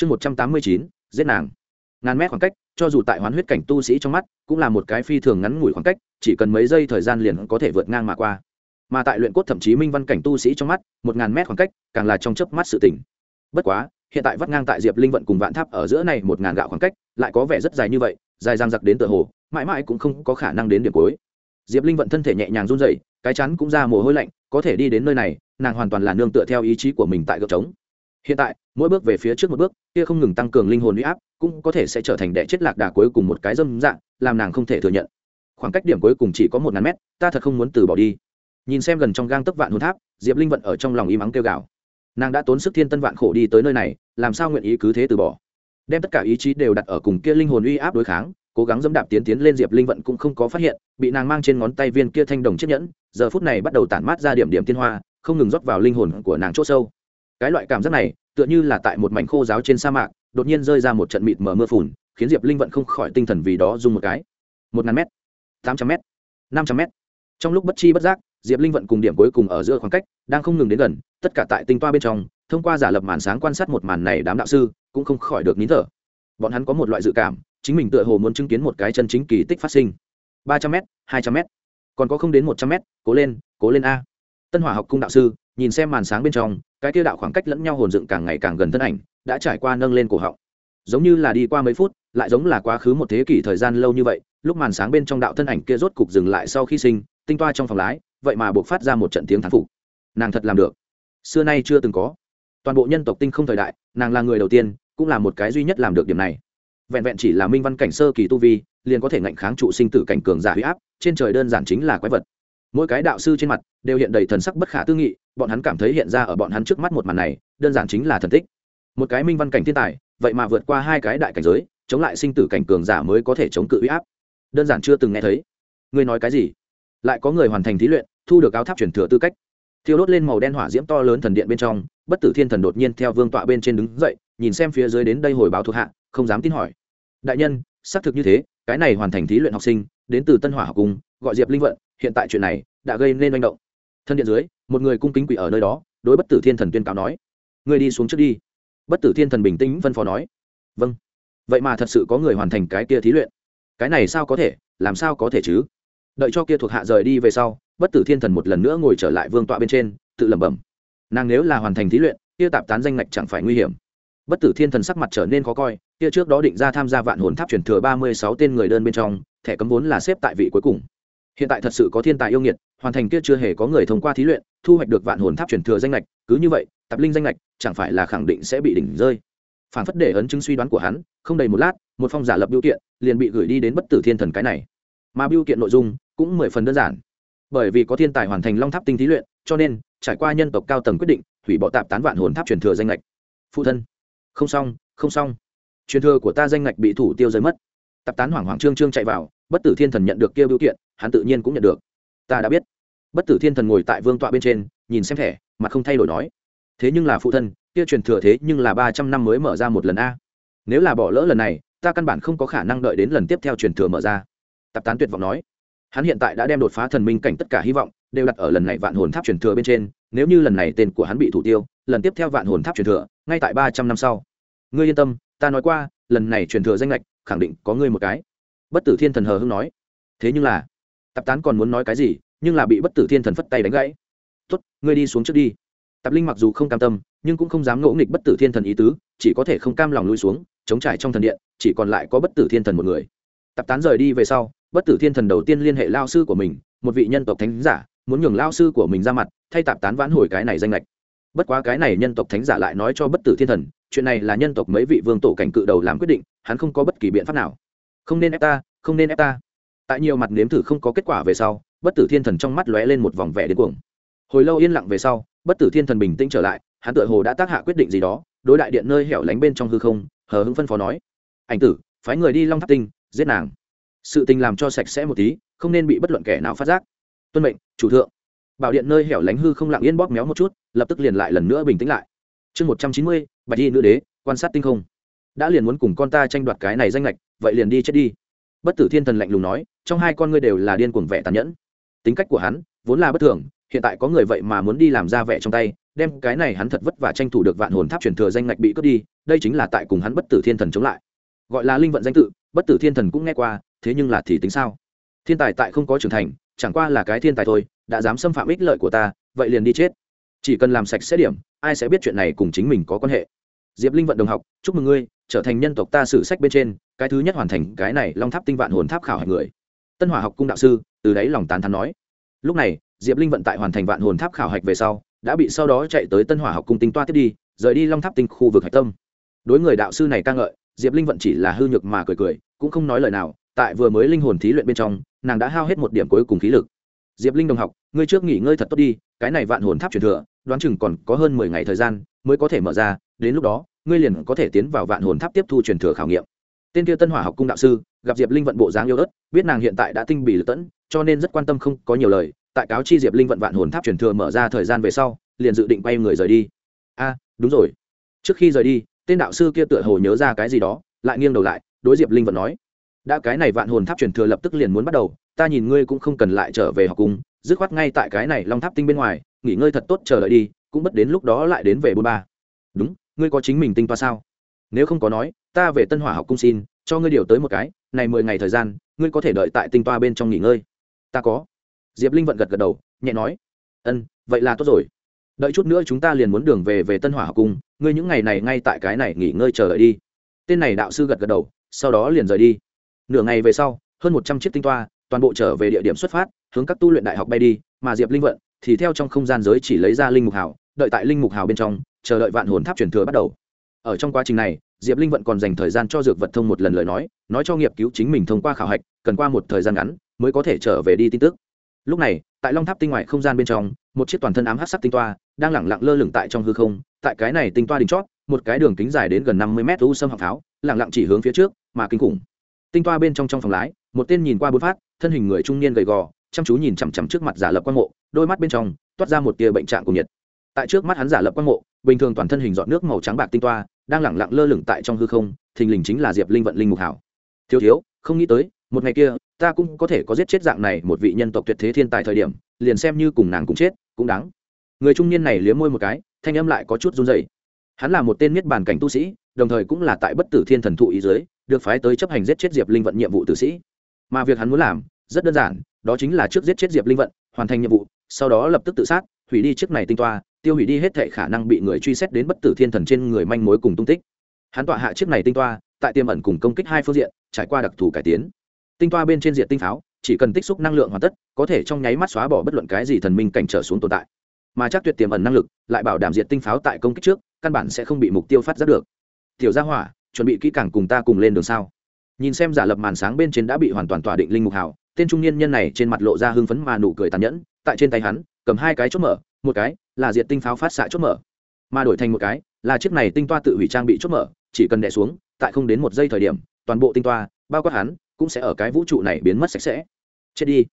chương một trăm tám mươi chín giết nàng. Ngàn mét khoảng cách cho dù tại hoán huyết cảnh tu sĩ trong mắt cũng là một cái phi thường ngắn ngủi khoảng cách chỉ cần mấy giây thời gian liền có thể vượt ngang mà qua. Mà tại luyện cốt thậm chí minh văn cảnh tu sĩ trong mắt một ngàn mét khoảng cách càng là trong chớp mắt sự tỉnh bất quá hiện tại vắt ngang tại diệp linh vận cùng vạn tháp ở giữa này một ngàn gạo khoảng cách lại có vẻ rất dài như vậy dài răng giặc đến tựa hồ mãi mãi cũng không có khả năng đến điểm cuối. Diệp linh vận thân thể nhẹ nhàng run rẩy, cái chắn cũng ra mồ hôi lạnh có thể đi đến nơi này nàng hoàn toàn là nương tựa theo ý chí của mình tại gợp trống hiện tại, mỗi bước về phía trước một bước, kia không ngừng tăng cường linh hồn huy áp, cũng có thể sẽ trở thành đệ chết lạc đà cuối cùng một cái dâm dạng, làm nàng không thể thừa nhận. Khoảng cách điểm cuối cùng chỉ có một ngàn mét, ta thật không muốn từ bỏ đi. Nhìn xem gần trong gang tấc vạn hồn tháp, diệp linh vận ở trong lòng im ắng kêu gào. Nàng đã tốn sức thiên tân vạn khổ đi tới nơi này, làm sao nguyện ý cứ thế từ bỏ? Đem tất cả ý chí đều đặt ở cùng kia linh hồn uy áp đối kháng, cố gắng dẫm đạp tiến tiến lên diệp linh vận cũng không có phát hiện, bị nàng mang trên ngón tay viên kia thanh đồng chiếc nhẫn, giờ phút này bắt đầu tản mát ra điểm điểm tiên hoa, không ngừng rót vào linh hồn của nàng c h ỗ sâu cái loại cảm giác này, tựa như là tại một mảnh khô giáo trên sa mạc, đột nhiên rơi ra một trận mịt mờ mưa phùn, khiến diệp linh vận không khỏi tinh thần vì đó dùng một cái. Một ngàn m tám trăm m năm trăm m trong lúc bất chi bất giác, diệp linh vận cùng điểm cuối cùng ở giữa khoảng cách, đang không ngừng đến gần, tất cả tại tinh toa bên trong, thông qua giả lập màn sáng quan sát một màn này đám đạo sư, cũng không khỏi được nín thở. Bọn hắn có một loại dự cảm, chính mình tựa hồ muốn chứng kiến một cái chân chính kỳ tích phát sinh. Ba trăm m hai trăm m còn có không đến một trăm m cố lên cố lên a. Tân hỏa học cung đạo sư, nhìn xem màn sáng bên trong cái kia đạo khoảng cách lẫn nhau hồn dựng càng ngày càng gần thân ảnh, đã trải qua nâng lên cổ họng. Giống như là đi qua mấy phút, lại giống là quá khứ một thế kỷ thời gian lâu như vậy, lúc màn sáng bên trong đạo thân ảnh kia rốt cục dừng lại sau khi sinh, tinh toa trong phòng lái, vậy mà buộc phát ra một trận tiếng thán phục. Nàng thật làm được. Xưa nay chưa từng có. Toàn bộ nhân tộc tinh không thời đại, nàng là người đầu tiên, cũng là một cái duy nhất làm được điểm này. Vẹn vẹn chỉ là minh văn cảnh sơ kỳ tu vi, liền có thể ngạnh kháng trụ sinh tử cảnh cường giả huy áp, trên trời đơn giản chính là quái vật. Mỗi cái đạo sư trên mặt đều hiện đầy thần sắc bất khả tư nghị bọn hắn cảm thấy hiện ra ở bọn hắn trước mắt một màn này, đơn giản chính là thần tích. Một cái minh văn cảnh thiên tài, vậy mà vượt qua hai cái đại cảnh giới, chống lại sinh tử cảnh cường giả mới có thể chống cự uy áp. Đơn giản chưa từng nghe thấy. Ngươi nói cái gì? Lại có người hoàn thành thí luyện, thu được áo tháp chuyển thừa tư cách. Thiêu đốt lên màu đen hỏa diễm to lớn thần điện bên trong, bất tử thiên thần đột nhiên theo vương tọa bên trên đứng dậy, nhìn xem phía dưới đến đây hồi báo thuộc hạ, không dám tin hỏi. Đại nhân, xác thực như thế, cái này hoàn thành thí luyện học sinh, đến từ tân hỏa học cung, gọi diệp linh vận, hiện tại chuyện này đã gây nên manh động thân điện dưới, một người cung kính quỷ ở nơi đó, đối bất tử thiên thần tuyên cáo nói người đi xuống trước đi. Bất tử thiên thần bình tĩnh phân phó nói vâng. Vậy mà thật sự có người hoàn thành cái kia thí luyện. Cái này sao có thể? Làm sao có thể chứ? Đợi cho kia thuộc hạ rời đi về sau, bất tử thiên thần một lần nữa ngồi trở lại vương tọa bên trên, tự lẩm bẩm, nàng nếu là hoàn thành thí luyện, kia tạp tán danh ngạch chẳng phải nguy hiểm. Bất tử thiên thần sắc mặt trở nên khó coi, kia trước đó định ra tham gia vạn hồn tháp chuyển thừa ba mươi sáu tên người đơn bên trong, thẻ cấm vốn là xếp tại vị cuối cùng hiện tại thật sự có thiên tài yêu nghiệt, hoàn thành kia chưa hề có người thông qua thí luyện, thu hoạch được vạn hồn tháp chuyển thừa danh lệch cứ như vậy, tập linh danh lệch chẳng phải là khẳng định sẽ bị đỉnh rơi. Phản phất để ấn chứng suy đoán của hắn, không đầy một lát, một phong giả lập biểu kiện, liền bị gửi đi đến bất tử thiên thần cái này. Mà biểu kiện nội dung cũng mười phần đơn giản. Bởi vì có thiên tài hoàn thành long tháp tinh thí luyện, cho nên, trải qua nhân tộc cao tầng quyết định, hủy bỏ tạp tán vạn hồn tháp truyền thừa danh lệch phụ thân. Không xong không xong. Truyền thừa của ta danh lệch bị thủ tiêu rơi mất. Tạp tán hoảng hoảng trương trương chạy vào, bất tử thiên thần nhận được kia biểu kiện hắn tự nhiên cũng nhận được. Ta đã biết. Bất tử thiên thần ngồi tại vương tọa bên trên, nhìn xem thẻ, mặt không thay đổi nói. Thế nhưng là phụ thân, kia truyền thừa thế nhưng là ba trăm năm mới mở ra một lần a. Nếu là bỏ lỡ lần này, ta căn bản không có khả năng đợi đến lần tiếp theo truyền thừa mở ra. Tạp tán tuyệt vọng nói. Hắn hiện tại đã đem đột phá thần minh cảnh tất cả hy vọng, đều đặt ở lần này vạn hồn tháp truyền thừa bên trên, nếu như lần này tên của hắn bị thủ tiêu, lần tiếp theo vạn hồn tháp truyền thừa, ngay tại ba trăm năm sau. Ngươi yên tâm, ta nói qua, lần này truyền thừa danh lệch, khẳng định có ngươi một cái. Bất tử thiên thần hờ hưng nói. Thế nhưng là tạp tán còn muốn nói cái gì, nhưng là bị bất tử thiên thần phất tay đánh gãy. Tốt, ngươi đi xuống trước đi. Tạp linh mặc dù không cam tâm, nhưng cũng không dám ngỗ nghịch bất tử thiên thần ý tứ, chỉ có thể không cam lòng lui xuống, chống trải trong thần điện, chỉ còn lại có bất tử thiên thần một người. Tạp tán rời đi về sau, bất tử thiên thần đầu tiên liên hệ lao sư của mình, một vị nhân tộc thánh giả, muốn nhường lao sư của mình ra mặt, thay tạp tán vãn hồi cái này danh lệch bất quá cái này nhân tộc thánh giả lại nói cho bất tử thiên thần, chuyện này là nhân tộc mấy vị vương tổ cảnh cự đầu làm quyết định, hắn không có bất kỳ biện pháp nào. Không nên ép ta, không nên ép ta tại nhiều mặt nếm thử không có kết quả về sau, bất tử thiên thần trong mắt lóe lên một vòng vẻ đến cuồng. Hồi lâu yên lặng về sau, bất tử thiên thần bình tĩnh trở lại, hắn tựa hồ đã tác hạ quyết định gì đó, đối đại điện nơi hẻo lánh bên trong hư không, hờ hững phân phó nói, ảnh tử, phái người đi long tháp tinh, giết nàng. Sự tình làm cho sạch sẽ một tí, không nên bị bất luận kẻ nào phát giác. Tuân mệnh, chủ thượng. Bảo điện nơi hẻo lánh hư không lặng yên bóp méo một chút, lập tức liền lại lần nữa bình tĩnh lại. Chương một trăm chín mươi, bạch y nữ đế, quan sát tinh không. Đã liền muốn cùng con ta tranh đoạt cái này danh lệch vậy liền đi chết đi. Bất tử thiên thần lạnh lùng nói trong hai con ngươi đều là điên cuồng vẻ tàn nhẫn. Tính cách của hắn vốn là bất thường, hiện tại có người vậy mà muốn đi làm ra vẻ trong tay, đem cái này hắn thật vất vả tranh thủ được vạn hồn tháp truyền thừa danh ngạch bị cướp đi, đây chính là tại cùng hắn bất tử thiên thần chống lại. Gọi là linh vận danh tự, bất tử thiên thần cũng nghe qua, thế nhưng là thì tính sao? Thiên tài tại không có trưởng thành, chẳng qua là cái thiên tài thôi, đã dám xâm phạm ích lợi của ta, vậy liền đi chết. Chỉ cần làm sạch sẽ điểm, ai sẽ biết chuyện này cùng chính mình có quan hệ? Diệp linh vận đồng học, chúc mừng ngươi, trở thành nhân tộc ta sử sách bên trên, cái thứ nhất hoàn thành cái này long tháp tinh vạn hồn tháp khảo hạch người tân hỏa học cung đạo sư, từ đáy lòng tán thắn nói. Lúc này, diệp linh vận tại hoàn thành vạn hồn tháp khảo hạch về sau, đã bị sau đó chạy tới tân hỏa học cung tinh toa tiếp đi, rời đi long tháp tinh khu vực hạch tâm. Đối người đạo sư này ca ngợi, diệp linh vận chỉ là hư nhược mà cười cười, cũng không nói lời nào, tại vừa mới linh hồn thí luyện bên trong, nàng đã hao hết một điểm cuối cùng khí lực. Diệp linh đồng học, ngươi trước nghỉ ngơi thật tốt đi, cái này vạn hồn tháp truyền thừa, đoán chừng còn có hơn mười ngày thời gian mới có thể mở ra, đến lúc đó, ngươi liền có thể tiến vào vạn hồn tháp tiếp thu truyền thừa khảo nghiệm. Tên kia tân hỏa học cung đạo sư gặp diệp linh vận bộ dáng yêu ớt, biết nàng hiện tại đã tinh bỉ lật tẫn, cho nên rất quan tâm không có nhiều lời. Tại cáo chi diệp linh vận vạn hồn tháp truyền thừa mở ra thời gian về sau, liền dự định quay người rời đi. A, đúng rồi. Trước khi rời đi, tên đạo sư kia tựa hồ nhớ ra cái gì đó, lại nghiêng đầu lại, đối diệp linh vận nói, đã cái này vạn hồn tháp truyền thừa lập tức liền muốn bắt đầu, ta nhìn ngươi cũng không cần lại trở về học cung dứt khoát ngay tại cái này long tháp tinh bên ngoài, nghỉ ngơi thật tốt chờ đợi đi, cũng bất đến lúc đó lại đến về bốn ba. Đúng, ngươi có chính mình tinh toa sao? Nếu không có nói, ta về tân hỏa học cung xin cho ngươi điều tới một cái, này mười ngày thời gian, ngươi có thể đợi tại tinh toa bên trong nghỉ ngơi. Ta có. Diệp linh vận gật gật đầu, nhẹ nói. Ân, vậy là tốt rồi. Đợi chút nữa chúng ta liền muốn đường về về tân hỏa học cung, ngươi những ngày này ngay tại cái này nghỉ ngơi chờ đợi đi. Tên này đạo sư gật gật đầu, sau đó liền rời đi. Nửa ngày về sau, hơn một trăm chiếc tinh toa, toàn bộ trở về địa điểm xuất phát, hướng các tu luyện đại học bay đi, mà diệp linh vận, thì theo trong không gian giới chỉ lấy ra linh mục hào, đợi tại linh mục hào bên trong, chờ đợi vạn hồn tháp truyền thừa bắt đầu. Ở trong quá trình này diệp linh vận còn dành thời gian cho dược vật thông một lần lời nói nói cho nghiệp cứu chính mình thông qua khảo hạch, cần qua một thời gian ngắn mới có thể trở về đi tin tức. Lúc này, tại long tháp tinh ngoại không gian bên trong, một chiếc toàn thân ám hát sắc tinh toa đang lẳng lặng lơ lửng tại trong hư không, tại cái này tinh toa đỉnh chót, một cái đường kính dài đến gần năm mươi mét u sâm hạng pháo lẳng lặng chỉ hướng phía trước, mà kinh khủng. Tinh toa bên trong trong phòng lái, một tên nhìn qua bốn phát, thân hình người trung niên gầy gò, chăm chú nhìn chằm chằm trước mặt giả lập quan mộ, đôi mắt bên trong toát ra một tia bệnh trạng của nhiệt tại trước mắt hắn giả lập quan mộ, bình thường toàn thân hình dọn nước màu trắng bạc tinh toa, đang lẳng lặng lơ lửng tại trong hư không, thình lình chính là diệp linh vận linh mục hảo. Thiếu thiếu, không nghĩ tới, một ngày kia, ta cũng có thể có giết chết dạng này một vị nhân tộc tuyệt thế thiên tài thời điểm, liền xem như cùng nàng cũng chết, cũng đáng. Người trung niên này liếm môi một cái, thanh âm lại có chút run rẩy. Hắn là một tên niết bàn cảnh tu sĩ, đồng thời cũng là tại bất tử thiên thần thụ ý giới được phái tới chấp hành giết chết diệp linh vận nhiệm vụ tử sĩ. Mà việc hắn muốn làm, rất đơn giản, đó chính là trước giết chết diệp linh vận, hoàn thành nhiệm vụ, sau đó lập tức tự sát hủy đi chiếc này tinh toa, tiêu hủy đi hết thệ khả năng bị người truy xét đến bất tử thiên thần trên người manh mối cùng tung tích. Hắn tọa hạ chiếc này tinh toa, tại tiềm ẩn cùng công kích hai phương diện, trải qua đặc thù cải tiến. Tinh toa bên trên diện tinh pháo, chỉ cần tích xúc năng lượng hoàn tất, có thể trong nháy mắt xóa bỏ bất luận cái gì thần minh cảnh trở xuống tồn tại. Mà chắc tuyệt tiềm ẩn năng lực, lại bảo đảm diện tinh pháo tại công kích trước, căn bản sẽ không bị mục tiêu phát giác được. Tiểu gia hỏa, chuẩn bị kỹ càng cùng ta cùng lên đường sao? Nhìn xem giả lập màn sáng bên trên đã bị hoàn toàn tỏa định linh mục hảo tên trung niên nhân này trên mặt lộ ra hưng phấn mà nụ cười tàn nhẫn, tại trên tay hắn cầm hai cái chốt mở, một cái là diệt tinh pháo phát xạ chốt mở. Mà đổi thành một cái là chiếc này tinh toa tự hủy trang bị chốt mở, chỉ cần đẻ xuống, tại không đến một giây thời điểm, toàn bộ tinh toa, bao quát hắn, cũng sẽ ở cái vũ trụ này biến mất sạch sẽ. Chết đi.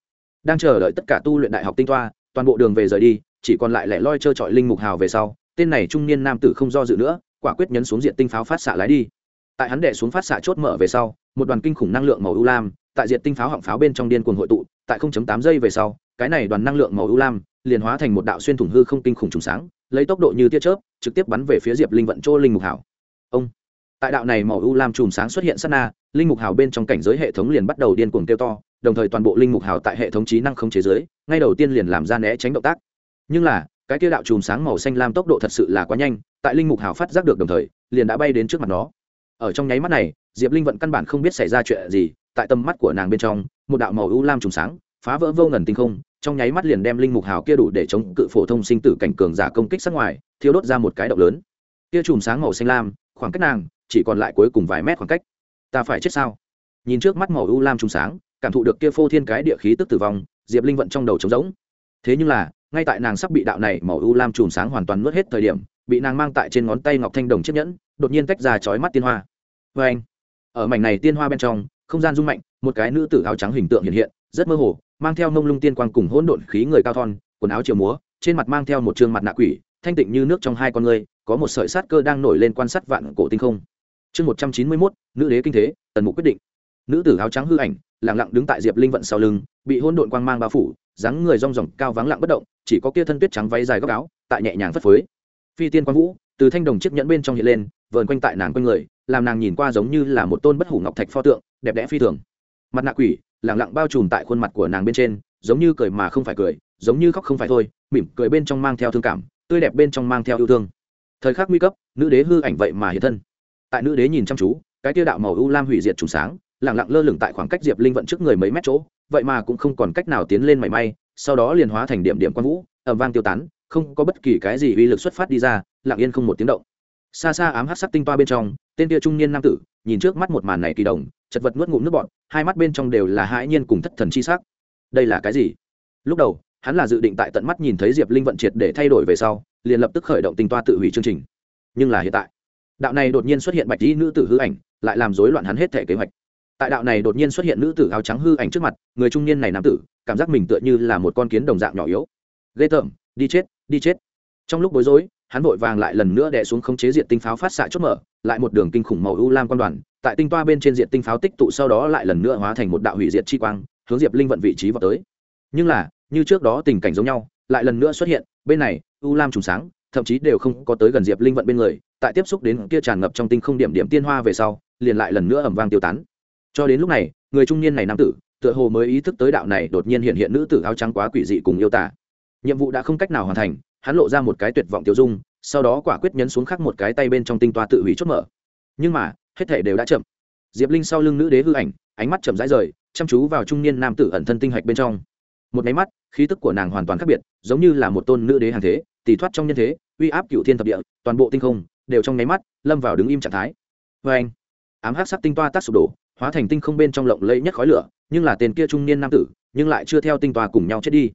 Đang chờ đợi tất cả tu luyện đại học tinh toa, toàn bộ đường về rời đi, chỉ còn lại lẻ loi trơ trọi linh mục hào về sau, tên này trung niên nam tử không do dự nữa, quả quyết nhấn xuống diện tinh pháo phát xạ lái đi. Tại hắn đẻ xuống phát xạ chốt mở về sau, một đoàn kinh khủng năng lượng màu u lam, tại diện tinh pháo họng pháo bên trong điên cuồng hội tụ, tại 0.8 giây về sau, cái này đoàn năng lượng màu u lam liền hóa thành một đạo xuyên thủng hư không kinh khủng trùng sáng, lấy tốc độ như tia chớp, trực tiếp bắn về phía diệp linh vận chỗ linh mục hảo. Ông! Tại đạo này màu u lam chùm sáng xuất hiện sát na, linh mục Hảo bên trong cảnh giới hệ thống liền bắt đầu điên cuồng kêu to, đồng thời toàn bộ linh mục Hảo tại hệ thống trí năng không chế giới ngay đầu tiên liền làm ra né tránh động tác. Nhưng là, cái tia đạo chùm sáng màu xanh lam tốc độ thật sự là quá nhanh, tại linh mục Hảo phát giác được đồng thời, liền đã bay đến trước mặt nó. Ở trong nháy mắt này, diệp linh vận căn bản không biết xảy ra chuyện gì, tại tầm mắt của nàng bên trong, một đạo màu u lam trùng sáng, phá vỡ vô ngần tinh không trong nháy mắt liền đem linh mục hào kia đủ để chống cự phổ thông sinh tử cảnh cường giả công kích sát ngoài thiếu đốt ra một cái động lớn. Kia chùm sáng màu xanh lam, khoảng cách nàng, chỉ còn lại cuối cùng vài mét khoảng cách. Ta phải chết sao? Nhìn trước mắt màu u lam chùm sáng, cảm thụ được kia phô thiên cái địa khí tức tử vong, diệp linh vận trong đầu trống rỗng. Thế nhưng là, ngay tại nàng sắp bị đạo này màu u lam chùm sáng hoàn toàn nuốt hết thời điểm, bị nàng mang tại trên ngón tay ngọc thanh đồng chiếc nhẫn, đột nhiên tách ra chói mắt tiên hoa. Vê anh ở mảnh này tiên hoa bên trong, không gian rung mạnh, một cái nữ tử áo trắng hình tượng hiện hiện, rất mơ hồ mang theo mông lung tiên quang cùng hỗn độn khí người cao thon, quần áo chiều múa, trên mặt mang theo một trương mặt nạ quỷ, thanh tịnh như nước trong hai con người, có một sợi sát cơ đang nổi lên quan sát vạn cổ tinh không. Chương một trăm chín mươi mốt, nữ đế kinh thế, tần mục quyết định. Nữ tử áo trắng hư ảnh, lặng lặng đứng tại diệp linh vận sau lưng, bị hỗn độn quang mang bao phủ, dáng người rong ròng cao vắng lặng bất động, chỉ có kia thân tuyết trắng váy dài góc áo, tại nhẹ nhàng phất phới. Phi tiên quang vũ, từ thanh đồng chiếc nhẫn bên trong hiện lên, vờn quanh tại nàng quanh người, làm nàng nhìn qua giống như là một tôn bất hủ ngọc thạch pho tượng, đẹp đẽ phi thường. Mặt nạ quỷ lẳng lặng bao trùm tại khuôn mặt của nàng bên trên, giống như cười mà không phải cười, giống như khóc không phải thôi, mỉm cười bên trong mang theo thương cảm, tươi đẹp bên trong mang theo yêu thương. Thời khắc nguy cấp, nữ đế hư ảnh vậy mà hiện thân. Tại nữ đế nhìn chăm chú, cái tiêu đạo màu u lam hủy diệt trùng sáng, lẳng lặng lơ lửng tại khoảng cách diệp linh vận trước người mấy mét chỗ, vậy mà cũng không còn cách nào tiến lên mảy may, sau đó liền hóa thành điểm điểm quan vũ ẩm vang tiêu tán, không có bất kỳ cái gì uy lực xuất phát đi ra, lặng yên không một tiếng động. Xa xa ám hát sắc tinh toa bên trong, tên kia trung niên nam tử, nhìn trước mắt một màn này kỳ đồng chật vật nuốt ngụm nước bọt, hai mắt bên trong đều là hãi nhiên cùng thất thần chi sắc. Đây là cái gì? Lúc đầu, hắn là dự định tại tận mắt nhìn thấy diệp linh vận triệt để thay đổi về sau, liền lập tức khởi động tinh toa tự hủy chương trình. Nhưng là hiện tại, đạo này đột nhiên xuất hiện bạch y nữ tử hư ảnh, lại làm rối loạn hắn hết thể kế hoạch. Tại đạo này đột nhiên xuất hiện nữ tử áo trắng hư ảnh trước mặt, người trung niên này nam tử, cảm giác mình tựa như là một con kiến đồng dạng nhỏ yếu. Ghê tởm, đi chết đi chết. Trong lúc bối rối hắn vội vàng lại lần nữa đè xuống khống chế diện tinh pháo phát xạ chốt mở, lại một đường kinh khủng màu u lam quan đoàn, tại tinh toa bên trên diện tinh pháo tích tụ sau đó lại lần nữa hóa thành một đạo hủy diệt chi quang, hướng diệp linh vận vị trí vào tới. Nhưng là, như trước đó tình cảnh giống nhau, lại lần nữa xuất hiện, bên này, u lam trùng sáng, thậm chí đều không có tới gần diệp linh vận bên người, tại tiếp xúc đến kia tràn ngập trong tinh không điểm điểm tiên hoa về sau, liền lại lần nữa ẩm vang tiêu tán. Cho đến lúc này, người trung niên này nam tử, tựa hồ mới ý thức tới đạo này đột nhiên hiện hiện nữ tử áo trắng quá quỷ dị cùng yêu tả. Nhiệm vụ đã không cách nào hoàn thành hắn lộ ra một cái tuyệt vọng tiêu dung, sau đó quả quyết nhấn xuống khắc một cái tay bên trong tinh toa tự hủy chốt mở. Nhưng mà, hết thể đều đã chậm. Diệp linh sau lưng nữ đế hư ảnh, ánh mắt chậm rãi rời, chăm chú vào trung niên nam tử ẩn thân tinh hạch bên trong. Một máy mắt, khí tức của nàng hoàn toàn khác biệt, giống như là một tôn nữ đế hàng thế tỷ thoát trong nhân thế, uy áp cựu thiên thập địa, toàn bộ tinh không, đều trong nháy mắt, lâm vào đứng im trạng thái. Vê anh, ám hắc sắc tinh toa tác sụp đổ, hóa thành tinh không bên trong lộng lẫy nhất khói lửa, nhưng là tên kia trung niên nam tử, nhưng lại chưa theo tinh toa cùng nhau chết đi.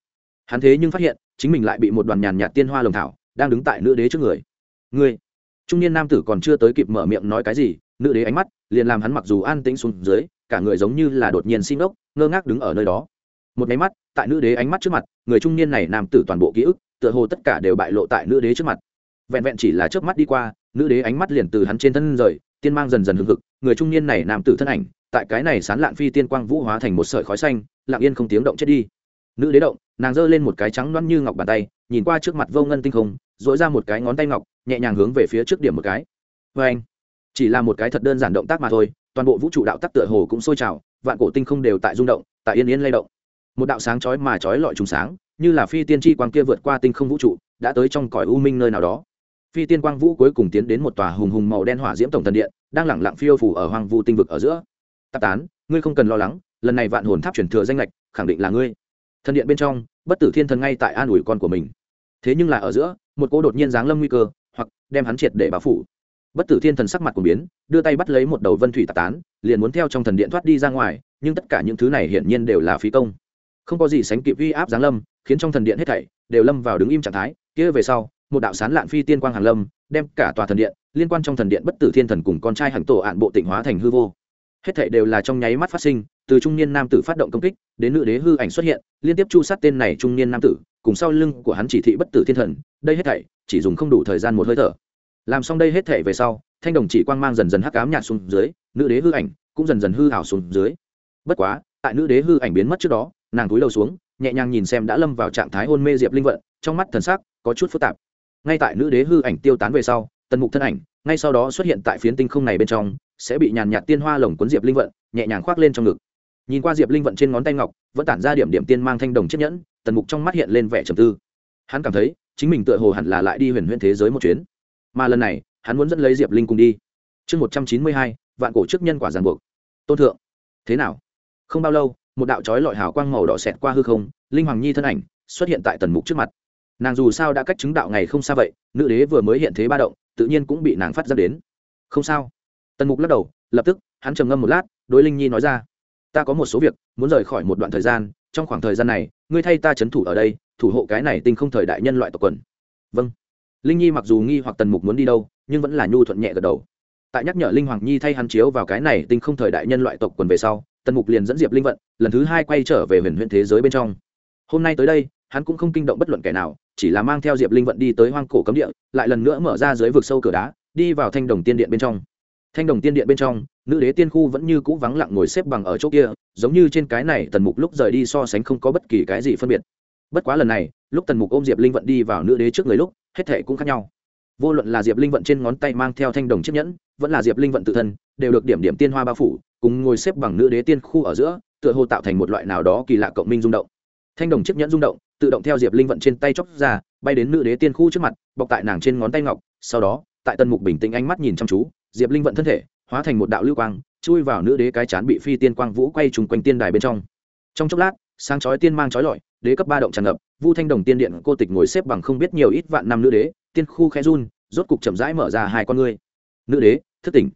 Hắn thế nhưng phát hiện chính mình lại bị một đoàn nhàn nhạt tiên hoa lồng thảo đang đứng tại nữ đế trước người. Người trung niên nam tử còn chưa tới kịp mở miệng nói cái gì, nữ đế ánh mắt liền làm hắn mặc dù an tĩnh xuống dưới, cả người giống như là đột nhiên xin ốc, ngơ ngác đứng ở nơi đó. Một máy mắt, tại nữ đế ánh mắt trước mặt, người trung niên này nam tử toàn bộ ký ức, tựa hồ tất cả đều bại lộ tại nữ đế trước mặt. Vẹn vẹn chỉ là trước mắt đi qua, nữ đế ánh mắt liền từ hắn trên thân rời, tiên mang dần dần hưng hực, người trung niên này nam tử thân ảnh, tại cái này sán lạn phi tiên quang vũ hóa thành một sợi khói xanh, lặng yên không tiếng động chết đi. Nữ đế động nàng giơ lên một cái trắng loăn như ngọc bàn tay, nhìn qua trước mặt vô ngân tinh không dỗi ra một cái ngón tay ngọc, nhẹ nhàng hướng về phía trước điểm một cái. Vê anh, chỉ là một cái thật đơn giản động tác mà thôi, toàn bộ vũ trụ đạo tắc tựa hồ cũng sôi trào, vạn cổ tinh không đều tại rung động, tại yên yên lay động. Một đạo sáng chói mà chói lọi trùng sáng, như là phi tiên tri quang kia vượt qua tinh không vũ trụ, đã tới trong cõi u minh nơi nào đó. Phi tiên quang vũ cuối cùng tiến đến một tòa hùng hùng màu đen hỏa diễm tổng thần điện, đang lẳng lặng phiêu phủ ở hoàng vu tinh vực ở giữa. Tạp tán, ngươi không cần lo lắng, lần này vạn hồn tháp chuyển thừa danh lệch, khẳng định là ngươi thần điện bên trong, bất tử thiên thần ngay tại an ủi con của mình. Thế nhưng là ở giữa, một cô đột nhiên giáng lâm nguy cơ, hoặc đem hắn triệt để báo phủ. Bất tử thiên thần sắc mặt của biến, đưa tay bắt lấy một đầu vân thủy tạc tán, liền muốn theo trong thần điện thoát đi ra ngoài, nhưng tất cả những thứ này hiển nhiên đều là phí công. Không có gì sánh kịp uy áp giáng lâm, khiến trong thần điện hết thảy đều lâm vào đứng im trạng thái. Kia về sau, một đạo sán lạn phi tiên quang hàng lâm, đem cả tòa thần điện, liên quan trong thần điện bất tử thiên thần cùng con trai hàng tổ ạn bộ tịnh hóa thành hư vô hết thảy đều là trong nháy mắt phát sinh, từ trung niên nam tử phát động công kích, đến nữ đế hư ảnh xuất hiện, liên tiếp chu sát tên này trung niên nam tử, cùng sau lưng của hắn chỉ thị bất tử thiên thần, đây hết thảy, chỉ dùng không đủ thời gian một hơi thở. Làm xong đây hết thảy về sau, thanh đồng chỉ quang mang dần dần hắc ám nhạt xuống dưới, nữ đế hư ảnh cũng dần dần hư ảo xuống dưới. Bất quá, tại nữ đế hư ảnh biến mất trước đó, nàng cúi đầu xuống, nhẹ nhàng nhìn xem đã lâm vào trạng thái hôn mê diệp linh vận, trong mắt thần sắc có chút phức tạp. Ngay tại nữ đế hư ảnh tiêu tán về sau, tần mục thân ảnh ngay sau đó xuất hiện tại phiến tinh không này bên trong sẽ bị nhàn nhạt tiên hoa lồng cuốn diệp linh vận nhẹ nhàng khoác lên trong ngực. Nhìn qua diệp linh vận trên ngón tay ngọc, vẫn tản ra điểm điểm tiên mang thanh đồng chiếc nhẫn, tần mục trong mắt hiện lên vẻ trầm tư. Hắn cảm thấy, chính mình tựa hồ hẳn là lại đi huyền huyền thế giới một chuyến. Mà lần này, hắn muốn dẫn lấy diệp linh cùng đi. Chương một trăm chín mươi hai, vạn cổ chức nhân quả giàn buộc. Tôn thượng, thế nào? Không bao lâu, một đạo trói lọi hào quang màu đỏ xẹt qua hư không, linh hoàng nhi thân ảnh xuất hiện tại tần mục trước mặt. Nàng dù sao đã cách chứng đạo ngày không xa vậy, nữ đế vừa mới hiện thế ba động, tự nhiên cũng bị nàng phát ra đến. Không sao tần mục lắc đầu, lập tức, hắn trầm ngâm một lát, đối linh nhi nói ra, ta có một số việc, muốn rời khỏi một đoạn thời gian, trong khoảng thời gian này, ngươi thay ta c h ấ n thủ ở đây, thủ hộ cái này tinh không thời đại nhân loại tộc quần. Vâng. Linh nhi mặc dù nghi hoặc tần mục muốn đi đâu, nhưng vẫn là nhu thuận nhẹ gật đầu. Tại nhắc nhở linh hoàng nhi thay hắn chiếu vào cái này tinh không thời đại nhân loại tộc quần về sau, tần mục liền dẫn diệp linh vận, lần thứ hai quay trở về huyền huyện thế giới bên trong. Hôm nay tới đây, hắn cũng không kinh động bất luận kẻ nào, chỉ là mang theo diệp linh vận đi tới hoang cổ cấm địa, lại lần nữa mở ra dưới vực sâu cửa đá, đi vào thanh đồng tiên điện bên trong thanh đồng tiên điện bên trong, nữ đế tiên khu vẫn như cũ vắng lặng ngồi xếp bằng ở chỗ kia, giống như trên cái này tần mục lúc rời đi so sánh không có bất kỳ cái gì phân biệt. Bất quá lần này, lúc tần mục ôm diệp linh vận đi vào nữ đế trước người lúc, hết thể cũng khác nhau. Vô luận là diệp linh vận trên ngón tay mang theo thanh đồng chiếc nhẫn, vẫn là diệp linh vận tự thân, đều được điểm điểm tiên hoa bao phủ, cùng ngồi xếp bằng nữ đế tiên khu ở giữa, tựa hồ tạo thành một loại nào đó kỳ lạ cộng minh rung động. Thanh đồng chiếc nhẫn rung động, tự động theo diệp linh vận trên tay chóc ra, bay đến nữ đế tiên khu trước mặt, bọc tại nàng trên ngón tay ngọc, sau đó, tại tân mục bình tĩnh ánh mắt nhìn chăm chú diệp linh vận thân thể, hóa thành một đạo lưu quang, chui vào nữ đế cái chán bị phi tiên quang vũ quay trùng quanh tiên đài bên trong. Trong chốc lát, sáng chói tiên mang chói lọi, đế cấp ba động tràn ngập, vu thanh đồng tiên điện cô tịch ngồi xếp bằng không biết nhiều ít vạn năm nữ đế, tiên khu khẽ run, rốt cục chậm rãi mở ra hai con ngươi. Nữ đế, thức tỉnh.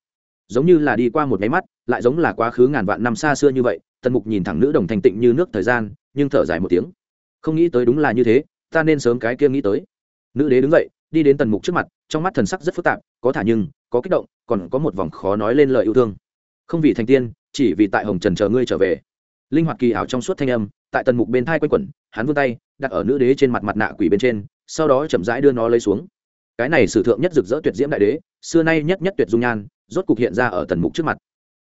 Giống như là đi qua một máy mắt, lại giống là quá khứ ngàn vạn năm xa xưa như vậy, tần mục nhìn thẳng nữ đồng thanh tịnh như nước thời gian, nhưng thở dài một tiếng. Không nghĩ tới đúng là như thế, ta nên sớm cái kia nghĩ tới. Nữ đế đứng dậy đi đến tần mục trước mặt, trong mắt thần sắc rất phức tạp, có thả nhưng, có kích động, còn có một vòng khó nói lên lời yêu thương. Không vì thành tiên, chỉ vì tại hồng trần chờ ngươi trở về. Linh hoạt kỳ ảo trong suốt thanh âm, tại tần mục bên thai quanh quẩn, hắn vươn tay, đặt ở nữ đế trên mặt mặt nạ quỷ bên trên, sau đó chậm rãi đưa nó lấy xuống. Cái này sử thượng nhất rực rỡ tuyệt diễm đại đế, xưa nay nhất nhất tuyệt dung nhan, rốt cục hiện ra ở tần mục trước mặt.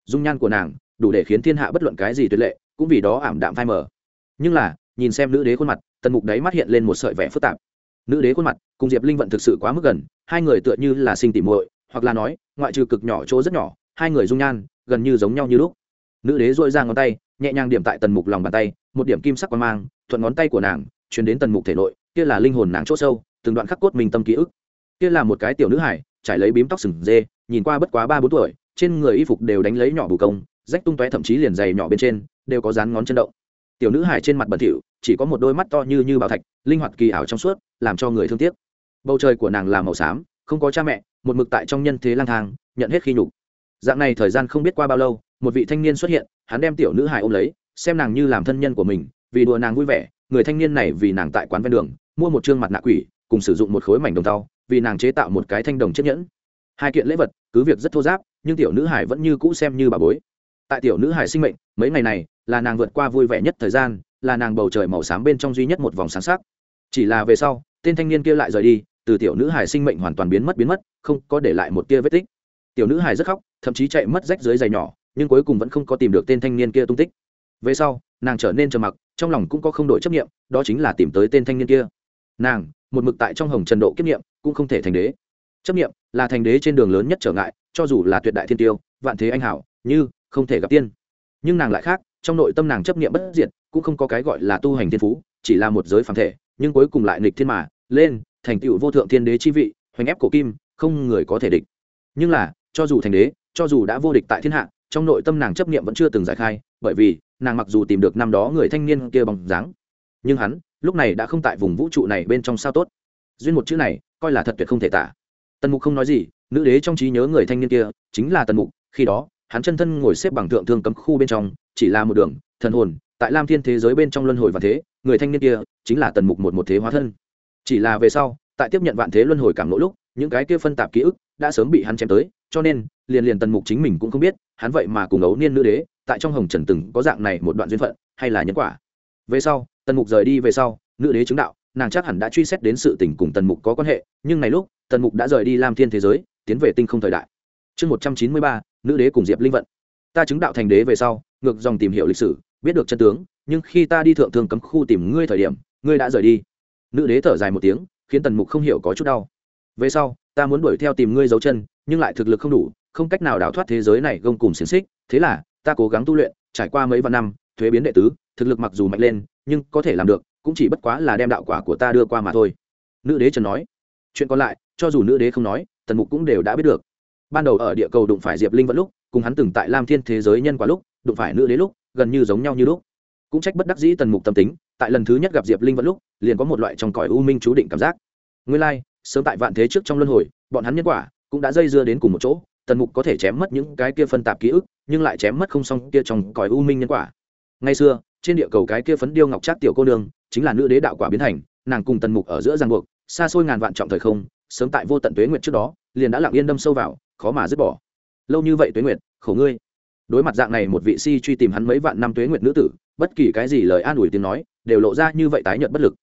Dung nhan của nàng, đủ để khiến thiên hạ bất luận cái gì tuyệt lệ, cũng vì đó ảm đạm phai mờ. Nhưng là, nhìn xem nữ đế khuôn mặt, tần mục đáy mắt hiện lên một sợi vẻ phức tạp nữ đế khuôn mặt, cùng diệp linh vận thực sự quá mức gần, hai người tựa như là sinh tỉ muội, hoặc là nói, ngoại trừ cực nhỏ chỗ rất nhỏ, hai người dung nhan, gần như giống nhau như lúc. Nữ đế dội ra ngón tay, nhẹ nhàng điểm tại tần mục lòng bàn tay, một điểm kim sắc quang mang, thuận ngón tay của nàng chuyển đến tần mục thể nội, kia là linh hồn nàng chỗ sâu, từng đoạn khắc cốt mình tâm ký ức. Kia là một cái tiểu nữ hải, trải lấy bím tóc sừng dê, nhìn qua bất quá ba bốn tuổi, trên người y phục đều đánh lấy nhỏ bù công, rách tung tóe thậm chí liền dày nhỏ bên trên, đều có dán ngón chân động. Tiểu nữ hải trên mặt bẩn thỉu chỉ có một đôi mắt to như như bảo thạch, linh hoạt kỳ ảo trong suốt, làm cho người thương tiếc. Bầu trời của nàng là màu xám, không có cha mẹ, một mực tại trong nhân thế lang thang, nhận hết khi nhục. Dạng này thời gian không biết qua bao lâu, một vị thanh niên xuất hiện, hắn đem tiểu nữ hải ôm lấy, xem nàng như làm thân nhân của mình, vì đùa nàng vui vẻ, người thanh niên này vì nàng tại quán ven đường, mua một chương mặt nạ quỷ, cùng sử dụng một khối mảnh đồng tàu vì nàng chế tạo một cái thanh đồng chiếc nhẫn. Hai kiện lễ vật, cứ việc rất thô giáp, nhưng tiểu nữ hải vẫn như cũ xem như bà bối. Tại tiểu nữ hải sinh mệnh, mấy ngày này, là nàng vượt qua vui vẻ nhất thời gian là nàng bầu trời màu xám bên trong duy nhất một vòng sáng sắc. Chỉ là về sau, tên thanh niên kia lại rời đi, từ tiểu nữ hải sinh mệnh hoàn toàn biến mất biến mất, không có để lại một tia vết tích. Tiểu nữ hải rất khóc, thậm chí chạy mất rách dưới giày nhỏ, nhưng cuối cùng vẫn không có tìm được tên thanh niên kia tung tích. Về sau, nàng trở nên trầm mặc, trong lòng cũng có không đổi chấp nghiệm đó chính là tìm tới tên thanh niên kia. Nàng, một mực tại trong hồng trần độ kiếp nghiệm cũng không thể thành đế. Chấp nghiệm là thành đế trên đường lớn nhất trở ngại, cho dù là tuyệt đại thiên tiêu, vạn thế anh hảo, như không thể gặp tiên. Nhưng nàng lại khác, trong nội tâm nàng chấp nghiệm bất diệt cũng không có cái gọi là tu hành thiên phú, chỉ là một giới phàm thể, nhưng cuối cùng lại nghịch thiên mà, lên, thành tựu vô thượng thiên đế chi vị, hoành ép cổ kim, không người có thể địch. Nhưng là, cho dù thành đế, cho dù đã vô địch tại thiên hạ, trong nội tâm nàng chấp nghiệm vẫn chưa từng giải khai, bởi vì, nàng mặc dù tìm được năm đó người thanh niên kia bằng dáng, nhưng hắn, lúc này đã không tại vùng vũ trụ này bên trong sao tốt. Duyên một chữ này, coi là thật tuyệt không thể tả. Tần mục không nói gì, nữ đế trong trí nhớ người thanh niên kia, chính là tần mục, khi đó, hắn chân thân ngồi xếp bằng thượng thương cấm khu bên trong, chỉ là một đường, thần hồn tại lam thiên thế giới bên trong luân hồi và thế, người thanh niên kia chính là tần mục một một thế hóa thân. Chỉ là về sau, tại tiếp nhận vạn thế luân hồi cảm nỗ lúc, những cái kia phân tạp ký ức đã sớm bị hắn chém tới, cho nên, liền liền tần mục chính mình cũng không biết, hắn vậy mà cùng ấu niên nữ đế, tại trong hồng trần từng có dạng này một đoạn duyên phận, hay là nhân quả. Về sau, tần mục rời đi về sau, nữ đế chứng đạo, nàng chắc hẳn đã truy xét đến sự tình cùng tần mục có quan hệ, nhưng này lúc, tần mục đã rời đi lam thiên thế giới, tiến về tinh không thời đại. Chương một trăm chín mươi ba, nữ đế cùng diệp linh vận. Ta chứng đạo thành đế về sau, ngược dòng tìm hiểu lịch sử biết được chân tướng, nhưng khi ta đi thượng thường cấm khu tìm ngươi thời điểm, ngươi đã rời đi. Nữ đế thở dài một tiếng, khiến tần mục không hiểu có chút đau. Về sau, ta muốn đuổi theo tìm ngươi dấu chân, nhưng lại thực lực không đủ, không cách nào đào thoát thế giới này gông cùng xiềng xích, thế là, ta cố gắng tu luyện, trải qua mấy vạn năm, thuế biến đệ tứ, thực lực mặc dù mạnh lên, nhưng có thể làm được, cũng chỉ bất quá là đem đạo quả của ta đưa qua mà thôi. Nữ đế trần nói. Chuyện còn lại, cho dù nữ đế không nói, tần mục cũng đều đã biết được. Ban đầu ở địa cầu đụng phải diệp linh vẫn lúc, cùng hắn từng tại lam thiên thế giới nhân quả lúc, đụng phải nữ đế lúc gần như giống nhau như lúc. Cũng trách bất đắc dĩ tần mục tâm tính tại lần thứ nhất gặp diệp linh vẫn lúc liền có một loại trong cõi u minh chú định cảm giác. Nguyên lai、like, sớm tại vạn thế trước trong luân hồi bọn hắn nhân quả cũng đã dây dưa đến cùng một chỗ tần mục có thể chém mất những cái kia phân tạp ký ức nhưng lại chém mất không xong kia trong cõi u minh nhân quả. Ngày xưa trên địa cầu cái kia phấn điêu ngọc trác tiểu cô nương chính là nữ đế đạo quả biến thành nàng cùng tần mục ở giữa giang buộc xa xôi ngàn vạn trọng thời không sớm tại vô tận tuế nguyệt trước đó liền đã lặng yên đâm sâu vào khó mà dứt bỏ. Lâu như vậy tuế nguyệt khổ ngươi đối mặt dạng này một vị si truy tìm hắn mấy vạn năm tuế nguyệt nữ tử, bất kỳ cái gì lời an ủi tiếng nói, đều lộ ra như vậy tái nhợt bất lực.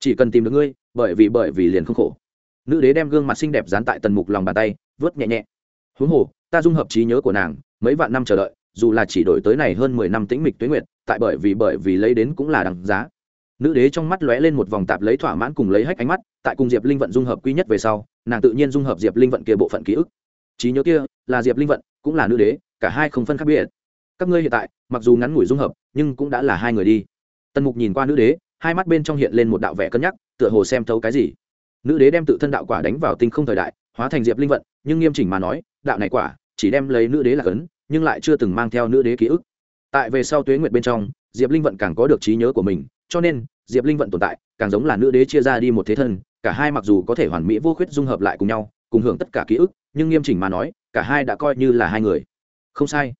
Chỉ cần tìm được ngươi, bởi vì bởi vì liền không khổ. Nữ đế đem gương mặt xinh đẹp dán tại tần mục lòng bàn tay, vớt nhẹ nhẹ. Huống hồ, ta dung hợp trí nhớ của nàng, mấy vạn năm chờ đợi, dù là chỉ đổi tới này hơn mười năm tĩnh mịch tuế nguyệt, tại bởi vì bởi vì lấy đến cũng là đằng giá. Nữ đế trong mắt lóe lên một vòng tạp lấy thỏa mãn cùng lấy hách ánh mắt, tại cùng diệp linh vận dung hợp quy nhất về sau, nàng tự nhiên dung hợp diệp linh vận kia bộ phận ký ức. Trí nhớ kia là diệp linh vận, cũng là nữ đế cả hai không phân khác biệt. Các ngươi hiện tại, mặc dù ngắn ngủi dung hợp, nhưng cũng đã là hai người đi. Tần mục nhìn qua nữ đế, hai mắt bên trong hiện lên một đạo vẻ cân nhắc, tựa hồ xem thấu cái gì. Nữ đế đem tự thân đạo quả đánh vào tinh không thời đại, hóa thành diệp linh vận, nhưng nghiêm chỉnh mà nói, đạo này quả chỉ đem lấy nữ đế là cấn, nhưng lại chưa từng mang theo nữ đế ký ức. Tại về sau tuế nguyệt bên trong, diệp linh vận càng có được trí nhớ của mình, cho nên, diệp linh vận tồn tại, càng giống là nữ đế chia ra đi một thế thân, cả hai mặc dù có thể hoàn mỹ vô khuyết dung hợp lại cùng nhau, cùng hưởng tất cả ký ức, nhưng nghiêm chỉnh mà nói, cả hai đã coi như là hai người không sai.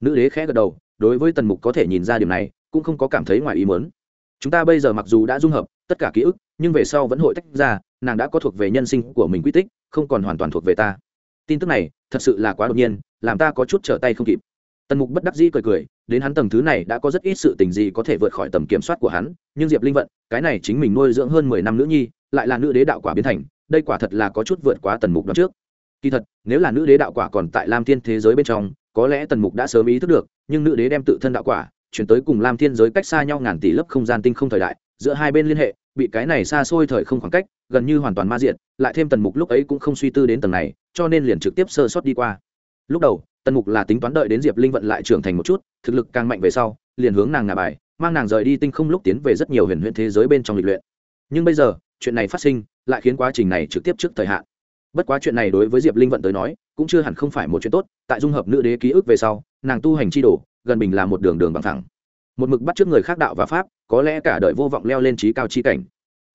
Nữ đế khẽ gật đầu, đối với tần mục có thể nhìn ra điểm này, cũng không có cảm thấy ngoài ý muốn. Chúng ta bây giờ mặc dù đã dung hợp tất cả ký ức, nhưng về sau vẫn hội tách ra, nàng đã có thuộc về nhân sinh của mình quy tích, không còn hoàn toàn thuộc về ta. Tin tức này thật sự là quá đột nhiên, làm ta có chút trở tay không kịp. Tần mục bất đắc dĩ cười cười, đến hắn tầng thứ này đã có rất ít sự tình gì có thể vượt khỏi tầm kiểm soát của hắn, nhưng diệp linh vận, cái này chính mình nuôi dưỡng hơn mười năm nữ nhi, lại là nữ đế đạo quả biến thành, đây quả thật là có chút vượt quá tần mục đó trước. Kỳ thật, nếu là nữ đế đạo quả còn tại lam thiên thế giới bên trong có lẽ tần mục đã sớm ý thức được, nhưng nữ đế đem tự thân đạo quả chuyển tới cùng lam thiên giới cách xa nhau ngàn tỷ lớp không gian tinh không thời đại, giữa hai bên liên hệ, bị cái này xa xôi thời không khoảng cách, gần như hoàn toàn ma diện lại thêm tần mục lúc ấy cũng không suy tư đến tầng này, cho nên liền trực tiếp sơ sót đi qua. Lúc đầu, tần mục là tính toán đợi đến diệp linh vận lại trưởng thành một chút, thực lực càng mạnh về sau, liền hướng nàng ngà bài, mang nàng rời đi tinh không lúc tiến về rất nhiều huyền huyền thế giới bên trong lịch luyện. Nhưng bây giờ, chuyện này phát sinh, lại khiến quá trình này trực tiếp trước thời hạn bất quá chuyện này đối với diệp linh vận tới nói, cũng chưa hẳn không phải một chuyện tốt, tại dung hợp nữ đế ký ức về sau, nàng tu hành chi đồ, gần mình là một đường đường bằng thẳng. Một mực bắt trước người khác đạo và pháp, có lẽ cả đời vô vọng leo lên trí cao trí cảnh.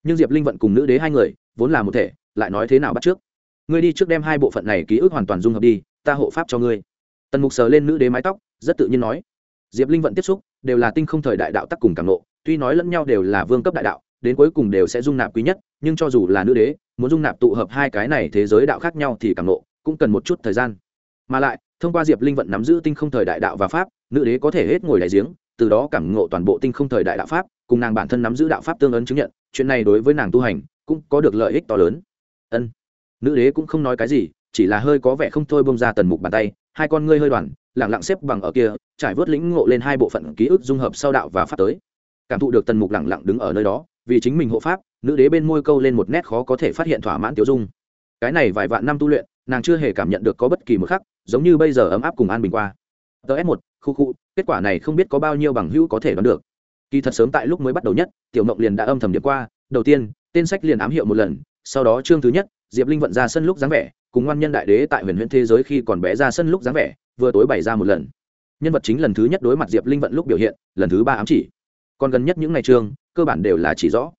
Nhưng diệp linh vận cùng nữ đế hai người, vốn là một thể, lại nói thế nào bắt trước ngươi đi trước đem hai bộ phận này ký ức hoàn toàn dung hợp đi, ta hộ pháp cho ngươi. Tần mục sờ lên nữ đế mái tóc, rất tự nhiên nói. Diệp linh vận tiếp xúc, đều là tinh không thời đại đạo tắc cùng càng lộ tuy nói lẫn nhau đều là vương cấp đại đạo, đến cuối cùng đều sẽ dung nạp quý nhất, nhưng cho dù là nữ đế muốn dung nạp tụ hợp hai cái này thế giới đạo khác nhau thì càng nộ, cũng cần một chút thời gian. Mà lại, thông qua diệp linh vận nắm giữ tinh không thời đại đạo và pháp, nữ đế có thể hết ngồi đại giếng, từ đó cảm ngộ toàn bộ tinh không thời đại đạo pháp, cùng nàng bản thân nắm giữ đạo pháp tương ấn chứng nhận, chuyện này đối với nàng tu hành cũng có được lợi ích to lớn. Ân. Nữ đế cũng không nói cái gì, chỉ là hơi có vẻ không thôi bông ra tần mục bàn tay, hai con ngươi hơi đoàn lẳng lặng xếp bằng ở kia, trải vớt lĩnh ngộ lên hai bộ phận ký ức dung hợp sau đạo và pháp tới. Cảm thụ được tần mục lẳng lặng đứng ở nơi đó, vì chính mình hộ pháp nữ đế bên môi câu lên một nét khó có thể phát hiện thỏa mãn tiêu dung. Cái này vài vạn năm tu luyện, nàng chưa hề cảm nhận được có bất kỳ một khắc, giống như bây giờ ấm áp cùng an bình qua. Ts một, khu khu, kết quả này không biết có bao nhiêu bằng hữu có thể đoán được. Kỳ thật sớm tại lúc mới bắt đầu nhất, tiểu mộng liền đã âm thầm điểm qua, đầu tiên, tên sách liền ám hiệu một lần, sau đó chương thứ nhất, diệp linh vận ra sân lúc dáng vẻ, cùng ngoan nhân đại đế tại huyền huyền thế giới khi còn bé ra sân lúc dáng vẻ, vừa tối bày ra một lần. Nhân vật chính lần thứ nhất đối mặt diệp linh vận lúc biểu hiện, lần thứ ba ám chỉ. Còn gần nhất những ngày chương cơ bản đều là chỉ rõ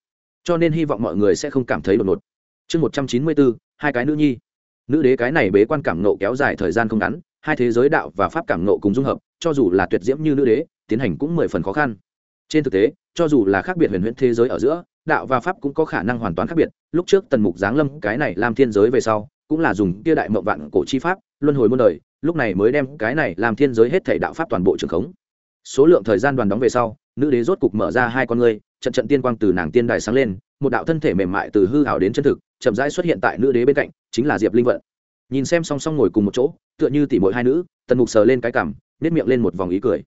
cho nên hy vọng mọi người sẽ không cảm thấy đột ngột. Chương một trăm chín mươi bốn hai cái nữ nhi. Nữ đế cái này bế quan cảm nộ kéo dài thời gian không ngắn, hai thế giới đạo và pháp cảm nộ cùng dung hợp, cho dù là tuyệt diễm như nữ đế, tiến hành cũng mười phần khó khăn. Trên thực tế, cho dù là khác biệt huyền huyễn thế giới ở giữa, đạo và pháp cũng có khả năng hoàn toàn khác biệt. Lúc trước tần mục giáng lâm cái này làm thiên giới về sau, cũng là dùng kia đại mộng vạn cổ chi pháp, luân hồi muôn đời, lúc này mới đem cái này làm thiên giới hết thể đạo pháp toàn bộ trường khống. Số lượng thời gian đoàn đóng về sau, nữ đế rốt cục mở ra hai con ngươi trận trận tiên quang từ nàng tiên đài sáng lên, một đạo thân thể mềm mại từ hư hảo đến chân thực, chậm rãi xuất hiện tại nữ đế bên cạnh, chính là diệp linh vận. Nhìn xem song song ngồi cùng một chỗ, tựa như tỉ mỗi hai nữ, tần mục sờ lên cái cằm nếp miệng lên một vòng ý cười.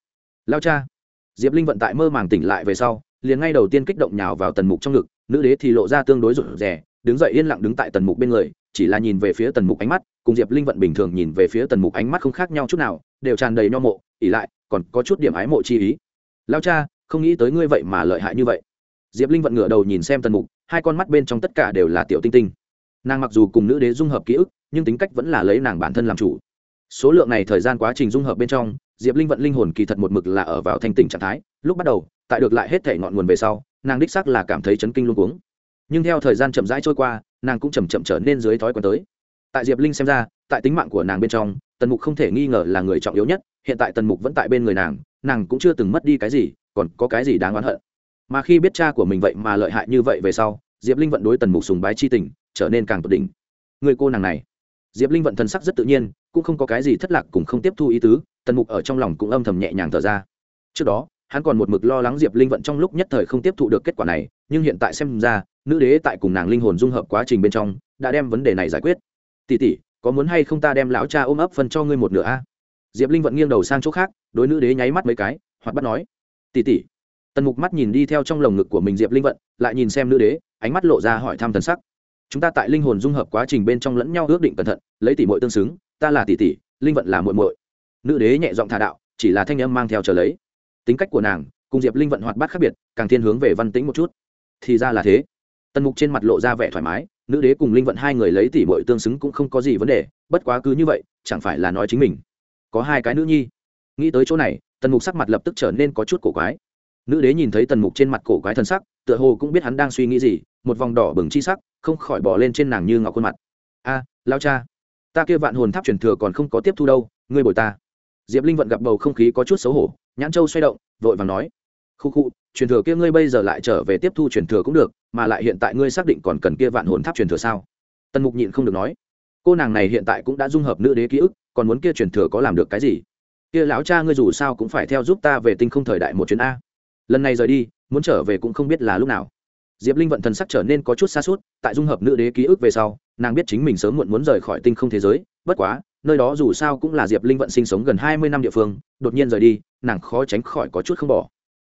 Lao cha. Diệp linh vận tại mơ màng tỉnh lại về sau, liền ngay đầu tiên kích động nhào vào tần mục trong ngực, nữ đế thì lộ ra tương đối rụt rè, đứng dậy yên lặng đứng tại tần mục bên người, chỉ là nhìn về phía tần mục ánh mắt, cùng diệp linh vận bình thường nhìn về phía tần mục ánh mắt không khác nhau chút nào, đều tràn đầy nho mộ ỉ lại, còn có chút điểm ái mộ chi ý. Lao cha không nghĩ tới ngươi vậy mà lợi hại như vậy. Diệp linh vận ngửa đầu nhìn xem tần mục, hai con mắt bên trong tất cả đều là tiểu tinh tinh. Nàng mặc dù cùng nữ đế dung hợp ký ức, nhưng tính cách vẫn là lấy nàng bản thân làm chủ. Số lượng này thời gian quá trình dung hợp bên trong, diệp linh vận linh hồn kỳ thật một mực là ở vào thanh tỉnh trạng thái. Lúc bắt đầu, tại được lại hết thể ngọn nguồn về sau, nàng đích xác là cảm thấy chấn kinh luôn cuống. Nhưng theo thời gian chậm rãi trôi qua, nàng cũng chầm chậm trở nên dưới thói quen tới. Tại diệp linh xem ra, tại tính mạng của nàng bên trong, tần mục không thể nghi ngờ là người trọng yếu nhất. Hiện tại tần mục vẫn tại bên người nàng nàng cũng chưa từng mất đi cái gì còn có cái gì đáng oán hận? Mà khi biết cha của mình vậy mà lợi hại như vậy về sau, diệp linh vận đối tần mục sùng bái chi tình, trở nên càng tột đỉnh. Người cô nàng này. Diệp linh vận thân sắc rất tự nhiên, cũng không có cái gì thất lạc cùng không tiếp thu ý tứ, tần mục ở trong lòng cũng âm thầm nhẹ nhàng thở ra. Trước đó, hắn còn một mực lo lắng diệp linh vận trong lúc nhất thời không tiếp thụ được kết quả này, nhưng hiện tại xem ra, nữ đế tại cùng nàng linh hồn dung hợp quá trình bên trong, đã đem vấn đề này giải quyết. Tỷ tỷ, có muốn hay không ta đem lão cha ôm ấp phân cho ngươi một nửa a? Diệp linh vận nghiêng đầu sang chỗ khác, đối nữ đế nháy mắt mấy cái hoặc bắt nói tỷ tỷ tần mục mắt nhìn đi theo trong lồng ngực của mình diệp linh vận, lại nhìn xem nữ đế, ánh mắt lộ ra hỏi thăm thần sắc. Chúng ta tại linh hồn dung hợp quá trình bên trong lẫn nhau ước định cẩn thận, lấy tỷ muội tương xứng, ta là tỷ tỷ linh vận là muội muội. Nữ đế nhẹ giọng thả đạo, chỉ là thanh âm mang theo trở lấy. Tính cách của nàng, cùng diệp linh vận hoạt bát khác biệt, càng thiên hướng về văn tĩnh một chút. Thì ra là thế. Tần mục trên mặt lộ ra vẻ thoải mái, nữ đế cùng linh vận hai người lấy tỷ muội tương xứng cũng không có gì vấn đề, bất quá cứ như vậy, chẳng phải là nói chính mình. Có hai cái nữ nhi. Nghĩ tới chỗ này tần mục sắc mặt lập tức trở nên có chút cổ quái. Nữ đế nhìn thấy tần mục trên mặt cổ quái thân sắc, tựa hồ cũng biết hắn đang suy nghĩ gì, một vòng đỏ bừng chi sắc, không khỏi bỏ lên trên nàng như ngọc khuôn mặt. A, lao cha, ta kia vạn hồn tháp truyền thừa còn không có tiếp thu đâu, ngươi bồi ta. Diệp linh vận gặp bầu không khí có chút xấu hổ, nhãn châu xoay động, vội vàng nói, khu khu, truyền thừa kia ngươi bây giờ lại trở về tiếp thu truyền thừa cũng được, mà lại hiện tại ngươi xác định còn cần kia vạn hồn tháp truyền thừa sao? Tần mục nhịn không được nói, cô nàng này hiện tại cũng đã dung hợp nữ đế ký ức, còn muốn kia truyền thừa có làm được cái gì? Kia lão cha ngươi dù sao cũng phải theo giúp ta về tinh không thời đại một chuyến a. Lần này rời đi, muốn trở về cũng không biết là lúc nào. Diệp linh vận thần sắc trở nên có chút xa suốt tại dung hợp nữ đế ký ức về sau, nàng biết chính mình sớm muộn muốn rời khỏi tinh không thế giới, bất quá, nơi đó dù sao cũng là diệp linh vận sinh sống gần hai mươi năm địa phương, đột nhiên rời đi, nàng khó tránh khỏi có chút không bỏ.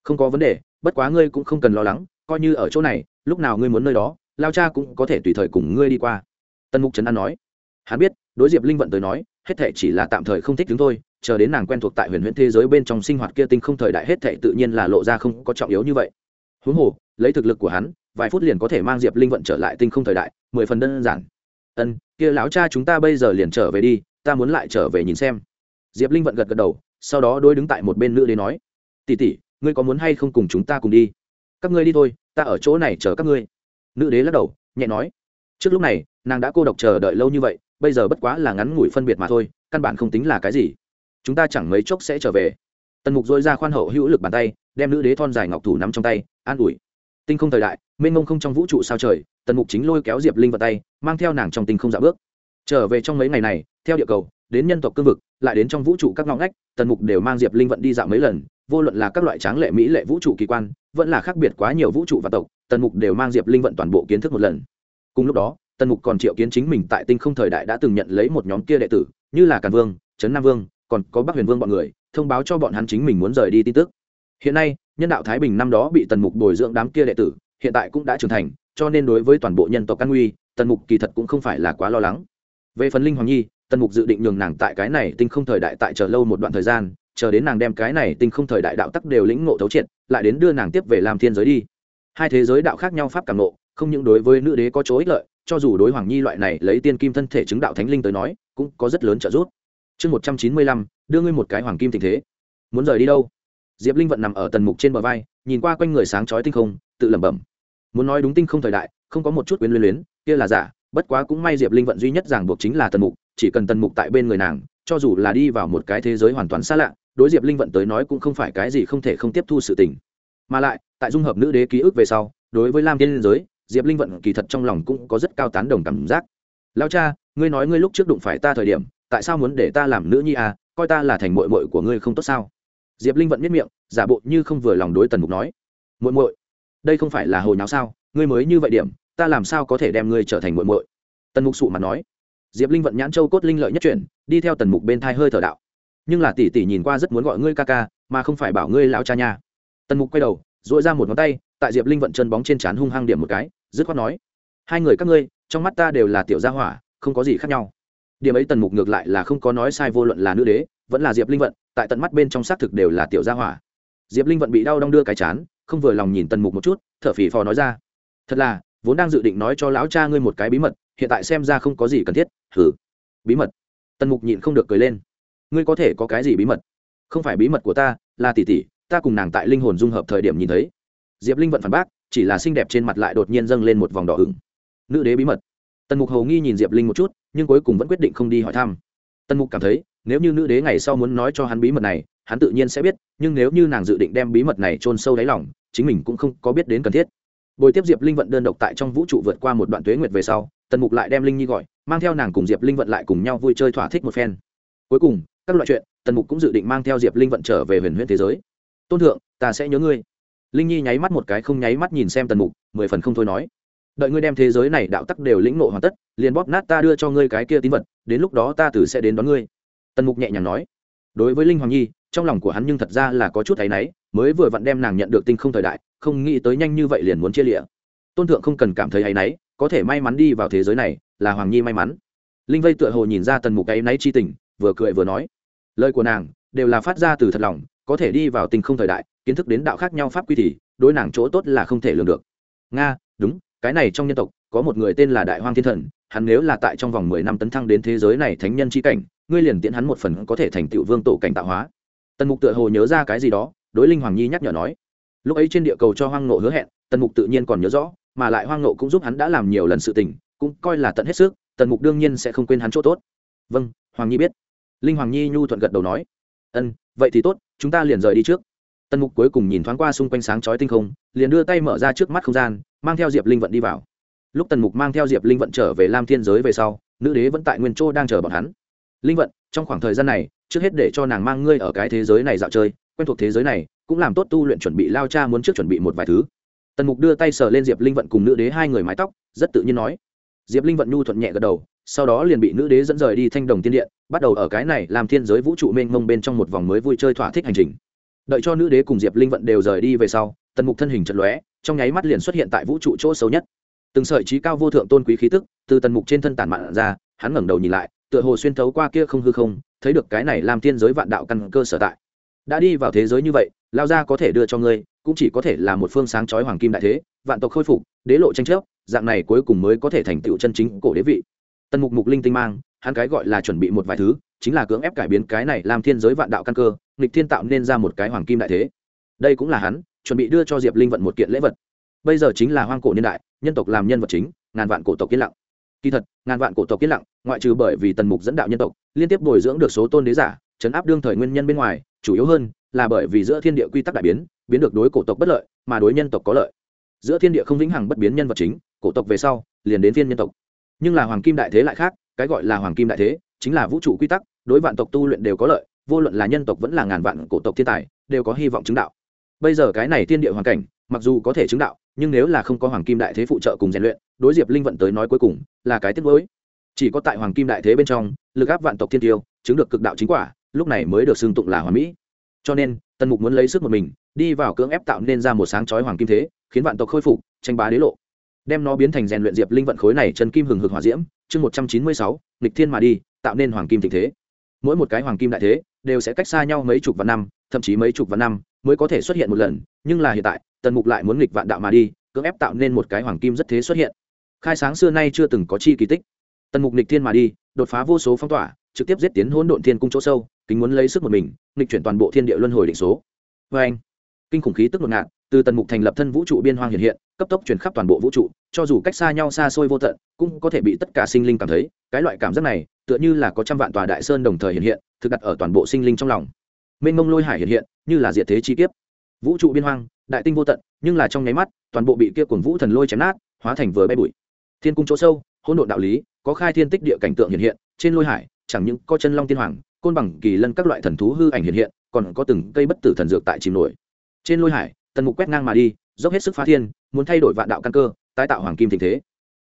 Không có vấn đề, bất quá ngươi cũng không cần lo lắng, coi như ở chỗ này, lúc nào ngươi muốn nơi đó lao cha cũng có thể tùy thời cùng ngươi đi qua. Tân mục trấn an nói. Hắn biết, đối diệp linh vận tới nói, hết thệ chỉ là tạm thời không thích chúng tôi chờ đến nàng quen thuộc tại huyền huyễn thế giới bên trong sinh hoạt kia tinh không thời đại hết thệ tự nhiên là lộ ra không có trọng yếu như vậy. Huống hồ, lấy thực lực của hắn, vài phút liền có thể mang diệp linh vận trở lại tinh không thời đại, mười phần đơn giản. Ân, kia lão cha chúng ta bây giờ liền trở về đi, ta muốn lại trở về nhìn xem. Diệp linh vận gật gật đầu, sau đó đôi đứng tại một bên nữ đế nói tỉ tỉ ngươi có muốn hay không cùng chúng ta cùng đi? Các ngươi đi thôi, ta ở chỗ này chờ các ngươi. Nữ đế lắc đầu, nhẹ nói, trước lúc này, nàng đã cô độc chờ đợi lâu như vậy, bây giờ bất quá là ngắn ngủi phân biệt mà thôi, căn bản không tính là cái gì chúng ta chẳng mấy chốc sẽ trở về. Tần mục dội ra khoan hậu hữu lực bàn tay, đem nữ đế thon dài ngọc thủ nắm trong tay, an ủi. Tinh không thời đại, mênh mông không trong vũ trụ sao trời, tần mục chính lôi kéo diệp linh vào tay, mang theo nàng trong tinh không dạ bước. Trở về trong mấy ngày này, theo địa cầu, đến nhân tộc cương vực, lại đến trong vũ trụ các ngõ ngách, tần mục đều mang diệp linh vận đi dạo mấy lần, vô luận là các loại tráng lệ mỹ lệ vũ trụ kỳ quan, vẫn là khác biệt quá nhiều vũ trụ và tộc, tần mục đều mang diệp linh vận toàn bộ kiến thức một lần. Cùng lúc đó, tần mục còn triệu kiến chính mình tại tinh không thời đại đã từng nhận lấy một nhóm kia đệ tử, như là càn vương trấn nam vương còn có bắc huyền vương bọn người, thông báo cho bọn hắn chính mình muốn rời đi tin tức. Hiện nay, nhân đạo thái bình năm đó bị tần mục bồi dưỡng đám kia đệ tử, hiện tại cũng đã trưởng thành, cho nên đối với toàn bộ nhân tộc căn nguy, tần mục kỳ thật cũng không phải là quá lo lắng. Về phần linh hoàng nhi, tần mục dự định nhường nàng tại cái này tinh không thời đại tại chờ lâu một đoạn thời gian, chờ đến nàng đem cái này tinh không thời đại đạo tắc đều lĩnh ngộ thấu triệt, lại đến đưa nàng tiếp về làm thiên giới đi. Hai thế giới đạo khác nhau pháp cảm nộ không những đối với nữ đế có chỗ ích lợi, cho dù đối hoàng nhi loại này lấy tiên kim thân thể chứng đạo thánh linh tới nói, cũng có rất lớn trợ giúp chương một trăm chín mươi lăm, đưa ngươi một cái hoàng kim tình thế. Muốn rời đi đâu? Diệp linh vận nằm ở tần mục trên bờ vai, nhìn qua quanh người sáng chói tinh không, tự lẩm bẩm. Muốn nói đúng tinh không thời đại, không có một chút quyến luyến luyến, kia là giả, bất quá cũng may diệp linh vận duy nhất ràng buộc chính là tần mục, chỉ cần tần mục tại bên người nàng, cho dù là đi vào một cái thế giới hoàn toàn xa lạ, đối diệp linh vận tới nói cũng không phải cái gì không thể không tiếp thu sự tình. Mà lại, tại dung hợp nữ đế ký ức về sau, đối với lam tiên giới, diệp linh vận kỳ thật trong lòng cũng có rất cao tán đồng cảm giác. Lao cha, ngươi nói ngươi lúc trước đụng phải ta thời điểm tại sao muốn để ta làm nữ nhi à coi ta là thành mội mội của ngươi không tốt sao? Diệp linh vận miết miệng, giả bộ như không vừa lòng đối tần mục nói. Mội mội đây không phải là hồi nào sao? Ngươi mới như vậy điểm, ta làm sao có thể đem ngươi trở thành mội mội tần mục sụ mặt nói. Diệp linh vận nhãn châu cốt linh lợi nhất chuyển, đi theo tần mục bên thai hơi thở đạo. Nhưng là tỷ tỷ nhìn qua rất muốn gọi ngươi ca ca, mà không phải bảo ngươi lão cha nha. Tần mục quay đầu dội ra một ngón tay, tại diệp linh vận chân bóng trên trán hung hăng điểm một cái, dứt khoát nói. Hai người các ngươi, trong mắt ta đều là tiểu gia hỏa, không có gì khác nhau điểm ấy tần mục ngược lại là không có nói sai vô luận là nữ đế, vẫn là diệp linh vận, tại tận mắt bên trong xác thực đều là tiểu gia hỏa. Diệp linh vận bị đau đong đưa cái chán, không vừa lòng nhìn tần mục một chút t h ở phì phò nói ra. Thật là, vốn đang dự định nói cho lão cha ngươi một cái bí mật, hiện tại xem ra không có gì cần thiết thử bí mật? Tần mục nhịn không được cười lên. Ngươi có thể có cái gì bí mật? Không phải bí mật của ta, là tỷ tỷ, ta cùng nàng tại linh hồn dung hợp thời điểm nhìn thấy. Diệp linh vận phản bác, chỉ là xinh đẹp trên mặt lại đột nhiên dâng lên một vòng đỏ hửng nữ đế bí mật. Tần mục hầu nghi nhìn diệp linh một chút nhưng cuối cùng vẫn quyết định không đi hỏi thăm. Tần mục cảm thấy, nếu như nữ đế ngày sau muốn nói cho hắn bí mật này, hắn tự nhiên sẽ biết, nhưng nếu như nàng dự định đem bí mật này chôn sâu đáy lòng, chính mình cũng không có biết đến cần thiết. Bồi tiếp diệp linh vận đơn độc tại trong vũ trụ vượt qua một đoạn tuế nguyệt về sau, tần mục lại đem linh nhi gọi, mang theo nàng cùng diệp linh vận lại cùng nhau vui chơi thỏa thích một phen. Cuối cùng, các loại chuyện, tần mục cũng dự định mang theo diệp linh vận trở về huyền huyễn thế giới. Tôn thượng, ta sẽ nhớ ngươi. Linh nhi nháy mắt một cái không nháy mắt nhìn xem tần mục, mười phần không thôi nói đợi ngươi đem thế giới này đạo tắc đều lĩnh ngộ hoàn tất, liền bóp nát ta đưa cho ngươi cái kia tín vật, đến lúc đó ta tử sẽ đến đón ngươi. Tần mục nhẹ nhàng nói. Đối với linh hoàng nhi, trong lòng của hắn nhưng thật ra là có chút áy náy, mới vừa vặn đem nàng nhận được tinh không thời đại, không nghĩ tới nhanh như vậy liền muốn chia lịa. Tôn thượng không cần cảm thấy hay náy, có thể may mắn đi vào thế giới này, là hoàng nhi may mắn. Linh vây tựa hồ nhìn ra tần mục cái náy chi tình, vừa cười vừa nói. Lời của nàng đều là phát ra từ thật lòng, có thể đi vào tình không thời đại, kiến thức đến đạo khác nhau pháp quy thì, đối nàng chỗ tốt là không thể lường được. Nga, đúng cái này trong nhân tộc, có một người tên là đại hoang thiên thần, hắn nếu là tại trong vòng mười năm tấn thăng đến thế giới này thánh nhân c h i cảnh, ngươi liền tiễn hắn một phần có thể thành tựu vương tổ cảnh tạo hóa. Tần mục tựa hồ nhớ ra cái gì đó, đối linh hoàng nhi nhắc nhở nói. Lúc ấy trên địa cầu cho hoang nộ hứa hẹn, tần mục tự nhiên còn nhớ rõ, mà lại hoang nộ cũng giúp hắn đã làm nhiều lần sự tình, cũng coi là tận hết sức, tần mục đương nhiên sẽ không quên hắn chỗ tốt. Vâng hoàng nhi biết. Linh hoàng nhi nhu thuận gật đầu nói. Ân, vậy thì tốt, chúng ta liền rời đi trước tần mục cuối cùng nhìn thoáng qua xung quanh sáng chói tinh không, liền đưa tay mở ra trước mắt không gian, mang theo diệp linh vận đi vào. Lúc tần mục mang theo diệp linh vận trở về lam thiên giới về sau, nữ đế vẫn tại nguyên châu đang chờ bọn hắn. Linh vận, trong khoảng thời gian này, trước hết để cho nàng mang ngươi ở cái thế giới này dạo chơi, quen thuộc thế giới này, cũng làm tốt tu luyện chuẩn bị lao cha muốn trước chuẩn bị một vài thứ. Tần mục đưa tay sờ lên diệp linh vận cùng nữ đế hai người mái tóc, rất tự nhiên nói. Diệp linh vận nhu thuận nhẹ gật đầu, sau đó liền bị nữ đế dẫn rời đi thanh đồng tiên điện, bắt đầu ở cái này làm thiên giới vũ trụ mênh mông bên trong một vòng mới vui chơi thỏa thích hành trình đợi cho nữ đế cùng diệp linh vận đều rời đi về sau, tần mục thân hình trận lóe, trong nháy mắt liền xuất hiện tại vũ trụ chỗ xấu nhất. Từng sợi trí cao vô thượng tôn quý khí tức từ tần mục trên thân tản mạn ra, hắn ngẩng đầu nhìn lại, tựa hồ xuyên thấu qua kia không hư không, thấy được cái này làm thiên giới vạn đạo căn cơ sở tại. Đã đi vào thế giới như vậy lao ra có thể đưa cho ngươi, cũng chỉ có thể là một phương sáng chói hoàng kim đại thế, vạn tộc khôi phục, đế lộ tranh chấp, dạng này cuối cùng mới có thể thành tựu chân chính cổ đế vị. Tần mục mục linh tinh mang, hắn cái gọi là chuẩn bị một vài thứ, chính là cưỡng ép cải biến cái này làm thiên giới vạn đạo căn cơ nghịch thiên tạo nên ra một cái hoàng kim đại thế. Đây cũng là hắn, chuẩn bị đưa cho diệp linh vận một kiện lễ vật. Bây giờ chính là hoang cổ niên đại, nhân tộc làm nhân vật chính, ngàn vạn cổ tộc yên lặng. Kỳ thật, ngàn vạn cổ tộc yên lặng, ngoại trừ bởi vì tần mục dẫn đạo nhân tộc, liên tiếp bồi dưỡng được số tôn đế giả chấn áp đương thời nguyên nhân bên ngoài, chủ yếu hơn là bởi vì giữa thiên địa quy tắc đại biến biến được đối cổ tộc bất lợi, mà đối nhân tộc có lợi. Giữa thiên địa không vĩnh hằng bất biến nhân vật chính, cổ tộc về sau, liền đến phiên nhân tộc. Nhưng là hoàng kim đại thế lại khác, cái gọi là hoàng kim đại thế, chính là vũ trụ quy tắc, đối vạn tộc tu luyện đều có lợi vô luận là nhân tộc vẫn là ngàn vạn cổ tộc thiên tài, đều có hy vọng chứng đạo. Bây giờ cái này thiên địa hoàn cảnh, mặc dù có thể chứng đạo, nhưng nếu là không có hoàng kim đại thế phụ trợ cùng rèn luyện, đối diệp linh vận tới nói cuối cùng là cái tiết mới chỉ có tại hoàng kim đại thế bên trong, lực áp vạn tộc thiên tiêu, chứng được cực đạo chính quả, lúc này mới được xưng tụng là hoàn mỹ. Cho nên, tần mục muốn lấy sức một mình, đi vào cưỡng ép tạo nên ra một sáng chói hoàng kim thế, khiến vạn tộc khôi phục, tranh bá đế lộ. Đem nó biến thành rèn luyện diệp linh vận khối này chân kim hừng hực hỏa diễm, chương một trăm chín mươi sáu, nghịch thiên mà đi, tạo nên hoàng kim tình thế mỗi một cái hoàng kim đại thế đều sẽ cách xa nhau mấy chục vạn năm, thậm chí mấy chục vạn năm mới có thể xuất hiện một lần, nhưng là hiện tại, tần mục lại muốn nghịch vạn đạo mà đi, cưỡng ép tạo nên một cái hoàng kim rất thế xuất hiện. Khai sáng xưa nay chưa từng có chi kỳ tích. Tần mục nghịch thiên mà đi, đột phá vô số phong tỏa, trực tiếp giết tiến hỗn độn thiên cung chỗ sâu, kính muốn lấy sức một mình, nghịch chuyển toàn bộ thiên địa luân hồi định số. Vê anh, kinh khủng khí tức ngột ngạt, từ tần mục thành lập thân vũ trụ biên hoang hiện hiện, cấp tốc chuyển khắp toàn bộ vũ trụ, cho dù cách xa nhau xa xôi vô tận, cũng có thể bị tất cả sinh linh cảm thấy, cái loại cảm giác này tựa như là có trăm vạn tòa đại sơn đồng thời hiện hiện, thực đặt ở toàn bộ sinh linh trong lòng. Mênh mông lôi hải hiện hiện, như là diệt thế chi kiếp. Vũ trụ biên hoang, đại tinh vô tận, nhưng là trong nháy mắt, toàn bộ bị kia cuồng vũ thần lôi chém nát, hóa thành vừa bay bụi. Thiên cung chỗ sâu, hỗn độn đạo lý, có khai thiên tích địa cảnh tượng hiện hiện, trên lôi hải, chẳng những có chân long tiên hoàng, côn bằng kỳ lân các loại thần thú hư ảnh hiện hiện, còn có từng cây bất tử thần dược tại chìm nổi. Trên lôi hải, tần mục quét ngang mà đi, dốc hết sức phá thiên, muốn thay đổi vạn đạo căn cơ, tái tạo hoàng kim tình thế.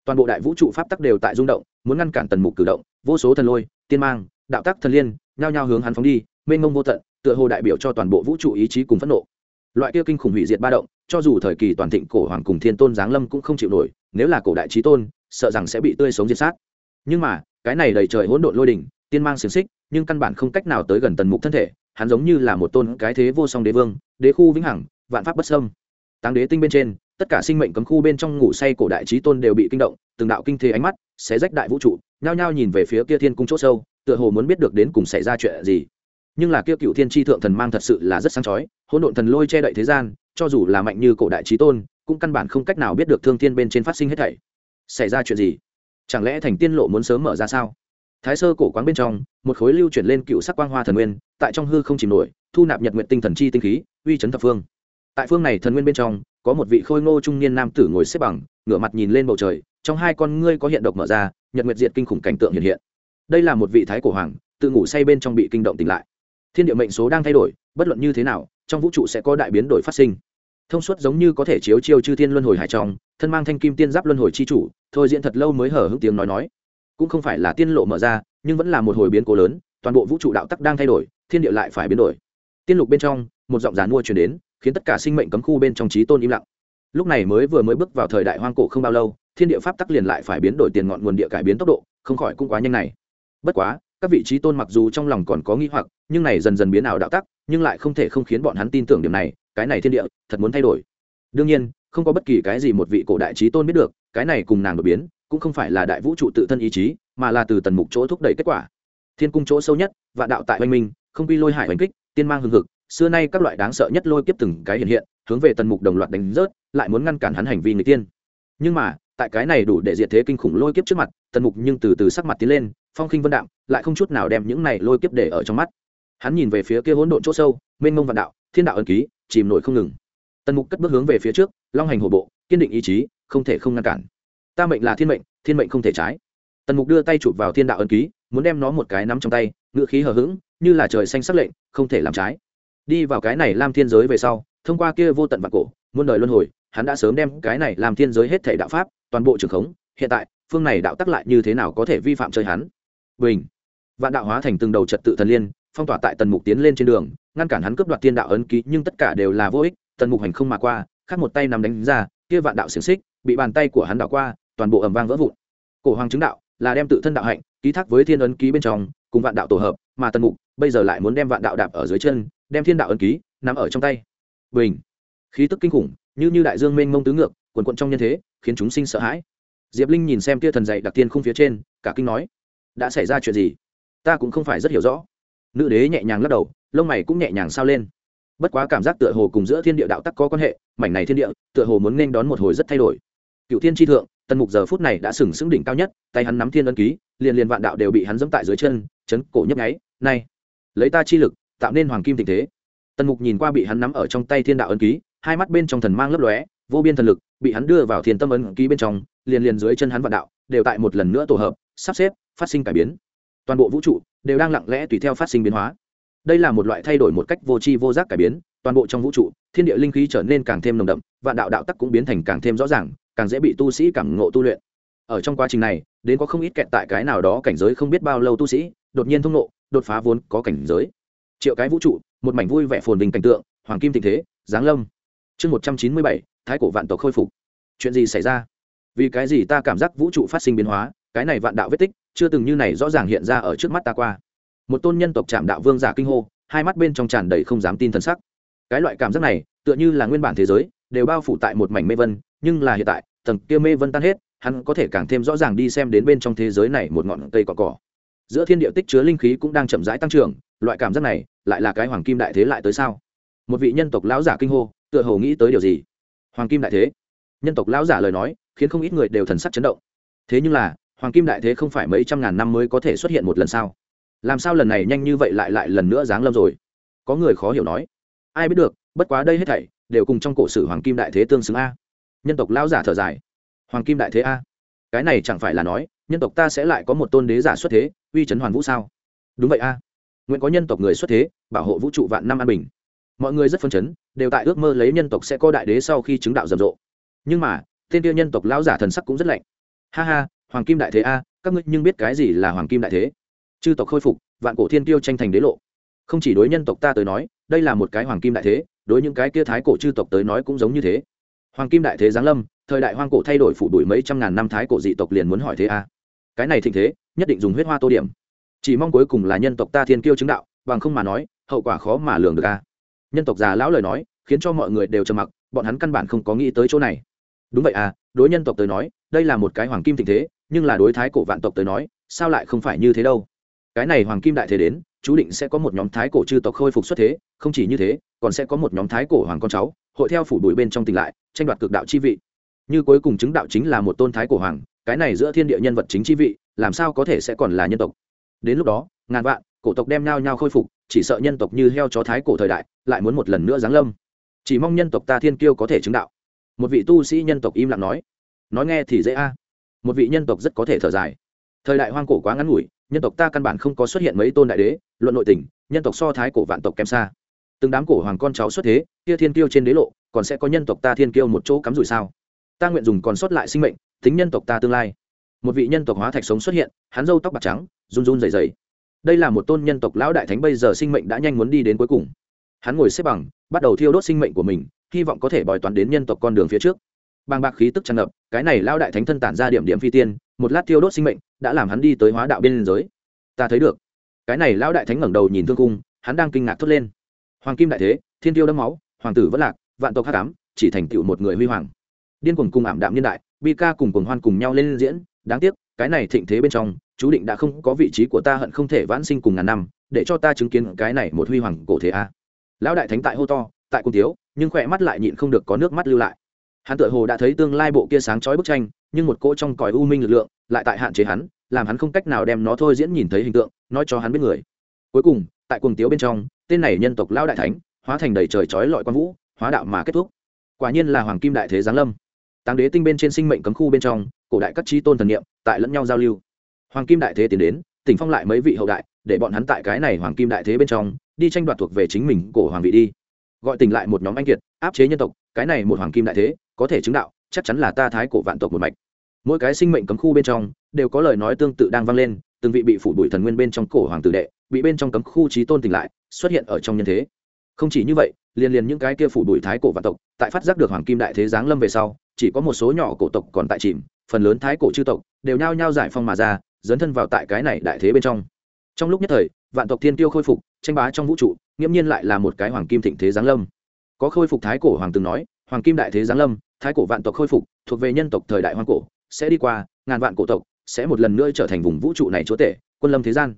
Toàn bộ đại vũ trụ pháp tắc đều tại rung động muốn ngăn cản tần mục cử động, vô số thần lôi, tiên mang, đạo tắc thần liên, nhao nhao hướng hắn phóng đi, mênh mông vô tận, tựa hồ đại biểu cho toàn bộ vũ trụ ý chí cùng phẫn nộ. Loại kia kinh khủng hủy diệt ba động, cho dù thời kỳ toàn thịnh cổ hoàng cùng thiên tôn giáng lâm cũng không chịu nổi, nếu là cổ đại trí tôn, sợ rằng sẽ bị tươi sống diệt sát. Nhưng mà, cái này đầy trời hỗn độn lôi đỉnh, tiên mang xiềng xích, nhưng căn bản không cách nào tới gần tần mục thân thể, hắn giống như là một tôn cái thế vô song đế vương, đế khu vĩnh hằng, vạn pháp bất sâm táng đế tinh bên trên tất cả sinh mệnh cấm khu bên trong ngủ say cổ đại trí tôn đều bị kinh động, từng đạo kinh thế ánh mắt sẽ rách đại vũ trụ, nhao nhao nhìn về phía kia thiên cung chỗ sâu, tựa hồ muốn biết được đến cùng xảy ra chuyện gì. Nhưng là kia cựu thiên tri thượng thần mang thật sự là rất sáng chói, hỗn độn thần lôi che đậy thế gian, cho dù là mạnh như cổ đại trí tôn, cũng căn bản không cách nào biết được thương thiên bên trên phát sinh hết thảy. Xảy ra chuyện gì? Chẳng lẽ thành tiên lộ muốn sớm mở ra sao? Thái sơ cổ quán bên trong, một khối lưu chuyển lên cựu sắc quang hoa thần nguyên, tại trong hư không chìm nổi, thu nạp nhật nguyện tinh thần chi tinh khí, uy chấn thập phương. Tại phương này thần nguyên bên trong có một vị khôi ngô trung niên nam tử ngồi xếp bằng, ngửa mặt nhìn lên bầu trời, trong hai con ngươi có hiện độc mở ra, nhật nguyệt diệt kinh khủng cảnh tượng hiện hiện. Đây là một vị thái cổ hoàng, tự ngủ say bên trong bị kinh động tỉnh lại. Thiên địa mệnh số đang thay đổi, bất luận như thế nào, trong vũ trụ sẽ có đại biến đổi phát sinh. Thông suốt giống như có thể chiếu chiêu chư thiên luân hồi hải trong, thân mang thanh kim tiên giáp luân hồi chi chủ, thôi diễn thật lâu mới hở hững tiếng nói nói. Cũng không phải là tiên lộ mở ra, nhưng vẫn là một hồi biến cố lớn, toàn bộ vũ trụ đạo tắc đang thay đổi, thiên địa lại phải biến đổi. Tiên lục bên trong, một giọng giàn mua truyền đến khiến tất cả sinh mệnh cấm khu bên trong trí tôn im lặng. Lúc này mới vừa mới bước vào thời đại hoang cổ không bao lâu, thiên địa pháp tắc liền lại phải biến đổi tiền ngọn nguồn địa cải biến tốc độ, không khỏi cũng quá nhanh này. Bất quá, các vị trí tôn mặc dù trong lòng còn có nghi hoặc, nhưng này dần dần biến ảo đạo tắc, nhưng lại không thể không khiến bọn hắn tin tưởng điểm này, cái này thiên địa, thật muốn thay đổi. Đương nhiên, không có bất kỳ cái gì một vị cổ đại trí tôn biết được, cái này cùng nàng đột biến, cũng không phải là đại vũ trụ tự thân ý chí, mà là từ tần mục chỗ thúc đẩy kết quả. Thiên cung chỗ sâu nhất, vạn đạo tại oanh minh, không quy lôi hải oanh kích, tiên mang hưng hực xưa nay các loại đáng sợ nhất lôi kiếp từng cái hiện hiện, hướng về tần mục đồng loạt đánh rớt, lại muốn ngăn cản hắn hành vi người tiên nhưng mà, tại cái này đủ để diệt thế kinh khủng lôi kiếp trước mặt, tần mục nhưng từ từ sắc mặt tiến lên, phong khinh vân đạm, lại không chút nào đem những này lôi kiếp để ở trong mắt. Hắn nhìn về phía kia hỗn độn chỗ sâu, mênh mông vạn đạo, thiên đạo ân ký, chìm nổi không ngừng. Tần mục cất bước hướng về phía trước, long hành hổ bộ, kiên định ý chí, không thể không ngăn cản. Ta mệnh là thiên mệnh thiên mệnh không thể trái. Tần mục đưa tay chụp vào thiên đạo ân ký, muốn đem nó một cái nắm trong tay ngự khí hờ hững, như là trời xanh sắc lệnh, không thể làm trái đi vào cái này lam thiên giới về sau, thông qua kia vô tận vạn cổ, muôn đời luân hồi, hắn đã sớm đem cái này làm thiên giới hết thể đạo pháp, toàn bộ trường khống. Hiện tại, phương này đạo tắc lại như thế nào có thể vi phạm chơi hắn? Bình. Vạn đạo hóa thành từng đầu trật tự thần liên, phong tỏa tại tần mục tiến lên trên đường, ngăn cản hắn cướp đoạt thiên đạo ấn ký, nhưng tất cả đều là vô ích, tần mục hành không mà qua, khác một tay nằm đánh ra, kia vạn đạo xiềng xích, bị bàn tay của hắn đảo qua, toàn bộ ầm vang vỡ vụn. Cổ hoàng chứng đạo là đem tự thân đạo hạnh ký thác với thiên ấn ký bên trong, cùng vạn đạo tổ hợp, mà tần mục bây giờ lại muốn đem vạn đạo đạp ở dưới chân đem thiên đạo ấn ký nằm ở trong tay. Bình. Khí tức kinh khủng, như như đại dương mênh mông tứ ngược, quần quận trong nhân thế, khiến chúng sinh sợ hãi. Diệp linh nhìn xem tia thần dạy đặc tiên không phía trên, cả kinh nói, đã xảy ra chuyện gì? Ta cũng không phải rất hiểu rõ. Nữ đế nhẹ nhàng lắc đầu, lông mày cũng nhẹ nhàng sao lên. Bất quá cảm giác tựa hồ cùng giữa thiên địa đạo tắc có quan hệ, mảnh này thiên địa, tựa hồ muốn nên đón một hồi rất thay đổi. Cựu thiên tri thượng, tần mục giờ phút này đã sừng sững đỉnh cao nhất, tay hắn nắm thiên ân ký, liền liền vạn đạo đều bị hắn dẫm tại dưới chân, chấn cổ nhấp nháy, này, lấy ta chi lực tạo nên hoàng kim tình thế. Tần mục nhìn qua bị hắn nắm ở trong tay thiên đạo ân ký, hai mắt bên trong thần mang lấp lóe, vô biên thần lực bị hắn đưa vào thiên tâm ân ký bên trong, liền liền dưới chân hắn vạn đạo đều tại một lần nữa tổ hợp, sắp xếp, phát sinh cải biến. Toàn bộ vũ trụ đều đang lặng lẽ tùy theo phát sinh biến hóa. Đây là một loại thay đổi một cách vô tri vô giác cải biến, toàn bộ trong vũ trụ, thiên địa linh khí trở nên càng thêm nồng đậm, vạn đạo đạo tắc cũng biến thành càng thêm rõ ràng, càng dễ bị tu sĩ cảm ngộ tu luyện. Ở trong quá trình này, đến có không ít kẹt tại cái nào đó cảnh giới không biết bao lâu tu sĩ, đột nhiên thông nộ đột phá vốn có cảnh giới triệu cái vũ trụ, một mảnh vui vẻ phồn bình cảnh tượng, hoàng kim tình thế, giáng lâm. Chương một trăm chín mươi bảy, thái cổ vạn tộc khôi phục. Chuyện gì xảy ra? Vì cái gì ta cảm giác vũ trụ phát sinh biến hóa, cái này vạn đạo vết tích, chưa từng như này rõ ràng hiện ra ở trước mắt ta qua. Một tôn nhân tộc chạm đạo vương giả kinh hô, hai mắt bên trong tràn đầy không dám tin t sắc. Cái loại cảm giác này, tựa như là nguyên bản thế giới, đều bao phủ tại một mảnh mê vân, nhưng là hiện tại, tầng kia mê vân tan hết, hắn có thể càng thêm rõ ràng đi xem đến bên trong thế giới này một ngọn cây cỏ cỏ giữa thiên địa tích chứa linh khí cũng đang chậm rãi tăng trưởng, loại cảm giác này lại là cái hoàng kim đại thế lại tới sao? Một vị nhân tộc lão giả kinh hô, tựa hồ nghĩ tới điều gì? Hoàng kim đại thế? Nhân tộc lão giả lời nói, khiến không ít người đều thần sắc chấn động. Thế nhưng là, hoàng kim đại thế không phải mấy trăm ngàn năm mới có thể xuất hiện một lần sao? Làm sao lần này nhanh như vậy lại lại lần nữa giáng lâm rồi? Có người khó hiểu nói. Ai biết được, bất quá đây hết thảy đều cùng trong cổ sử hoàng kim đại thế tương xứng a. Nhân tộc lão giả thở dài. Hoàng kim đại thế a? Cái này chẳng phải là nói nhân tộc ta sẽ lại có một tôn đế giả xuất thế, uy chấn hoàn vũ sao? Đúng vậy a. Nguyện có nhân tộc người xuất thế, bảo hộ vũ trụ vạn năm an bình. Mọi người rất phấn chấn, đều tại ước mơ lấy nhân tộc sẽ có đại đế sau khi chứng đạo rầm rộ. Nhưng mà, tên tiêu nhân tộc lão giả thần sắc cũng rất lạnh. Ha ha, hoàng kim đại thế a, các ngươi nhưng biết cái gì là hoàng kim đại thế? Chư tộc khôi phục, vạn cổ thiên tiêu tranh thành đế lộ. Không chỉ đối nhân tộc ta tới nói, đây là một cái hoàng kim đại thế, đối những cái kia thái cổ chư tộc tới nói cũng giống như thế. Hoàng kim đại thế giáng lâm, thời đại hoang cổ thay đổi phủ đuổi mấy trăm ngàn năm thái cổ dị tộc liền muốn hỏi thế a cái này thịnh thế, nhất định dùng huyết hoa tô điểm. Chỉ mong cuối cùng là nhân tộc ta thiên kiêu chứng đạo, bằng không mà nói, hậu quả khó mà lường được a. Nhân tộc già lão lời nói, khiến cho mọi người đều trầm mặc, bọn hắn căn bản không có nghĩ tới chỗ này. Đúng vậy à đối nhân tộc tới nói, đây là một cái hoàng kim tình thế, nhưng là đối thái cổ vạn tộc tới nói, sao lại không phải như thế đâu? Cái này hoàng kim đại thế đến, chú định sẽ có một nhóm thái cổ chư tộc khôi phục xuất thế, không chỉ như thế, còn sẽ có một nhóm thái cổ hoàng con cháu, hội theo phủ đuổi bên trong tỉnh lại, tranh đoạt cực đạo chi vị. Như cuối cùng chứng đạo chính là một tôn thái cổ hoàng cái này giữa thiên địa nhân vật chính chi vị, làm sao có thể sẽ còn là nhân tộc? Đến lúc đó, ngàn vạn cổ tộc đem nhau nhau khôi phục, chỉ sợ nhân tộc như heo chó thái cổ thời đại, lại muốn một lần nữa giáng lâm. Chỉ mong nhân tộc ta thiên kiêu có thể chứng đạo. Một vị tu sĩ nhân tộc im lặng nói. Nói nghe thì dễ a. Một vị nhân tộc rất có thể thở dài. Thời đại hoang cổ quá ngắn ngủi, nhân tộc ta căn bản không có xuất hiện mấy tôn đại đế, luận nội tình, nhân tộc so thái cổ vạn tộc kém xa. Từng đám cổ hoàng con cháu xuất thế, kia thiên kiêu trên đế lộ, còn sẽ có nhân tộc ta thiên kiêu một chỗ cắm rủi sao? Ta nguyện dùng còn sót lại sinh mệnh tính nhân tộc ta tương lai. Một vị nhân tộc hóa thạch sống xuất hiện, hắn râu tóc bạc trắng, run run dày dày đây là một tôn nhân tộc lão đại thánh, bây giờ sinh mệnh đã nhanh muốn đi đến cuối cùng. Hắn ngồi xếp bằng, bắt đầu thiêu đốt sinh mệnh của mình, hy vọng có thể bòi toán đến nhân tộc con đường phía trước. Bàng bạc khí tức tràn ngập, cái này lao đại thánh thân tản ra điểm điểm phi tiên, một lát thiêu đốt sinh mệnh, đã làm hắn đi tới hóa đạo bên giới. Ta thấy được. Cái này lão đại thánh ngẩng đầu nhìn thương cung, hắn đang kinh ngạc thốt lên. Hoàng kim đại thế, thiên tiêu đẫm máu, hoàng tử vẫn lạc, vạn tộc hắc ám, chỉ thành tựu một người huy hoàng điên cuồng cùng ảm đạm niên đại, bi ca cùng cuồng hoan cùng nhau lên diễn. Đáng tiếc, cái này thịnh thế bên trong, chú định đã không có vị trí của ta hận không thể vãn sinh cùng ngàn năm, để cho ta chứng kiến cái này một huy hoàng cổ thế a. Lão đại thánh tại hô to, tại cung tiếu, nhưng khỏe mắt lại nhịn không được có nước mắt lưu lại. Hắn tự hồ đã thấy tương lai bộ kia sáng chói bức tranh, nhưng một cỗ trong còi u minh lực lượng lại tại hạn chế hắn, làm hắn không cách nào đem nó thôi diễn nhìn thấy hình tượng, nói cho hắn biết người. Cuối cùng, tại cuồng tiếu bên trong, tên này nhân tộc lão đại thánh, hóa thành đầy trời chói lọi quan vũ, hóa đạo mà kết thúc. Quả nhiên là hoàng kim đại thế giáng lâm táng đế tinh bên trên sinh mệnh cấm khu bên trong, cổ đại các trí tôn thần niệm tại lẫn nhau giao lưu. Hoàng kim đại thế tiến đến, tỉnh phong lại mấy vị hậu đại, để bọn hắn tại cái này hoàng kim đại thế bên trong, đi tranh đoạt thuộc về chính mình cổ hoàng vị đi. Gọi tỉnh lại một nhóm anh kiệt, áp chế nhân tộc, cái này một hoàng kim đại thế, có thể chứng đạo, chắc chắn là ta thái cổ vạn tộc một mạch. Mỗi cái sinh mệnh cấm khu bên trong, đều có lời nói tương tự đang vang lên, từng vị bị phủ bụi thần nguyên bên trong cổ hoàng tử đệ, bị bên trong cấm khu trí tôn tỉnh lại, xuất hiện ở trong nhân thế. Không chỉ như vậy liền liền những cái kia phủ đuổi thái cổ vạn tộc, tại phát giác được hoàng kim đại thế giáng lâm về sau, chỉ có một số nhỏ cổ tộc còn tại chìm, phần lớn thái cổ chư tộc đều nhao nhao giải phong mà ra, dấn thân vào tại cái này đại thế bên trong. Trong lúc nhất thời, vạn tộc thiên tiêu khôi phục, tranh bá trong vũ trụ, nghiễm nhiên lại là một cái hoàng kim thịnh thế giáng lâm. Có khôi phục thái cổ hoàng từng nói, hoàng kim đại thế giáng lâm, thái cổ vạn tộc khôi phục, thuộc về nhân tộc thời đại hoang cổ, sẽ đi qua, ngàn vạn cổ tộc sẽ một lần nữa trở thành vùng vũ trụ này chúa tể, quân lâm thế gian.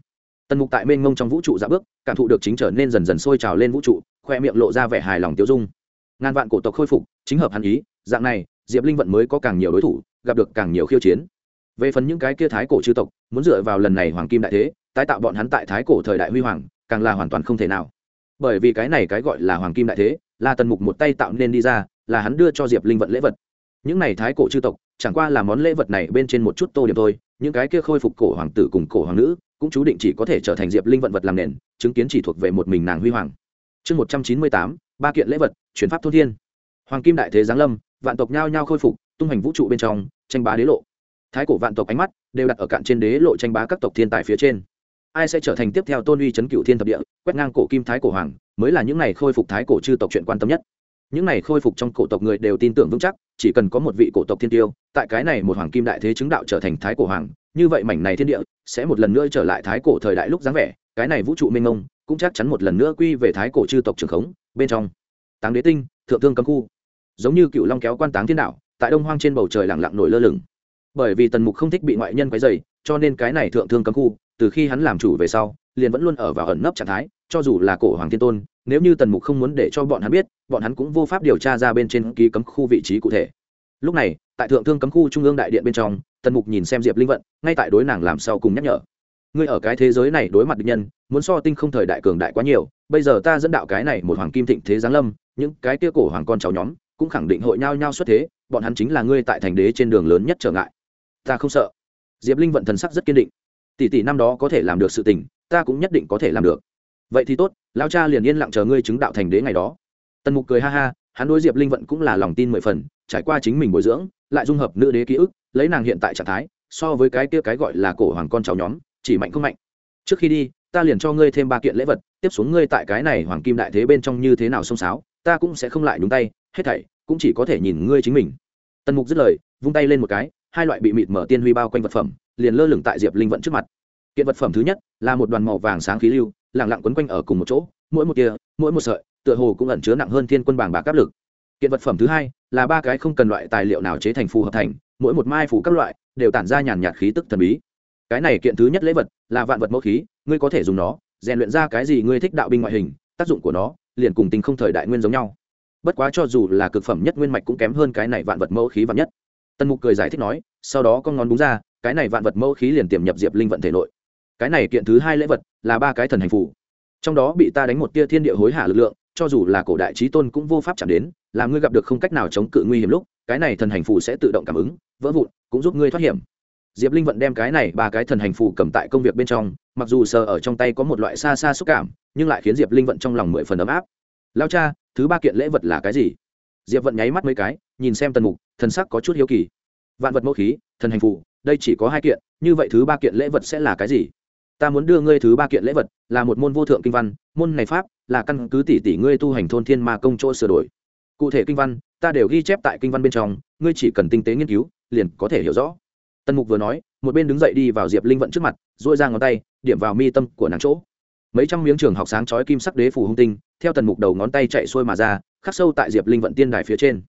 Tần mục tại mênh mông trong vũ trụ dạ bước, cảm thụ được chính trở nên dần dần sôi trào lên vũ trụ khoe miệng lộ ra vẻ hài lòng tiêu dung. Ngàn vạn cổ tộc khôi phục, chính hợp hắn ý, dạng này, diệp linh vận mới có càng nhiều đối thủ, gặp được càng nhiều khiêu chiến. Về phần những cái kia thái cổ chư tộc, muốn dựa vào lần này hoàng kim đại thế, tái tạo bọn hắn tại thái cổ thời đại huy hoàng, càng là hoàn toàn không thể nào. Bởi vì cái này cái gọi là hoàng kim đại thế, là tần mục một tay tạo nên đi ra, là hắn đưa cho diệp linh vận lễ vật. Những này thái cổ chư tộc, chẳng qua là món lễ vật này bên trên một chút tô điểm thôi, những cái kia khôi phục cổ hoàng tử cùng cổ hoàng nữ, cũng chú định chỉ có thể trở thành diệp linh vận vật làm nền, chứng kiến chỉ thuộc về một mình nàng huy hoàng chương một trăm chín mươi tám, ba kiện lễ vật, chuyển pháp thôn thiên. Hoàng kim đại thế giáng lâm, vạn tộc nhao nhao khôi phục, tung hành vũ trụ bên trong, tranh bá đế lộ. Thái cổ vạn tộc ánh mắt đều đặt ở cạn trên đế lộ tranh bá các tộc thiên tài phía trên. Ai sẽ trở thành tiếp theo tôn uy c cựu thiên thập địa, quét ngang cổ kim thái cổ hoàng, mới là những n à y khôi phục thái cổ chư tộc chuyện quan tâm nhất. Những n à y khôi phục trong cổ tộc người đều tin tưởng vững chắc, chỉ cần có một vị cổ tộc thiên tiêu, tại cái này một hoàng kim đại thế chứng đạo trở thành thái cổ hoàng, như vậy mảnh này thiên địa sẽ một lần nữa trở lại thái cổ thời đại lúc dáng vẻ, cái này vũ trụ minh mông cũng chắc chắn một lần nữa quy về thái cổ chư tộc trường khống, bên trong. Táng đế tinh, thượng thương cấm khu. Giống như cựu long kéo quan táng thiên đạo, tại đông hoang trên bầu trời lặng lặng nổi lơ lửng. Bởi vì tần mục không thích bị ngoại nhân quấy dày cho nên cái này thượng thương cấm khu, từ khi hắn làm chủ về sau, liền vẫn luôn ở vào ẩn nấp trạng thái, cho dù là cổ hoàng thiên tôn, nếu như tần mục không muốn để cho bọn hắn biết, bọn hắn cũng vô pháp điều tra ra bên trên ký cấm khu vị trí cụ thể. Lúc này, tại thượng thương cấm khu trung ương đại điện bên trong, tần mục nhìn xem diệp linh vận, ngay tại đối nàng làm sau cùng nhắc nhở ngươi ở cái thế giới này đối mặt địch nhân, muốn so tinh không thời đại cường đại quá nhiều, bây giờ ta dẫn đạo cái này một hoàng kim thịnh thế giáng lâm, những cái kia cổ hoàng con cháu nhóm cũng khẳng định hội nhau nhau xuất thế, bọn hắn chính là ngươi tại thành đế trên đường lớn nhất trở ngại. Ta không sợ. Diệp linh vận thần sắc rất kiên định. Tỷ tỷ năm đó có thể làm được sự tình, ta cũng nhất định có thể làm được. Vậy thì tốt, lão cha liền yên lặng chờ ngươi chứng đạo thành đế ngày đó. Tần mục cười ha ha, hắn đối diệp linh vận cũng là lòng tin mười phần, trải qua chính mình bồi dưỡng, lại dung hợp nữ đế ký ức, lấy nàng hiện tại trạng thái, so với cái kia cái gọi là cổ hoàng con cháu nhóm chỉ mạnh không mạnh. Trước khi đi, ta liền cho ngươi thêm ba kiện lễ vật, tiếp xuống ngươi tại cái này hoàng kim đại thế bên trong như thế nào xông xáo, ta cũng sẽ không lại nhúng tay, hết thảy cũng chỉ có thể nhìn ngươi chính mình. Tần mục dứt lời, vung tay lên một cái, hai loại bị mịt mở tiên huy bao quanh vật phẩm, liền lơ lửng tại diệp linh vận trước mặt. Kiện vật phẩm thứ nhất là một đoàn màu vàng sáng khí lưu lẳng lặng quấn quanh ở cùng một chỗ, mỗi một tia, mỗi một sợi, tựa hồ cũng ẩn chứa nặng hơn thiên quân bảng bạc áp lực. Kiện vật phẩm thứ hai là ba cái không cần loại tài liệu nào chế thành phù hợp thành, mỗi một mai phủ các loại, đều tản ra nhàn nhạt khí tức thần bí cái này kiện thứ nhất lễ vật là vạn vật mẫu khí, ngươi có thể dùng nó, rèn luyện ra cái gì ngươi thích đạo binh ngoại hình, tác dụng của nó liền cùng tình không thời đại nguyên giống nhau. Bất quá cho dù là cực phẩm nhất nguyên mạch cũng kém hơn cái này vạn vật mẫu khí vạn nhất. Tân mục cười giải thích nói, sau đó con ngón búng ra, cái này vạn vật mẫu khí liền tiềm nhập diệp linh vận thể nội. Cái này kiện thứ hai lễ vật là ba cái thần hành phủ trong đó bị ta đánh một tia thiên địa hối hả lực lượng, cho dù là cổ đại trí tôn cũng vô pháp chạm đến, làm ngươi gặp được không cách nào chống cự nguy hiểm lúc, cái này thần hành phù sẽ tự động cảm ứng, vỡ vụn, cũng giúp ngươi thoát hiểm diệp linh vận đem cái này ba cái thần hành phù cầm tại công việc bên trong, mặc dù sờ ở trong tay có một loại xa xa xúc cảm, nhưng lại khiến diệp linh vận trong lòng mười phần ấm áp. Lao cha, thứ ba kiện lễ vật là cái gì? Diệp vận nháy mắt mấy cái, nhìn xem tần mục, thần sắc có chút hiếu kỳ. Vạn vật mẫu khí, thần hành phù, đây chỉ có hai kiện, như vậy thứ ba kiện lễ vật sẽ là cái gì? Ta muốn đưa ngươi thứ ba kiện lễ vật, là một môn vô thượng kinh văn, môn này pháp, là căn cứ tỷ tỷ ngươi tu hành thôn thiên ma công chỗ sửa đổi. Cụ thể kinh văn, ta đều ghi chép tại kinh văn bên trong, ngươi chỉ cần tinh tế nghiên cứu, liền có thể hiểu rõ tần mục vừa nói, một bên đứng dậy đi vào diệp linh vận trước mặt dội ra ngón tay, điểm vào mi tâm của nàng chỗ. Mấy trăm miếng trường học sáng chói kim sắc đế phủ hung tinh, theo tần mục đầu ngón tay chạy xuôi mà ra, khắc sâu tại diệp linh vận tiên đài phía trên.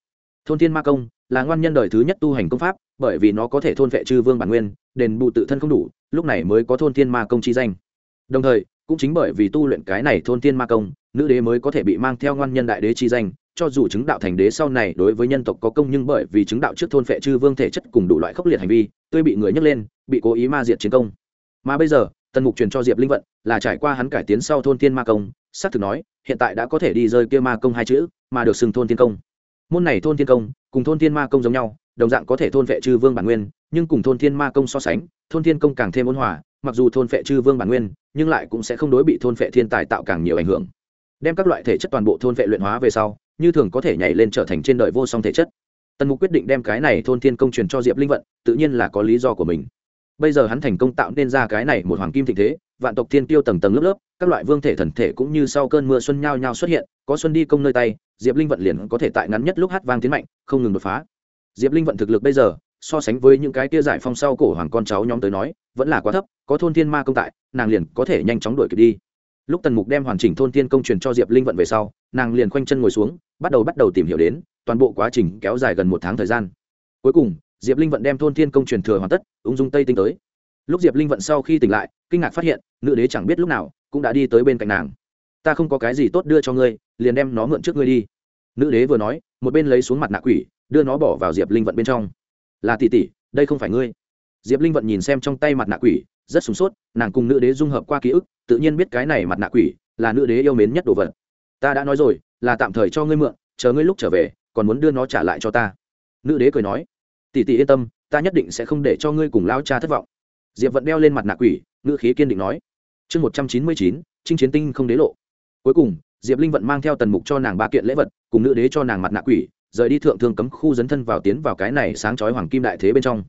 Thôn thiên ma công là ngoan nhân đời thứ nhất tu hành công pháp, bởi vì nó có thể thôn vệ chư vương bản nguyên, đền bù tự thân không đủ, lúc này mới có thôn thiên ma công chi danh. Đồng thời, cũng chính bởi vì tu luyện cái này thôn thiên ma công, nữ đế mới có thể bị mang theo ngoan nhân đại đế chi danh cho dù chứng đạo thành đế sau này đối với nhân tộc có công nhưng bởi vì chứng đạo trước thôn phệ chư vương thể chất cùng đủ loại khốc liệt hành vi, tươi bị người nhấc lên, bị cố ý ma diệt chiến công. Mà bây giờ, tần mục truyền cho diệp linh vận là trải qua hắn cải tiến sau thôn thiên ma công, xác thực nói, hiện tại đã có thể đi rơi kia ma công hai chữ, mà được xưng thôn thiên công. Môn này thôn thiên công, cùng thôn thiên ma công giống nhau, đồng dạng có thể thôn vệ chư vương bản nguyên, nhưng cùng thôn thiên ma công so sánh, thôn thiên công càng thêm ôn hòa, mặc dù thôn vệ chư vương bản nguyên, nhưng lại cũng sẽ không đối bị thôn vệ thiên tài tạo càng nhiều ảnh hưởng. Đem các loại thể chất toàn bộ thôn vệ luyện hóa về sau như thường có thể nhảy lên trở thành trên đời vô song thể chất. Tần mục quyết định đem cái này thôn thiên công truyền cho diệp linh vận, tự nhiên là có lý do của mình. Bây giờ hắn thành công tạo nên ra cái này một hoàng kim thịnh thế, vạn tộc thiên tiêu tầng tầng lớp lớp, các loại vương thể thần thể cũng như sau cơn mưa xuân nhao nhao xuất hiện, có xuân đi công nơi tay, diệp linh vận liền có thể tại ngắn nhất lúc hát vang tiến mạnh, không ngừng đột phá. Diệp linh vận thực lực bây giờ, so sánh với những cái tia giải phong sau cổ hoàng con cháu nhóm tới nói, vẫn là quá thấp, có thôn thiên ma công tại, nàng liền có thể nhanh chóng đuổi kịp đi. Lúc tần mục đem hoàn chỉnh thôn thiên công truyền cho diệp linh vận về sau, nàng liền khoanh chân ngồi xuống bắt đầu bắt đầu tìm hiểu đến toàn bộ quá trình kéo dài gần một tháng thời gian. Cuối cùng, diệp linh vận đem thôn thiên công truyền thừa hoàn tất, ung dung tây tinh tới. Lúc diệp linh vận sau khi tỉnh lại, kinh ngạc phát hiện, nữ đế chẳng biết lúc nào cũng đã đi tới bên cạnh nàng. Ta không có cái gì tốt đưa cho ngươi, liền đem nó mượn trước ngươi đi. Nữ đế vừa nói, một bên lấy xuống mặt nạ quỷ, đưa nó bỏ vào diệp linh vận bên trong. Là tỷ tỷ, đây không phải ngươi. Diệp linh vận nhìn xem trong tay mặt nạ quỷ, rất sửng sốt, nàng cùng nữ đế dung hợp qua ký ức, tự nhiên biết cái này mặt nạ quỷ là nữ đế yêu mến nhất đồ vật. Ta đã nói rồi là tạm thời cho ngươi mượn, chờ ngươi lúc trở về, còn muốn đưa nó trả lại cho ta. Nữ đế cười nói, tỷ tỷ yên tâm, ta nhất định sẽ không để cho ngươi cùng lao cha thất vọng. Diệp vận đeo lên mặt nạ quỷ, ngữ khí kiên định nói, chương một trăm chín mươi chín trinh chiến tinh không đế lộ. Cuối cùng, diệp linh vận mang theo tần mục cho nàng ba kiện lễ vật, cùng nữ đế cho nàng mặt nạ quỷ, rời đi thượng thương cấm khu dấn thân vào tiến vào cái này sáng chói hoàng kim đại thế bên trong.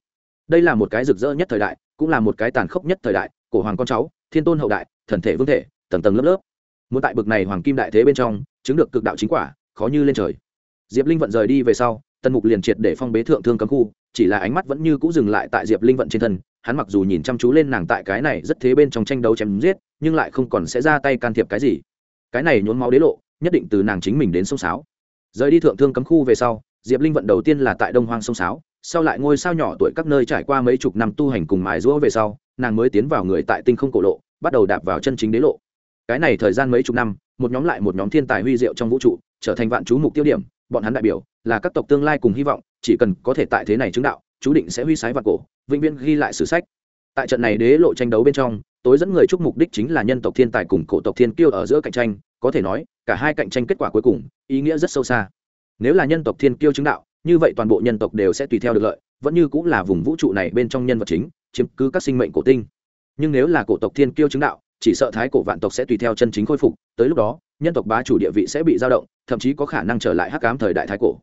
Đây là một cái rực rỡ nhất thời đại, cũng là một cái tàn khốc nhất thời đại, cổ hoàng con cháu, thiên tôn hậu đại, thần thể vương thể, tầng tầng lớp lớp muốn tại bực này hoàng kim đại thế bên trong chứng được cực đạo chính quả, khó như lên trời. Diệp linh vận rời đi về sau, tần mục liền triệt để phong bế thượng thương cấm khu, chỉ là ánh mắt vẫn như cũ dừng lại tại diệp linh vận trên thân, hắn mặc dù nhìn chăm chú lên nàng tại cái này rất thế bên trong tranh đấu chém giết, nhưng lại không còn sẽ ra tay can thiệp cái gì. Cái này nhốn máu đế lộ, nhất định từ nàng chính mình đến sông sáo. Rời đi thượng thương cấm khu về sau, diệp linh vận đầu tiên là tại đông hoang sông sáo, sau lại ngôi sao nhỏ tuổi các nơi trải qua mấy chục năm tu hành cùng mài rũa về sau, nàng mới tiến vào người tại tinh không cổ lộ, bắt đầu đạp vào chân chính đế lộ cái này thời gian mấy chục năm, một nhóm lại một nhóm thiên tài huy diệu trong vũ trụ, trở thành vạn chú mục tiêu điểm, bọn hắn đại biểu là các tộc tương lai cùng hy vọng, chỉ cần có thể tại thế này chứng đạo, chú định sẽ huy sái vạn cổ, vĩnh viễn ghi lại sử sách. Tại trận này đế lộ tranh đấu bên trong, tối dẫn người chúc mục đích chính là nhân tộc thiên tài cùng cổ tộc thiên kiêu ở giữa cạnh tranh, có thể nói, cả hai cạnh tranh kết quả cuối cùng, ý nghĩa rất sâu xa. Nếu là nhân tộc thiên kiêu chứng đạo, như vậy toàn bộ nhân tộc đều sẽ tùy theo được lợi, vẫn như cũng là vùng vũ trụ này bên trong nhân vật chính, chiếm cứ các sinh mệnh cổ tinh. Nhưng nếu là cổ tộc thiên kiêu chứng đạo chỉ sợ thái cổ vạn tộc sẽ tùy theo chân chính khôi phục, tới lúc đó, nhân tộc bá chủ địa vị sẽ bị dao động, thậm chí có khả năng trở lại hắc cám thời đại thái cổ.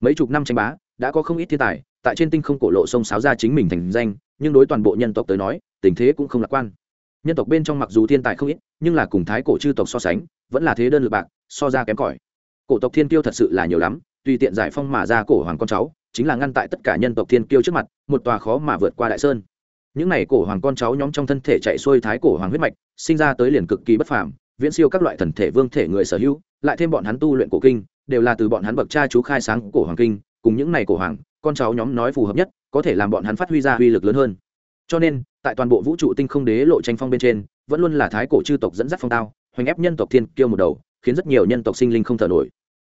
Mấy chục năm tranh bá, đã có không ít thiên tài, tại trên tinh không cổ lộ sông sáo ra chính mình thành danh, nhưng đối toàn bộ nhân tộc tới nói, tình thế cũng không lạc quan. Nhân tộc bên trong mặc dù thiên tài không ít, nhưng là cùng thái cổ chư tộc so sánh, vẫn là thế đơn lực bạc, so ra kém cỏi. Cổ tộc thiên kiêu thật sự là nhiều lắm, tùy tiện giải phong mà ra cổ hoàng con cháu, chính là ngăn tại tất cả nhân tộc thiên kiêu trước mặt, một tòa khó mà vượt qua đại sơn những này cổ hoàng con cháu nhóm trong thân thể chạy xuôi thái cổ hoàng huyết mạch, sinh ra tới liền cực kỳ bất phàm, viễn siêu các loại thần thể vương thể người sở hữu, lại thêm bọn hắn tu luyện cổ kinh, đều là từ bọn hắn bậc cha chú khai sáng cổ hoàng kinh, cùng những này cổ hoàng, con cháu nhóm nói phù hợp nhất, có thể làm bọn hắn phát huy ra uy lực lớn hơn. Cho nên, tại toàn bộ vũ trụ tinh không đế lộ tranh phong bên trên, vẫn luôn là thái cổ chư tộc dẫn dắt phong tao, hoành ép nhân tộc thiên kiêu một đầu, khiến rất nhiều nhân tộc sinh linh không thở nổi.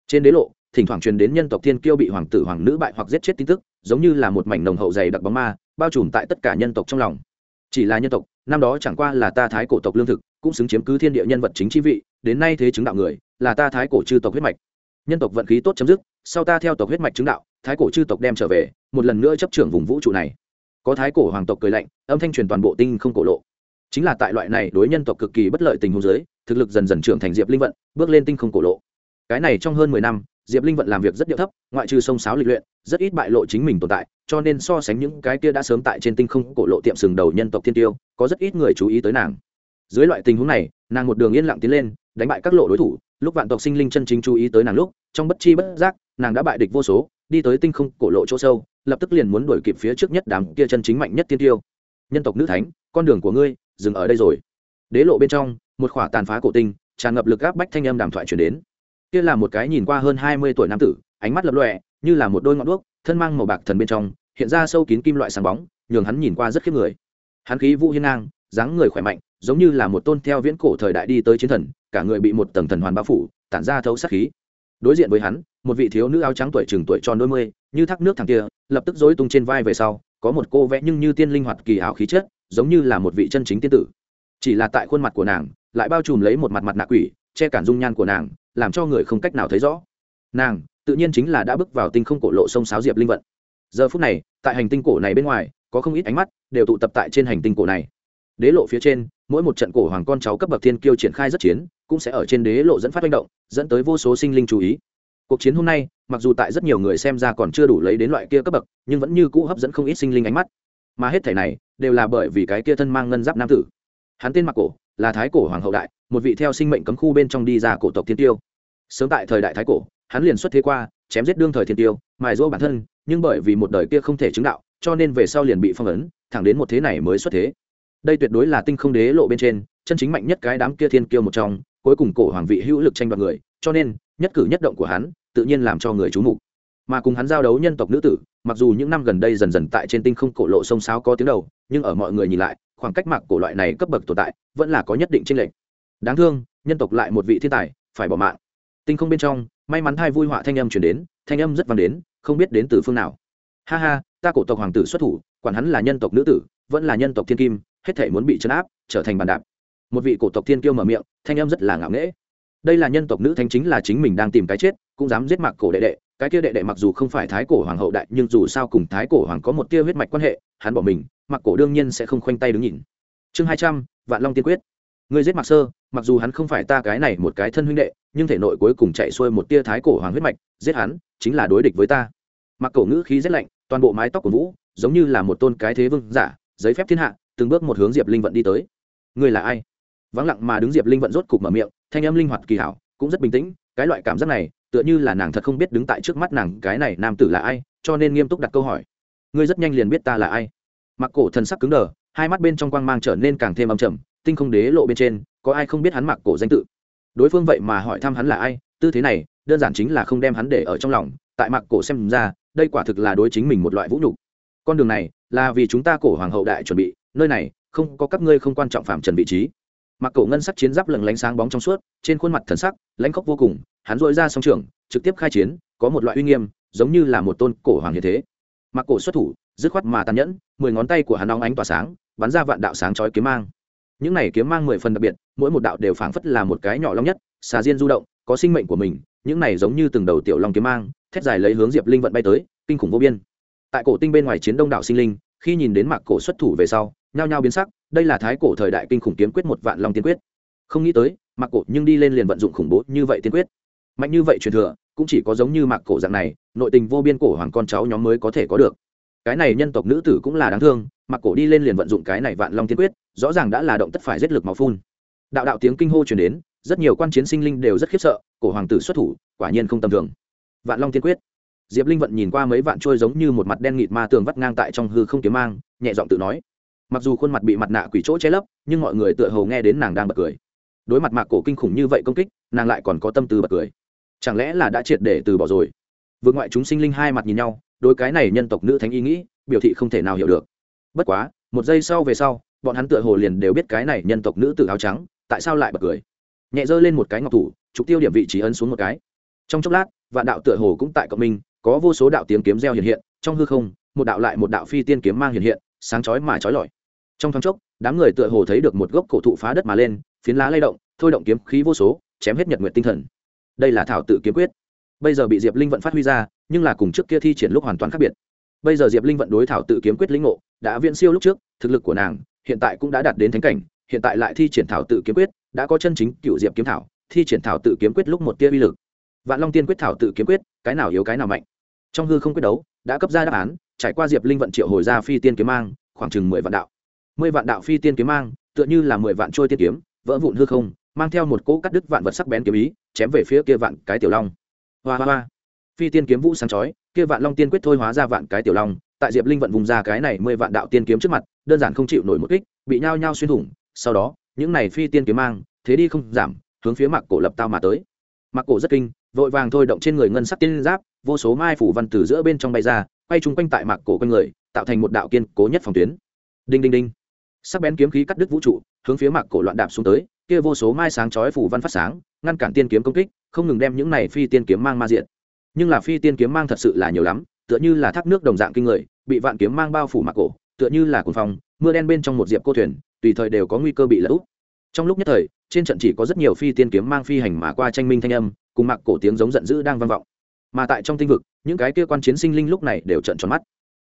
Trên đế lộ, thỉnh thoảng truyền đến nhân tộc thiên kiêu bị hoàng tử, hoàng nữ bại hoặc giết chết tin tức, giống như là một mảnh nồng hậu dày đặc bóng ma bao trùm tại tất cả nhân tộc trong lòng. Chỉ là nhân tộc, năm đó chẳng qua là ta thái cổ tộc lương thực, cũng xứng chiếm cứ thiên địa nhân vật chính chi vị, đến nay thế chứng đạo người, là ta thái cổ chư tộc huyết mạch. Nhân tộc vận khí tốt chấm dứt, sau ta theo tộc huyết mạch chứng đạo, thái cổ chư tộc đem trở về, một lần nữa chấp trưởng vùng vũ trụ này. Có thái cổ hoàng tộc cười lạnh, âm thanh truyền toàn bộ tinh không cổ lộ. Chính là tại loại này đối nhân tộc cực kỳ bất lợi tình huống giới thực lực dần dần trưởng thành diệp linh vận, bước lên tinh không cổ lộ. Cái này trong hơn mười năm diệp linh vận làm việc rất điệu thấp, ngoại trừ sông sáo lịch luyện, rất ít bại lộ chính mình tồn tại, cho nên so sánh những cái kia đã sớm tại trên tinh không cổ lộ tiệm sừng đầu nhân tộc thiên tiêu, có rất ít người chú ý tới nàng. Dưới loại tình huống này, nàng một đường yên lặng tiến lên, đánh bại các lộ đối thủ, lúc vạn tộc sinh linh chân chính chú ý tới nàng lúc, trong bất chi bất giác, nàng đã bại địch vô số, đi tới tinh không cổ lộ chỗ sâu, lập tức liền muốn đuổi kịp phía trước nhất đám kia chân chính mạnh nhất tiên tiêu. Nhân tộc nữ thánh, con đường của ngươi dừng ở đây rồi. Đế lộ bên trong, một khỏa tàn phá cổ tinh, tràn ngập lực gáp bách thanh âm đàm thoại chuyển đến kia là một cái nhìn qua hơn hai mươi tuổi nam tử, ánh mắt lập lọe như là một đôi ngọn đuốc, thân mang màu bạc thần bên trong, hiện ra sâu kín kim loại sáng bóng, nhường hắn nhìn qua rất khiếp người. Hắn khí vũ hiên ngang, dáng người khỏe mạnh, giống như là một tôn theo viễn cổ thời đại đi tới chiến thần, cả người bị một tầng thần hoàn bao phủ, tản ra thấu sát khí. Đối diện với hắn, một vị thiếu nữ áo trắng tuổi chừng tuổi tròn đôi mươi, như thác nước thẳng kia, lập tức dối tung trên vai về sau, có một cô vẽ nhưng như tiên linh hoạt kỳ ảo khí chất, giống như là một vị chân chính tiên tử. Chỉ là tại khuôn mặt của nàng, lại bao trùm lấy một mặt mặt nạ quỷ, che cản dung nhan của nàng làm cho người không cách nào thấy rõ. Nàng, tự nhiên chính là đã bước vào tinh không cổ lộ sông sáo diệp linh vận. Giờ phút này, tại hành tinh cổ này bên ngoài, có không ít ánh mắt đều tụ tập tại trên hành tinh cổ này. Đế lộ phía trên, mỗi một trận cổ hoàng con cháu cấp bậc thiên kiêu triển khai rất chiến, cũng sẽ ở trên đế lộ dẫn phát manh động, dẫn tới vô số sinh linh chú ý. Cuộc chiến hôm nay, mặc dù tại rất nhiều người xem ra còn chưa đủ lấy đến loại kia cấp bậc, nhưng vẫn như cũ hấp dẫn không ít sinh linh ánh mắt. Mà hết thể này, đều là bởi vì cái kia thân mang ngân giáp nam tử. Hắn tên mặc cổ, là thái cổ hoàng hậu đại, một vị theo sinh mệnh cấm khu bên trong đi ra cổ tộc thiên tiêu sớm tại thời đại thái cổ, hắn liền xuất thế qua, chém giết đương thời thiên tiêu, mài rũa bản thân, nhưng bởi vì một đời kia không thể chứng đạo, cho nên về sau liền bị phong ấn, thẳng đến một thế này mới xuất thế. Đây tuyệt đối là tinh không đế lộ bên trên, chân chính mạnh nhất cái đám kia thiên kiêu một trong, cuối cùng cổ hoàng vị hữu lực tranh đoạt người, cho nên, nhất cử nhất động của hắn, tự nhiên làm cho người chú mục. Mà cùng hắn giao đấu nhân tộc nữ tử, mặc dù những năm gần đây dần dần tại trên tinh không cổ lộ sông sáo có tiếng đầu, nhưng ở mọi người nhìn lại, khoảng cách mạc cổ loại này cấp bậc tồn tại, vẫn là có nhất định tranh lệch. Đáng thương, nhân tộc lại một vị thiên tài, phải bỏ mạng tinh không bên trong, may mắn thai vui họa thanh âm chuyển đến, thanh âm rất vang đến, không biết đến từ phương nào. Ha ha, ta cổ tộc hoàng tử xuất thủ, quản hắn là nhân tộc nữ tử, vẫn là nhân tộc thiên kim, hết thể muốn bị chấn áp, trở thành bàn đạp. Một vị cổ tộc thiên kiêu mở miệng, thanh âm rất là ngạo nghễ. Đây là nhân tộc nữ thánh chính là chính mình đang tìm cái chết, cũng dám giết mặc cổ đệ đệ, cái kia đệ đệ mặc dù không phải thái cổ hoàng hậu đại, nhưng dù sao cùng thái cổ hoàng có một tia huyết mạch quan hệ, hắn bỏ mình, mặc cổ đương nhiên sẽ không khoanh tay đứng nhìn. Chương hai trăm, vạn long tiên quyết. Ngươi giết mặc sơ, mặc dù hắn không phải ta cái này một cái thân huynh đệ, nhưng thể nội cuối cùng chạy xuôi một tia thái cổ hoàng huyết mạch, giết hắn chính là đối địch với ta. Mặc cổ ngữ khí rét lạnh, toàn bộ mái tóc của vũ giống như là một tôn cái thế vương giả, giấy phép thiên hạ, từng bước một hướng diệp linh vận đi tới. Ngươi là ai? Vắng lặng mà đứng diệp linh vận rốt cục mở miệng, thanh âm linh hoạt kỳ hảo, cũng rất bình tĩnh, cái loại cảm giác này, tựa như là nàng thật không biết đứng tại trước mắt nàng cái này nam tử là ai, cho nên nghiêm túc đặt câu hỏi. Ngươi rất nhanh liền biết ta là ai. Mặc cổ thần sắc cứng đờ, hai mắt bên trong quang mang trở nên càng thêm âm trầm tinh không đế lộ bên trên, có ai không biết hắn mặc cổ danh tự? Đối phương vậy mà hỏi thăm hắn là ai, tư thế này, đơn giản chính là không đem hắn để ở trong lòng, tại mặc cổ xem ra, đây quả thực là đối chính mình một loại vũ nhục. Con đường này, là vì chúng ta cổ hoàng hậu đại chuẩn bị, nơi này, không có các ngươi không quan trọng phạm trần vị trí. Mặc cổ ngân sắc chiến giáp lừng lánh sáng bóng trong suốt, trên khuôn mặt thần sắc, lãnh khốc vô cùng, hắn dội ra song trường, trực tiếp khai chiến, có một loại uy nghiêm, giống như là một tôn cổ hoàng như thế. Mặc cổ xuất thủ, dứt khoát mà tàn nhẫn, mười ngón tay của hắn nóng ánh tỏa sáng, bắn ra vạn đạo sáng chói kiếm mang những này kiếm mang mười phần đặc biệt, mỗi một đạo đều phảng phất là một cái nhỏ long nhất, xà diên du động, có sinh mệnh của mình, những này giống như từng đầu tiểu long kiếm mang, thét dài lấy hướng diệp linh vận bay tới, kinh khủng vô biên. Tại cổ tinh bên ngoài chiến đông đảo sinh linh, khi nhìn đến mạc cổ xuất thủ về sau, nhao nhao biến sắc, đây là thái cổ thời đại kinh khủng kiếm quyết một vạn long tiên quyết. Không nghĩ tới, mạc cổ nhưng đi lên liền vận dụng khủng bố như vậy tiên quyết. Mạnh như vậy truyền thừa, cũng chỉ có giống như mạc cổ dạng này, nội tình vô biên cổ hoàng con cháu nhóm mới có thể có được. Cái này nhân tộc nữ tử cũng là đáng thương, mạc cổ đi lên liền vận dụng cái này vạn long tiên quyết rõ ràng đã là động tất phải giết lực máu phun. Đạo đạo tiếng kinh hô truyền đến, rất nhiều quan chiến sinh linh đều rất khiếp sợ, cổ hoàng tử xuất thủ, quả nhiên không tầm thường. Vạn long tiên quyết. Diệp linh vận nhìn qua mấy vạn trôi giống như một mặt đen nghịt ma tường vắt ngang tại trong hư không kiếm mang, nhẹ giọng tự nói. Mặc dù khuôn mặt bị mặt nạ quỷ chỗ che lấp, nhưng mọi người tựa hồ nghe đến nàng đang bật cười. Đối mặt mạc cổ kinh khủng như vậy công kích, nàng lại còn có tâm tư bật cười. Chẳng lẽ là đã triệt để từ bỏ rồi? Vượt ngoại chúng sinh linh hai mặt nhìn nhau đôi cái này nhân tộc nữ thánh ý nghĩ, biểu thị không thể nào hiểu được. Bất quá, một giây sau về sau bọn hắn tựa hồ liền đều biết cái này nhân tộc nữ tử áo trắng, tại sao lại bật cười? Nhẹ giơ lên một cái ngọc thủ, trục tiêu điểm vị trí ấn xuống một cái. Trong chốc lát, vạn đạo tựa hồ cũng tại cộng minh, có vô số đạo tiếng kiếm reo hiện hiện, trong hư không, một đạo lại một đạo phi tiên kiếm mang hiện hiện, sáng chói mà chói lọi. Trong thoáng chốc, đám người tựa hồ thấy được một gốc cổ thụ phá đất mà lên, phiến lá lay động, thôi động kiếm khí vô số, chém hết nhật nguyện tinh thần. Đây là thảo tự kiếm quyết. Bây giờ bị diệp linh vận phát huy ra, nhưng là cùng trước kia thi triển lúc hoàn toàn khác biệt. Bây giờ diệp linh vận đối thảo tự kiếm quyết lĩnh ngộ, đã viễn siêu lúc trước, thực lực của nàng hiện tại cũng đã đạt đến thánh cảnh, hiện tại lại thi triển thảo tự kiếm quyết, đã có chân chính cựu diệp kiếm thảo, thi triển thảo tự kiếm quyết lúc một tia uy lực. Vạn long tiên quyết thảo tự kiếm quyết, cái nào yếu cái nào mạnh. Trong hư không quyết đấu, đã cấp ra đáp án, trải qua diệp linh vận triệu hồi ra phi tiên kiếm mang, khoảng chừng mười vạn đạo. Mười vạn đạo phi tiên kiếm mang, tựa như là mười vạn trôi tiên kiếm, vỡ vụn hư không, mang theo một cỗ cắt đứt vạn vật sắc bén kiếm ý, chém về phía kia vạn cái tiểu long. Hoa hoa hoa. Phi tiên kiếm vũ sáng chói, kia vạn long tiên quyết thôi hóa ra vạn cái tiểu long, tại diệp linh vận vùng ra cái này mười vạn đạo tiên kiếm trước mặt đơn giản không chịu nổi một kích, bị nhao nhao xuyên thủng, sau đó, những này phi tiên kiếm mang, thế đi không giảm, hướng phía mặc cổ lập tao mà tới. Mặc cổ rất kinh, vội vàng thôi động trên người ngân sắc tiên giáp, vô số mai phủ văn từ giữa bên trong bay ra, quay chung quanh tại mặc cổ quanh người, tạo thành một đạo kiên cố nhất phòng tuyến. Đinh đinh đinh. Sắc bén kiếm khí cắt đứt vũ trụ, hướng phía mặc cổ loạn đạp xuống tới, kia vô số mai sáng chói phủ văn phát sáng, ngăn cản tiên kiếm công kích, không ngừng đem những này phi tiên kiếm mang ma diện nhưng là phi tiên kiếm mang thật sự là nhiều lắm, tựa như là thác nước đồng dạng kinh người, bị vạn kiếm mang bao phủ mặc cổ tựa như là cuồng phong, mưa đen bên trong một diệp cô thuyền, tùy thời đều có nguy cơ bị lỡ úp. Trong lúc nhất thời, trên trận chỉ có rất nhiều phi tiên kiếm mang phi hành mà qua tranh minh thanh âm, cùng mặc cổ tiếng giống giận dữ đang vang vọng. Mà tại trong tinh vực, những cái kia quan chiến sinh linh lúc này đều trận tròn mắt.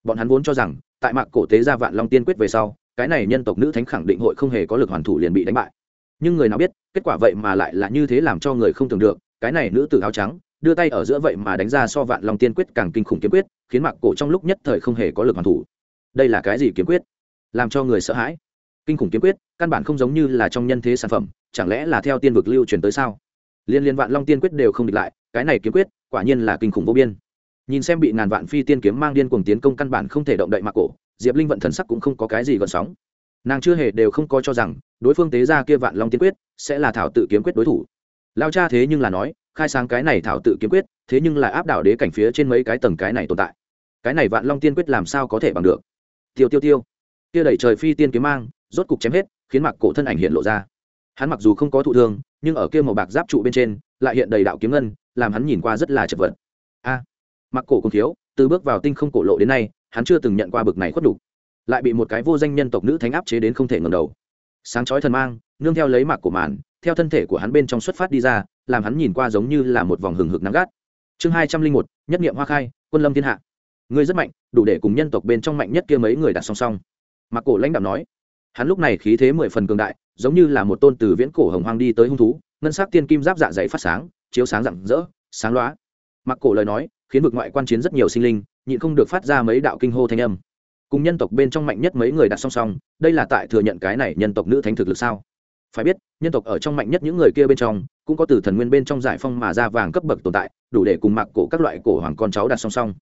Bọn hắn vốn cho rằng, tại mạc cổ tế ra vạn long tiên quyết về sau, cái này nhân tộc nữ thánh khẳng định hội không hề có lực hoàn thủ liền bị đánh bại. Nhưng người nào biết, kết quả vậy mà lại là như thế làm cho người không tưởng được, cái này nữ tử áo trắng, đưa tay ở giữa vậy mà đánh ra so vạn long tiên quyết càng kinh khủng kiếm quyết, khiến mạc cổ trong lúc nhất thời không hề có lực hoàn thủ đây là cái gì kiếm quyết? Làm cho người sợ hãi. Kinh khủng kiếm quyết, căn bản không giống như là trong nhân thế sản phẩm, chẳng lẽ là theo tiên vực lưu truyền tới sao? Liên liên vạn long tiên quyết đều không địch lại, cái này kiếm quyết, quả nhiên là kinh khủng vô biên. Nhìn xem bị ngàn vạn phi tiên kiếm mang điên cuồng tiến công căn bản không thể động đậy mặc cổ, diệp linh vận thần sắc cũng không có cái gì gợn sóng. Nàng chưa hề đều không có cho rằng, đối phương tế ra kia vạn long tiên quyết, sẽ là thảo tự kiếm quyết đối thủ. Lao cha thế nhưng là nói, khai sáng cái này thảo tự kiếm quyết, thế nhưng là áp đảo đế cảnh phía trên mấy cái tầng cái này tồn tại. Cái này vạn long tiên quyết làm sao có thể bằng được? Tiêu tiêu tiêu. Kia đẩy trời phi tiên kiếm mang, rốt cục chém hết, khiến mặc cổ thân ảnh hiện lộ ra. Hắn mặc dù không có thụ thương, nhưng ở kia màu bạc giáp trụ bên trên, lại hiện đầy đạo kiếm ngân, làm hắn nhìn qua rất là chật vật. A! Mặc cổ cùng thiếu, từ bước vào tinh không cổ lộ đến nay, hắn chưa từng nhận qua bực này khuất đủ lại bị một cái vô danh nhân tộc nữ thánh áp chế đến không thể ngẩng đầu. Sáng chói thần mang, nương theo lấy mặc cổ màn, theo thân thể của hắn bên trong xuất phát đi ra, làm hắn nhìn qua giống như là một vòng hừng hực nắng gắt. Chương hai trăm linh một, nhất nghiệm hoa khai, quân lâm thiên hạ ngươi rất mạnh, đủ để cùng nhân tộc bên trong mạnh nhất kia mấy người đặt song song. Mặc cổ lãnh đạo nói. Hắn lúc này khí thế mười phần cường đại, giống như là một tôn từ viễn cổ hồng hoang đi tới hung thú, ngân sắc tiên kim giáp dạ dày phát sáng, chiếu sáng rạng rỡ, sáng loá mặc cổ lời nói, khiến vực ngoại quan chiến rất nhiều sinh linh, nhịn không được phát ra mấy đạo kinh hô thanh âm. Cùng nhân tộc bên trong mạnh nhất mấy người đặt song song, đây là tại thừa nhận cái này nhân tộc nữ thánh thực lực sao? Phải biết, nhân tộc ở trong mạnh nhất những người kia bên trong, cũng có từ thần nguyên bên trong giải phong mà ra vàng cấp bậc tồn tại, đủ để cùng mặc cổ các loại cổ hoàng con cháu đặt song song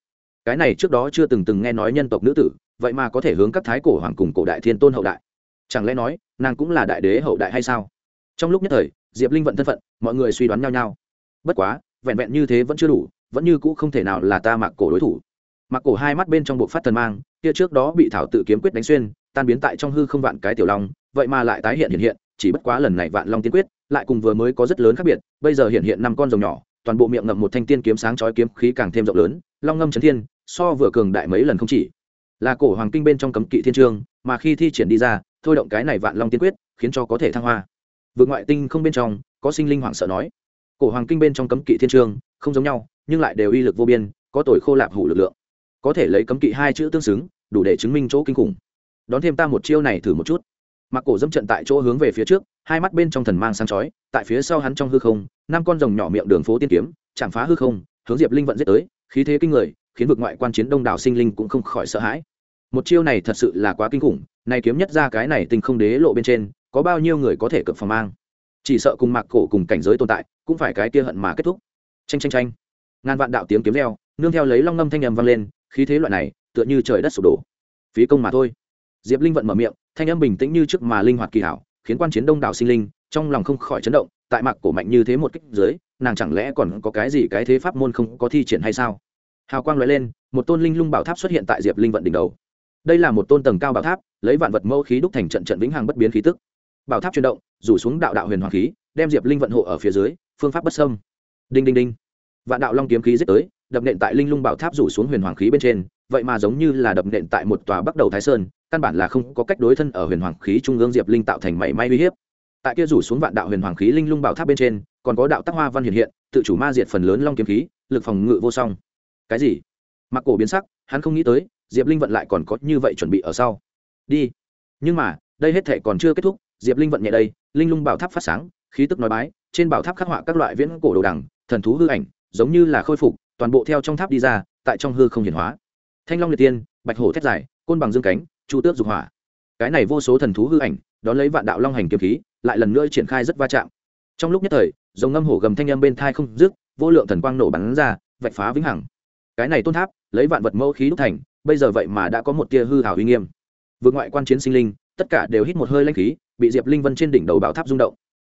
cái này trước đó chưa từng từng nghe nói nhân tộc nữ tử, vậy mà có thể hướng các thái cổ hoàng cùng cổ đại thiên tôn hậu đại. Chẳng lẽ nói, nàng cũng là đại đế hậu đại hay sao? Trong lúc nhất thời, diệp linh vận thân phận, mọi người suy đoán nhau nhau. Bất quá, vẹn vẹn như thế vẫn chưa đủ, vẫn như cũ không thể nào là ta mặc cổ đối thủ. Mặc cổ hai mắt bên trong bộ phát thần mang, kia trước đó bị thảo tự kiếm quyết đánh xuyên, tan biến tại trong hư không vạn cái tiểu long, vậy mà lại tái hiện hiện hiện, chỉ bất quá lần này vạn long tiên quyết, lại cùng vừa mới có rất lớn khác biệt, bây giờ hiện hiện năm con rồng nhỏ, toàn bộ miệng ngậm một thanh tiên kiếm sáng chói kiếm khí càng thêm rộng lớn, long ngâm chấn thiên so vừa cường đại mấy lần không chỉ. Là cổ hoàng kinh bên trong cấm kỵ thiên trương, mà khi thi triển đi ra, thôi động cái này vạn long tiên quyết, khiến cho có thể thăng hoa. Vượt ngoại tinh không bên trong, có sinh linh hoảng sợ nói. Cổ hoàng kinh bên trong cấm kỵ thiên trương, không giống nhau, nhưng lại đều uy lực vô biên, có tội khô lạp hủ lực lượng. Có thể lấy cấm kỵ hai chữ tương xứng, đủ để chứng minh chỗ kinh khủng. Đón thêm ta một chiêu này thử một chút. Mặc cổ dâm trận tại chỗ hướng về phía trước, hai mắt bên trong thần mang sáng chói, tại phía sau hắn trong hư không, năm con rồng nhỏ miệng đường phố tiên kiếm, chạm phá hư không, hướng diệp linh vận giết tới, khí thế kinh người khiến vực ngoại quan chiến đông đảo sinh linh cũng không khỏi sợ hãi. Một chiêu này thật sự là quá kinh khủng này kiếm nhất ra cái này tình không đế lộ bên trên, có bao nhiêu người có thể cực phòng mang? Chỉ sợ cùng mạc cổ cùng cảnh giới tồn tại, cũng phải cái kia hận mà kết thúc. Tranh tranh tranh ngàn vạn đạo tiếng kiếm reo, nương theo lấy long ngâm thanh â m vang lên, khí thế loại này, tựa như trời đất sụp đổ. Phí công mà thôi. Diệp linh vận mở miệng, thanh âm bình tĩnh như trước mà linh hoạt kỳ hảo, khiến quan chiến đông đảo sinh linh trong lòng không khỏi chấn động, tại mạc cổ mạnh như thế một kích dưới, nàng chẳng lẽ còn có cái gì cái thế pháp môn không có thi triển hay sao? Hào quang loại lên, một tôn linh lung bảo tháp xuất hiện tại diệp linh vận đỉnh đầu. Đây là một tôn tầng cao bảo tháp, lấy vạn vật mẫu khí đúc thành trận trận vĩnh hằng bất biến khí tức. Bảo tháp chuyển động, rủ xuống đạo đạo huyền hoàng khí, đem diệp linh vận hộ ở phía dưới, phương pháp bất sâm đinh đinh đinh. Vạn đạo long kiếm khí giết tới, đập nện tại linh lung bảo tháp rủ xuống huyền hoàng khí bên trên, vậy mà giống như là đập nện tại một tòa bắc đầu thái sơn, căn bản là không có cách đối thân ở huyền hoàng khí trung ương diệp linh tạo thành mảy may uy hiếp. Tại kia rủ xuống vạn đạo huyền hoàng khí linh lung bảo tháp bên trên, còn có đạo tắc hoa văn hiện hiện, tự chủ ma diệt phần lớn long kiếm khí, lực phòng ngự vô song cái gì? Mặc cổ biến sắc, hắn không nghĩ tới, diệp linh vận lại còn có như vậy chuẩn bị ở sau. Đi. Nhưng mà, đây hết thể còn chưa kết thúc, diệp linh vận nhẹ đây, linh lung bảo tháp phát sáng, khí tức nói bái, trên bảo tháp khắc họa các loại viễn cổ đồ đằng, thần thú hư ảnh, giống như là khôi phục, toàn bộ theo trong tháp đi ra, tại trong hư không hiển hóa. Thanh long liệt tiên, bạch hổ thét dài côn bằng dương cánh, chu tước dục hỏa. Cái này vô số thần thú hư ảnh, đón lấy vạn đạo long hành kiếm khí, lại lần nữa triển khai rất va chạm. Trong lúc nhất thời, dòng ngâm hổ gầm thanh âm bên thai không dứt, vô lượng thần quang nổ bắn ra, vạch phá vĩnh hằng cái này tôn tháp, lấy vạn vật mẫu khí đúc thành, bây giờ vậy mà đã có một tia hư hảo uy nghiêm. Vượt ngoại quan chiến sinh linh, tất cả đều hít một hơi lanh khí, bị diệp linh vân trên đỉnh đầu bảo tháp rung động.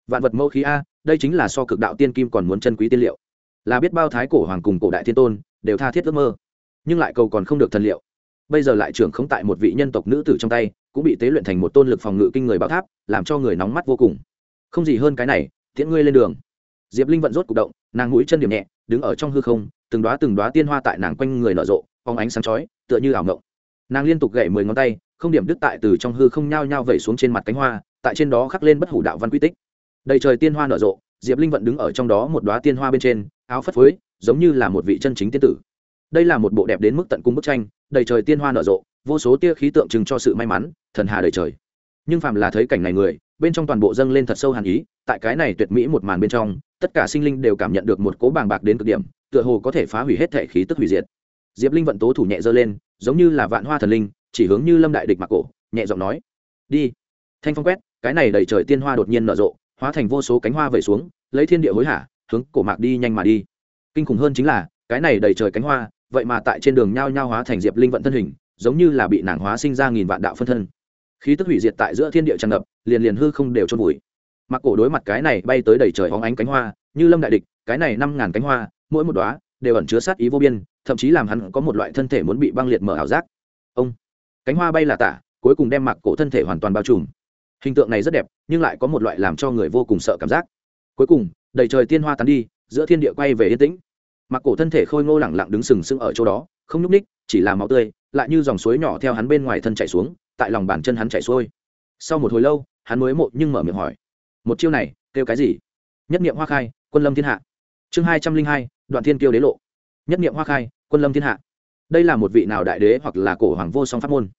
Vạn vật mẫu khí a, đây chính là so cực đạo tiên kim còn muốn chân quý tiên liệu. Là biết bao thái cổ hoàng cùng cổ đại thiên tôn, đều tha thiết ước mơ. Nhưng lại cầu còn không được thần liệu. Bây giờ lại trưởng không tại một vị nhân tộc nữ tử trong tay, cũng bị tế luyện thành một tôn lực phòng ngự kinh người bảo tháp, làm cho người nóng mắt vô cùng. Không gì hơn cái này, tiễn ngươi lên đường. Diệp linh vận rốt cục động, nàng mũi chân điểm nhẹ, đứng ở trong hư không từng đoá từng đoá tiên hoa tại nàng quanh người nở rộ, phóng ánh sáng chói, tựa như ảo ngộng nàng liên tục gậy mười ngón tay, không điểm đứt tại từ trong hư không nhao nhao vẩy xuống trên mặt cánh hoa, tại trên đó khắc lên bất hủ đạo văn quy tích. Đầy trời tiên hoa nở rộ, diệp linh vận đứng ở trong đó một đoá tiên hoa bên trên, áo phất phới, giống như là một vị chân chính tiên tử. Đây là một bộ đẹp đến mức tận cung bức tranh, đầy trời tiên hoa nở rộ, vô số tia khí tượng trưng cho sự may mắn, thần hà đầy trời. Nhưng phàm là thấy cảnh này người, bên trong toàn bộ dâng lên thật sâu hàn ý, tại cái này tuyệt mỹ một màn bên trong, tất cả sinh linh đều cảm nhận được một cố bàng bạc đến cực điểm tựa hồ có thể phá hủy hết thể khí tức hủy diệt. Diệp linh vận tố thủ nhẹ dơ lên, giống như là vạn hoa thần linh, chỉ hướng như lâm đại địch mặc cổ, nhẹ giọng nói, đi. Thanh phong quét, cái này đầy trời tiên hoa đột nhiên nở rộ, hóa thành vô số cánh hoa vẩy xuống, lấy thiên địa hối hả, hướng cổ mạc đi nhanh mà đi. Kinh khủng hơn chính là, cái này đầy trời cánh hoa, vậy mà tại trên đường nhao nhao hóa thành diệp linh vận thân hình, giống như là bị nàng hóa sinh ra nghìn vạn đạo phân thân. Khí tức hủy diệt tại giữa thiên địa tràn ngập, liền liền hư không đều trôn vùi. Mặc cổ đối mặt cái này bay tới đầy trời hóng ánh cánh hoa, như lâm đại địch cái này năm ngàn cánh hoa, mỗi một đóa đều ẩn chứa sát ý vô biên, thậm chí làm hắn có một loại thân thể muốn bị băng liệt mở ảo giác. Ông, cánh hoa bay là tả, cuối cùng đem mặc cổ thân thể hoàn toàn bao trùm. Hình tượng này rất đẹp, nhưng lại có một loại làm cho người vô cùng sợ cảm giác. Cuối cùng, đầy trời tiên hoa tán đi, giữa thiên địa quay về yên tĩnh. Mặc cổ thân thể khôi ngô lẳng lặng đứng sừng sững ở chỗ đó, không nhúc ních chỉ là máu tươi, lại như dòng suối nhỏ theo hắn bên ngoài thân chảy xuống, tại lòng bàn chân hắn chảy xuôi. Sau một hồi lâu, hắn mới mộ nhưng mở miệng hỏi, một chiêu này, kêu cái gì? Nhất niệm hoa khai, quân lâm thiên hạ chương hai trăm linh hai, đoạn thiên kiêu đế lộ. Nhất niệm hoa khai, quân lâm thiên hạ. Đây là một vị nào đại đế hoặc là cổ hoàng vô song pháp môn.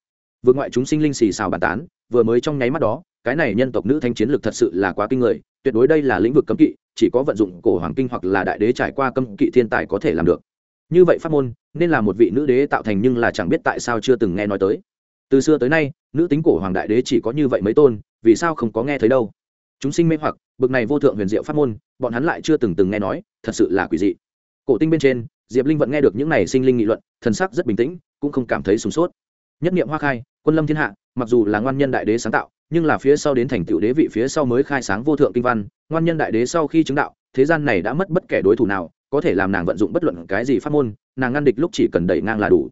Vượt ngoại chúng sinh linh xì xào bàn tán, vừa mới trong nháy mắt đó, cái này nhân tộc nữ thanh chiến lược thật sự là quá kinh người, tuyệt đối đây là lĩnh vực cấm kỵ, chỉ có vận dụng cổ hoàng kinh hoặc là đại đế trải qua cấm kỵ thiên tài có thể làm được. Như vậy pháp môn, nên là một vị nữ đế tạo thành nhưng là chẳng biết tại sao chưa từng nghe nói tới. Từ xưa tới nay, nữ tính cổ hoàng đại đế chỉ có như vậy mấy tôn, vì sao không có nghe thấy đâu? Chúng sinh mê hoặc bực này vô thượng huyền diệu pháp môn, bọn hắn lại chưa từng từng nghe nói, thật sự là quỷ dị. Cổ tinh bên trên, diệp linh vẫn nghe được những này sinh linh nghị luận, thần sắc rất bình tĩnh, cũng không cảm thấy sửng sốt. Nhất niệm hoa khai, quân lâm thiên hạ, mặc dù là ngoan nhân đại đế sáng tạo, nhưng là phía sau đến thành tựu đế vị phía sau mới khai sáng vô thượng kinh văn, ngoan nhân đại đế sau khi chứng đạo, thế gian này đã mất bất kể đối thủ nào, có thể làm nàng vận dụng bất luận cái gì pháp môn, nàng ngăn địch lúc chỉ cần đẩy ngang là đủ.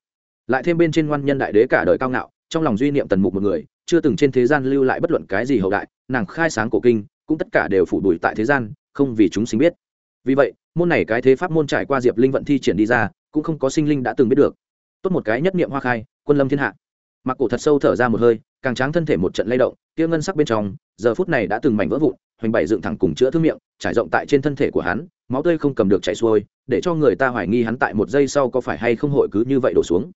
Lại thêm bên trên ngoan nhân đại đế cả đời cao ngạo, trong lòng duy niệm tần mục một người, chưa từng trên thế gian lưu lại bất luận cái gì hậu đại, nàng khai sáng cổ kinh cũng tất cả đều phủ đuổi tại thế gian, không vì chúng sinh biết. Vì vậy, môn này cái thế pháp môn trải qua diệp linh vận thi triển đi ra, cũng không có sinh linh đã từng biết được. Tốt một cái nhất niệm hoa khai, quân lâm thiên hạ. Mặc cổ thật sâu thở ra một hơi, càng tráng thân thể một trận lay động, kia ngân sắc bên trong, giờ phút này đã từng mảnh vỡ vụn, hoành bảy dựng thẳng cùng chữa thương miệng, trải rộng tại trên thân thể của hắn, máu tươi không cầm được chảy xuôi, để cho người ta hoài nghi hắn tại một giây sau có phải hay không hội cứ như vậy đổ xuống.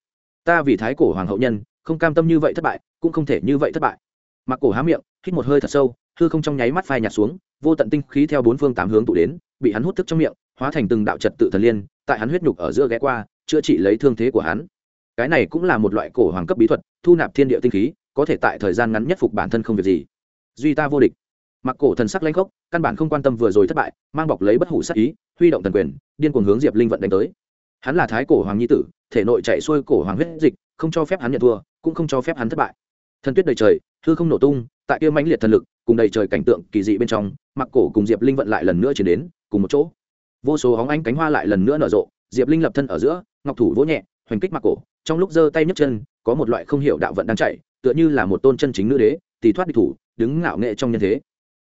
Ta vì thái cổ hoàng hậu nhân, không cam tâm như vậy thất bại, cũng không thể như vậy thất bại mặc cổ há miệng, hít một hơi thật sâu, hư không trong nháy mắt phai nhạt xuống, vô tận tinh khí theo bốn phương tám hướng tụ đến, bị hắn hút thức trong miệng, hóa thành từng đạo trật tự thần liên, tại hắn huyết nhục ở giữa ghé qua, chữa trị lấy thương thế của hắn. Cái này cũng là một loại cổ hoàng cấp bí thuật, thu nạp thiên địa tinh khí, có thể tại thời gian ngắn nhất phục bản thân không việc gì. Duy ta vô địch. Mặc cổ thần sắc lãnh gốc căn bản không quan tâm vừa rồi thất bại, mang bọc lấy bất hủ sắc ý, huy động thần quyền, điên cuồng hướng diệp linh vận đánh tới. Hắn là thái cổ hoàng nhi tử, thể nội chạy xuôi cổ hoàng huyết dịch, không cho phép hắn nhận thua, cũng không cho phép hắn thất bại thần tuyết đầy trời, hư không nổ tung, tại kia mãnh liệt thần lực, cùng đầy trời cảnh tượng kỳ dị bên trong, mặc cổ cùng diệp linh vận lại lần nữa chuyển đến, cùng một chỗ. Vô số hóng ánh cánh hoa lại lần nữa nở rộ, diệp linh lập thân ở giữa, ngọc thủ vỗ nhẹ, hoành kích mặc cổ, trong lúc giơ tay nhấc chân, có một loại không hiểu đạo vận đang chạy, tựa như là một tôn chân chính nữ đế tì thoát địch thủ, đứng ngạo nghệ trong nhân thế.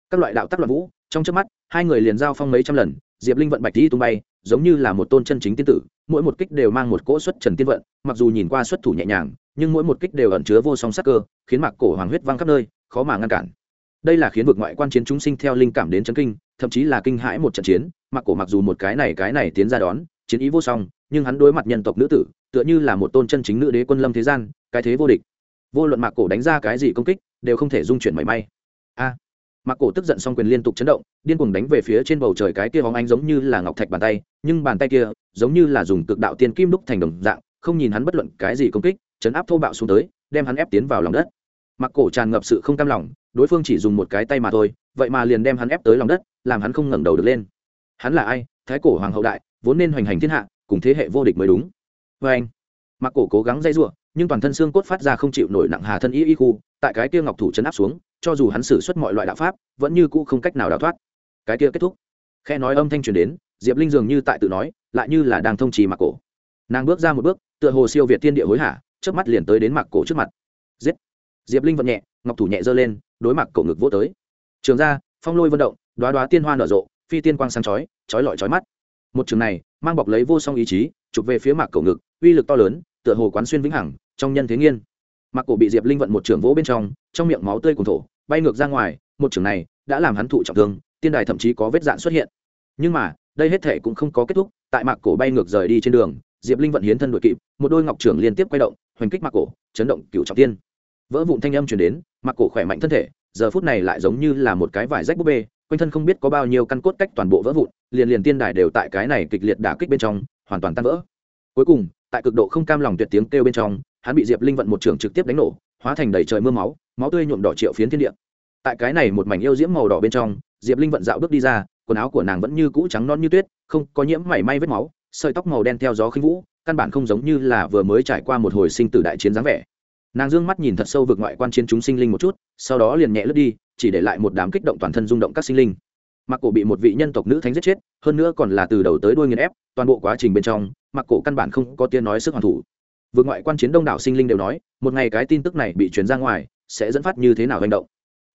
Các loại đạo tắc loạn vũ, trong trước mắt, hai người liền giao phong mấy trăm lần diệp linh vận bạch đi tung bay, giống như là một tôn chân chính tiên tử, mỗi một kích đều mang một cỗ xuất trần tiên vận, mặc dù nhìn qua xuất thủ nhẹ nhàng, nhưng mỗi một kích đều ẩn chứa vô song sắc cơ, khiến mạc cổ hoàng huyết văng khắp nơi, khó mà ngăn cản. Đây là khiến vực ngoại quan chiến chúng sinh theo linh cảm đến chấn kinh, thậm chí là kinh hãi một trận chiến, mạc cổ mặc dù một cái này cái này tiến ra đón, chiến ý vô song, nhưng hắn đối mặt nhân tộc nữ tử, tựa như là một tôn chân chính nữ đế quân lâm thế gian, cái thế vô địch. Vô luận mạc cổ đánh ra cái gì công kích, đều không thể dung chuyển mảy may. A mạc cổ tức giận xong quyền liên tục chấn động, điên cuồng đánh về phía trên bầu trời cái kia bóng ánh giống như là ngọc thạch bàn tay, nhưng bàn tay kia giống như là dùng cực đạo tiên kim đúc thành đồng dạng, không nhìn hắn bất luận cái gì công kích, chấn áp thô bạo xuống tới, đem hắn ép tiến vào lòng đất. Mạc cổ tràn ngập sự không cam lòng, đối phương chỉ dùng một cái tay mà thôi, vậy mà liền đem hắn ép tới lòng đất, làm hắn không ngẩng đầu được lên. Hắn là ai? Thái cổ hoàng hậu đại, vốn nên hoành hành thiên hạ, cùng thế hệ vô địch mới đúng. Vê anh mặc cổ cố gắng dây giụa nhưng toàn thân xương cốt phát ra không chịu nổi nặng hà thân y y khu, tại cái kia ngọc thủ chấn áp xuống cho dù hắn xử suất mọi loại đạo pháp, vẫn như cũ không cách nào đào thoát. Cái kia kết thúc. Khe nói âm thanh truyền đến, diệp linh dường như tại tự nói, lại như là đang thông trì mặc cổ. Nàng bước ra một bước, tựa hồ siêu việt tiên địa hối hả trước mắt liền tới đến mặc cổ trước mặt. Giết. Diệp linh vận nhẹ, ngọc thủ nhẹ giơ lên, đối mặt cổ ngực vỗ tới. Trường ra, phong lôi vận động đoá đoá tiên hoa nở rộ, phi tiên quang sáng chói chói lọi chói mắt. Một trường này, mang bọc lấy vô song ý chí, chụp về phía mạc cổ ngực, uy lực to lớn, tựa hồ quán xuyên vĩnh hằng, trong nhân thế nghiên. Mạc cổ bị diệp linh vận một trường vỗ bên trong trong miệng máu tươi cùng thổ bay ngược ra ngoài, một trường này đã làm hắn thụ trọng thương, tiên đài thậm chí có vết dạn xuất hiện. Nhưng mà, đây hết thể cũng không có kết thúc, tại mạc cổ bay ngược rời đi trên đường, diệp linh vận hiến thân đội kịp, một đôi ngọc trưởng liên tiếp quay động, hoành kích mạc cổ, chấn động cựu trọng tiên. Vỡ vụn thanh âm chuyển đến, mạc cổ khỏe mạnh thân thể, giờ phút này lại giống như là một cái vải rách búp bê, quanh thân không biết có bao nhiêu căn cốt cách toàn bộ vỡ vụn, liền liền tiên đài đều tại cái này kịch liệt đả kích bên trong, hoàn toàn tan vỡ. Cuối cùng, tại cực độ không cam lòng tuyệt tiếng kêu bên trong, hắn bị diệp linh vận một trường trực tiếp đánh nổ, hóa thành đầy trời mưa máu máu tươi nhuộm đỏ triệu phiến thiên địa. Tại cái này một mảnh yêu diễm màu đỏ bên trong, diệp linh vận dạo bước đi ra, quần áo của nàng vẫn như cũ trắng non như tuyết, không có nhiễm mảy may vết máu, sợi tóc màu đen theo gió khinh vũ, căn bản không giống như là vừa mới trải qua một hồi sinh tử đại chiến dáng vẻ. Nàng dương mắt nhìn thật sâu vực ngoại quan chiến chúng sinh linh một chút, sau đó liền nhẹ lướt đi, chỉ để lại một đám kích động toàn thân rung động các sinh linh. Mặc cổ bị một vị nhân tộc nữ thánh giết chết, hơn nữa còn là từ đầu tới đuôi nghiền ép, toàn bộ quá trình bên trong mặc cổ căn bản không có tiếng nói sức hoàn thủ. Vượt ngoại quan chiến đông đảo sinh linh đều nói, một ngày cái tin tức này bị truyền ra ngoài sẽ dẫn phát như thế nào hành động.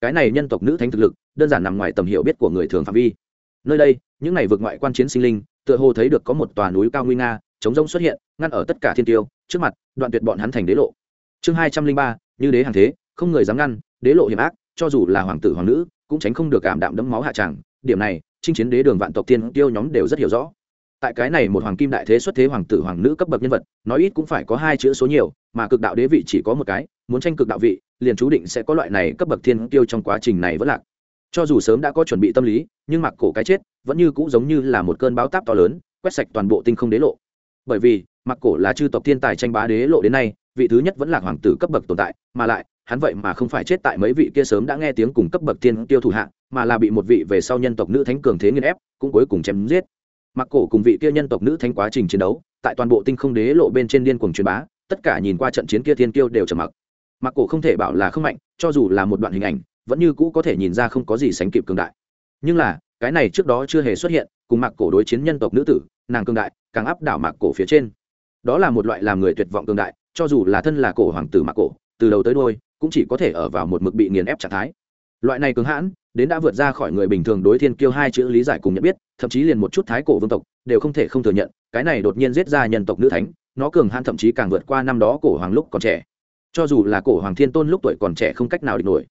Cái này nhân tộc nữ thánh thực lực, đơn giản nằm ngoài tầm hiểu biết của người thường phạm vi. Nơi đây, những ngày vượt ngoại quan chiến sinh linh, tựa hồ thấy được có một tòa núi cao nguy nga chống rông xuất hiện, ngăn ở tất cả thiên tiêu, trước mặt, đoạn tuyệt bọn hắn thành đế lộ. Chương hai trăm linh ba, như đế hàng thế, không người dám ngăn, đế lộ hiểm ác, cho dù là hoàng tử, hoàng nữ, cũng tránh không được cảm đạm đẫm máu hạ tràng. Điểm này, chinh chiến đế đường vạn tộc tiên tiêu nhóm đều rất hiểu rõ. Tại cái này một hoàng kim đại thế xuất thế hoàng tử, hoàng nữ cấp bậc nhân vật, nói ít cũng phải có hai chữ số nhiều, mà cực đạo đế vị chỉ có một cái, muốn tranh cực đạo vị liền chú định sẽ có loại này cấp bậc thiên tiêu trong quá trình này vẫn lạc. Cho dù sớm đã có chuẩn bị tâm lý, nhưng mặc cổ cái chết, vẫn như cũ giống như là một cơn báo táp to lớn, quét sạch toàn bộ tinh không đế lộ. Bởi vì, mặc cổ là chư tộc thiên tài tranh bá đế lộ đến nay, vị thứ nhất vẫn là hoàng tử cấp bậc tồn tại, mà lại, hắn vậy mà không phải chết tại mấy vị kia sớm đã nghe tiếng cùng cấp bậc thiên tiêu thủ hạng mà là bị một vị về sau nhân tộc nữ thánh cường thế nghiên ép, cũng cuối cùng chém giết. Mặc cổ cùng vị kia nhân tộc nữ thánh quá trình chiến đấu, tại toàn bộ tinh không đế lộ bên trên điên cuồng truyền bá, tất cả nhìn qua trận chiến kia thiên tiêu đều trầm mặc mặc cổ không thể bảo là không mạnh, cho dù là một đoạn hình ảnh, vẫn như cũ có thể nhìn ra không có gì sánh kịp cường đại. Nhưng là, cái này trước đó chưa hề xuất hiện, cùng mặc cổ đối chiến nhân tộc nữ tử, nàng cường đại, càng áp đảo mặc cổ phía trên. Đó là một loại làm người tuyệt vọng cường đại, cho dù là thân là cổ hoàng tử mặc cổ, từ đầu tới đôi cũng chỉ có thể ở vào một mực bị nghiền ép trạng thái. Loại này cứng hãn, đến đã vượt ra khỏi người bình thường đối thiên kiêu hai chữ lý giải cùng nhận biết, thậm chí liền một chút thái cổ vương tộc, đều không thể không thừa nhận, cái này đột nhiên giết ra nhân tộc nữ thánh, nó cường hãn thậm chí càng vượt qua năm đó cổ hoàng lúc còn trẻ cho dù là cổ hoàng thiên tôn lúc tuổi còn trẻ không cách nào địch nổi.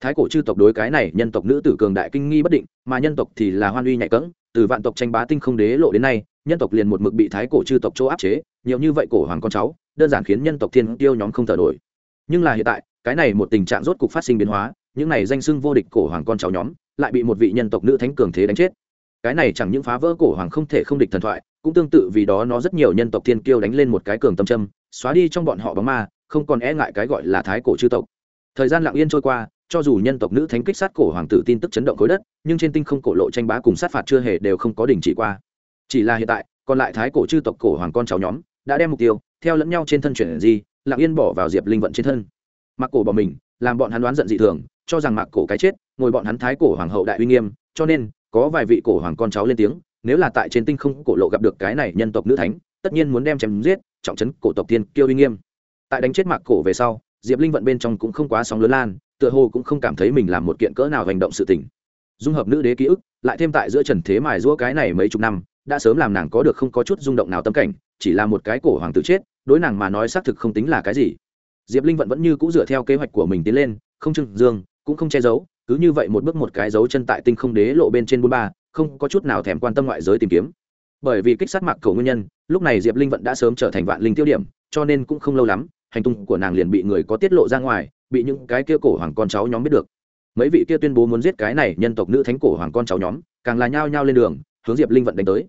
Thái cổ chư tộc đối cái này nhân tộc nữ tử cường đại kinh nghi bất định, mà nhân tộc thì là hoan uy nhạy cỡng từ vạn tộc tranh bá tinh không đế lộ đến nay, nhân tộc liền một mực bị thái cổ chư tộc chỗ áp chế, nhiều như vậy cổ hoàng con cháu, đơn giản khiến nhân tộc thiên tiêu nhóm không thở nổi. Nhưng là hiện tại, cái này một tình trạng rốt cục phát sinh biến hóa, những này danh xưng vô địch cổ hoàng con cháu nhóm, lại bị một vị nhân tộc nữ thánh cường thế đánh chết. Cái này chẳng những phá vỡ cổ hoàng không thể không địch thần thoại, cũng tương tự vì đó nó rất nhiều nhân tộc thiên kiêu đánh lên một cái cường tâm châm, xóa đi trong bọn họ bóng ma không còn e ngại cái gọi là thái cổ chư tộc. Thời gian lặng yên trôi qua, cho dù nhân tộc nữ thánh kích sát cổ hoàng tử tin tức chấn động khối đất, nhưng trên tinh không cổ lộ tranh bá cùng sát phạt chưa hề đều không có đình chỉ qua. Chỉ là hiện tại, còn lại thái cổ chư tộc cổ hoàng con cháu nhóm đã đem mục tiêu theo lẫn nhau trên thân chuyển di, lặng yên bỏ vào diệp linh vận trên thân. Mặc cổ bỏ mình, làm bọn hắn đoán giận dị thường, cho rằng mặc cổ cái chết, ngồi bọn hắn thái cổ hoàng hậu đại uy nghiêm, cho nên, có vài vị cổ hoàng con cháu lên tiếng, nếu là tại trên tinh không cổ lộ gặp được cái này nhân tộc nữ thánh, tất nhiên muốn đem chém giết, trọng trấn cổ tộc tiên kiêu uy nghiêm tại đánh chết mạc cổ về sau, diệp linh vận bên trong cũng không quá sóng lớn lan, tựa hồ cũng không cảm thấy mình làm một kiện cỡ nào hành động sự tình. Dung hợp nữ đế ký ức, lại thêm tại giữa trần thế mài giũa cái này mấy chục năm, đã sớm làm nàng có được không có chút rung động nào tâm cảnh, chỉ là một cái cổ hoàng tử chết, đối nàng mà nói xác thực không tính là cái gì. Diệp linh vận vẫn như c ũ dựa theo kế hoạch của mình tiến lên, không trưng dương, cũng không che giấu, cứ như vậy một bước một cái dấu chân tại tinh không đế lộ bên trên bốn ba, không có chút nào thèm quan tâm ngoại giới tìm kiếm. Bởi vì kích sát mạc cầu nguyên nhân, lúc này diệp linh vận đã sớm trở thành vạn linh tiêu điểm, cho nên cũng không lâu lắm hành tung của nàng liền bị người có tiết lộ ra ngoài, bị những cái kia cổ hoàng con cháu nhóm biết được. Mấy vị kia tuyên bố muốn giết cái này nhân tộc nữ thánh cổ hoàng con cháu nhóm, càng là nhao nhao lên đường, hướng diệp linh vận đánh tới.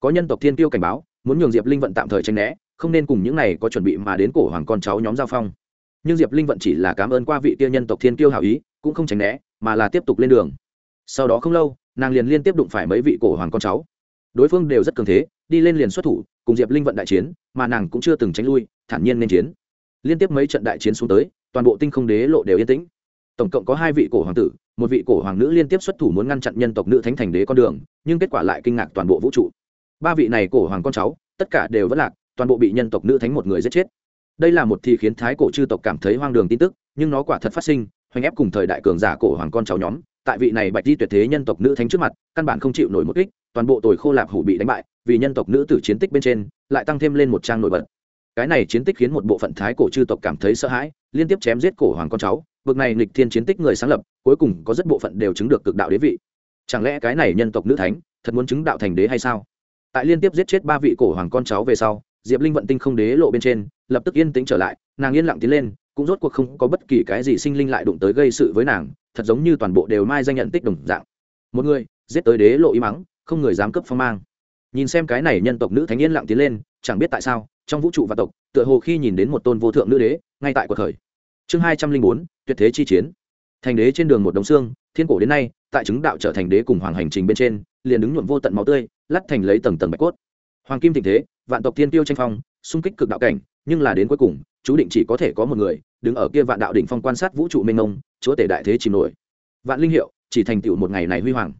Có nhân tộc thiên tiêu cảnh báo, muốn nhường diệp linh vận tạm thời tranh né, không nên cùng những này có chuẩn bị mà đến cổ hoàng con cháu nhóm giao phong. Nhưng diệp linh vận chỉ là cảm ơn qua vị kia nhân tộc thiên tiêu hảo ý, cũng không tránh né, mà là tiếp tục lên đường. Sau đó không lâu, nàng liền liên tiếp đụng phải mấy vị cổ hoàng con cháu. Đối phương đều rất cường thế, đi lên liền xuất thủ, cùng diệp linh vận đại chiến, mà nàng cũng chưa từng tránh lui, thản nhiên nên chiến liên tiếp mấy trận đại chiến xuống tới, toàn bộ tinh không đế lộ đều yên tĩnh. Tổng cộng có hai vị cổ hoàng tử, một vị cổ hoàng nữ liên tiếp xuất thủ muốn ngăn chặn nhân tộc nữ thánh thành đế con đường, nhưng kết quả lại kinh ngạc toàn bộ vũ trụ. Ba vị này cổ hoàng con cháu, tất cả đều vất lạc, toàn bộ bị nhân tộc nữ thánh một người giết chết. Đây là một thì khiến thái cổ chư tộc cảm thấy hoang đường tin tức, nhưng nó quả thật phát sinh, hoành ép cùng thời đại cường giả cổ hoàng con cháu nhóm, tại vị này bạch di tuyệt thế nhân tộc nữ thánh trước mặt, căn bản không chịu nổi một kích, toàn bộ tồi khô lạp hủ bị đánh bại, vì nhân tộc nữ tử chiến tích bên trên, lại tăng thêm lên một trang nổi bật cái này chiến tích khiến một bộ phận thái cổ chư tộc cảm thấy sợ hãi, liên tiếp chém giết cổ hoàng con cháu bậc này nghịch thiên chiến tích người sáng lập, cuối cùng có rất bộ phận đều chứng được cực đạo đế vị. Chẳng lẽ cái này nhân tộc nữ thánh, thật muốn chứng đạo thành đế hay sao? Tại liên tiếp giết chết ba vị cổ hoàng con cháu về sau, diệp linh vận tinh không đế lộ bên trên, lập tức yên tĩnh trở lại, nàng yên lặng tiến lên, cũng rốt cuộc không có bất kỳ cái gì sinh linh lại đụng tới gây sự với nàng, thật giống như toàn bộ đều mai danh nhận tích đồng dạng. Một người, giết tới đế lộ y mắng, không người dám cấp phong mang nhìn xem cái này nhân tộc nữ thánh yên lặng tiến lên, chẳng biết tại sao, trong vũ trụ và tộc, tựa hồ khi nhìn đến một tôn vô thượng nữ đế, ngay tại cuộc thời chương hai trăm linh bốn, tuyệt thế chi chiến. Thành đế trên đường một đống xương, thiên cổ đến nay, tại chứng đạo trở thành đế cùng hoàng hành trình bên trên, liền đứng nhuộm vô tận máu tươi, lắt thành lấy tầng tầng bạch cốt. Hoàng kim tình thế, vạn tộc thiên tiêu tranh phong, xung kích cực đạo cảnh, nhưng là đến cuối cùng, chú định chỉ có thể có một người, đứng ở kia vạn đạo đỉnh phong quan sát vũ trụ mênh mông, chúa tể đại thế chìm nổi. Vạn linh hiệu, chỉ thành tựu một ngày này huy hoàng.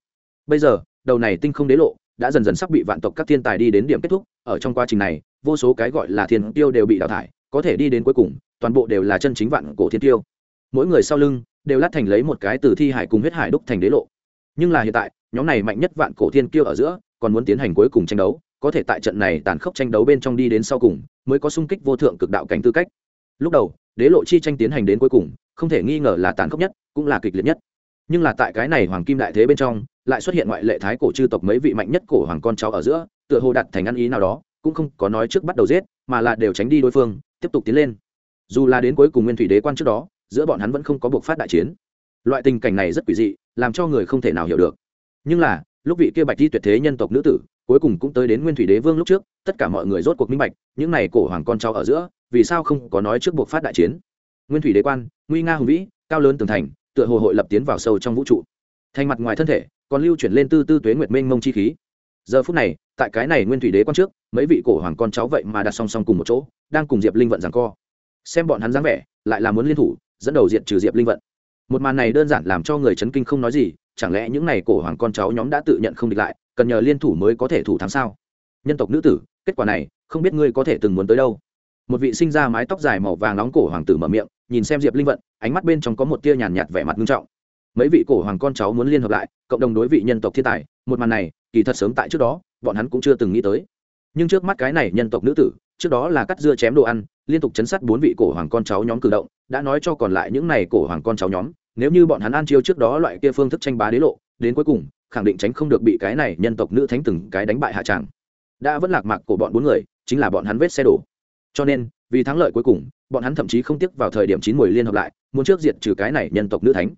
Bây giờ, đầu này tinh không đế lộ đã dần dần sắp bị vạn tộc các thiên tài đi đến điểm kết thúc, ở trong quá trình này, vô số cái gọi là thiên tiêu đều bị đào thải, có thể đi đến cuối cùng, toàn bộ đều là chân chính vạn cổ thiên tiêu. Mỗi người sau lưng, đều lát thành lấy một cái từ thi hải cùng huyết hải đúc thành đế lộ. Nhưng là hiện tại, nhóm này mạnh nhất vạn cổ thiên tiêu ở giữa, còn muốn tiến hành cuối cùng tranh đấu, có thể tại trận này tàn khốc tranh đấu bên trong đi đến sau cùng, mới có sung kích vô thượng cực đạo cảnh tư cách. Lúc đầu, đế lộ chi tranh tiến hành đến cuối cùng, không thể nghi ngờ là tàn khốc nhất, cũng là kịch liệt nhất nhưng là tại cái này hoàng kim đại thế bên trong, lại xuất hiện ngoại lệ thái cổ chư tộc mấy vị mạnh nhất cổ hoàng con cháu ở giữa, tựa hồ đặt thành ăn ý nào đó, cũng không có nói trước bắt đầu giết, mà là đều tránh đi đối phương, tiếp tục tiến lên. Dù là đến cuối cùng nguyên thủy đế quan trước đó, giữa bọn hắn vẫn không có buộc phát đại chiến. Loại tình cảnh này rất quỷ dị, làm cho người không thể nào hiểu được. Nhưng là, lúc vị kia bạch di tuyệt thế nhân tộc nữ tử, cuối cùng cũng tới đến nguyên thủy đế vương lúc trước, tất cả mọi người rốt cuộc minh bạch, những này cổ hoàng con cháu ở giữa, vì sao không có nói trước buộc phát đại chiến. Nguyên thủy đế quan, nguy nga hùng vĩ, cao lớn tường thành tựa hồ hội lập tiến vào sâu trong vũ trụ. Thành mặt ngoài thân thể, còn lưu chuyển lên tư tư tuế nguyệt mênh mông chi khí. Giờ phút này, tại cái này nguyên thủy đế quan trước, mấy vị cổ hoàng con cháu vậy mà đặt song song cùng một chỗ, đang cùng diệp linh vận rằng co. Xem bọn hắn dáng vẻ, lại là muốn liên thủ, dẫn đầu diện trừ diệp linh vận. Một màn này đơn giản làm cho người chấn kinh không nói gì, chẳng lẽ những n à y cổ hoàng con cháu nhóm đã tự nhận không địch lại, cần nhờ liên thủ mới có thể thủ thắng sao? Nhân tộc nữ tử, kết quả này, không biết ngươi có thể từng muốn tới đâu một vị sinh ra mái tóc dài màu vàng nóng cổ hoàng tử mở miệng, nhìn xem diệp linh vận, ánh mắt bên trong có một tia nhàn nhạt vẻ mặt nghiêm trọng. Mấy vị cổ hoàng con cháu muốn liên hợp lại, cộng đồng đối vị nhân tộc thiên tài, một màn này, kỳ thật sớm tại trước đó, bọn hắn cũng chưa từng nghĩ tới. Nhưng trước mắt cái này nhân tộc nữ tử, trước đó là cắt dưa chém đồ ăn, liên tục chấn sát bốn vị cổ hoàng con cháu nhóm cử động, đã nói cho còn lại những này cổ hoàng con cháu nhóm, nếu như bọn hắn an chiêu trước đó loại kia phương thức tranh bá đế lộ, đến cuối cùng, khẳng định tránh không được bị cái này nhân tộc nữ thánh từng cái đánh bại hạ tràng. Đã vẫn lạc mạc của bọn bốn người, chính là bọn hắn vết xe đổ cho nên, vì thắng lợi cuối cùng, bọn hắn thậm chí không tiếc vào thời điểm chín mùi liên hợp lại, muốn trước diệt trừ cái này nhân tộc nữ thánh.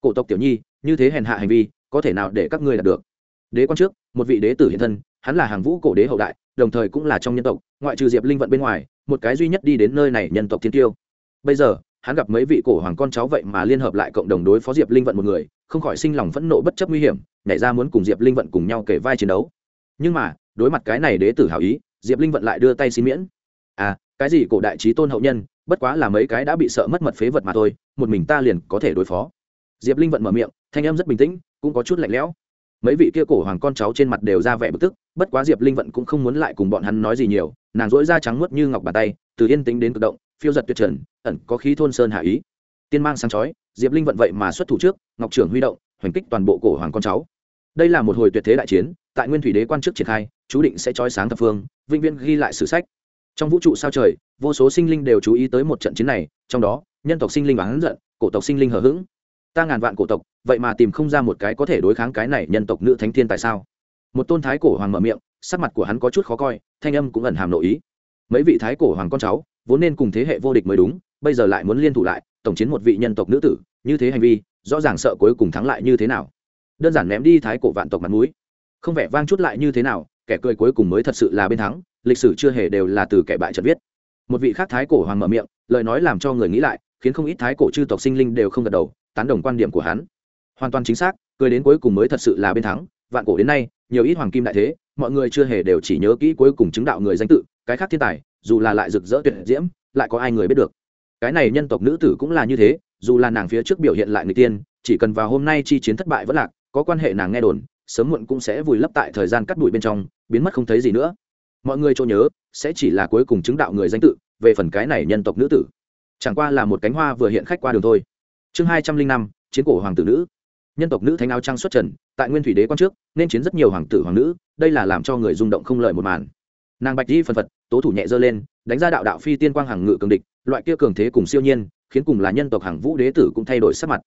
Cổ tộc tiểu nhi, như thế hèn hạ hành vi, có thể nào để các ngươi đạt được? Đế quan trước, một vị đế tử hiện thân, hắn là hàng vũ cổ đế hậu đại, đồng thời cũng là trong nhân tộc, ngoại trừ diệp linh vận bên ngoài, một cái duy nhất đi đến nơi này nhân tộc thiên tiêu. Bây giờ, hắn gặp mấy vị cổ hoàng con cháu vậy mà liên hợp lại cộng đồng đối phó diệp linh vận một người, không khỏi sinh lòng phẫn nộ bất chấp nguy hiểm, nhảy ra muốn cùng diệp linh vận cùng nhau kể vai chiến đấu. Nhưng mà, đối mặt cái này đế tử hảo ý, diệp linh vận lại đưa tay xin miễn à cái gì cổ đại trí tôn hậu nhân, bất quá là mấy cái đã bị sợ mất mật phế vật mà thôi, một mình ta liền có thể đối phó. Diệp linh vận mở miệng, thanh em rất bình tĩnh, cũng có chút lạnh lẽo. Mấy vị kia cổ hoàng con cháu trên mặt đều ra vẻ bực tức, bất quá diệp linh vận cũng không muốn lại cùng bọn hắn nói gì nhiều, nàng dỗi da trắng muốt như ngọc bàn tay, từ yên tĩnh đến tự động, phiêu giật tuyệt trần, ẩn có khí thôn sơn hạ ý. Tiên mang sáng chói, diệp linh vận vậy mà xuất thủ trước, ngọc trưởng huy động, hoành kích toàn bộ cổ hoàng con cháu. Đây là một hồi tuyệt thế đại chiến, tại nguyên thủy đế quan trước triển khai, chú định sẽ trói sáng thập phương, vĩnh viễn ghi lại sử sách trong vũ trụ sao trời, vô số sinh linh đều chú ý tới một trận chiến này, trong đó, nhân tộc sinh linh và hắn giận, cổ tộc sinh linh hờ hững. Ta ngàn vạn cổ tộc, vậy mà tìm không ra một cái có thể đối kháng cái này nhân tộc nữ thánh thiên tại sao? Một tôn thái cổ hoàng mở miệng, sắc mặt của hắn có chút khó coi, thanh âm cũng ẩn hàm nội ý. Mấy vị thái cổ hoàng con cháu, vốn nên cùng thế hệ vô địch mới đúng, bây giờ lại muốn liên thủ lại, tổng chiến một vị nhân tộc nữ tử, như thế hành vi, rõ ràng sợ cuối cùng thắng lại như thế nào. Đơn giản ném đi thái cổ vạn tộc mặt mũi. Không vẻ vang chút lại như thế nào, kẻ cười cuối cùng mới thật sự là bên thắng lịch sử chưa hề đều là từ kẻ bại trận viết. Một vị khác thái cổ hoàng mở miệng, lời nói làm cho người nghĩ lại, khiến không ít thái cổ chư tộc sinh linh đều không gật đầu, tán đồng quan điểm của hắn. Hoàn toàn chính xác, cười đến cuối cùng mới thật sự là bên thắng, vạn cổ đến nay, nhiều ít hoàng kim đại thế, mọi người chưa hề đều chỉ nhớ kỹ cuối cùng chứng đạo người danh tự, cái khác thiên tài, dù là lại rực rỡ tuyệt diễm, lại có ai người biết được. Cái này nhân tộc nữ tử cũng là như thế, dù là nàng phía trước biểu hiện lại người tiên, chỉ cần vào hôm nay chi chiến thất bại vẫn lạc, có quan hệ nàng nghe đồn, sớm muộn cũng sẽ vùi lấp tại thời gian cắt đuổi bên trong, biến mất không thấy gì nữa mọi người chỗ nhớ, sẽ chỉ là cuối cùng chứng đạo người danh tự, về phần cái này nhân tộc nữ tử. Chẳng qua là một cánh hoa vừa hiện khách qua đường thôi. Chương hai trăm linh năm, chiến cổ hoàng tử nữ. Nhân tộc nữ thánh áo trang xuất trần, tại nguyên thủy đế quan trước, nên chiến rất nhiều hoàng tử hoàng nữ, đây là làm cho người rung động không lợi một màn. Nàng bạch di phân phật, tố thủ nhẹ dơ lên, đánh ra đạo đạo phi tiên quang hàng ngự cường địch, loại kia cường thế cùng siêu nhiên, khiến cùng là nhân tộc hàng vũ đế tử cũng thay đổi sắc mặt.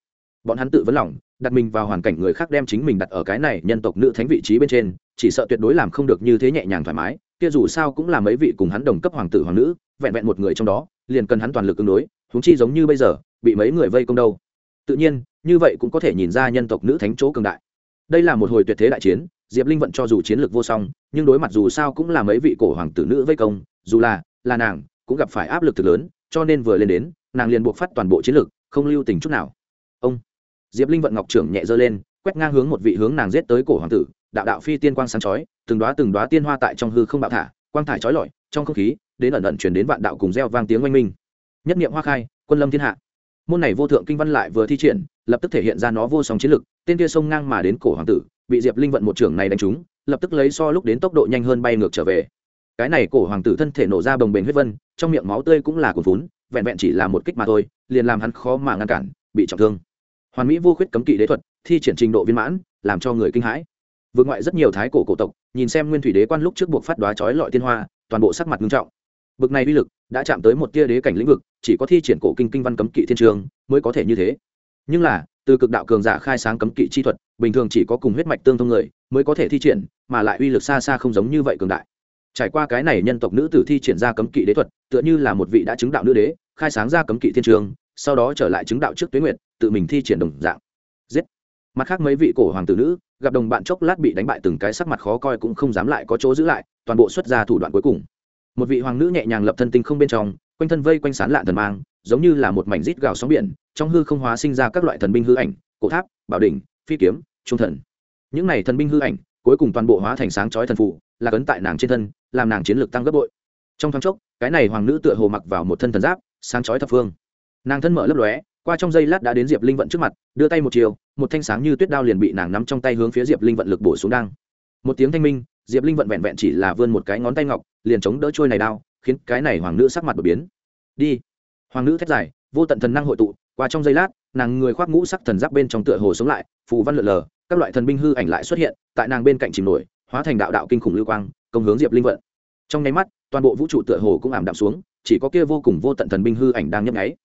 Bọn hắn tự vấn lòng, đặt mình vào hoàn cảnh người khác đem chính mình đặt ở cái này nhân tộc nữ thánh vị trí bên trên, chỉ sợ tuyệt đối làm không được như thế nhẹ nhàng thoải mái kia dù sao cũng là mấy vị cùng hắn đồng cấp hoàng tử hoàng nữ, vẹn vẹn một người trong đó, liền cần hắn toàn lực ứng đối húng chi giống như bây giờ, bị mấy người vây công đâu. Tự nhiên, như vậy cũng có thể nhìn ra nhân tộc nữ thánh chỗ cường đại. Đây là một hồi tuyệt thế đại chiến, diệp linh vận cho dù chiến lược vô song, nhưng đối mặt dù sao cũng là mấy vị cổ hoàng tử nữ vây công, dù là là nàng, cũng gặp phải áp lực thực lớn, cho nên vừa lên đến, nàng liền buộc phát toàn bộ chiến lược, không lưu tình chút nào. Ông, diệp linh vận ngọc trưởng nhẹ dơ lên quét ngang hướng một vị hướng nàng giết tới cổ hoàng tử, đạo đạo phi tiên quang sáng chói, từng đoá từng đoá tiên hoa tại trong hư không bạo thả, quang thải chói lọi, trong không khí, đến ẩn ẩn chuyển đến vạn đạo cùng reo vang tiếng oanh minh. Nhất niệm hoa khai, quân lâm thiên hạ. Môn này vô thượng kinh văn lại vừa thi triển, lập tức thể hiện ra nó vô song chiến lực, tên kia sông ngang mà đến cổ hoàng tử, bị diệp linh vận một trưởng này đánh trúng, lập tức lấy so lúc đến tốc độ nhanh hơn bay ngược trở về. Cái này cổ hoàng tử thân thể nổ ra bồng bềnh huyết vân, trong miệng máu tươi cũng là cuồn vốn vẹn vẹn chỉ là một kích mà thôi, liền làm hắn khó mà ngăn cản, bị trọng thương hoàn mỹ vô khuyết cấm kỵ đế thuật, thi triển trình độ viên mãn, làm cho người kinh hãi. Vượt ngoại rất nhiều thái cổ cổ tộc, nhìn xem nguyên thủy đế quan lúc trước buộc phát đoá chói lọi tiên hoa, toàn bộ sắc mặt nghiêm trọng. Bực này uy lực đã chạm tới một tia đế cảnh lĩnh vực, chỉ có thi triển cổ kinh kinh văn cấm kỵ thiên trường mới có thể như thế. Nhưng là, từ cực đạo cường giả khai sáng cấm kỵ chi thuật, bình thường chỉ có cùng huyết mạch tương thông người mới có thể thi triển, mà lại uy lực xa xa không giống như vậy cường đại. Trải qua cái này nhân tộc nữ tử thi triển ra cấm kỵ đế thuật, tựa như là một vị đã chứng đạo nữ đế, khai sáng ra cấm kỵ thiên trường, sau đó trở lại chứng đạo trước tuyến nguyệt tự mình thi triển đồng dạng. Giết. Mặt khác mấy vị cổ hoàng tử nữ, gặp đồng bạn chốc lát bị đánh bại từng cái sắc mặt khó coi cũng không dám lại có chỗ giữ lại, toàn bộ xuất ra thủ đoạn cuối cùng. Một vị hoàng nữ nhẹ nhàng lập thân tinh không bên trong, quanh thân vây quanh sán lạ thần mang, giống như là một mảnh rít gào sóng biển, trong hư không hóa sinh ra các loại thần binh hư ảnh, cổ tháp, bảo đỉnh, phi kiếm, trung thần. Những này thần binh hư ảnh, cuối cùng toàn bộ hóa thành sáng chói thần phụ là cấn tại nàng trên thân, làm nàng chiến lược tăng gấp bội. Trong thoáng chốc, cái này hoàng nữ tựa hồ mặc vào một thân thần giáp, sáng chói thập phương. Nàng thân mở lấp lóe qua trong giây lát đã đến diệp linh vận trước mặt đưa tay một chiều một thanh sáng như tuyết đao liền bị nàng nắm trong tay hướng phía diệp linh vận lực bổ xuống đang một tiếng thanh minh diệp linh vận vẹn vẹn chỉ là vươn một cái ngón tay ngọc liền chống đỡ trôi này đao khiến cái này hoàng nữ sắc mặt đột biến đi hoàng nữ thét dài vô tận thần năng hội tụ qua trong giây lát nàng người khoác ngũ sắc thần giáp bên trong tựa hồ sống lại phù văn lượn lờ các loại thần binh hư ảnh lại xuất hiện tại nàng bên cạnh chìm nổi hóa thành đạo đạo kinh khủng lưu quang công hướng diệp linh vận trong nháy mắt toàn bộ vũ trụ tựa hồ cũng ảm đạm xuống chỉ có kia vô cùng vô tận thần binh hư ảnh đang nhấp nháy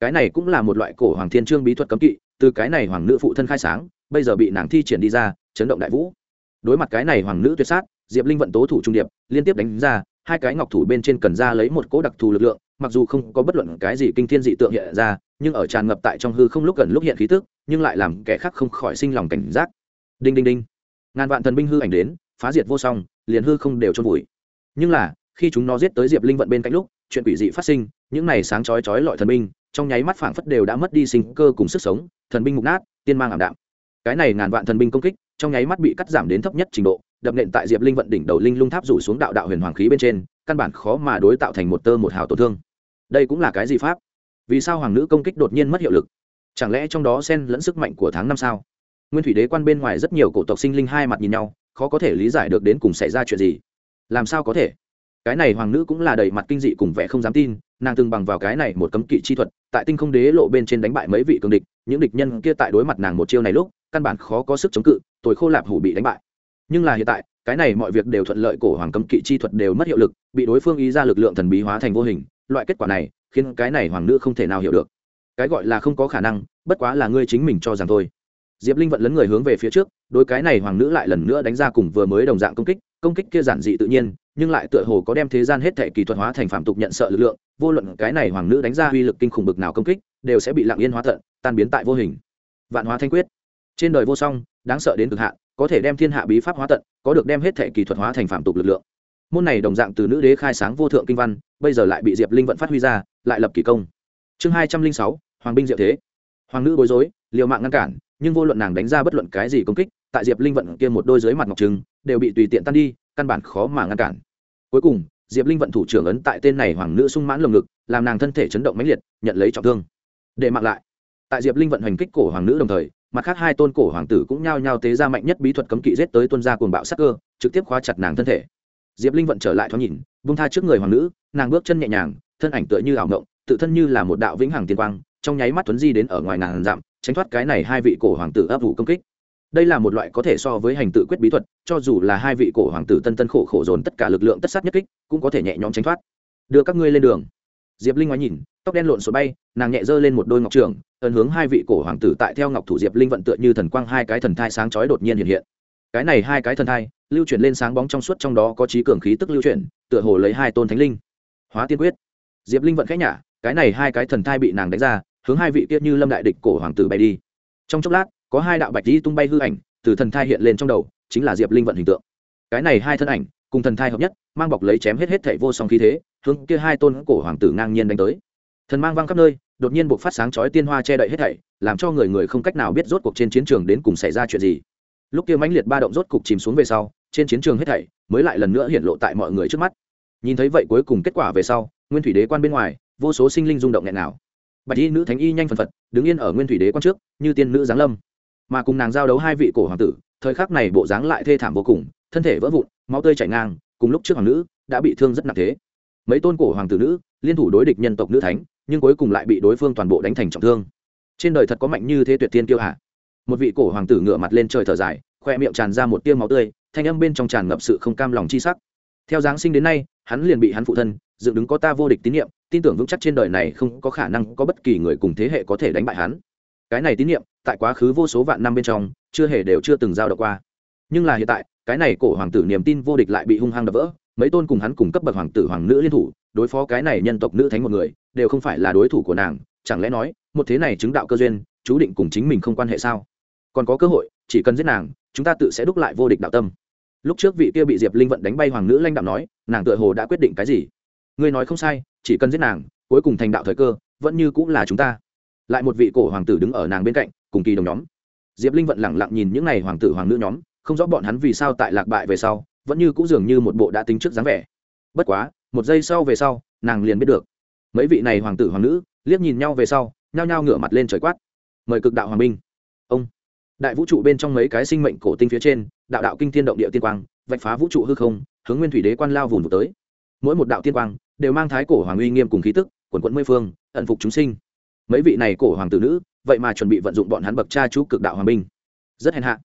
cái này cũng là một loại cổ hoàng thiên trương bí thuật cấm kỵ, từ cái này hoàng nữ phụ thân khai sáng, bây giờ bị nàng thi triển đi ra, chấn động đại vũ. Đối mặt cái này hoàng nữ tuyệt sát, diệp linh vận tố thủ trung điệp, liên tiếp đánh ra, hai cái ngọc thủ bên trên cần ra lấy một cỗ đặc thù lực lượng, mặc dù không có bất luận cái gì kinh thiên dị tượng hiện ra, nhưng ở tràn ngập tại trong hư không lúc gần lúc hiện khí tức, nhưng lại làm kẻ khác không khỏi sinh lòng cảnh giác. Đinh đinh đinh. Ngàn vạn thần binh hư ảnh đến, phá diệt vô song, liền hư không đều trôn vùi. Nhưng là, khi chúng nó giết tới diệp linh vận bên cạnh lúc, chuyện quỷ dị phát sinh, những này sáng chói chói lọi thần binh trong nháy mắt phảng phất đều đã mất đi sinh cơ cùng sức sống, thần binh mục nát, tiên mang ảm đạm. Cái này ngàn vạn thần binh công kích, trong nháy mắt bị cắt giảm đến thấp nhất trình độ, đập nện tại diệp linh vận đỉnh đầu linh lung tháp rủ xuống đạo đạo huyền hoàng khí bên trên, căn bản khó mà đối tạo thành một tơ một hào tổn thương. Đây cũng là cái gì pháp? Vì sao hoàng nữ công kích đột nhiên mất hiệu lực? Chẳng lẽ trong đó xen lẫn sức mạnh của tháng năm sao? Nguyên thủy đế quan bên ngoài rất nhiều cổ tộc sinh linh hai mặt nhìn nhau, khó có thể lý giải được đến cùng xảy ra chuyện gì. Làm sao có thể? Cái này hoàng nữ cũng là đầy mặt kinh dị cùng vẻ không dám tin, nàng từng bằng vào cái này một cấm kỵ chi thuật, tại tinh không đế lộ bên trên đánh bại mấy vị cường địch, những địch nhân kia tại đối mặt nàng một chiêu này lúc, căn bản khó có sức chống cự tuổi khô lạp hủ bị đánh bại. Nhưng là hiện tại, cái này mọi việc đều thuận lợi cổ hoàng cấm kỵ chi thuật đều mất hiệu lực, bị đối phương ý ra lực lượng thần bí hóa thành vô hình, loại kết quả này khiến cái này hoàng nữ không thể nào hiểu được. Cái gọi là không có khả năng, bất quá là ngươi chính mình cho rằng thôi. Diệp linh vận lấn người hướng về phía trước đôi cái này hoàng nữ lại lần nữa đánh ra cùng vừa mới đồng dạng công kích công kích kia giản dị tự nhiên nhưng lại tựa hồ có đem thế gian hết thể kỳ thuật hóa thành phạm tục nhận sợ lực lượng, vô luận cái này hoàng nữ đánh ra uy lực kinh khủng bực nào công kích, đều sẽ bị lặng yên hóa thận tan biến tại vô hình. Vạn hóa thanh quyết. Trên đời vô song, đáng sợ đến cực hạn, có thể đem thiên hạ bí pháp hóa tận, có được đem hết thể kỳ thuật hóa thành phạm tục lực lượng. Môn này đồng dạng từ nữ đế khai sáng vô thượng kinh văn, bây giờ lại bị diệp linh vận phát huy ra, lại lập kỳ công. Chương hai trăm linh sáu, hoàng binh diệu thế. Hoàng nữ bối rối, liều mạng ngăn cản, nhưng vô luận nàng đánh ra bất luận cái gì công kích, tại diệp linh vận kia một đôi dưới mặt ngọc trừng, đều bị tùy tiện tan đi căn bản khó mà ngăn cản. Cuối cùng, diệp linh vận thủ trưởng ấn tại tên này hoàng nữ sung mãn lồng ngực, làm nàng thân thể chấn động mãnh liệt, nhận lấy trọng thương. Để mặc lại. Tại diệp linh vận hành kích cổ hoàng nữ đồng thời, mặt khác hai tôn cổ hoàng tử cũng nhao nhao tế ra mạnh nhất bí thuật cấm kỵ giết tới tuân gia cuồng bạo sắc cơ, trực tiếp khóa chặt nàng thân thể. Diệp linh vận trở lại thoáng nhìn, buông tha trước người hoàng nữ, nàng bước chân nhẹ nhàng, thân ảnh tựa như ảo ngộng tự thân như là một đạo vĩnh hằng tiên quang, trong nháy mắt tuấn di đến ở ngoài ngàn dặm, tránh thoát cái này hai vị cổ hoàng tử ấp vụ công kích đây là một loại có thể so với hành tự quyết bí thuật, cho dù là hai vị cổ hoàng tử tân tân khổ khổ dồn tất cả lực lượng tất sát nhất kích, cũng có thể nhẹ nhõm tránh thoát. Đưa các ngươi lên đường. Diệp linh ngoái nhìn, tóc đen lộn xộn bay, nàng nhẹ giơ lên một đôi ngọc trường, ấn hướng hai vị cổ hoàng tử tại theo ngọc thủ diệp linh vận tựa như thần quang hai cái thần thai sáng chói đột nhiên hiện hiện. Cái này hai cái thần thai, lưu chuyển lên sáng bóng trong suốt trong đó có trí cường khí tức lưu chuyển, tựa hồ lấy hai tôn thánh linh. Hóa tiên quyết. Diệp linh vận khẽ nhả, cái này hai cái thần thai bị nàng đánh ra, hướng hai vị kia như lâm đại địch cổ hoàng tử bay đi. Trong chốc lát có hai đạo bạch di tung bay hư ảnh từ thần thai hiện lên trong đầu, chính là diệp linh vận hình tượng. Cái này hai thân ảnh, cùng thần thai hợp nhất, mang bọc lấy chém hết hết thảy vô song khí thế, hướng kia hai tôn cổ hoàng tử ngang nhiên đánh tới. Thần mang vang khắp nơi, đột nhiên buộc phát sáng chói tiên hoa che đậy hết thảy, làm cho người người không cách nào biết rốt cuộc trên chiến trường đến cùng xảy ra chuyện gì. Lúc kia mãnh liệt ba động rốt cục chìm xuống về sau, trên chiến trường hết thảy mới lại lần nữa hiện lộ tại mọi người trước mắt. Nhìn thấy vậy cuối cùng kết quả về sau, nguyên thủy đế quan bên ngoài, vô số sinh linh rung động nghẹn nào bạch y nữ thánh y nhanh phần phật, đứng yên ở nguyên thủy đế quan trước, như tiên nữ giáng lâm mà cùng nàng giao đấu hai vị cổ hoàng tử, thời khắc này bộ dáng lại thê thảm vô cùng, thân thể vỡ vụn, máu tươi chảy ngang, cùng lúc trước hoàng nữ đã bị thương rất nặng thế. Mấy tôn cổ hoàng tử nữ liên thủ đối địch nhân tộc nữ thánh, nhưng cuối cùng lại bị đối phương toàn bộ đánh thành trọng thương. Trên đời thật có mạnh như thế tuyệt tiên kiêu hạ một vị cổ hoàng tử ngửa mặt lên trời thở dài, khoe miệng tràn ra một tiêu máu tươi, thanh âm bên trong tràn ngập sự không cam lòng chi sắc. Theo giáng sinh đến nay, hắn liền bị hắn phụ thân, dựng đứng có ta vô địch tín nhiệm tin tưởng vững chắc trên đời này không có khả năng có bất kỳ người cùng thế hệ có thể đánh bại hắn. Cái này tín nhiệm tại quá khứ vô số vạn năm bên trong, chưa hề đều chưa từng giao động qua. Nhưng là hiện tại, cái này cổ hoàng tử niềm tin vô địch lại bị hung hăng đập vỡ, mấy tôn cùng hắn cùng cấp bậc hoàng tử hoàng nữ liên thủ, đối phó cái này nhân tộc nữ thánh một người, đều không phải là đối thủ của nàng, chẳng lẽ nói, một thế này chứng đạo cơ duyên, chú định cùng chính mình không quan hệ sao? Còn có cơ hội, chỉ cần giết nàng, chúng ta tự sẽ đúc lại vô địch đạo tâm. Lúc trước vị kia bị diệp linh vận đánh bay hoàng nữ lanh đạo nói, nàng tựa hồ đã quyết định cái gì? Ngươi nói không sai, chỉ cần giết nàng, cuối cùng thành đạo thời cơ, vẫn như cũng là chúng ta lại một vị cổ hoàng tử đứng ở nàng bên cạnh, cùng kỳ đồng nhóm. Diệp linh vận lẳng lặng nhìn những n à y hoàng tử hoàng nữ nhóm, không rõ bọn hắn vì sao tại lạc bại về sau, vẫn như cũng dường như một bộ đã tính trước dáng vẻ. Bất quá, một giây sau về sau, nàng liền biết được. Mấy vị này hoàng tử hoàng nữ, liếc nhìn nhau về sau, nhao nhao ngửa mặt lên trời quát. Mời cực đạo hoàng minh. Ông. Đại vũ trụ bên trong mấy cái sinh mệnh cổ tinh phía trên, đạo đạo kinh thiên động địa tiên quang, vạch phá vũ trụ hư không, hướng nguyên thủy đế quan lao vùng vụt tới. Mỗi một đạo tiên quang, đều mang thái cổ hoàng uy nghiêm cùng khí tức, quần quận mây phương, ẩn phục chúng sinh mấy vị này cổ hoàng tử nữ, vậy mà chuẩn bị vận dụng bọn hắn bậc cha chú cực đạo hoàng minh rất hèn hạ.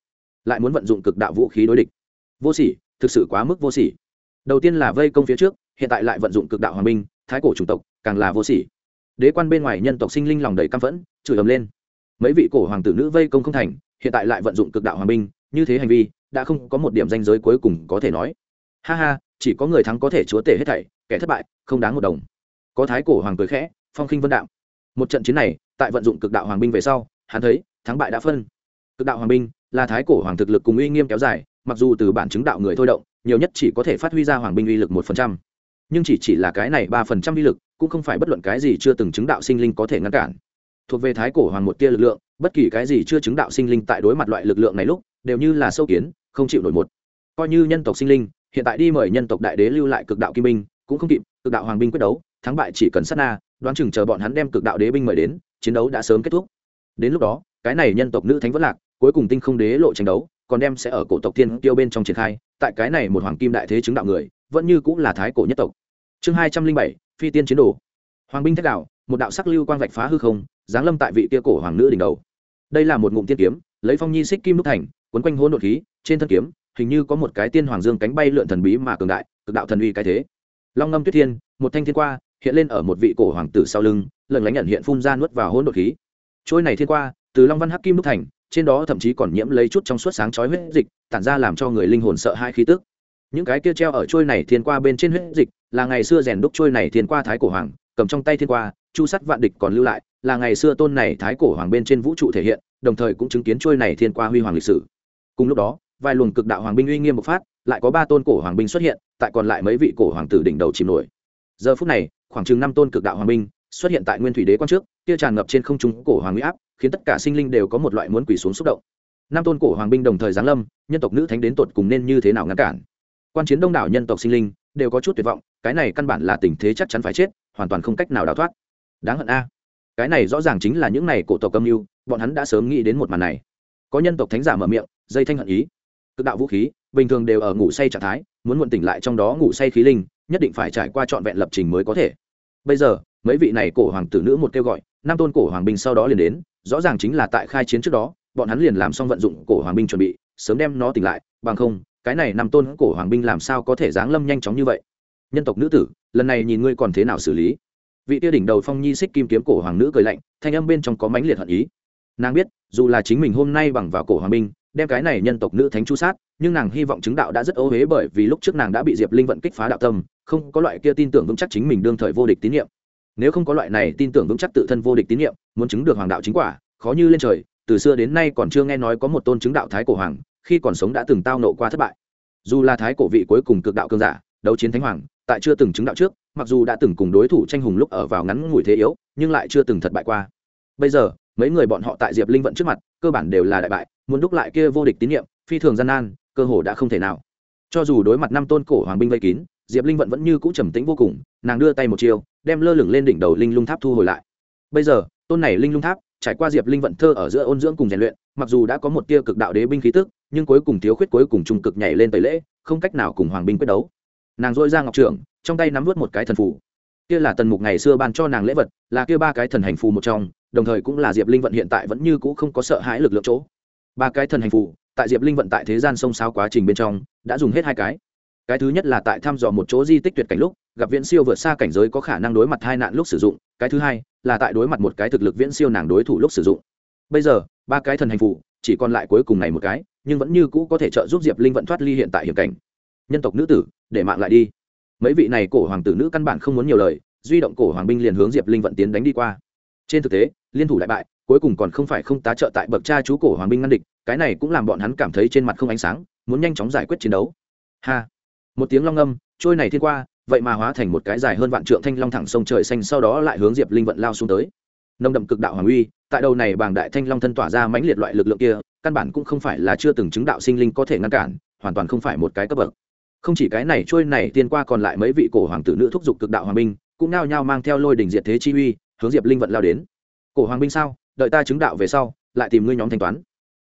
Lại muốn vận dụng cực đạo vũ khí đối địch. Vô sỉ, thực sự quá mức vô sỉ. Đầu tiên là vây công phía trước, hiện tại lại vận dụng cực đạo hoàng minh thái cổ chủng tộc, càng là vô sỉ. Đế quan bên ngoài nhân tộc sinh linh lòng đầy căm phẫn, chửi ầm lên. Mấy vị cổ hoàng tử nữ vây công không thành, hiện tại lại vận dụng cực đạo hoàng minh như thế hành vi, đã không có một điểm danh giới cuối cùng có thể nói. Ha ha, chỉ có người thắng có thể chúa tể hết thảy, kẻ thất bại, không đáng một đồng. Có thái cổ hoàng cười khẽ, phong khinh vân đạo một trận chiến này, tại vận dụng cực đạo hoàng binh về sau, hắn thấy, thắng bại đã phân. Cực đạo hoàng binh là thái cổ hoàng thực lực cùng uy nghiêm kéo dài, mặc dù từ bản chứng đạo người thôi động, nhiều nhất chỉ có thể phát huy ra hoàng binh uy lực một phần trăm. Nhưng chỉ chỉ là cái này ba phần trăm uy lực, cũng không phải bất luận cái gì chưa từng chứng đạo sinh linh có thể ngăn cản. Thuộc về thái cổ hoàng một tia lực lượng, bất kỳ cái gì chưa chứng đạo sinh linh tại đối mặt loại lực lượng này lúc, đều như là sâu kiến, không chịu nổi một. Coi như nhân tộc sinh linh, hiện tại đi mời nhân tộc đại đế lưu lại cực đạo kim binh, cũng không kịp, cực đạo hoàng binh quyết đấu thắng bại chỉ cần sát na, đoán chừng chờ bọn hắn đem cực đạo đế binh mời đến, chiến đấu đã sớm kết thúc. Đến lúc đó, cái này nhân tộc nữ thánh vẫn lạc, cuối cùng tinh không đế lộ tranh đấu, còn đem sẽ ở cổ tộc tiên tiêu bên trong triển khai, tại cái này một hoàng kim đại thế chứng đạo người, vẫn như cũng là thái cổ nhất tộc. Chương hai trăm linh bảy, phi tiên chiến đồ. Hoàng binh thất đạo một đạo sắc lưu quang vạch phá hư không, giáng lâm tại vị kia cổ hoàng nữ đỉnh đầu. Đây là một ngụm tiên kiếm, lấy phong nhi xích kim đúc thành quấn quanh hỗn độn khí, trên thân kiếm, hình như có một cái tiên hoàng dương cánh bay lượn thần bí mà cường đại, cực đạo thần uy cái thế. Long ngâm tuyết thiên, một thanh thiên qua hiện lên ở một vị cổ hoàng tử sau lưng, lần lánh nhận hiện phun ra nuốt vào hỗn độn khí. Trôi này thiên qua, từ long văn hắc kim đúc thành, trên đó thậm chí còn nhiễm lấy chút trong suốt sáng chói huyết dịch, tản ra làm cho người linh hồn sợ hai khí tức. Những cái kia treo ở trôi này thiên qua bên trên huyết dịch, là ngày xưa rèn đúc trôi này thiên qua thái cổ hoàng, cầm trong tay thiên qua, chu sắt vạn địch còn lưu lại, là ngày xưa tôn này thái cổ hoàng bên trên vũ trụ thể hiện, đồng thời cũng chứng kiến trôi này thiên qua huy hoàng lịch sử. Cùng lúc đó, vài luồng cực đạo hoàng binh uy nghiêm bộc phát, lại có ba tôn cổ hoàng binh xuất hiện, tại còn lại mấy vị cổ hoàng tử đỉnh đầu chìm nổi. Giờ phút này khoảng chừng năm tôn cực đạo hoàng Minh xuất hiện tại nguyên thủy đế quan trước, kia tràn ngập trên không trung cổ hoàng huy áp, khiến tất cả sinh linh đều có một loại muốn quỳ xuống xúc động. Năm tôn cổ hoàng binh đồng thời giáng lâm, nhân tộc nữ thánh đến tột cùng nên như thế nào ngăn cản? Quan chiến đông đảo nhân tộc sinh linh đều có chút tuyệt vọng, cái này căn bản là tình thế chắc chắn phải chết, hoàn toàn không cách nào đào thoát. Đáng hận a. Cái này rõ ràng chính là những này cổ tộc âm mưu, bọn hắn đã sớm nghĩ đến một màn này. Có nhân tộc thánh giả mở miệng, dây thanh hận ý. Cực đạo vũ khí, bình thường đều ở ngủ say trạng thái, muốn muộn tỉnh lại trong đó ngủ say khí linh nhất định phải trải qua trọn vẹn lập trình mới có thể. Bây giờ, mấy vị này cổ hoàng tử nữ một kêu gọi, năm tôn cổ hoàng binh sau đó liền đến, rõ ràng chính là tại khai chiến trước đó, bọn hắn liền làm xong vận dụng cổ hoàng binh chuẩn bị, sớm đem nó tỉnh lại, bằng không, cái này năm tôn cổ hoàng binh làm sao có thể giáng lâm nhanh chóng như vậy? Nhân tộc nữ tử, lần này nhìn ngươi còn thế nào xử lý? Vị tia đỉnh đầu phong nhi xích kim kiếm cổ hoàng nữ cười lạnh, thanh âm bên trong có mãnh liệt hận ý. Nàng biết, dù là chính mình hôm nay bằng vào cổ hoàng binh đem cái này nhân tộc nữ thánh chu sát, nhưng nàng hy vọng chứng đạo đã rất ô huế bởi vì lúc trước nàng đã bị diệp linh vận kích phá đạo tâm, không có loại kia tin tưởng vững chắc chính mình đương thời vô địch tín nhiệm nếu không có loại này tin tưởng vững chắc tự thân vô địch tín nhiệm muốn chứng được hoàng đạo chính quả, khó như lên trời, từ xưa đến nay còn chưa nghe nói có một tôn chứng đạo thái cổ hoàng, khi còn sống đã từng tao nộ qua thất bại. Dù là thái cổ vị cuối cùng cực đạo cương giả, đấu chiến thánh hoàng, tại chưa từng chứng đạo trước, mặc dù đã từng cùng đối thủ tranh hùng lúc ở vào ngắn ngủi thế yếu, nhưng lại chưa từng thất bại qua. Bây giờ mấy người bọn họ tại diệp linh vận trước mặt, cơ bản đều là đại bại, muốn đúc lại kia vô địch tín nhiệm phi thường gian nan, cơ hồ đã không thể nào. Cho dù đối mặt năm tôn cổ hoàng binh vây kín, diệp linh vận vẫn như cũ trầm tĩnh vô cùng, nàng đưa tay một chiều đem lơ lửng lên đỉnh đầu linh lung tháp thu hồi lại. Bây giờ, tôn này linh lung tháp, trải qua diệp linh vận thơ ở giữa ôn dưỡng cùng rèn luyện, mặc dù đã có một tia cực đạo đế binh khí tức, nhưng cuối cùng thiếu khuyết cuối cùng trung cực nhảy lên tẩy lễ, không cách nào cùng hoàng binh quyết đấu. Nàng dội ra ngọc trưởng, trong tay nắm vớt một cái thần phù. Kia là tần mục ngày xưa ban cho nàng lễ vật, là kia ba cái thần hành phù một trong đồng thời cũng là diệp linh vận hiện tại vẫn như cũ không có sợ hãi lực lượng chỗ. Ba cái thần hành phù, tại diệp linh vận tại thế gian sông sao quá trình bên trong, đã dùng hết hai cái. Cái thứ nhất là tại thăm dò một chỗ di tích tuyệt cảnh lúc, gặp viễn siêu vượt xa cảnh giới có khả năng đối mặt hai nạn lúc sử dụng, cái thứ hai là tại đối mặt một cái thực lực viễn siêu nàng đối thủ lúc sử dụng. Bây giờ, ba cái thần hành phụ chỉ còn lại cuối cùng này một cái, nhưng vẫn như cũ có thể trợ giúp diệp linh vận thoát ly hiện tại hiểm cảnh. Nhân tộc nữ tử, để mạng lại đi. Mấy vị này cổ hoàng tử nữ căn bản không muốn nhiều lời, duy động cổ hoàng binh liền hướng diệp linh vận tiến đánh đi qua trên thực tế, liên thủ đại bại, cuối cùng còn không phải không tá trợ tại bậc cha chú cổ hoàng binh ngăn địch, cái này cũng làm bọn hắn cảm thấy trên mặt không ánh sáng, muốn nhanh chóng giải quyết chiến đấu. Ha! Một tiếng long âm, trôi này thiên qua, vậy mà hóa thành một cái dài hơn vạn trượng thanh long thẳng sông trời xanh sau đó lại hướng diệp linh vận lao xuống tới. Nông đậm cực đạo hoàng uy, tại đầu này bảng đại thanh long thân tỏa ra mãnh liệt loại lực lượng kia, căn bản cũng không phải là chưa từng chứng đạo sinh linh có thể ngăn cản, hoàn toàn không phải một cái cấp bậc. Không chỉ cái này, trôi này tiên qua còn lại mấy vị cổ hoàng tử nữ thúc giục cực đạo hoàng minh cũng nao nhao mang theo lôi đỉnh diệt thế chi uy hướng diệp linh vận lao đến cổ hoàng binh sao đợi ta chứng đạo về sau lại tìm ngươi nhóm thanh toán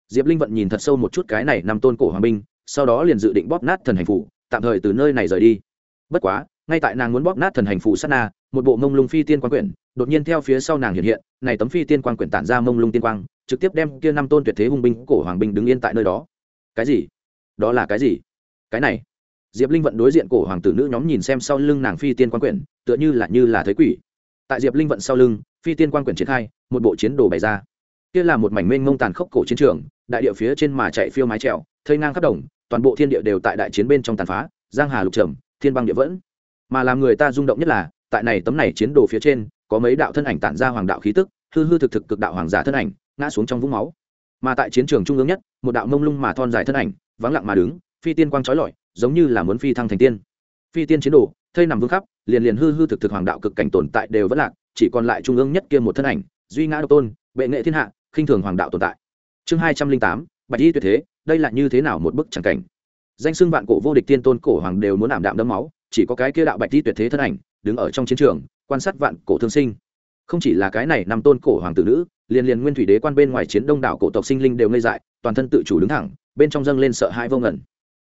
diệp linh vận nhìn thật sâu một chút cái này nằm tôn cổ hoàng binh sau đó liền dự định bóp nát thần hành phủ tạm thời từ nơi này rời đi bất quá ngay tại nàng muốn bóp nát thần hành phủ sát na một bộ mông lung phi tiên quan quyển đột nhiên theo phía sau nàng hiện hiện này tấm phi tiên quan quyển tản ra mông lung tiên quang trực tiếp đem kia năm tôn tuyệt thế hung binh cổ hoàng binh đứng yên tại nơi đó cái gì đó là cái gì cái này diệp linh vận đối diện cổ hoàng tử nữ nhóm nhìn xem sau lưng nàng phi tiên quan quyển tựa như là như là thấy quỷ tại diệp linh vận sau lưng, phi tiên quan quyển triển khai, một bộ chiến đồ bày ra. Kia là một mảnh mênh mông tàn khốc cổ chiến trường, đại địa phía trên mà chạy phiêu mái trèo, thây ngang khắp đồng, toàn bộ thiên địa đều tại đại chiến bên trong tàn phá, giang hà lục trầm, thiên băng địa vẫn. Mà làm người ta rung động nhất là, tại này tấm này chiến đồ phía trên, có mấy đạo thân ảnh tản ra hoàng đạo khí tức, hư hư thực thực cực đạo hoàng giả thân ảnh, ngã xuống trong vũng máu. Mà tại chiến trường trung ương nhất, một đạo mông lung mà thon dài thân ảnh, vắng lặng mà đứng, phi tiên quang trói lọi, giống như là muốn phi thăng thành tiên phi tiên chiến đồ, thây nằm vương khắp, liền liền hư hư thực thực hoàng đạo cực cảnh tồn tại đều vẫn lạc, chỉ còn lại trung ương nhất kia một thân ảnh, duy ngã độc tôn, bệ nghệ thiên hạ, khinh thường hoàng đạo tồn tại. Chương hai trăm linh tám, bạch y tuyệt thế, đây là như thế nào một bức tràng cảnh? Danh xưng vạn cổ vô địch tiên tôn cổ hoàng đều muốn ảm đạm đấm máu, chỉ có cái kia đạo bạch y tuyệt thế thân ảnh, đứng ở trong chiến trường, quan sát vạn cổ thương sinh. Không chỉ là cái này nằm tôn cổ hoàng tử nữ, liền liền nguyên thủy đế quan bên ngoài chiến đông đảo cổ tộc sinh linh đều ngây dại, toàn thân tự chủ đứng thẳng, bên trong dâng lên sợ hãi vô ngẩn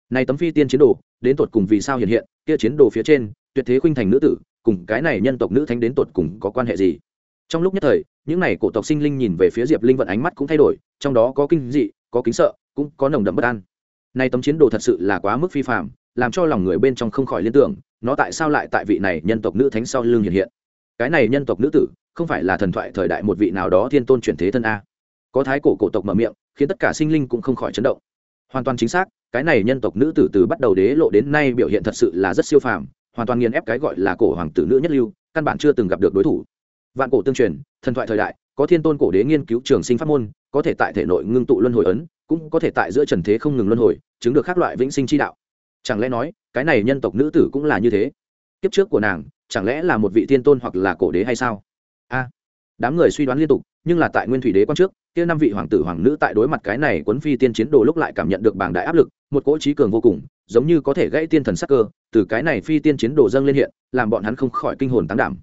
này tấm phi tiên chiến đồ, đến tột cùng vì sao hiện hiện kia chiến đồ phía trên, tuyệt thế khuynh thành nữ tử, cùng cái này nhân tộc nữ thánh đến tột cùng có quan hệ gì? Trong lúc nhất thời, những này cổ tộc sinh linh nhìn về phía diệp linh vận ánh mắt cũng thay đổi, trong đó có kinh dị, có kính sợ, cũng có nồng đậm bất an. Nay tấm chiến đồ thật sự là quá mức phi phạm làm cho lòng người bên trong không khỏi liên tưởng, nó tại sao lại tại vị này nhân tộc nữ thánh sau lưng hiện hiện? Cái này nhân tộc nữ tử, không phải là thần thoại thời đại một vị nào đó thiên tôn chuyển thế thân a. Có thái cổ cổ tộc mở miệng, khiến tất cả sinh linh cũng không khỏi chấn động. Hoàn toàn chính xác cái này nhân tộc nữ tử từ bắt đầu đế lộ đến nay biểu hiện thật sự là rất siêu phàm, hoàn toàn nghiền ép cái gọi là cổ hoàng tử nữ nhất lưu, căn bản chưa từng gặp được đối thủ. Vạn cổ tương truyền, thần thoại thời đại, có thiên tôn cổ đế nghiên cứu trường sinh pháp môn, có thể tại thể nội ngưng tụ luân hồi ấn, cũng có thể tại giữa trần thế không ngừng luân hồi, chứng được các loại vĩnh sinh chi đạo. Chẳng lẽ nói, cái này nhân tộc nữ tử cũng là như thế? Kiếp trước của nàng, chẳng lẽ là một vị thiên tôn hoặc là cổ đế hay sao? A đám người suy đoán liên tục, nhưng là tại nguyên thủy đế quan trước, kia năm vị hoàng tử hoàng nữ tại đối mặt cái này quấn phi tiên chiến đồ lúc lại cảm nhận được bảng đại áp lực, một cỗ trí cường vô cùng, giống như có thể gãy tiên thần sắc cơ, từ cái này phi tiên chiến đồ dâng lên hiện, làm bọn hắn không khỏi kinh hồn tăng đảm.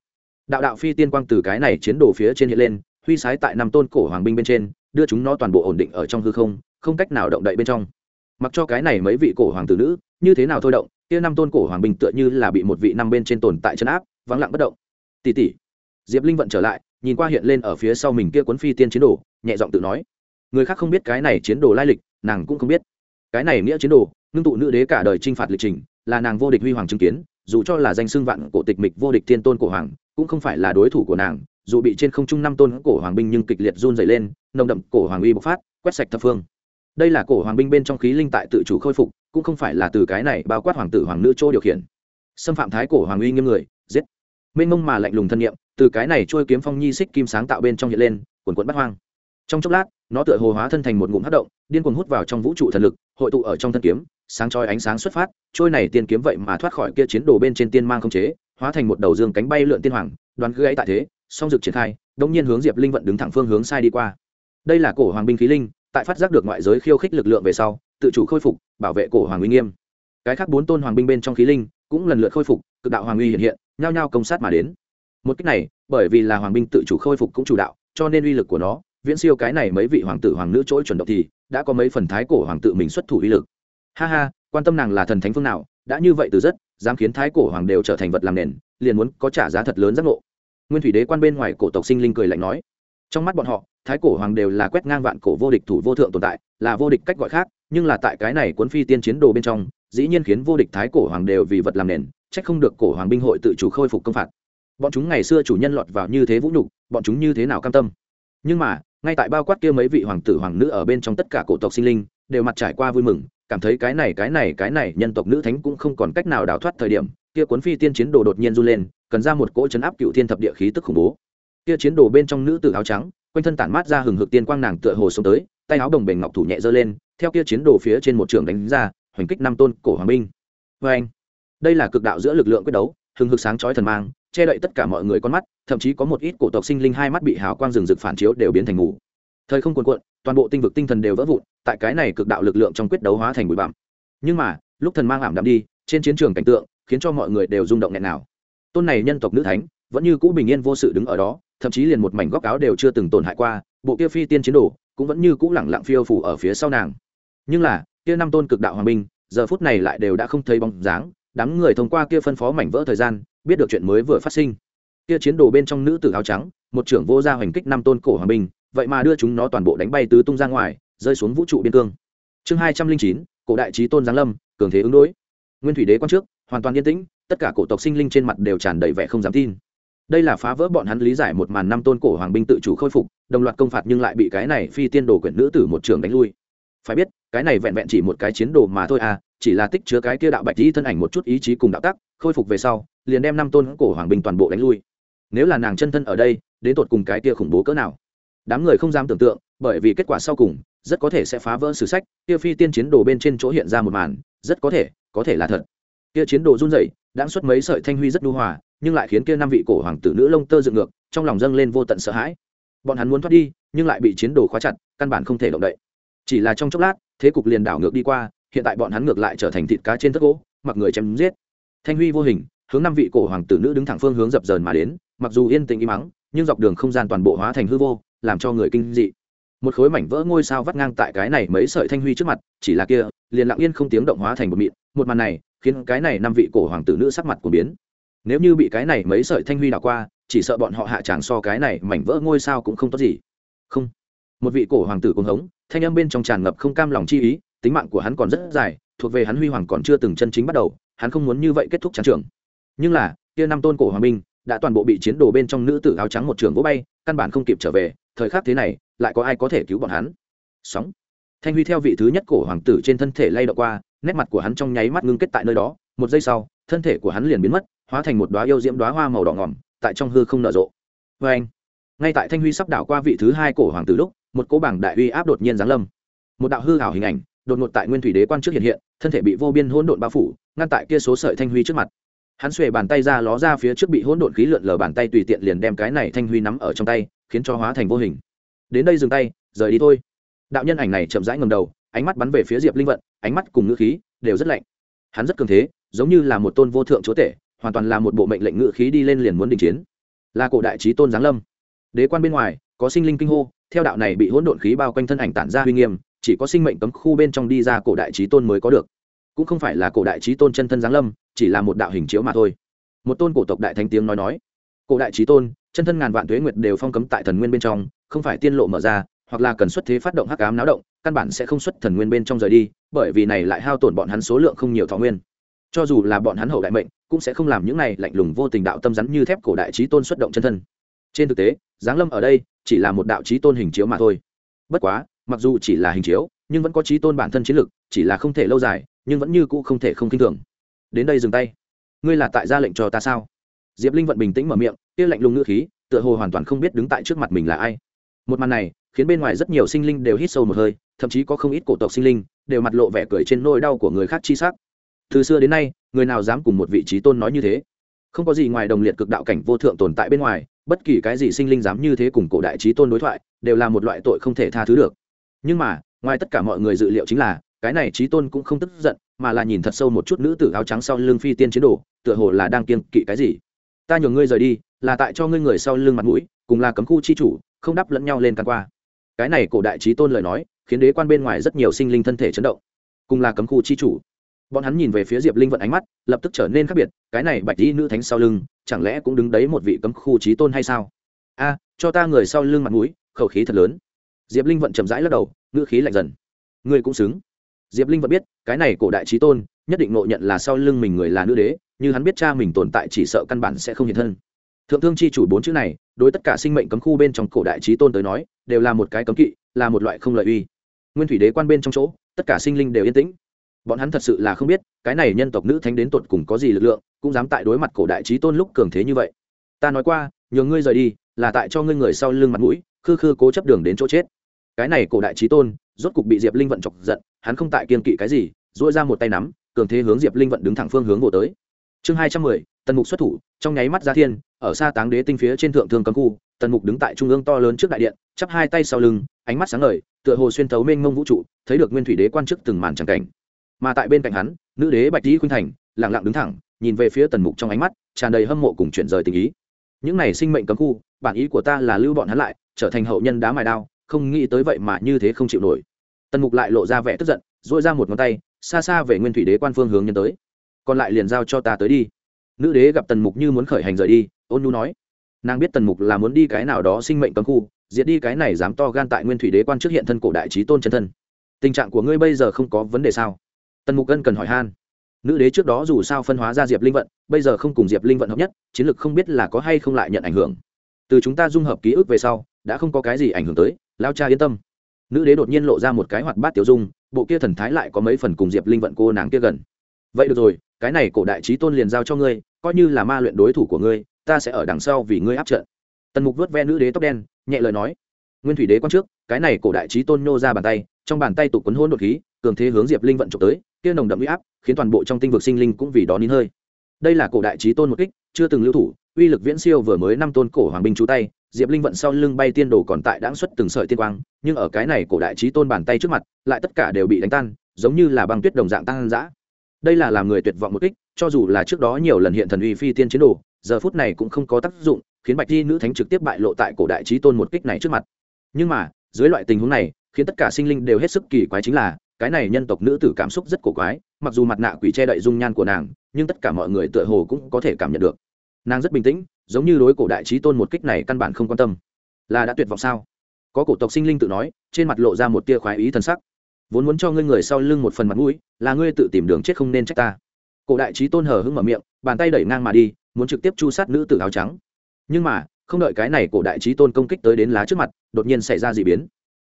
Đạo đạo phi tiên quang từ cái này chiến đồ phía trên hiện lên, huy sái tại năm tôn cổ hoàng binh bên trên, đưa chúng nó toàn bộ ổn định ở trong hư không không cách nào động đậy bên trong. Mặc cho cái này mấy vị cổ hoàng tử nữ, như thế nào thôi động, kia năm tôn cổ hoàng binh tựa như là bị một vị năm bên trên tồn tại chân áp, vắng lặng bất động. Tỷ tỷ, diệp linh vận trở lại nhìn qua hiện lên ở phía sau mình kia cuốn phi tiên chiến đồ, nhẹ giọng tự nói, người khác không biết cái này chiến đồ lai lịch, nàng cũng không biết. Cái này nghĩa chiến đồ, ngưng tụ nữ đế cả đời t r i n h phạt lịch trình, là nàng vô địch huy hoàng chứng kiến, dù cho là danh xưng vạn cổ tịch mịch vô địch tiên tôn cổ hoàng, cũng không phải là đối thủ của nàng, dù bị trên không trung năm tôn cổ hoàng binh nhưng kịch liệt run dày lên, nồng đậm cổ hoàng uy bộc phát, quét sạch thập phương. Đây là cổ hoàng binh bên trong khí linh tại tự chủ khôi phục, cũng không phải là từ cái này bao quát hoàng tử hoàng nữ chỗ điều khiển. Xâm phạm thái cổ hoàng uy nghiêm người, giết. Mênh mông mà lạnh lùng thân nhiệm từ cái này trôi kiếm phong nhi xích kim sáng tạo bên trong hiện lên, quần quận bắt hoang. Trong chốc lát, nó tựa hồ hóa thân thành một ngụm hát động, điên cuồng hút vào trong vũ trụ thần lực, hội tụ ở trong thân kiếm, sáng chói ánh sáng xuất phát, trôi này tiên kiếm vậy mà thoát khỏi kia chiến đồ bên trên tiên mang không chế, hóa thành một đầu dương cánh bay lượn tiên hoàng đoán gãy tại thế, song dực triển khai, đông nhiên hướng diệp linh vận đứng thẳng phương hướng sai đi qua. Đây là cổ hoàng binh khí linh, tại phát giác được ngoại giới khiêu khích lực lượng về sau, tự chủ khôi phục, bảo vệ cổ hoàng uy nghiêm. Cái khác bốn tôn hoàng binh bên trong khí linh cũng lần lượt khôi phục, cực đạo hoàng uy hiện hiện, nhao nhao công sát mà đến một cách này, bởi vì là hoàng binh tự chủ khôi phục cũng chủ đạo, cho nên uy lực của nó, viễn siêu cái này mấy vị hoàng tử hoàng nữ chỗ chuẩn động thì, đã có mấy phần thái cổ hoàng tự mình xuất thủ uy lực. Ha ha, quan tâm nàng là thần thánh phương nào, đã như vậy từ rất, dám khiến thái cổ hoàng đều trở thành vật làm nền, liền muốn có trả giá thật lớn giác ngộ. Nguyên thủy đế quan bên ngoài cổ tộc sinh linh cười lạnh nói. Trong mắt bọn họ, thái cổ hoàng đều là quét ngang vạn cổ vô địch thủ vô thượng tồn tại, là vô địch cách gọi khác, nhưng là tại cái này cuốn phi tiên chiến đồ bên trong, dĩ nhiên khiến vô địch thái cổ hoàng đều vì vật làm nền trách không được cổ hoàng binh hội tự chủ khôi phục công phạt bọn chúng ngày xưa chủ nhân lọt vào như thế vũ nhục, bọn chúng như thế nào cam tâm? Nhưng mà, ngay tại bao quát kia mấy vị hoàng tử hoàng nữ ở bên trong tất cả cổ tộc sinh linh, đều mặt trải qua vui mừng, cảm thấy cái này cái này cái này nhân tộc nữ thánh cũng không còn cách nào đào thoát thời điểm, kia cuốn phi tiên chiến đồ đột nhiên run lên, cần ra một cỗ chấn áp cựu thiên thập địa khí tức khủng bố. Kia chiến đồ bên trong nữ tử áo trắng, quanh thân tản mát ra hừng hực tiên quang nàng tựa hồ xuống tới, tay áo đồng bền ngọc thủ nhẹ giơ lên, theo kia chiến đồ phía trên một trường đánh ra, hoành kích năm tôn cổ hoàng binh. Vê anh đây là cực đạo giữa lực lượng quyết đấu, hừng hực sáng chói thần mang che đậy tất cả mọi người con mắt, thậm chí có một ít cổ tộc sinh linh hai mắt bị hào quang rừng rực phản chiếu đều biến thành ngủ thời không cuồn cuộn, toàn bộ tinh vực tinh thần đều vỡ vụn, tại cái này cực đạo lực lượng trong quyết đấu hóa thành bụi bặm. Nhưng mà, lúc thần mang ảm đạm đi, trên chiến trường cảnh tượng khiến cho mọi người đều rung động nghẹn nào. Tôn này nhân tộc nữ thánh, vẫn như cũ bình yên vô sự đứng ở đó, thậm chí liền một mảnh góc áo đều chưa từng tổn hại qua, bộ kia phi tiên chiến đồ cũng vẫn như cũ lẳng lặng phiêu phủ ở phía sau nàng. Nhưng là, kia năm tôn cực đạo hoàng minh giờ phút này lại đều đã không thấy bóng dáng, đám người thông qua kia phân phó mảnh vỡ thời gian biết được chuyện mới vừa phát sinh. Kia chiến đồ bên trong nữ tử áo trắng, một trưởng vô gia hoành kích năm tôn cổ hoàng binh, vậy mà đưa chúng nó toàn bộ đánh bay tứ tung ra ngoài, rơi xuống vũ trụ biên cương. Chương hai trăm linh chín, cổ đại trí tôn giáng lâm, cường thế ứng đối. Nguyên thủy đế quan trước, hoàn toàn yên tĩnh, tất cả cổ tộc sinh linh trên mặt đều tràn đầy vẻ không dám tin. Đây là phá vỡ bọn hắn lý giải một màn năm tôn cổ hoàng binh tự chủ khôi phục, đồng loạt công phạt nhưng lại bị cái này phi tiên đồ quyển nữ tử một trường đánh lui. Phải biết, cái này vẹn vẹn chỉ một cái chiến đồ mà thôi à chỉ là tích chứa cái kia đạo bạch lý thân ảnh một chút ý chí cùng đạo tắc khôi phục về sau, liền đem năm tôn cổ hoàng binh toàn bộ đánh lui. Nếu là nàng chân thân ở đây, đến tột cùng cái kia khủng bố cỡ nào? Đám người không dám tưởng tượng, bởi vì kết quả sau cùng, rất có thể sẽ phá vỡ sử sách, kia phi tiên chiến đồ bên trên chỗ hiện ra một màn, rất có thể có thể là thật. Kia chiến đồ run rẩy, đã xuất mấy sợi thanh huy rất nhu hòa, nhưng lại khiến kia năm vị cổ hoàng tử nữ lông tơ dựng ngược, trong lòng dâng lên vô tận sợ hãi. Bọn hắn muốn thoát đi, nhưng lại bị chiến đồ khóa chặt, căn bản không thể động đậy. Chỉ là trong chốc lát, thế cục liền đảo ngược đi qua, hiện tại bọn hắn ngược lại trở thành thịt cá trên thất gỗ, mặc người chém giết thanh huy vô hình, hướng năm vị cổ hoàng tử nữ đứng thẳng phương hướng dập dờn mà đến, mặc dù yên tĩnh im mắng nhưng dọc đường không gian toàn bộ hóa thành hư vô, làm cho người kinh dị. Một khối mảnh vỡ ngôi sao vắt ngang tại cái này mấy sợi thanh huy trước mặt, chỉ là kia, liền lặng yên không tiếng động hóa thành một mịn, một màn này khiến cái này năm vị cổ hoàng tử nữ sắc mặt của biến. Nếu như bị cái này mấy sợi thanh huy đảo qua, chỉ sợ bọn họ hạ tràng so cái này mảnh vỡ ngôi sao cũng không tốt gì. Không. Một vị cổ hoàng tử cuồng hống, thanh âm bên trong tràn ngập không cam lòng chi ý, tính mạng của hắn còn rất dài, thuộc về hắn huy hoàng còn chưa từng chân chính bắt đầu hắn không muốn như vậy kết thúc trắng trường. Nhưng là, kia năm tôn cổ hoàng minh đã toàn bộ bị chiến đồ bên trong nữ tử áo trắng một trường vỗ bay, căn bản không kịp trở về, thời khắc thế này, lại có ai có thể cứu bọn hắn? Sóng. Thanh huy theo vị thứ nhất cổ hoàng tử trên thân thể lay động qua, nét mặt của hắn trong nháy mắt ngưng kết tại nơi đó, một giây sau, thân thể của hắn liền biến mất, hóa thành một đoá yêu diễm đoá hoa màu đỏ ngỏm, tại trong hư không nở rộ. Vê anh, ngay tại thanh huy sắp đảo qua vị thứ hai cổ hoàng tử lúc, một cỗ bảng đại uy áp đột nhiên giáng lâm. Một đạo hư ảo hình ảnh đột ngột tại nguyên thủy đế quan trước hiện hiện, thân thể bị vô biên hỗn độn bao phủ, ngăn tại kia số sợi thanh huy trước mặt. Hắn xuề bàn tay ra ló ra phía trước bị hỗn độn khí lượn lờ bàn tay tùy tiện liền đem cái này thanh huy nắm ở trong tay, khiến cho hóa thành vô hình. Đến đây dừng tay, rời đi thôi. Đạo nhân ảnh này chậm rãi ngầm đầu, ánh mắt bắn về phía diệp linh vận, ánh mắt cùng ngữ khí đều rất lạnh. Hắn rất cường thế, giống như là một tôn vô thượng chúa tể, hoàn toàn là một bộ mệnh lệnh ngữ khí đi lên liền muốn đình chiến. Là cổ đại trí tôn giáng lâm. Đế quan bên ngoài, có sinh linh kinh hô, theo đạo này bị hỗn độn khí bao quanh thân ảnh tản ra huy nghiêm chỉ có sinh mệnh cấm khu bên trong đi ra cổ đại trí tôn mới có được. Cũng không phải là cổ đại trí tôn chân thân giáng lâm, chỉ là một đạo hình chiếu mà thôi. Một tôn cổ tộc đại thánh tiếng nói nói. Cổ đại trí tôn, chân thân ngàn vạn tuế nguyệt đều phong cấm tại thần nguyên bên trong, không phải tiên lộ mở ra, hoặc là cần xuất thế phát động hắc ám náo động, căn bản sẽ không xuất thần nguyên bên trong rời đi, bởi vì này lại hao tổn bọn hắn số lượng không nhiều thọ nguyên. Cho dù là bọn hắn hậu đại mệnh, cũng sẽ không làm những này lạnh lùng vô tình đạo tâm rắn như thép cổ đại trí tôn xuất động chân thân. Trên thực tế, giáng lâm ở đây chỉ là một đạo trí tôn hình chiếu mà thôi. Bất quá mặc dù chỉ là hình chiếu, nhưng vẫn có trí tôn bản thân chiến lực, chỉ là không thể lâu dài, nhưng vẫn như cũ không thể không k i n h thường. Đến đây dừng tay. Ngươi là tại ra lệnh cho ta sao? Diệp linh vận bình tĩnh mở miệng, kia lạnh lùng ngữ khí, tựa hồ hoàn toàn không biết đứng tại trước mặt mình là ai. Một màn này, khiến bên ngoài rất nhiều sinh linh đều hít sâu một hơi, thậm chí có không ít cổ tộc sinh linh, đều mặt lộ vẻ cười trên nôi đau của người khác chi s á c từ xưa đến nay, người nào dám cùng một vị trí tôn nói như thế? Không có gì ngoài đồng liệt cực đạo cảnh vô thượng tồn tại bên ngoài, bất kỳ cái gì sinh linh dám như thế cùng cổ đại trí tôn đối thoại, đều là một loại tội không thể tha thứ được nhưng mà, ngoài tất cả mọi người dự liệu chính là, cái này trí tôn cũng không tức giận, mà là nhìn thật sâu một chút nữ tử áo trắng sau lưng phi tiên chiến đồ, tựa hồ là đang kiên kỵ cái gì. Ta nhường ngươi rời đi, là tại cho ngươi người sau lưng mặt mũi, cùng là cấm khu chi chủ, không đắp lẫn nhau lên căn qua. Cái này cổ đại trí tôn lời nói, khiến đế quan bên ngoài rất nhiều sinh linh thân thể chấn động. Cùng là cấm khu chi chủ. Bọn hắn nhìn về phía diệp linh vận ánh mắt, lập tức trở nên khác biệt, cái này bạch dĩ nữ thánh sau lưng, chẳng lẽ cũng đứng đấy một vị cấm khu trí tôn hay sao? A, cho ta người sau lưng mặt mũi, khẩu khí thật lớn diệp linh vận chậm rãi lắc đầu, ngữ khí lạnh dần. Ngươi cũng xứng. Diệp linh vận biết, cái này cổ đại trí tôn, nhất định nội nhận là sau lưng mình người là nữ đế, như hắn biết cha mình tồn tại chỉ sợ căn bản sẽ không hiện thân. Thượng thương chi chủ bốn chữ này, đối tất cả sinh mệnh cấm khu bên trong cổ đại trí tôn tới nói, đều là một cái cấm kỵ, là một loại không lợi uy. Nguyên thủy đế quan bên trong chỗ, tất cả sinh linh đều yên tĩnh. Bọn hắn thật sự là không biết, cái này nhân tộc nữ thánh đến tột cùng có gì lực lượng, cũng dám tại đối mặt cổ đại trí tôn lúc cường thế như vậy. Ta nói qua nhờ ngươi rời đi, là tại cho ngươi người sau lưng mặt mũi khư khư cố chấp đường đến chỗ chết. Cái này cổ đại trí tôn, rốt cục bị diệp linh vận chọc giận, hắn không tại kiên kỵ cái gì dỗi ra một tay nắm, cường thế hướng diệp linh vận đứng thẳng phương hướng vô tới. Chương hai trăm mười, tần mục xuất thủ, trong nháy mắt ra thiên, ở xa táng đế tinh phía trên thượng thương cấm khu, tần mục đứng tại trung ương to lớn trước đại điện, chắp hai tay sau lưng, ánh mắt sáng ngời, tựa hồ xuyên thấu mênh mông vũ trụ, thấy được nguyên thủy đế quan chức từng màn tràng cảnh. Mà tại bên cạnh hắn, nữ đế bạch dĩ khuynh thành lẳng lặng đứng thẳng, nhìn về phía tần mục trong ánh mắt, tràn đầy hâm mộ cùng chuyển rời tình ý. Những này sinh mệnh cấm khu, bản ý của ta là lưu bọn hắn lại trở thành hậu nhân đá mài đao, không nghĩ tới vậy mà như thế không chịu nổi. Tần mục lại lộ ra vẻ tức giận dội ra một ngón tay, xa xa về nguyên thủy đế quan phương hướng nhân tới. Còn lại liền giao cho ta tới đi. Nữ đế gặp tần mục như muốn khởi hành rời đi, ôn nhu nói, nàng biết tần mục là muốn đi cái nào đó sinh mệnh cấm khu, diệt đi cái này dám to gan tại nguyên thủy đế quan trước hiện thân cổ đại trí tôn chân thân. Tình trạng của ngươi bây giờ không có vấn đề sao? Tần mục ân cần hỏi han. Nữ đế trước đó dù sao phân hóa ra diệp linh vận, bây giờ không cùng diệp linh vận hợp nhất, chiến lược không biết là có hay không lại nhận ảnh hưởng. Từ chúng ta dung hợp ký ức về sau đã không có cái gì ảnh hưởng tới, lao cha yên tâm. Nữ đế đột nhiên lộ ra một cái hoạt bát tiểu dung, bộ kia thần thái lại có mấy phần cùng diệp linh vận cô nàng kia gần. Vậy được rồi, cái này cổ đại trí tôn liền giao cho ngươi, coi như là ma luyện đối thủ của ngươi, ta sẽ ở đằng sau vì ngươi áp trận. Tần mục vớt ve nữ đế tóc đen, nhẹ lời nói. Nguyên thủy đế quan trước, cái này cổ đại trí tôn nhô ra bàn tay, trong bàn tay tụ quấn hôn đột khí, cường thế hướng diệp linh vận trục tới, kia nồng đậm uy áp, khiến toàn bộ trong tinh vực sinh linh cũng vì đó nín hơi đây là cổ đại trí tôn một kích, chưa từng lưu thủ, uy lực viễn siêu vừa mới năm tôn cổ hoàng binh chú tay, diệp linh vận sau lưng bay tiên đồ còn tại đáng xuất từng sợi tiên quang, nhưng ở cái này cổ đại trí tôn bàn tay trước mặt, lại tất cả đều bị đánh tan, giống như là băng tuyết đồng dạng tăng dã đây là làm người tuyệt vọng một kích, cho dù là trước đó nhiều lần hiện thần uy phi tiên chiến đồ, giờ phút này cũng không có tác dụng, khiến bạch thi nữ thánh trực tiếp bại lộ tại cổ đại trí tôn một kích này trước mặt. Nhưng mà, dưới loại tình huống này, khiến tất cả sinh linh đều hết sức kỳ quái chính là cái này nhân tộc nữ tử cảm xúc rất cổ quái, mặc dù mặt nạ quỷ che đậy dung nhan của nàng, nhưng tất cả mọi người tựa hồ cũng có thể cảm nhận được. Nàng rất bình tĩnh, giống như đối cổ đại trí tôn một kích này căn bản không quan tâm. Là đã tuyệt vọng sao? Có cổ tộc sinh linh tự nói, trên mặt lộ ra một tia khoái ý t sắc. Vốn muốn cho ngươi người sau lưng một phần mặt mũi, là ngươi tự tìm đường chết không nên trách ta. Cổ đại trí tôn hờ hững mở miệng, bàn tay đẩy ngang mà đi, muốn trực tiếp chu sát nữ tử áo trắng. Nhưng mà, không đợi cái này cổ đại trí tôn công kích tới đến lá trước mặt, đột nhiên xảy ra d ị biến.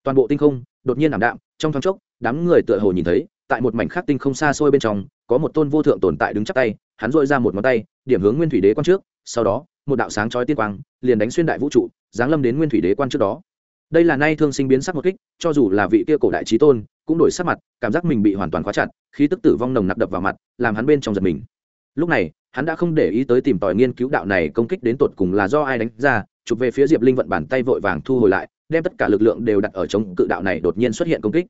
Toàn bộ tinh không, đột nhiên ảm đạm, trong thoáng chốc đám người tựa hồ nhìn thấy, tại một mảnh khắc tinh không xa xôi bên trong, có một tôn vô thượng tồn tại đứng chắp tay, hắn dội ra một ngón tay, điểm hướng nguyên thủy đế quan trước, sau đó, một đạo sáng chói tiên quang, liền đánh xuyên đại vũ trụ, giáng lâm đến nguyên thủy đế quan trước đó. Đây là nay thương sinh biến sắc một kích, cho dù là vị kia cổ đại trí tôn, cũng đổi sắc mặt, cảm giác mình bị hoàn toàn khóa chặt, khí tức tử vong nồng nặc đập vào mặt, làm hắn bên trong giật mình. Lúc này, hắn đã không để ý tới tìm tòi nghiên cứu đạo này công kích đến tột cùng là do ai đánh ra, chụp về phía diệp linh vận bàn tay vội vàng thu hồi lại, đem tất cả lực lượng đều đặt ở chống cự đạo này đột nhiên xuất hiện công kích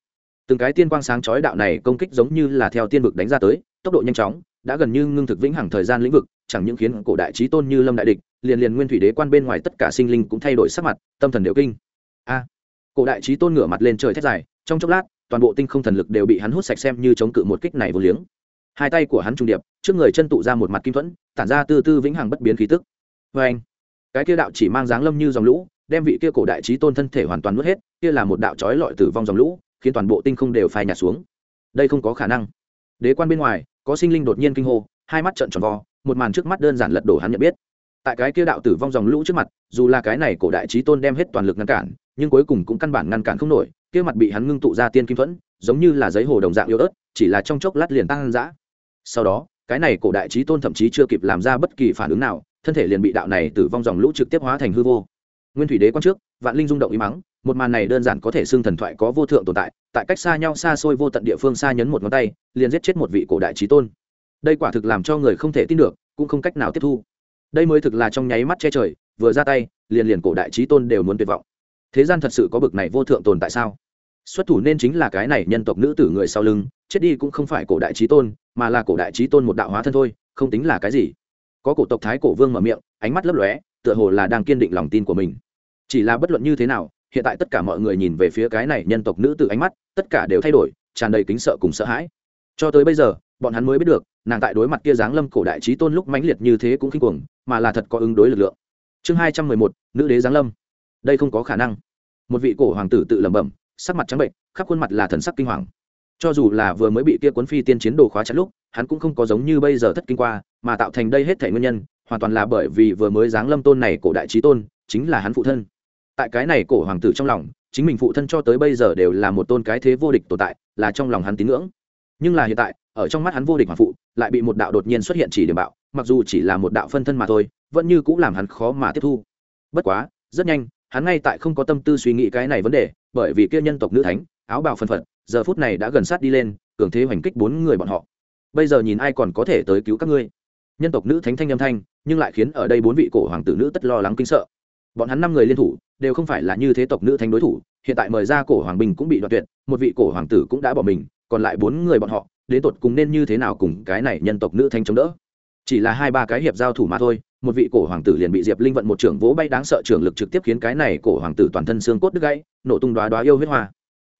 từng cái tiên quang sáng chói đạo này công kích giống như là theo tiên vực đánh ra tới, tốc độ nhanh chóng, đã gần như ngưng thực vĩnh hằng thời gian lĩnh vực, chẳng những khiến cổ đại trí tôn như lâm đại địch, liền liền nguyên thủy đế quan bên ngoài tất cả sinh linh cũng thay đổi sắc mặt, tâm thần đều kinh. A! Cổ đại trí tôn ngửa mặt lên trời thét dài, trong chốc lát, toàn bộ tinh không thần lực đều bị hắn hút sạch xem như chống cự một kích này vô liếng. Hai tay của hắn trung điệp, trước người chân tụ ra một mặt kim thuẫn, tản ra tư tư vĩnh hằng bất biến khí tức. Vê anh cái kia đạo chỉ mang dáng lâm như dòng lũ, đem vị kia cổ đại trí tôn thân thể hoàn toàn nuốt hết, kia là một đạo trói lọi tử vong dòng lũ khiến toàn bộ tinh không đều phai nhạt xuống. Đây không có khả năng. Đế quan bên ngoài, có sinh linh đột nhiên kinh hô, hai mắt trợn tròn vo, một màn trước mắt đơn giản lật đổ hắn nhận biết. Tại cái kia đạo tử vong dòng lũ trước mặt, dù là cái này cổ đại trí tôn đem hết toàn lực ngăn cản, nhưng cuối cùng cũng căn bản ngăn cản không nổi, kia mặt bị hắn ngưng tụ ra tiên kim thuẫn, giống như là giấy hồ đồng dạng yếu ớt, chỉ là trong chốc lát liền tăng dã. Sau đó, cái này cổ đại trí tôn thậm chí chưa kịp làm ra bất kỳ phản ứng nào, thân thể liền bị đạo này tử vong dòng lũ trực tiếp hóa thành hư vô. Nguyên thủy đế quan trước, vạn linh rung động ý mắng một màn này đơn giản có thể xưng thần thoại có vô thượng tồn tại tại cách xa nhau xa xôi vô tận địa phương xa nhấn một ngón tay, liền giết chết một vị cổ đại trí tôn. Đây quả thực làm cho người không thể tin được, cũng không cách nào tiếp thu. Đây mới thực là trong nháy mắt che trời, vừa ra tay, liền liền cổ đại trí tôn đều muốn tuyệt vọng. Thế gian thật sự có bực này vô thượng tồn tại sao? Xuất thủ nên chính là cái này nhân tộc nữ tử người sau lưng, chết đi cũng không phải cổ đại trí tôn, mà là cổ đại trí tôn một đạo hóa thân thôi, không tính là cái gì. Có cổ tộc thái cổ vương mở miệng, ánh mắt lấp lóe, tựa hồ là đang kiên định lòng tin của mình. Chỉ là bất luận như thế nào hiện tại tất cả mọi người nhìn về phía cái này nhân tộc nữ tử ánh mắt, tất cả đều thay đổi, tràn đầy kính sợ cùng sợ hãi. Cho tới bây giờ, bọn hắn mới biết được, nàng tại đối mặt kia giáng lâm cổ đại trí tôn lúc mãnh liệt như thế cũng kinh cuồng, mà là thật có ứng đối lực lượng. Chương hai trăm mười một, nữ đế giáng lâm. Đây không có khả năng. Một vị cổ hoàng tử tự lẩm bẩm, sắc mặt trắng bệnh, khắp khuôn mặt là thần sắc kinh hoàng. Cho dù là vừa mới bị kia cuốn phi tiên chiến đồ khóa chặt lúc, hắn cũng không có giống như bây giờ thất kinh qua, mà tạo thành đây hết thể nguyên nhân, hoàn toàn là bởi vì vừa mới giáng lâm tôn này cổ đại trí tôn, chính là hắn phụ thân tại cái này cổ hoàng tử trong lòng, chính mình phụ thân cho tới bây giờ đều là một tôn cái thế vô địch tồn tại, là trong lòng hắn tín ngưỡng. Nhưng là hiện tại, ở trong mắt hắn vô địch hoàng phụ, lại bị một đạo đột nhiên xuất hiện chỉ điểm bạo, mặc dù chỉ là một đạo phân thân mà thôi, vẫn như cũng làm hắn khó mà tiếp thu. Bất quá, rất nhanh, hắn ngay tại không có tâm tư suy nghĩ cái này vấn đề, bởi vì kia nhân tộc nữ thánh, áo bào phân phật, giờ phút này đã gần sát đi lên, cường thế hoành kích bốn người bọn họ. Bây giờ nhìn ai còn có thể tới cứu các ngươi? Nhân tộc nữ thánh thanh âm thanh, nhưng lại khiến ở đây bốn vị cổ hoàng tử nữ tất lo lắng kinh sợ bọn hắn năm người liên thủ, đều không phải là như thế tộc nữ thánh đối thủ, hiện tại mời ra cổ hoàng bình cũng bị đoạt tuyệt, một vị cổ hoàng tử cũng đã bỏ mình, còn lại bốn người bọn họ, đến tột cùng nên như thế nào cùng cái này nhân tộc nữ thanh chống đỡ? Chỉ là hai ba cái hiệp giao thủ mà thôi, một vị cổ hoàng tử liền bị diệp linh vận một trưởng vỗ bay đáng sợ trưởng lực trực tiếp khiến cái này cổ hoàng tử toàn thân xương cốt đứt gãy, nổ tung đoá đoá yêu huyết hoa.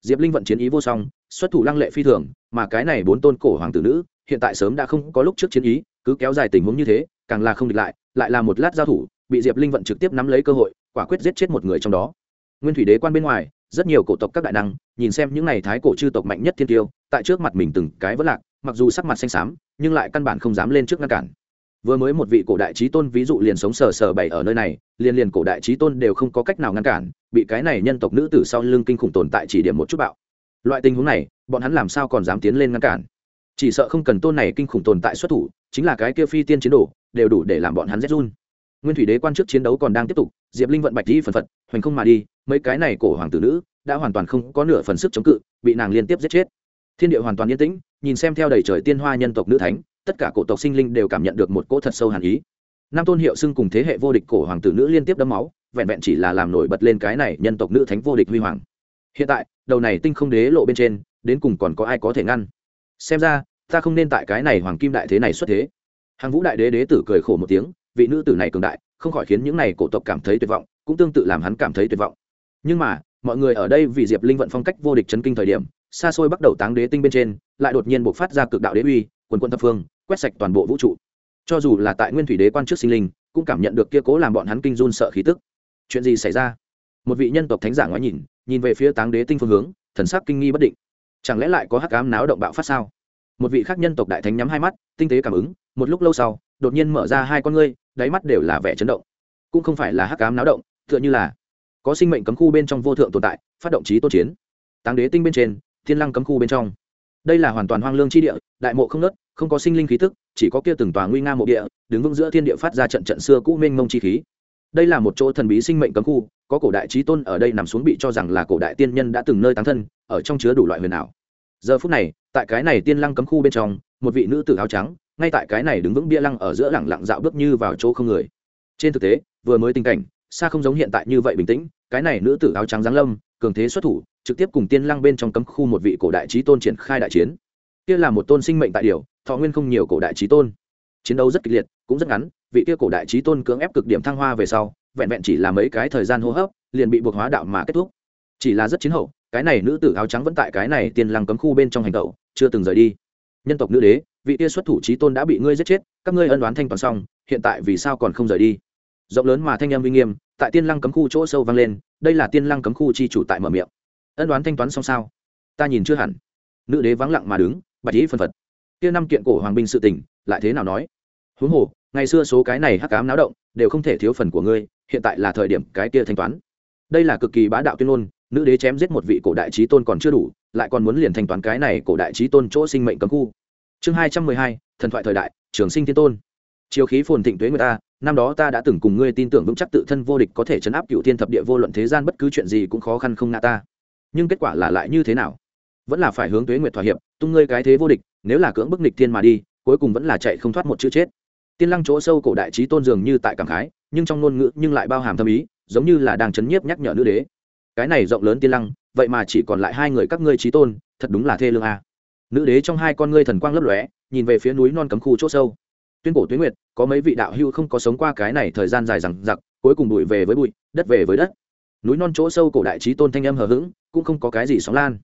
Diệp linh vận chiến ý vô song, xuất thủ lăng lệ phi thường, mà cái này bốn tôn cổ hoàng tử nữ, hiện tại sớm đã không có lúc trước chiến ý, cứ kéo dài tình huống như thế, càng là không địch lại lại là một lát giao thủ bị diệp linh vận trực tiếp nắm lấy cơ hội, quả quyết giết chết một người trong đó. Nguyên thủy đế quan bên ngoài, rất nhiều cổ tộc các đại năng, nhìn xem những n à y thái cổ chư tộc mạnh nhất thiên tiêu, tại trước mặt mình từng cái vất lạc, mặc dù sắc mặt xanh xám, nhưng lại căn bản không dám lên trước ngăn cản. Vừa mới một vị cổ đại trí tôn ví dụ liền sống sờ sờ bày ở nơi này, liền liền cổ đại trí tôn đều không có cách nào ngăn cản, bị cái này nhân tộc nữ tử sau lưng kinh khủng tồn tại chỉ điểm một chút bạo. Loại tình huống này, bọn hắn làm sao còn dám tiến lên ngăn cản? Chỉ sợ không cần tôn này kinh khủng tồn tại xuất thủ, chính là cái kia phi tiên chiến đồ, đều đủ để làm bọn hắn rét run nguyên thủy đế quan trước chiến đấu còn đang tiếp tục, diệp linh vận bạch đi phần phật, hoành không mà đi, mấy cái này cổ hoàng tử nữ đã hoàn toàn không có nửa phần sức chống cự, bị nàng liên tiếp giết chết. Thiên địa hoàn toàn yên tĩnh, nhìn xem theo đầy trời tiên hoa nhân tộc nữ thánh, tất cả cổ tộc sinh linh đều cảm nhận được một cỗ thật sâu hàn ý. Nam tôn hiệu xưng cùng thế hệ vô địch cổ hoàng tử nữ liên tiếp đấm máu, vẹn vẹn chỉ là làm nổi bật lên cái này nhân tộc nữ thánh vô địch huy hoàng. Hiện tại, đầu này tinh không đế lộ bên trên, đến cùng còn có ai có thể ngăn? Xem ra, ta không nên tại cái này hoàng kim đại thế này xuất thế. Hàng vũ đại đế đế tử cười khổ một tiếng vị nữ tử này cường đại, không khỏi khiến những này cổ tộc cảm thấy tuyệt vọng, cũng tương tự làm hắn cảm thấy tuyệt vọng. Nhưng mà, mọi người ở đây vì diệp linh vận phong cách vô địch chấn kinh thời điểm, xa xôi bắt đầu táng đế tinh bên trên, lại đột nhiên bộc phát ra cực đạo đế uy, quần quân thập phương, quét sạch toàn bộ vũ trụ. Cho dù là tại nguyên thủy đế quan trước sinh linh, cũng cảm nhận được kia cố làm bọn hắn kinh run sợ khí tức. Chuyện gì xảy ra? Một vị nhân tộc thánh giả ngoái nhìn nhìn về phía táng đế tinh phương hướng, thần sắc kinh nghi bất định. Chẳng lẽ lại có hắc ám náo động bạo phát sao? Một vị khác nhân tộc đại thánh nhắm hai mắt, tinh tế cảm ứng, một lúc lâu sau, đột nhiên mở ra hai con ngươi đáy mắt đều là vẻ chấn động. Cũng không phải là hắc ám náo động, tựa như là có sinh mệnh cấm khu bên trong vô thượng tồn tại, phát động trí tôn chiến. Táng đế tinh bên trên, thiên lăng cấm khu bên trong. Đây là hoàn toàn hoang lương chi địa, đại mộ không nớt, không có sinh linh khí tức, chỉ có kia từng tòa nguy nga mộ địa, đứng vững giữa thiên địa phát ra trận trận xưa cũ mênh mông chi khí. Đây là một chỗ thần bí sinh mệnh cấm khu, có cổ đại trí tôn ở đây nằm xuống bị cho rằng là cổ đại tiên nhân đã từng nơi tán thân, ở trong chứa đủ loại huyền ảo. Giờ phút này, tại cái này tiên lăng cấm khu bên trong, một vị nữ tử áo trắng ngay tại cái này đứng vững bia lăng ở giữa lẳng lặng dạo bước như vào chỗ không người. Trên thực tế, vừa mới tình cảnh, xa không giống hiện tại như vậy bình tĩnh, cái này nữ tử áo trắng giáng lâm, cường thế xuất thủ, trực tiếp cùng tiên lăng bên trong cấm khu một vị cổ đại trí tôn triển khai đại chiến. Kia là một tôn sinh mệnh tại điều, thọ nguyên không nhiều cổ đại trí tôn. Chiến đấu rất kịch liệt, cũng rất ngắn, vị kia cổ đại trí tôn cưỡng ép cực điểm thăng hoa về sau, vẹn vẹn chỉ là mấy cái thời gian hô hấp, liền bị buộc hóa đạo mà kết thúc. Chỉ là rất chiến hậu, cái này nữ tử áo trắng vẫn tại cái này tiên lăng cấm khu bên trong hành tẩu, chưa từng rời đi. Nhân tộc nữ đế vị tia xuất thủ trí tôn đã bị ngươi giết chết, các ngươi ân đoán thanh toàn xong, hiện tại vì sao còn không rời đi? Rộng lớn mà thanh em uy nghiêm, tại tiên lăng cấm khu chỗ sâu vang lên, đây là tiên lăng cấm khu chi chủ tại mở miệng. Ân đoán thanh toán xong sao? Ta nhìn chưa hẳn. Nữ đế vắng lặng mà đứng, bạch ý phân phật. Kia năm kiện cổ hoàng binh sự tình, lại thế nào nói? Huống hồ, ngày xưa số cái này hắc ám náo động, đều không thể thiếu phần của ngươi, hiện tại là thời điểm cái kia thanh toán. Đây là cực kỳ bá đạo tuyên ngôn, nữ đế chém giết một vị cổ đại trí tôn còn chưa đủ, lại còn muốn liền thanh toán cái này cổ đại trí tôn chỗ sinh mệnh cấm khu chương hai trăm mười hai, thần thoại thời đại, trường sinh thiên tôn. Chiều khí phồn thịnh tuế người ta, năm đó ta đã từng cùng ngươi tin tưởng vững chắc tự thân vô địch có thể chấn áp cựu thiên thập địa vô luận thế gian bất cứ chuyện gì cũng khó khăn không ngã ta. Nhưng kết quả là lại như thế nào? Vẫn là phải hướng tuế nguyệt thỏa hiệp, tung ngươi cái thế vô địch, nếu là cưỡng bức nịch thiên mà đi, cuối cùng vẫn là chạy không thoát một chữ chết. Tiên lăng chỗ sâu cổ đại trí tôn dường như tại cảm khái, nhưng trong ngôn ngữ nhưng lại bao hàm thâm ý, giống như là đang chấn nhiếp nhắc nhở nữ đế. Cái này rộng lớn tiên lăng, vậy mà chỉ còn lại hai người các ngươi trí tôn, thật đúng là thê lương a nữ đế trong hai con ngươi thần quang lấp lóe, nhìn về phía núi non cấm khu chỗ sâu. Tuyên cổ tuyến nguyệt, có mấy vị đạo hưu không có sống qua cái này thời gian dài rằng giặc cuối cùng bụi về với bụi, đất về với đất. Núi non chỗ sâu cổ đại trí tôn thanh âm hờ hững, cũng không có cái gì sóng lan.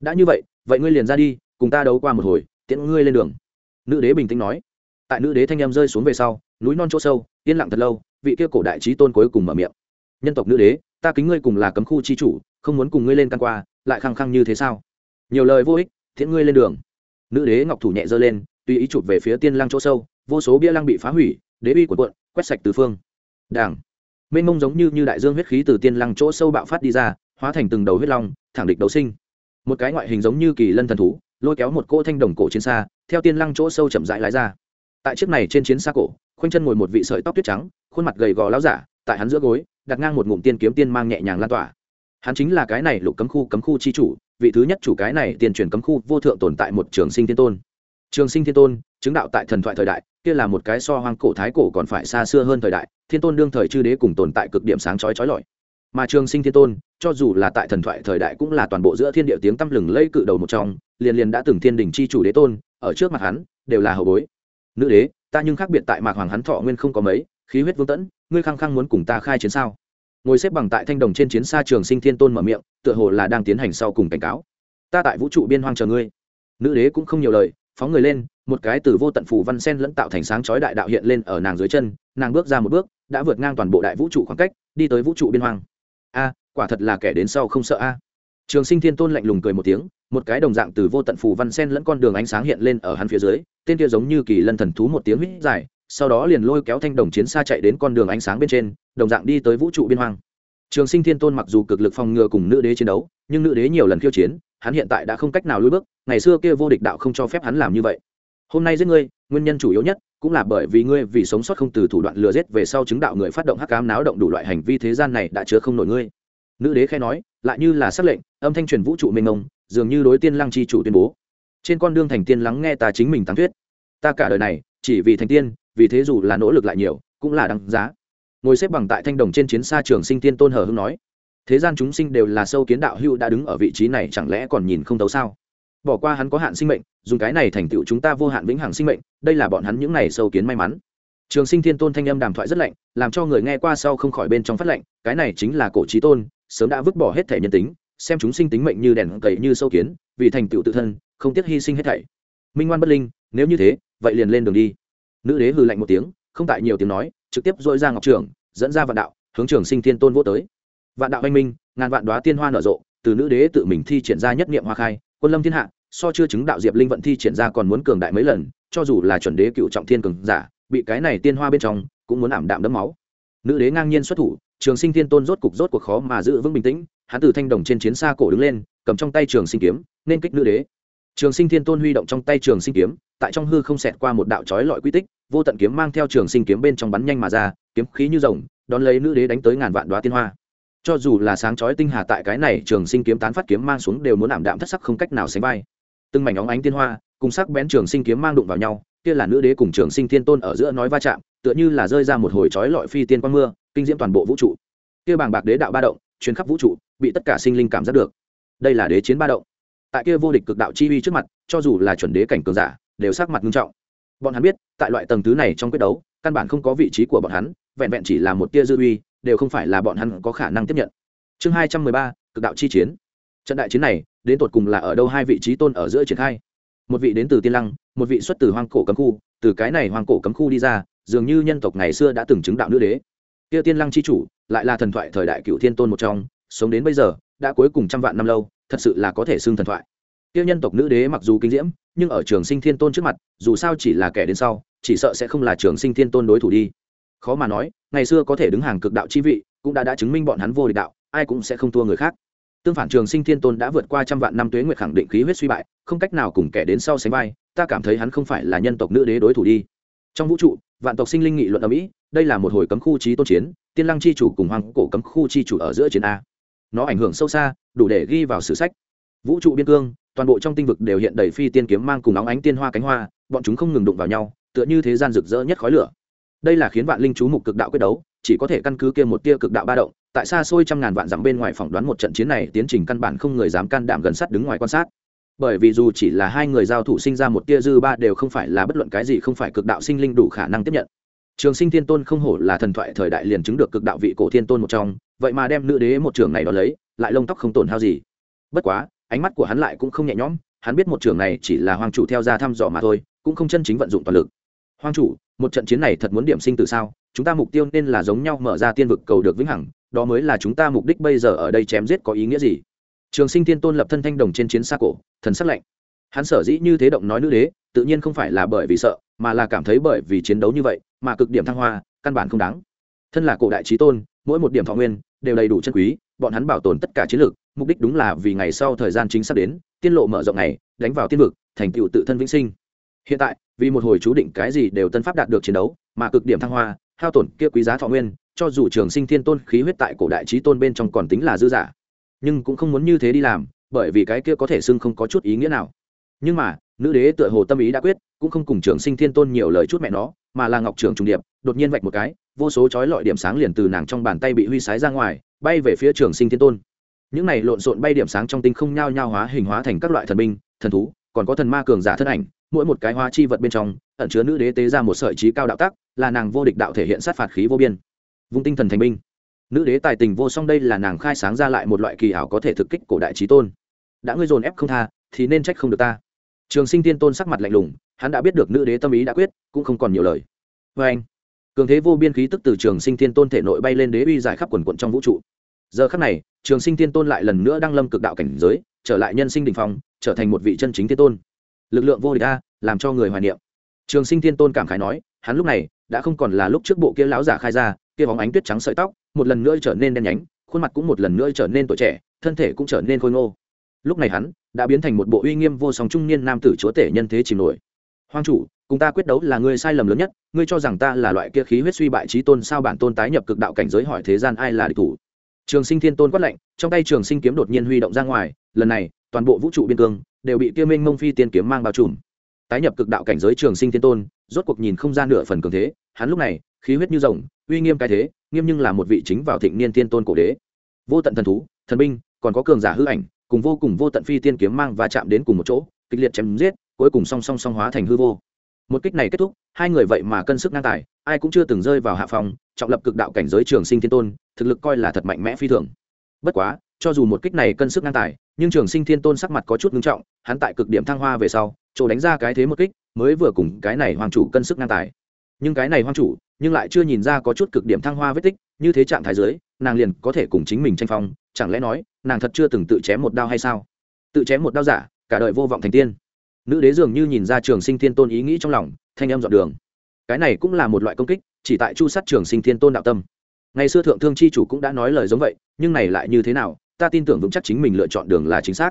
Đã như vậy vậy ngươi liền ra đi, cùng ta đấu qua một hồi, tiễn ngươi lên đường. Nữ đế bình tĩnh nói. Tại nữ đế thanh âm rơi xuống về sau, núi non chỗ sâu, yên lặng thật lâu, vị kia cổ đại trí tôn cuối cùng mở miệng. Nhân tộc nữ đế, ta kính ngươi cùng là cấm khu chi chủ, không muốn cùng ngươi lên căn qua, lại khăng khăng như thế sao? Nhiều lời vô ích thiện ngươi lên đường. Nữ đế ngọc thủ nhẹ giơ lên, tùy ý chụp về phía tiên lăng chỗ sâu, vô số bia lăng bị phá hủy, đế uy của quận quét sạch từ phương. Đảng mênh mông giống như như đại dương huyết khí từ tiên lăng chỗ sâu bạo phát đi ra, hóa thành từng đầu huyết long, thẳng địch đấu sinh. Một cái ngoại hình giống như kỳ lân thần thú, lôi kéo một cỗ thanh đồng cổ chiến xa, theo tiên lăng chỗ sâu chậm rãi lái ra. Tại chiếc này trên chiến xa cổ, khoanh chân ngồi một vị sợi tóc tuyết trắng, khuôn mặt gầy gò láo giả, tại hắn giữa gối, đặt ngang một ngụm tiên kiếm tiên mang nhẹ nhàng lan tỏa. Hắn chính là cái này lục cấm khu cấm khu chi chủ vị thứ nhất chủ cái này tiền truyền cấm khu vô thượng tồn tại một trường sinh thiên tôn. Trường sinh thiên tôn, chứng đạo tại thần thoại thời đại, kia là một cái so hoang cổ thái cổ còn phải xa xưa hơn thời đại, thiên tôn đương thời chư đế cùng tồn tại cực điểm sáng chói chói lọi. Mà trường sinh thiên tôn, cho dù là tại thần thoại thời đại cũng là toàn bộ giữa thiên địa tiếng tăm lừng lây cự đầu một trong, liền liền đã từng thiên đình chi chủ đế tôn, ở trước mặt hắn, đều là hậu bối. Nữ đế, ta nhưng khác biệt tại mạc hoàng hắn thọ nguyên không có mấy, khí huyết vương tẫn, ngươi khăng khăng muốn cùng ta khai chiến sao? Ngồi xếp bằng tại thanh đồng trên chiến xa trường sinh thiên tôn mở miệng, tựa hồ là đang tiến hành sau cùng cảnh cáo. Ta tại vũ trụ biên hoang chờ ngươi. Nữ đế cũng không nhiều lời, phóng người lên, một cái từ vô tận phủ văn sen lẫn tạo thành sáng chói đại đạo hiện lên ở nàng dưới chân, nàng bước ra một bước, đã vượt ngang toàn bộ đại vũ trụ khoảng cách, đi tới vũ trụ biên hoang. A, quả thật là kẻ đến sau không sợ a. Trường sinh thiên tôn lạnh lùng cười một tiếng, một cái đồng dạng từ vô tận phủ văn sen lẫn con đường ánh sáng hiện lên ở hắn phía dưới, tên kia giống như kỳ lân thần thú một tiếng huýt dài sau đó liền lôi kéo thanh đồng chiến xa chạy đến con đường ánh sáng bên trên, đồng dạng đi tới vũ trụ biên hoang. Trường sinh thiên tôn mặc dù cực lực phòng ngừa cùng nữ đế chiến đấu, nhưng nữ đế nhiều lần khiêu chiến, hắn hiện tại đã không cách nào lui bước, ngày xưa kia vô địch đạo không cho phép hắn làm như vậy. Hôm nay giết ngươi, nguyên nhân chủ yếu nhất cũng là bởi vì ngươi vì sống sót không từ thủ đoạn lừa giết về sau chứng đạo người phát động hắc cám náo động đủ loại hành vi thế gian này đã chứa không nổi ngươi. Nữ đế khai nói, lại như là xác lệnh, âm thanh truyền vũ trụ mênh mông, dường như đối tiên lăng chi chủ tuyên bố. Trên con đường thành tiên lắng nghe ta chính mình tăng thuyết. Ta cả đời này, chỉ vì thành tiên vì thế dù là nỗ lực lại nhiều, cũng là đáng giá. Ngồi xếp bằng tại thanh đồng trên chiến xa trường sinh tiên tôn hờ hưng nói, thế gian chúng sinh đều là sâu kiến đạo hưu đã đứng ở vị trí này, chẳng lẽ còn nhìn không thấu sao? Bỏ qua hắn có hạn sinh mệnh, dùng cái này thành tựu chúng ta vô hạn vĩnh hằng sinh mệnh, đây là bọn hắn những này sâu kiến may mắn. Trường sinh thiên tôn thanh âm đàm thoại rất lạnh, làm cho người nghe qua sau không khỏi bên trong phát lạnh, cái này chính là cổ trí tôn, sớm đã vứt bỏ hết thể nhân tính, xem chúng sinh tính mệnh như đèn cầy như sâu kiến, vì thành tựu tự thân, không tiếc hy sinh hết thảy. Minh ngoan bất linh, nếu như thế, vậy liền lên đường đi nữ đế hừ lạnh một tiếng, không tại nhiều tiếng nói, trực tiếp dội ra ngọc trường, dẫn ra vạn đạo, hướng trường sinh thiên tôn vô tới. Vạn đạo anh minh, ngàn vạn đoá tiên hoa nở rộ, từ nữ đế tự mình thi triển ra nhất niệm hoa khai, quân lâm thiên hạ, so chưa chứng đạo diệp linh vận thi triển ra còn muốn cường đại mấy lần, cho dù là chuẩn đế cựu trọng thiên cường giả, bị cái này tiên hoa bên trong, cũng muốn ảm đạm đẫm máu. Nữ đế ngang nhiên xuất thủ, trường sinh thiên tôn rốt cục rốt cuộc khó mà giữ vững bình tĩnh, hắn từ thanh đồng trên chiến xa cổ đứng lên, cầm trong tay trường sinh kiếm, nên kích nữ đế. Trường sinh thiên tôn huy động trong tay trường sinh kiếm tại trong hư không xẹt qua một đạo trói lọi quy tích, vô tận kiếm mang theo trường sinh kiếm bên trong bắn nhanh mà ra, kiếm khí như rồng, đón lấy nữ đế đánh tới ngàn vạn đoá tiên hoa. Cho dù là sáng chói tinh hà tại cái này trường sinh kiếm tán phát kiếm mang xuống đều muốn ảm đạm thất sắc không cách nào sánh vai. Từng mảnh óng ánh tiên hoa, cùng sắc bén trường sinh kiếm mang đụng vào nhau, kia là nữ đế cùng trường sinh thiên tôn ở giữa nói va chạm, tựa như là rơi ra một hồi trói lọi phi tiên quang mưa, kinh diễm toàn bộ vũ trụ. Kia bàng bạc đế đạo ba động chuyến khắp vũ trụ, bị tất cả sinh linh cảm giác được. Đây là đế chiến ba động. Tại kia vô địch cực đạo chi uy trước mặt, cho dù là chuẩn đế cảnh cường giả đều sắc mặt nghiêm trọng. Bọn hắn biết, tại loại tầng thứ này trong quyết đấu, căn bản không có vị trí của bọn hắn, vẹn vẹn chỉ là một tia dư uy, đều không phải là bọn hắn có khả năng tiếp nhận. Chương hai trăm mười ba, cực đạo chi chiến. Trận đại chiến này, đến tột cùng là ở đâu hai vị trí tôn ở giữa triển khai? Một vị đến từ tiên lăng, một vị xuất từ hoang cổ cấm khu, từ cái này hoang cổ cấm khu đi ra, dường như nhân tộc ngày xưa đã từng chứng đạo nữ đế. Kia tiên lăng chi chủ, lại là thần thoại thời đại cựu thiên tôn một trong, sống đến bây giờ, đã cuối cùng trăm vạn năm lâu, thật sự là có thể xưng thần thoại. Kia nhân tộc nữ đế mặc dù kinh diễm nhưng ở trường sinh thiên tôn trước mặt, dù sao chỉ là kẻ đến sau, chỉ sợ sẽ không là trường sinh thiên tôn đối thủ đi. Khó mà nói, ngày xưa có thể đứng hàng cực đạo chi vị, cũng đã đã chứng minh bọn hắn vô địch đạo, ai cũng sẽ không thua người khác. Tương phản trường sinh thiên tôn đã vượt qua trăm vạn năm tuế nguyệt khẳng định khí huyết suy bại, không cách nào cùng kẻ đến sau sánh vai, ta cảm thấy hắn không phải là nhân tộc nữ đế đối thủ đi. Trong vũ trụ, vạn tộc sinh linh nghị luận ở mỹ, đây là một hồi cấm khu trí tôn chiến, tiên lăng chi chủ cùng hoàng cổ cấm khu chi chủ ở giữa chiến a. Nó ảnh hưởng sâu xa, đủ để ghi vào sử sách. Vũ trụ biên cương toàn bộ trong tinh vực đều hiện đầy phi tiên kiếm mang cùng óng ánh tiên hoa cánh hoa, bọn chúng không ngừng đụng vào nhau, tựa như thế gian rực rỡ nhất khói lửa. Đây là khiến vạn linh chú mục cực đạo quyết đấu, chỉ có thể căn cứ kia một tia cực đạo ba động, tại xa xôi trăm ngàn vạn dặm bên ngoài phỏng đoán một trận chiến này tiến trình căn bản không người dám can đảm gần sát đứng ngoài quan sát. Bởi vì dù chỉ là hai người giao thủ sinh ra một tia dư ba đều không phải là bất luận cái gì không phải cực đạo sinh linh đủ khả năng tiếp nhận. Trường sinh thiên tôn không hổ là thần thoại thời đại liền chứng được cực đạo vị cổ thiên tôn một trong, vậy mà đem nữ đế một trường này đó lấy, lại lông tóc không tổn hao gì. Bất quá ánh mắt của hắn lại cũng không nhẹ nhõm, hắn biết một trường này chỉ là hoàng chủ theo ra thăm dò mà thôi, cũng không chân chính vận dụng toàn lực. Hoàng chủ, một trận chiến này thật muốn điểm sinh từ sao? Chúng ta mục tiêu nên là giống nhau mở ra tiên vực cầu được vĩnh hằng, đó mới là chúng ta mục đích bây giờ ở đây chém giết có ý nghĩa gì. Trường sinh tiên tôn lập thân thanh đồng trên chiến xa cổ, thần sắc lạnh. Hắn sở dĩ như thế động nói nữ đế, tự nhiên không phải là bởi vì sợ, mà là cảm thấy bởi vì chiến đấu như vậy mà cực điểm thăng hoa, căn bản không đáng. Thân là cổ đại trí tôn, mỗi một điểm thọ nguyên đều đầy đủ chân quý, bọn hắn bảo tồn tất cả chiến lược mục đích đúng là vì ngày sau thời gian chính xác đến tiên lộ mở rộng này, đánh vào tiên vực, thành tựu tự thân vĩnh sinh. Hiện tại, vì một hồi chú định cái gì đều tân pháp đạt được chiến đấu, mà cực điểm thăng hoa, hao tổn kia quý giá thọ nguyên, cho dù trường sinh thiên tôn khí huyết tại cổ đại trí tôn bên trong còn tính là dư giả. Nhưng cũng không muốn như thế đi làm, bởi vì cái kia có thể xưng không có chút ý nghĩa nào. Nhưng mà, nữ đế tựa hồ tâm ý đã quyết, cũng không cùng trường sinh thiên tôn nhiều lời chút mẹ nó, mà là ngọc trường trùng điệp, đột nhiên vạch một cái, vô số chói lọi điểm sáng liền từ nàng trong bàn tay bị huy sái ra ngoài, bay về phía trường sinh thiên tôn những này lộn xộn bay điểm sáng trong tinh không nhao nhao hóa hình hóa thành các loại thần binh, thần thú, còn có thần ma cường giả thân ảnh, mỗi một cái hóa chi vật bên trong, ẩn chứa nữ đế tế ra một sợi trí cao đạo tác là nàng vô địch đạo thể hiện sát phạt khí vô biên. Vung tinh thần thành binh. Nữ đế tài tình vô song đây là nàng khai sáng ra lại một loại kỳ ảo có thể thực kích cổ đại trí tôn. Đã ngươi dồn ép không tha, thì nên trách không được ta. Trường sinh tiên tôn sắc mặt lạnh lùng, hắn đã biết được nữ đế tâm ý đã quyết, cũng không còn nhiều lời. Vê anh cường thế vô biên khí tức từ trường sinh tiên tôn thể nội bay lên đế uy giải khắp quần quận trong vũ trụ giờ khắc này, trường sinh tiên tôn lại lần nữa đang lâm cực đạo cảnh giới, trở lại nhân sinh đình phong, trở thành một vị chân chính tiên tôn. Lực lượng vô địch a, làm cho người hoài niệm. Trường sinh tiên tôn cảm khái nói, hắn lúc này đã không còn là lúc trước bộ kia lão giả khai ra, kia bóng ánh tuyết trắng sợi tóc, một lần nữa trở nên đen nhánh, khuôn mặt cũng một lần nữa trở nên tuổi trẻ, thân thể cũng trở nên khôi ngô. Lúc này hắn đã biến thành một bộ uy nghiêm vô song trung niên nam tử chúa tể nhân thế chìm nổi. Hoang chủ, cùng ta quyết đấu là ngươi sai lầm lớn nhất, ngươi cho rằng ta là loại kia khí huyết suy bại trí tôn sao bản tôn tái nhập cực đạo cảnh giới hỏi thế gian ai là địch thủ? Trường sinh thiên tôn quát lệnh trong tay trường sinh kiếm đột nhiên huy động ra ngoài, lần này, toàn bộ vũ trụ biên cương đều bị tiêu minh mông phi tiên kiếm mang bao trùm. Tái nhập cực đạo cảnh giới trường sinh thiên tôn, rốt cuộc nhìn không gian nửa phần cường thế, hắn lúc này, khí huyết như rồng, uy nghiêm cái thế, nghiêm nhưng là một vị chính vào thịnh niên thiên tôn cổ đế. Vô tận thần thú, thần binh, còn có cường giả hư ảnh, cùng vô cùng vô tận phi tiên kiếm mang và chạm đến cùng một chỗ, kịch liệt chém giết, cuối cùng song song song hóa thành hư vô. Một kích này kết thúc, hai người vậy mà cân sức ngang tài, ai cũng chưa từng rơi vào hạ phòng trọng lập cực đạo cảnh giới trường sinh thiên tôn, thực lực coi là thật mạnh mẽ phi thường. Bất quá, cho dù một kích này cân sức ngang tài, nhưng trường sinh thiên tôn sắc mặt có chút ngưng trọng, hắn tại cực điểm thăng hoa về sau, chỗ đánh ra cái thế một kích, mới vừa cùng cái này hoàng chủ cân sức ngang tài. Nhưng cái này hoàng chủ, nhưng lại chưa nhìn ra có chút cực điểm thăng hoa vết tích, như thế trạng thái giới nàng liền có thể cùng chính mình tranh phong, chẳng lẽ nói, nàng thật chưa từng tự chém một đao hay sao? Tự chém một đao giả, cả đời vô vọng thành tiên. Nữ đế dường như nhìn ra trường sinh thiên tôn ý nghĩ trong lòng, thanh em dọn đường cái này cũng là một loại công kích, chỉ tại chu sát trường sinh thiên tôn đạo tâm. Ngày xưa thượng thương chi chủ cũng đã nói lời giống vậy, nhưng này lại như thế nào, ta tin tưởng vững chắc chính mình lựa chọn đường là chính xác.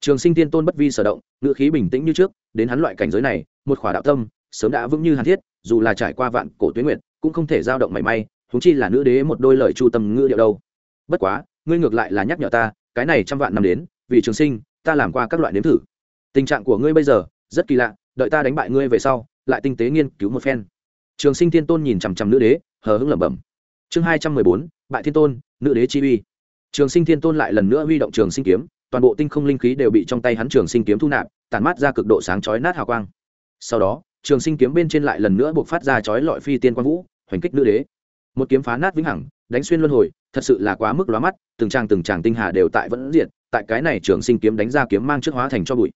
Trường sinh thiên tôn bất vi sở động ngựa khí bình tĩnh như trước, đến hắn loại cảnh giới này, một khỏa đạo tâm, sớm đã vững như hàn thiết, dù là trải qua vạn cổ tuyến nguyện cũng không thể dao động mảy may húng chi là nữ đế một đôi lời chu tâm ngữ điệu đâu. Bất quá, ngươi ngược lại là nhắc nhở ta, cái này trăm vạn năm đến, vì trường sinh, ta làm qua các loại nếm thử. Tình trạng của ngươi bây giờ, rất kỳ lạ, đợi ta đánh bại ngươi về sau, lại tinh tế nghiên cứu một phen trường sinh thiên tôn nhìn chằm chằm nữ đế, hờ hững lẩm bẩm. Chương hai trăm mười bốn, bại thiên tôn, nữ đế chi uy. Trường sinh thiên tôn lại lần nữa huy động trường sinh kiếm, toàn bộ tinh không linh khí đều bị trong tay hắn trường sinh kiếm thu nạp, tản mát ra cực độ sáng chói nát hào quang. Sau đó, trường sinh kiếm bên trên lại lần nữa buộc phát ra chói lọi phi tiên quang vũ, hoành kích nữ đế. Một kiếm phá nát vĩnh hằng, đánh xuyên luân hồi, thật sự là quá mức lóa mắt, từng tràng từng tràng tinh hà đều tại vẫn diện tại cái này trường sinh kiếm đánh ra kiếm mang trước hóa thành cho bụi.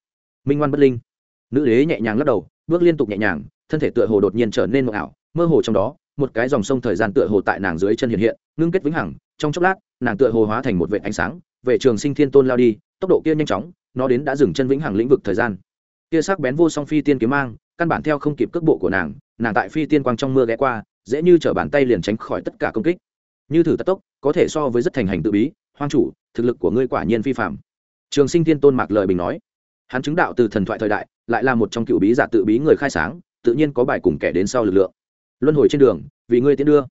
Minh ngoan bất linh. Nữ đế nhẹ nhàng lắc đầu bước liên tục nhẹ nhàng, thân thể tựa hồ đột nhiên trở nên mộng ảo, mơ hồ trong đó, một cái dòng sông thời gian tựa hồ tại nàng dưới chân hiện hiện, ngưng kết vĩnh hằng, trong chốc lát, nàng tựa hồ hóa thành một vệ ánh sáng, về trường sinh thiên tôn lao đi, tốc độ kia nhanh chóng, nó đến đã dừng chân vĩnh hằng lĩnh vực thời gian. Kia sắc bén vô song phi tiên kiếm mang, căn bản theo không kịp cước bộ của nàng nàng tại phi tiên quang trong mưa ghé qua, dễ như t bàn tay liền tránh khỏi tất cả công kích. Như thử tất tốc, có thể so với rất thành hành tự bí, hoang chủ, thực lực của ngươi quả nhiên phi phạm trường sinh tiên tôn mạc lời bình nói hắn chứng đạo từ thần thoại thời đại, lại là một trong cựu bí giả tự bí người khai sáng, tự nhiên có bài cùng kẻ đến sau lực lượng. Luân hồi trên đường, vì ngươi tiến đưa.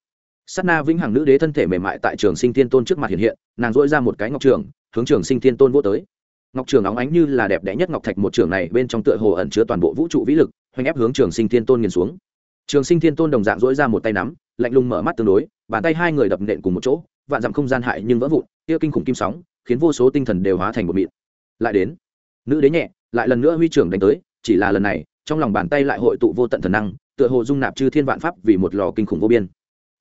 Sát na vĩnh hằng nữ đế thân thể mềm mại tại trường sinh thiên tôn trước mặt hiện hiện, nàng dỗi ra một cái ngọc trường, hướng trường sinh thiên tôn vô tới. Ngọc trường óng ánh như là đẹp đẽ nhất ngọc thạch một trường này bên trong tựa hồ ẩn chứa toàn bộ vũ trụ vĩ lực, hoành ép hướng trường sinh thiên tôn nghiền xuống. Trường sinh thiên tôn đồng dạng dỗi ra một tay nắm, lạnh lùng mở mắt tương đối, bàn tay hai người đập nện cùng một chỗ, vạn dặm không gian hại nhưng vỡ vụn kia kinh khủng kim sóng, khiến vô số tinh thần đều hóa thành một mịn. Lại đến nữ đế nhẹ, lại lần nữa huy trưởng đánh tới, chỉ là lần này, trong lòng bàn tay lại hội tụ vô tận thần năng, tựa hồ dung nạp chư thiên vạn pháp vì một lò kinh khủng vô biên.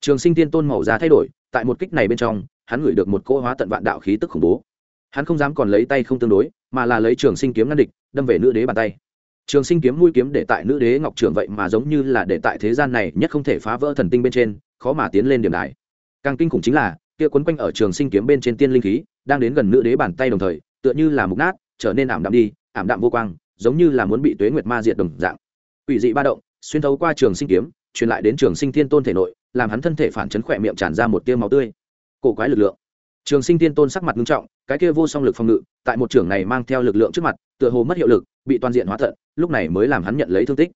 Trường sinh tiên tôn màu da thay đổi, tại một kích này bên trong, hắn gửi được một cỗ hóa tận vạn đạo khí tức khủng bố. Hắn không dám còn lấy tay không tương đối, mà là lấy trường sinh kiếm ngăn địch, đâm về nữ đế bàn tay. Trường sinh kiếm mũi kiếm để tại nữ đế ngọc trường vậy mà giống như là để tại thế gian này nhất không thể phá vỡ thần tinh bên trên, khó mà tiến lên điểm đài. Càng kinh khủng chính là, kia quấn quanh ở trường sinh kiếm bên trên tiên linh khí, đang đến gần nữ đế bàn tay đồng thời, tựa như là mục nát trở nên ảm đạm đi, ảm đạm vô quang, giống như là muốn bị tuế nguyệt ma diệt đồng dạng. Ủy dị ba động, xuyên thấu qua trường sinh kiếm, truyền lại đến trường sinh thiên tôn thể nội, làm hắn thân thể phản chấn khỏe miệng tràn ra một tiêu máu tươi. Cổ quái lực lượng. Trường sinh thiên tôn sắc mặt nghiêm trọng, cái kia vô song lực phòng ngự, tại một trường này mang theo lực lượng trước mặt, tựa hồ mất hiệu lực, bị toàn diện hóa thận lúc này mới làm hắn nhận lấy thương tích.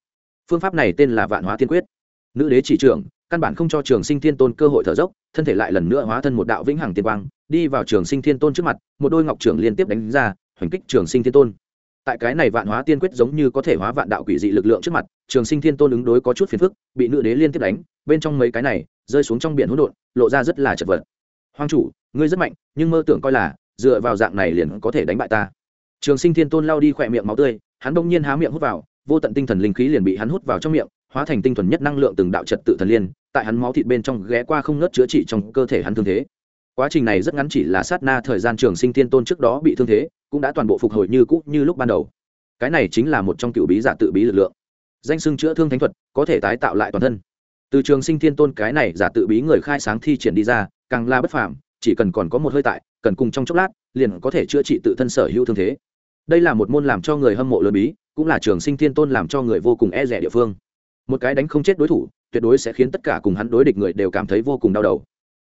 Phương pháp này tên là vạn hóa thiên quyết. Nữ đế chỉ trưởng, căn bản không cho trường sinh thiên tôn cơ hội thở dốc, thân thể lại lần nữa hóa thân một đạo vĩnh hằng tiên quang, đi vào trường sinh thiên tôn trước mặt, một đôi ngọc trưởng liên tiếp đánh ra hoành kích trường sinh thiên tôn. Tại cái này vạn hóa tiên quyết giống như có thể hóa vạn đạo quỷ dị lực lượng trước mặt, trường sinh thiên tôn ứng đối có chút phiền phức, bị nữ đế liên tiếp đánh, bên trong mấy cái này rơi xuống trong biển hỗn độn, lộ ra rất là chật vật. Hoàng chủ, ngươi rất mạnh, nhưng mơ tưởng coi là, dựa vào dạng này liền có thể đánh bại ta. Trường sinh thiên tôn lao đi khỏe miệng máu tươi, hắn bỗng nhiên há miệng hút vào, vô tận tinh thần linh khí liền bị hắn hút vào trong miệng, hóa thành tinh thuần nhất năng lượng từng đạo trật tự thần liên, tại hắn máu thịt bên trong ghé qua không ngớt chữa trị trong cơ thể hắn thương thế. Quá trình này rất ngắn chỉ là sát na thời gian trường sinh thiên tôn trước đó bị thương thế cũng đã toàn bộ phục hồi như cũ như lúc ban đầu. Cái này chính là một trong cựu bí giả tự bí lực lượng. Danh sưng chữa thương thánh thuật, có thể tái tạo lại toàn thân. Từ trường sinh thiên tôn cái này giả tự bí người khai sáng thi triển đi ra, càng la bất phàm, chỉ cần còn có một hơi tại, cần cùng trong chốc lát, liền có thể chữa trị tự thân sở hữu thương thế. Đây là một môn làm cho người hâm mộ lớn bí, cũng là trường sinh thiên tôn làm cho người vô cùng e rẻ địa phương. Một cái đánh không chết đối thủ, tuyệt đối sẽ khiến tất cả cùng hắn đối địch người đều cảm thấy vô cùng đau đầu.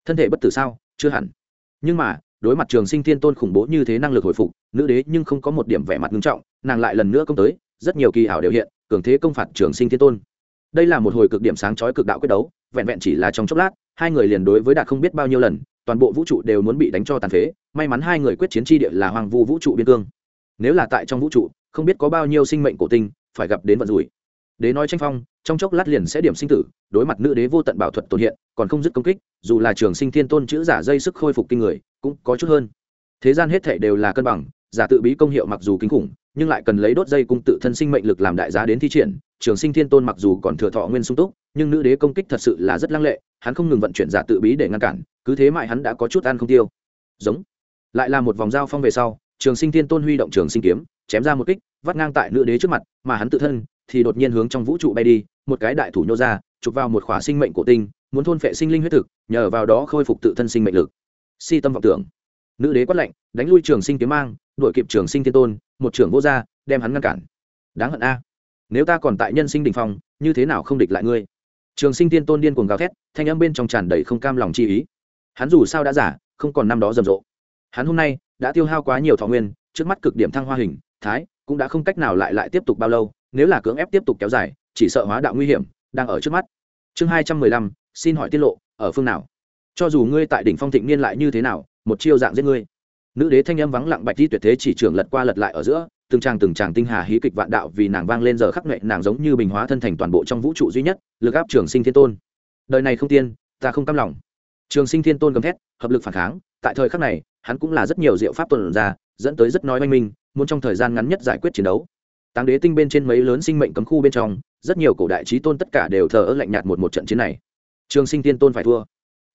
Thân thể bất tử sao? Chưa hẳn. Nhưng mà đối mặt trường sinh thiên tôn khủng bố như thế năng lực hồi phục, nữ đế nhưng không có một điểm vẻ mặt nghiêm trọng, nàng lại lần nữa công tới, rất nhiều kỳ hảo đều hiện, cường thế công phạt trường sinh thiên tôn. Đây là một hồi cực điểm sáng chói cực đạo quyết đấu, vẹn vẹn chỉ là trong chốc lát, hai người liền đối với đạt không biết bao nhiêu lần, toàn bộ vũ trụ đều muốn bị đánh cho tàn phế, may mắn hai người quyết chiến tri địa là hoàng vu vũ trụ biên cương. Nếu là tại trong vũ trụ, không biết có bao nhiêu sinh mệnh cổ tinh, phải gặp đến vận rủi. Đế nói tranh phong, trong chốc lát liền sẽ điểm sinh tử, đối mặt nữ đế vô tận bảo thuật tồn hiện, còn không dứt công kích, dù là trường sinh thiên tôn chữ giả dây sức khôi phục kinh người cũng có chút hơn. Thế gian hết thể đều là cân bằng, giả tự bí công hiệu mặc dù kinh khủng, nhưng lại cần lấy đốt dây cung tự thân sinh mệnh lực làm đại giá đến thi triển. Trường sinh thiên tôn mặc dù còn thừa thọ nguyên sung túc, nhưng nữ đế công kích thật sự là rất lăng lệ, hắn không ngừng vận chuyển giả tự bí để ngăn cản, cứ thế mãi hắn đã có chút ăn không tiêu. Giống. Lại là một vòng giao phong về sau, trường sinh thiên tôn huy động trường sinh kiếm, chém ra một kích, vắt ngang tại nữ đế trước mặt, mà hắn tự thân thì đột nhiên hướng trong vũ trụ bay đi, một cái đại thủ nhô ra, chụp vào một khỏa sinh mệnh cổ tinh, muốn thôn phệ sinh linh huyết thực, nhờ vào đó khôi phục tự thân sinh mệnh lực si tâm vọng tưởng. Nữ đế quát lạnh, đánh lui trường sinh kiếm mang đội kịp trường sinh thiên tôn, một trưởng vô gia đem hắn ngăn cản. Đáng hận a. Nếu ta còn tại nhân sinh đình phong, như thế nào không địch lại ngươi? Trường sinh thiên tôn điên cuồng gào thét, thanh âm bên trong tràn đầy không cam lòng chi ý. Hắn dù sao đã giả, không còn năm đó rầm rộ. Hắn hôm nay đã tiêu hao quá nhiều thọ nguyên, trước mắt cực điểm thăng hoa hình, thái, cũng đã không cách nào lại lại tiếp tục bao lâu, nếu là cưỡng ép tiếp tục kéo dài, chỉ sợ hóa đạo nguy hiểm, đang ở trước mắt. Chương hai trăm mười lăm, xin hỏi tiết lộ, ở phương nào? Cho dù ngươi tại đỉnh phong thịnh niên lại như thế nào, một chiêu dạng giết ngươi. Nữ đế thanh âm vắng lặng bạch di tuyệt thế chỉ trưởng lật qua lật lại ở giữa, từng tràng từng tràng tinh hà hí kịch vạn đạo vì nàng vang lên giờ khắc nghệ nàng giống như bình hóa thân thành toàn bộ trong vũ trụ duy nhất, lực áp trường sinh thiên tôn. Đời này không tiên, ta không cam lòng. Trường sinh thiên tôn gầm thét, hợp lực phản kháng, tại thời khắc này, hắn cũng là rất nhiều diệu pháp tuần ra, dẫn tới rất nói oanh minh, muốn trong thời gian ngắn nhất giải quyết chiến đấu. Táng đế tinh bên trên mấy lớn sinh mệnh cấm khu bên trong, rất nhiều cổ đại trí tôn tất cả đều thờ ơ lạnh nhạt một một trận chiến này. Trường sinh thiên tôn phải thua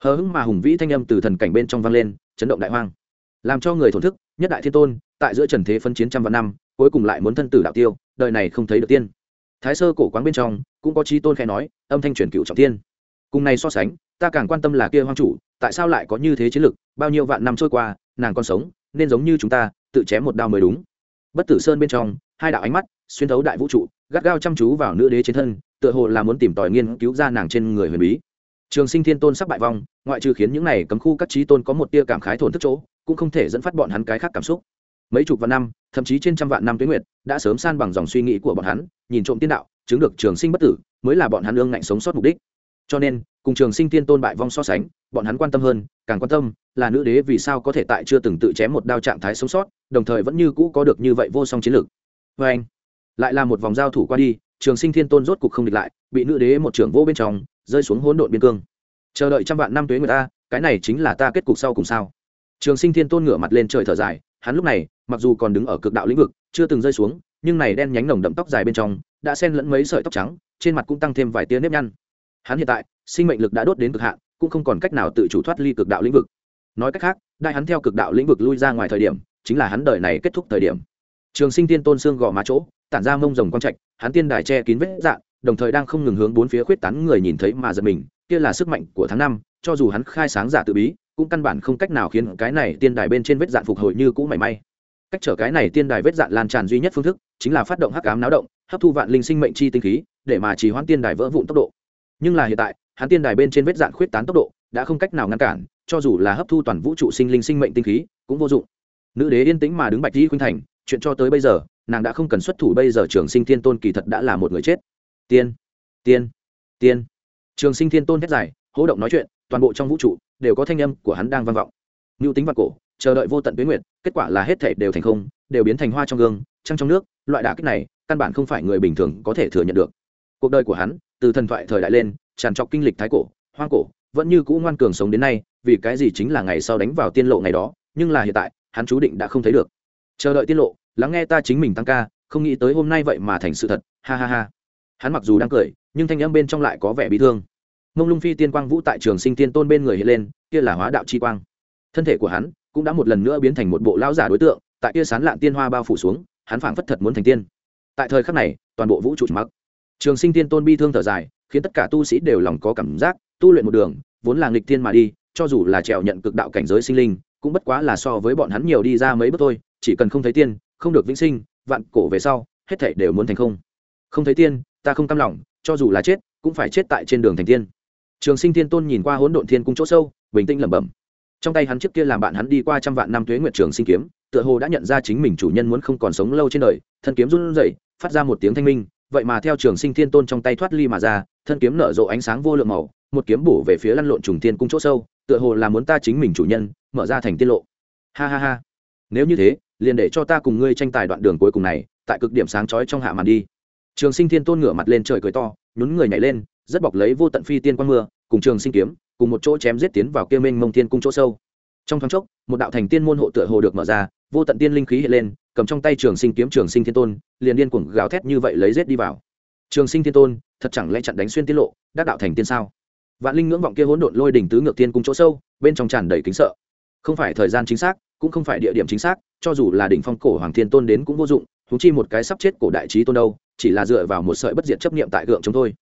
hờ hững mà hùng vĩ thanh âm từ thần cảnh bên trong vang lên, chấn động đại hoang. Làm cho người thổn thức, nhất đại thiên tôn, tại giữa trần thế phân chiến trăm vạn năm, cuối cùng lại muốn thân tử đạo tiêu, đời này không thấy được tiên. Thái sơ cổ quán bên trong, cũng có trí tôn khẽ nói, âm thanh truyền cựu trọng tiên. Cùng này so sánh, ta càng quan tâm là kia hoang chủ, tại sao lại có như thế chiến lực, bao nhiêu vạn năm trôi qua, nàng còn sống, nên giống như chúng ta, tự chém một đao mới đúng. Bất tử sơn bên trong, hai đạo ánh mắt, xuyên thấu đại vũ trụ, gắt gao chăm chú vào nữ đế trên thân, tựa hồ là muốn tìm tòi nghiên cứu ra nàng trên người huyền bí trường sinh thiên tôn sắp bại vong, ngoại trừ khiến những này cấm khu các trí tôn có một tia cảm khái thổn thức chỗ, cũng không thể dẫn phát bọn hắn cái khác cảm xúc. Mấy chục vạn năm, thậm chí trên trăm vạn năm tuyến nguyệt, đã sớm san bằng dòng suy nghĩ của bọn hắn, nhìn trộm tiên đạo, chứng được trường sinh bất tử, mới là bọn hắn ương ngạnh sống sót mục đích. Cho nên, cùng trường sinh tiên tôn bại vong so sánh, bọn hắn quan tâm hơn, càng quan tâm, là nữ đế vì sao có thể tại chưa từng tự chém một đao trạng thái sống sót, đồng thời vẫn như cũ có được như vậy vô song chiến lược. Vê anh. Lại là một vòng giao thủ qua đi, trường sinh thiên tôn rốt cục không địch lại, bị nữ đế một trưởng vô bên trong rơi xuống hỗn độn biên cương. Chờ đợi trăm vạn năm tuế người ta, cái này chính là ta kết cục sau cùng sao? Trường sinh thiên tôn ngửa mặt lên trời thở dài, hắn lúc này, mặc dù còn đứng ở cực đạo lĩnh vực, chưa từng rơi xuống, nhưng này đen nhánh nồng đậm tóc dài bên trong, đã xen lẫn mấy sợi tóc trắng, trên mặt cũng tăng thêm vài tia nếp nhăn. Hắn hiện tại, sinh mệnh lực đã đốt đến cực hạn, cũng không còn cách nào tự chủ thoát ly cực đạo lĩnh vực. Nói cách khác, đại hắn theo cực đạo lĩnh vực lui ra ngoài thời điểm, chính là hắn đời này kết thúc thời điểm. Trường sinh tiên tôn xương gò má chỗ, tản ra mông rồng quang trạch, hắn tiên đài che kín vết dạn đồng thời đang không ngừng hướng bốn phía khuyết tán người nhìn thấy mà giật mình, kia là sức mạnh của tháng năm, cho dù hắn khai sáng giả tự bí, cũng căn bản không cách nào khiến cái này tiên đài bên trên vết dạn phục hồi như cũ mảy may. Cách trở cái này tiên đài vết dạn lan tràn duy nhất phương thức, chính là phát động hắc ám náo động, hấp thu vạn linh sinh mệnh chi tinh khí, để mà chỉ hoãn tiên đài vỡ vụn tốc độ. Nhưng là hiện tại, hắn tiên đài bên trên vết dạn khuyết tán tốc độ, đã không cách nào ngăn cản, cho dù là hấp thu toàn vũ trụ sinh linh sinh mệnh tinh khí, cũng vô dụng. Nữ đế yên tĩnh mà đứng bạch di khuynh thành, chuyện cho tới bây giờ, nàng đã không cần xuất thủ, bây giờ trường sinh thiên tôn kỳ thật đã là một người chết tiên tiên tiên. Trường sinh thiên tôn hét dài hỗ động nói chuyện, toàn bộ trong vũ trụ đều có thanh âm của hắn đang vang vọng. Mưu tính vạn cổ, chờ đợi vô tận tuyến nguyệt, kết quả là hết thể đều thành không, đều biến thành hoa trong gương, trăng trong nước, loại đả kích này, căn bản không phải người bình thường có thể thừa nhận được. Cuộc đời của hắn, từ thần thoại thời đại lên, tràn trọc kinh lịch thái cổ, hoang cổ, vẫn như cũ ngoan cường sống đến nay, vì cái gì chính là ngày sau đánh vào tiên lộ ngày đó, nhưng là hiện tại, hắn chú định đã không thấy được. Chờ đợi tiên lộ, lắng nghe ta chính mình tăng ca, không nghĩ tới hôm nay vậy mà thành sự thật, ha ha ha hắn mặc dù đang cười, nhưng thanh âm bên trong lại có vẻ bị thương. Mông lung phi tiên quang vũ tại trường sinh tiên tôn bên người hiện lên, kia là hóa đạo chi quang. Thân thể của hắn cũng đã một lần nữa biến thành một bộ lão giả đối tượng, tại kia sán lạn tiên hoa bao phủ xuống, hắn phảng phất thật muốn thành tiên. Tại thời khắc này, toàn bộ vũ trụ mắc trường sinh tiên tôn bi thương thở dài, khiến tất cả tu sĩ đều lòng có cảm giác, tu luyện một đường, vốn là nghịch tiên mà đi, cho dù là trèo nhận cực đạo cảnh giới sinh linh, cũng bất quá là so với bọn hắn nhiều đi ra mấy bước thôi, chỉ cần không thấy tiên, không được vĩnh sinh, vạn cổ về sau, hết thảy đều muốn thành không. Không thấy tiên ta không cam lòng, cho dù là chết, cũng phải chết tại trên đường thành tiên. Trường sinh thiên tôn nhìn qua hỗn độn thiên cung chỗ sâu, bình tĩnh lẩm bẩm. Trong tay hắn trước kia làm bạn hắn đi qua trăm vạn năm tuế nguyệt trường sinh kiếm, tựa hồ đã nhận ra chính mình chủ nhân muốn không còn sống lâu trên đời, thân kiếm run rẩy, phát ra một tiếng thanh minh, vậy mà theo trường sinh thiên tôn trong tay thoát ly mà ra, thân kiếm nở rộ ánh sáng vô lượng màu, một kiếm bổ về phía lăn lộn trùng thiên cung chỗ sâu, tựa hồ là muốn ta chính mình chủ nhân, mở ra thành tiên lộ. Ha ha ha. Nếu như thế, liền để cho ta cùng ngươi tranh tài đoạn đường cuối cùng này, tại cực điểm sáng chói trong hạ màn đi trường sinh thiên tôn ngửa mặt lên trời cười to, nhún người nhảy lên, rất bọc lấy vô tận phi tiên quang mưa, cùng trường sinh kiếm, cùng một chỗ chém giết tiến vào kia minh mông thiên cung chỗ sâu. Trong thoáng chốc, một đạo thành tiên môn hộ tựa hồ được mở ra, vô tận tiên linh khí hiện lên, cầm trong tay trường sinh kiếm trường sinh thiên tôn, liền điên cuồng gào thét như vậy lấy giết đi vào. Trường sinh thiên tôn, thật chẳng lẽ chặn đánh xuyên tiết lộ, đắc đạo thành tiên sao? Vạn linh ngưỡng vọng kia hỗn độn lôi đỉnh tứ ngược tiên cung chỗ sâu, bên trong tràn đầy kính sợ. Không phải thời gian chính xác, cũng không phải địa điểm chính xác, cho dù là đỉnh phong cổ hoàng thiên tôn đến cũng vô dụng thú chi một cái sắp chết cổ đại trí tôn đâu, chỉ là dựa vào một sợi bất diệt chấp niệm tại gượng chúng thôi.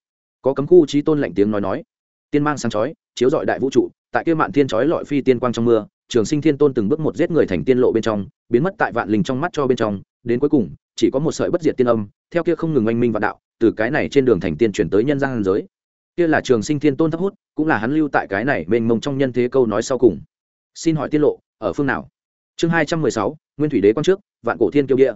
Có cấm khu trí tôn lạnh tiếng nói nói. Tiên mang sáng chói, chiếu dọi đại vũ trụ, tại kia mạn thiên chói lọi phi tiên quang trong mưa, trường sinh thiên tôn từng bước một giết người thành tiên lộ bên trong, biến mất tại vạn linh trong mắt cho bên trong, đến cuối cùng, chỉ có một sợi bất diệt tiên âm, theo kia không ngừng oanh minh vạn đạo, từ cái này trên đường thành tiên chuyển tới nhân gian giới. Kia là trường sinh thiên tôn thấp hút, cũng là hắn lưu tại cái này mênh mông trong nhân thế câu nói sau cùng. Xin hỏi tiết lộ, ở phương nào? Chương hai trăm mười sáu, nguyên thủy đế quan trước, vạn cổ thiên kiêu địa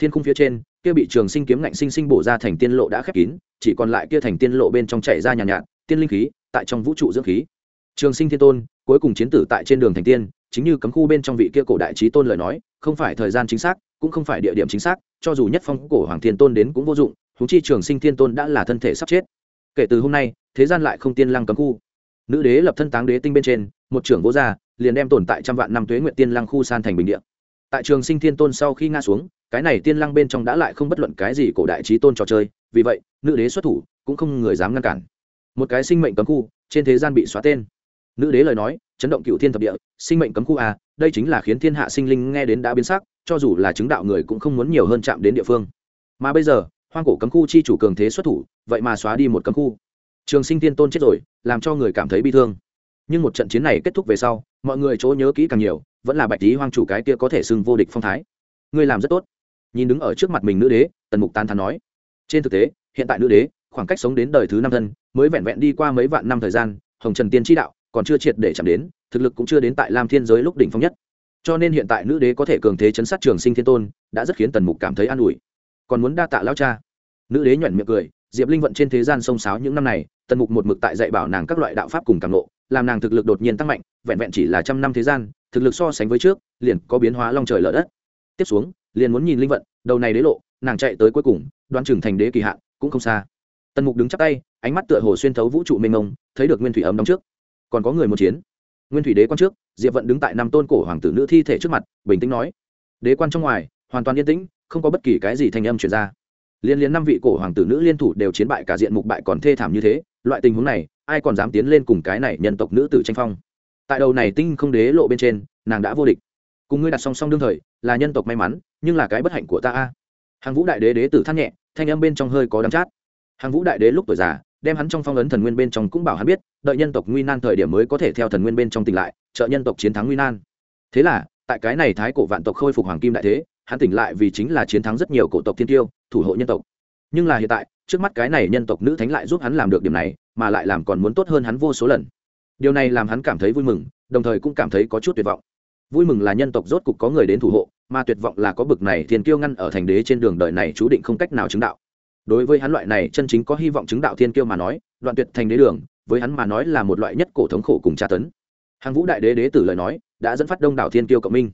thiên khung phía trên kia bị trường sinh kiếm ngạnh sinh sinh bổ ra thành tiên lộ đã khép kín chỉ còn lại kia thành tiên lộ bên trong chảy ra nhàn nhạt, nhạt tiên linh khí tại trong vũ trụ dưỡng khí. Trường sinh thiên tôn cuối cùng chiến tử tại trên đường thành tiên chính như cấm khu bên trong vị kia cổ đại trí tôn lời nói không phải thời gian chính xác cũng không phải địa điểm chính xác cho dù nhất phong cổ hoàng thiên tôn đến cũng vô dụng thú chi trường sinh thiên tôn đã là thân thể sắp chết. Kể từ hôm nay thế gian lại không tiên lăng cấm khu. Nữ đế lập thân táng đế tinh bên trên một trưởng vô gia liền đem tồn tại trăm vạn năm tuế nguyện tiên lăng khu san thành bình địa tại trường sinh thiên tôn sau khi ngã xuống, cái này tiên lăng bên trong đã lại không bất luận cái gì cổ đại trí tôn trò chơi, vì vậy, nữ đế xuất thủ cũng không người dám ngăn cản. Một cái sinh mệnh cấm khu, trên thế gian bị xóa tên. Nữ đế lời nói, chấn động cựu thiên thập địa, sinh mệnh cấm khu à đây chính là khiến thiên hạ sinh linh nghe đến đã biến sắc, cho dù là chứng đạo người cũng không muốn nhiều hơn chạm đến địa phương. Mà bây giờ, hoang cổ cấm khu chi chủ cường thế xuất thủ, vậy mà xóa đi một cấm khu. Trường sinh tiên tôn chết rồi, làm cho người cảm thấy bi thương nhưng một trận chiến này kết thúc về sau, mọi người chỗ nhớ kỹ càng nhiều, vẫn là bạch lý hoang chủ cái kia có thể xưng vô địch phong thái. Ngươi làm rất tốt. Nhìn đứng ở trước mặt mình nữ đế, tần mục tán thán nói. Trên thực tế, hiện tại nữ đế, khoảng cách sống đến đời thứ năm thân, mới vẹn vẹn đi qua mấy vạn năm thời gian, hồng trần tiên tri đạo còn chưa triệt để chạm đến, thực lực cũng chưa đến tại lam thiên giới lúc đỉnh phong nhất. Cho nên hiện tại nữ đế có thể cường thế chấn sát trường sinh thiên tôn, đã rất khiến tần mục cảm thấy an ủi. Còn muốn đa tạ lao cha. Nữ đế nhuận miệng cười diệp linh vận trên thế gian sông sáo những năm này, tần mục một mực tại dạy bảo nàng các loại đạo pháp cùng càng lộ làm nàng thực lực đột nhiên tăng mạnh, vẹn vẹn chỉ là trăm năm thế gian, thực lực so sánh với trước, liền có biến hóa long trời lở đất. Tiếp xuống, liền muốn nhìn linh vận, đầu này đế lộ, nàng chạy tới cuối cùng đoan trưởng thành đế kỳ hạn, cũng không xa. Tần mục đứng chắp tay, ánh mắt tựa hồ xuyên thấu vũ trụ mênh mông, thấy được nguyên thủy ấm đóng trước. Còn có người một chiến. Nguyên thủy đế quan trước, diệp vận đứng tại năm tôn cổ hoàng tử nữ thi thể trước mặt, bình tĩnh nói. Đế quan trong ngoài, hoàn toàn yên tĩnh, không có bất kỳ cái gì thanh âm truyền ra liên liên năm vị cổ hoàng tử nữ liên thủ đều chiến bại cả diện mục bại còn thê thảm như thế, loại tình huống này, ai còn dám tiến lên cùng cái này nhân tộc nữ tử tranh phong? Tại đầu này tinh không đế lộ bên trên, nàng đã vô địch. Cùng ngươi đặt song song đương thời, là nhân tộc may mắn, nhưng là cái bất hạnh của ta a. Hàng vũ đại đế đế tử than nhẹ, thanh âm bên trong hơi có đắm chát. Hàng vũ đại đế lúc tuổi già, đem hắn trong phong ấn thần nguyên bên trong cũng bảo hắn biết, đợi nhân tộc nguy nan thời điểm mới có thể theo thần nguyên bên trong tỉnh lại, trợ nhân tộc chiến thắng nguy nan. Thế là, tại cái này thái cổ vạn tộc khôi phục hoàng kim đại thế, hắn tỉnh lại vì chính là chiến thắng rất nhiều cổ tộc thiên tiêu thủ hộ nhân tộc. Nhưng là hiện tại, trước mắt cái này nhân tộc nữ thánh lại giúp hắn làm được điểm này, mà lại làm còn muốn tốt hơn hắn vô số lần. Điều này làm hắn cảm thấy vui mừng, đồng thời cũng cảm thấy có chút tuyệt vọng. Vui mừng là nhân tộc rốt cục có người đến thủ hộ, mà tuyệt vọng là có bực này thiên kiêu ngăn ở thành đế trên đường đời này chú định không cách nào chứng đạo. Đối với hắn loại này chân chính có hy vọng chứng đạo thiên kiêu mà nói, đoạn tuyệt thành đế đường, với hắn mà nói là một loại nhất cổ thống khổ cùng tra tấn. Hàng vũ đại đế đế tử lời nói, đã dẫn phát đông đảo thiên kiêu cộng minh.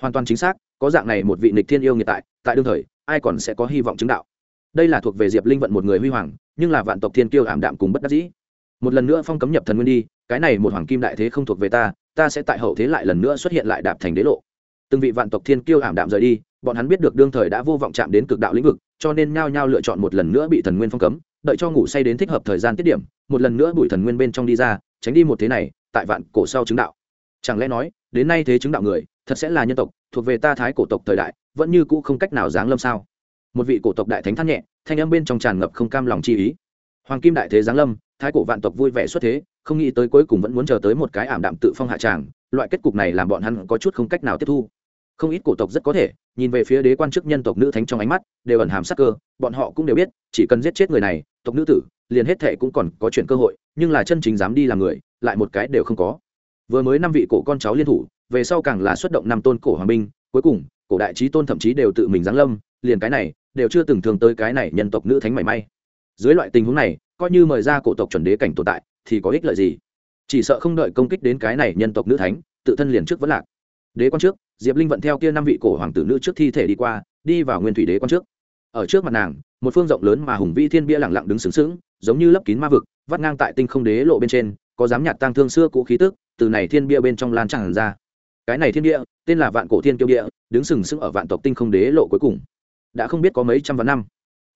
Hoàn toàn chính xác, có dạng này một vị nịch thiên yêu nghiệt tại tại đương thời ai còn sẽ có hy vọng chứng đạo. Đây là thuộc về diệp linh vận một người huy hoàng, nhưng là vạn tộc thiên kiêu ảm đạm cùng bất đắc dĩ. Một lần nữa phong cấm nhập thần nguyên đi, cái này một hoàng kim đại thế không thuộc về ta ta sẽ tại hậu thế lại lần nữa xuất hiện lại đạp thành đế lộ. Từng vị vạn tộc thiên kiêu ảm đạm rời đi, bọn hắn biết được đương thời đã vô vọng chạm đến cực đạo lĩnh vực, cho nên nhao nhao lựa chọn một lần nữa bị thần nguyên phong cấm, đợi cho ngủ say đến thích hợp thời gian tiết điểm, một lần nữa bụi thần nguyên bên trong đi ra, tránh đi một thế này, tại vạn cổ sau chứng đạo. Chẳng lẽ nói, đến nay thế chứng đạo người, thật sẽ là nhân tộc, thuộc về ta thái cổ tộc thời đại vẫn như cũ không cách nào giáng lâm sao? Một vị cổ tộc đại thánh thắt nhẹ, thanh âm bên trong tràn ngập không cam lòng chi ý. Hoàng kim đại thế giáng lâm, thái cổ vạn tộc vui vẻ xuất thế, không nghĩ tới cuối cùng vẫn muốn chờ tới một cái ảm đạm tự phong hạ tràng, loại kết cục này làm bọn hắn có chút không cách nào tiếp thu. Không ít cổ tộc rất có thể, nhìn về phía đế quan chức nhân tộc nữ thánh trong ánh mắt, đều ẩn hàm sắc cơ, bọn họ cũng đều biết, chỉ cần giết chết người này, tộc nữ tử, liền hết thệ cũng còn có chuyện cơ hội, nhưng là chân chính dám đi làm người, lại một cái đều không có. Vừa mới năm vị cổ con cháu liên thủ, về sau càng là xuất động năm tôn cổ hoàng binh, cuối cùng cổ đại trí tôn thậm chí đều tự mình giáng lâm, liền cái này đều chưa từng thường tới cái này nhân tộc nữ thánh mảy may. Dưới loại tình huống này, coi như mời ra cổ tộc chuẩn đế cảnh tồn tại, thì có ích lợi gì? Chỉ sợ không đợi công kích đến cái này nhân tộc nữ thánh, tự thân liền trước vẫn lạc. Đế quan trước, diệp linh vận theo kia năm vị cổ hoàng tử nữ trước thi thể đi qua, đi vào nguyên thủy đế quan trước. Ở trước mặt nàng, một phương rộng lớn mà hùng vĩ thiên bia lẳng lặng đứng sướng sướng giống như lấp kín ma vực, vắt ngang tại tinh không đế lộ bên trên, có dám nhạt tang thương xưa cũ khí tức, từ này thiên bia bên trong lan tràn ra cái này thiên địa, tên là vạn cổ thiên kiêu địa đứng sừng sững ở vạn tộc tinh không đế lộ cuối cùng. Đã không biết có mấy trăm vạn năm.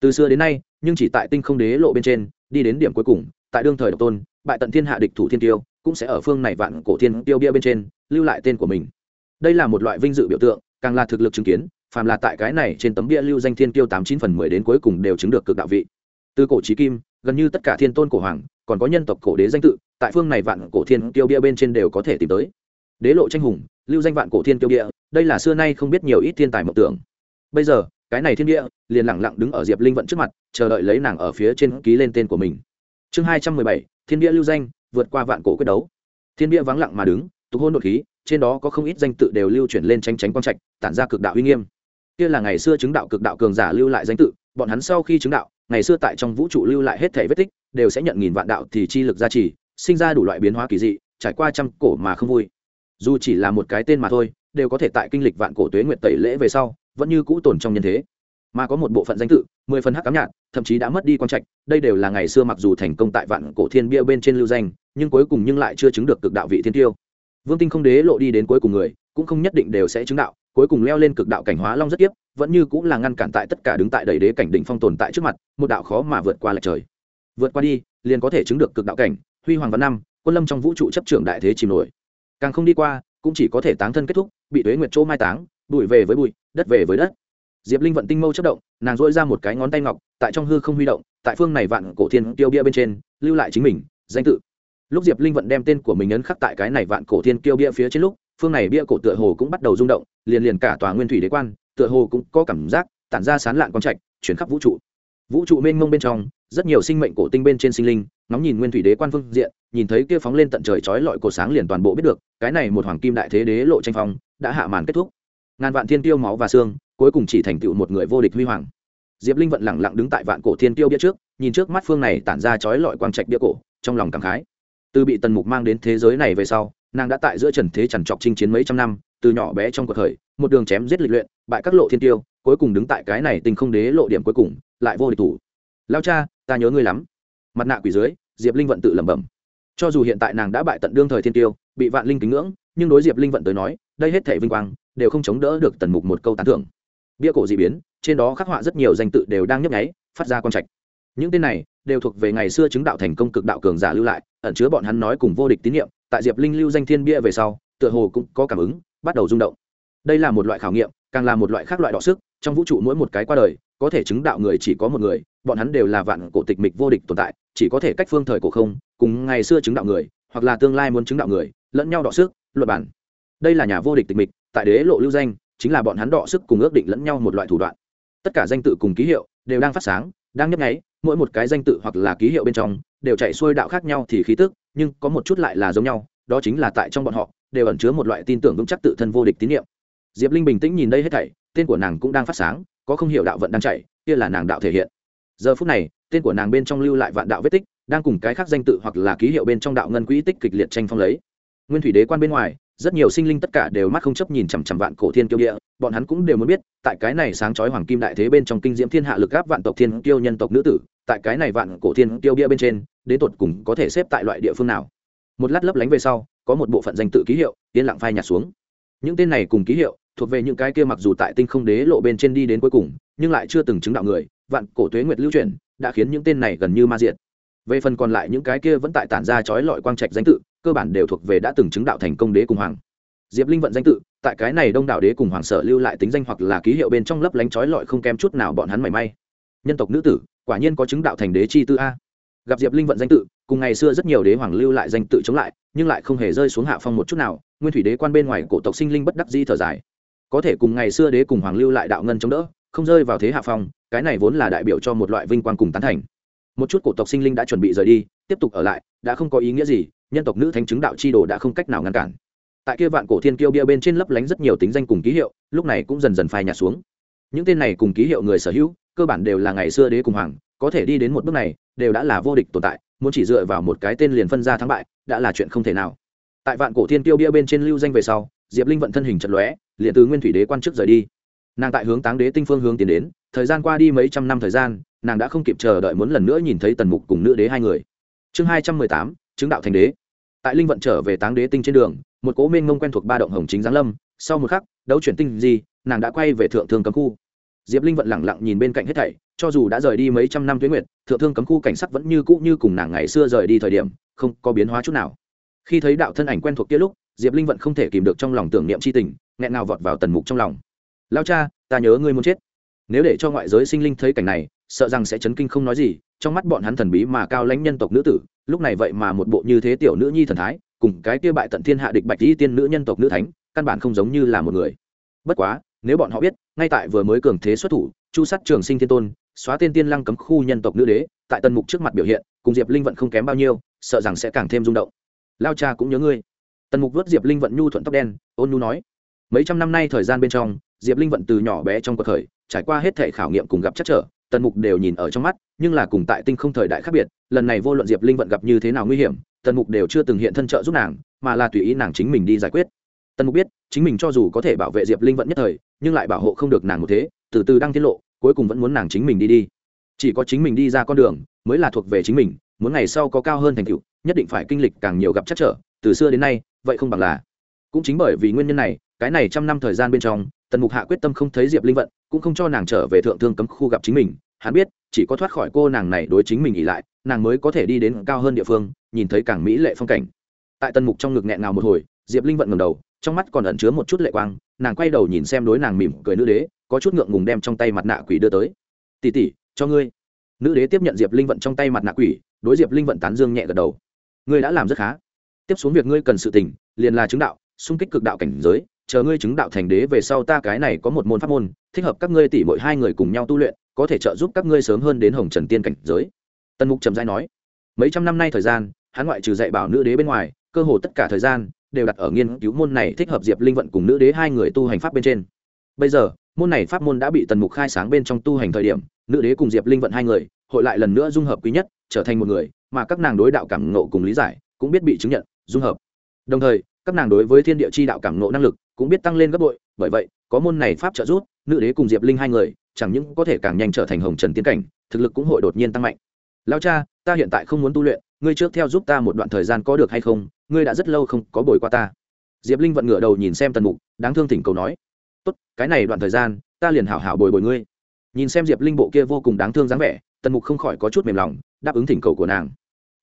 Từ xưa đến nay nhưng chỉ tại tinh không đế lộ bên trên đi đến điểm cuối cùng tại đương thời độc tôn bại tận thiên hạ địch thủ thiên tiêu cũng sẽ ở phương này vạn cổ thiên tiêu bia bên trên lưu lại tên của mình. Đây là một loại vinh dự biểu tượng càng là thực lực chứng kiến phàm là tại cái này trên tấm bia lưu danh thiên tiêu tám chín phần mười đến cuối cùng đều chứng được cực đạo vị. Từ cổ trí kim gần như tất cả thiên tôn cổ hoàng còn có nhân tộc cổ đế danh tự tại phương này vạn cổ thiên tiêu bia bên trên đều có thể tìm tới. Đế lộ tranh hùng lưu danh vạn cổ thiên tiêu địa, đây là xưa nay không biết nhiều ít thiên tài mộng tưởng. Bây giờ cái này thiên địa liền lẳng lặng đứng ở diệp linh vận trước mặt chờ đợi lấy nàng ở phía trên ký lên tên của mình. Chương hai trăm mười bảy thiên địa lưu danh vượt qua vạn cổ quyết đấu. Thiên địa vắng lặng mà đứng tục hôn đột khí trên đó có không ít danh tự đều lưu chuyển lên tranh tránh quang trạch tản ra cực đạo uy nghiêm. Kia là ngày xưa chứng đạo cực đạo cường giả lưu lại danh tự bọn hắn sau khi chứng đạo ngày xưa tại trong vũ trụ lưu lại hết thể vết tích đều sẽ nhận nghìn vạn đạo thì chi lực gia trì sinh ra đủ loại biến hóa kỳ dị trải qua trăm cổ mà không vui dù chỉ là một cái tên mà thôi, đều có thể tại kinh lịch vạn cổ tuế nguyệt tẩy lễ về sau, vẫn như cũ tồn trong nhân thế. Mà có một bộ phận danh tự, mười phần hắc cám nhạt, thậm chí đã mất đi quan trạch, đây đều là ngày xưa mặc dù thành công tại vạn cổ thiên bia bên trên lưu danh, nhưng cuối cùng nhưng lại chưa chứng được cực đạo vị thiên tiêu. Vương tinh không đế lộ đi đến cuối cùng người, cũng không nhất định đều sẽ chứng đạo, cuối cùng leo lên cực đạo cảnh hóa long rất tiếp, vẫn như cũng là ngăn cản tại tất cả đứng tại đầy đế cảnh đỉnh phong tồn tại trước mặt, một đạo khó mà vượt qua lại trời. Vượt qua đi, liền có thể chứng được cực đạo cảnh, huy hoàng văn năm, quân lâm trong vũ trụ chấp trưởng đại thế chìm nổi càng không đi qua, cũng chỉ có thể táng thân kết thúc, bị tuế nguyệt chỗ mai táng, bụi về với bụi, đất về với đất. Diệp linh vận tinh mâu chất động, nàng dỗi ra một cái ngón tay ngọc, tại trong hư không huy động, tại phương này vạn cổ thiên tiêu bia bên trên, lưu lại chính mình, danh tự. Lúc diệp linh vận đem tên của mình ấn khắc tại cái này vạn cổ thiên tiêu bia phía trên lúc, phương này bia cổ tựa hồ cũng bắt đầu rung động, liền liền cả tòa nguyên thủy đế quan, tựa hồ cũng có cảm giác, tản ra sán lạn quang trạch, chuyển khắp vũ trụ. Vũ trụ mênh mông bên trong rất nhiều sinh mệnh cổ tinh bên trên sinh linh, ngóng nhìn nguyên thủy đế quan phương diện, nhìn thấy kia phóng lên tận trời chói lọi cổ sáng liền toàn bộ biết được, cái này một hoàng kim đại thế đế lộ tranh phong, đã hạ màn kết thúc. Ngàn vạn thiên tiêu máu và xương, cuối cùng chỉ thành tựu một người vô địch huy hoàng. Diệp linh vận lẳng lặng đứng tại vạn cổ thiên tiêu bia trước, nhìn trước mắt phương này tản ra chói lọi quang trạch bia cổ, trong lòng cảm khái. Từ bị tần mục mang đến thế giới này về sau, nàng đã tại giữa trần thế trằn trọc chinh chiến mấy trăm năm, từ nhỏ bé trong cuộc khởi, một đường chém giết lịch luyện, bại các lộ thiên tiêu, cuối cùng đứng tại cái này tình không đế lộ điểm cuối cùng, lại vô địch thủ. Lao cha ta nhớ ngươi lắm. Mặt nạ quỷ dưới, diệp linh vận tự lẩm bẩm. Cho dù hiện tại nàng đã bại tận đương thời thiên tiêu, bị vạn linh kính ngưỡng, nhưng đối diệp linh vận tới nói, đây hết thể vinh quang, đều không chống đỡ được tần mục một câu tán thưởng. Bia cổ d ị biến, trên đó khắc họa rất nhiều danh tự đều đang nhấp nháy, phát ra con trạch. Những tên này, đều thuộc về ngày xưa chứng đạo thành công cực đạo cường giả lưu lại, ẩn chứa bọn hắn nói cùng vô địch tín nhiệm tại diệp linh lưu danh thiên bia về sau, tựa hồ cũng có cảm ứng, bắt đầu rung động. Đây là một loại khảo nghiệm, càng là một loại khác loại đọ sức, trong vũ trụ mỗi một cái qua đời, có thể chứng đạo người chỉ có một người bọn hắn đều là vạn cổ tịch mịch vô địch tồn tại, chỉ có thể cách phương thời cổ không, cùng ngày xưa chứng đạo người, hoặc là tương lai muốn chứng đạo người, lẫn nhau đọ sức luật bản. Đây là nhà vô địch tịch mịch, tại đế lộ lưu danh, chính là bọn hắn đọ sức cùng ước định lẫn nhau một loại thủ đoạn. Tất cả danh tự cùng ký hiệu đều đang phát sáng, đang nhấp nháy, mỗi một cái danh tự hoặc là ký hiệu bên trong đều chạy xuôi đạo khác nhau thì khí tức, nhưng có một chút lại là giống nhau, đó chính là tại trong bọn họ đều ẩn chứa một loại tin tưởng vững chắc tự thân vô địch tín nhiệm diệp linh bình tĩnh nhìn đây hết thảy, tên của nàng cũng đang phát sáng, có không hiểu đạo vận đang chạy, kia là nàng đạo thể hiện giờ phút này, tên của nàng bên trong lưu lại vạn đạo vết tích, đang cùng cái khác danh tự hoặc là ký hiệu bên trong đạo ngân quỹ tích kịch liệt tranh phong lấy. Nguyên thủy đế quan bên ngoài, rất nhiều sinh linh tất cả đều mắt không chấp nhìn chằm chằm vạn cổ thiên kiêu địa, bọn hắn cũng đều muốn biết, tại cái này sáng chói hoàng kim đại thế bên trong kinh diễm thiên hạ lực áp vạn tộc thiên kiêu nhân tộc nữ tử, tại cái này vạn cổ thiên kiêu bia bên trên đến tột cùng có thể xếp tại loại địa phương nào. Một lát lấp lánh về sau, có một bộ phận danh tự ký hiệu, yên lặng phai nhạt xuống. Những tên này cùng ký hiệu, thuộc về những cái kia mặc dù tại tinh không đế lộ bên trên đi đến cuối cùng, nhưng lại chưa từng chứng đạo người vạn cổ tuế nguyệt lưu truyền đã khiến những tên này gần như ma diệt. Về phần còn lại những cái kia vẫn tại tản ra chói lọi quang trạch danh tự, cơ bản đều thuộc về đã từng chứng đạo thành công đế cùng hoàng. Diệp linh vận danh tự, tại cái này đông đảo đế cùng hoàng sở lưu lại tính danh hoặc là ký hiệu bên trong lấp lánh chói lọi không kém chút nào bọn hắn mảy may. Nhân tộc nữ tử, quả nhiên có chứng đạo thành đế chi tư a. Gặp diệp linh vận danh tự, cùng ngày xưa rất nhiều đế hoàng lưu lại danh tự chống lại, nhưng lại không hề rơi xuống hạ phong một chút nào, nguyên thủy đế quan bên ngoài cổ tộc sinh linh bất đắc di thở dài. Có thể cùng ngày xưa đế cùng hoàng lưu lại đạo ngân chống đỡ không rơi vào thế hạ phong, cái này vốn là đại biểu cho một loại vinh quang cùng tán thành. Một chút cổ tộc sinh linh đã chuẩn bị rời đi, tiếp tục ở lại, đã không có ý nghĩa gì, nhân tộc nữ thánh chứng đạo chi đồ đã không cách nào ngăn cản. Tại kia vạn cổ thiên kiêu bia bên trên lấp lánh rất nhiều tính danh cùng ký hiệu, lúc này cũng dần dần phai nhạt xuống. Những tên này cùng ký hiệu người sở hữu, cơ bản đều là ngày xưa đế cùng hoàng, có thể đi đến một bước này, đều đã là vô địch tồn tại, muốn chỉ dựa vào một cái tên liền phân ra thắng bại, đã là chuyện không thể nào. Tại vạn cổ thiên kiêu bia bên trên lưu danh về sau, diệp linh vận thân hình trận lóe, liền từ nguyên thủy đế quan chức rời đi nàng tại hướng táng đế tinh phương hướng tiến đến, thời gian qua đi mấy trăm năm thời gian, nàng đã không kịp chờ đợi muốn lần nữa nhìn thấy tần mục cùng nữ đế hai người. Chương hai trăm mười tám, chứng đạo thành đế. Tại linh vận trở về táng đế tinh trên đường, một cố minh ngông quen thuộc ba động hồng chính giáng lâm, sau một khắc, đấu chuyển tinh gì nàng đã quay về thượng thương cấm khu. Diệp linh vận lẳng lặng nhìn bên cạnh hết thảy, cho dù đã rời đi mấy trăm năm tuyến nguyệt, thượng thương cấm khu cảnh sắc vẫn như cũ như cùng nàng ngày xưa rời đi thời điểm, không có biến hóa chút nào. Khi thấy đạo thân ảnh quen thuộc kia lúc, diệp linh vận không thể kìm được trong lòng tưởng niệm c h i tình, nghẹn nào vọt vào tần mục trong lòng lao cha, ta nhớ ngươi muốn chết. Nếu để cho ngoại giới sinh linh thấy cảnh này, sợ rằng sẽ chấn kinh không nói gì, trong mắt bọn hắn thần bí mà cao lãnh nhân tộc nữ tử, lúc này vậy mà một bộ như thế tiểu nữ nhi thần thái, cùng cái kia bại tận thiên hạ địch bạch dĩ tiên nữ nhân tộc nữ thánh, căn bản không giống như là một người. Bất quá, nếu bọn họ biết, ngay tại vừa mới cường thế xuất thủ, chu sát trường sinh thiên tôn, xóa tên tiên lăng cấm khu nhân tộc nữ đế, tại tần mục trước mặt biểu hiện, cùng diệp linh vận không kém bao nhiêu, sợ rằng sẽ càng thêm rung động. Lao cha cũng nhớ ngươi. Tần mục vớt diệp linh vận nhu thuận tóc đen, ôn nhu nói, mấy trăm năm nay thời gian bên trong diệp linh vận từ nhỏ bé trong cuộc khởi, trải qua hết thể khảo nghiệm cùng gặp chắc trở, tần mục đều nhìn ở trong mắt, nhưng là cùng tại tinh không thời đại khác biệt, lần này vô luận diệp linh vận gặp như thế nào nguy hiểm, tần mục đều chưa từng hiện thân trợ giúp nàng, mà là tùy ý nàng chính mình đi giải quyết. Tần mục biết, chính mình cho dù có thể bảo vệ diệp linh vận nhất thời, nhưng lại bảo hộ không được nàng một thế, từ từ đang tiết lộ, cuối cùng vẫn muốn nàng chính mình đi đi. Chỉ có chính mình đi ra con đường, mới là thuộc về chính mình, muốn ngày sau có cao hơn thành tựu, nhất định phải kinh lịch càng nhiều gặp chắc trở, từ xưa đến nay, vậy không bằng là. Cũng chính bởi vì nguyên nhân này, cái này trăm năm thời gian bên trong tần mục hạ quyết tâm không thấy diệp linh vận, cũng không cho nàng trở về thượng thương cấm khu gặp chính mình. Hắn biết, chỉ có thoát khỏi cô nàng này đối chính mình ỉ lại, nàng mới có thể đi đến cao hơn địa phương, nhìn thấy càng mỹ lệ phong cảnh. Tại tần mục trong ngực nghẹn ngào một hồi, diệp linh vận ngầm đầu, trong mắt còn ẩn chứa một chút lệ quang, nàng quay đầu nhìn xem đối nàng mỉm cười nữ đế, có chút ngượng ngùng đem trong tay mặt nạ quỷ đưa tới. Tỉ tỉ cho ngươi. Nữ đế tiếp nhận diệp linh vận trong tay mặt nạ quỷ, đối diệp linh vận tán dương nhẹ gật đầu. Ngươi đã làm rất khá. Tiếp xuống việc ngươi cần sự tình, liền là chứng đạo, xung kích cực đạo cảnh giới chờ ngươi chứng đạo thành đế về sau ta cái này có một môn pháp môn, thích hợp các ngươi tỷ mỗi hai người cùng nhau tu luyện, có thể trợ giúp các ngươi sớm hơn đến hồng trần tiên cảnh giới. Tần mục trầm rãi nói. Mấy trăm năm nay thời gian, hắn ngoại trừ dạy bảo nữ đế bên ngoài, cơ hồ tất cả thời gian đều đặt ở nghiên cứu môn này thích hợp diệp linh vận cùng nữ đế hai người tu hành pháp bên trên. Bây giờ, môn này pháp môn đã bị tần mục khai sáng bên trong tu hành thời điểm, nữ đế cùng diệp linh vận hai người hội lại lần nữa dung hợp quý nhất, trở thành một người mà các nàng đối đạo cảm ngộ cùng lý giải cũng biết bị chứng nhận, dung hợp. Đồng thời, các nàng đối với thiên địa chi đạo cảm ngộ năng lực cũng biết tăng lên gấp bội, bởi vậy, có môn này pháp trợ giúp, nữ đế cùng diệp linh hai người, chẳng những có thể càng nhanh trở thành hồng trần tiến cảnh, thực lực cũng hội đột nhiên tăng mạnh. Lao cha, ta hiện tại không muốn tu luyện, ngươi trước theo giúp ta một đoạn thời gian có được hay không, ngươi đã rất lâu không có bồi qua ta. Diệp linh vận ngửa đầu nhìn xem tần mục, đáng thương thỉnh cầu nói, tốt, cái này đoạn thời gian, ta liền hảo hảo bồi bồi ngươi. Nhìn xem diệp linh bộ kia vô cùng đáng thương dáng vẻ, tần mục không khỏi có chút mềm lòng, đáp ứng thỉnh cầu của nàng.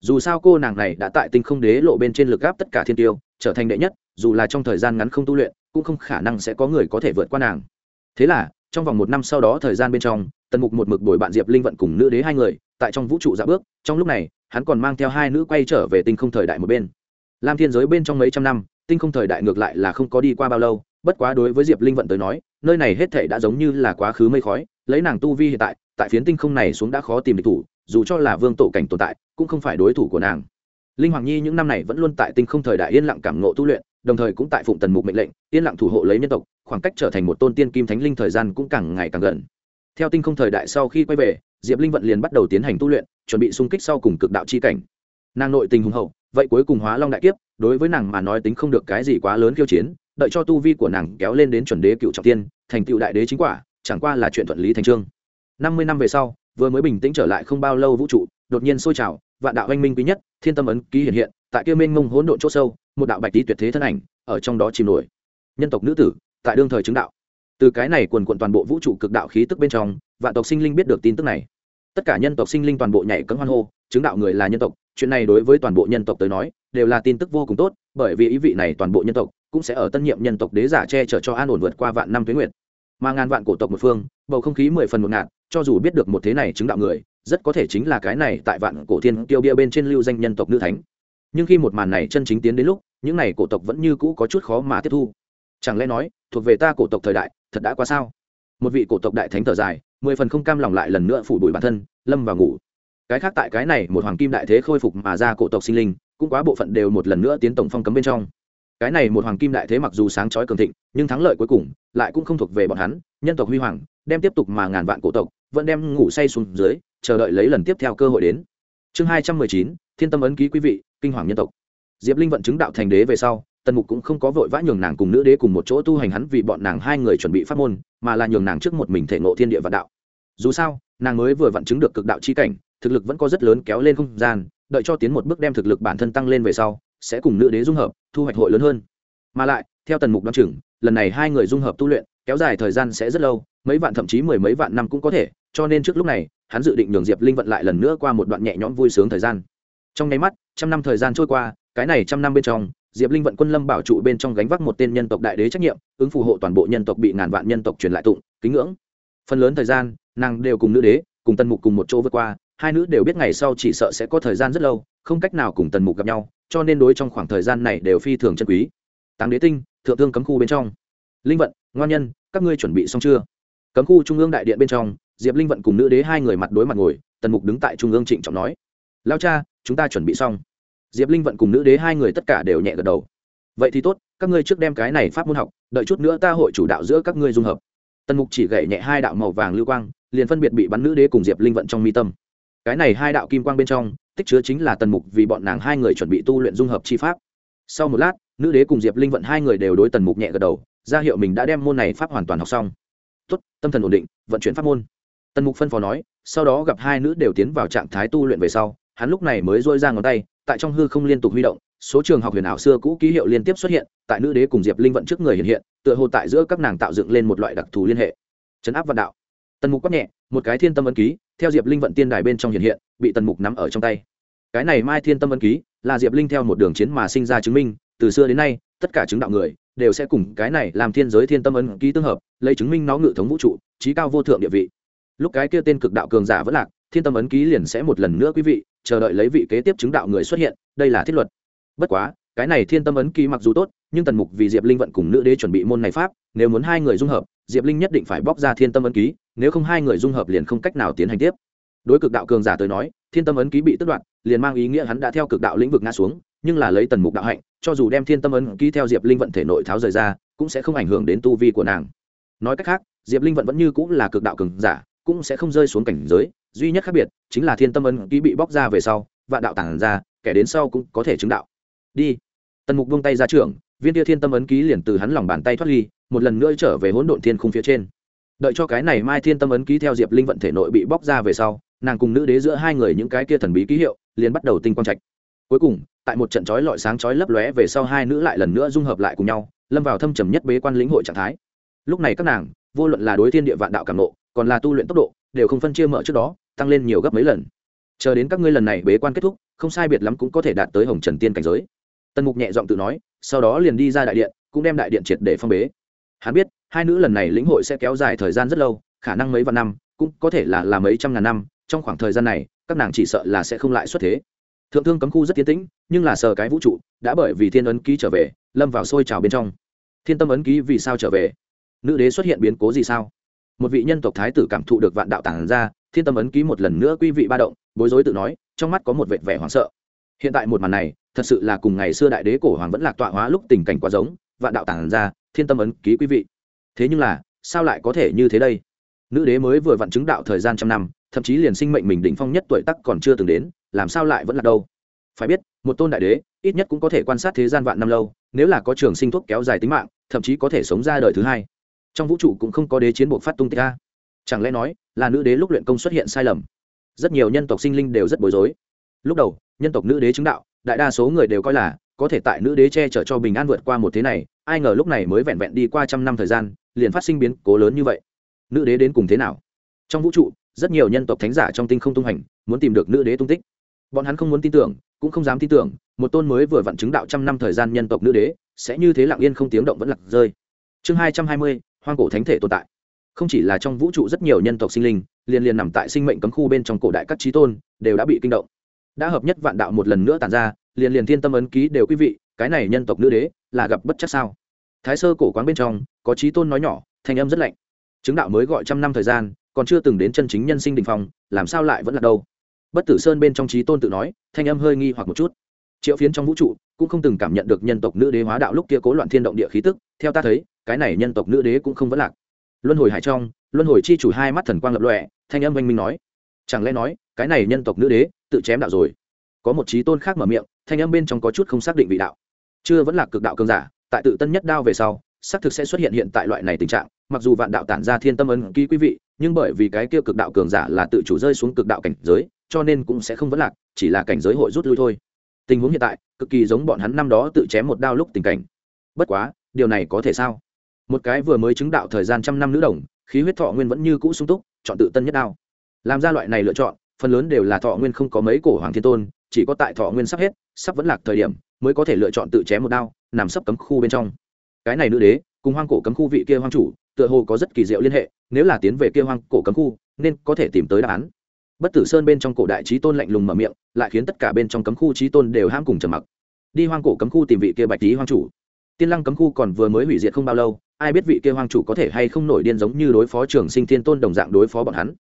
Dù sao cô nàng này đã tại tinh không đế lộ bên trên lực gáp tất cả thiên tiêu, trở thành đệ nhất, dù là trong thời gian ngắn không tu luyện cũng không khả năng sẽ có người có thể vượt qua nàng. Thế là, trong vòng một năm sau đó thời gian bên trong, tần mục một mực bồi bạn diệp linh vận cùng nữ đế hai người, tại trong vũ trụ dạ bước, trong lúc này, hắn còn mang theo hai nữ quay trở về tinh không thời đại một bên. Lam thiên giới bên trong mấy trăm năm, tinh không thời đại ngược lại là không có đi qua bao lâu, bất quá đối với diệp linh vận tới nói, nơi này hết thể đã giống như là quá khứ mây khói, lấy nàng tu vi hiện tại tại phiến tinh không này xuống đã khó tìm địch thủ, dù cho là vương tổ cảnh tồn tại, cũng không phải đối thủ của nàng. Linh hoàng nhi những năm này vẫn luôn tại tinh không thời đại yên lặng cảm ngộ tu luyện đồng thời cũng tại phụng tần mục mệnh lệnh, yên lặng thủ hộ lấy nhân tộc, khoảng cách trở thành một tôn tiên kim thánh linh thời gian cũng càng ngày càng gần. Theo tinh không thời đại sau khi quay về, diệp linh vận liền bắt đầu tiến hành tu luyện, chuẩn bị xung kích sau cùng cực đạo chi cảnh. Nàng nội tình hùng hậu, vậy cuối cùng hóa long đại kiếp, đối với nàng mà nói tính không được cái gì quá lớn khiêu chiến, đợi cho tu vi của nàng kéo lên đến chuẩn đế cựu trọng tiên, thành cựu đại đế chính quả, chẳng qua là chuyện thuận lý thành trương. Năm mươi năm về sau, vừa mới bình tĩnh trở lại không bao lâu vũ trụ, đột nhiên sôi trào vạn đạo anh minh quý nhất, thiên tâm ấn ký hiện hiện, tại kia mênh mông hỗn độn chỗ sâu, một đạo bạch tí tuyệt thế thân ảnh ở trong đó chìm nổi. Nhân tộc nữ tử, tại đương thời chứng đạo. Từ cái này quần quận toàn bộ vũ trụ cực đạo khí tức bên trong, vạn tộc sinh linh biết được tin tức này. Tất cả nhân tộc sinh linh toàn bộ nhảy cấm hoan hô, chứng đạo người là nhân tộc, chuyện này đối với toàn bộ nhân tộc tới nói, đều là tin tức vô cùng tốt, bởi vì ý vị này toàn bộ nhân tộc cũng sẽ ở tân nhiệm nhân tộc đế giả che chở cho an ổn vượt qua vạn năm tuyến nguyệt. Mà ngàn vạn cổ tộc một phương, bầu không khí mười phần một ngạt, cho dù biết được một thế này chứng đạo người rất có thể chính là cái này tại vạn cổ thiên tiêu bia bên trên lưu danh nhân tộc nữ thánh. Nhưng khi một màn này chân chính tiến đến lúc, những này cổ tộc vẫn như cũ có chút khó mà tiếp thu. Chẳng lẽ nói, thuộc về ta cổ tộc thời đại, thật đã quá sao? Một vị cổ tộc đại thánh thở dài, mười phần không cam lòng lại lần nữa phủ đuổi bản thân, lâm vào ngủ. Cái khác tại cái này, một hoàng kim đại thế khôi phục mà ra cổ tộc sinh linh, cũng quá bộ phận đều một lần nữa tiến tổng phong cấm bên trong. Cái này một hoàng kim đại thế mặc dù sáng chói cường thịnh, nhưng thắng lợi cuối cùng lại cũng không thuộc về bọn hắn, nhân tộc huy hoàng, đem tiếp tục mà ngàn vạn cổ tộc, vẫn đem ngủ say xuống dưới chờ đợi lấy lần tiếp theo cơ hội đến. Chương hai trăm mười chín, thiên tâm ấn ký quý vị, kinh hoàng nhân tộc. Diệp linh vận chứng đạo thành đế về sau, tần mục cũng không có vội vã nhường nàng cùng nữ đế cùng một chỗ tu hành hắn vì bọn nàng hai người chuẩn bị pháp môn, mà là nhường nàng trước một mình thể ngộ thiên địa vạn đạo. Dù sao, nàng mới vừa vận chứng được cực đạo chi cảnh, thực lực vẫn có rất lớn kéo lên không gian, đợi cho tiến một bước đem thực lực bản thân tăng lên về sau, sẽ cùng nữ đế dung hợp, thu hoạch hội lớn hơn. Mà lại, theo tần mục đ o á n chừng, lần này hai người dung hợp tu luyện, kéo dài thời gian sẽ rất lâu, mấy vạn thậm chí mười mấy vạn năm cũng có thể, cho nên trước lúc này hắn dự định nhường diệp linh vận lại lần nữa qua một đoạn nhẹ nhõm vui sướng thời gian. Trong nháy mắt, trăm năm thời gian trôi qua, cái này trăm năm bên trong, diệp linh vận quân lâm bảo trụ bên trong gánh vác một tên nhân tộc đại đế trách nhiệm, ứng phù hộ toàn bộ nhân tộc bị ngàn vạn nhân tộc truyền lại tụng, kính ngưỡng. Phần lớn thời gian, nàng đều cùng nữ đế, cùng tân mục cùng một chỗ vượt qua, hai nữ đều biết ngày sau chỉ sợ sẽ có thời gian rất lâu, không cách nào cùng tần mục gặp nhau, cho nên đối trong khoảng thời gian này đều phi thường chân quý. Táng đế tinh, thượng thương cấm khu bên trong. Linh vận, ngoan nhân, các ngươi chuẩn bị xong chưa? Cấm khu trung ương đại điện bên trong diệp linh vận cùng nữ đế hai người mặt đối mặt ngồi, tần mục đứng tại trung ương trịnh trọng nói, lao cha, chúng ta chuẩn bị xong. Diệp linh vận cùng nữ đế hai người tất cả đều nhẹ gật đầu. Vậy thì tốt, các ngươi trước đem cái này pháp môn học, đợi chút nữa ta hội chủ đạo giữa các ngươi dung hợp. Tần mục chỉ gậy nhẹ hai đạo màu vàng lưu quang, liền phân biệt bị bắn nữ đế cùng diệp linh vận trong mi tâm. Cái này hai đạo kim quang bên trong, tích chứa chính là tần mục vì bọn nàng hai người chuẩn bị tu luyện dung hợp chi pháp. Sau một lát, nữ đế cùng diệp linh vận hai người đều đối tần mục nhẹ gật đầu, ra hiệu mình đã đem môn này pháp hoàn toàn học xong. Tốt, tâm thần ổn định, vận chuyển pháp môn tần mục phân phó nói, sau đó gặp hai nữ đều tiến vào trạng thái tu luyện về sau, hắn lúc này mới dôi ra ngón tay, tại trong hư không liên tục huy động, số trường học huyền ảo xưa cũ ký hiệu liên tiếp xuất hiện, tại nữ đế cùng diệp linh vận trước người hiện hiện, tựa hồ tại giữa các nàng tạo dựng lên một loại đặc thù liên hệ. Chấn áp vạn đạo. Tần mục quát nhẹ, một cái thiên tâm ấn ký, theo diệp linh vận tiên đài bên trong hiện hiện, bị tần mục nắm ở trong tay. Cái này mai thiên tâm ấn ký, là diệp linh theo một đường chiến mà sinh ra chứng minh, từ xưa đến nay, tất cả chứng đạo người, đều sẽ cùng cái này làm thiên giới thiên tâm ấn ký tương hợp, lấy chứng minh nó ngự thống vũ trụ trí cao vô thượng địa vị lúc cái kia tên cực đạo cường giả vẫn lạc, thiên tâm ấn ký liền sẽ một lần nữa quý vị, chờ đợi lấy vị kế tiếp chứng đạo người xuất hiện, đây là thiết luật. Bất quá, cái này thiên tâm ấn ký mặc dù tốt, nhưng tần mục vì diệp linh vận cùng nữ đế chuẩn bị môn này pháp, nếu muốn hai người dung hợp, diệp linh nhất định phải bóc ra thiên tâm ấn ký, nếu không hai người dung hợp liền không cách nào tiến hành tiếp. Đối cực đạo cường giả tới nói, thiên tâm ấn ký bị tất đoạn liền mang ý nghĩa hắn đã theo cực đạo lĩnh vực ngã xuống, nhưng là lấy tần mục đạo hạnh, cho dù đem thiên tâm ấn ký theo diệp linh vận thể nội tháo rời ra, cũng sẽ không ảnh hưởng đến tu vi của nàng. Nói cách khác, diệp linh vận vẫn như cũng là cực đạo cường giả cũng sẽ không rơi xuống cảnh giới, duy nhất khác biệt chính là thiên tâm ấn ký bị bóc ra về sau, vạn đạo tản ra, kẻ đến sau cũng có thể chứng đạo. Đi. Tần mục buông tay ra trường viên tia thiên tâm ấn ký liền từ hắn lòng bàn tay thoát ly, một lần nữa trở về hỗn độn thiên khung phía trên. Đợi cho cái này mai thiên tâm ấn ký theo diệp linh vận thể nội bị bóc ra về sau, nàng cùng nữ đế giữa hai người những cái kia thần bí ký hiệu liền bắt đầu tinh quang trạch. Cuối cùng, tại một trận chói lọi sáng chói lấp lóe về sau hai nữ lại lần nữa dung hợp lại cùng nhau, lâm vào thâm trầm nhất bế quan lĩnh hội trạng thái. Lúc này các nàng, vô luận là đối thiên địa vạn đạo cảm nộ còn là tu luyện tốc độ, đều không phân chia mở trước đó, tăng lên nhiều gấp mấy lần. Chờ đến các ngươi lần này bế quan kết thúc, không sai biệt lắm cũng có thể đạt tới hồng trần tiên cảnh giới. Tần mục nhẹ giọng tự nói, sau đó liền đi ra đại điện, cũng đem đại điện triệt để phong bế. Hắn biết, hai nữ lần này lĩnh hội sẽ kéo dài thời gian rất lâu, khả năng mấy vạn năm, cũng có thể là là mấy trăm ngàn năm, trong khoảng thời gian này, các nàng chỉ sợ là sẽ không lại xuất thế. Thượng thương cấm khu rất tiến tĩnh, nhưng là sờ cái vũ trụ, đã bởi vì thiên ấn ký trở về, lâm vào sôi trào bên trong. Thiên tâm ấn ký vì sao trở về? Nữ đế xuất hiện biến cố gì sao? Một vị nhân tộc thái tử cảm thụ được vạn đạo tàng ra, thiên tâm ấn ký một lần nữa quý vị ba động, bối rối tự nói, trong mắt có một vệt vẻ hoảng sợ. Hiện tại một màn này, thật sự là cùng ngày xưa đại đế cổ hoàng vẫn lạc tọa hóa lúc tình cảnh quá giống, vạn đạo tàng ra, thiên tâm ấn ký quý vị. Thế nhưng là, sao lại có thể như thế đây? Nữ đế mới vừa vặn chứng đạo thời gian trăm năm, thậm chí liền sinh mệnh mình đỉnh phong nhất tuổi tắc còn chưa từng đến, làm sao lại vẫn là đâu? Phải biết, một tôn đại đế, ít nhất cũng có thể quan sát thế gian vạn năm lâu, nếu là có trường sinh thuốc kéo dài tính mạng, thậm chí có thể sống ra đời thứ hai trong vũ trụ cũng không có đế chiến buộc phát tung tích ra chẳng lẽ nói, là nữ đế lúc luyện công xuất hiện sai lầm? Rất nhiều nhân tộc sinh linh đều rất bối rối. Lúc đầu, nhân tộc nữ đế chứng đạo, đại đa số người đều coi là, có thể tại nữ đế che chở cho bình an vượt qua một thế này, ai ngờ lúc này mới vẹn vẹn đi qua trăm năm thời gian, liền phát sinh biến cố lớn như vậy. Nữ đế đến cùng thế nào? Trong vũ trụ, rất nhiều nhân tộc thánh giả trong tinh không tung hành, muốn tìm được nữ đế tung tích. Bọn hắn không muốn tin tưởng, cũng không dám tin tưởng, một tôn mới vừa vặn chứng đạo trăm năm thời gian nhân tộc nữ đế, sẽ như thế lặng yên không tiếng động vẫn lặng rơi. Chương hai trăm hai mươi hoang cổ thánh thể tồn tại. Không chỉ là trong vũ trụ rất nhiều nhân tộc sinh linh liền liền nằm tại sinh mệnh cấm khu bên trong cổ đại các trí tôn đều đã bị kinh động. Đã hợp nhất vạn đạo một lần nữa tàn ra liền liền thiên tâm ấn ký đều quý vị cái này nhân tộc nữ đế là gặp bất chắc sao? Thái sơ cổ quán bên trong có trí tôn nói nhỏ thanh âm rất lạnh. Chứng đạo mới gọi trăm năm thời gian còn chưa từng đến chân chính nhân sinh đình phòng, làm sao lại vẫn là đâu? Bất tử sơn bên trong trí tôn tự nói thanh âm hơi nghi hoặc một chút. Triệu phiến trong vũ trụ cũng không từng cảm nhận được nhân tộc nữ đế hóa đạo lúc kia cố loạn thiên động địa khí tức theo ta thấy cái này nhân tộc nữ đế cũng không vẫn lạc. Luân hồi hải trong, luân hồi chi chủ hai mắt thần quang lập lọe thanh âm oanh minh nói, chẳng lẽ nói, cái này nhân tộc nữ đế tự chém đạo rồi? Có một trí tôn khác mở miệng, thanh âm bên trong có chút không xác định vị đạo. Chưa vẫn là cực đạo cường giả, tại tự tân nhất đao về sau, xác thực sẽ xuất hiện hiện tại loại này tình trạng, mặc dù vạn đạo tản ra thiên tâm ấn ký quý vị, nhưng bởi vì cái kia cực đạo cường giả là tự chủ rơi xuống cực đạo cảnh giới, cho nên cũng sẽ không vẫn lạc, chỉ là cảnh giới hội rút lui thôi. Tình huống hiện tại, cực kỳ giống bọn hắn năm đó tự chém một đao lúc tình cảnh. Bất quá, điều này có thể sao? Một cái vừa mới chứng đạo thời gian trăm năm nữ đồng, khí huyết thọ nguyên vẫn như cũ sung túc, chọn tự tân nhất đao. Làm ra loại này lựa chọn, phần lớn đều là thọ nguyên không có mấy cổ hoàng thiên tôn, chỉ có tại thọ nguyên sắp hết, sắp vẫn lạc thời điểm, mới có thể lựa chọn tự chém một đao, nằm sấp cấm khu bên trong. Cái này nữ đế, cùng hoang cổ cấm khu vị kia hoang chủ, tựa hồ có rất kỳ diệu liên hệ, nếu là tiến về kia hoang cổ cấm khu, nên có thể tìm tới đáp án. Bất tử sơn bên trong cổ đại trí tôn lạnh lùng mở miệng, lại khiến tất cả bên trong cấm khu trí tôn đều ham cùng trầm mặc. Đi hoang cổ cấm khu tìm vị kia bạch trí hoang chủ. Tiên lăng cấm khu còn vừa mới hủy diệt không bao lâu ai biết vị kia hoàng chủ có thể hay không nổi điên giống như đối phó trường sinh thiên tôn đồng dạng đối phó bọn hắn.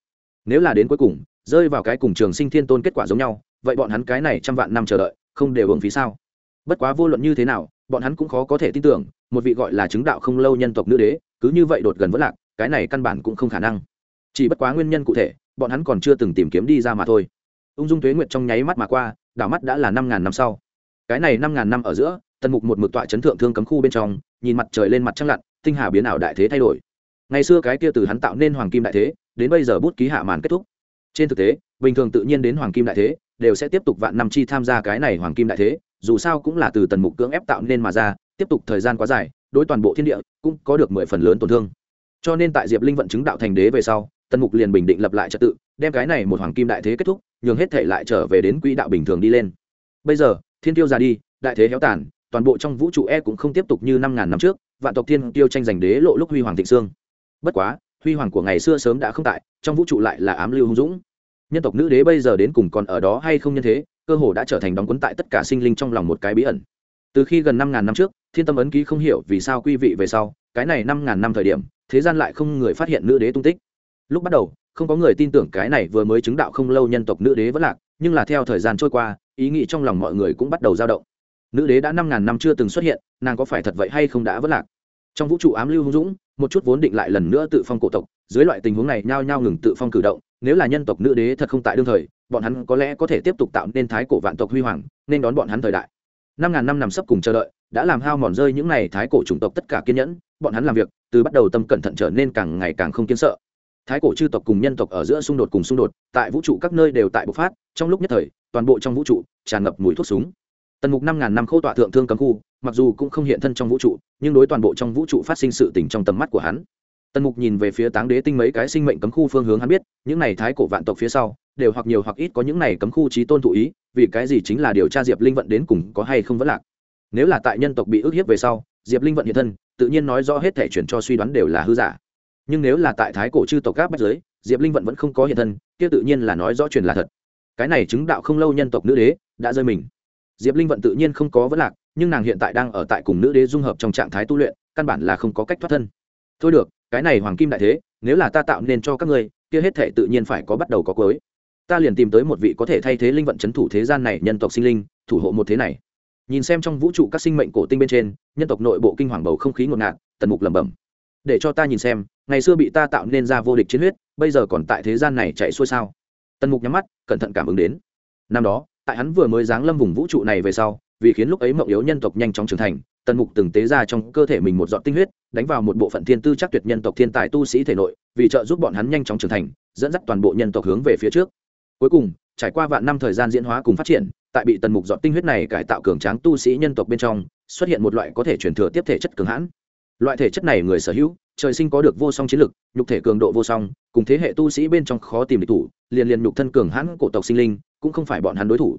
Nếu là đến cuối cùng, rơi vào cái cùng trường sinh thiên tôn kết quả giống nhau, vậy bọn hắn cái này trăm vạn năm chờ đợi, không đều hưởng phí sao? Bất quá vô luận như thế nào, bọn hắn cũng khó có thể tin tưởng, một vị gọi là chứng đạo không lâu nhân tộc nữ đế, cứ như vậy đột gần vất lạc, cái này căn bản cũng không khả năng. Chỉ bất quá nguyên nhân cụ thể, bọn hắn còn chưa từng tìm kiếm đi ra mà thôi. Ung dung thuế nguyệt trong nháy mắt mà qua, đảo mắt đã là năm ngàn năm sau. Cái này năm ngàn năm ở giữa, tần mục một mực tọa chấn thượng thương cấm khu bên trong, nhìn mặt trời lên mặt trăng lặn tinh hà biến ảo đại thế thay đổi. Ngày xưa cái kia từ hắn tạo nên hoàng kim đại thế, đến bây giờ bút ký hạ màn kết thúc. Trên thực tế, bình thường tự nhiên đến hoàng kim đại thế, đều sẽ tiếp tục vạn năm chi tham gia cái này hoàng kim đại thế, dù sao cũng là từ tần mục cưỡng ép tạo nên mà ra, tiếp tục thời gian quá dài, đối toàn bộ thiên địa cũng có được mười phần lớn tổn thương. Cho nên tại diệp linh vận chứng đạo thành đế về sau, tần mục liền bình định lập lại trật tự, đem cái này một hoàng kim đại thế kết thúc, nhường hết thể lại trở về đến quỹ đạo bình thường đi lên. Bây giờ, thiên tiêu ra đi, đại thế héo tàn, toàn bộ trong vũ trụ e cũng không tiếp tục như năm ngàn năm trước vạn tộc thiên tiêu tranh giành đế lộ lúc huy hoàng thịnh sương bất quá, huy hoàng của ngày xưa sớm đã không tại, trong vũ trụ lại là ám lưu hung dũng. Nhân tộc nữ đế bây giờ đến cùng còn ở đó hay không nhân thế, cơ hồ đã trở thành đóng quấn tại tất cả sinh linh trong lòng một cái bí ẩn. Từ khi gần năm ngàn năm trước, thiên tâm ấn ký không hiểu vì sao quy vị về sau, cái này năm ngàn năm thời điểm, thế gian lại không người phát hiện nữ đế tung tích. Lúc bắt đầu, không có người tin tưởng cái này vừa mới chứng đạo không lâu nhân tộc nữ đế vẫn lạc, nhưng là theo thời gian trôi qua, ý nghĩ trong lòng mọi người cũng bắt đầu dao động nữ đế đã năm ngàn năm chưa từng xuất hiện, nàng có phải thật vậy hay không đã vất lạc? Trong vũ trụ ám lưu hung dũng, một chút vốn định lại lần nữa tự phong cổ tộc, dưới loại tình huống này nhao nhao ngừng tự phong cử động, nếu là nhân tộc nữ đế thật không tại đương thời, bọn hắn có lẽ có thể tiếp tục tạo nên thái cổ vạn tộc huy hoàng, nên đón bọn hắn thời đại. Năm ngàn năm nằm sấp cùng chờ đợi, đã làm hao mòn rơi những n à y thái cổ chủng tộc tất cả kiên nhẫn, bọn hắn làm việc, từ bắt đầu tâm cẩn thận trở nên càng ngày càng không kiên sợ. Thái cổ chư tộc cùng nhân tộc ở giữa xung đột cùng xung đột, tại vũ trụ các nơi đều tại bộc phát, trong lúc nhất thời, toàn bộ trong vũ trụ tràn ngập mùi thuốc súng tần mục năm ngàn năm khâu tọa thượng thương cấm khu, mặc dù cũng không hiện thân trong vũ trụ, nhưng đối toàn bộ trong vũ trụ phát sinh sự tỉnh trong tầm mắt của hắn. Tần mục nhìn về phía táng đế tinh mấy cái sinh mệnh cấm khu phương hướng hắn biết, những này thái cổ vạn tộc phía sau, đều hoặc nhiều hoặc ít có những này cấm khu trí tôn thụ ý, vì cái gì chính là điều tra diệp linh vận đến cùng có hay không vẫn lạc. Nếu là tại nhân tộc bị ức hiếp về sau, diệp linh vận hiện thân, tự nhiên nói rõ hết thể chuyển cho suy đoán đều là hư giả. Nhưng nếu là tại thái cổ chư tộc gáp bách giới, diệp linh vận vẫn không có hiện thân, kia tự nhiên là nói rõ truyền là thật. Cái này chứng đạo không lâu nhân tộc nữ đế đã rơi mình diệp linh vận tự nhiên không có vấn lạc, nhưng nàng hiện tại đang ở tại cùng nữ đế dung hợp trong trạng thái tu luyện, căn bản là không có cách thoát thân. Thôi được, cái này hoàng kim đại thế, nếu là ta tạo nên cho các ngươi, kia hết thể tự nhiên phải có bắt đầu có cuối. Ta liền tìm tới một vị có thể thay thế linh vận c h ấ n thủ thế gian này nhân tộc sinh linh, thủ hộ một thế này. Nhìn xem trong vũ trụ các sinh mệnh cổ tinh bên trên, nhân tộc nội bộ kinh hoàng bầu không khí ngột ngạt, tần mục lẩm bẩm. Để cho ta nhìn xem, ngày xưa bị ta tạo nên ra vô địch chiến huyết, bây giờ còn tại thế gian này chạy xuôi sao? Tần mục nhắm mắt, cẩn thận cảm ứng đến. Năm đó tại hắn vừa mới giáng lâm vùng vũ trụ này về sau, vì khiến lúc ấy mộng yếu nhân tộc nhanh chóng trưởng thành, tần mục từng tế ra trong cơ thể mình một giọt tinh huyết, đánh vào một bộ phận thiên tư chắc tuyệt nhân tộc thiên tài tu sĩ thể nội, vì trợ giúp bọn hắn nhanh chóng trưởng thành, dẫn dắt toàn bộ nhân tộc hướng về phía trước. Cuối cùng, trải qua vạn năm thời gian diễn hóa cùng phát triển, tại bị tần mục dọn tinh huyết này cải tạo cường tráng tu sĩ nhân tộc bên trong, xuất hiện một loại có thể truyền thừa tiếp thể chất cường hãn. Loại thể chất này người sở hữu trời sinh có được vô song chiến lực, nhục thể cường độ vô song, cùng thế hệ tu sĩ bên trong khó tìm địch thủ, liền liền nhục thân cường hãn cổ tộc sinh linh, cũng không phải bọn hắn đối thủ.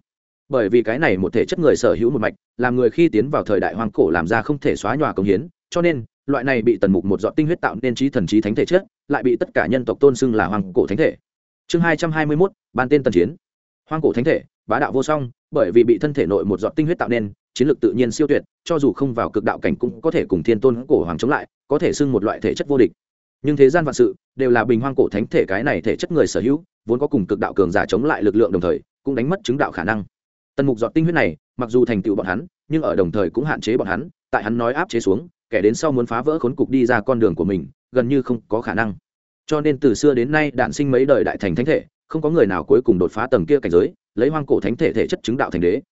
Bởi vì cái này một thể chất người sở hữu một mạch, làm người khi tiến vào thời đại hoang cổ làm ra không thể xóa nhòa công hiến, cho nên, loại này bị tần mục một giọt tinh huyết tạo nên trí thần trí thánh thể chất, lại bị tất cả nhân tộc tôn xưng là hoang cổ thánh thể. Chương hai trăm hai mươi mốt, ban tên tần chiến. Hoang cổ thánh thể, bá đạo vô song, bởi vì bị thân thể nội một giọt tinh huyết tạo nên chiến lược tự nhiên siêu tuyệt, cho dù không vào cực đạo cảnh cũng có thể cùng thiên tôn cổ hoàng chống lại, có thể xưng một loại thể chất vô địch. Nhưng thế gian vạn sự đều là bình hoang cổ thánh thể cái này thể chất người sở hữu, vốn có cùng cực đạo cường giả chống lại lực lượng đồng thời, cũng đánh mất chứng đạo khả năng. Tần mục giọt tinh huyết này, mặc dù thành tựu bọn hắn, nhưng ở đồng thời cũng hạn chế bọn hắn, tại hắn nói áp chế xuống, kẻ đến sau muốn phá vỡ khốn cục đi ra con đường của mình, gần như không có khả năng. Cho nên từ xưa đến nay đạn sinh mấy đời đại thành thánh thể, không có người nào cuối cùng đột phá tầng kia cảnh giới, lấy hoang cổ thánh thể thể chất chứng đạo thành đế.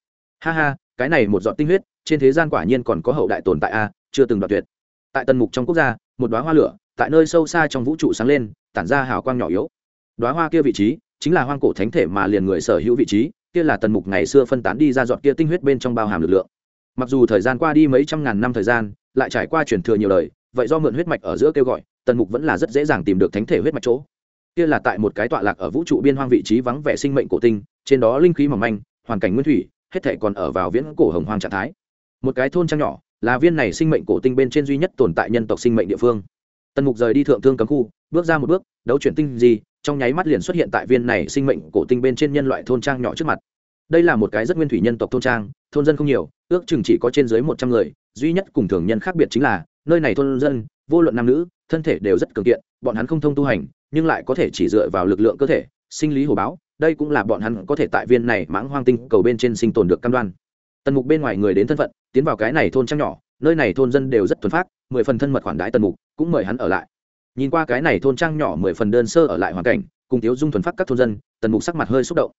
Ha ha cái này một giọt tinh huyết, trên thế gian quả nhiên còn có hậu đại tồn tại a, chưa từng đoạt tuyệt. Tại tần mục trong quốc gia, một đoá hoa lửa, tại nơi sâu xa trong vũ trụ sáng lên, tản ra hào quang nhỏ yếu. Đoá hoa kia vị trí, chính là hoang cổ thánh thể mà liền người sở hữu vị trí, kia là tần mục ngày xưa phân tán đi ra giọt kia tinh huyết bên trong bao hàm lực lượng. Mặc dù thời gian qua đi mấy trăm ngàn năm thời gian, lại trải qua truyền thừa nhiều đời, vậy do mượn huyết mạch ở giữa kêu gọi, tần mục vẫn là rất dễ dàng tìm được thánh thể huyết mạch chỗ. Kia là tại một cái tọa lạc ở vũ trụ biên hoang vị trí vắng vẻ sinh mệnh cổ tinh, trên đó linh khí mỏng manh, hoàn cảnh nguyên thủy hết thể còn ở vào viễn cổ hồng hoang trạng thái. Một cái thôn trang nhỏ, là viên này sinh mệnh cổ tinh bên trên duy nhất tồn tại nhân tộc sinh mệnh địa phương. Tần mục rời đi thượng thương cấm khu, bước ra một bước, đấu chuyển tinh gì trong nháy mắt liền xuất hiện tại viên này sinh mệnh cổ tinh bên trên nhân loại thôn trang nhỏ trước mặt. Đây là một cái rất nguyên thủy nhân tộc thôn trang, thôn dân không nhiều, ước chừng chỉ có trên dưới một trăm người, duy nhất cùng thường nhân khác biệt chính là, nơi này thôn dân, vô luận nam nữ, thân thể đều rất cường kiện, bọn hắn không thông tu hành, nhưng lại có thể chỉ dựa vào lực lượng cơ thể sinh lý hồ báo, đây cũng là bọn hắn có thể tại viên này mãng hoang tinh cầu bên trên sinh tồn được cam đoan. Tần mục bên ngoài người đến thân phận, tiến vào cái này thôn trang nhỏ, nơi này thôn dân đều rất thuần phát mười phần thân mật khoản đái tần mục, cũng mời hắn ở lại. Nhìn qua cái này thôn trang nhỏ mười phần đơn sơ ở lại hoàn cảnh, cùng tiếu dung thuần phát các thôn dân, tần mục sắc mặt hơi xúc động.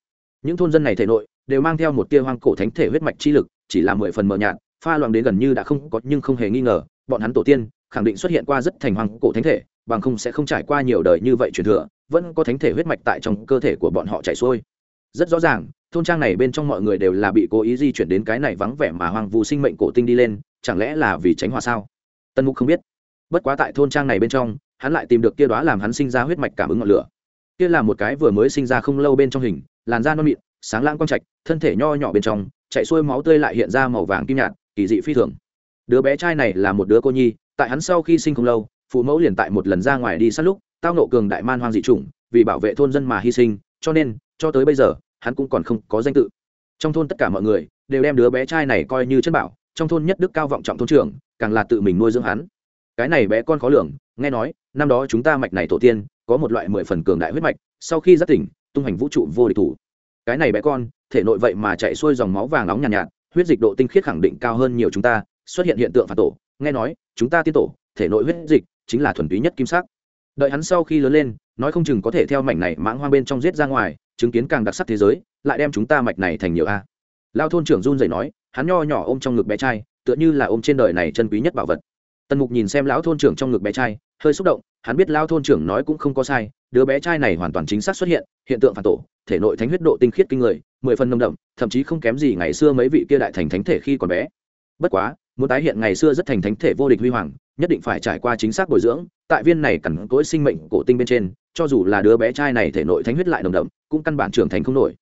Những thôn dân này thể nội, đều mang theo một tia hoang cổ thánh thể huyết mạch chi lực, chỉ là mười phần mờ nhạt, pha loạn đến gần như đã không có nhưng không hề nghi ngờ, bọn hắn tổ tiên, khẳng định xuất hiện qua rất thành hoang cổ thánh thể, bằng không sẽ không trải qua nhiều đời như vậy truyền thừa vẫn có thánh thể huyết mạch tại trong cơ thể của bọn họ chảy xuôi. Rất rõ ràng, thôn trang này bên trong mọi người đều là bị cố ý di chuyển đến cái này vắng vẻ mà hoàng vu sinh mệnh cổ tinh đi lên, chẳng lẽ là vì tránh hòa sao? Tân mục không biết. Bất quá tại thôn trang này bên trong, hắn lại tìm được kia đó làm hắn sinh ra huyết mạch cảm ứng ngọn lửa. Kia là một cái vừa mới sinh ra không lâu bên trong hình, làn da non mịn, sáng lãng quang trạch, thân thể nho nhỏ bên trong chạy xuôi máu tươi lại hiện ra màu vàng kim nhạt, kỳ dị phi thường. Đứa bé trai này là một đứa cô nhi, tại hắn sau khi sinh không lâu, phụ mẫu liền tại một lần ra ngoài đi sát lúc tao nộ cường đại man hoang dị chủng vì bảo vệ thôn dân mà hy sinh cho nên cho tới bây giờ hắn cũng còn không có danh tự. Trong thôn tất cả mọi người đều đem đứa bé trai này coi như chân bảo trong thôn nhất đức cao vọng trọng thôn trưởng càng là tự mình nuôi dưỡng hắn. Cái này bé con khó lường nghe nói năm đó chúng ta mạch này tổ tiên có một loại mười phần cường đại huyết mạch sau khi giác tỉnh tung hành vũ trụ vô địch thủ. Cái này bé con thể nội vậy mà chạy xuôi dòng máu vàng nóng nhàn nhạt, nhạt huyết dịch độ tinh khiết khẳng định cao hơn nhiều chúng ta xuất hiện hiện tượng phản tổ. Nghe nói chúng ta tiên tổ thể nội huyết dịch chính là thuần túy nhất kim sắc đợi hắn sau khi lớn lên, nói không chừng có thể theo mảnh này mãng hoang bên trong giết ra ngoài, chứng kiến càng đặc sắc thế giới, lại đem chúng ta mạch này thành nhiều a. Lao thôn trưởng run rẩy nói, hắn nho nhỏ ôm trong ngực bé trai, tựa như là ôm trên đời này chân quý nhất bảo vật. Tần mục nhìn xem lão thôn trưởng trong ngực bé trai, hơi xúc động, hắn biết lao thôn trưởng nói cũng không có sai, đứa bé trai này hoàn toàn chính xác xuất hiện hiện tượng phản tổ, thể nội thánh huyết độ tinh khiết kinh người, mười phần nông đậm, thậm chí không kém gì ngày xưa mấy vị kia đại thành thánh thể khi còn bé. Bất quá, muốn tái hiện ngày xưa rất thành thánh thể vô địch huy hoàng nhất định phải trải qua chính xác bồi dưỡng, tại viên này cẩn cỗi sinh mệnh cổ tinh bên trên, cho dù là đứa bé trai này thể nội thánh huyết lại nồng đậm, cũng căn bản trưởng thành không nổi.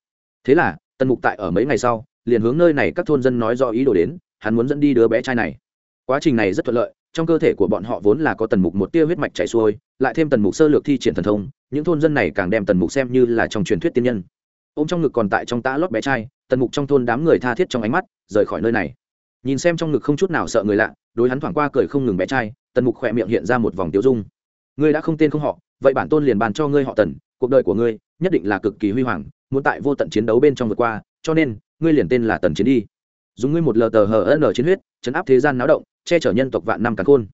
Thế là, tần mục tại ở mấy ngày sau, liền hướng nơi này các thôn dân nói do ý đồ đến, hắn muốn dẫn đi đứa bé trai này. Quá trình này rất thuận lợi, trong cơ thể của bọn họ vốn là có tần mục một tia huyết mạch chảy xuôi, lại thêm tần mục sơ lược thi triển thần thông, những thôn dân này càng đem tần mục xem như là trong truyền thuyết tiên nhân. Ô m trong ngực còn tại trong tã lót bé trai, tần mục trong thôn đám người tha thiết trong ánh mắt, rời khỏi nơi này. Nhìn xem trong ngực không chút nào sợ người lạ đối hắn thoảng qua cười không ngừng bé trai, tần mục khỏe miệng hiện ra một vòng tiêu dung. Ngươi đã không tên không họ, vậy bản tôn liền bàn cho ngươi họ tần, cuộc đời của ngươi nhất định là cực kỳ huy hoàng, muốn tại vô tận chiến đấu bên trong vượt qua, cho nên, ngươi liền tên là tần chiến đi. Dùng ngươi một lờ tờ hờ n chiến huyết, chấn áp thế gian náo động, che chở nhân tộc vạn năm càn khôn.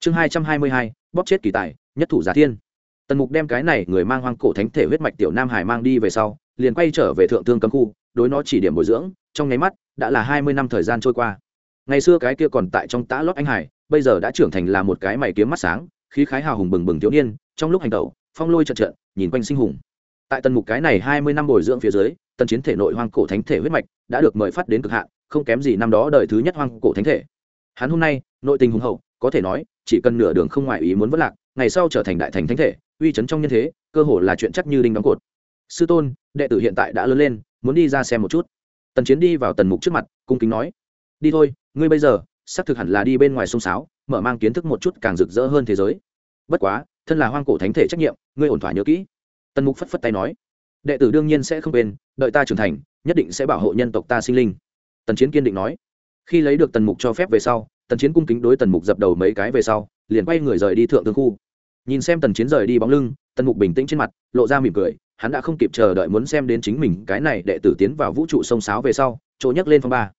Chương hai trăm hai mươi hai, bóp chết kỳ tài, nhất thủ giả thiên. Tần mục đem cái này người mang hoang cổ thánh thể huyết mạch tiểu nam hải mang đi về sau, liền quay trở về thượng thương cấm khu, đối nó chỉ điểm bồi dưỡng, trong nháy mắt, đã là hai mươi năm thời gian trôi qua ngày xưa cái kia còn tại trong tã lót anh hải, bây giờ đã trưởng thành là một cái mày kiếm mắt sáng, khí khái hào hùng bừng bừng thiếu niên, trong lúc hành tẩu, phong lôi trận trận, nhìn quanh sinh hùng. Tại tần mục cái này hai mươi năm bồi dưỡng phía dưới, tần chiến thể nội hoang cổ thánh thể huyết mạch đã được mời phát đến cực hạn, không kém gì năm đó đời thứ nhất hoang cổ thánh thể. Hắn hôm nay, nội tình hùng hậu, có thể nói, chỉ cần nửa đường không ngoại ý muốn vất lạc, ngày sau trở thành đại thành thánh thể, uy chấn trong nhân thế, cơ hồ là chuyện chắc như đinh đóng cột. Sư tôn, đệ tử hiện tại đã lớn lên, muốn đi ra xem một chút. Tần chiến đi vào tần mục trước mặt, cung kính nói, đi thôi ngươi bây giờ, xác thực hẳn là đi bên ngoài sông sáo, mở mang kiến thức một chút càng rực rỡ hơn thế giới. Bất quá, thân là hoang cổ thánh thể trách nhiệm, ngươi ổn thỏa nhớ kỹ. Tần mục phất phất tay nói. Đệ tử đương nhiên sẽ không quên, đợi ta trưởng thành, nhất định sẽ bảo hộ nhân tộc ta sinh linh. Tần chiến kiên định nói. Khi lấy được tần mục cho phép về sau, tần chiến cung kính đối tần mục dập đầu mấy cái về sau, liền quay người rời đi thượng thương khu. Nhìn xem tần chiến rời đi bóng lưng, tần mục bình tĩnh trên mặt, lộ ra mỉm cười, hắn đã không kịp chờ đợi muốn xem đến chính mình cái này đệ tử tiến vào vũ trụ sông sáo về sau, chỗ nhắc lên phong ba.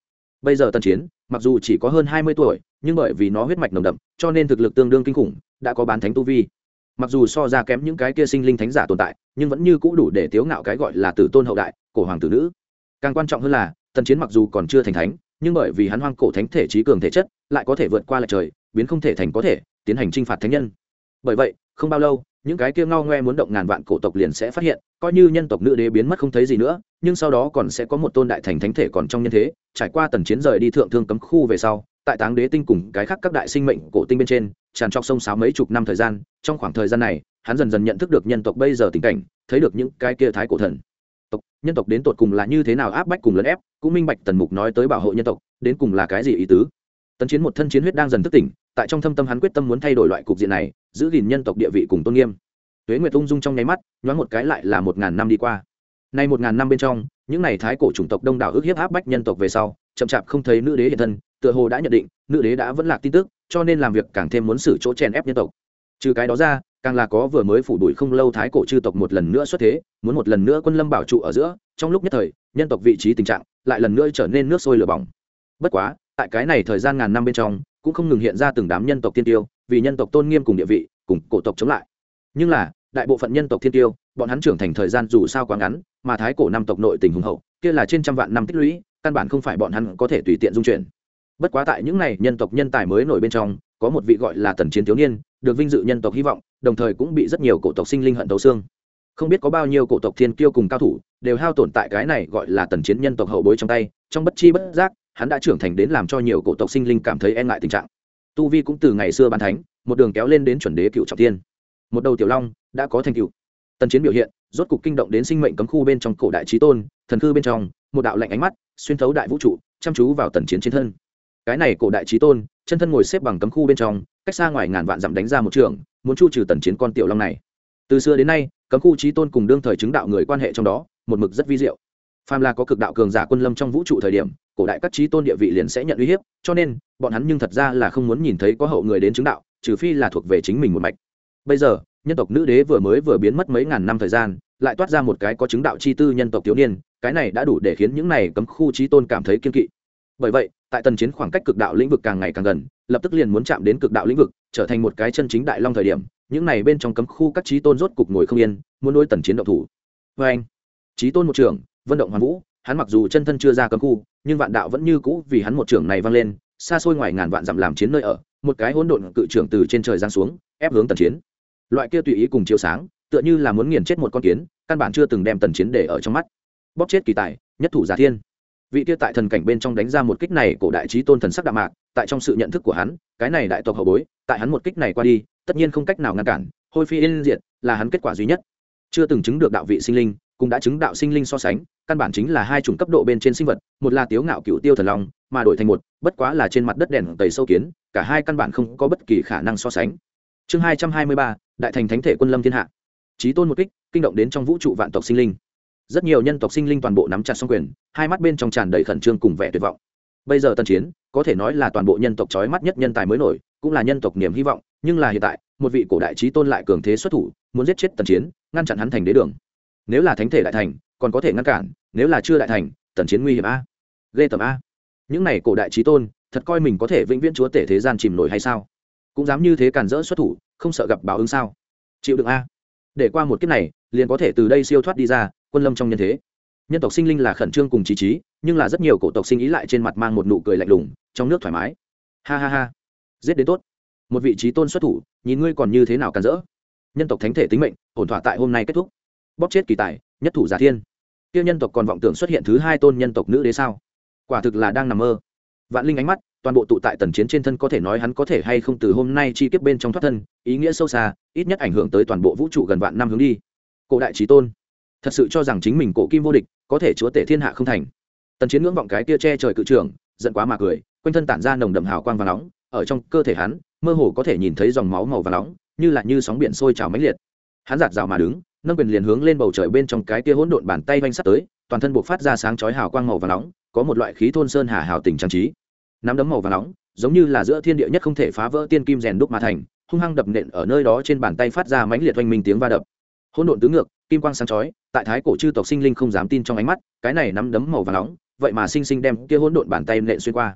Bây giờ tần chiến mặc dù chỉ có hơn hai mươi tuổi, nhưng bởi vì nó huyết mạch nồng đậm, cho nên thực lực tương đương kinh khủng, đã có bán thánh tu vi. Mặc dù so ra kém những cái kia sinh linh thánh giả tồn tại, nhưng vẫn như cũ đủ để tiếu ngạo cái gọi là tử tôn hậu đại, cổ hoàng tử nữ. Càng quan trọng hơn là, tần chiến mặc dù còn chưa thành thánh, nhưng bởi vì hắn hoang cổ thánh thể trí cường thể chất, lại có thể vượt qua lại trời, biến không thể thành có thể, tiến hành t r i n h phạt thánh nhân. Bởi vậy, không bao lâu những cái kia ngao ngoe muốn động ngàn vạn cổ tộc liền sẽ phát hiện, coi như nhân tộc nữ đế biến mất không thấy gì nữa, nhưng sau đó còn sẽ có một tôn đại thành thánh thể còn trong nhân thế, trải qua tần chiến rời đi thượng thương cấm khu về sau, tại táng đế tinh cùng cái khác các đại sinh mệnh cổ tinh bên trên, tràn trọc sông sáo mấy chục năm thời gian, trong khoảng thời gian này, hắn dần dần nhận thức được nhân tộc bây giờ tình cảnh, thấy được những cái kia thái cổ thần. Tộc, nhân tộc đến tột cùng là như thế nào áp bách cùng lấn ép, cũng minh bạch tần mục nói tới bảo hộ nhân tộc, đến cùng là cái gì ý tứ? Tấn chiến một thân chiến huyết đang dần thức tỉnh, tại trong thâm tâm hắn quyết tâm muốn thay đổi loại cục diện này, giữ gìn nhân tộc địa vị cùng tôn nghiêm. Tuế nguyệt ung dung trong nháy mắt, nhoáng một cái lại là một ngàn năm đi qua. Nay một ngàn năm bên trong, những n à y thái cổ chủng tộc đông đảo ước hiếp áp bách nhân tộc về sau, chậm chạp không thấy nữ đế hiện thân, tựa hồ đã nhận định, nữ đế đã vẫn lạc tin tức, cho nên làm việc càng thêm muốn xử chỗ chèn ép nhân tộc. Trừ cái đó ra, càng là có vừa mới phủ đuổi không lâu thái cổ chư tộc một lần nữa xuất thế, muốn một lần nữa quân lâm bảo trụ ở giữa, trong lúc nhất thời, nhân tộc vị trí tình trạng lại lần nữa trở nên nước sôi lửa bỏng. Bất quá tại cái này thời gian ngàn năm bên trong, cũng không ngừng hiện ra từng đám nhân tộc tiên tiêu, vì nhân tộc tôn nghiêm cùng địa vị, cùng cổ tộc chống lại. Nhưng là, đại bộ phận nhân tộc thiên tiêu, bọn hắn trưởng thành thời gian dù sao quá ngắn, mà thái cổ năm tộc nội tình hùng hậu, kia là trên trăm vạn năm tích lũy, căn bản không phải bọn hắn có thể tùy tiện dung chuyển. Bất quá tại những này nhân tộc nhân tài mới nổi bên trong, có một vị gọi là tần chiến thiếu niên, được vinh dự nhân tộc hy vọng, đồng thời cũng bị rất nhiều cổ tộc sinh linh hận tấu xương. Không biết có bao nhiêu cổ tộc thiên kiêu cùng cao thủ, đều hao tổn tại cái này gọi là tần chiến nhân tộc hậu bối trong tay, trong bất chi bất giác hắn đã trưởng thành đến làm cho nhiều cổ tộc sinh linh cảm thấy e ngại tình trạng. Tu vi cũng từ ngày xưa ban thánh, một đường kéo lên đến chuẩn đế cựu trọng tiên một đầu tiểu long đã có thành cựu tần chiến biểu hiện, rốt cục kinh động đến sinh mệnh cấm khu bên trong cổ đại trí tôn, thần khư bên trong, một đạo lạnh ánh mắt, xuyên thấu đại vũ trụ, chăm chú vào tần chiến trên thân. Cái này cổ đại trí tôn, chân thân ngồi xếp bằng cấm khu bên trong, cách xa ngoài ngàn vạn dặm đánh ra một trường, muốn chu trừ tần chiến con tiểu long này. Từ xưa đến nay, cấm khu trí tôn cùng đương thời chứng đạo người quan hệ trong đó, một mực rất vi diệu phàm là có cực đạo cường giả quân lâm trong vũ trụ thời điểm, cổ đại các trí tôn địa vị liền sẽ nhận uy hiếp, cho nên, bọn hắn nhưng thật ra là không muốn nhìn thấy có hậu người đến chứng đạo, trừ phi là thuộc về chính mình một mạch. Bây giờ, nhân tộc nữ đế vừa mới vừa biến mất mấy ngàn năm thời gian, lại toát ra một cái có chứng đạo chi tư nhân tộc thiếu niên, cái này đã đủ để khiến những này cấm khu trí tôn cảm thấy kiên kỵ. Bởi vậy, tại tần chiến khoảng cách cực đạo lĩnh vực càng ngày càng gần, lập tức liền muốn chạm đến cực đạo lĩnh vực, trở thành một cái chân chính đại long thời điểm, những này bên trong cấm khu các trí tôn rốt cục ngồi không yên, muốn đối tần chiến động thủ. Vê anh. Trí tôn một trưởng vận động hoàn vũ, hắn mặc dù chân thân chưa ra cấm khu, nhưng vạn đạo vẫn như cũ vì hắn một trưởng này vang lên, xa xôi ngoài ngàn vạn dặm làm chiến nơi ở, một cái hỗn độn cự trưởng từ trên trời giáng xuống, ép hướng tần chiến. Loại kia tùy ý cùng chiếu sáng, tựa như là muốn nghiền chết một con kiến, căn bản chưa từng đem tần chiến để ở trong mắt. Bóp chết kỳ tài, nhất thủ giả thiên. Vị kia tại thần cảnh bên trong đánh ra một kích này, cổ đại trí tôn thần sắc đạm mạc, tại trong sự nhận thức của hắn, cái này đại tộc hậu bối, tại hắn một kích này qua đi, tất nhiên không cách nào ngăn cản, hôi phi yên diệt, là hắn kết quả duy nhất. Chưa từng chứng được đạo vị sinh linh, cũng đã chứng đạo sinh linh so sánh căn bản chính là hai chủng cấp độ bên trên sinh vật, một là tiếu ngạo cựu tiêu thần long, mà đổi thành một, bất quá là trên mặt đất đèn tẩy sâu kiến, cả hai căn bản không có bất kỳ khả năng so sánh. Chương hai trăm hai mươi ba, đại thành thánh thể quân lâm thiên hạ. Trí tôn một kích, kinh động đến trong vũ trụ vạn tộc sinh linh. Rất nhiều nhân tộc sinh linh toàn bộ nắm chặt song quyền, hai mắt bên trong tràn đầy khẩn trương cùng vẻ tuyệt vọng. Bây giờ tân chiến, có thể nói là toàn bộ nhân tộc trói mắt nhất nhân tài mới nổi, cũng là nhân tộc niềm hy vọng, nhưng là hiện tại, một vị cổ đại trí tôn lại cường thế xuất thủ, muốn giết chết tần chiến, ngăn chặn hắn thành đế đường. Nếu là thánh thể đại thành còn có thể ngăn cản, nếu là chưa đại thành, tần chiến nguy hiểm a. Ghê tầm a. Những này cổ đại trí tôn, thật coi mình có thể vĩnh viễn chúa tể thế gian chìm nổi hay sao? Cũng dám như thế cản rỡ xuất thủ, không sợ gặp báo ứng sao? Chịu đựng a. Để qua một kiếp này, liền có thể từ đây siêu thoát đi ra, quân lâm trong nhân thế. Nhân tộc sinh linh là khẩn trương cùng trí trí nhưng là rất nhiều cổ tộc sinh ý lại trên mặt mang một nụ cười lạnh lùng, trong nước thoải mái. Ha ha ha. Giết đến tốt. Một vị trí tôn xuất thủ, nhìn ngươi còn như thế nào cản rỡ. Nhân tộc thánh thể tính mệnh, ổn thỏa tại hôm nay kết thúc bóp chết kỳ tài, nhất thủ giả thiên. Tiêu nhân tộc còn vọng tưởng xuất hiện thứ hai tôn nhân tộc nữ đế sao? Quả thực là đang nằm mơ. Vạn linh ánh mắt, toàn bộ tụ tại tần chiến trên thân có thể nói hắn có thể hay không từ hôm nay chi kiếp bên trong thoát thân, ý nghĩa sâu xa, ít nhất ảnh hưởng tới toàn bộ vũ trụ gần vạn năm hướng đi. Cổ đại trí tôn, thật sự cho rằng chính mình cổ kim vô địch, có thể chúa tể thiên hạ không thành. Tần chiến ngưỡng vọng cái tia che trời cự trưởng, giận quá mà cười, quanh thân tản ra nồng đậm hào quang và nóng, ở trong cơ thể hắn, mơ hồ có thể nhìn thấy dòng máu màu và nóng, như là như sóng biển sôi trào mãnh liệt. Hắn giạt rào mà đứng nâng quyền liền hướng lên bầu trời bên trong cái kia hỗn độn bàn tay vanh sắt tới, toàn thân buộc phát ra sáng chói hào quang màu và nóng, có một loại khí thôn sơn hà hào tình trang trí. Nắm đấm màu và nóng, giống như là giữa thiên địa nhất không thể phá vỡ tiên kim rèn đúc mà thành, hung hăng đập nện ở nơi đó trên bàn tay phát ra mãnh liệt oanh minh tiếng va đập. Hỗn độn tứ ngược, kim quang sáng chói, tại thái cổ chư tộc sinh linh không dám tin trong ánh mắt, cái này nắm đấm màu và nóng, vậy mà sinh sinh đem kia hỗn độn bàn tay nện xuyên qua.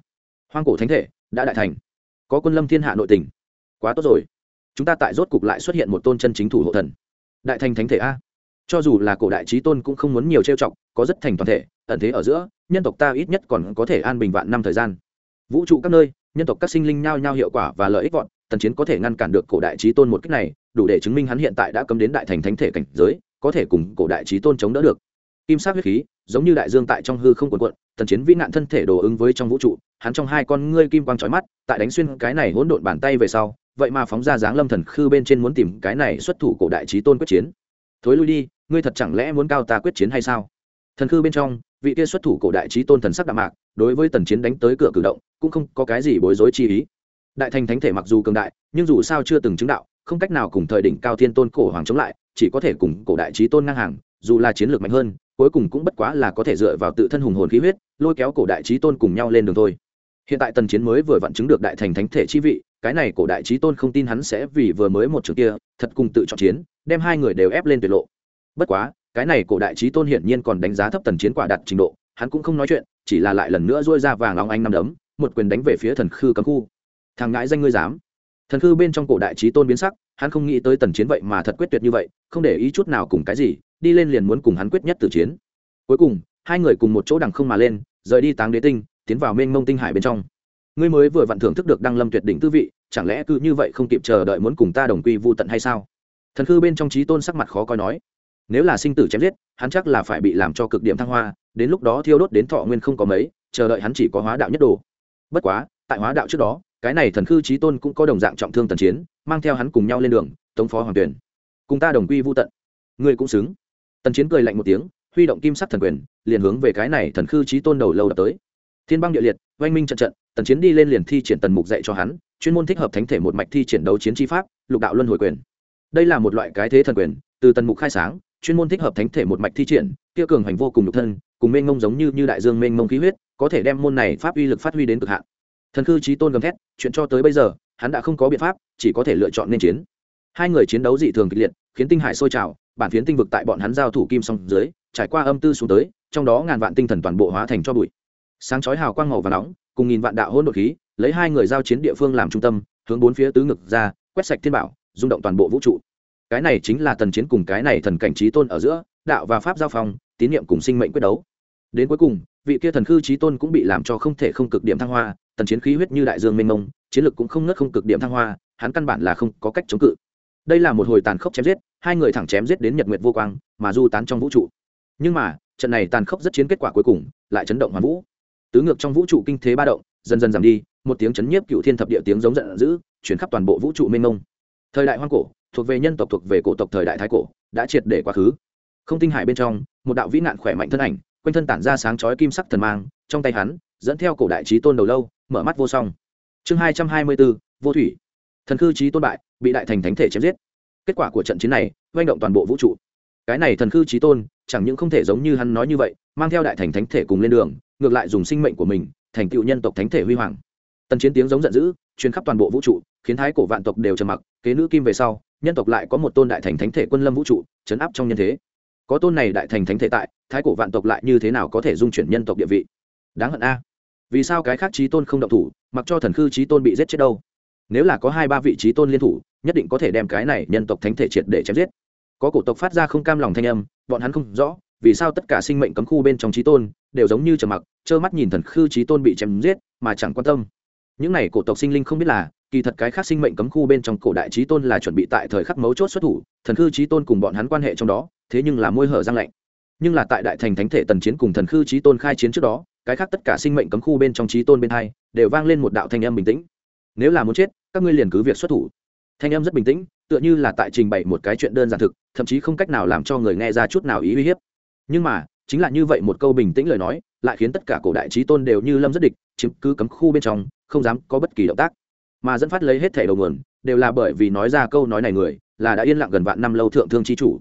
Hoang cổ thánh thể, đã đại thành. Có quân lâm thiên hạ nội tình. Quá tốt rồi. Chúng ta tại rốt cục lại xuất hiện một tôn chân chính thủ hộ thần đại thành thánh thể a. Cho dù là cổ đại trí tôn cũng không muốn nhiều trêu chọc, có rất thành toàn thể, ẩn thế ở giữa, nhân tộc ta ít nhất còn có thể an bình vạn năm thời gian. Vũ trụ các nơi, nhân tộc các sinh linh nhao nhao hiệu quả và lợi ích vọn tần chiến có thể ngăn cản được cổ đại trí tôn một cách này, đủ để chứng minh hắn hiện tại đã cấm đến đại thành thánh thể cảnh giới, có thể cùng cổ đại trí tôn chống đỡ được. Kim sắc huyết khí, giống như đại dương tại trong hư không quần quận tần chiến vĩ nạn thân thể đồ ứng với trong vũ trụ, hắn trong hai con ngươi kim quang trói mắt, tại đánh xuyên cái này hỗn độn bàn tay về sau vậy mà phóng ra dáng lâm thần khư bên trên muốn tìm cái này xuất thủ cổ đại trí tôn quyết chiến. Thối lui đi, ngươi thật chẳng lẽ muốn cao ta quyết chiến hay sao? Thần khư bên trong, vị kia xuất thủ cổ đại trí tôn thần sắc đạm mạc, đối với tần chiến đánh tới cửa cử động, cũng không có cái gì bối rối chi ý. Đại thành thánh thể mặc dù cường đại, nhưng dù sao chưa từng chứng đạo, không cách nào cùng thời đỉnh cao thiên tôn cổ hoàng chống lại, chỉ có thể cùng cổ đại trí tôn ngang hàng, dù là chiến lược mạnh hơn, cuối cùng cũng bất quá là có thể dựa vào tự thân hùng hồn khí huyết, lôi kéo cổ đại trí tôn cùng nhau lên đường thôi hiện tại tần chiến mới vừa vặn chứng được đại thành thánh thể chi vị, cái này cổ đại trí tôn không tin hắn sẽ vì vừa mới một trường kia, thật cùng tự chọn chiến, đem hai người đều ép lên tuyệt lộ. Bất quá, cái này cổ đại trí tôn hiển nhiên còn đánh giá thấp tần chiến quả đạt trình độ, hắn cũng không nói chuyện, chỉ là lại lần nữa dôi ra vàng óng anh năm đấm, một quyền đánh về phía thần khư cấm khu. Thằng ngãi danh ngươi dám. Thần khư bên trong cổ đại trí tôn biến sắc, hắn không nghĩ tới tần chiến vậy mà thật quyết tuyệt như vậy, không để ý chút nào cùng cái gì, đi lên liền muốn cùng hắn quyết nhất từ chiến. Cuối cùng, hai người cùng một chỗ đằng không mà lên, rời đi táng đế tinh tiến vào mênh mông tinh hải bên trong. Ngươi mới vừa vặn thưởng thức được đăng lâm tuyệt đỉnh tư vị, chẳng lẽ cứ như vậy không kịp chờ đợi muốn cùng ta đồng quy vô tận hay sao? Thần khư bên trong trí tôn sắc mặt khó coi nói, nếu là sinh tử chém giết, hắn chắc là phải bị làm cho cực điểm thăng hoa, đến lúc đó thiêu đốt đến thọ nguyên không có mấy, chờ đợi hắn chỉ có hóa đạo nhất đồ. Bất quá, tại hóa đạo trước đó, cái này thần khư trí tôn cũng có đồng dạng trọng thương tần chiến, mang theo hắn cùng nhau lên đường, tống phó hoàng tuyển. Cùng ta đồng quy vô tận. Ngươi cũng xứng. Tần chiến cười lạnh một tiếng, huy động kim sắc thần quyền, liền hướng về cái này thần khư trí tôn đầu lâu đập tới thiên băng địa liệt, oanh minh trận trận, tần chiến đi lên liền thi triển tần mục dạy cho hắn, chuyên môn thích hợp thánh thể một mạch thi triển đấu chiến chi pháp, lục đạo luân hồi quyền. Đây là một loại cái thế thần quyền, từ tần mục khai sáng, chuyên môn thích hợp thánh thể một mạch thi triển, kia cường hành vô cùng nhục thân, cùng mênh mông giống như như đại dương mênh mông khí huyết, có thể đem môn này pháp uy lực phát huy đến cực hạn. Thần cư trí tôn gầm thét, chuyện cho tới bây giờ, hắn đã không có biện pháp, chỉ có thể lựa chọn nên chiến. Hai người chiến đấu dị thường kịch liệt, khiến tinh hải sôi trào, bản phiến tinh vực tại bọn hắn giao thủ kim song dưới, trải qua âm tư xuống tới, trong đó ngàn vạn tinh thần toàn bộ hóa thành cho bụi sáng chói hào quang màu và nóng, cùng nghìn vạn đạo hôn đột khí, lấy hai người giao chiến địa phương làm trung tâm, hướng bốn phía tứ ngực ra, quét sạch thiên bảo, rung động toàn bộ vũ trụ. Cái này chính là tần chiến cùng cái này thần cảnh trí tôn ở giữa, đạo và pháp giao phong, tín nhiệm cùng sinh mệnh quyết đấu. Đến cuối cùng, vị kia thần khư trí tôn cũng bị làm cho không thể không cực điểm thăng hoa, tần chiến khí huyết như đại dương mênh mông, chiến lực cũng không ngất không cực điểm thăng hoa, hắn căn bản là không có cách chống cự. Đây là một hồi tàn khốc chém giết, hai người thẳng chém giết đến nhật nguyệt vô quang, mà du tán trong vũ trụ. Nhưng mà, trận này tàn khốc rất chiến kết quả cuối cùng, lại chấn động hoàn vũ tứ ngược trong vũ trụ kinh thế ba động, dần dần giảm đi, một tiếng chấn nhiếp cựu thiên thập địa tiếng giống giận dữ, chuyển khắp toàn bộ vũ trụ mênh mông. Thời đại hoang cổ, thuộc về nhân tộc, thuộc về cổ tộc thời đại thái cổ, đã triệt để quá khứ. Không tinh hải bên trong, một đạo vĩ nạn khỏe mạnh thân ảnh, quanh thân tản ra sáng chói kim sắc thần mang, trong tay hắn, dẫn theo cổ đại trí tôn đầu lâu, mở mắt vô song. Chương hai trăm hai mươi bốn, vô thủy. Thần khư trí tôn bại, bị đại thành thánh thể chém giết. Kết quả của trận chiến này oanh động toàn bộ vũ trụ. Cái này thần khư trí tôn, chẳng những không thể giống như hắn nói như vậy, mang theo đại thành thánh thể cùng lên đường ngược lại dùng sinh mệnh của mình thành tựu nhân tộc thánh thể huy hoàng. Tần chiến tiếng giống giận dữ chuyến khắp toàn bộ vũ trụ, khiến thái cổ vạn tộc đều trầm mặc, kế nữ kim về sau, nhân tộc lại có một tôn đại thành thánh thể quân lâm vũ trụ, chấn áp trong nhân thế. Có tôn này đại thành thánh thể tại, thái cổ vạn tộc lại như thế nào có thể dung chuyển nhân tộc địa vị? Đáng hận a. Vì sao cái khác trí tôn không động thủ, mặc cho thần khư trí tôn bị giết chết đâu? Nếu là có hai ba vị trí tôn liên thủ, nhất định có thể đem cái này nhân tộc thánh thể triệt để chém giết. Có cổ tộc phát ra không cam lòng thanh âm, bọn hắn không rõ vì sao tất cả sinh mệnh cấm khu bên trong trí tôn đều giống như trầm mặc, trơ mắt nhìn thần khư trí tôn bị chém giết, mà chẳng quan tâm. Những này cổ tộc sinh linh không biết là, kỳ thật cái khác sinh mệnh cấm khu bên trong cổ đại trí tôn là chuẩn bị tại thời khắc mấu chốt xuất thủ, thần khư trí tôn cùng bọn hắn quan hệ trong đó, thế nhưng là môi hở răng lạnh. Nhưng là tại đại thành thánh thể tần chiến cùng thần khư trí tôn khai chiến trước đó, cái khác tất cả sinh mệnh cấm khu bên trong trí tôn bên hai đều vang lên một đạo thanh âm bình tĩnh. Nếu là muốn chết, các ngươi liền cứ việc xuất thủ. Thanh âm rất bình tĩnh, tựa như là tại trình bày một cái chuyện đơn giản thực, thậm chí không cách nào làm cho người nghe ra chút nào ý uy hiếp nhưng mà, chính là như vậy một câu bình tĩnh lời nói, lại khiến tất cả cổ đại trí tôn đều như lâm rất địch, chiếm cứ cấm khu bên trong, không dám có bất kỳ động tác. Mà dẫn phát lấy hết thẻ đầu nguồn, đều là bởi vì nói ra câu nói này người, là đã yên lặng gần vạn năm lâu thượng thương chi chủ.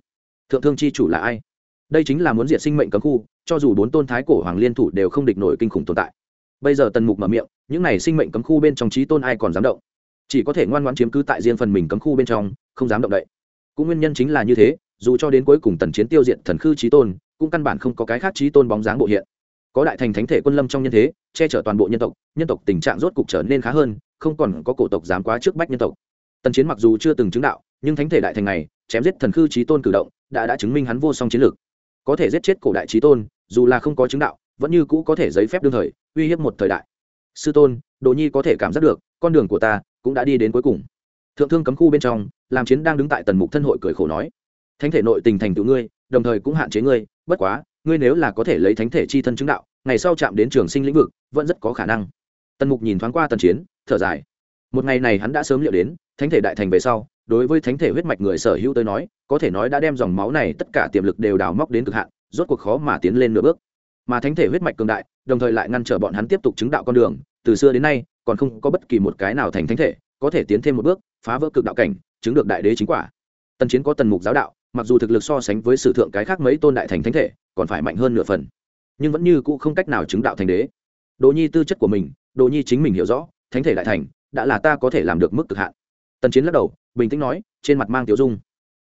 Thượng thương chi chủ là ai? Đây chính là muốn diệt sinh mệnh cấm khu, cho dù bốn tôn thái cổ hoàng liên thủ đều không địch nổi kinh khủng tồn tại. Bây giờ tần mục mở miệng, những này sinh mệnh cấm khu bên trong trí tôn ai còn dám động? Chỉ có thể ngoan ngoãn chiếm cứ tại riêng phần mình cấm khu bên trong, không dám động đậy. Cũng nguyên nhân chính là như thế, dù cho đến cuối cùng tần chiến tiêu diệt thần khư trí tôn cũng căn bản không có cái khác trí tôn bóng dáng bộ hiện. Có đại thành thánh thể quân lâm trong nhân thế, che chở toàn bộ nhân tộc nhân tộc tình trạng rốt cục trở nên khá hơn, không còn có cổ tộc dám quá trước bách nhân tộc. Tần chiến mặc dù chưa từng chứng đạo, nhưng thánh thể đại thành này, chém giết thần khư trí tôn cử động, đã đã chứng minh hắn vô song chiến lược. Có thể giết chết cổ đại trí tôn, dù là không có chứng đạo, vẫn như cũ có thể giấy phép đương thời, uy hiếp một thời đại. Sư tôn, đồ nhi có thể cảm giác được, con đường của ta cũng đã đi đến cuối cùng. Thượng thương cấm khu bên trong làm chiến đang đứng tại tần mục thân hội cười khổ nói. Thánh thể nội tình thành tựu ngươi đồng thời cũng hạn chế ngươi, bất quá, ngươi nếu là có thể lấy thánh thể chi thân chứng đạo, ngày sau chạm đến trường sinh lĩnh vực, vẫn rất có khả năng. Tần mục nhìn thoáng qua tần chiến, thở dài. Một ngày này hắn đã sớm liệu đến, thánh thể đại thành về sau, đối với thánh thể huyết mạch người sở hữu tới nói, có thể nói đã đem dòng máu này tất cả tiềm lực đều đào móc đến cực hạn, rốt cuộc khó mà tiến lên nửa bước. Mà thánh thể huyết mạch cường đại, đồng thời lại ngăn trở bọn hắn tiếp tục chứng đạo con đường, từ xưa đến nay, còn không có bất kỳ một cái nào thành thánh thể, có thể tiến thêm một bước, phá vỡ cực đạo cảnh, chứng được đại đế chính quả. Tần chiến có tần mục giáo đạo mặc dù thực lực so sánh với sử thượng cái khác mấy tôn đại thành thánh thể, còn phải mạnh hơn nửa phần. Nhưng vẫn như cũ không cách nào chứng đạo thành đế. Đồ nhi tư chất của mình, đồ nhi chính mình hiểu rõ, thánh thể đại thành, đã là ta có thể làm được mức cực hạn. Tần chiến lắc đầu, bình tĩnh nói, trên mặt mang tiểu dung.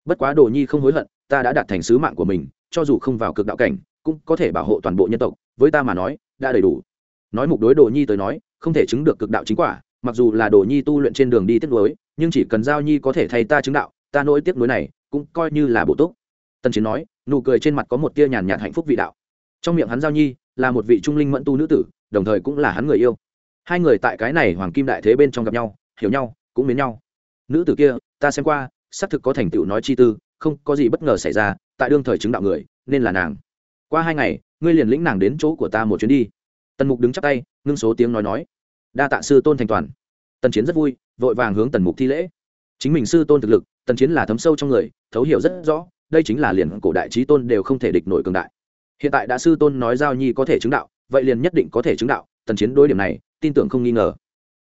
Bất quá đồ nhi không hối hận, ta đã đạt thành sứ mạng của mình, cho dù không vào cực đạo cảnh, cũng có thể bảo hộ toàn bộ nhân tộc, với ta mà nói, đã đầy đủ. Nói mục đối đồ nhi tới nói, không thể chứng được cực đạo chính quả, mặc dù là đồ nhi tu luyện trên đường đi tiếp nối nhưng chỉ cần giao nhi có thể thay ta chứng đạo, ta nỗi tiếc nuối này cũng coi như là bổ túc. Tần chiến nói, nụ cười trên mặt có một tia nhàn nhạt hạnh phúc vị đạo. Trong miệng hắn giao nhi, là một vị trung linh mẫn tu nữ tử, đồng thời cũng là hắn người yêu. Hai người tại cái này hoàng kim đại thế bên trong gặp nhau, hiểu nhau, cũng mến nhau. Nữ tử kia, ta xem qua, xác thực có thành tựu nói chi tư, không có gì bất ngờ xảy ra, tại đương thời chứng đạo người, nên là nàng. Qua hai ngày, ngươi liền lĩnh nàng đến chỗ của ta một chuyến đi. Tần mục đứng chắp tay, ngưng số tiếng nói nói. Đa tạ sư tôn thành toàn. Tần chiến rất vui, vội vàng hướng tần mục thi lễ. Chính mình sư tôn thực lực tần chiến là thấm sâu trong người, thấu hiểu rất rõ, đây chính là liền cổ đại trí tôn đều không thể địch nổi cường đại. Hiện tại đã sư tôn nói giao nhi có thể chứng đạo, vậy liền nhất định có thể chứng đạo, tần chiến đối điểm này, tin tưởng không nghi ngờ.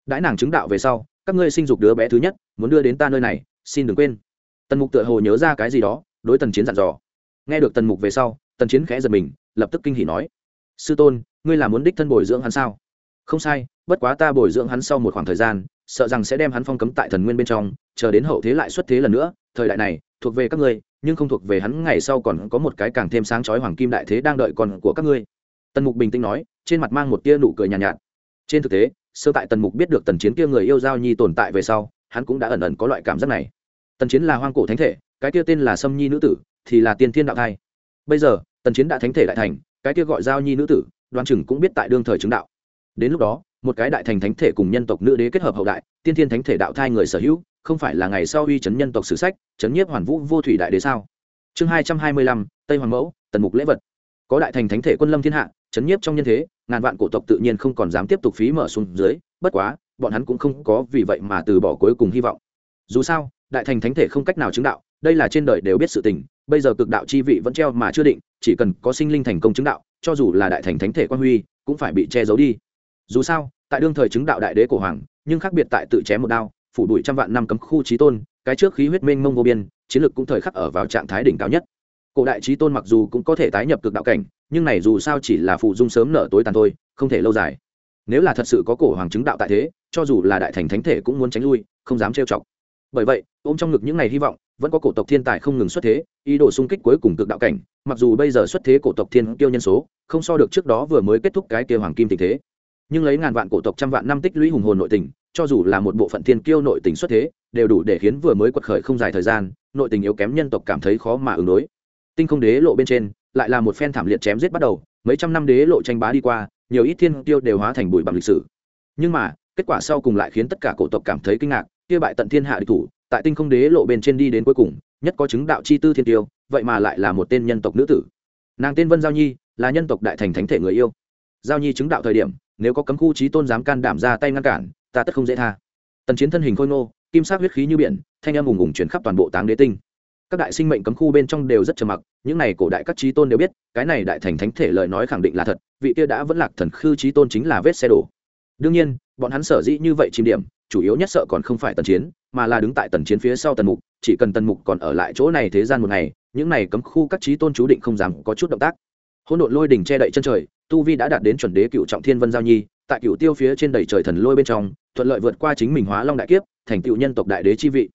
Đãi nàng chứng đạo về sau, các ngươi sinh dục đứa bé thứ nhất, muốn đưa đến ta nơi này, xin đừng quên. Tần mục tựa hồ nhớ ra cái gì đó, đối tần chiến dặn dò. Nghe được tần mục về sau, tần chiến khẽ giật mình, lập tức kinh hỉ nói. Sư tôn, ngươi là muốn đích thân bồi dưỡng hắn sao? Không sai, bất quá ta bồi dưỡng hắn sau một khoảng thời gian sợ rằng sẽ đem hắn phong cấm tại thần nguyên bên trong chờ đến hậu thế lại xuất thế lần nữa thời đại này thuộc về các ngươi nhưng không thuộc về hắn ngày sau còn có một cái càng thêm sáng chói hoàng kim đại thế đang đợi còn của các ngươi. Tần mục bình tĩnh nói trên mặt mang một tia nụ cười nhàn nhạt, nhạt. Trên thực tế sơ tại tần mục biết được tần chiến kia người yêu giao nhi tồn tại về sau hắn cũng đã ẩn ẩn có loại cảm giác này. Tần chiến là hoang cổ thánh thể cái kia tên là sâm nhi nữ tử thì là tiên thiên đạo thai. Bây giờ tần chiến đã thánh thể lại thành cái kia gọi giao nhi nữ tử đoan chừng cũng biết tại đương thời chứng đạo. Đến lúc đó một cái đại thành thánh thể cùng nhân tộc nữ đế kết hợp hậu đại, tiên thiên thánh thể đạo thai người sở hữu, không phải là ngày sau uy chấn nhân tộc sử sách, chấn nhiếp hoàn vũ vô thủy đại đế sao? Chương hai trăm hai mươi lăm, tây hoàng mẫu, tần mục lễ vật. Có đại thành thánh thể quân lâm thiên hạ, chấn nhiếp trong nhân thế, ngàn vạn cổ tộc tự nhiên không còn dám tiếp tục phí mở xuống dưới, bất quá, bọn hắn cũng không có vì vậy mà từ bỏ cuối cùng hy vọng. Dù sao, đại thành thánh thể không cách nào chứng đạo, đây là trên đời đều biết sự tình, bây giờ cực đạo chi vị vẫn treo mà chưa định, chỉ cần có sinh linh thành công chứng đạo, cho dù là đại thành thánh thể quan huy, cũng phải bị che giấu đi dù sao, tại đương thời chứng đạo đại đế cổ hoàng, nhưng khác biệt tại tự chém một đao, phủ đuổi trăm vạn năm cấm khu trí tôn, cái trước khí huyết mênh mông vô biên, chiến lược cũng thời khắc ở vào trạng thái đỉnh cao nhất. Cổ đại trí tôn mặc dù cũng có thể tái nhập cực đạo cảnh, nhưng này dù sao chỉ là phụ dung sớm nở tối tàn thôi, không thể lâu dài. Nếu là thật sự có cổ hoàng chứng đạo tại thế, cho dù là đại thành thánh thể cũng muốn tránh lui, không dám trêu chọc. Bởi vậy, ôm trong ngực những ngày hy vọng, vẫn có cổ tộc thiên tài không ngừng xuất thế, ý đồ xung kích cuối cùng cực đạo cảnh, mặc dù bây giờ xuất thế cổ tộc thiên kiêu nhân số, không so được trước đó vừa mới kết thúc cái kia hoàng kim tình thế nhưng lấy ngàn vạn cổ tộc trăm vạn năm tích lũy hùng hồn nội tình, cho dù là một bộ phận thiên kiêu nội tình xuất thế, đều đủ để khiến vừa mới quật khởi không dài thời gian, nội tình yếu kém nhân tộc cảm thấy khó mà ứng đối. Tinh không đế lộ bên trên, lại là một phen thảm liệt chém giết bắt đầu, mấy trăm năm đế lộ tranh bá đi qua, nhiều ít thiên tiêu đều hóa thành bụi bằng lịch sử. Nhưng mà, kết quả sau cùng lại khiến tất cả cổ tộc cảm thấy kinh ngạc, kia bại tận thiên hạ địch thủ, tại tinh không đế lộ bên trên đi đến cuối cùng, nhất có chứng đạo chi tư thiên tiêu vậy mà lại là một tên nhân tộc nữ tử. Nàng tên vân giao nhi, là nhân tộc đại thành thánh thể người yêu giao nhi chứng đạo thời điểm, nếu có cấm khu trí tôn dám can đảm ra tay ngăn cản, ta tất không dễ tha. Tần chiến thân hình khôi ngô, kim sắc huyết khí như biển, thanh âm ùng ùng chuyển khắp toàn bộ táng đế tinh. Các đại sinh mệnh cấm khu bên trong đều rất trầm mặc, những này cổ đại các trí tôn đều biết, cái này đại thành thánh thể lời nói khẳng định là thật, vị kia đã vẫn lạc thần khư trí tôn chính là vết xe đổ. Đương nhiên, bọn hắn sở dĩ như vậy chìm điểm, chủ yếu nhất sợ còn không phải tần chiến, mà là đứng tại tần chiến phía sau tần mục, chỉ cần tần mục còn ở lại chỗ này thế gian một ngày, những này cấm khu các trí tôn chú định không dám có chút động tác. Hỗn độn lôi đỉnh che đậy chân trời tu vi đã đạt đến chuẩn đế cựu trọng thiên vân giao nhi, tại cựu tiêu phía trên đầy trời thần lôi bên trong, thuận lợi vượt qua chính mình hóa long đại kiếp, thành cựu nhân tộc đại đế chi vị.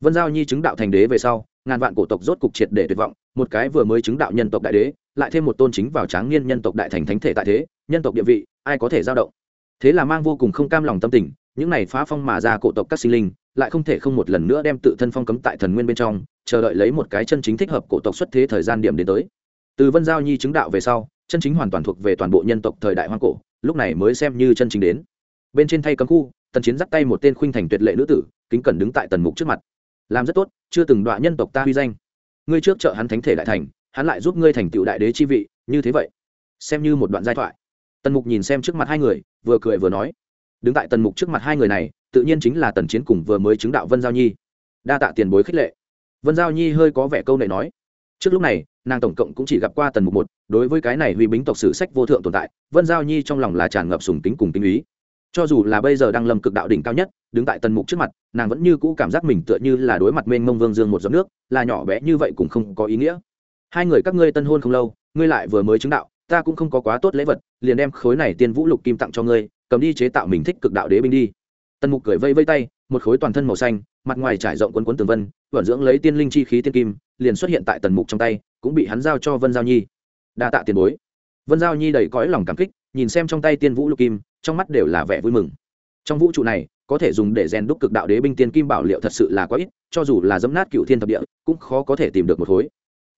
Vân giao nhi chứng đạo thành đế về sau, ngàn vạn cổ tộc rốt cục triệt để tuyệt vọng, một cái vừa mới chứng đạo nhân tộc đại đế, lại thêm một tôn chính vào tráng niên nhân tộc đại thành thánh thể tại thế, nhân tộc địa vị, ai có thể giao động? Thế là mang vô cùng không cam lòng tâm tình, những này phá phong mà ra cổ tộc các sinh linh, lại không thể không một lần nữa đem tự thân phong cấm tại thần nguyên bên trong, chờ đợi lấy một cái chân chính thích hợp cổ tộc xuất thế thời gian điểm đến tới. Từ vân giao nhi chứng đạo về sau chân chính hoàn toàn thuộc về toàn bộ nhân tộc thời đại hoang cổ, lúc này mới xem như chân chính đến. Bên trên thay cấm khu, tần chiến dắt tay một tên khuynh thành tuyệt lệ nữ tử, kính cẩn đứng tại tần mục trước mặt. Làm rất tốt, chưa từng đoạn nhân tộc ta huy danh. Ngươi trước trợ hắn thánh thể đại thành, hắn lại giúp ngươi thành tựu đại đế chi vị, như thế vậy. Xem như một đoạn giai thoại. Tần mục nhìn xem trước mặt hai người, vừa cười vừa nói. Đứng tại tần mục trước mặt hai người này, tự nhiên chính là tần chiến cùng vừa mới chứng đạo vân giao nhi. Đa tạ tiền bối khích lệ. Vân giao nhi hơi có vẻ câu này nói. Trước lúc này nàng tổng cộng cũng chỉ gặp qua tần mục một, đối với cái này huy bính tộc sử sách vô thượng tồn tại, vân giao nhi trong lòng là tràn ngập sùng tính cùng tinh ý. Cho dù là bây giờ đang lâm cực đạo đỉnh cao nhất, đứng tại tần mục trước mặt, nàng vẫn như cũ cảm giác mình tựa như là đối mặt mênh mông vương dương một giọt nước, là nhỏ bé như vậy cũng không có ý nghĩa. Hai người các ngươi tân hôn không lâu, ngươi lại vừa mới chứng đạo, ta cũng không có quá tốt lễ vật, liền đem khối này tiên vũ lục kim tặng cho ngươi, cầm đi chế tạo mình thích cực đạo đế binh đi. Tần mục cười vây vây tay, một khối toàn thân màu xanh, mặt ngoài trải rộng quấn quấn tường vân, vẩn dưỡng lấy tiên linh chi khí tiên kim, liền xuất hiện tại tần mục trong tay cũng bị hắn giao cho vân giao nhi. Đa tạ tiền bối. Vân giao nhi đầy cõi lòng cảm kích, nhìn xem trong tay tiên vũ lục kim, trong mắt đều là vẻ vui mừng. Trong vũ trụ này, có thể dùng để rèn đúc cực đạo đế binh tiên kim bảo liệu thật sự là quá ít, cho dù là dấm nát cựu thiên thập địa, cũng khó có thể tìm được một khối.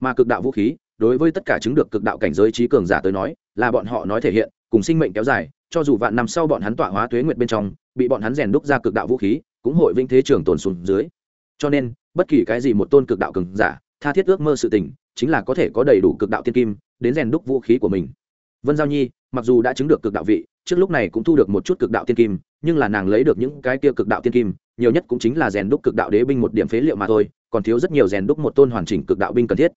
Mà cực đạo vũ khí, đối với tất cả chứng được cực đạo cảnh giới trí cường giả tới nói, là bọn họ nói thể hiện, cùng sinh mệnh kéo dài, cho dù vạn năm sau bọn hắn tọa hóa tuế nguyệt bên trong, bị bọn hắn rèn đúc ra cực đạo vũ khí, cũng hội vinh thế trường tồn xuống dưới. Cho nên, bất kỳ cái gì một tôn cực đạo cường giả, tha thiết ước mơ sự tình chính là có thể có đầy đủ cực đạo tiên kim, đến rèn đúc vũ khí của mình. Vân giao nhi, mặc dù đã chứng được cực đạo vị, trước lúc này cũng thu được một chút cực đạo tiên kim, nhưng là nàng lấy được những cái kia cực đạo tiên kim, nhiều nhất cũng chính là rèn đúc cực đạo đế binh một điểm phế liệu mà thôi, còn thiếu rất nhiều rèn đúc một tôn hoàn chỉnh cực đạo binh cần thiết.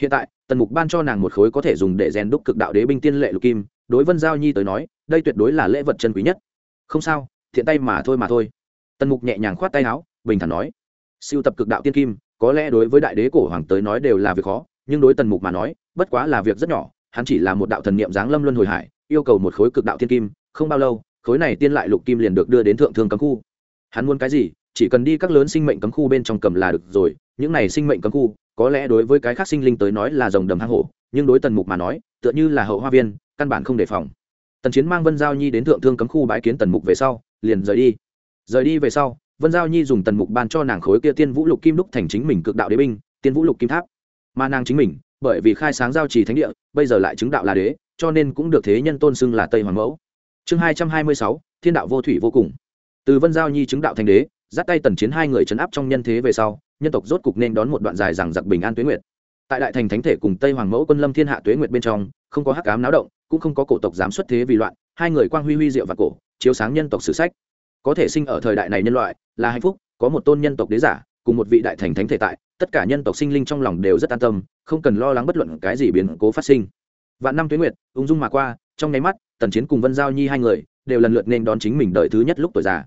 Hiện tại, tần mục ban cho nàng một khối có thể dùng để rèn đúc cực đạo đế binh tiên lệ lục kim, đối vân giao nhi tới nói, đây tuyệt đối là lễ vật chân quý nhất. Không sao, thiện tay mà thôi mà thôi. Tần mục nhẹ nhàng khoát tay áo, bình thản nói, siêu tập cực đạo tiên kim, có lẽ đối với đại đế cổ hoàng tới nói đều là việc khó nhưng đối tần mục mà nói, bất quá là việc rất nhỏ, hắn chỉ là một đạo thần niệm giáng lâm luân hồi hải, yêu cầu một khối cực đạo thiên kim, không bao lâu, khối này tiên lại lục kim liền được đưa đến thượng thương cấm khu. Hắn muốn cái gì, chỉ cần đi các lớn sinh mệnh cấm khu bên trong cầm là được rồi, những này sinh mệnh cấm khu, có lẽ đối với cái khác sinh linh tới nói là rồng đầm hang hổ, nhưng đối tần mục mà nói, tựa như là hậu hoa viên, căn bản không đề phòng. Tần chiến mang vân giao nhi đến thượng thương cấm khu bãi kiến tần mục về sau, liền rời đi. Rời đi về sau, vân giao nhi dùng tần mục ban cho nàng khối kia tiên vũ lục kim đúc thành chính mình cực đạo đế binh, tiên vũ lục kim tháp mà nàng chính mình, bởi vì khai sáng giao trì thánh địa, bây giờ lại chứng đạo là đế, cho nên cũng được thế nhân tôn xưng là tây hoàng mẫu. Chương hai trăm hai mươi sáu, thiên đạo vô thủy vô cùng. Từ vân giao nhi chứng đạo thành đế dắt tay tần chiến hai người chấn áp trong nhân thế về sau, nhân tộc rốt cục nên đón một đoạn dài rằng giặc bình an tuế nguyệt. Tại đại thành thánh thể cùng tây hoàng mẫu quân lâm thiên hạ tuế nguyệt bên trong, không có hắc cám náo động, cũng không có cổ tộc dám xuất thế vì loạn, hai người quang huy huy diệu và cổ, chiếu sáng nhân tộc sử sách. Có thể sinh ở thời đại này nhân loại, là hạnh phúc, có một tôn nhân tộc đế giả, cùng một vị đại thành thánh thể tại tất cả nhân tộc sinh linh trong lòng đều rất an tâm, không cần lo lắng bất luận cái gì biến cố phát sinh. Vạn năm tuyến nguyệt, ung dung mà qua, trong nháy mắt, tần chiến cùng vân giao nhi hai người đều lần lượt nên đón chính mình đợi thứ nhất lúc tuổi già.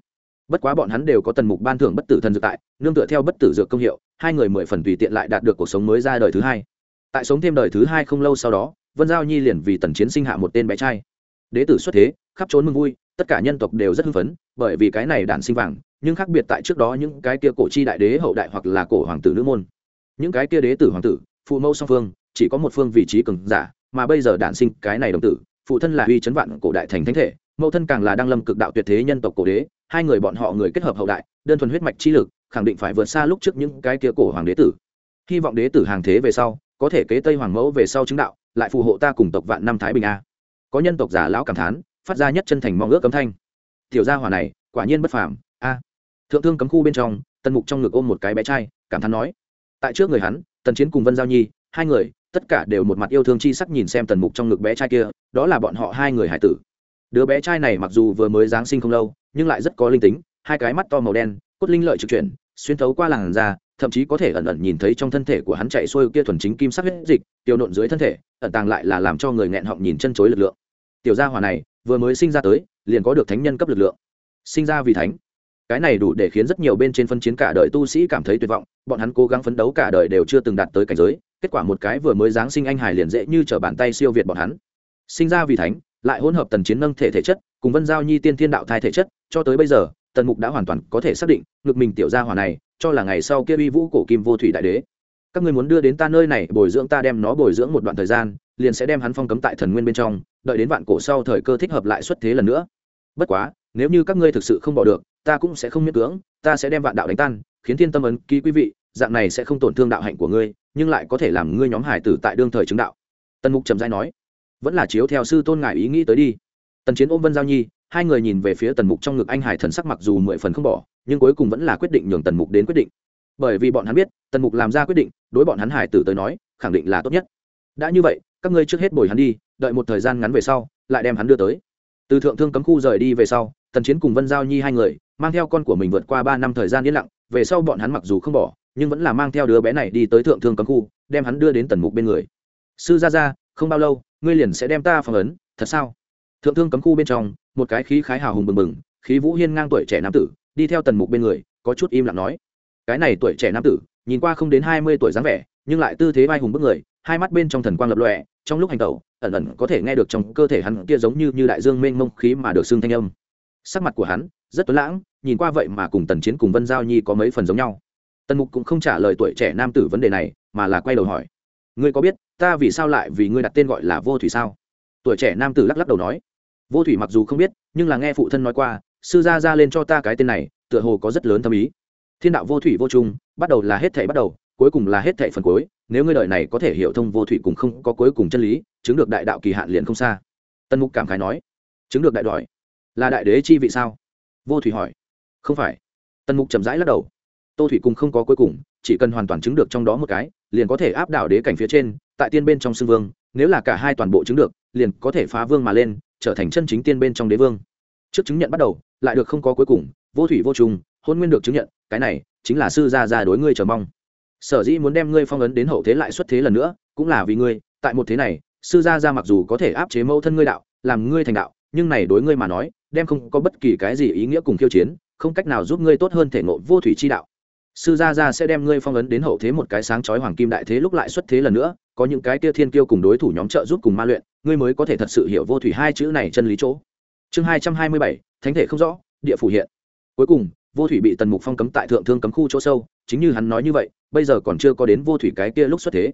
Bất quá bọn hắn đều có tần mục ban thưởng bất tử thần dược tại, nương tựa theo bất tử dược công hiệu, hai người mười phần tùy tiện lại đạt được cuộc sống mới ra đời thứ hai. Tại sống thêm đời thứ hai không lâu sau đó, vân giao nhi liền vì tần chiến sinh hạ một tên bé trai. Đế tử xuất thế, khắp trốn mừng vui, tất cả nhân tộc đều rất hưng phấn, bởi vì cái này đản sinh vàng nhưng khác biệt tại trước đó những cái kia cổ chi đại đế, hậu đại hoặc là cổ hoàng tử nữ môn. Những cái kia đế tử hoàng tử, phụ mẫu song phương, chỉ có một phương vị trí cường giả, mà bây giờ đản sinh cái này đồng tử, phụ thân là uy chấn vạn cổ đại thành thánh thể, mẫu thân càng là đang lâm cực đạo tuyệt thế nhân tộc cổ đế, hai người bọn họ người kết hợp hậu đại, đơn thuần huyết mạch chi lực, khẳng định phải vượt xa lúc trước những cái kia cổ hoàng đế tử. Hy vọng đế tử hàng thế về sau, có thể kế tây hoàng mẫu về sau chứng đạo, lại phù hộ ta cùng tộc vạn năm thái bình a. Có nhân tộc giả lão cảm thán, phát ra nhất chân thành mong ước cấm thanh. Tiểu gia hỏa này, quả nhiên bất phàm thượng thương cấm khu bên trong, tần mục trong ngực ôm một cái bé trai, cảm thán nói, tại trước người hắn, tần chiến cùng vân giao nhi, hai người, tất cả đều một mặt yêu thương chi sắc nhìn xem tần mục trong ngực bé trai kia, đó là bọn họ hai người hải tử. Đứa bé trai này mặc dù vừa mới giáng sinh không lâu, nhưng lại rất có linh tính, hai cái mắt to màu đen, cốt linh lợi trực chuyển, xuyên thấu qua làn da, thậm chí có thể ẩn ẩn nhìn thấy trong thân thể của hắn chạy xuôi kia thuần chính kim sắc huyết dịch, tiêu nộn dưới thân thể, ẩn tàng lại là làm cho người nghẹn họng nhìn chân chối lực lượng. Tiểu gia hỏa này, vừa mới sinh ra tới, liền có được thánh nhân cấp lực lượng. Sinh ra vì thánh cái này đủ để khiến rất nhiều bên trên phân chiến cả đời tu sĩ cảm thấy tuyệt vọng, bọn hắn cố gắng phấn đấu cả đời đều chưa từng đạt tới cảnh giới, kết quả một cái vừa mới giáng sinh anh hải liền dễ như trở bàn tay siêu việt bọn hắn. Sinh ra vì thánh, lại hỗn hợp tần chiến nâng thể thể chất, cùng vân giao nhi tiên thiên đạo thai thể chất, cho tới bây giờ, tần mục đã hoàn toàn có thể xác định, ngực mình tiểu gia hỏa này, cho là ngày sau kia uy vũ cổ kim vô thủy đại đế. Các người muốn đưa đến ta nơi này bồi dưỡng ta đem nó bồi dưỡng một đoạn thời gian, liền sẽ đem hắn phong cấm tại thần nguyên bên trong, đợi đến vạn cổ sau thời cơ thích hợp lại xuất thế lần nữa. Bất quá nếu như các ngươi thực sự không bỏ được, ta cũng sẽ không miễn cưỡng, ta sẽ đem vạn đạo đánh tan, khiến thiên tâm ấn ký quý vị, dạng này sẽ không tổn thương đạo hạnh của ngươi, nhưng lại có thể làm ngươi nhóm hải tử tại đương thời chứng đạo. Tần mục trầm giai nói. Vẫn là chiếu theo sư tôn ngài ý nghĩ tới đi. Tần chiến ôm vân giao nhi, hai người nhìn về phía tần mục trong ngực anh hải thần sắc mặc dù mười phần không bỏ, nhưng cuối cùng vẫn là quyết định nhường tần mục đến quyết định. Bởi vì bọn hắn biết, tần mục làm ra quyết định, đối bọn hắn hải tử tới nói, khẳng định là tốt nhất. Đã như vậy, các ngươi trước hết bồi hắn đi, đợi một thời gian ngắn về sau, lại đem hắn đưa tới từ thượng thương cấm khu rời đi về sau tần chiến cùng vân giao nhi hai người mang theo con của mình vượt qua ba năm thời gian yên lặng về sau bọn hắn mặc dù không bỏ nhưng vẫn là mang theo đứa bé này đi tới thượng thương cấm khu đem hắn đưa đến tần mục bên người. Sư gia gia, không bao lâu ngươi liền sẽ đem ta phỏng ấn thật sao? Thượng thương cấm khu bên trong một cái khí khái hào hùng bừng bừng khí vũ hiên ngang tuổi trẻ nam tử đi theo tần mục bên người có chút im lặng nói cái này tuổi trẻ nam tử nhìn qua không đến hai mươi tuổi dáng vẻ nhưng lại tư thế vai hùng bức người hai mắt bên trong thần quang lập lòe trong lúc hành tẩu ẩn ẩn có thể nghe được trong cơ thể hắn kia giống như như đại dương mênh mông khí mà được xưng thanh âm. Sắc mặt của hắn rất tuấn lãng, nhìn qua vậy mà cùng tần chiến cùng vân giao nhi có mấy phần giống nhau. Tần mục cũng không trả lời tuổi trẻ nam tử vấn đề này, mà là quay đầu hỏi. Ngươi có biết ta vì sao lại vì ngươi đặt tên gọi là vô thủy sao? Tuổi trẻ nam tử lắc lắc đầu nói. Vô thủy mặc dù không biết, nhưng là nghe phụ thân nói qua, sư gia ra lên cho ta cái tên này, tựa hồ có rất lớn tâm ý. Thiên đạo vô thủy vô trung bắt đầu là hết thể bắt đầu cuối cùng là hết thệ phần cuối, nếu ngươi đời này có thể hiểu thông vô thủy cùng không có cuối cùng chân lý, chứng được đại đạo kỳ hạn liền không xa. Tân mục cảm khái nói. Chứng được đại đòi là đại đế chi vị sao? Vô thủy hỏi. Không phải. Tân mục chậm rãi lắc đầu. Tô thủy cùng không có cuối cùng, chỉ cần hoàn toàn chứng được trong đó một cái, liền có thể áp đảo đế cảnh phía trên, tại tiên bên trong xưng vương, nếu là cả hai toàn bộ chứng được, liền có thể phá vương mà lên, trở thành chân chính tiên bên trong đế vương. Trước chứng nhận bắt đầu, lại được không có cuối cùng, vô thủy vô trùng, hôn nguyên được chứng nhận, cái này chính là sư gia gia đối ngươi chờ mong sở dĩ muốn đem ngươi phong ấn đến hậu thế lại xuất thế lần nữa, cũng là vì ngươi, tại một thế này, sư gia gia mặc dù có thể áp chế mẫu thân ngươi đạo, làm ngươi thành đạo, nhưng này đối ngươi mà nói, đem không có bất kỳ cái gì ý nghĩa cùng khiêu chiến, không cách nào giúp ngươi tốt hơn thể ngộ vô thủy chi đạo. Sư gia gia sẽ đem ngươi phong ấn đến hậu thế một cái sáng chói hoàng kim đại thế lúc lại xuất thế lần nữa, có những cái kia thiên kiêu cùng đối thủ nhóm trợ giúp cùng ma luyện, ngươi mới có thể thật sự hiểu vô thủy hai chữ này chân lý chỗ. Chương hai trăm hai mươi bảy, thánh thể không rõ, địa phủ hiện. Cuối cùng vô thủy bị tần mục phong cấm tại thượng thương cấm khu chỗ sâu, chính như hắn nói như vậy, bây giờ còn chưa có đến vô thủy cái kia lúc xuất thế.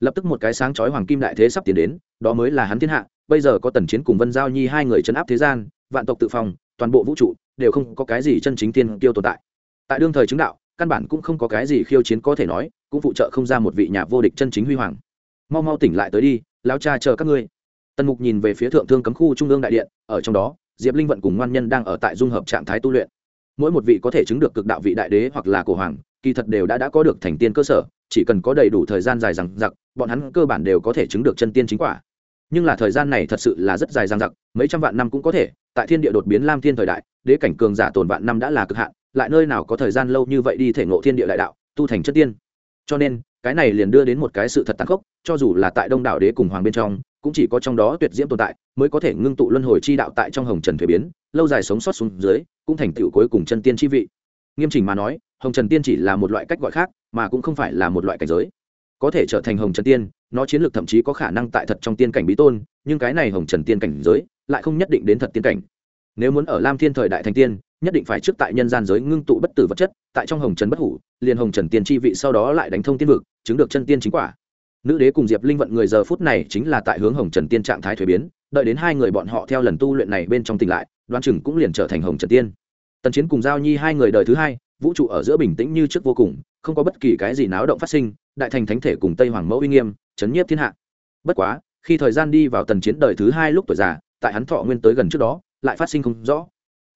Lập tức một cái sáng chói hoàng kim đại thế sắp tiến đến, đó mới là hắn thiên hạ, bây giờ có tần chiến cùng vân giao nhi hai người chấn áp thế gian, vạn tộc tự phòng toàn bộ vũ trụ đều không có cái gì chân chính tiên tiêu tồn tại. Tại đương thời chứng đạo, căn bản cũng không có cái gì khiêu chiến có thể nói, cũng phụ trợ không ra một vị nhà vô địch chân chính huy hoàng. Mau mau tỉnh lại tới đi lao cha chờ các ngươi. Tần mục nhìn về phía thượng thương cấm khu trung ương đại điện, ở trong đó, diệp linh vận cùng ngoan nhân đang ở tại dung hợp trạng thái tu luyện mỗi một vị có thể chứng được cực đạo vị đại đế hoặc là cổ hoàng, kỳ thật đều đã đã có được thành tiên cơ sở, chỉ cần có đầy đủ thời gian dài rằng giặc bọn hắn cơ bản đều có thể chứng được chân tiên chính quả. Nhưng là thời gian này thật sự là rất dài dằng dặc, mấy trăm vạn năm cũng có thể, tại thiên địa đột biến lam thiên thời đại, đế cảnh cường giả tồn vạn năm đã là cực hạn, lại nơi nào có thời gian lâu như vậy đi thể ngộ thiên địa đại đạo, tu thành chất tiên. Cho nên, cái này liền đưa đến một cái sự thật tàn khốc, cho dù là tại đông đảo đế cùng hoàng bên trong cũng chỉ có trong đó tuyệt diễm tồn tại, mới có thể ngưng tụ luân hồi chi đạo tại trong hồng trần thuế biến, lâu dài sống sót xuống dưới, cũng thành tựu cuối cùng chân tiên chi vị. Nghiêm chỉnh mà nói, hồng trần tiên chỉ là một loại cách gọi khác, mà cũng không phải là một loại cảnh giới. Có thể trở thành hồng trần tiên, nó chiến lược thậm chí có khả năng tại thật trong tiên cảnh bí tôn, nhưng cái này hồng trần tiên cảnh giới, lại không nhất định đến thật tiên cảnh. Nếu muốn ở lam thiên thời đại thành tiên, nhất định phải trước tại nhân gian giới ngưng tụ bất tử vật chất, tại trong hồng trần bất hủ, liền hồng trần tiên chi vị sau đó lại đánh thông tiên vực, chứng được chân tiên chính quả nữ đế cùng diệp linh vận người giờ phút này chính là tại hướng hồng trần tiên trạng thái thuế biến, đợi đến hai người bọn họ theo lần tu luyện này bên trong tỉnh lại, đoán chừng cũng liền trở thành hồng trần tiên. Tần chiến cùng giao nhi hai người đời thứ hai, vũ trụ ở giữa bình tĩnh như trước vô cùng, không có bất kỳ cái gì náo động phát sinh, đại thành thánh thể cùng tây hoàng mẫu uy nghiêm, chấn nhiếp thiên hạ. Bất quá, khi thời gian đi vào tần chiến đời thứ hai lúc tuổi già, tại hắn thọ nguyên tới gần trước đó, lại phát sinh không rõ.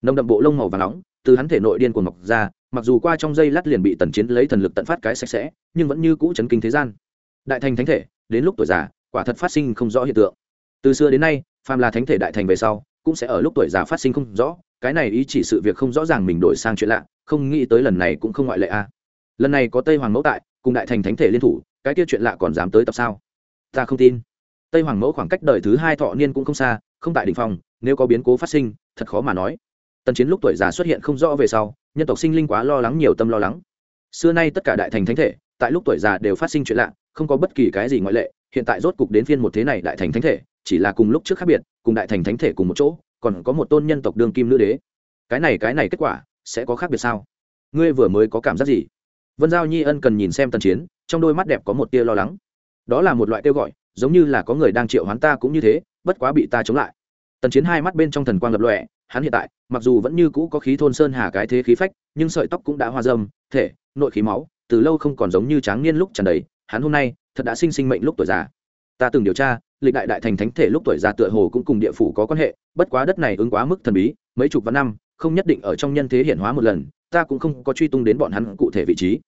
Nồng đậm bộ lông màu và nóng, từ hắn thể nội điên của ngọc ra, mặc dù qua trong dây lát liền bị tần chiến lấy thần lực tận phát cái sạch sẽ, nhưng vẫn như cũ chấn kinh thế gian đại thành thánh thể, đến lúc tuổi già, quả thật phát sinh không rõ hiện tượng. Từ xưa đến nay, phàm là thánh thể đại thành về sau, cũng sẽ ở lúc tuổi già phát sinh không rõ, cái này ý chỉ sự việc không rõ ràng mình đổi sang chuyện lạ, không nghĩ tới lần này cũng không ngoại lệ a. Lần này có tây hoàng mẫu tại, cùng đại thành thánh thể liên thủ, cái kia chuyện lạ còn dám tới tập sao? Ta không tin. Tây hoàng mẫu khoảng cách đời thứ hai thọ niên cũng không xa, không tại đ ỉ n h phòng nếu có biến cố phát sinh, thật khó mà nói. Tần chiến lúc tuổi già xuất hiện không rõ về sau, nhân tộc sinh linh quá lo lắng, nhiều tâm lo lắng. Xưa nay tất cả đại thành thánh thể, tại lúc tuổi già đều phát sinh chuyện lạ không có bất kỳ cái gì ngoại lệ, hiện tại rốt cục đến phiên một thế này đại thành thánh thể, chỉ là cùng lúc trước khác biệt, cùng đại thành thánh thể cùng một chỗ, còn có một tôn nhân tộc đương kim nữ đế. Cái này cái này kết quả sẽ có khác biệt sao? Ngươi vừa mới có cảm giác gì? Vân giao nhi ân cần nhìn xem tần chiến, trong đôi mắt đẹp có một tia lo lắng. Đó là một loại kêu gọi, giống như là có người đang triệu hoán ta cũng như thế, bất quá bị ta chống lại. Tần chiến hai mắt bên trong thần quang lập lọe hắn hiện tại, mặc dù vẫn như cũ có khí thôn sơn hà cái thế khí phách, nhưng sợi tóc cũng đã hoa dâm thể, nội khí máu, từ lâu không còn giống như tráng niên lúc tràn đầy hắn hôm nay thật đã sinh sinh mệnh lúc tuổi già. Ta từng điều tra, lịch đại đại thành thánh thể lúc tuổi già tựa hồ cũng cùng địa phủ có quan hệ, bất quá đất này ứng quá mức thần bí, mấy chục vạn năm, không nhất định ở trong nhân thế hiện hóa một lần, ta cũng không có truy tung đến bọn hắn cụ thể vị trí.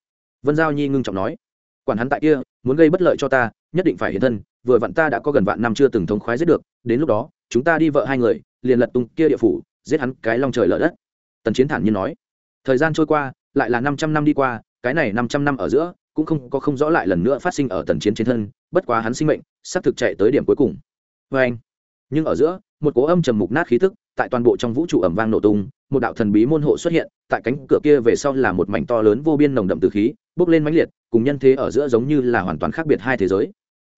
Vân giao nhi ngưng trọng nói. Quản hắn tại kia, muốn gây bất lợi cho ta, nhất định phải hiện thân, vừa vặn ta đã có gần vạn năm chưa từng thống khoái giết được, đến lúc đó, chúng ta đi vợ hai người, liền lật tung kia địa phủ, giết hắn cái long trời lở đất. Tần chiến thản nhiên nói. Thời gian trôi qua, lại là năm trăm năm đi qua, cái này năm trăm năm ở giữa cũng không có không rõ lại lần nữa phát sinh ở tần chiến trên thân, bất quá hắn sinh mệnh sắp thực chạy tới điểm cuối cùng. Vê anh, nhưng ở giữa, một cố âm trầm mục nát khí thức tại toàn bộ trong vũ trụ ẩm vang nổ tung, một đạo thần bí môn hộ xuất hiện, tại cánh cửa kia về sau là một mảnh to lớn vô biên nồng đậm từ khí, bốc lên mãnh liệt, cùng nhân thế ở giữa giống như là hoàn toàn khác biệt hai thế giới.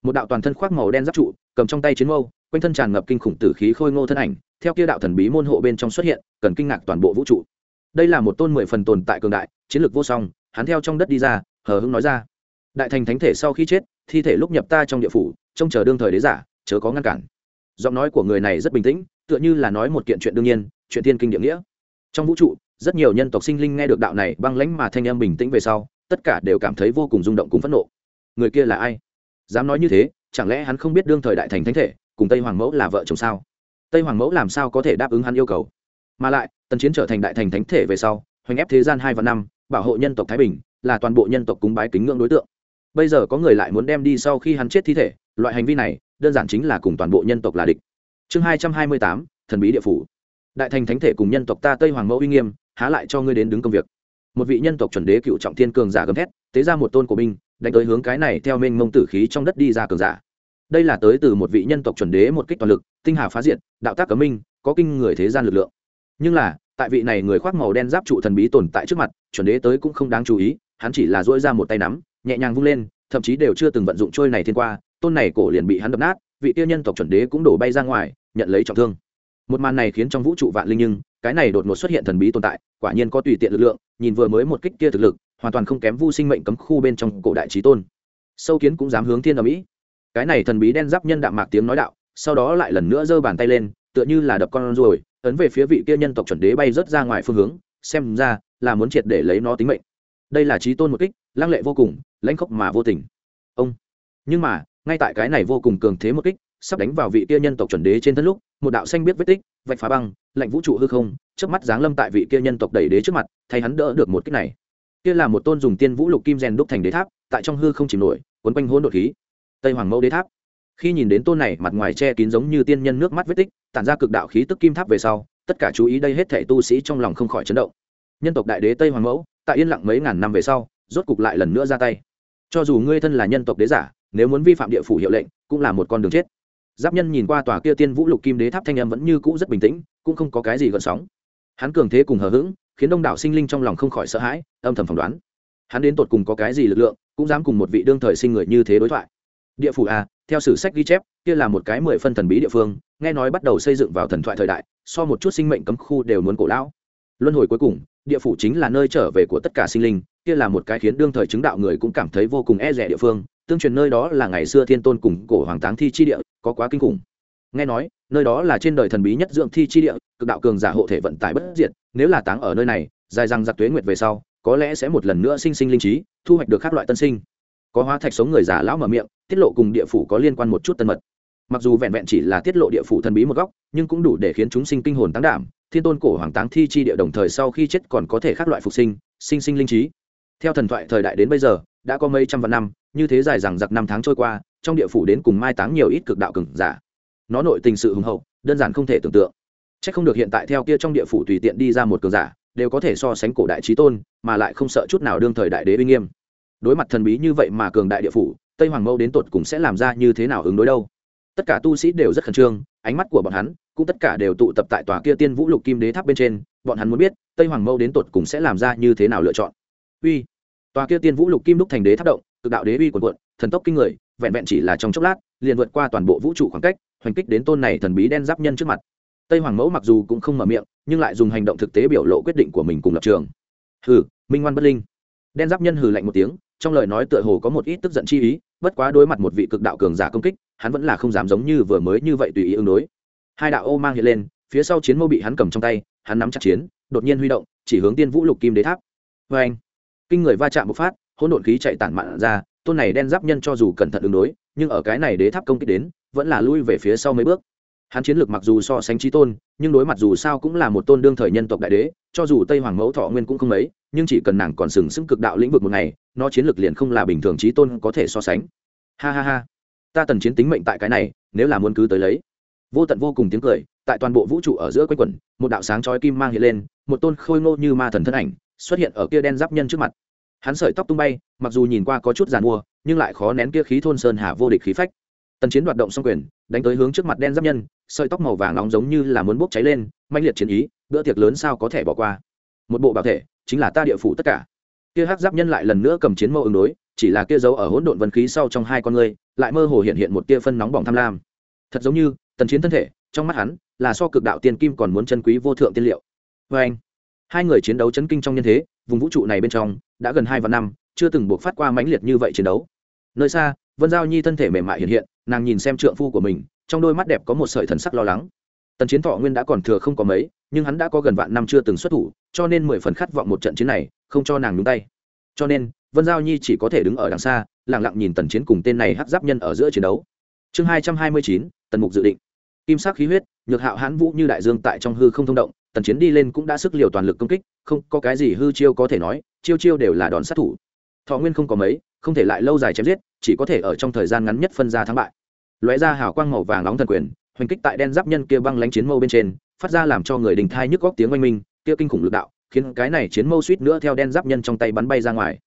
Một đạo toàn thân khoác màu đen giáp trụ, cầm trong tay chiến mâu, quanh thân tràn ngập kinh khủng tử khí khôi ngô thân ảnh, theo kia đạo thần bí môn hộ bên trong xuất hiện, cần kinh ngạc toàn bộ vũ trụ. Đây là một tôn mười phần tồn tại cường đại, chiến lược vô song, hắn theo trong đất đi ra hờ hững nói ra. Đại thành thánh thể sau khi chết, thi thể lúc nhập ta trong địa phủ, trông chờ đương thời đế giả, chớ có ngăn cản. Giọng nói của người này rất bình tĩnh, tựa như là nói một kiện chuyện đương nhiên, chuyện thiên kinh địa nghĩa. Trong vũ trụ, rất nhiều nhân tộc sinh linh nghe được đạo này băng lãnh mà thanh em bình tĩnh về sau, tất cả đều cảm thấy vô cùng rung động cùng phẫn nộ. Người kia là ai? Dám nói như thế, chẳng lẽ hắn không biết đương thời đại thành thánh thể, cùng tây hoàng mẫu là vợ chồng sao? Tây hoàng mẫu làm sao có thể đáp ứng hắn yêu cầu? Mà lại, tần chiến trở thành đại thành thánh thể về sau, hoành ép thế gian hai và năm, bảo hộ nhân tộc thái bình là toàn bộ nhân tộc cúng bái kính ngưỡng đối tượng. Bây giờ có người lại muốn đem đi sau khi hắn chết thi thể, loại hành vi này, đơn giản chính là cùng toàn bộ nhân tộc là địch. Chương hai trăm hai mươi tám, thần bí địa phủ. Đại thành thánh thể cùng nhân tộc ta tây hoàng mẫu uy nghiêm, há lại cho ngươi đến đứng công việc. Một vị nhân tộc chuẩn đế cựu trọng thiên cường giả gầm thét, tế ra một tôn của binh, đánh tới hướng cái này theo mênh mông tử khí trong đất đi ra cường giả. Đây là tới từ một vị nhân tộc chuẩn đế một kích toàn lực, tinh hà phá diện đạo tác cấm minh, có kinh người thế gian lực lượng. Nhưng là, tại vị này người khoác màu đen giáp trụ thần bí tồn tại trước mặt, chuẩn đế tới cũng không đáng chú ý hắn chỉ là dỗi ra một tay nắm, nhẹ nhàng vung lên, thậm chí đều chưa từng vận dụng trôi này thiên qua, tôn này cổ liền bị hắn đập nát, vị tiêu nhân tộc chuẩn đế cũng đổ bay ra ngoài, nhận lấy trọng thương. Một màn này khiến trong vũ trụ vạn linh nhưng, cái này đột ngột xuất hiện thần bí tồn tại, quả nhiên có tùy tiện lực lượng, nhìn vừa mới một kích kia thực lực, hoàn toàn không kém vu sinh mệnh cấm khu bên trong cổ đại trí tôn. Sâu kiến cũng dám hướng thiên ở mỹ cái này thần bí đen giáp nhân đạm mạc tiếng nói đạo, sau đó lại lần nữa giơ bàn tay lên, tựa như là đập con rồi ấn về phía vị kia nhân tộc chuẩn đế bay rớt ra ngoài phương hướng, xem ra là muốn triệt để lấy nó tính mệnh đây là trí tôn một kích, lăng lệ vô cùng, lãnh khốc mà vô tình. Ông. Nhưng mà, ngay tại cái này vô cùng cường thế một kích, sắp đánh vào vị kia nhân tộc chuẩn đế trên thân lúc, một đạo xanh biết vết tích, vạch phá băng, lạnh vũ trụ hư không trước mắt giáng lâm tại vị kia nhân tộc đẩy đế trước mặt, thay hắn đỡ được một kích này. Kia là một tôn dùng tiên vũ lục kim rèn đúc thành đế tháp, tại trong hư không chìm nổi, quấn quanh hỗn độn khí. Tây hoàng mẫu đế tháp. Khi nhìn đến tôn này mặt ngoài che kín giống như tiên nhân nước mắt vết tích, tản ra cực đạo khí tức kim tháp về sau, tất cả chú ý đây hết thể tu sĩ trong lòng không khỏi chấn động. Nhân tộc đại đế tây hoàng mẫu tại yên lặng mấy ngàn năm về sau, rốt cục lại lần nữa ra tay. Cho dù ngươi thân là nhân tộc đế giả, nếu muốn vi phạm địa phủ hiệu lệnh, cũng là một con đường chết. Giáp nhân nhìn qua tòa kia tiên vũ lục kim đế tháp thanh âm vẫn như cũ rất bình tĩnh, cũng không có cái gì gợn sóng. Hắn cường thế cùng hờ hững, khiến đông đảo sinh linh trong lòng không khỏi sợ hãi, âm thầm phỏng đoán. Hắn đến tột cùng có cái gì lực lượng, cũng dám cùng một vị đương thời sinh người như thế đối thoại. Địa phủ à theo sử sách ghi chép, kia là một cái mười phân thần bí địa phương, nghe nói bắt đầu xây dựng vào thần thoại thời đại, so một chút sinh mệnh cấm khu đều muốn cổ lão. Luân hồi cuối cùng địa phủ chính là nơi trở về của tất cả sinh linh, kia là một cái khiến đương thời chứng đạo người cũng cảm thấy vô cùng e rẻ địa phương, tương truyền nơi đó là ngày xưa thiên tôn cùng cổ hoàng táng thi chi địa, có quá kinh khủng. Nghe nói, nơi đó là trên đời thần bí nhất dưỡng thi chi địa, cực đạo cường giả hộ thể vận tải bất diệt, nếu là táng ở nơi này, dài rằng giặc tuế nguyệt về sau, có lẽ sẽ một lần nữa sinh sinh linh trí, thu hoạch được các loại tân sinh. Có hóa thạch sống người già lão mở miệng, tiết lộ cùng địa phủ có liên quan một chút tân mật. Mặc dù vẹn vẹn chỉ là tiết lộ địa phủ thần bí một góc, nhưng cũng đủ để khiến chúng sinh kinh hồn tăng đảm thiên tôn cổ hoàng táng thi chi địa đồng thời sau khi chết còn có thể khác loại phục sinh sinh sinh linh trí. Theo thần thoại thời đại đến bây giờ, đã có mấy trăm vạn năm, như thế dài rằng giặc năm tháng trôi qua, trong địa phủ đến cùng mai táng nhiều ít cực đạo cường giả. Nó nội tình sự hùng hậu, đơn giản không thể tưởng tượng. C h ắ c không được hiện tại theo kia trong địa phủ tùy tiện đi ra một cường giả, đều có thể so sánh cổ đại trí tôn, mà lại không sợ chút nào đương thời đại đế uy nghiêm. Đối mặt thần bí như vậy mà cường đại địa phủ, tây hoàng mẫu đến tột cùng sẽ làm ra như thế nào ứng đối đâu? Tất cả tu sĩ đều rất khẩn trương, ánh mắt của bọn hắn cũng tất cả đều tụ tập tại tòa kia tiên vũ lục kim đế tháp bên trên, bọn hắn muốn biết, tây hoàng mẫu đến tột cùng sẽ làm ra như thế nào lựa chọn. Uy, tòa kia tiên vũ lục kim đúc thành đế tháp động, cực đạo đế uy quần quận, thần tốc kinh người, vẹn vẹn chỉ là trong chốc lát, liền vượt qua toàn bộ vũ trụ khoảng cách, hoành kích đến tôn này thần bí đen giáp nhân trước mặt. Tây hoàng mẫu mặc dù cũng không mở miệng, nhưng lại dùng hành động thực tế biểu lộ quyết định của mình cùng lập trường. Hừ, minh ngoan bất linh. Đen giáp nhân hừ lạnh một tiếng, trong lời nói tựa hồ có một ít tức giận chi ý, bất quá đối mặt một vị cực đạo cường giả công kích, hắn vẫn là không dám giống như vừa mới như vậy tùy ý ứng đối hai đạo ô mang hiện lên, phía sau chiến mâu bị hắn cầm trong tay, hắn nắm chặt chiến, đột nhiên huy động, chỉ hướng tiên vũ lục kim đế tháp. Vê anh kinh người va chạm bộc phát, hỗn độn khí chạy tản mạn ra, tôn này đen giáp nhân cho dù cẩn thận ứng đối, nhưng ở cái này đế tháp công kích đến, vẫn là lui về phía sau mấy bước. Hắn chiến lược mặc dù so sánh trí tôn, nhưng đối mặt dù sao cũng là một tôn đương thời nhân tộc đại đế, cho dù tây hoàng mẫu thọ nguyên cũng không mấy, nhưng chỉ cần nàng còn sừng sững cực đạo lĩnh vực một ngày, nó chiến lược liền không là bình thường trí tôn có thể so sánh. Ha ha ha! Ta tần chiến tính mệnh tại cái này, nếu là muốn cứ tới lấy vô tận vô cùng tiếng cười, tại toàn bộ vũ trụ ở giữa quanh quẩn, một đạo sáng chói kim mang hiện lên, một tôn khôi ngô như ma thần thân ảnh xuất hiện ở kia đen giáp nhân trước mặt. Hắn sợi tóc tung bay, mặc dù nhìn qua có chút giàn mua, nhưng lại khó nén kia khí thôn sơn hà vô địch khí phách. Tần chiến đoạt động xong quyền, đánh tới hướng trước mặt đen giáp nhân, sợi tóc màu vàng nóng giống như là muốn bốc cháy lên manh liệt chiến ý, bữa tiệc lớn sao có thể bỏ qua. Một bộ bảo thể, chính là ta địa phủ tất cả. Kia hắc giáp nhân lại lần nữa cầm chiến mâu ứng đối, chỉ là kia dấu ở hỗn độn vân khí sau trong hai con người lại mơ hồ hiện hiện một tia phân nóng bỏng tham lam. Thật giống như tần chiến thân thể, trong mắt hắn, là so cực đạo tiên kim còn muốn chân quý vô thượng tiên liệu. Vê anh, hai người chiến đấu chấn kinh trong nhân thế, vùng vũ trụ này bên trong, đã gần hai vạn năm, chưa từng buộc phát qua mãnh liệt như vậy chiến đấu. Nơi xa, vân giao nhi thân thể mềm mại hiện hiện, nàng nhìn xem trượng phu của mình, trong đôi mắt đẹp có một sợi thần sắc lo lắng. Tần chiến thọ nguyên đã còn thừa không có mấy, nhưng hắn đã có gần vạn năm chưa từng xuất thủ, cho nên mười phần khát vọng một trận chiến này, không cho nàng nhúng tay. Cho nên, vân giao nhi chỉ có thể đứng ở đằng xa lẳng lặng nhìn tần chiến cùng tên này hắc giáp nhân ở giữa chiến đấu. Chương hai trăm hai mươi chín, tần mục dự định kim sắc khí huyết, nhược hạo hãn vũ như đại dương tại trong hư không thông động, tần chiến đi lên cũng đã sức liều toàn lực công kích, không có cái gì hư chiêu có thể nói, chiêu chiêu đều là đòn sát thủ. Thọ nguyên không có mấy, không thể lại lâu dài chém giết, chỉ có thể ở trong thời gian ngắn nhất phân ra thắng bại. Lóe ra hào quang màu vàng nóng thần quyền, hoành kích tại đen giáp nhân kia băng lánh chiến mâu bên trên, phát ra làm cho người đình thai nhức góc tiếng oanh minh, kia kinh khủng lực đạo, khiến cái này chiến mâu suýt nữa theo đen giáp nhân trong tay bắn bay ra ngoài.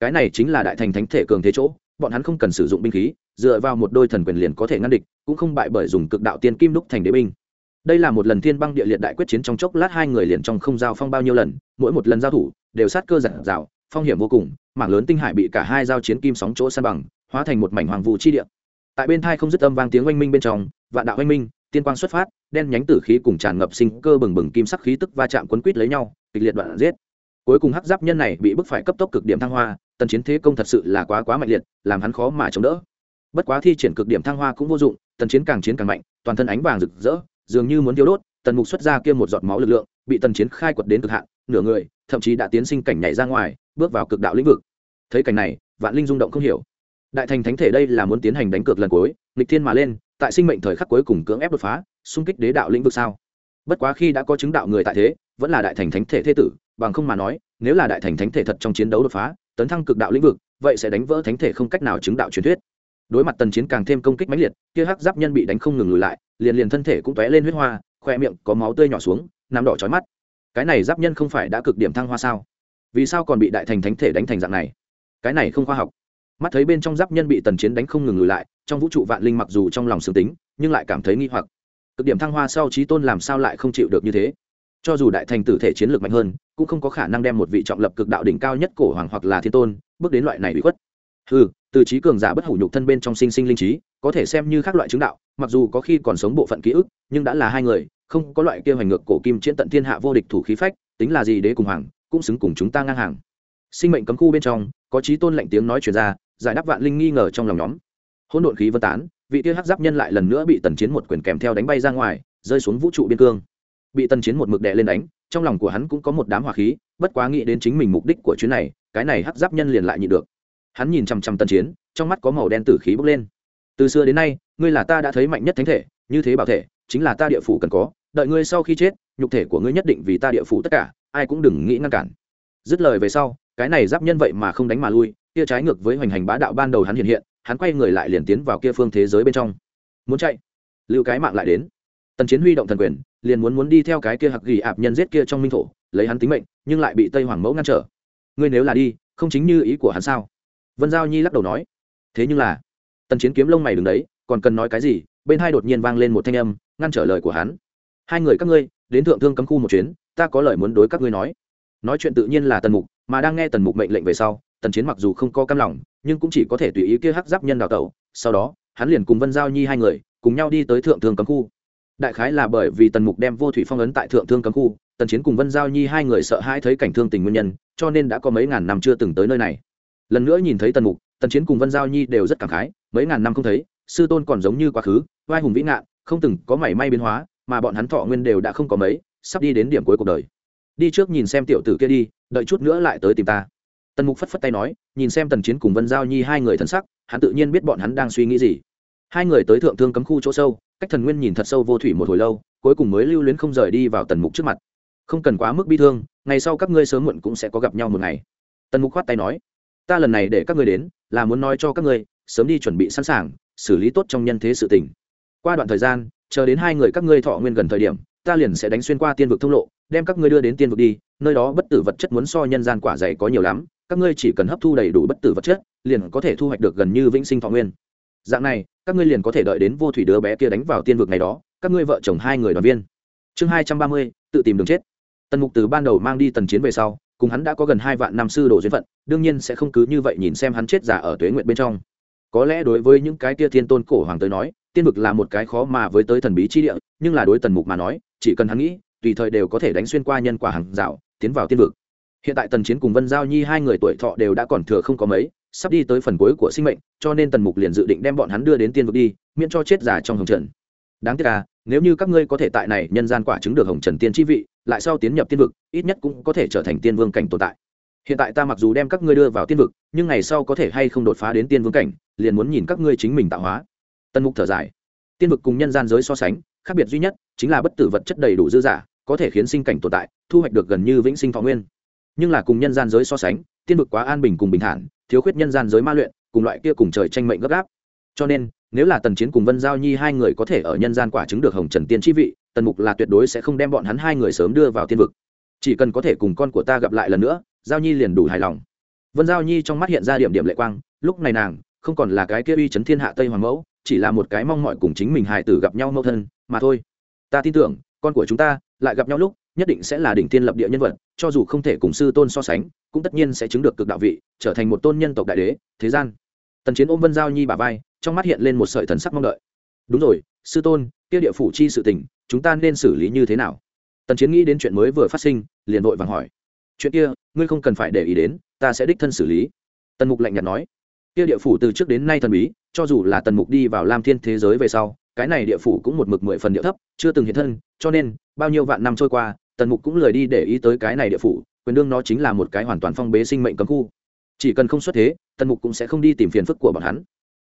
Cái này chính là đại thành thánh thể cường thế chỗ bọn hắn không cần sử dụng binh khí, dựa vào một đôi thần quyền liền có thể ngăn địch, cũng không bại bởi dùng cực đạo tiên kim đúc thành đế binh. Đây là một lần thiên băng địa liệt đại quyết chiến trong chốc lát hai người liền trong không giao phong bao nhiêu lần, mỗi một lần giao thủ, đều sát cơ giản rào phong hiểm vô cùng, mảng lớn tinh hải bị cả hai giao chiến kim sóng chỗ san bằng, hóa thành một mảnh hoàng vụ chi địa. Tại bên thai không dứt âm vang tiếng oanh minh bên trong, vạn đạo oanh minh, tiên quang xuất phát, đen nhánh tử khí cùng tràn ngập sinh cơ bừng bừng kim sắc khí tức va chạm quấn quýt lấy nhau, kịch liệt đoạn giết. Cuối cùng hắc giáp nhân này bị bức phải cấp tốc cực điểm thăng hoa tần chiến thế công thật sự là quá quá mạnh liệt, làm hắn khó mà chống đỡ. Bất quá thi triển cực điểm thăng hoa cũng vô dụng, tần chiến càng chiến càng mạnh, toàn thân ánh vàng rực rỡ, dường như muốn tiêu đốt, tần mục xuất ra kia một giọt máu lực lượng, bị tần chiến khai quật đến cực hạn, nửa người, thậm chí đã tiến sinh cảnh nhảy ra ngoài, bước vào cực đạo lĩnh vực. Thấy cảnh này, vạn linh rung động không hiểu. Đại thành thánh thể đây là muốn tiến hành đánh cược lần cuối, nghịch thiên mà lên, tại sinh mệnh thời khắc cuối cùng cưỡng ép đột phá, xung kích đế đạo lĩnh vực sao? Bất quá khi đã có chứng đạo người tại thế, vẫn là đại thành thánh thể thế tử, bằng không mà nói, nếu là đại thành thánh thể thật trong chiến đấu đột phá tấn thăng cực đạo lĩnh vực, vậy sẽ đánh vỡ thánh thể không cách nào chứng đạo truyền thuyết. Đối mặt tần chiến càng thêm công kích mãnh liệt, kia hắc giáp nhân bị đánh không ngừng lùi lại, liền liền thân thể cũng tóe lên huyết hoa, khoe miệng có máu tươi nhỏ xuống nằm đỏ chói mắt. Cái này giáp nhân không phải đã cực điểm thăng hoa sao? Vì sao còn bị đại thành thánh thể đánh thành dạng này? Cái này không khoa học. Mắt thấy bên trong giáp nhân bị tần chiến đánh không ngừng lùi lại, trong vũ trụ vạn linh mặc dù trong lòng sướng tính, nhưng lại cảm thấy nghi hoặc. Cực điểm thăng hoa sau trí tôn làm sao lại không chịu được như thế? Cho dù đại thành tử thể chiến lược mạnh hơn cũng không có khả năng đem một vị trọng lập cực đạo đỉnh cao nhất cổ hoàng hoặc là thiên tôn bước đến loại này bị khuất. Ừ từ trí cường giả bất hủ nhục thân bên trong sinh sinh linh trí, có thể xem như các loại chứng đạo, mặc dù có khi còn sống bộ phận ký ức, nhưng đã là hai người, không có loại kia hoành ngược cổ kim chiến tận thiên hạ vô địch thủ khí phách, tính là gì đế cùng hoàng, cũng xứng cùng chúng ta ngang hàng. Sinh mệnh cấm khu bên trong, có trí tôn lạnh tiếng nói chuyện ra, giải đáp vạn linh nghi ngờ trong lòng nhóm. Hỗn độn khí vân tán, vị kia hắc giáp nhân lại lần nữa bị tần chiến một quyền kèm theo đánh bay ra ngoài, rơi xuống vũ trụ biên cương. Bị tần chiến một mực đệ lên đánh trong lòng của hắn cũng có một đám hỏa khí, bất quá nghĩ đến chính mình mục đích của chuyến này, cái này hắc giáp nhân liền lại nhịn được. Hắn nhìn chằm chằm tần chiến, trong mắt có màu đen tử khí bốc lên. Từ xưa đến nay, ngươi là ta đã thấy mạnh nhất thánh thể, như thế bảo thể, chính là ta địa phủ cần có, đợi ngươi sau khi chết, nhục thể của ngươi nhất định vì ta địa phủ tất cả, ai cũng đừng nghĩ ngăn cản. Dứt lời về sau, cái này giáp nhân vậy mà không đánh mà lui, kia trái ngược với hoành hành bá đạo ban đầu hắn hiện hiện, hắn quay người lại liền tiến vào kia phương thế giới bên trong. Muốn chạy, lưu cái mạng lại đến tần chiến huy động thần quyền, liền muốn muốn đi theo cái kia hặc gỉ ạp nhân giết kia trong minh thổ, lấy hắn tính mệnh, nhưng lại bị tây hoàng mẫu ngăn trở. Ngươi nếu là đi, không chính như ý của hắn sao? Vân giao nhi lắc đầu nói. Thế nhưng là, tần chiến kiếm lông mày đứng đấy, còn cần nói cái gì? Bên hai đột nhiên vang lên một thanh âm, ngăn trở lời của hắn. Hai người các ngươi, đến thượng thương cấm khu một chuyến, ta có lời muốn đối các ngươi nói. Nói chuyện tự nhiên là tần mục, mà đang nghe tần mục mệnh lệnh về sau, tần chiến mặc dù không có cam lòng, nhưng cũng chỉ có thể tùy ý kia hắc giáp nhân đào tẩu. Sau đó, hắn liền cùng vân giao nhi hai người, cùng nhau đi tới thượng thương cấm khu đại khái là bởi vì tần mục đem vô thủy phong ấn tại thượng thương cấm khu, tần chiến cùng vân giao nhi hai người sợ hãi thấy cảnh thương tình nguyên nhân, cho nên đã có mấy ngàn năm chưa từng tới nơi này. Lần nữa nhìn thấy tần mục, tần chiến cùng vân giao nhi đều rất cảm khái, mấy ngàn năm không thấy, sư tôn còn giống như quá khứ, vai hùng vĩ ngạn, không từng có mảy may biến hóa, mà bọn hắn thọ nguyên đều đã không có mấy, sắp đi đến điểm cuối cuộc đời. Đi trước nhìn xem tiểu tử kia đi, đợi chút nữa lại tới tìm ta. Tần mục phất phất tay nói, nhìn xem tần chiến cùng vân giao nhi hai người thân sắc, hắn tự nhiên biết bọn hắn đang suy nghĩ gì. Hai người tới thượng thương cấm khu chỗ sâu cách thần nguyên nhìn thật sâu vô thủy một hồi lâu, cuối cùng mới lưu luyến không rời đi vào tần mục trước mặt. Không cần quá mức bi thương, ngày sau các ngươi sớm muộn cũng sẽ có gặp nhau một ngày. Tần mục khoát tay nói, ta lần này để các ngươi đến, là muốn nói cho các ngươi, sớm đi chuẩn bị sẵn sàng, xử lý tốt trong nhân thế sự tình. Qua đoạn thời gian, chờ đến hai người các ngươi thọ nguyên gần thời điểm, ta liền sẽ đánh xuyên qua tiên vực thông lộ, đem các ngươi đưa đến tiên vực đi, nơi đó bất tử vật chất muốn so nhân gian quả dày có nhiều lắm, các ngươi chỉ cần hấp thu đầy đủ bất tử vật chất, liền có thể thu hoạch được gần như vĩnh sinh thọ nguyên dạng này, các ngươi liền có thể đợi đến vô thủy đứa bé kia đánh vào tiên vực ngày đó, các ngươi vợ chồng hai người đoàn viên. Chương hai trăm ba mươi, tự tìm đường chết. Tần mục từ ban đầu mang đi tần chiến về sau, cùng hắn đã có gần hai vạn năm sư đồ duyên phận, đương nhiên sẽ không cứ như vậy nhìn xem hắn chết giả ở tuế nguyện bên trong. Có lẽ đối với những cái kia thiên tôn cổ hoàng tới nói, tiên vực là một cái khó mà với tới thần bí chi địa, nhưng là đối tần mục mà nói, chỉ cần hắn nghĩ, tùy thời đều có thể đánh xuyên qua nhân quả hàng rào, tiến vào tiên vực. Hiện tại tần chiến cùng vân giao nhi hai người tuổi thọ đều đã còn thừa không có mấy sắp đi tới phần cuối của sinh mệnh, cho nên tần mục liền dự định đem bọn hắn đưa đến tiên vực đi, miễn cho chết giả trong hồng trần. Đáng tiếc là nếu như các ngươi có thể tại này nhân gian quả chứng được hồng trần tiên chi vị, lại sau tiến nhập tiên vực, ít nhất cũng có thể trở thành tiên vương cảnh tồn tại. Hiện tại ta mặc dù đem các ngươi đưa vào tiên vực, nhưng ngày sau có thể hay không đột phá đến tiên vương cảnh, liền muốn nhìn các ngươi chính mình tạo hóa. Tần mục thở dài. Tiên vực cùng nhân gian giới so sánh, khác biệt duy nhất chính là bất tử vật chất đầy đủ dư giả, có thể khiến sinh cảnh tồn tại, thu hoạch được gần như vĩnh sinh thọ nguyên. Nhưng là cùng nhân gian giới so sánh tiên vực quá an bình cùng bình thản, thiếu khuyết nhân gian giới ma luyện, cùng loại kia cùng trời tranh mệnh gấp gáp. Cho nên, nếu là tần chiến cùng vân giao nhi hai người có thể ở nhân gian quả chứng được hồng trần tiên chi vị, tần mục là tuyệt đối sẽ không đem bọn hắn hai người sớm đưa vào tiên vực. Chỉ cần có thể cùng con của ta gặp lại lần nữa, giao nhi liền đủ hài lòng. Vân giao nhi trong mắt hiện ra điểm điểm lệ quang, lúc này nàng, không còn là cái kia uy chấn thiên hạ tây hoàng mẫu, chỉ là một cái mong mọi cùng chính mình hài tử gặp nhau mẫu thân, mà thôi. Ta tin tưởng, con của chúng ta lại gặp nhau lúc nhất định sẽ là đỉnh thiên lập địa nhân vật, cho dù không thể cùng sư tôn so sánh, cũng tất nhiên sẽ chứng được cực đạo vị, trở thành một tôn nhân tộc đại đế, thế gian. Tần chiến ôm vân giao nhi bà vai, trong mắt hiện lên một sợi thần sắc mong đợi. Đúng rồi, sư tôn, kia địa phủ chi sự tình, chúng ta nên xử lý như thế nào? Tần chiến nghĩ đến chuyện mới vừa phát sinh, liền vội vàng hỏi. Chuyện kia, ngươi không cần phải để ý đến, ta sẽ đích thân xử lý. Tần mục lạnh nhạt nói. Kia địa phủ từ trước đến nay thần bí, cho dù là tần mục đi vào lam thiên thế giới về sau, cái này địa phủ cũng một mực mười phần địa thấp, chưa từng hiện thân, cho nên, bao nhiêu vạn năm trôi qua tần mục cũng lười đi để ý tới cái này địa phủ, quyền đương nó chính là một cái hoàn toàn phong bế sinh mệnh cấm khu. Chỉ cần không xuất thế, tần mục cũng sẽ không đi tìm phiền phức của bọn hắn.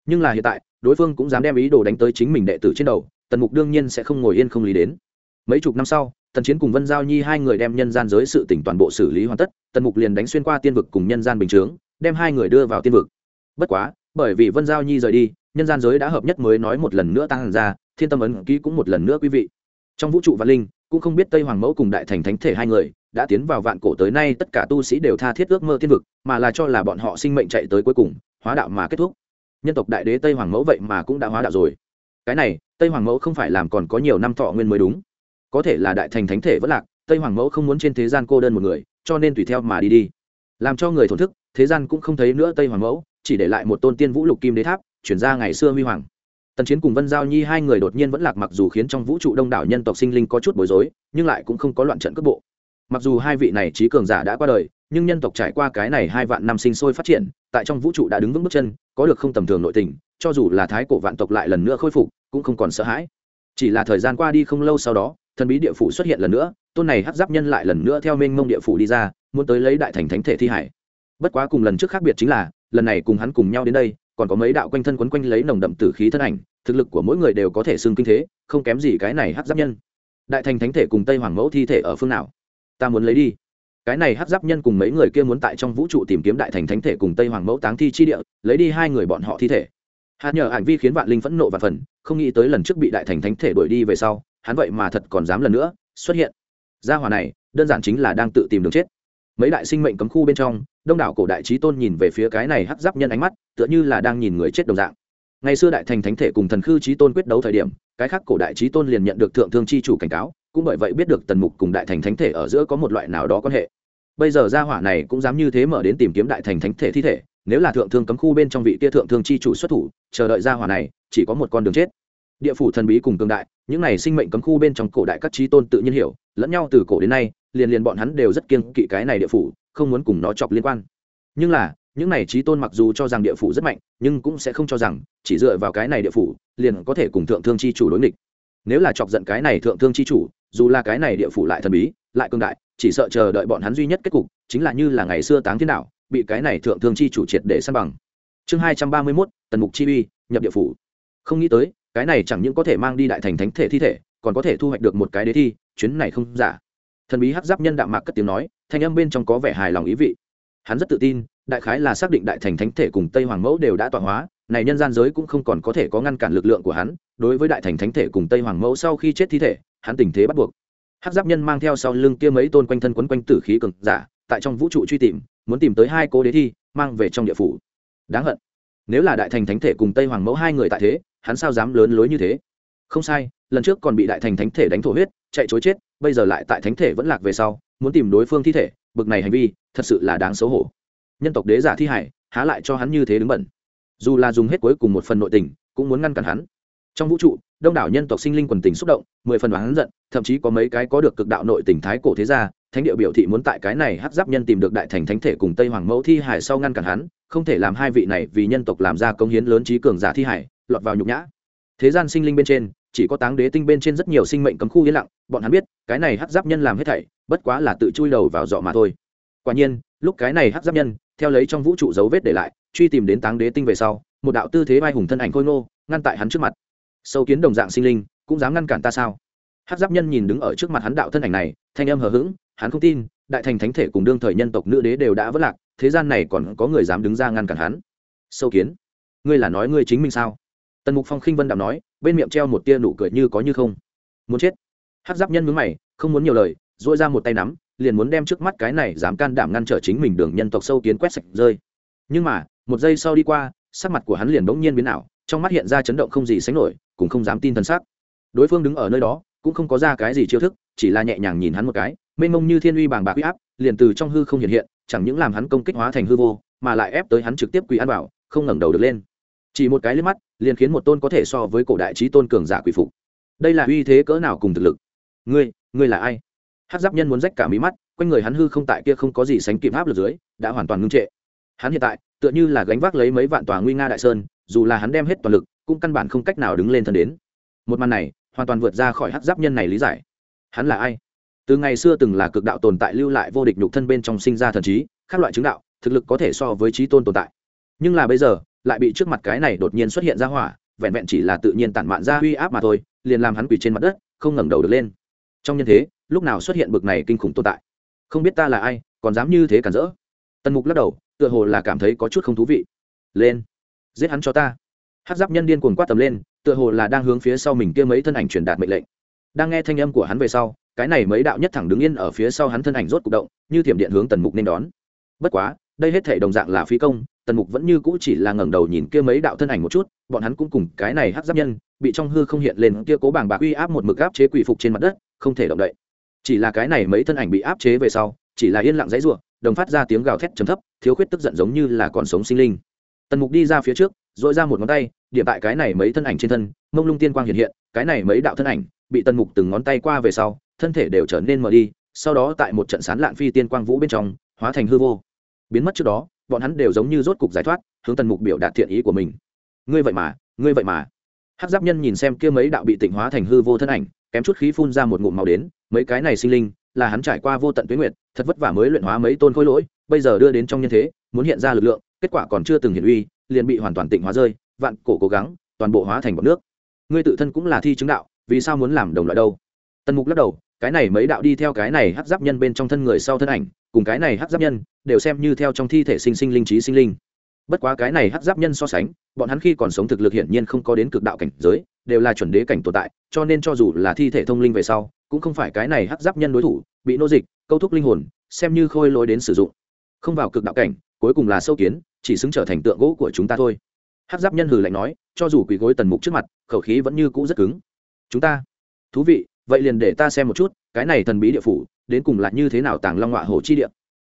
Nhưng là hiện tại, đối phương cũng dám đem ý đồ đánh tới chính mình đệ tử trên đầu, tần mục đương nhiên sẽ không ngồi yên không lý đến. Mấy chục năm sau, tần chiến cùng vân giao nhi hai người đem nhân gian giới sự tỉnh toàn bộ xử lý hoàn tất, tần mục liền đánh xuyên qua tiên vực cùng nhân gian bình chướng, đem hai người đưa vào tiên vực. Bất quá, bởi vì vân giao nhi rời đi, nhân gian giới đã hợp nhất mới nói một lần nữa tăng ra, thiên tâm ấn ký cũng một lần nữa quý vị. Trong vũ trụ vạn linh cũng không biết tây hoàng mẫu cùng đại thành thánh thể hai người đã tiến vào vạn cổ tới nay, tất cả tu sĩ đều tha thiết ước mơ thiên vực, mà là cho là bọn họ sinh mệnh chạy tới cuối cùng, hóa đạo mà kết thúc. Nhân tộc đại đế tây hoàng mẫu vậy mà cũng đã hóa đạo rồi. Cái này, tây hoàng mẫu không phải làm còn có nhiều năm thọ nguyên mới đúng. Có thể là đại thành thánh thể vẫn lạc, tây hoàng mẫu không muốn trên thế gian cô đơn một người, cho nên tùy theo mà đi đi. Làm cho người thổn thức, thế gian cũng không thấy nữa tây hoàng mẫu, chỉ để lại một tôn tiên vũ lục kim đế tháp, chuyển ra ngày xưa huy hoàng tần chiến cùng vân giao nhi hai người đột nhiên vẫn lạc mặc dù khiến trong vũ trụ đông đảo nhân tộc sinh linh có chút bối rối, nhưng lại cũng không có loạn trận cước bộ. Mặc dù hai vị này trí cường giả đã qua đời, nhưng nhân tộc trải qua cái này hai vạn năm sinh sôi phát triển, tại trong vũ trụ đã đứng vững bước chân, có được không tầm thường nội tình, cho dù là thái cổ vạn tộc lại lần nữa khôi phục, cũng không còn sợ hãi. Chỉ là thời gian qua đi không lâu sau đó, thần bí địa phủ xuất hiện lần nữa, tôn này hắc giáp nhân lại lần nữa theo mênh mông địa phủ đi ra, muốn tới lấy đại thành thánh thể thi hải. Bất quá cùng lần trước khác biệt chính là, lần này cùng hắn cùng nhau đến đây còn có mấy đạo quanh thân quấn quanh lấy nồng đậm tử khí thân ảnh, thực lực của mỗi người đều có thể xưng kinh thế, không kém gì cái này hắc giáp nhân. Đại thành thánh thể cùng tây hoàng mẫu thi thể ở phương nào? Ta muốn lấy đi. Cái này hắc giáp nhân cùng mấy người kia muốn tại trong vũ trụ tìm kiếm đại thành thánh thể cùng tây hoàng mẫu táng thi chi địa, lấy đi hai người bọn họ thi thể. Hạt nhờ ảnh vi khiến vạn linh phẫn nộ và phần, không nghĩ tới lần trước bị đại thành thánh thể đuổi đi về sau, hắn vậy mà thật còn dám lần nữa xuất hiện. Gia hỏa này, đơn giản chính là đang tự tìm đường chết mấy đại sinh mệnh cấm khu bên trong, đông đảo cổ đại trí tôn nhìn về phía cái này hắc giáp nhân ánh mắt, tựa như là đang nhìn người chết đồng dạng. Ngày xưa đại thành thánh thể cùng thần khư trí tôn quyết đấu thời điểm, cái khác cổ đại trí tôn liền nhận được thượng thương chi chủ cảnh cáo, cũng bởi vậy biết được tần mục cùng đại thành thánh thể ở giữa có một loại nào đó quan hệ. Bây giờ gia hỏa này cũng dám như thế mở đến tìm kiếm đại thành thánh thể thi thể, nếu là thượng thương cấm khu bên trong vị kia thượng thương chi chủ xuất thủ, chờ đợi gia hỏa này, chỉ có một con đường chết. Địa phủ thần bí cùng cường đại, những này sinh mệnh cấm khu bên trong cổ đại các trí tôn tự nhiên hiểu, lẫn nhau từ cổ đến nay liền liền bọn hắn đều rất kiên kỵ cái này địa phủ, không muốn cùng nó chọc liên quan. Nhưng là, những này trí tôn mặc dù cho rằng địa phủ rất mạnh, nhưng cũng sẽ không cho rằng, chỉ dựa vào cái này địa phủ, liền có thể cùng thượng thương chi chủ đối nghịch. Nếu là chọc giận cái này thượng thương chi chủ, dù là cái này địa phủ lại thần bí, lại cương đại, chỉ sợ chờ đợi bọn hắn duy nhất kết cục, chính là như là ngày xưa táng thiên đạo, bị cái này thượng thương chi chủ triệt để san bằng. Chương hai trăm ba mươi mốt, tần mục chi uy, nhập địa phủ. Không nghĩ tới, cái này chẳng những có thể mang đi đại thành thánh thể thi thể, còn có thể thu hoạch được một cái đế thi, chuyến này không giả thần bí hắc giáp nhân đạm mạc cất tiếng nói, thanh âm bên trong có vẻ hài lòng ý vị. Hắn rất tự tin, đại khái là xác định đại thành thánh thể cùng tây hoàng mẫu đều đã tọa hóa, này nhân gian giới cũng không còn có thể có ngăn cản lực lượng của hắn, đối với đại thành thánh thể cùng tây hoàng mẫu sau khi chết thi thể, hắn tình thế bắt buộc. Hắc giáp nhân mang theo sau lưng kia mấy tôn quanh thân quấn quanh tử khí cực giả, tại trong vũ trụ truy tìm, muốn tìm tới hai cô đế thi, mang về trong địa phủ. Đáng hận. Nếu là đại thành thánh thể cùng tây hoàng mẫu hai người tại thế, hắn sao dám lớn lối như thế? Không sai, lần trước còn bị đại thành thánh thể đánh thổ huyết, chạy chối chết bây giờ lại tại thánh thể vẫn lạc về sau, muốn tìm đối phương thi thể, bực này hành vi, thật sự là đáng xấu hổ. Nhân tộc đế giả thi hải, há lại cho hắn như thế đứng bẩn. Dù là dùng hết cuối cùng một phần nội tình, cũng muốn ngăn cản hắn. Trong vũ trụ, đông đảo nhân tộc sinh linh quần tình xúc động, mười phần hắn giận, thậm chí có mấy cái có được cực đạo nội tình thái cổ thế gia, thánh địa biểu thị muốn tại cái này hát giáp nhân tìm được đại thành thánh thể cùng tây hoàng mẫu thi hải sau ngăn cản hắn, không thể làm hai vị này vì nhân tộc làm ra công hiến lớn trí cường giả thi hải, lọt vào nhục nhã. Thế gian sinh linh bên trên chỉ có táng đế tinh bên trên rất nhiều sinh mệnh cấm khu yên lặng, bọn hắn biết, cái này hát giáp nhân làm hết thảy, bất quá là tự chui đầu vào dọ mà thôi. Quả nhiên, lúc cái này hắc giáp nhân, theo lấy trong vũ trụ dấu vết để lại, truy tìm đến táng đế tinh về sau, một đạo tư thế vai hùng thân ảnh khôi ngô, ngăn tại hắn trước mặt. Sâu kiến đồng dạng sinh linh, cũng dám ngăn cản ta sao? Hắc giáp nhân nhìn đứng ở trước mặt hắn đạo thân ảnh này, thanh âm hờ hững, hắn không tin, đại thành thánh thể cùng đương thời nhân tộc nữ đế đều đã vất lạc, thế gian này còn có người dám đứng ra ngăn cản hắn. Sâu kiến, ngươi là nói ngươi chính mình sao? Tần mục phong khinh vân đạo nói bên miệng treo một tia nụ cười như có như không. Muốn chết. Hát giáp nhân mướn mày, không muốn nhiều lời dội ra một tay nắm, liền muốn đem trước mắt cái này dám can đảm ngăn trở chính mình đường nhân tộc sâu kiến quét sạch rơi. Nhưng mà, một giây sau đi qua, sắc mặt của hắn liền bỗng nhiên biến ảo, trong mắt hiện ra chấn động không gì sánh nổi, cũng không dám tin thân xác đối phương đứng ở nơi đó, cũng không có ra cái gì chiêu thức, chỉ là nhẹ nhàng nhìn hắn một cái, mênh mông như thiên uy bàng bạc uy áp, liền từ trong hư không hiện hiện, chẳng những làm hắn công kích hóa thành hư vô, mà lại ép tới hắn trực tiếp quỳ ăn bảo, không ngẩng đầu được lên chỉ một cái liếc mắt, liền khiến một tôn có thể so với cổ đại trí tôn cường giả quỷ phục. Đây là uy thế cỡ nào cùng thực lực? Ngươi ngươi là ai? Hát giáp nhân muốn rách cả mí mắt, quanh người hắn hư không tại kia không có gì sánh kịp áp lực dưới, đã hoàn toàn ngưng trệ. Hắn hiện tại, tựa như là gánh vác lấy mấy vạn tòa nguy nga đại sơn, dù là hắn đem hết toàn lực, cũng căn bản không cách nào đứng lên thân đến. Một màn này, hoàn toàn vượt ra khỏi hát giáp nhân này lý giải. Hắn là ai? Từ ngày xưa từng là cực đạo tồn tại lưu lại vô địch nhục thân bên trong sinh ra thần trí các loại chứng đạo, thực lực có thể so với trí tôn tồn tại. Nhưng là bây giờ lại bị trước mặt cái này đột nhiên xuất hiện ra hỏa, vẹn vẹn chỉ là tự nhiên tản mạn ra uy áp mà thôi, liền làm hắn quỳ trên mặt đất, không ngẩng đầu được lên. Trong nhân thế, lúc nào xuất hiện bực này kinh khủng tồn tại? Không biết ta là ai, còn dám như thế cản rỡ. Tần mục lắc đầu, tựa hồ là cảm thấy có chút không thú vị. Lên, giết hắn cho ta. Hát giáp nhân điên cuồng quát tầm lên, tựa hồ là đang hướng phía sau mình kia mấy thân ảnh truyền đạt mệnh lệnh. Đang nghe thanh âm của hắn về sau, cái này mấy đạo nhất thẳng đứng yên ở phía sau hắn thân ảnh rốt c ụ c động, như thiểm điện hướng tần mục nên đón. Bất quá, đây hết thể đồng dạng là phí công tần mục vẫn như cũ chỉ là ngẩng đầu nhìn kia mấy đạo thân ảnh một chút, bọn hắn cũng cùng cái này hát giáp nhân, bị trong hư không hiện lên kia cố bảng bạc uy áp một mực áp chế quỷ phục trên mặt đất, không thể động đậy. Chỉ là cái này mấy thân ảnh bị áp chế về sau, chỉ là yên lặng dãy ruộng đồng phát ra tiếng gào thét chấm thấp, thiếu khuyết tức giận giống như là còn sống sinh linh. Tần mục đi ra phía trước dội ra một ngón tay, điểm tại cái này mấy thân ảnh trên thân, mông lung tiên quang hiện hiện, cái này mấy đạo thân ảnh bị tần mục từng ngón tay qua về sau, thân thể đều trở nên mờ đi, sau đó tại một trận sán lạn phi tiên quang vũ bên trong, hóa thành hư vô. Biến mất trước đó bọn hắn đều giống như rốt cục giải thoát hướng tần mục biểu đạt thiện ý của mình. Ngươi vậy mà ngươi vậy mà. Hát giáp nhân nhìn xem kia mấy đạo bị tịnh hóa thành hư vô thân ảnh kém chút khí phun ra một ngụm màu đến mấy cái này sinh linh là hắn trải qua vô tận tuyến nguyện, thật vất vả mới luyện hóa mấy tôn khối lỗi bây giờ đưa đến trong nhân thế muốn hiện ra lực lượng kết quả còn chưa từng hiển uy liền bị hoàn toàn tịnh hóa rơi vạn cổ cố gắng toàn bộ hóa thành bọn nước. Ngươi tự thân cũng là thi chứng đạo vì sao muốn làm đồng loại đâu? Tần mục lắc đầu cái này mấy đạo đi theo cái này hắc giáp nhân bên trong thân người sau thân ảnh cùng cái này hắc giáp nhân đều xem như theo trong thi thể sinh sinh linh trí sinh linh. Bất quá cái này hắc giáp nhân so sánh, bọn hắn khi còn sống thực lực hiển nhiên không có đến cực đạo cảnh giới, đều là chuẩn đế cảnh tồn tại, cho nên cho dù là thi thể thông linh về sau, cũng không phải cái này hắc giáp nhân đối thủ, bị nô dịch, câu thúc linh hồn, xem như khôi lối đến sử dụng. Không vào cực đạo cảnh, cuối cùng là sâu kiến, chỉ xứng trở thành tượng gỗ của chúng ta thôi. Hắc giáp nhân hừ lạnh nói, cho dù quỳ gối tần mục trước mặt, khẩu khí vẫn như cũ rất cứng. Chúng ta, thú vị, vậy liền để ta xem một chút, cái này thần bí địa phủ đến cùng là như thế nào tàng long ngọa hổ chi địa?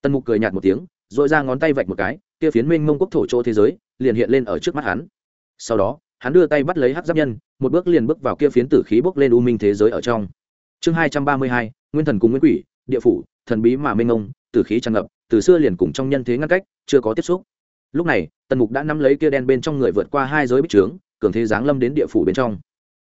Tần mục cười nhạt một tiếng dội ra ngón tay vạch một cái, kia phiến minh mông quốc thổ chỗ thế giới liền hiện lên ở trước mắt hắn. Sau đó, hắn đưa tay bắt lấy hắc giáp nhân, một bước liền bước vào kia phiến tử khí bốc lên u minh thế giới ở trong. Chương hai trăm ba mươi hai, nguyên thần cùng nguyên quỷ, địa phủ, thần bí mà minh mông, tử khí tràn ngập, từ xưa liền cùng trong nhân thế ngăn cách, chưa có tiếp xúc. Lúc này, tần mục đã nắm lấy kia đen bên trong người vượt qua hai giới bích trướng, cường thế giáng lâm đến địa phủ bên trong.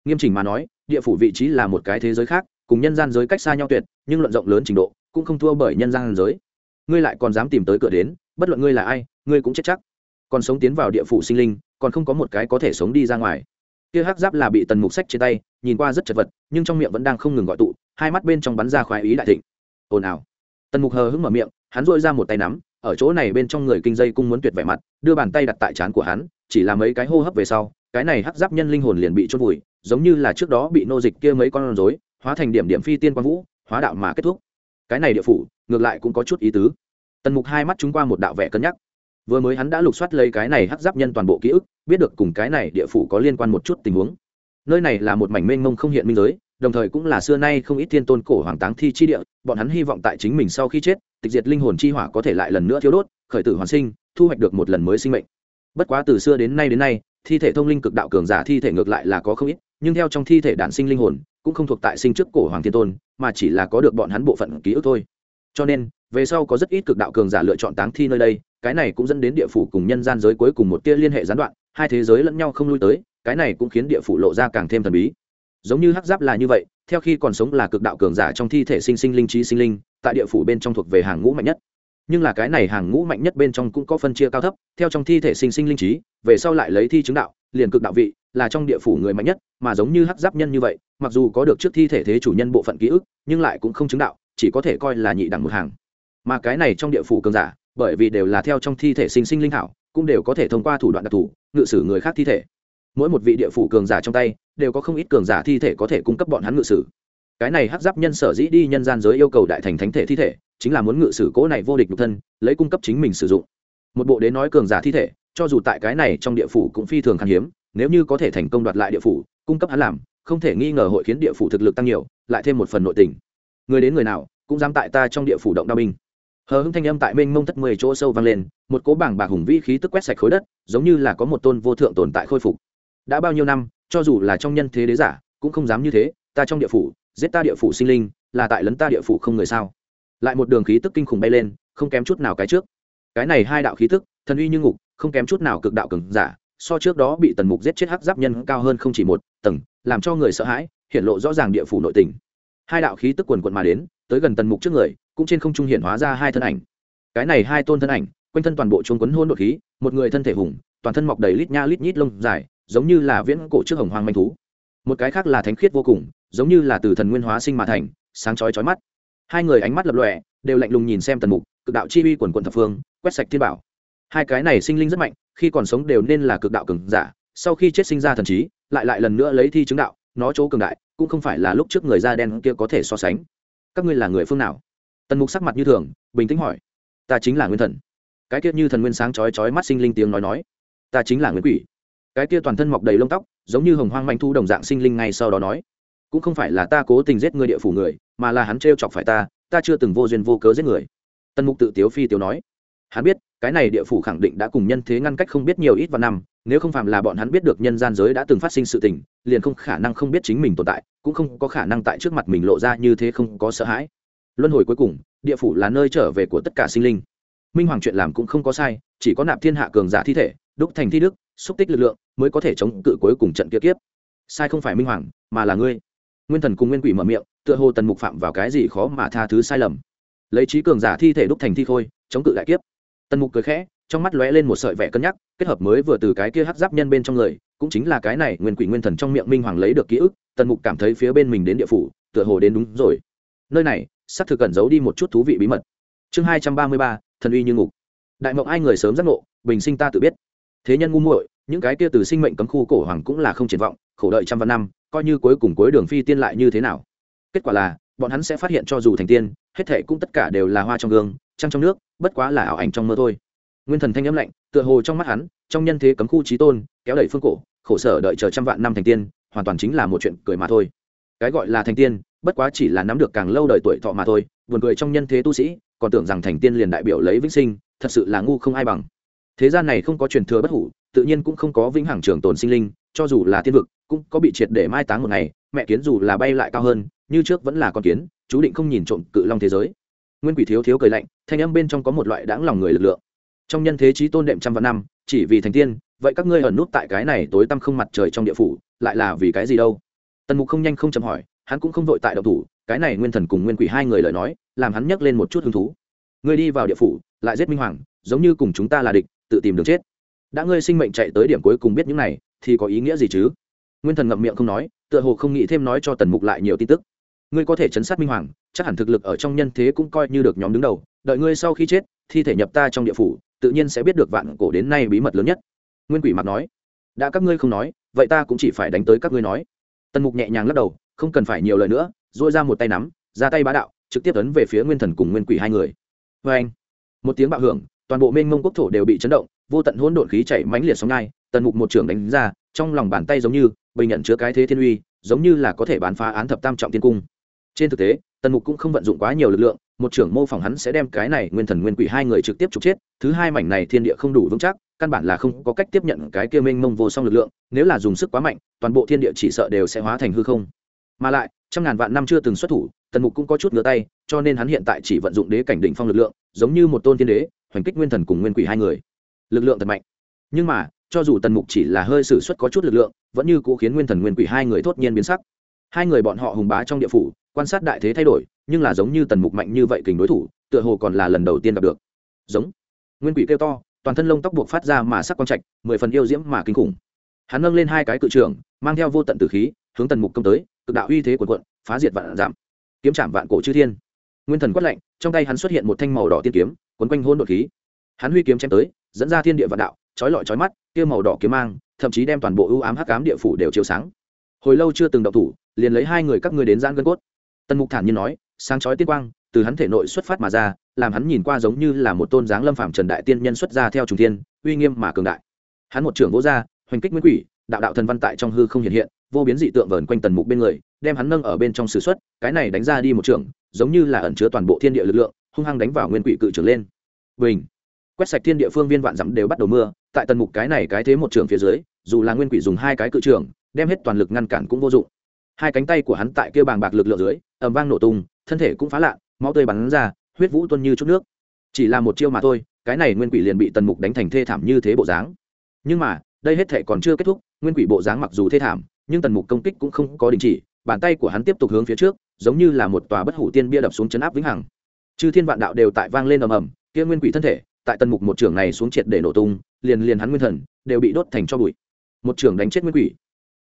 Nghiêm chỉnh mà nói, địa phủ vị trí là một cái thế giới khác cùng nhân gian giới cách xa nhau tuyệt, nhưng luận rộng lớn trình độ, cũng không thua bởi nhân gian giới. Ngươi lại còn dám tìm tới cửa đến, bất luận ngươi là ai, ngươi cũng chết chắc. Còn sống tiến vào địa phủ sinh linh, còn không có một cái có thể sống đi ra ngoài. Kia hắc giáp là bị tần mục sách trên tay, nhìn qua rất chật vật, nhưng trong miệng vẫn đang không ngừng gọi tụ, hai mắt bên trong bắn ra khoái ý đại thịnh. Ồn ào. Tần mục hờ hững mở miệng, hắn dội ra một tay nắm, ở chỗ này bên trong người kinh dây cung muốn tuyệt vẻ mặt, đưa bàn tay đặt tại trán của hắn, chỉ là mấy cái hô hấp về sau, cái này hắc giáp nhân linh hồn liền bị chôn vùi, giống như là trước đó bị nô dịch kia mấy con rối hóa thành điểm điểm phi tiên quang vũ, hóa đạo mà kết thúc. Cái này địa phủ, ngược lại cũng có chút ý tứ. Tần mục hai mắt chúng qua một đạo vẻ cân nhắc. Vừa mới hắn đã lục soát lấy cái này hắc giáp nhân toàn bộ ký ức, biết được cùng cái này địa phủ có liên quan một chút tình huống. Nơi này là một mảnh mênh mông không hiện minh giới, đồng thời cũng là xưa nay không ít thiên tôn cổ hoàng táng thi chi địa, bọn hắn hy vọng tại chính mình sau khi chết, tịch diệt linh hồn chi hỏa có thể lại lần nữa thiếu đốt, khởi tử hoàn sinh, thu hoạch được một lần mới sinh mệnh. Bất quá từ xưa đến nay đến nay, thi thể thông linh cực đạo cường giả thi thể ngược lại là có không ít, nhưng theo trong thi thể đản sinh linh hồn cũng không thuộc tại sinh trước cổ hoàng thiên tôn, mà chỉ là có được bọn hắn bộ phận ký ức thôi. Cho nên, về sau có rất ít cực đạo cường giả lựa chọn táng thi nơi đây, cái này cũng dẫn đến địa phủ cùng nhân gian giới cuối cùng một tia liên hệ gián đoạn, hai thế giới lẫn nhau không lui tới, cái này cũng khiến địa phủ lộ ra càng thêm thần bí. Giống như hắc giáp là như vậy, theo khi còn sống là cực đạo cường giả trong thi thể sinh sinh linh trí sinh linh, tại địa phủ bên trong thuộc về hàng ngũ mạnh nhất. Nhưng là cái này hàng ngũ mạnh nhất bên trong cũng có phân chia cao thấp, theo trong thi thể sinh sinh linh trí, về sau lại lấy thi chứng đạo liền cực đạo vị là trong địa phủ người mạnh nhất mà giống như hắc giáp nhân như vậy mặc dù có được trước thi thể thế chủ nhân bộ phận ký ức nhưng lại cũng không chứng đạo chỉ có thể coi là nhị đẳng một hàng. Mà cái này trong địa phủ cường giả bởi vì đều là theo trong thi thể sinh sinh linh hảo, cũng đều có thể thông qua thủ đoạn đặc thù ngự sử người khác thi thể. Mỗi một vị địa phủ cường giả trong tay đều có không ít cường giả thi thể có thể cung cấp bọn hắn ngự sử. Cái này hắc giáp nhân sở dĩ đi nhân gian giới yêu cầu đại thành thánh thể thi thể chính là muốn ngự sử cố này vô địch nhục thân lấy cung cấp chính mình sử dụng. Một bộ đến nói cường giả thi thể cho dù tại cái này trong địa phủ cũng phi thường khan hiếm, nếu như có thể thành công đoạt lại địa phủ, cung cấp hắn làm, không thể nghi ngờ hội khiến địa phủ thực lực tăng nhiều, lại thêm một phần nội tình. Người đến người nào, cũng dám tại ta trong địa phủ động đao binh. Hờ hững thanh âm tại mênh mông thất mười chỗ sâu vang lên, một cố bảng bạc hùng vĩ khí tức quét sạch khối đất, giống như là có một tôn vô thượng tồn tại khôi phục. Đã bao nhiêu năm, cho dù là trong nhân thế đế giả, cũng không dám như thế, ta trong địa phủ, giết ta địa phủ sinh linh, là tại lấn ta địa phủ không người sao? Lại một đường khí tức kinh khủng bay lên, không kém chút nào cái trước. Cái này hai đạo khí tức, thần uy như ngục không kém chút nào cực đạo cường giả, so trước đó bị tần mục giết chết hắc giáp nhân cao hơn không chỉ một tầng, làm cho người sợ hãi hiện lộ rõ ràng địa phủ nội tình. Hai đạo khí tức quần quận mà đến, tới gần tần mục trước người, cũng trên không trung hiện hóa ra hai thân ảnh. Cái này hai tôn thân ảnh, quanh thân toàn bộ chuông quấn hôn đột khí, một người thân thể hùng, toàn thân mọc đầy lít nha lít nhít lông dài, giống như là viễn cổ trước hồng hoang manh thú. Một cái khác là thánh khiết vô cùng, giống như là từ thần nguyên hóa sinh mà thành, sáng chói chói mắt. Hai người ánh mắt lập lòe, đều lạnh lùng nhìn xem tần mục, cực đạo chi uy quần quần thập phương, quét sạch thiên bảo hai cái này sinh linh rất mạnh, khi còn sống đều nên là cực đạo cường giả, sau khi chết sinh ra thần trí, lại lại lần nữa lấy thi chứng đạo, nó chỗ cường đại, cũng không phải là lúc trước người da đen kia có thể so sánh. Các ngươi là người phương nào? Tần mục sắc mặt như thường, bình tĩnh hỏi. Ta chính là nguyên thần. Cái kia như thần nguyên sáng chói chói mắt sinh linh tiếng nói nói. Ta chính là nguyên quỷ. Cái kia toàn thân mọc đầy lông tóc, giống như hồng hoang manh thu đồng dạng sinh linh ngay sau đó nói. Cũng không phải là ta cố tình giết người địa phủ người, mà là hắn t chọc phải ta ta chưa từng vô duyên vô cớ giết người. Tần mục tự tiếu phi tiếu nói. Hắn biết cái này địa phủ khẳng định đã cùng nhân thế ngăn cách không biết nhiều ít vào năm, nếu không phạm là bọn hắn biết được nhân gian giới đã từng phát sinh sự tình, liền không khả năng không biết chính mình tồn tại, cũng không có khả năng tại trước mặt mình lộ ra như thế không có sợ hãi. Luân hồi cuối cùng, địa phủ là nơi trở về của tất cả sinh linh. Minh hoàng chuyện làm cũng không có sai, chỉ có nạp thiên hạ cường giả thi thể, đúc thành thi đức, xúc tích lực lượng, mới có thể chống cự cuối cùng trận kia kiếp. Sai không phải minh hoàng, mà là ngươi. Nguyên thần cùng nguyên quỷ mở miệng, tựa hồ tần mục phạm vào cái gì khó mà tha thứ sai lầm. Lấy trí cường giả thi thể đúc thành thi khôi, chống cự đại kiếp tần mục cười khẽ, trong mắt lóe lên một sợi vẻ cân nhắc, kết hợp mới vừa từ cái kia hắc giáp nhân bên trong người cũng chính là cái này nguyên quỷ nguyên thần trong miệng minh hoàng lấy được ký ức, tần mục cảm thấy phía bên mình đến địa phủ, tựa hồ đến đúng rồi. Nơi này xác thực cần giấu đi một chút thú vị bí mật. Chương hai trăm ba mươi ba, thần uy như ngục. Đại mộng ai người sớm giác ngộ, bình sinh ta tự biết. Thế nhân ngu muội, những cái kia từ sinh mệnh cấm khu cổ hoàng cũng là không triển vọng, khổ đợi trăm vạn năm, coi như cuối cùng cuối đường phi tiên lại như thế nào? Kết quả là, bọn hắn sẽ phát hiện cho dù thành tiên, hết thệ cũng tất cả đều là hoa trong gương trăng trong nước, bất quá là ảo ảnh trong mơ thôi. Nguyên thần thanh âm lạnh, tựa hồ trong mắt hắn, trong nhân thế cấm khu trí tôn, kéo đẩy phương cổ, khổ sở đợi chờ trăm vạn năm thành tiên, hoàn toàn chính là một chuyện cười mà thôi. Cái gọi là thành tiên, bất quá chỉ là nắm được càng lâu đời tuổi thọ mà thôi, buồn cười trong nhân thế tu sĩ, còn tưởng rằng thành tiên liền đại biểu lấy vĩnh sinh, thật sự là ngu không ai bằng. Thế gian này không có truyền thừa bất hủ, tự nhiên cũng không có vĩnh hằng trường tồn sinh linh, cho dù là thiên vực, cũng có bị triệt để mai táng một ngày, mẹ kiến dù là bay lại cao hơn, như trước vẫn là con kiến, chú định không nhìn trộm cự long thế giới nguyên quỷ thiếu thiếu cười lạnh, thanh âm bên trong có một loại đáng lòng người lực lượng. Trong nhân thế trí tôn đệm trăm vạn năm, chỉ vì thành tiên, vậy các ngươi ẩn nút tại cái này tối tăm không mặt trời trong địa phủ, lại là vì cái gì đâu? Tần mục không nhanh không chậm hỏi, hắn cũng không vội tại độc thủ, cái này nguyên thần cùng nguyên quỷ hai người lời nói, làm hắn nhấc lên một chút hứng thú. Ngươi đi vào địa phủ, lại giết minh hoàng, giống như cùng chúng ta là địch, tự tìm đường chết. Đã ngươi sinh mệnh chạy tới điểm cuối cùng biết những này, thì có ý nghĩa gì chứ? Nguyên thần ngậm miệng không nói, tựa hồ không nghĩ thêm nói cho tần mục lại nhiều tin tức ngươi có thể chấn sát minh hoàng, chắc hẳn thực lực ở trong nhân thế cũng coi như được nhóm đứng đầu, đợi ngươi sau khi chết, thi thể nhập ta trong địa phủ, tự nhiên sẽ biết được vạn cổ đến nay bí mật lớn nhất. Nguyên quỷ mặt nói. Đã các ngươi không nói, vậy ta cũng chỉ phải đánh tới các ngươi nói. Tần mục nhẹ nhàng lắc đầu, không cần phải nhiều lời nữa dội ra một tay nắm, ra tay bá đạo, trực tiếp ấn về phía nguyên thần cùng nguyên quỷ hai người. Vê anh, một tiếng bạo hưởng, toàn bộ mênh mông quốc thổ đều bị chấn động, vô tận hỗn độn khí chảy mãnh liệt sóng ngai, tần mục một trưởng đánh ra, trong lòng bàn tay giống như bình nhận chứa cái thế thiên uy, giống như là có thể bán phá án thập tam trọng tiên cung trên thực tế, tần mục cũng không vận dụng quá nhiều lực lượng, một trưởng mô phỏng hắn sẽ đem cái này nguyên thần nguyên quỷ hai người trực tiếp trục chết, thứ hai mảnh này thiên địa không đủ vững chắc, căn bản là không có cách tiếp nhận cái kia mênh mông vô song lực lượng, nếu là dùng sức quá mạnh, toàn bộ thiên địa chỉ sợ đều sẽ hóa thành hư không. Mà lại, trăm ngàn vạn năm chưa từng xuất thủ, tần mục cũng có chút ngửa tay, cho nên hắn hiện tại chỉ vận dụng đế cảnh đỉnh phong lực lượng, giống như một tôn thiên đế, hoành kích nguyên thần cùng nguyên quỷ hai người. Lực lượng thật mạnh. Nhưng mà, cho dù tần mục chỉ là hơi xử suất có chút lực lượng, vẫn như cũ khiến nguyên thần nguyên quỷ hai người thốt nhiên biến sắc hai người bọn họ hùng bá trong địa phủ, quan sát đại thế thay đổi, nhưng là giống như tần mục mạnh như vậy kình đối thủ, tựa hồ còn là lần đầu tiên gặp được. Giống. Nguyên quỷ kêu to, toàn thân lông tóc buộc phát ra mà sắc quang trạch, mười phần yêu diễm mà kinh khủng. Hắn nâng lên hai cái cự trường, mang theo vô tận tử khí, hướng tần mục công tới, cực đạo uy thế quần quận phá diệt vạn giảm. Kiếm chạm vạn cổ chư thiên. Nguyên thần quất lạnh, trong tay hắn xuất hiện một thanh màu đỏ tiên kiếm quấn quanh hôn đột khí. Hắn huy kiếm chém tới, dẫn ra thiên địa vạn đạo, trói lọi trói mắt, kia màu đỏ kiếm mang, thậm chí đem toàn bộ ưu ám hắc ám địa phủ đều chiếu sáng. Hồi lâu chưa từng động thủ liền lấy hai người các ngươi đến giãn gân cốt. Tần mục thản nhiên nói, sáng chói tiên quang, từ hắn thể nội xuất phát mà ra, làm hắn nhìn qua giống như là một tôn dáng lâm phạm trần đại tiên nhân xuất ra theo trùng thiên, uy nghiêm mà cường đại. Hắn một trưởng vỗ ra, hoành kích nguyên quỷ, đạo đạo thần văn tại trong hư không hiện hiện, vô biến dị tượng vờn quanh tần mục bên người, đem hắn nâng ở bên trong s ử x u ấ t cái này đánh ra đi một trưởng, giống như là ẩn chứa toàn bộ thiên địa lực lượng, hung hăng đánh vào nguyên quỷ cự trưởng lên. Bình! Quét sạch thiên địa phương viên vạn dặm đều bắt đầu mưa, tại tần mục cái này cái thế một trưởng phía dưới, dù là nguyên quỷ dùng hai cái cự trưởng, đem hết toàn lực ngăn cản cũng vô dụng hai cánh tay của hắn tại kia bàng bạc lực lượng dưới, ầm vang nổ tung, thân thể cũng phá lạ, máu tươi bắn ra, huyết vũ tuân như chút nước. Chỉ là một chiêu mà thôi, cái này nguyên quỷ liền bị tần mục đánh thành thê thảm như thế bộ dáng. Nhưng mà, đây hết thể còn chưa kết thúc, nguyên quỷ bộ dáng mặc dù thê thảm, nhưng tần mục công kích cũng không có đình chỉ, bàn tay của hắn tiếp tục hướng phía trước, giống như là một tòa bất hủ tiên bia đập xuống chấn áp vĩnh hằng. Chư thiên vạn đạo đều tại vang lên ầm ầm, kia nguyên quỷ thân thể, tại tần mục một trưởng này xuống triệt để nổ tung, liền liền hắn nguyên thần, đều bị đốt thành cho bụi. Một trưởng đánh chết nguyên quỷ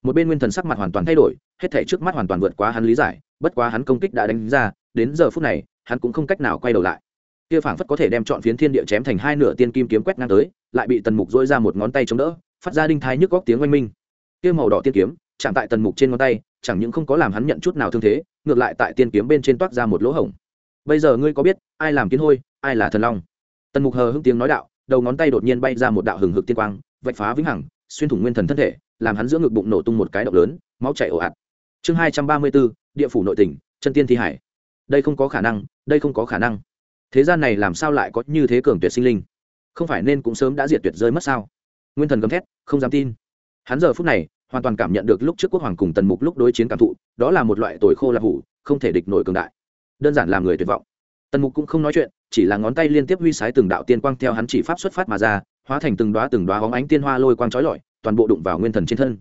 một bên nguyên thần sắc mặt hoàn toàn thay đổi, hết thể trước mắt hoàn toàn vượt quá hắn lý giải, bất quá hắn công kích đã đánh ra, đến giờ phút này, hắn cũng không cách nào quay đầu lại. Kia phảng phất có thể đem chọn phiến thiên địa chém thành hai nửa tiên kim kiếm quét ngang tới, lại bị tần mục dỗi ra một ngón tay chống đỡ, phát ra đinh thái nhức góc tiếng oanh minh. Kia màu đỏ tiên kiếm, chạm tại tần mục trên ngón tay, chẳng những không có làm hắn nhận chút nào thương thế, ngược lại tại tiên kiếm bên trên toát ra một lỗ hổng. Bây giờ ngươi có biết, ai làm kiến hôi, ai là thần long? Tần mục hờ hững tiếng nói đạo, đầu ngón tay đột nhiên bay ra một đạo hừng hực tiên quang, vạch phá vĩnh hằng, xuyên thủng nguyên thần thân thể làm hắn giữa ngực bụng nổ tung một cái động lớn, máu chảy ồ ạt. Chương hai trăm ba mươi bốn, địa phủ nội tỉnh, chân tiên thi hải. Đây không có khả năng, đây không có khả năng. Thế gian này làm sao lại có như thế cường tuyệt sinh linh? Không phải nên cũng sớm đã diệt tuyệt rơi mất sao? Nguyên thần gầm thét, không dám tin. Hắn giờ phút này, hoàn toàn cảm nhận được lúc trước quốc hoàng cùng tần mục lúc đối chiến cảm thụ, đó là một loại tồi khô lạc hủ, không thể địch nổi cường đại. Đơn giản làm người tuyệt vọng. Tần mục cũng không nói chuyện, chỉ là ngón tay liên tiếp huy sái từng đạo tiên quang theo hắn chỉ pháp xuất phát mà ra, hóa thành từng đoá từng đoá hóng ánh tiên hoa lôi quang trói lọi toàn bộ đụng vào nguyên thần trên thân.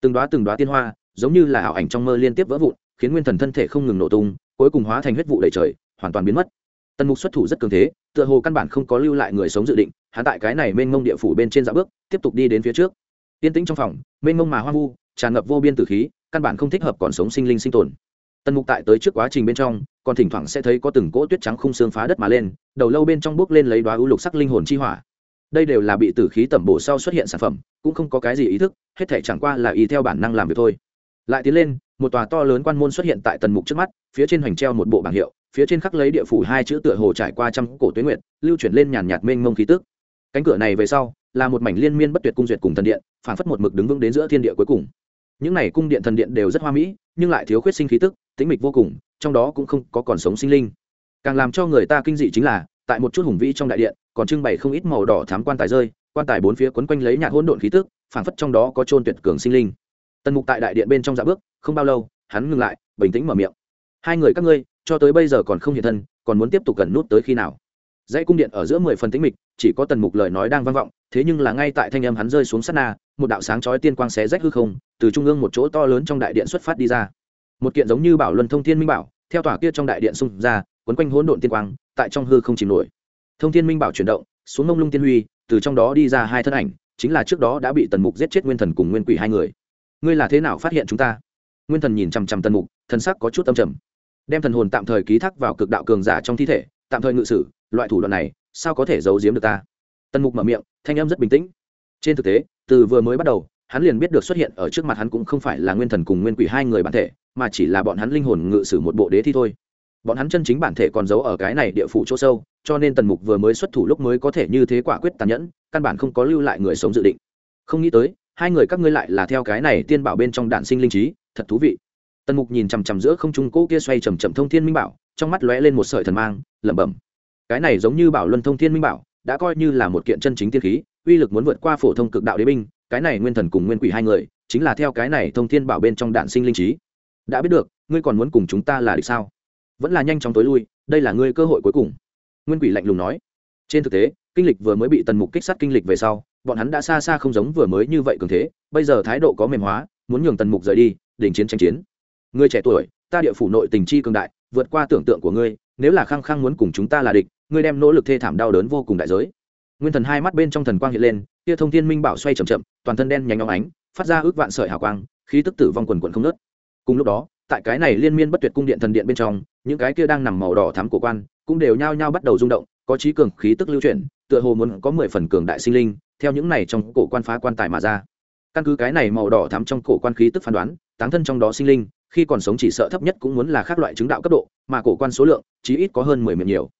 Từng đoá từng đoá tiên hoa, giống như là ảo ảnh trong mơ liên tiếp vỡ vụn, khiến nguyên thần thân thể không ngừng nổ tung, cuối cùng hóa thành huyết vụ đầy trời, hoàn toàn biến mất. Tần mục xuất thủ rất cường thế, tựa hồ căn bản không có lưu lại người sống dự định, hắn tại cái này mênh mông địa phủ bên trên dạ bước, tiếp tục đi đến phía trước. Yên tĩnh trong phòng, mênh mông mà hoang vu, tràn ngập vô biên tử khí, căn bản không thích hợp còn sống sinh linh sinh tồn. Tần mục tại tới trước quá trình bên trong, còn thỉnh thoảng sẽ thấy có từng cỗ tuyết trắng khung xương phá đất mà lên, đầu lâu bên trong bước lên lấy đoá ưu lục sắc linh hồn chi hỏa đây đều là bị tử khí tẩm bổ sau xuất hiện sản phẩm, cũng không có cái gì ý thức, hết thể chẳng qua là ý theo bản năng làm việc thôi. Lại tiến lên, một tòa to lớn quan môn xuất hiện tại tần mục trước mắt, phía trên hoành treo một bộ bảng hiệu, phía trên khắc lấy địa phủ hai chữ tựa hồ trải qua trăm cổ tuyến nguyện lưu chuyển lên nhàn nhạt mênh mông khí tức. Cánh cửa này về sau, là một mảnh liên miên bất tuyệt cung duyệt cùng thần điện phản phất một mực đứng vững đến giữa thiên địa cuối cùng. Những này cung điện thần điện đều rất hoa mỹ, nhưng lại thiếu khuyết sinh khí tức, tĩnh mịch vô cùng, trong đó cũng không có còn sống sinh linh. Càng làm cho người ta kinh dị chính là tại một chút hùng vĩ trong đại điện, còn trưng bày không ít màu đỏ thám quan tài rơi, quan tài bốn phía quấn quanh lấy nhạt hỗn độn khí tức phản phất trong đó có trôn tuyệt cường sinh linh. Tần mục tại đại điện bên trong dạ bước, không bao lâu, hắn ngừng lại, bình tĩnh mở miệng. Hai người các ngươi, cho tới bây giờ còn không hiện thân, còn muốn tiếp tục cần nút tới khi nào? Dãy cung điện ở giữa mười phần tĩnh mịch, chỉ có tần mục lời nói đang vang vọng, thế nhưng là ngay tại thanh âm hắn rơi xuống sát na, một đạo sáng chói tiên quang xé rách hư không, từ trung ương một chỗ to lớn trong đại điện xuất phát đi ra. Một kiện giống như bảo luân thông thiên minh bảo, theo tòa kia trong đại điện xung ra quấn quanh hỗn độn tiên quang, tại trong hư không chìm nổi. Thông thiên minh bảo chuyển động, xuống mông lung tiên huy, từ trong đó đi ra hai thân ảnh, chính là trước đó đã bị tần mục giết chết nguyên thần cùng nguyên quỷ hai người. Ngươi là thế nào phát hiện chúng ta? Nguyên thần nhìn chằm chằm tần mục, thần sắc có chút âm trầm. Đem thần hồn tạm thời ký thác vào cực đạo cường giả trong thi thể, tạm thời ngự sử, loại thủ đoạn này, sao có thể giấu giếm được ta? Tần mục mở miệng, thanh âm rất bình tĩnh. Trên thực tế, từ vừa mới bắt đầu, hắn liền biết được xuất hiện ở trước mặt hắn cũng không phải là nguyên thần cùng nguyên quỷ hai người bản thể, mà chỉ là bọn hắn linh hồn ngự sử một bộ đế thi thôi bọn hắn chân chính bản thể còn giấu ở cái này địa phủ chỗ sâu, cho nên tần mục vừa mới xuất thủ lúc mới có thể như thế quả quyết tàn nhẫn, căn bản không có lưu lại người sống dự định. Không nghĩ tới, hai người các ngươi lại là theo cái này tiên bảo bên trong đạn sinh linh trí, thật thú vị. Tần mục nhìn chằm chằm giữa không trung cỗ kia xoay chầm chậm thông thiên minh bảo, trong mắt lóe lên một sợi thần mang, lẩm bẩm. Cái này giống như bảo luân thông thiên minh bảo, đã coi như là một kiện chân chính tiên khí, uy lực muốn vượt qua phổ thông cực đạo đế binh, cái này nguyên thần cùng nguyên quỷ hai người, chính là theo cái này thông thiên bảo bên trong đạn sinh linh trí. Đã biết được, ngươi còn muốn cùng chúng ta là được sao? Vẫn là nhanh chóng tối lui, đây là ngươi cơ hội cuối cùng. Nguyên quỷ lạnh lùng nói. Trên thực tế, kinh lịch vừa mới bị tần mục kích sát kinh lịch về sau, bọn hắn đã xa xa không giống vừa mới như vậy cường thế, bây giờ thái độ có mềm hóa, muốn nhường tần mục rời đi, đình chiến tranh chiến. Ngươi trẻ tuổi, ta địa phủ nội tình chi cường đại, vượt qua tưởng tượng của ngươi, nếu là khăng khăng muốn cùng chúng ta là địch, ngươi đem nỗ lực thê thảm đau đớn vô cùng đại giới. Nguyên thần hai mắt bên trong thần quang hiện lên, Tia thông thiên minh bảo xoay chậm chậm, toàn thân đen nhánh óng ánh, phát ra ước vạn sợi hào quang, khí tức tử vong quần quận không nớt cùng lúc đó tại cái này liên miên bất tuyệt cung điện thần điện bên trong, những cái kia đang nằm màu đỏ thắm cổ quan, cũng đều nhao nhao bắt đầu rung động, có trí cường khí tức lưu chuyển, tựa hồ muốn có mười phần cường đại sinh linh, theo những này trong cổ quan phá quan tài mà ra. Căn cứ cái này màu đỏ thắm trong cổ quan khí tức phán đoán, táng thân trong đó sinh linh, khi còn sống chỉ sợ thấp nhất cũng muốn là khác loại chứng đạo cấp độ, mà cổ quan số lượng, chí ít có hơn mười miệng nhiều.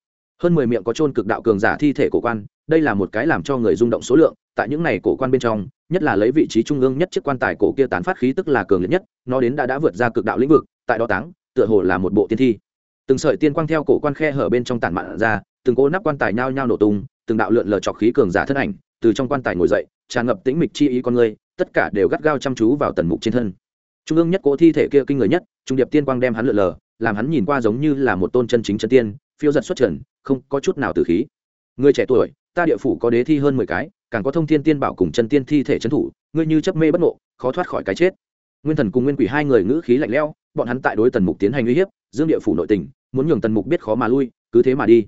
Hơn mười miệng có trôn cực đạo cường giả thi thể cổ quan, đây là một cái làm cho người rung động số lượng, tại những này cổ quan bên trong nhất là lấy vị trí trung ương nhất chiếc quan tài cổ kia tán phát khí tức là cường liệt nhất, nó đến đã đã vượt ra cực đạo lĩnh vực, tại đó táng, tựa hồ là một bộ tiên thi. Từng sợi tiên quang theo cổ quan khe hở bên trong tản mạn ra, từng cố nắp quan tài nhao nhao nổ tung, từng đạo lượn lờ chọc khí cường giả thân ảnh, từ trong quan tài ngồi dậy, tràn ngập tĩnh mịch chi ý con người, tất cả đều gắt gao chăm chú vào tần mục trên thân. Trung ương nhất cỗ thi thể kia kinh người nhất, trung điệp tiên quang đem hắn lượn lờ, làm hắn nhìn qua giống như là một tôn chân chính chân tiên, phiêu giật xuất trần, không có chút nào từ khí. Người trẻ tuổi ta địa phủ có đế thi hơn mười cái, càng có thông thiên tiên bảo cùng chân tiên thi thể trấn thủ, ngươi như chấp mê bất ngộ, khó thoát khỏi cái chết. Nguyên thần cùng nguyên quỷ hai người ngữ khí lạnh lẽo, bọn hắn tại đối tần mục tiến hành uy hiếp, dương địa phủ nội tình, muốn nhường tần mục biết khó mà lui, cứ thế mà đi.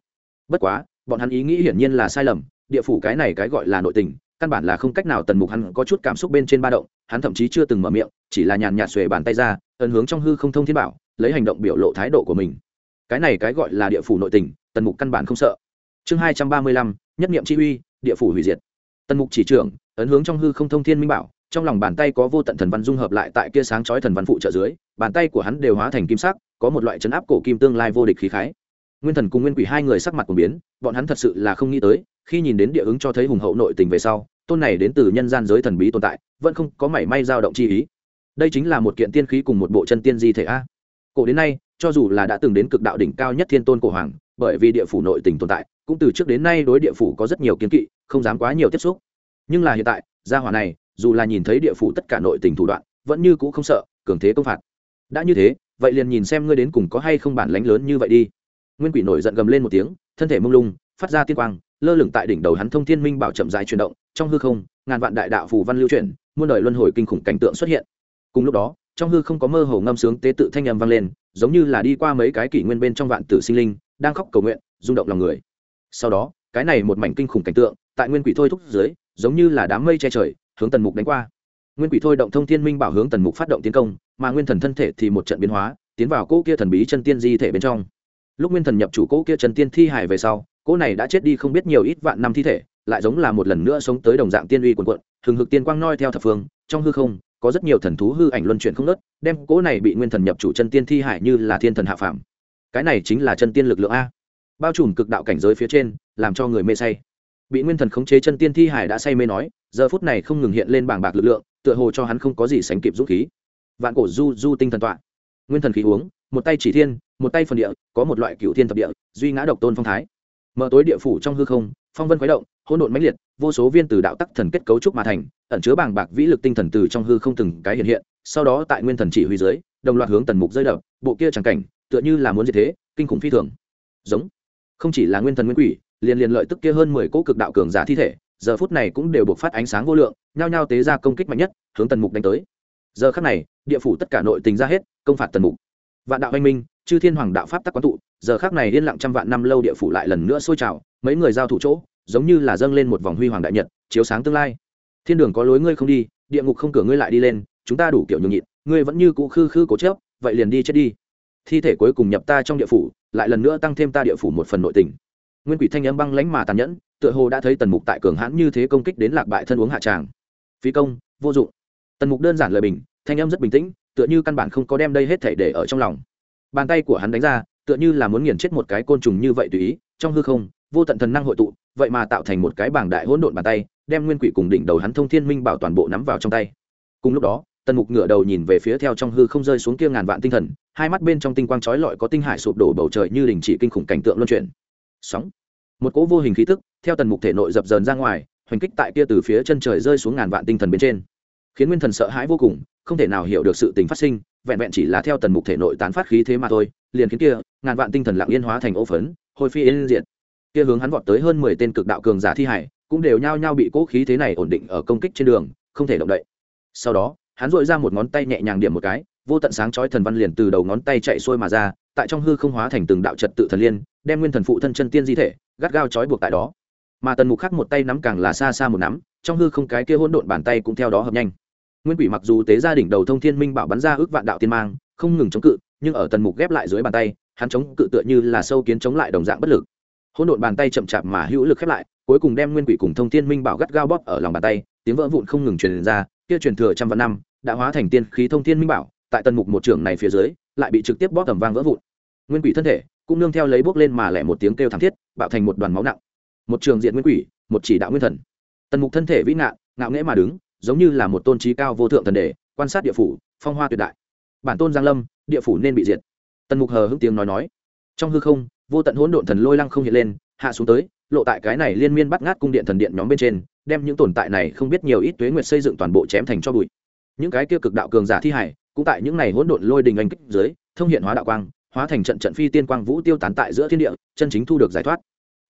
Bất quá, bọn hắn ý nghĩ hiển nhiên là sai lầm, địa phủ cái này cái gọi là nội tình, căn bản là không cách nào tần mục hắn có chút cảm xúc bên trên ba động, hắn thậm chí chưa từng mở miệng, chỉ là nhàn nhạt xuề bàn tay ra, ấn hướng trong hư không thông thiên bảo, lấy hành động biểu lộ thái độ của mình. Cái này cái gọi là địa phủ nội tình, tần mục căn bản không sợ. Chương hai trăm ba mươi lăm nhất niệm chi uy, địa phủ hủy diệt. Tần mục chỉ trưởng, ấn hướng trong hư không thông thiên minh bảo, trong lòng bàn tay có vô tận thần văn dung hợp lại tại kia sáng chói thần văn phụ trợ dưới, bàn tay của hắn đều hóa thành kim sắc, có một loại chấn áp cổ kim tương lai vô địch khí khái. Nguyên thần cùng nguyên quỷ hai người sắc mặt của biến, bọn hắn thật sự là không nghĩ tới, khi nhìn đến địa ứng cho thấy hùng hậu nội tình về sau, tôn này đến từ nhân gian giới thần bí tồn tại, vẫn không có mảy may dao động chi ý. Đây chính là một kiện tiên khí cùng một bộ chân tiên di thể a. Cổ đến nay, cho dù là đã từng đến cực đạo đỉnh cao nhất thiên tôn cổ hoàng, bởi vì địa phủ nội tình tồn tại cũng từ trước đến nay đối địa phủ có rất nhiều kiến kỵ, không dám quá nhiều tiếp xúc. Nhưng là hiện tại, gia hỏa này, dù là nhìn thấy địa phủ tất cả nội tình thủ đoạn, vẫn như cũ không sợ, cường thế công phạt. Đã như thế, vậy liền nhìn xem ngươi đến cùng có hay không bản lánh lớn như vậy đi. Nguyên quỷ nổi giận gầm lên một tiếng, thân thể mông lung, phát ra tiên quang, lơ lửng tại đỉnh đầu hắn thông thiên minh bảo chậm dài chuyển động, trong hư không, ngàn vạn đại đạo phù văn lưu chuyển, muôn đời luân hồi kinh khủng cảnh tượng xuất hiện. Cùng lúc đó, trong hư không có mơ hồ ngâm sướng tế tự thanh âm vang lên, giống như là đi qua mấy cái kỷ nguyên bên trong vạn tử sinh linh, đang khóc cầu nguyện, rung động lòng người sau đó, cái này một mảnh kinh khủng cảnh tượng, tại nguyên quỷ thôi thúc dưới, giống như là đám mây che trời, hướng tần mục đánh qua. Nguyên quỷ thôi động thông thiên minh bảo hướng tần mục phát động tiến công, mà nguyên thần thân thể thì một trận biến hóa, tiến vào cỗ kia thần bí chân tiên di thể bên trong. Lúc nguyên thần nhập chủ cỗ kia chân tiên thi hài về sau, cỗ này đã chết đi không biết nhiều ít vạn năm thi thể, lại giống là một lần nữa sống tới đồng dạng tiên uy quần quận hừng hực tiên quang noi theo thập phương, trong hư không, có rất nhiều thần thú hư ảnh luân chuyển không nớt đem cỗ này bị nguyên thần nhập chủ chân tiên thi hải như là thiên thần hạ phàm. Cái này chính là chân tiên lực lượng a bao trùm cực đạo cảnh giới phía trên, làm cho người mê say. Bị nguyên thần khống chế chân tiên thi hải đã say mê nói, giờ phút này không ngừng hiện lên bảng bạc lực lượng, tựa hồ cho hắn không có gì sánh kịp dũng khí. Vạn cổ du du tinh thần tọa. Nguyên thần khí uống, một tay chỉ thiên, một tay phần địa, có một loại cựu thiên thập địa, duy ngã độc tôn phong thái. Mở tối địa phủ trong hư không, phong vân khuấy động, hỗn độn mãnh liệt, vô số viên từ đạo tắc thần kết cấu trúc mà thành, ẩn chứa bảng bạc vĩ lực tinh thần từ trong hư không từng cái hiện hiện, sau đó tại nguyên thần chỉ huy dưới, đồng loạt hướng tần mục rơi đập, bộ kia tràng cảnh, tựa như là muốn gì thế, kinh khủng phi thường. Giống không chỉ là nguyên thần nguyên quỷ, liền liền lợi tức kia hơn mười cỗ cực đạo cường giả thi thể, giờ phút này cũng đều buộc phát ánh sáng vô lượng, nhao nhao tế ra công kích mạnh nhất, hướng tần mục đánh tới. Giờ khắc này, địa phủ tất cả nội tình ra hết, công phạt tần mục. Vạn đạo anh minh, chư thiên hoàng đạo pháp tắc quán tụ, giờ khắc này yên lặng trăm vạn năm lâu địa phủ lại lần nữa sôi trào, mấy người giao thủ chỗ, giống như là dâng lên một vòng huy hoàng đại nhật, chiếu sáng tương lai. Thiên đường có lối ngươi không đi, địa ngục không cửa ngươi lại đi lên, chúng ta đủ kiểu nhường nhịn, ngươi vẫn như cũ khư khư cố chớp vậy liền đi chết đi. Thi thể cuối cùng nhập ta trong địa phủ lại lần nữa tăng thêm ta địa phủ một phần nội tình. Nguyên quỷ thanh âm băng lãnh mà tàn nhẫn, tựa hồ đã thấy tần mục tại cường hãn như thế công kích đến lạc bại thân uống hạ tràng. Phí công, vô dụng. Tần mục đơn giản lời bình, thanh âm rất bình tĩnh, tựa như căn bản không có đem đây hết thể để ở trong lòng. Bàn tay của hắn đánh ra, tựa như là muốn nghiền chết một cái côn trùng như vậy tùy ý, trong hư không, vô tận thần năng hội tụ, vậy mà tạo thành một cái bảng đại hỗn độn bàn tay, đem nguyên quỷ cùng đỉnh đầu hắn thông thiên minh bảo toàn bộ nắm vào trong tay. Cùng lúc đó tần mục ngửa đầu nhìn về phía theo trong hư không rơi xuống kia ngàn vạn tinh thần, hai mắt bên trong tinh quang trói lọi có tinh hải sụp đổ bầu trời như đình chỉ kinh khủng cảnh tượng luân chuyển. Sóng. Một cỗ vô hình khí tức, theo tần mục thể nội dập dờn ra ngoài, hoành kích tại kia từ phía chân trời rơi xuống ngàn vạn tinh thần bên trên. Khiến nguyên thần sợ hãi vô cùng, không thể nào hiểu được sự tình phát sinh, vẹn vẹn chỉ là theo tần mục thể nội tán phát khí thế mà thôi, liền khiến kia ngàn vạn tinh thần lặng yên hóa thành ô phấn hồi phi yên diện kia hướng hắn vọt tới hơn mười tên cực đạo cường giả thi hải, cũng đều nhao nhao bị cỗ khí thế này ổn định ở công kích trên đường, không thể động đậy. Sau đó hắn dội ra một ngón tay nhẹ nhàng điểm một cái, vô tận sáng chói thần văn liền từ đầu ngón tay chạy xuôi mà ra, tại trong hư không hóa thành từng đạo trật tự thần liên, đem nguyên thần phụ thân chân tiên di thể, gắt gao trói buộc tại đó. Mà tần mục khác một tay nắm càng là xa xa một nắm, trong hư không cái kia hỗn độn bàn tay cũng theo đó hợp nhanh. Nguyên quỷ mặc dù tế gia đỉnh đầu thông thiên minh bảo bắn ra ước vạn đạo tiên mang, không ngừng chống cự, nhưng ở tần mục ghép lại dưới bàn tay, hắn chống cự tựa như là sâu kiến chống lại đồng dạng bất lực. Hỗn độn bàn tay chậm chạp mà hữu lực khép lại, cuối cùng đem nguyên quỷ cùng thông thiên minh bảo gắt gao bóp ở lòng bàn tay tiếng vỡ vụn không ngừng truyền ra, kia truyền thừa trăm vạn năm, đã hóa thành tiên khí thông thiên minh bảo, tại tần mục một trưởng này phía dưới, lại bị trực tiếp bóp tầm vang vỡ vụn. Nguyên quỷ thân thể cũng nương theo lấy bước lên mà lẻ một tiếng kêu thảm thiết, bạo thành một đoàn máu nặng. Một trường diện nguyên quỷ, một chỉ đạo nguyên thần. Tần mục thân thể vĩ nạn ngạo nghễ mà đứng, giống như là một tôn trí cao vô thượng thần đề quan sát địa phủ, phong hoa tuyệt đại. Bản tôn giang lâm, địa phủ nên bị diệt. Tần mục hờ hững tiếng nói nói. Trong hư không, vô tận hỗn độn thần lôi lăng không hiện lên, hạ xuống tới, lộ tại cái này liên miên bắt ngát cung điện thần điện nhóm bên trên đem những tồn tại này không biết nhiều ít tuế nguyệt xây dựng toàn bộ chém thành cho bụi. Những cái kia cực đạo cường giả thi hải, cũng tại những này hỗn độn lôi đình anh kích dưới, thông hiện hóa đạo quang, hóa thành trận trận phi tiên quang vũ tiêu tán tại giữa thiên địa, chân chính thu được giải thoát.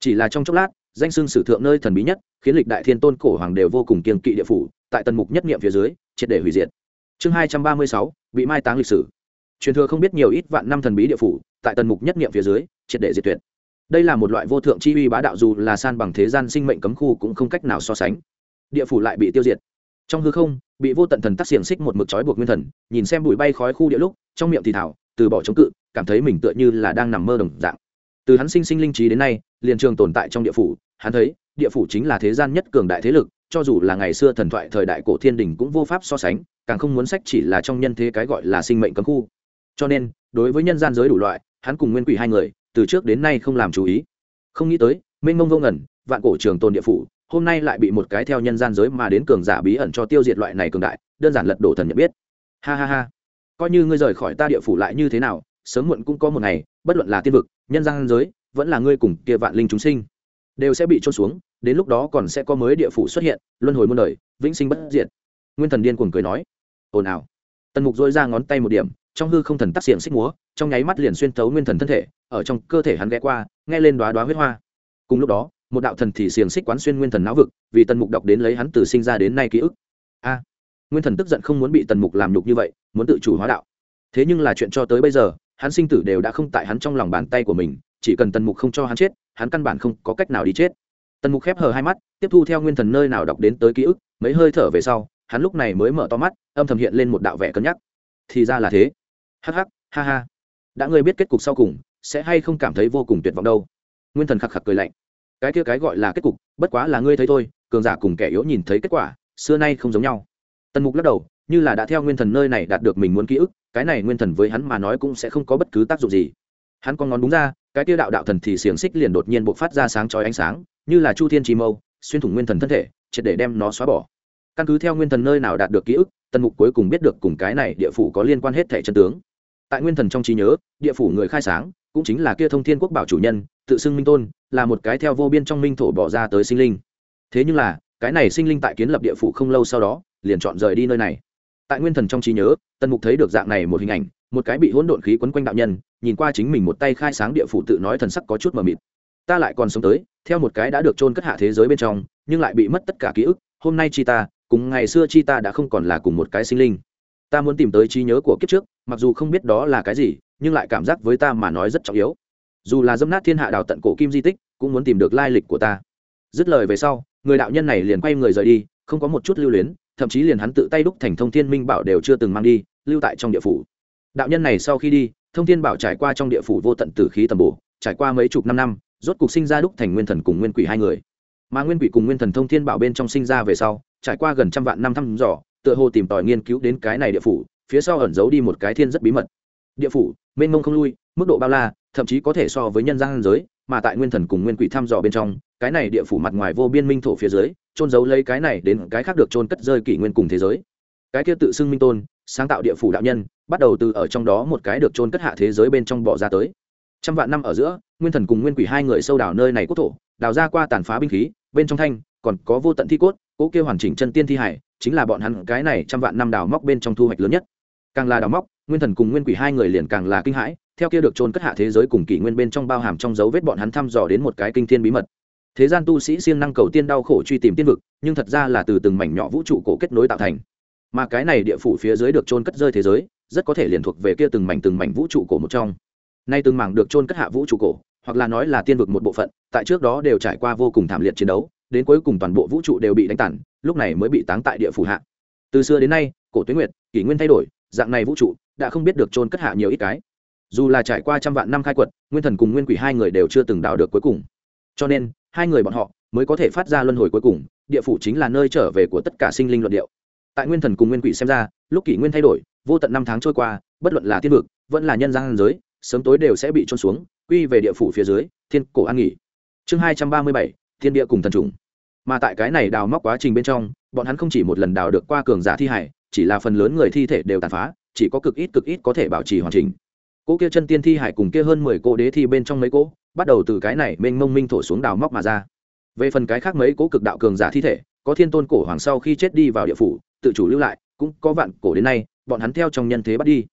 Chỉ là trong chốc lát, danh xưng sử thượng nơi thần bí nhất, khiến lịch đại thiên tôn cổ hoàng đều vô cùng kiên kỵ địa phủ, tại tần mục nhất niệm phía dưới, triệt để hủy diệt. Chương hai trăm ba mươi sáu, bị mai táng lịch sử. Truyền thừa không biết nhiều ít vạn năm thần bí địa phủ, tại tần mục nhất niệm phía dưới, triệt để diệt tuyệt đây là một loại vô thượng chi uy bá đạo dù là san bằng thế gian sinh mệnh cấm khu cũng không cách nào so sánh. Địa phủ lại bị tiêu diệt. Trong hư không, bị vô tận thần tắc xiềng xích một mực trói buộc nguyên thần, nhìn xem bụi bay khói khu địa lúc, trong miệng thì thảo, từ bỏ chống cự, cảm thấy mình tựa như là đang nằm mơ đồng dạng. Từ hắn sinh sinh linh trí đến nay, liền trường tồn tại trong địa phủ, hắn thấy, địa phủ chính là thế gian nhất cường đại thế lực, cho dù là ngày xưa thần thoại thời đại cổ thiên đình cũng vô pháp so sánh, càng không muốn sách chỉ là trong nhân thế cái gọi là sinh mệnh cấm khu. Cho nên, đối với nhân gian giới đủ loại, hắn cùng nguyên quỷ hai người từ trước đến nay không làm chú ý. Không nghĩ tới, mênh mông vô ngẩn vạn cổ trường tồn địa phủ, hôm nay lại bị một cái theo nhân gian giới mà đến cường giả bí ẩn cho tiêu diệt loại này cường đại, đơn giản lật đổ thần nhận biết. Ha ha ha. Coi như ngươi rời khỏi ta địa phủ lại như thế nào, sớm muộn cũng có một ngày, bất luận là tiên vực, nhân gian giới, vẫn là ngươi cùng kia vạn linh chúng sinh, đều sẽ bị trôn xuống, đến lúc đó còn sẽ có mới địa phủ xuất hiện, luân hồi muôn đời, vĩnh sinh bất diệt. Nguyên thần điên cuồng cười nói, ồn ào. Tần mục dội ra ngón tay một điểm trong hư không thần tắc xiềng xích múa, trong nháy mắt liền xuyên thấu nguyên thần thân thể, ở trong cơ thể hắn ghé qua, nghe lên đoá đoá huyết hoa. Cùng lúc đó, một đạo thần thì xiềng xích quán xuyên nguyên thần não vực, vì tần mục đọc đến lấy hắn từ sinh ra đến nay ký ức. A, nguyên thần tức giận không muốn bị tần mục làm nhục như vậy, muốn tự chủ hóa đạo. Thế nhưng là chuyện cho tới bây giờ, hắn sinh tử đều đã không tại hắn trong lòng bàn tay của mình, chỉ cần tần mục không cho hắn chết, hắn căn bản không có cách nào đi chết. Tần mục khép hờ hai mắt, tiếp thu theo nguyên thần nơi nào đọc đến tới ký ức, mấy hơi thở về sau, hắn lúc này mới mở to mắt, âm thầm hiện lên một đạo vẻ cân nhắc. Thì ra là thế hắc hắc, ha ha. Đã ngươi biết kết cục sau cùng, sẽ hay không cảm thấy vô cùng tuyệt vọng đâu? Nguyên thần khạc khạc cười lạnh. Cái kia cái gọi là kết cục, bất quá là ngươi thấy thôi, cường giả cùng kẻ yếu nhìn thấy kết quả, xưa nay không giống nhau. Tần mục lắc đầu, như là đã theo nguyên thần nơi này đạt được mình muốn ký ức, cái này nguyên thần với hắn mà nói cũng sẽ không có bất cứ tác dụng gì. Hắn con ngón đúng ra, cái tiêu đạo đạo thần thì xiềng xích liền đột nhiên bộc phát ra sáng chói ánh sáng, như là chu thiên chi mâu, xuyên thủng nguyên thần thân thể, triệt để đem nó xóa bỏ. Căn cứ theo nguyên thần nơi nào đạt được ký ức, tần mục cuối cùng biết được cùng cái này địa phủ có liên quan hết thể chân tướng tại nguyên thần trong trí nhớ, địa phủ người khai sáng, cũng chính là kia thông thiên quốc bảo chủ nhân, tự xưng minh tôn, là một cái theo vô biên trong minh thổ bỏ ra tới sinh linh. Thế nhưng là, cái này sinh linh tại kiến lập địa phủ không lâu sau đó, liền chọn rời đi nơi này. Tại nguyên thần trong trí nhớ, tần mục thấy được dạng này một hình ảnh, một cái bị hỗn độn khí quấn quanh đạo nhân, nhìn qua chính mình một tay khai sáng địa phủ tự nói thần sắc có chút mờ mịt. Ta lại còn sống tới, theo một cái đã được trôn cất hạ thế giới bên trong, nhưng lại bị mất tất cả ký ức, hôm nay chi ta, cùng ngày xưa chi ta đã không còn là cùng một cái sinh linh ta muốn tìm tới trí nhớ của kiếp trước, mặc dù không biết đó là cái gì, nhưng lại cảm giác với ta mà nói rất trọng yếu. Dù là dâm nát thiên hạ đào tận cổ kim di tích, cũng muốn tìm được lai lịch của ta. Dứt lời về sau, người đạo nhân này liền quay người rời đi, không có một chút lưu luyến, thậm chí liền hắn tự tay đúc thành thông thiên minh bảo đều chưa từng mang đi, lưu tại trong địa phủ. Đạo nhân này sau khi đi, thông thiên bảo trải qua trong địa phủ vô tận tử khí tầm bổ, trải qua mấy chục năm năm, rốt cục sinh ra đúc thành nguyên thần cùng nguyên quỷ hai người. Mà nguyên quỷ cùng nguyên thần thông thiên bảo bên trong sinh ra về sau, trải qua gần trăm vạn năm thăm dò tựa hồ tìm tòi nghiên cứu đến cái này địa phủ, phía sau ẩn giấu đi một cái thiên rất bí mật. Địa phủ, mênh mông không lui, mức độ bao la, thậm chí có thể so với nhân gian giới, mà tại nguyên thần cùng nguyên quỷ thăm dò bên trong, cái này địa phủ mặt ngoài vô biên minh thổ phía dưới trôn giấu lấy cái này đến cái khác được trôn cất rơi kỷ nguyên cùng thế giới. Cái kia tự xưng minh tôn, sáng tạo địa phủ đạo nhân, bắt đầu từ ở trong đó một cái được trôn cất hạ thế giới bên trong bỏ ra tới. Trăm vạn năm ở giữa, nguyên thần cùng nguyên quỷ hai người sâu đào nơi này quốc thổ, đào ra qua tàn phá binh khí, bên trong thanh, còn có vô tận thi cốt cỗ kia hoàn chỉnh chân tiên thi hải chính là bọn hắn cái này trăm vạn năm đào móc bên trong thu hoạch lớn nhất. Càng là đào móc, nguyên thần cùng nguyên quỷ hai người liền càng là kinh hãi, theo kia được trôn cất hạ thế giới cùng kỷ nguyên bên trong bao hàm trong dấu vết bọn hắn thăm dò đến một cái kinh thiên bí mật. Thế gian tu sĩ siêng năng cầu tiên đau khổ truy tìm tiên vực, nhưng thật ra là từ từng mảnh nhỏ vũ trụ cổ kết nối tạo thành. Mà cái này địa phủ phía dưới được trôn cất rơi thế giới, rất có thể liền thuộc về kia từng mảnh từng mảnh vũ trụ cổ một trong. Nay từng mảng được trôn cất hạ vũ trụ cổ, hoặc là nói là tiên vực một bộ phận, tại trước đó đều trải qua vô cùng thảm liệt chiến đấu, đến cuối cùng toàn bộ vũ trụ đều bị đánh tản lúc này mới bị táng tại địa phủ hạ. Từ xưa đến nay, cổ tuyến nguyệt, kỷ nguyên thay đổi, dạng này vũ trụ đã không biết được trôn cất hạ nhiều ít cái. Dù là trải qua trăm vạn năm khai quật, nguyên thần cùng nguyên quỷ hai người đều chưa từng đào được cuối cùng. Cho nên, hai người bọn họ mới có thể phát ra luân hồi cuối cùng, địa phủ chính là nơi trở về của tất cả sinh linh luận điệu. Tại nguyên thần cùng nguyên quỷ xem ra, lúc kỷ nguyên thay đổi, vô tận năm tháng trôi qua, bất luận là tiên vực, vẫn là nhân gian giới, sớm tối đều sẽ bị trôn xuống, quy về địa phủ phía dưới, thiên cổ an nghỉ. Chương hai trăm ba mươi bảy, thiên địa cùng thần trùng mà tại cái này đào móc quá trình bên trong, bọn hắn không chỉ một lần đào được qua cường giả thi hải, chỉ là phần lớn người thi thể đều tàn phá, chỉ có cực ít cực ít có thể bảo trì hoàn chỉnh. Cỗ kia chân tiên thi hải cùng kia hơn mười cỗ đế thi bên trong mấy cỗ bắt đầu từ cái này mênh mông minh thổ xuống đào móc mà ra. Về phần cái khác mấy cỗ cực đạo cường giả thi thể, có thiên tôn cổ hoàng sau khi chết đi vào địa phủ, tự chủ lưu lại, cũng có vạn cổ đến nay, bọn hắn theo trong nhân thế bắt đi.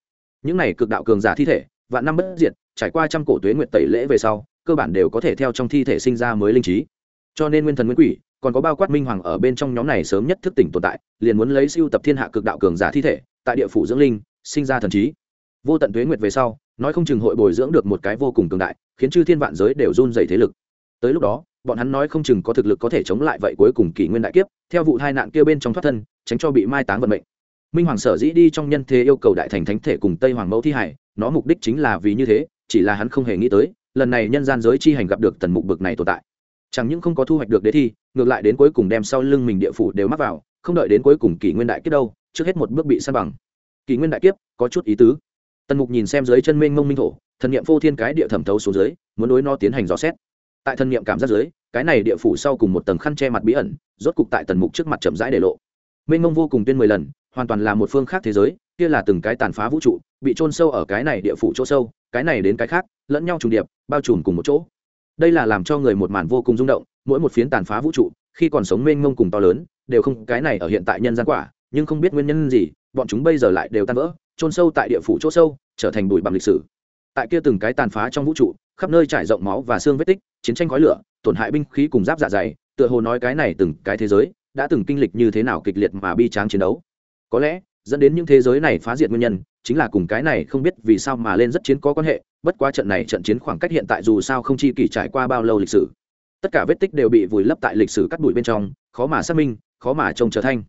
Những này cực đạo cường giả thi thể, vạn năm bất diệt, trải qua trăm cổ tuế nguyện tẩy lễ về sau, cơ bản đều có thể theo trong thi thể sinh ra mới linh trí. Cho nên nguyên thần nguyên quỷ còn có bao quát minh hoàng ở bên trong nhóm này sớm nhất thức tỉnh tồn tại, liền muốn lấy siêu tập thiên hạ cực đạo cường giả thi thể, tại địa phủ dưỡng linh, sinh ra thần trí. Vô tận tuế nguyệt về sau, nói không chừng hội bồi dưỡng được một cái vô cùng cường đại, khiến chư thiên vạn giới đều run dày thế lực. Tới lúc đó, bọn hắn nói không chừng có thực lực có thể chống lại vậy cuối cùng kỷ nguyên đại kiếp, theo vụ tai nạn kia bên trong thoát thân, tránh cho bị mai táng vận mệnh. Minh hoàng sở dĩ đi trong nhân thế yêu cầu đại thành thánh thể cùng tây hoàng mẫu thi hải, nó mục đích chính là vì như thế, chỉ là hắn không hề nghĩ tới, lần này nhân gian giới chi hành gặp được tần mục bực này tồn tại chẳng những không có thu hoạch được đế thi, ngược lại đến cuối cùng đem sau lưng mình địa phủ đều mắc vào, không đợi đến cuối cùng kỷ nguyên đại kiếp đâu, trước hết một bước bị săn bằng. Kỷ nguyên đại kiếp, có chút ý tứ. Tần mục nhìn xem dưới chân mênh mông minh thổ, thần niệm phô thiên cái địa thẩm thấu xuống dưới, muốn đối nó tiến hành dò xét. Tại thần niệm cảm giác dưới, cái này địa phủ sau cùng một tầng khăn che mặt bí ẩn, rốt cục tại tần mục trước mặt chậm rãi để lộ. Mênh mông vô cùng tuyên mười lần, hoàn toàn là một phương khác thế giới, kia là từng cái tàn phá vũ trụ, bị trôn sâu ở cái này địa phủ chỗ sâu, cái này đến cái khác, lẫn nhau trùng điệp, bao trùm cùng một chỗ đây là làm cho người một màn vô cùng rung động, mỗi một phiến tàn phá vũ trụ, khi còn sống mênh mông cùng to lớn, đều không, cái này ở hiện tại nhân gian quả, nhưng không biết nguyên nhân gì, bọn chúng bây giờ lại đều tan vỡ trôn sâu tại địa phủ chỗ sâu, trở thành bụi bằng lịch sử. Tại kia từng cái tàn phá trong vũ trụ, khắp nơi trải rộng máu và xương vết tích, chiến tranh khói lửa, tổn hại binh khí cùng giáp dạ dày, tựa hồ nói cái này từng cái thế giới, đã từng kinh lịch như thế nào kịch liệt mà bi tráng chiến đấu. Có lẽ, dẫn đến những thế giới này phá diệt nguyên nhân chính là cùng cái này không biết vì sao mà lên rất chiến có quan hệ, bất quá trận này trận chiến khoảng cách hiện tại dù sao không chi kỷ trải qua bao lâu lịch sử. Tất cả vết tích đều bị vùi lấp tại lịch sử cắt đuổi bên trong, khó mà xác minh, khó mà trông trở thanh.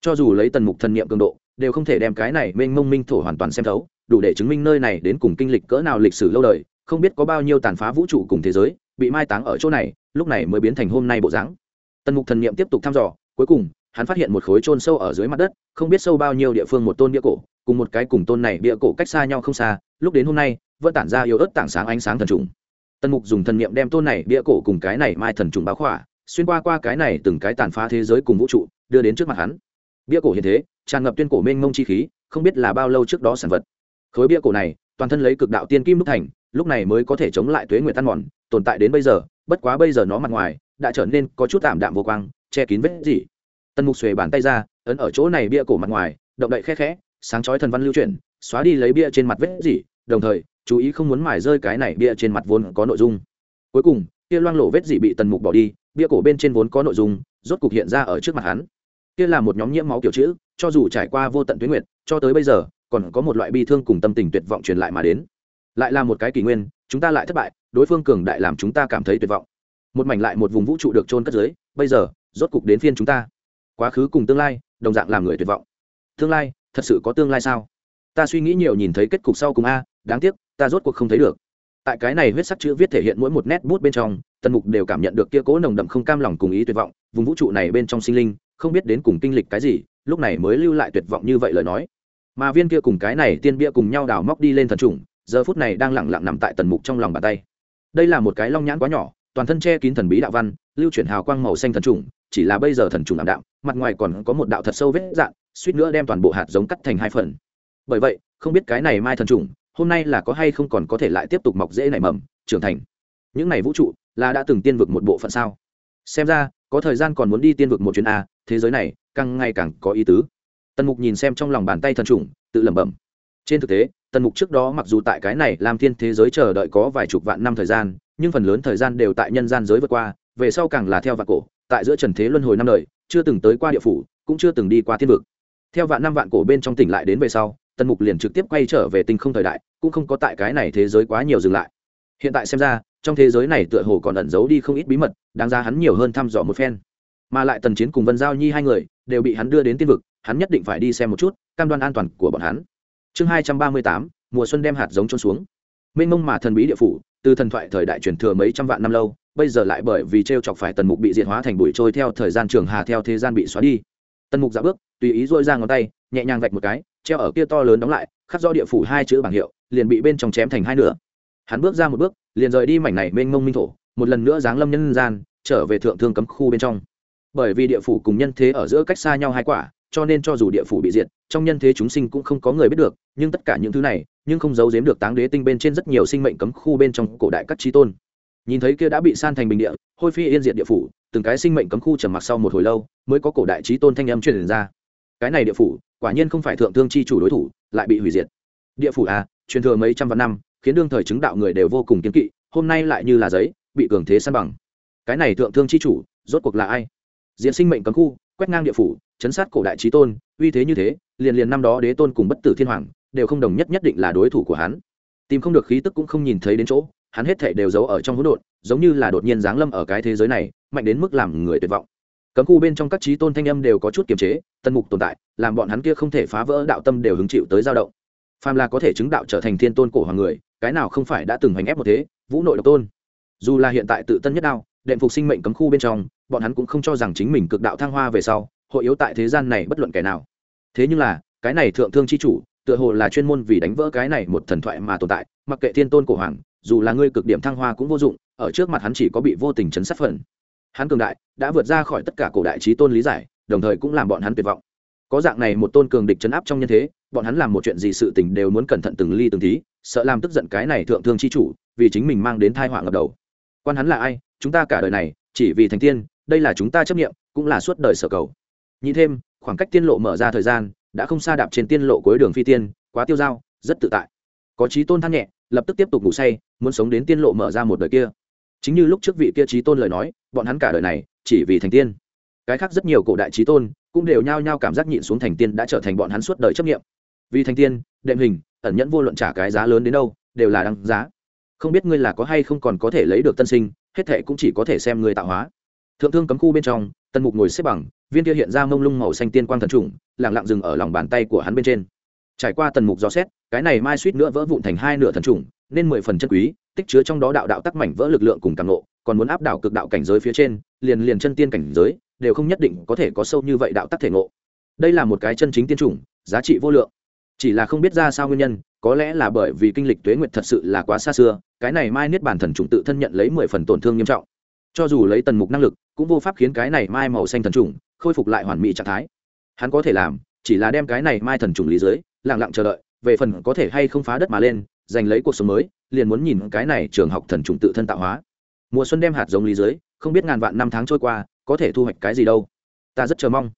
Cho dù lấy tần mục thần niệm cường độ, đều không thể đem cái này mênh mông minh thổ hoàn toàn xem thấu, đủ để chứng minh nơi này đến cùng kinh lịch cỡ nào lịch sử lâu đời, không biết có bao nhiêu tàn phá vũ trụ cùng thế giới, bị mai táng ở chỗ này, lúc này mới biến thành hôm nay bộ dáng. Tần mục thần niệm tiếp tục thăm dò, cuối cùng, hắn phát hiện một khối trôn sâu ở dưới mặt đất, không biết sâu bao nhiêu địa phương một tôn bia cổ cùng một cái cùng tôn này bia cổ cách xa nhau không xa, lúc đến hôm nay, vẫn tản ra yếu ớt tảng sáng ánh sáng thần trùng. Tần mục dùng thần niệm đem tôn này bia cổ cùng cái này mai thần trùng báo khỏa, xuyên qua qua cái này từng cái tàn phá thế giới cùng vũ trụ, đưa đến trước mặt hắn. Bia cổ hiện thế, tràn ngập tuyên cổ mênh mông chi khí, không biết là bao lâu trước đó sản vật. Khối bia cổ này, toàn thân lấy cực đạo tiên kim đúc thành, lúc này mới có thể chống lại tuế nguyệt tan mòn, tồn tại đến bây giờ, bất quá bây giờ nó mặt ngoài, đã trở nên có chút tạm đạm vô quang, che kín vết gì tân mục xuề bàn tay ra, ấn ở chỗ này bia cổ mặt ngoài, động đậy khe khẽ sáng chói thần văn lưu chuyển, xóa đi lấy bia trên mặt vết dỉ, đồng thời, chú ý không muốn mài rơi cái này bia trên mặt vốn có nội dung. Cuối cùng, kia loang lổ vết dỉ bị tần mục bỏ đi, bia cổ bên trên vốn có nội dung, rốt cục hiện ra ở trước mặt hắn. Kia là một nhóm nhiễm máu kiểu chữ, cho dù trải qua vô tận tuyến nguyệt, cho tới bây giờ, còn có một loại bi thương cùng tâm tình tuyệt vọng truyền lại mà đến. Lại là một cái kỷ nguyên, chúng ta lại thất bại, đối phương cường đại làm chúng ta cảm thấy tuyệt vọng. Một mảnh lại một vùng vũ trụ được trôn cất dưới, bây giờ, rốt cục đến phiên chúng ta. Quá khứ cùng tương lai, đồng dạng làm người tuyệt vọng. Tương lai thật sự có tương lai sao? Ta suy nghĩ nhiều nhìn thấy kết cục sau cùng a, đáng tiếc, ta rốt cuộc không thấy được. Tại cái này huyết sắc chữ viết thể hiện mỗi một nét bút bên trong, tần mục đều cảm nhận được kia cố nồng đậm không cam lòng cùng ý tuyệt vọng, vùng vũ trụ này bên trong sinh linh, không biết đến cùng kinh lịch cái gì, lúc này mới lưu lại tuyệt vọng như vậy lời nói. Mà viên kia cùng cái này tiên bia cùng nhau đào móc đi lên thần trùng, giờ phút này đang lẳng lặng nằm tại tần mục trong lòng bàn tay. Đây là một cái long nhãn quá nhỏ, toàn thân che kín thần bí đạo văn, lưu chuyển hào quang màu xanh thần trùng, chỉ là bây giờ thần trùng ảm đạm, mặt ngoài còn có một đạo thật sâu vết dạn suýt nữa đem toàn bộ hạt giống cắt thành hai phần. Bởi vậy, không biết cái này mai thần trùng, hôm nay là có hay không còn có thể lại tiếp tục mọc dễ nảy mầm, trưởng thành. Những này vũ trụ, là đã từng tiên vực một bộ phận sao? Xem ra, có thời gian còn muốn đi tiên vực một chuyến a, thế giới này, càng ngày càng có ý tứ. Tần mục nhìn xem trong lòng bàn tay thần trùng, tự lẩm bẩm. Trên thực tế, tần mục trước đó mặc dù tại cái này làm thiên thế giới chờ đợi có vài chục vạn năm thời gian, nhưng phần lớn thời gian đều tại nhân gian giới vượt qua, về sau càng là theo vạn cổ, tại giữa trần thế luân hồi năm đời, chưa từng tới qua địa phủ, cũng chưa từng đi qua thiên vực theo vạn năm vạn cổ bên trong tỉnh lại đến về sau, tần mục liền trực tiếp quay trở về tinh không thời đại, cũng không có tại cái này thế giới quá nhiều dừng lại. Hiện tại xem ra, trong thế giới này tựa hồ còn ẩn giấu đi không ít bí mật, đáng ra hắn nhiều hơn thăm dò một phen. Mà lại tần chiến cùng vân giao nhi hai người, đều bị hắn đưa đến tiên vực, hắn nhất định phải đi xem một chút, cam đoan an toàn của bọn hắn. Chương hai trăm ba mươi tám, mùa xuân đem hạt giống trôn xuống. Mênh mông mà thần bí địa phủ, từ thần thoại thời đại truyền thừa mấy trăm vạn năm lâu, bây giờ lại bởi vì t r e o chọc phải tần mục bị diện hóa thành bụi trôi theo thời gian trường hà theo thế gian bị xóa đi tần mục dạ bước, tùy ý dôi ra ngón tay, nhẹ nhàng vạch một cái, treo ở kia to lớn đóng lại, khắc do địa phủ hai chữ bảng hiệu, liền bị bên trong chém thành hai nửa. Hắn bước ra một bước, liền rời đi mảnh này mênh mông minh thổ, một lần nữa giáng lâm nhân gian, trở về thượng thương cấm khu bên trong. Bởi vì địa phủ cùng nhân thế ở giữa cách xa nhau hai quả, cho nên cho dù địa phủ bị diệt, trong nhân thế chúng sinh cũng không có người biết được, nhưng tất cả những thứ này, nhưng không giấu giếm được táng đế tinh bên trên rất nhiều sinh mệnh cấm khu bên trong cổ đại các trí tôn nhìn thấy kia đã bị san thành bình địa, hôi phi yên diệt địa phủ, từng cái sinh mệnh cấm khu trầm mặc sau một hồi lâu, mới có cổ đại trí tôn thanh âm truyền ra. Cái này địa phủ, quả nhiên không phải thượng thương chi chủ đối thủ, lại bị hủy diệt. Địa phủ à truyền thừa mấy trăm vạn năm, khiến đương thời chứng đạo người đều vô cùng kiến kỵ, hôm nay lại như là giấy, bị cường thế san bằng. Cái này thượng thương chi chủ, rốt cuộc là ai? Diện sinh mệnh cấm khu, quét ngang địa phủ, chấn sát cổ đại trí tôn, uy thế như thế, liền liền năm đó đế tôn cùng bất tử thiên hoàng, đều không đồng nhất nhất định là đối thủ của hắn. Tìm không được khí tức cũng không nhìn thấy đến chỗ hắn hết thể đều giấu ở trong hỗn độn giống như là đột nhiên giáng lâm ở cái thế giới này mạnh đến mức làm người tuyệt vọng. Cấm khu bên trong các trí tôn thanh âm đều có chút kiềm chế tân mục tồn tại làm bọn hắn kia không thể phá vỡ đạo tâm đều hứng chịu tới dao động. Phàm là có thể chứng đạo trở thành thiên tôn cổ hoàng người cái nào không phải đã từng hành ép một thế vũ nội độc tôn. Dù là hiện tại tự tân nhất đạo, đệm phục sinh mệnh cấm khu bên trong bọn hắn cũng không cho rằng chính mình cực đạo thăng hoa về sau hội yếu tại thế gian này bất luận kẻ nào. Thế nhưng là cái này thượng thương chi chủ tựa hồ là chuyên môn vì đánh vỡ cái này một thần thoại mà tồn tại mặc kệ thiên tôn cổ hoàng dù là ngươi cực điểm thăng hoa cũng vô dụng, ở trước mặt hắn chỉ có bị vô tình chấn sát phần. Hắn cường đại, đã vượt ra khỏi tất cả cổ đại trí tôn lý giải, đồng thời cũng làm bọn hắn tuyệt vọng. Có dạng này một tôn cường địch chấn áp trong nhân thế, bọn hắn làm một chuyện gì sự tình đều muốn cẩn thận từng ly từng tí, sợ làm tức giận cái này thượng thương chi chủ, vì chính mình mang đến thai họa ngập đầu. Quan hắn là ai, chúng ta cả đời này, chỉ vì thành tiên, đây là chúng ta chấp nghiệm cũng là suốt đời sở cầu. Nhị thêm, khoảng cách tiên lộ mở ra thời gian, đã không xa đạp trên tiên lộ cuối đường phi tiên, quá tiêu dao, rất tự tại. Có trí tôn than nhẹ lập tức tiếp tục ngủ say, muốn sống đến tiên lộ mở ra một đời kia. Chính như lúc trước vị kia trí tôn lời nói, bọn hắn cả đời này chỉ vì thành tiên. Cái khác rất nhiều cổ đại trí tôn cũng đều nhao nhao cảm giác nhịn xuống thành tiên đã trở thành bọn hắn suốt đời chấp nghiệm vì thành tiên, đệm hình, ẩn nhẫn vô luận trả cái giá lớn đến đâu, đều là đáng giá. Không biết ngươi là có hay không còn có thể lấy được tân sinh, hết thệ cũng chỉ có thể xem người tạo hóa. Thượng thương cấm khu bên trong tân mục ngồi xếp bằng, viên kia hiện ra mông lung màu xanh tiên quang thần trùng lẳng lặng dừng ở lòng bàn tay của hắn bên trên trải qua tần mục dò xét, cái này mai suýt nữa vỡ vụn thành hai nửa thần trùng, nên mười phần chân quý, tích chứa trong đó đạo đạo tắc mảnh vỡ lực lượng cùng càng lộ còn muốn áp đảo cực đạo cảnh giới phía trên, liền liền chân tiên cảnh giới, đều không nhất định có thể có sâu như vậy đạo tắc thể ngộ. Đây là một cái chân chính tiên chủng, giá trị vô lượng. Chỉ là không biết ra sao nguyên nhân, có lẽ là bởi vì kinh lịch tuế nguyệt thật sự là quá xa xưa, cái này mai niết bản thần trùng tự thân nhận lấy mười phần tổn thương nghiêm trọng. Cho dù lấy tần mục năng lực, cũng vô pháp khiến cái này mai màu xanh thần trùng khôi phục lại hoàn mỹ trạng thái. Hắn có thể làm, chỉ là đem cái này mai thần trùng lý dưới lặng lặng chờ đợi, về phần có thể hay không phá đất mà lên, giành lấy cuộc sống mới, liền muốn nhìn cái này trường học thần trùng tự thân tạo hóa. Mùa xuân đem hạt giống lý dưới không biết ngàn vạn năm tháng trôi qua, có thể thu hoạch cái gì đâu. Ta rất chờ mong.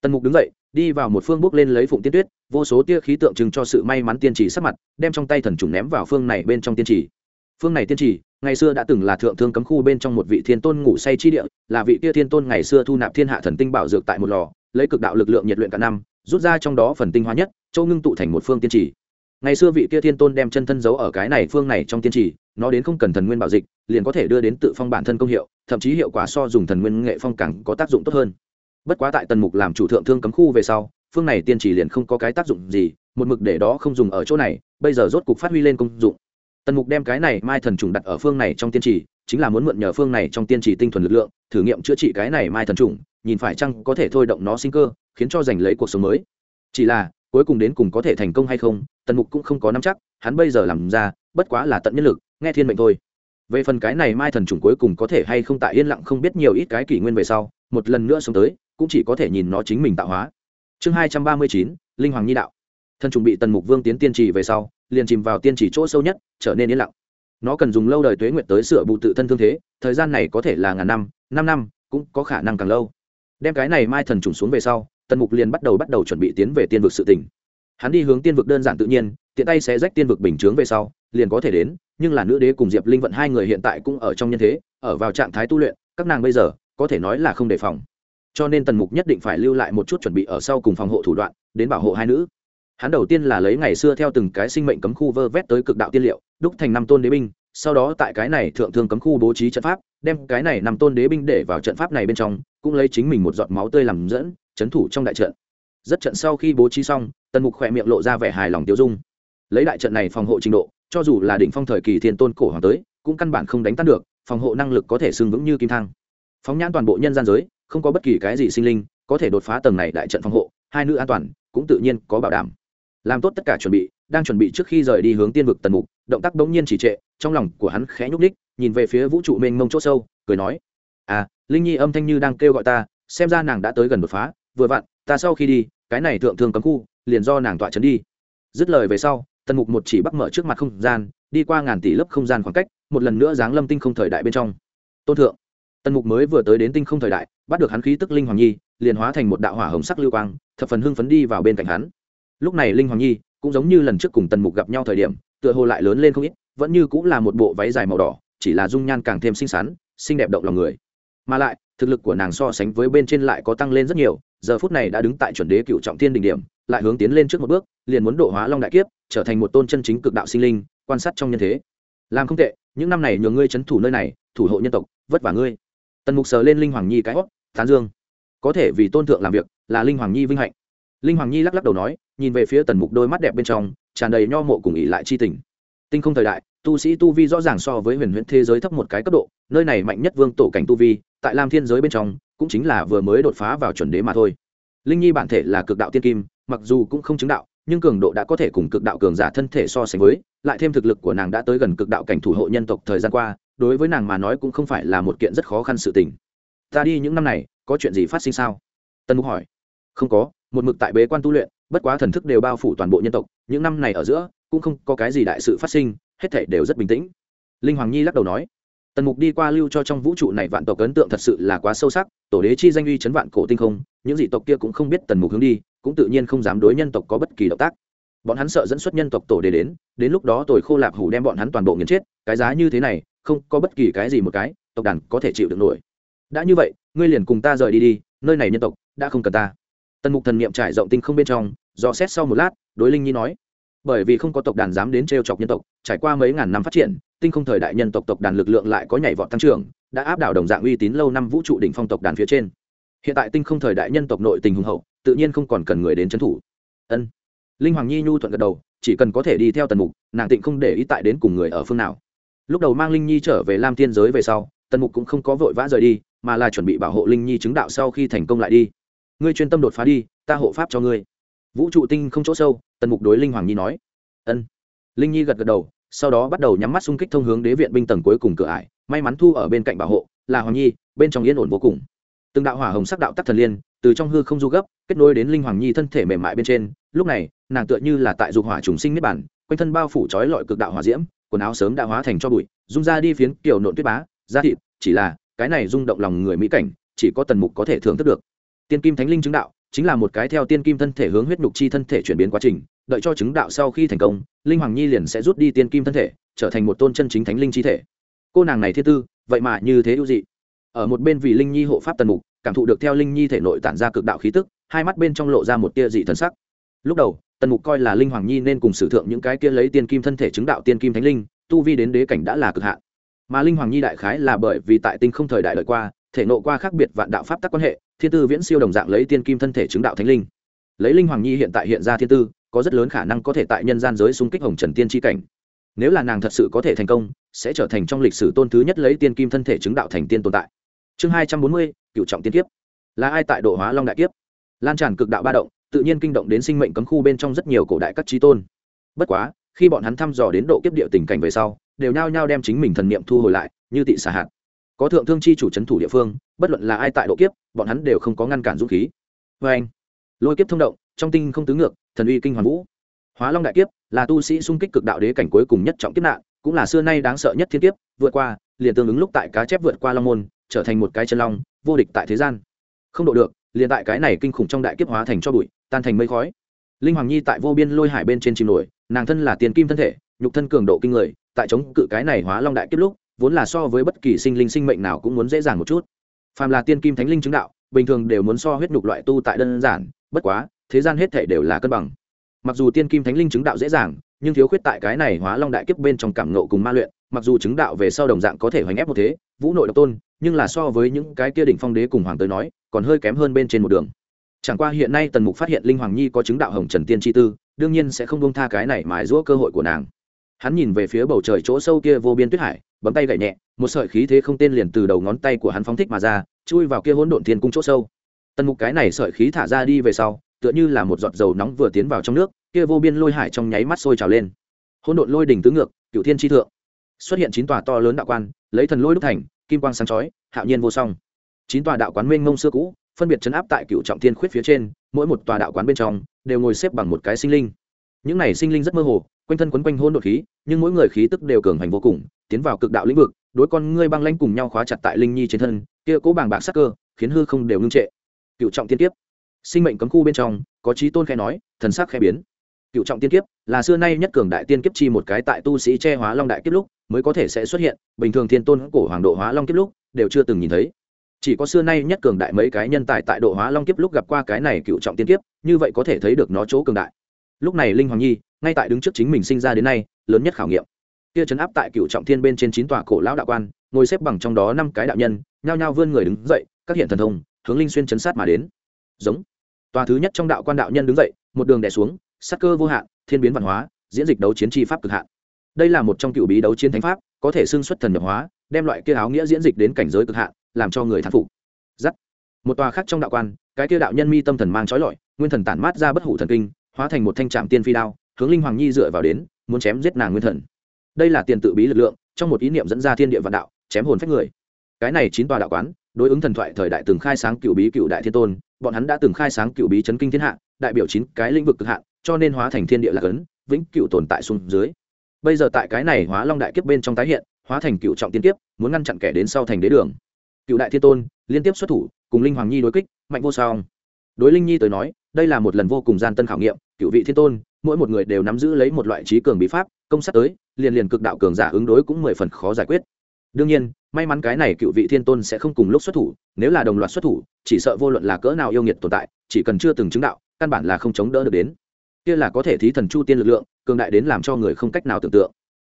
Tần mục đứng dậy, đi vào một phương bước lên lấy phụng tiên tuyết, vô số tia khí tượng trưng cho sự may mắn tiên trì sắc mặt, đem trong tay thần trùng ném vào phương này bên trong tiên trì. Phương này tiên trì, ngày xưa đã từng là thượng thương cấm khu bên trong một vị thiên tôn ngủ say chi địa, là vị kia thiên tôn ngày xưa thu nạp thiên hạ thần tinh bảo dược tại một lò, lấy cực đạo lực lượng nhiệt luyện cả năm rút ra trong đó phần tinh hoa nhất châu ngưng tụ thành một phương tiên trì. Ngày xưa vị kia thiên tôn đem chân thân giấu ở cái này phương này trong tiên trì, nó đến không cần thần nguyên bảo dịch, liền có thể đưa đến tự phong bản thân công hiệu, thậm chí hiệu quả so dùng thần nguyên nghệ phong càng có tác dụng tốt hơn. Bất quá tại tần mục làm chủ thượng thương cấm khu về sau, phương này tiên chỉ liền không có cái tác dụng gì, một mực để đó không dùng ở chỗ này, bây giờ rốt cục phát huy lên công dụng. Tần mục đem cái này mai thần trùng đặt ở phương này trong tiên trì, chính là muốn mượn nhờ phương này trong tiên trì tinh thuần lực lượng, thử nghiệm chữa trị cái này mai thần trùng, nhìn phải chăng có thể thôi động nó sinh cơ khiến cho giành lấy cuộc sống mới. Chỉ là, cuối cùng đến cùng có thể thành công hay không, tần mục cũng không có nắm chắc, hắn bây giờ làm ra, bất quá là tận nhân lực, nghe thiên mệnh thôi. Về phần cái này mai thần trùng cuối cùng có thể hay không tại yên lặng không biết nhiều ít cái kỷ nguyên về sau, một lần nữa sống tới, cũng chỉ có thể nhìn nó chính mình tạo hóa. Chương hai trăm ba mươi chín, linh hoàng nhi đạo. Thần trùng bị tần mục vương tiến tiên trì về sau, liền chìm vào tiên trì chỗ sâu nhất, trở nên yên lặng. Nó cần dùng lâu đời tuế nguyện tới sửa bù tự thân thương thế, thời gian này có thể là ngàn năm năm năm, cũng có khả năng càng lâu. Đem cái này mai thần trùng xuống về sau tần mục liền bắt đầu bắt đầu chuẩn bị tiến về tiên vực sự tỉnh hắn đi hướng tiên vực đơn giản tự nhiên, tiện tay sẽ rách tiên vực bình chướng về sau, liền có thể đến, nhưng là nữ đế cùng diệp linh vận hai người hiện tại cũng ở trong nhân thế, ở vào trạng thái tu luyện, các nàng bây giờ, có thể nói là không đề phòng. Cho nên tần mục nhất định phải lưu lại một chút chuẩn bị ở sau cùng phòng hộ thủ đoạn, đến bảo hộ hai nữ. Hắn đầu tiên là lấy ngày xưa theo từng cái sinh mệnh cấm khu vơ vét tới cực đạo tiên liệu, đúc thành năm tôn đế binh sau đó tại cái này thượng thương cấm khu bố trí trận pháp, đem cái này nằm tôn đế binh để vào trận pháp này bên trong, cũng lấy chính mình một giọt máu tươi làm dẫn, chấn thủ trong đại trận. Rất trận sau khi bố trí xong, tần mục khỏe miệng lộ ra vẻ hài lòng tiêu dung. Lấy đại trận này phòng hộ trình độ, cho dù là đỉnh phong thời kỳ thiên tôn cổ hoàng tới, cũng căn bản không đánh tan được, phòng hộ năng lực có thể xưng vững như kim thang. Phóng nhãn toàn bộ nhân gian giới, không có bất kỳ cái gì sinh linh có thể đột phá tầng này đại trận phòng hộ, hai nữ an toàn cũng tự nhiên có bảo đảm. Làm tốt tất cả chuẩn bị, đang chuẩn bị trước khi rời đi hướng tiên vực tần mục, động tác bỗng nhiên chỉ trệ trong lòng của hắn khẽ nhúc ních nhìn về phía vũ trụ mênh mông chỗ sâu, cười nói à linh nhi âm thanh như đang kêu gọi ta, xem ra nàng đã tới gần đột phá, vừa vặn, ta sau khi đi, cái này thượng thương cấm khu, liền do nàng tọa trấn đi. Dứt lời về sau, tần mục một chỉ bắc mở trước mặt không gian, đi qua ngàn tỷ lớp không gian khoảng cách, một lần nữa giáng lâm tinh không thời đại bên trong. Tôn thượng. Tần mục mới vừa tới đến tinh không thời đại, bắt được hắn khí tức linh hoàng nhi, liền hóa thành một đạo hỏa hồng sắc lưu quang, thập phần hưng phấn đi vào bên cạnh hắn. Lúc này linh hoàng nhi, cũng giống như lần trước cùng tần mục gặp nhau thời điểm, tựa hồ lại lớn lên không ít vẫn như cũng là một bộ váy dài màu đỏ, chỉ là dung nhan càng thêm xinh xắn, xinh đẹp động lòng người. Mà lại, thực lực của nàng so sánh với bên trên lại có tăng lên rất nhiều, giờ phút này đã đứng tại chuẩn đế cựu trọng thiên đỉnh điểm, lại hướng tiến lên trước một bước, liền muốn độ hóa long đại kiếp, trở thành một tôn chân chính cực đạo sinh linh, quan sát trong nhân thế. Làm không tệ, những năm này nhờ ngươi c thủ nơi này, thủ hộ nhân tộc, vất vả ngươi. Tần mục sờ lên linh hoàng nhi cái hót, tán dương. Có thể vì tôn thượng làm việc, là linh hoàng nhi vinh hạnh. Linh hoàng nhi lắc lắc đầu nói, nhìn về phía tần mục đôi mắt đẹp bên trong, tràn đầy nho mộ cùng ỉ lại chi tình tinh không thời đại, tu sĩ tu vi rõ ràng so với huyền huyễn thế giới thấp một cái cấp độ, nơi này mạnh nhất vương tổ cảnh tu vi, tại lam thiên giới bên trong, cũng chính là vừa mới đột phá vào chuẩn đế mà thôi. Linh nhi bản thể là cực đạo tiên kim, mặc dù cũng không chứng đạo, nhưng cường độ đã có thể cùng cực đạo cường giả thân thể so sánh với, lại thêm thực lực của nàng đã tới gần cực đạo cảnh thủ hộ nhân tộc thời gian qua, đối với nàng mà nói cũng không phải là một kiện rất khó khăn sự tình. Ta đi những năm này, có chuyện gì phát sinh sao? Tân mục hỏi. Không có, một mực tại bế quan tu luyện, bất quá thần thức đều bao phủ toàn bộ nhân tộc, những năm này ở giữa cũng không có cái gì đại sự phát sinh, hết thể đều rất bình tĩnh. Linh hoàng nhi lắc đầu nói, tần mục đi qua lưu cho trong vũ trụ này vạn tộc ấn tượng thật sự là quá sâu sắc, tổ đế chi danh uy chấn vạn cổ tinh không, những dị tộc kia cũng không biết tần mục hướng đi, cũng tự nhiên không dám đối nhân tộc có bất kỳ động tác. Bọn hắn sợ dẫn xuất nhân tộc tổ đế đến đến lúc đó tồi khô lạp hủ đem bọn hắn toàn bộ nghiền chết, cái giá như thế này, không có bất kỳ cái gì một cái, tộc đàn có thể chịu được nổi. Đã như vậy, ngươi liền cùng ta rời đi đi, nơi này nhân tộc đã không cần ta. Tần mục thần niệm trải rộng tinh không bên trong dò xét sau một lát, đối linh nhi nói bởi vì không có tộc đàn dám đến t e chọc nhân tộc, trải qua mấy ngàn năm phát triển, tinh không thời đại nhân tộc tộc đàn lực lượng lại có nhảy vọt tăng trưởng, đã áp đảo đồng dạng uy tín lâu năm vũ trụ đỉnh phong tộc đàn phía trên. Hiện tại tinh không thời đại nhân tộc nội tình hùng hậu, tự nhiên không còn cần người đến trấn thủ. Ân. Linh hoàng nhi nhu thuận gật đầu, chỉ cần có thể đi theo tần mục, nàng tịnh không để ý tại đến cùng người ở phương nào. Lúc đầu mang linh nhi trở về lam thiên giới về sau, tần mục cũng không có vội vã rời đi, mà là chuẩn bị bảo hộ linh nhi chứng đạo sau khi thành công lại đi. Ngươi chuyên tâm đột phá đi, ta hộ pháp cho ngươi vũ trụ tinh không chỗ sâu, tần mục đối linh hoàng nhi nói. Ân. Linh nhi gật gật đầu, sau đó bắt đầu nhắm mắt xung kích thông hướng đế viện binh tầng cuối cùng cửa ải, may mắn thu ở bên cạnh bảo hộ, là hoàng nhi, bên trong yên ổn vô cùng. Từng đạo hỏa hồng sắc đạo tắc thần liên, từ trong hư không du gấp, kết nối đến linh hoàng nhi thân thể mềm mại bên trên, lúc này, nàng tựa như là tại dục hỏa trùng sinh niết bản quanh thân bao phủ trói lọi cực đạo hỏa diễm, quần áo sớm đã hóa thành cho bụi, rung ra đi phiến kiểu nộn tuyết bá, da thịt, chỉ là, cái này rung động lòng người mỹ cảnh, chỉ có tần mục có thể thưởng thức được. Tiên kim thánh linh chứng đạo chính là một cái theo tiên kim thân thể hướng huyết nhục chi thân thể chuyển biến quá trình, đợi cho chứng đạo sau khi thành công, linh hoàng nhi liền sẽ rút đi tiên kim thân thể, trở thành một tôn chân chính thánh linh chi thể. Cô nàng này thiên tư, vậy mà như thế ưu dị. Ở một bên vì linh nhi hộ pháp tần mục, cảm thụ được theo linh nhi thể nội tản ra cực đạo khí tức, hai mắt bên trong lộ ra một tia dị thần sắc. Lúc đầu, tần mục coi là linh hoàng nhi nên cùng sử thượng những cái kia lấy tiên kim thân thể chứng đạo tiên kim thánh linh, tu vi đến đế cảnh đã là cực hạn. Mà linh hoàng nhi đại khái là bởi vì tại tinh không thời đại lợi qua thể nộ qua khác biệt vạn đạo pháp tắc quan hệ, thiên tư viễn siêu đồng dạng lấy tiên kim thân thể chứng đạo thánh linh. Lấy linh hoàng nhi hiện tại hiện ra thiên tư, có rất lớn khả năng có thể tại nhân gian giới xung kích hồng trần tiên tri cảnh. Nếu là nàng thật sự có thể thành công, sẽ trở thành trong lịch sử tôn thứ nhất lấy tiên kim thân thể chứng đạo thành tiên tồn tại. Chương hai trăm bốn mươi, cựu trọng tiên kiếp. Là ai tại độ hóa long đại kiếp? Lan tràn cực đạo ba động, tự nhiên kinh động đến sinh mệnh cấm khu bên trong rất nhiều cổ đại các trí tôn. Bất quá, khi bọn hắn thăm dò đến độ kiếp địa tình cảnh về sau, đều nhao nhao đem chính mình thần niệm thu hồi lại, như tị xả hạt có thượng thương chi chủ c h ấ n thủ địa phương, bất luận là ai tại độ kiếp, bọn hắn đều không có ngăn cản dũng khí. Vê anh, lôi kiếp thông động, trong tinh không tứ ngược, thần uy kinh hoàn vũ. Hóa long đại kiếp, là tu sĩ sung kích cực đạo đế cảnh cuối cùng nhất trọng kiếp nạn, cũng là xưa nay đáng sợ nhất thiên kiếp, vượt qua, liền tương ứng lúc tại cá chép vượt qua long môn, trở thành một cái chân long, vô địch tại thế gian. Không độ được, liền tại cái này kinh khủng trong đại kiếp hóa thành cho bụi, tan thành mây khói. Linh hoàng nhi tại vô biên lôi hải bên trên chìm nổi, nàng thân là tiền kim thân thể, nhục thân cường độ kinh người, tại chống cự cái này hóa long đại kiếp lúc vốn là so với bất kỳ sinh linh sinh mệnh nào cũng muốn dễ dàng một chút. Phàm là tiên kim thánh linh chứng đạo, bình thường đều muốn so huyết nhục loại tu tại đơn giản, bất quá, thế gian hết thể đều là cân bằng. Mặc dù tiên kim thánh linh chứng đạo dễ dàng, nhưng thiếu khuyết tại cái này hóa long đại kiếp bên trong cảm nộ cùng ma luyện, mặc dù chứng đạo về sau đồng dạng có thể hoành ép một thế, vũ nội độc tôn, nhưng là so với những cái kia đỉnh phong đế cùng hoàng tới nói, còn hơi kém hơn bên trên một đường. Chẳng qua hiện nay tần mục phát hiện linh hoàng nhi có chứng đạo hồng trần tiên chi tư, đương nhiên sẽ không bông tha cái này mãi giũa cơ hội của nàng. Hắn nhìn về phía bầu trời chỗ sâu kia vô biên tuyết hải bấm tay gậy nhẹ, một sợi khí thế không tên liền từ đầu ngón tay của hắn phóng thích mà ra, chui vào kia hỗn độn thiên cung chỗ sâu. Tần mục cái này sợi khí thả ra đi về sau, tựa như là một giọt dầu nóng vừa tiến vào trong nước, kia vô biên lôi hải trong nháy mắt sôi trào lên. Hỗn độn lôi đỉnh tứ ngược, cựu thiên tri thượng. Xuất hiện chín tòa to lớn đạo quan, lấy thần lôi đúc thành, kim quang sáng chói, hạo nhiên vô song. Chín tòa đạo quán mênh mông xưa cũ, phân biệt chấn áp tại cựu trọng thiên khuyết phía trên, mỗi một tòa đạo quán bên trong, đều ngồi xếp bằng một cái sinh linh. Những này sinh linh rất mơ hồ quanh thân quấn quanh hôn đột khí, nhưng mỗi người khí tức đều cường hành vô cùng, tiến vào cực đạo lĩnh vực, đối con ngươi băng lanh cùng nhau khóa chặt tại linh nhi trên thân, kia cố bàng bạc sắc cơ, khiến hư không đều ngưng trệ. Cựu trọng tiên tiếp sinh mệnh cấm khu bên trong, có trí tôn khai nói, thần sắc khai biến. Cựu trọng tiên kiếp là xưa nay nhất cường đại tiên kiếp chi một cái tại tu sĩ che hóa long đại kiếp lúc mới có thể sẽ xuất hiện, bình thường thiên tôn cổ hoàng độ hóa long kiếp lúc đều chưa từng nhìn thấy. Chỉ có xưa nay nhất cường đại mấy cái nhân tài tại độ hóa long kiếp lúc gặp qua cái này cựu trọng tiên kiếp, như vậy có thể thấy được nó chỗ cường đại. Lúc này linh hoàng nhi ngay tại đứng trước chính mình sinh ra đến nay, lớn nhất khảo nghiệm. Kia chấn áp tại cựu trọng thiên bên trên chín tòa cổ lão đạo quan, ngồi xếp bằng trong đó năm cái đạo nhân, nhao nhao vươn người đứng dậy, các hiện thần thông, hướng linh xuyên chấn sát mà đến. Giống. Tòa thứ nhất trong đạo quan đạo nhân đứng dậy, một đường đè xuống, sắc cơ vô hạn, thiên biến văn hóa, diễn dịch đấu chiến tri pháp cực hạn. Đây là một trong cựu bí đấu chiến thánh pháp, có thể xưng xuất thần nhập hóa, đem loại kia áo nghĩa diễn dịch đến cảnh giới cực hạn, làm cho người thán phục. Giắt. Một tòa khác trong đạo quan, cái kia đạo nhân mi tâm thần mang trói lọi, nguyên thần tản mát ra bất hủ thần kinh, hóa thành một thanh trạm tiên phi đao hướng linh hoàng nhi dựa vào đến, muốn chém giết nàng nguyên thần. Đây là tiền tự bí lực lượng, trong một ý niệm dẫn ra thiên địa vạn đạo, chém hồn phách người. Cái này chín tòa đạo quán, đối ứng thần thoại thời đại từng khai sáng cựu bí cựu đại thiên tôn, bọn hắn đã từng khai sáng cựu bí chấn kinh thiên hạ, đại biểu chín cái lĩnh vực cực hạn, cho nên hóa thành thiên địa lạc ấn, vĩnh cựu tồn tại xuống dưới. Bây giờ tại cái này hóa long đại kiếp bên trong tái hiện, hóa thành cựu trọng tiên kiếp, muốn ngăn chặn kẻ đến sau thành đế đường. Cựu đại thiên tôn, liên tiếp xuất thủ, cùng linh hoàng nhi đối kích, mạnh vô song. Đối linh nhi tới nói, đây là một lần vô cùng gian tân khảo nghiệm, cựu vị thiên tôn mỗi một người đều nắm giữ lấy một loại trí cường bí pháp, công sát tới, liền liền cực đạo cường giả ứng đối cũng mười phần khó giải quyết. Đương nhiên, may mắn cái này cựu vị thiên tôn sẽ không cùng lúc xuất thủ, nếu là đồng loạt xuất thủ, chỉ sợ vô luận là cỡ nào yêu nghiệt tồn tại, chỉ cần chưa từng chứng đạo, căn bản là không chống đỡ được đến. Kia là có thể thí thần chu tiên lực lượng, cường đại đến làm cho người không cách nào tưởng tượng.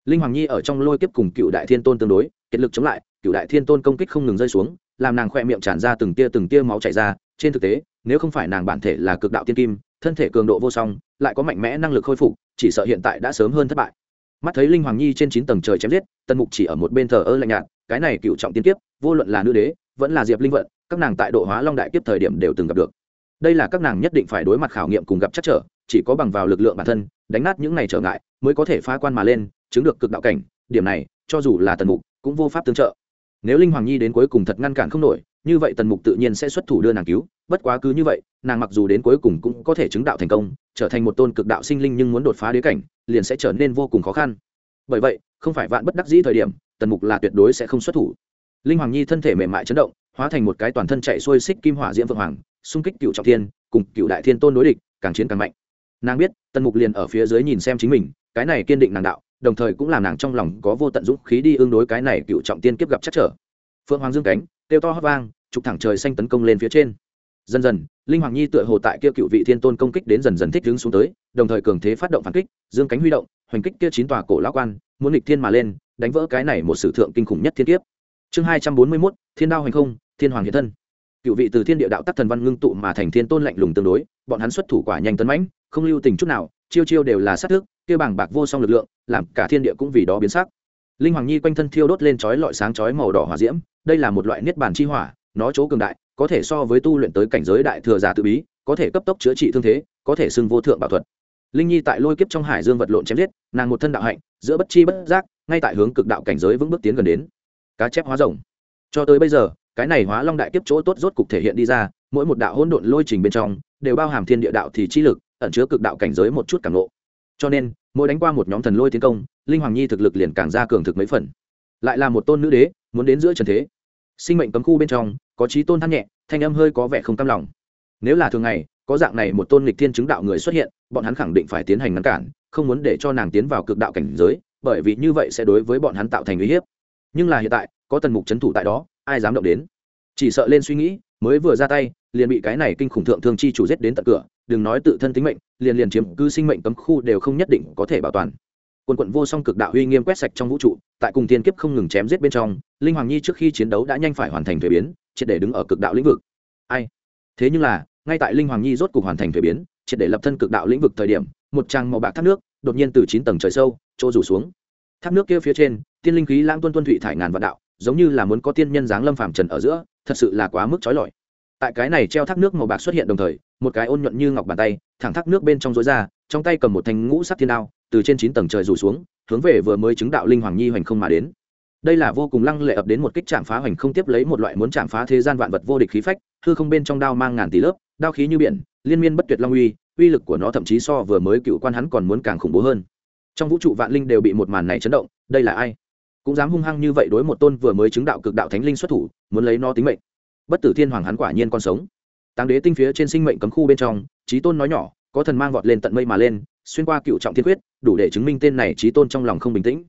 Linh hoàng nhi ở trong lôi kiếp cùng cựu đại thiên tôn tương đối, kiệt lực chống lại, cựu đại thiên tôn công kích không ngừng rơi xuống, làm nàng khoe miệng tràn ra từng tia từng tia máu chảy ra, trên thực tế nếu không phải nàng bản thể là cực đạo tiên kim, thân thể cường độ vô song, lại có mạnh mẽ năng lực khôi phục, chỉ sợ hiện tại đã sớm hơn thất bại. Mắt thấy linh hoàng nhi trên chín tầng trời chém giết, tần mục chỉ ở một bên thờ ơ lạnh nhạt, cái này cựu trọng tiên kiếp, vô luận là nữ đế, vẫn là diệp linh vận, các nàng tại độ hóa long đại kiếp thời điểm đều từng gặp được. Đây là các nàng nhất định phải đối mặt khảo nghiệm cùng gặp chắc trở, chỉ có bằng vào lực lượng bản thân, đánh nát những này trở ngại, mới có thể phá quan mà lên, chứng được cực đạo cảnh, điểm này, cho dù là tần mục cũng vô pháp tương trợ. Nếu linh hoàng nhi đến cuối cùng thật ngăn cản không nổi như vậy tần mục tự nhiên sẽ xuất thủ đưa nàng cứu, bất quá cứ như vậy, nàng mặc dù đến cuối cùng cũng có thể chứng đạo thành công, trở thành một tôn cực đạo sinh linh nhưng muốn đột phá đế cảnh, liền sẽ trở nên vô cùng khó khăn. Bởi vậy, không phải vạn bất đắc dĩ thời điểm, tần mục là tuyệt đối sẽ không xuất thủ. Linh hoàng nhi thân thể mềm mại chấn động, hóa thành một cái toàn thân chạy xuôi xích kim hỏa diễm vượng hoàng, xung kích cựu trọng thiên, cùng cựu đại thiên tôn đối địch, càng chiến càng mạnh. Nàng biết, tần mục liền ở phía dưới nhìn xem chính mình, cái này kiên định nàng đạo, đồng thời cũng làm nàng trong lòng có vô tận dũng khí đi ứng đối cái này cựu trọng tiên kiếp gặp chắc trở. Phượng hoàng dương cánh kêu to hót vang trục thẳng trời xanh tấn công lên phía trên. Dần dần, linh hoàng nhi tựa hồ tại kia cựu vị thiên tôn công kích đến dần dần thích đứng xuống tới, đồng thời cường thế phát động phản kích, dương cánh huy động, hoành kích kia chín tòa cổ lão quan, muốn nghịch thiên mà lên, đánh vỡ cái này một sử thượng kinh khủng nhất thiên kiếp. Chương hai trăm bốn mươi mốt, thiên đao hành không, thiên hoàng hiện thân. Cựu vị từ thiên địa đạo tắc thần văn ngưng tụ mà thành thiên tôn lạnh lùng tương đối, bọn hắn xuất thủ quả nhanh tấn mãnh, không lưu tình chút nào, chiêu chiêu đều là sát thước, kia bảng bạc vô song lực lượng, làm cả thiên địa cũng vì đó biến sắc linh hoàng nhi quanh thân thiêu đốt lên chói lọi sáng chói màu đỏ hỏa diễm, đây là một loại niết bàn chi hỏa, nó chỗ cường đại, có thể so với tu luyện tới cảnh giới đại thừa giả tự bí, có thể cấp tốc chữa trị thương thế, có thể xưng vô thượng bảo thuật. Linh nhi tại lôi kiếp trong hải dương vật lộn chém giết, nàng một thân đạo hạnh, giữa bất chi bất giác, ngay tại hướng cực đạo cảnh giới vững bước tiến gần đến. Cá chép hóa rồng. Cho tới bây giờ, cái này hóa long đại kiếp chỗ tốt rốt cục thể hiện đi ra, mỗi một đạo hỗn độn lôi trình bên trong, đều bao hàm thiên địa đạo thì chi lực, ẩn chứa cực đạo cảnh giới một chút cảm lộ cho nên, mỗi đánh qua một nhóm thần lôi tiến công linh hoàng nhi thực lực liền càng ra cường thực mấy phần. Lại là một tôn nữ đế, muốn đến giữa trần thế. Sinh mệnh cấm khu bên trong, có trí tôn than nhẹ, thanh âm hơi có vẻ không cam lòng. Nếu là thường ngày, có dạng này một tôn lịch thiên chứng đạo người xuất hiện, bọn hắn khẳng định phải tiến hành ngăn cản, không muốn để cho nàng tiến vào cực đạo cảnh giới, bởi vì như vậy sẽ đối với bọn hắn tạo thành uy hiếp. Nhưng là hiện tại, có tần mục c thủ tại đó, ai dám động đến? Chỉ sợ lên suy nghĩ, mới vừa ra tay, liền bị cái này kinh khủng thượng thương chi chủ giết đến tận cửa, đừng nói tự thân tính mệnh, liền liền chiếm cứ sinh mệnh cấm khu đều không nhất định có thể bảo toàn quần quận vô song cực đạo uy nghiêm quét sạch trong vũ trụ, tại cùng tiên kiếp không ngừng chém giết bên trong, linh hoàng nhi trước khi chiến đấu đã nhanh phải hoàn thành thuế biến, triệt để đứng ở cực đạo lĩnh vực. Ai? Thế nhưng là, ngay tại linh hoàng nhi rốt cục hoàn thành thuế biến, triệt để lập thân cực đạo lĩnh vực thời điểm, một trang màu bạc thác nước đột nhiên từ chín tầng trời sâu, chỗ rủ xuống. Thác nước kia phía trên, tiên linh khí lãng tuân tuân thụy thải ngàn vạn đạo, giống như là muốn có tiên nhân dáng lâm phàm trần ở giữa, thật sự là quá mức trói lọi. Tại cái này treo thác nước màu bạc xuất hiện đồng thời, một cái ôn nhuận như ngọc bàn tay, thẳng thác nước bên trong rối ra trong tay cầm một thanh ngũ sắc thiên đao, từ trên chín tầng trời rủ xuống, hướng về vừa mới chứng đạo linh hoàng nhi hoành không mà đến. Đây là vô cùng lăng lệ ập đến một kích chạm phá hoành không tiếp lấy một loại muốn chạm phá thế gian vạn vật vô địch khí phách, hư không bên trong đao mang ngàn tỷ lớp, đao khí như biển, liên miên bất tuyệt long uy uy lực của nó thậm chí so vừa mới cựu quan hắn còn muốn càng khủng bố hơn. Trong vũ trụ vạn linh đều bị một màn này chấn động, đây là ai? Cũng dám hung hăng như vậy đối một tôn vừa mới chứng đạo cực đạo thánh linh xuất thủ, muốn lấy nó tính mệnh. Bất tử thiên hoàng hắn quả nhiên còn sống. Táng đế tinh phía trên sinh mệnh cấm khu bên trong trí tôn nói nhỏ có thần mang vọt lên tận mây mà lên, xuyên qua cựu trọng thiên quyết, đủ để chứng minh tên này trí tôn trong lòng không bình tĩnh.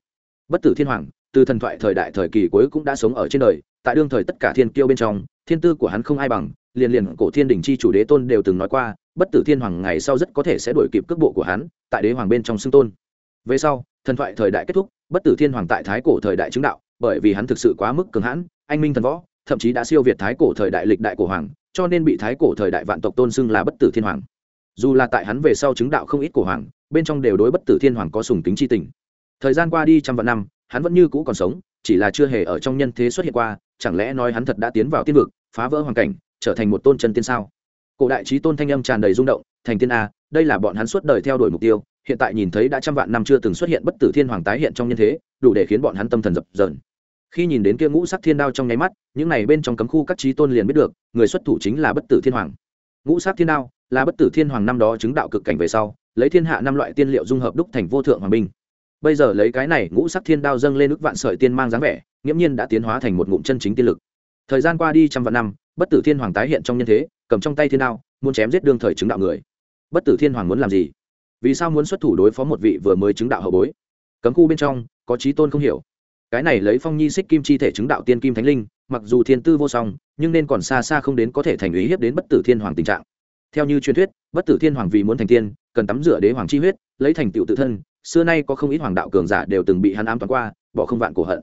Bất tử thiên hoàng, từ thần thoại thời đại thời kỳ cuối cũng đã sống ở trên đời, tại đương thời tất cả thiên kiêu bên trong, thiên tư của hắn không ai bằng, liền liền cổ thiên đình chi chủ đế tôn đều từng nói qua, bất tử thiên hoàng ngày sau rất có thể sẽ đổi kịp cước bộ của hắn, tại đế hoàng bên trong xưng tôn. Về sau, thần thoại thời đại kết thúc, bất tử thiên hoàng tại thái cổ thời đại chứng đạo, bởi vì hắn thực sự quá mức cường hãn, anh minh thần võ, thậm chí đã siêu việt thái cổ thời đại lịch đại cổ hoàng, cho nên bị thái cổ thời đại vạn tộc tôn xưng là bất tử thiên hoàng dù là tại hắn về sau chứng đạo không ít cổ hoàng, bên trong đều đối bất tử thiên hoàng có sùng kính c h i tình. Thời gian qua đi trăm vạn năm, hắn vẫn như cũ còn sống, chỉ là chưa hề ở trong nhân thế xuất hiện qua, chẳng lẽ nói hắn thật đã tiến vào tiên vực, phá vỡ hoàn cảnh, trở thành một tôn chân tiên sao? Cổ đại trí tôn thanh âm tràn đầy rung động, thành tiên a, đây là bọn hắn suốt đời theo đuổi mục tiêu, hiện tại nhìn thấy đã trăm vạn năm chưa từng xuất hiện bất tử thiên hoàng tái hiện trong nhân thế, đủ để khiến bọn hắn tâm thần dập dờn. Khi nhìn đến kia ngũ sắc thiên đao trong nháy mắt, những này bên trong cấm khu các trí tôn liền biết được, người xuất thủ chính là bất tử thiên hoàng. Ngũ sắc thiên đao là bất tử thiên hoàng năm đó chứng đạo cực cảnh về sau, lấy thiên hạ năm loại tiên liệu dung hợp đúc thành vô thượng hoàng binh. Bây giờ lấy cái này ngũ sắc thiên đao dâng lên ức vạn sợi tiên mang dáng vẻ, nghiễm nhiên đã tiến hóa thành một ngụm chân chính tiên lực. Thời gian qua đi trăm vạn năm, bất tử thiên hoàng tái hiện trong nhân thế, cầm trong tay thiên đao, muốn chém giết đương thời chứng đạo người. Bất tử thiên hoàng muốn làm gì? Vì sao muốn xuất thủ đối phó một vị vừa mới chứng đạo hậu bối? Cấm khu bên trong, có trí tôn không hiểu. Cái này lấy phong nhi xích kim chi thể chứng đạo tiên kim thánh linh, mặc dù thiên tư vô song, nhưng nên còn xa xa không đến có thể thành ý hiếp đến bất tử thiên hoàng tình trạng theo như truyền thuyết, bất tử thiên hoàng vì muốn thành tiên, cần tắm rửa đế hoàng chi huyết, lấy thành tựu tự thân. Xưa nay có không ít hoàng đạo cường giả đều từng bị hắn ám toán qua, bỏ không vạn cổ hận.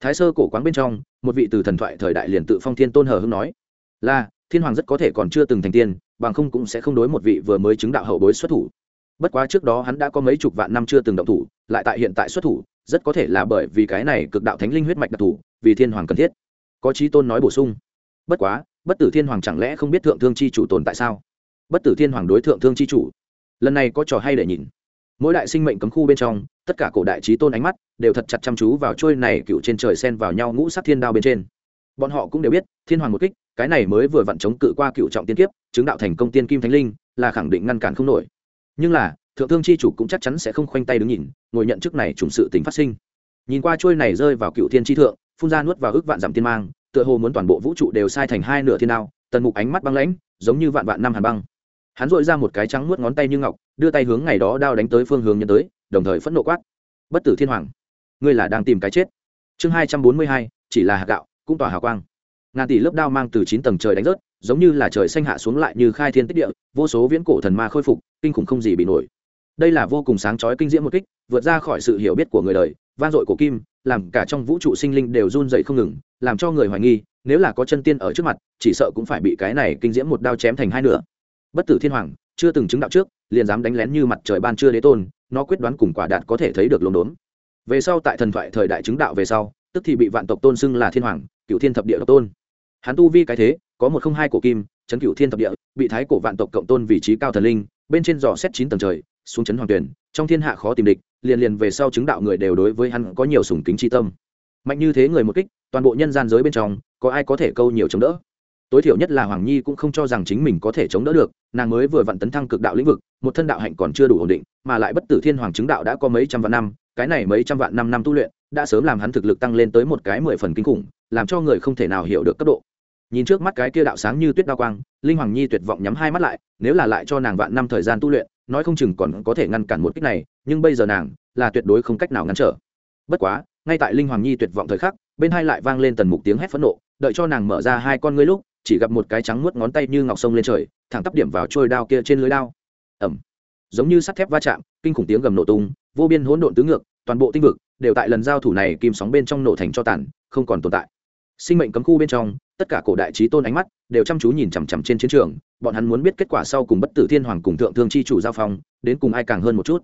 Thái sơ cổ quán bên trong, một vị từ thần thoại thời đại liền tự phong thiên tôn hờ hưng nói, là, thiên hoàng rất có thể còn chưa từng thành tiên, bằng không cũng sẽ không đối một vị vừa mới chứng đạo hậu bối xuất thủ. Bất quá trước đó hắn đã có mấy chục vạn năm chưa từng động thủ, lại tại hiện tại xuất thủ, rất có thể là bởi vì cái này cực đạo thánh linh huyết mạch đặc thù, vì thiên hoàng cần thiết. Có trí tôn nói bổ sung, bất quá, bất tử thiên hoàng chẳng lẽ không biết thượng thương chi chủ tồn tại sao? Bất tử thiên hoàng đối thượng thương chi chủ. Lần này có trò hay để nhìn. Mỗi đại sinh mệnh cấm khu bên trong, tất cả cổ đại trí tôn ánh mắt đều thật chặt chăm chú vào trôi này cựu trên trời sen vào nhau ngũ sắc thiên đao bên trên. Bọn họ cũng đều biết, thiên hoàng một kích, cái này mới vừa vặn chống cự qua cựu trọng tiên kiếp, chứng đạo thành công tiên kim thánh linh, là khẳng định ngăn cản không nổi. Nhưng là, thượng thương chi chủ cũng chắc chắn sẽ không khoanh tay đứng nhìn, ngồi nhận chức này trùng sự tính phát sinh. Nhìn qua trôi này rơi vào cựu thiên chi thượng, phun ra nuốt vào ước vạn giảm tiên mang, tựa hồ muốn toàn bộ vũ trụ đều sai thành hai nửa thiên đao, tần mục ánh mắt băng lãnh, giống như vạn vạn năm hàn băng hắn dội ra một cái trắng nuốt ngón tay như ngọc, đưa tay hướng ngày đó đao đánh tới phương hướng nhân tới, đồng thời phẫn nộ quát. Bất tử thiên hoàng, ngươi là đang tìm cái chết. Chương hai trăm bốn mươi hai, chỉ là hạt gạo, cũng tỏa hào quang. Ngàn tỷ lớp đao mang từ chín tầng trời đánh rớt, giống như là trời xanh hạ xuống lại như khai thiên tích địa, vô số viễn cổ thần ma khôi phục, kinh khủng không gì bị nổi. Đây là vô cùng sáng chói kinh diễm một kích, vượt ra khỏi sự hiểu biết của người đời, vang dội của kim, làm cả trong vũ trụ sinh linh đều run dậy không ngừng, làm cho người hoài nghi, nếu là có chân tiên ở trước mặt, chỉ sợ cũng phải bị cái này kinh diễm một đao chém thành hai nửa bất tử thiên hoàng, chưa từng chứng đạo trước, liền dám đánh lén như mặt trời ban chưa đế tôn, nó quyết đoán cùng quả đạt có thể thấy được lồn đốn về sau tại thần thoại thời đại chứng đạo về sau, tức thì bị vạn tộc tôn xưng là thiên hoàng cựu thiên thập địa độc tôn. Hắn tu vi cái thế, có một không hai cổ kim, chấn cựu thiên thập địa, bị thái cổ vạn tộc cộng tôn vị trí cao thần linh, bên trên dò xét chín tầng trời, xuống chấn hoàng tuyển, trong thiên hạ khó tìm địch, liền liền về sau chứng đạo người đều đối với hắn có nhiều sùng kính tri tâm. Mạnh như thế người một kích, toàn bộ nhân gian giới bên trong, có ai có thể câu nhiều chống đỡ? Tối thiểu nhất là hoàng nhi cũng không cho rằng chính mình có thể chống đỡ được, nàng mới vừa vặn tấn thăng cực đạo lĩnh vực, một thân đạo hạnh còn chưa đủ ổn định, mà lại bất tử thiên hoàng chứng đạo đã có mấy trăm vạn năm, cái này mấy trăm vạn năm năm tu luyện, đã sớm làm hắn thực lực tăng lên tới một cái mười phần kinh khủng, làm cho người không thể nào hiểu được cấp độ. Nhìn trước mắt cái kia đạo sáng như tuyết đa quang, linh hoàng nhi tuyệt vọng nhắm hai mắt lại, nếu là lại cho nàng vạn năm thời gian tu luyện, nói không chừng còn có thể ngăn cản một cách này, nhưng bây giờ nàng là tuyệt đối không cách nào ngăn trở. Bất quá, ngay tại linh hoàng nhi tuyệt vọng thời khắc, bên hai lại vang lên tần mục tiếng hét phẫn nộ, đợi cho nàng mở ra hai con ngươi lúc chỉ gặp một cái trắng muốt ngón tay như ngọc sông lên trời, thẳng tắp điểm vào trôi đao kia trên lưới đao. Ẩm. Giống như sắt thép va chạm, kinh khủng tiếng gầm nổ tung, vô biên hỗn độn tứ ngược, toàn bộ tinh vực đều tại lần giao thủ này kim sóng bên trong nổ thành cho tàn, không còn tồn tại. Sinh mệnh cấm khu bên trong, tất cả cổ đại trí tôn ánh mắt đều chăm chú nhìn chằm chằm trên chiến trường, bọn hắn muốn biết kết quả sau cùng bất tử thiên hoàng cùng thượng thương chi chủ giao phong, đến cùng ai càng hơn một chút.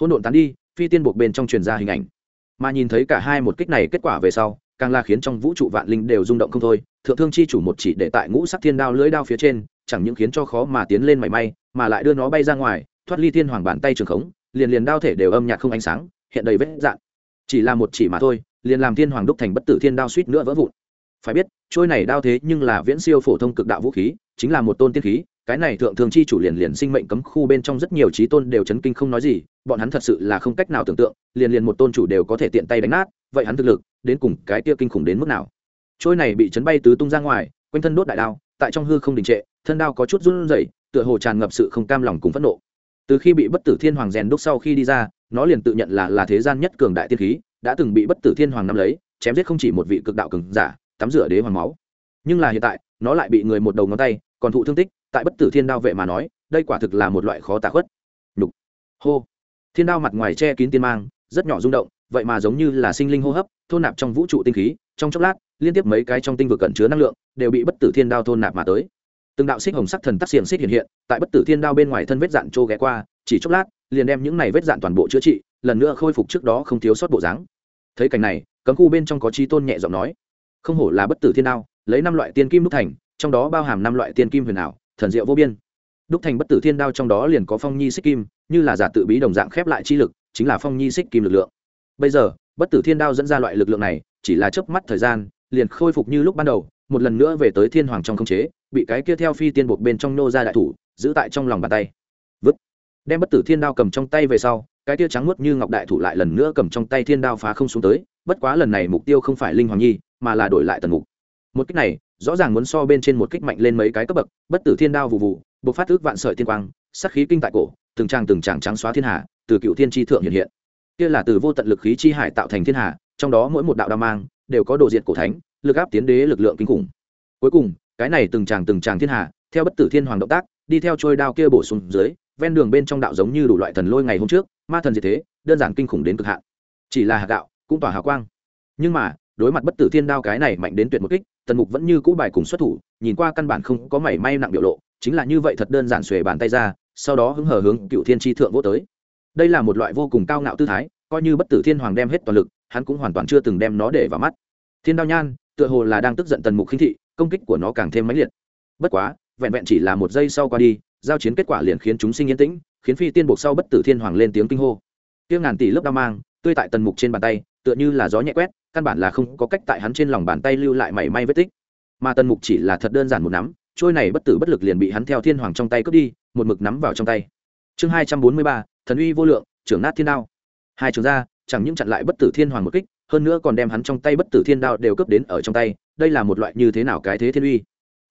Hỗn độn tán đi, phi tiên buộc bên trong truyền ra hình ảnh. Mà nhìn thấy cả hai một kích này kết quả về sau, càng là khiến trong vũ trụ vạn linh đều rung động không thôi thượng thương chi chủ một chỉ để tại ngũ sắc thiên đao lưỡi đao phía trên, chẳng những khiến cho khó mà tiến lên mảy may, mà lại đưa nó bay ra ngoài, thoát ly thiên hoàng bàn tay trường khống, liền liền đao thể đều âm nhạc không ánh sáng, hiện đầy vết dạn chỉ là một chỉ mà thôi, liền làm thiên hoàng đúc thành bất tử thiên đao suýt nữa vỡ vụn. Phải biết, trôi này đao thế nhưng là viễn siêu phổ thông cực đạo vũ khí, chính là một tôn tiên khí, cái này thượng thường chi chủ liền liền sinh mệnh cấm khu bên trong rất nhiều trí tôn đều chấn kinh không nói gì, bọn hắn thật sự là không cách nào tưởng tượng, liền liền một tôn chủ đều có thể tiện tay đánh nát, vậy hắn thực lực, đến cùng cái kia kinh khủng đến mức nào? Trôi này bị chấn bay tứ tung ra ngoài, quanh thân đốt đại đao, tại trong hư không đình trệ, thân đao có chút run rẩy, tựa hồ tràn ngập sự không cam lòng cùng phẫn nộ. Từ khi bị bất tử thiên hoàng rèn đúc sau khi đi ra, nó liền tự nhận là là thế gian nhất cường đại tiên khí, đã từng bị bất tử thiên hoàng nắm lấy, chém giết không chỉ một vị cực đạo cường giả, tắm rửa đế hoàng máu. Nhưng là hiện tại, nó lại bị người một đầu ngón tay, còn thụ thương tích, tại bất tử thiên đao vệ mà nói, đây quả thực là một loại khó tả khuất. Nhục. Hô. Thiên đao mặt ngoài che kín tiên mang, rất nhỏ rung động, vậy mà giống như là sinh linh hô hấp, thôn nạp trong vũ trụ tinh khí trong chốc lát, liên tiếp mấy cái trong tinh vực cẩn chứa năng lượng đều bị bất tử thiên đao thôn nạp mà tới. Từng đạo xích hồng sắc thần tắc xiềng xích hiện hiện, tại bất tử thiên đao bên ngoài thân vết dạn trô ghé qua, chỉ chốc lát, liền đem những này vết dạn toàn bộ chữa trị, lần nữa khôi phục trước đó không thiếu sót bộ dáng. Thấy cảnh này, cấm khu bên trong có chi tôn nhẹ giọng nói, không hổ là bất tử thiên đao, lấy năm loại tiên kim đúc thành, trong đó bao hàm năm loại tiên kim huyền ảo, thần diệu vô biên. Đúc thành bất tử thiên đao trong đó liền có phong nhi xích kim, như là giả tự bí đồng dạng khép lại chi lực, chính là phong nhi xích kim lực lượng. Bây giờ bất tử thiên đao dẫn ra loại lực lượng này chỉ là chớp mắt thời gian liền khôi phục như lúc ban đầu một lần nữa về tới thiên hoàng trong không chế bị cái kia theo phi tiên buộc bên trong nô ra đại thủ giữ tại trong lòng bàn tay. Vứt. Đem bất tử thiên đao cầm trong tay về sau cái kia trắng muốt như ngọc đại thủ lại lần nữa cầm trong tay thiên đao phá không xuống tới bất quá lần này mục tiêu không phải linh hoàng nhi mà là đổi lại tần mục. Một kích này rõ ràng muốn so bên trên một kích mạnh lên mấy cái cấp bậc bất tử thiên đao vụ vụ buộc phát ước vạn sợi thiên quang sắc khí kinh tại cổ từng trang từng tràng trắng xóa thiên hạ, từ cựu thiên tri thượng hiện hiện kia là từ vô tận lực khí chi hải tạo thành thiên hà, trong đó mỗi một đạo đao mang đều có đồ diện cổ thánh, lực áp tiến đế lực lượng kinh khủng. Cuối cùng, cái này từng tràng từng tràng thiên hà, theo bất tử thiên hoàng động tác, đi theo trôi đao kia bổ sung dưới, ven đường bên trong đạo giống như đủ loại thần lôi ngày hôm trước, ma thần diệt thế, đơn giản kinh khủng đến cực hạn. Chỉ là hạt đạo cũng tỏa hào quang. Nhưng mà, đối mặt bất tử thiên đao cái này mạnh đến tuyệt một kích, tần mục vẫn như cũ bài cùng xuất thủ, nhìn qua căn bản không có mảy may nặng biểu lộ, chính là như vậy thật đơn giản xuề bàn tay ra, sau đó hứng hờ hướng cựu thiên tri thượng vô tới đây là một loại vô cùng cao ngạo tư thái, coi như bất tử thiên hoàng đem hết toàn lực, hắn cũng hoàn toàn chưa từng đem nó để vào mắt. Thiên đao nhan, tựa hồ là đang tức giận tần mục khinh thị, công kích của nó càng thêm mãnh liệt. Bất quá, vẹn vẹn chỉ là một giây sau qua đi, giao chiến kết quả liền khiến chúng sinh yên tĩnh, khiến phi tiên buộc sau bất tử thiên hoàng lên tiếng kinh hô. Tiêu ngàn tỷ lớp đao mang, tươi tại tần mục trên bàn tay, tựa như là gió nhẹ quét, căn bản là không có cách tại hắn trên lòng bàn tay lưu lại mảy may vết tích. Mà tần mục chỉ là thật đơn giản một nắm, trôi này bất tử bất lực liền bị hắn theo thiên hoàng trong tay cướp đi, một mực nắm vào trong tay. Chương hai trăm bốn mươi ba thần uy vô lượng, trưởng nát thiên đao. Hai trường ra, chẳng những chặn lại bất tử thiên hoàng một kích, hơn nữa còn đem hắn trong tay bất tử thiên đao đều cướp đến ở trong tay, đây là một loại như thế nào cái thế thiên uy?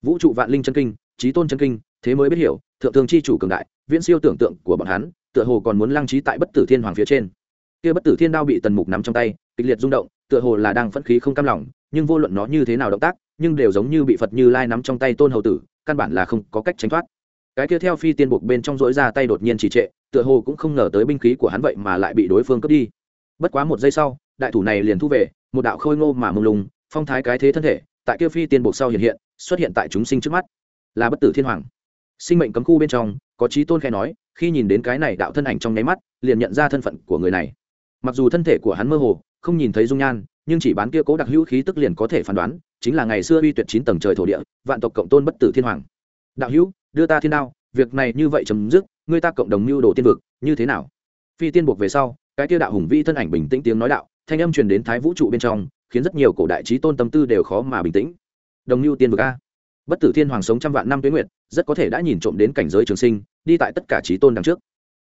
Vũ trụ vạn linh chân kinh trí tôn chân kinh, thế mới biết hiểu, thượng thương chi chủ cường đại, viễn siêu tưởng tượng của bọn hắn, tựa hồ còn muốn lăng trí tại bất tử thiên hoàng phía trên. Kia bất tử thiên đao bị tần mục nắm trong tay, kịch liệt rung động, tựa hồ là đang phẫn khí không cam lòng, nhưng vô luận nó như thế nào động tác, nhưng đều giống như bị phật như lai nắm trong tay tôn hầu tử, căn bản là không có cách tránh thoát. Cái kia theo phi tiên buộc bên trong dỗi ra tay đột nhiên trì trệ tựa hồ cũng không ngờ tới binh khí của hắn vậy mà lại bị đối phương cướp đi. Bất quá một giây sau, đại thủ này liền thu về, một đạo khôi ngô mà mông lung, phong thái cái thế thân thể, tại kia phi tiên buộc sau hiện hiện, xuất hiện tại chúng sinh trước mắt. Là bất tử thiên hoàng. Sinh mệnh cấm khu bên trong, có trí tôn khai nói, khi nhìn đến cái này đạo thân ảnh trong nháy mắt, liền nhận ra thân phận của người này. Mặc dù thân thể của hắn mơ hồ, không nhìn thấy dung nhan, nhưng chỉ bán kia cố đặc hữu khí tức liền có thể phán đoán, chính là ngày xưa uy tuyệt chín tầng trời thổ địa, vạn tộc cộng tôn bất tử thiên hoàng. Đạo hữu, đưa ta thiên đao, việc này như vậy chấm dứt Ngươi ta cộng đồng mưu đồ tiên vực, như thế nào? Phi tiên buộc về sau, cái kia đạo hùng vi thân ảnh bình tĩnh tiếng nói đạo, thanh âm truyền đến thái vũ trụ bên trong, khiến rất nhiều cổ đại trí tôn tâm tư đều khó mà bình tĩnh. Đồng mưu tiên vực a? Bất tử thiên hoàng sống trăm vạn năm tuyến nguyệt, rất có thể đã nhìn trộm đến cảnh giới trường sinh, đi tại tất cả trí tôn đằng trước.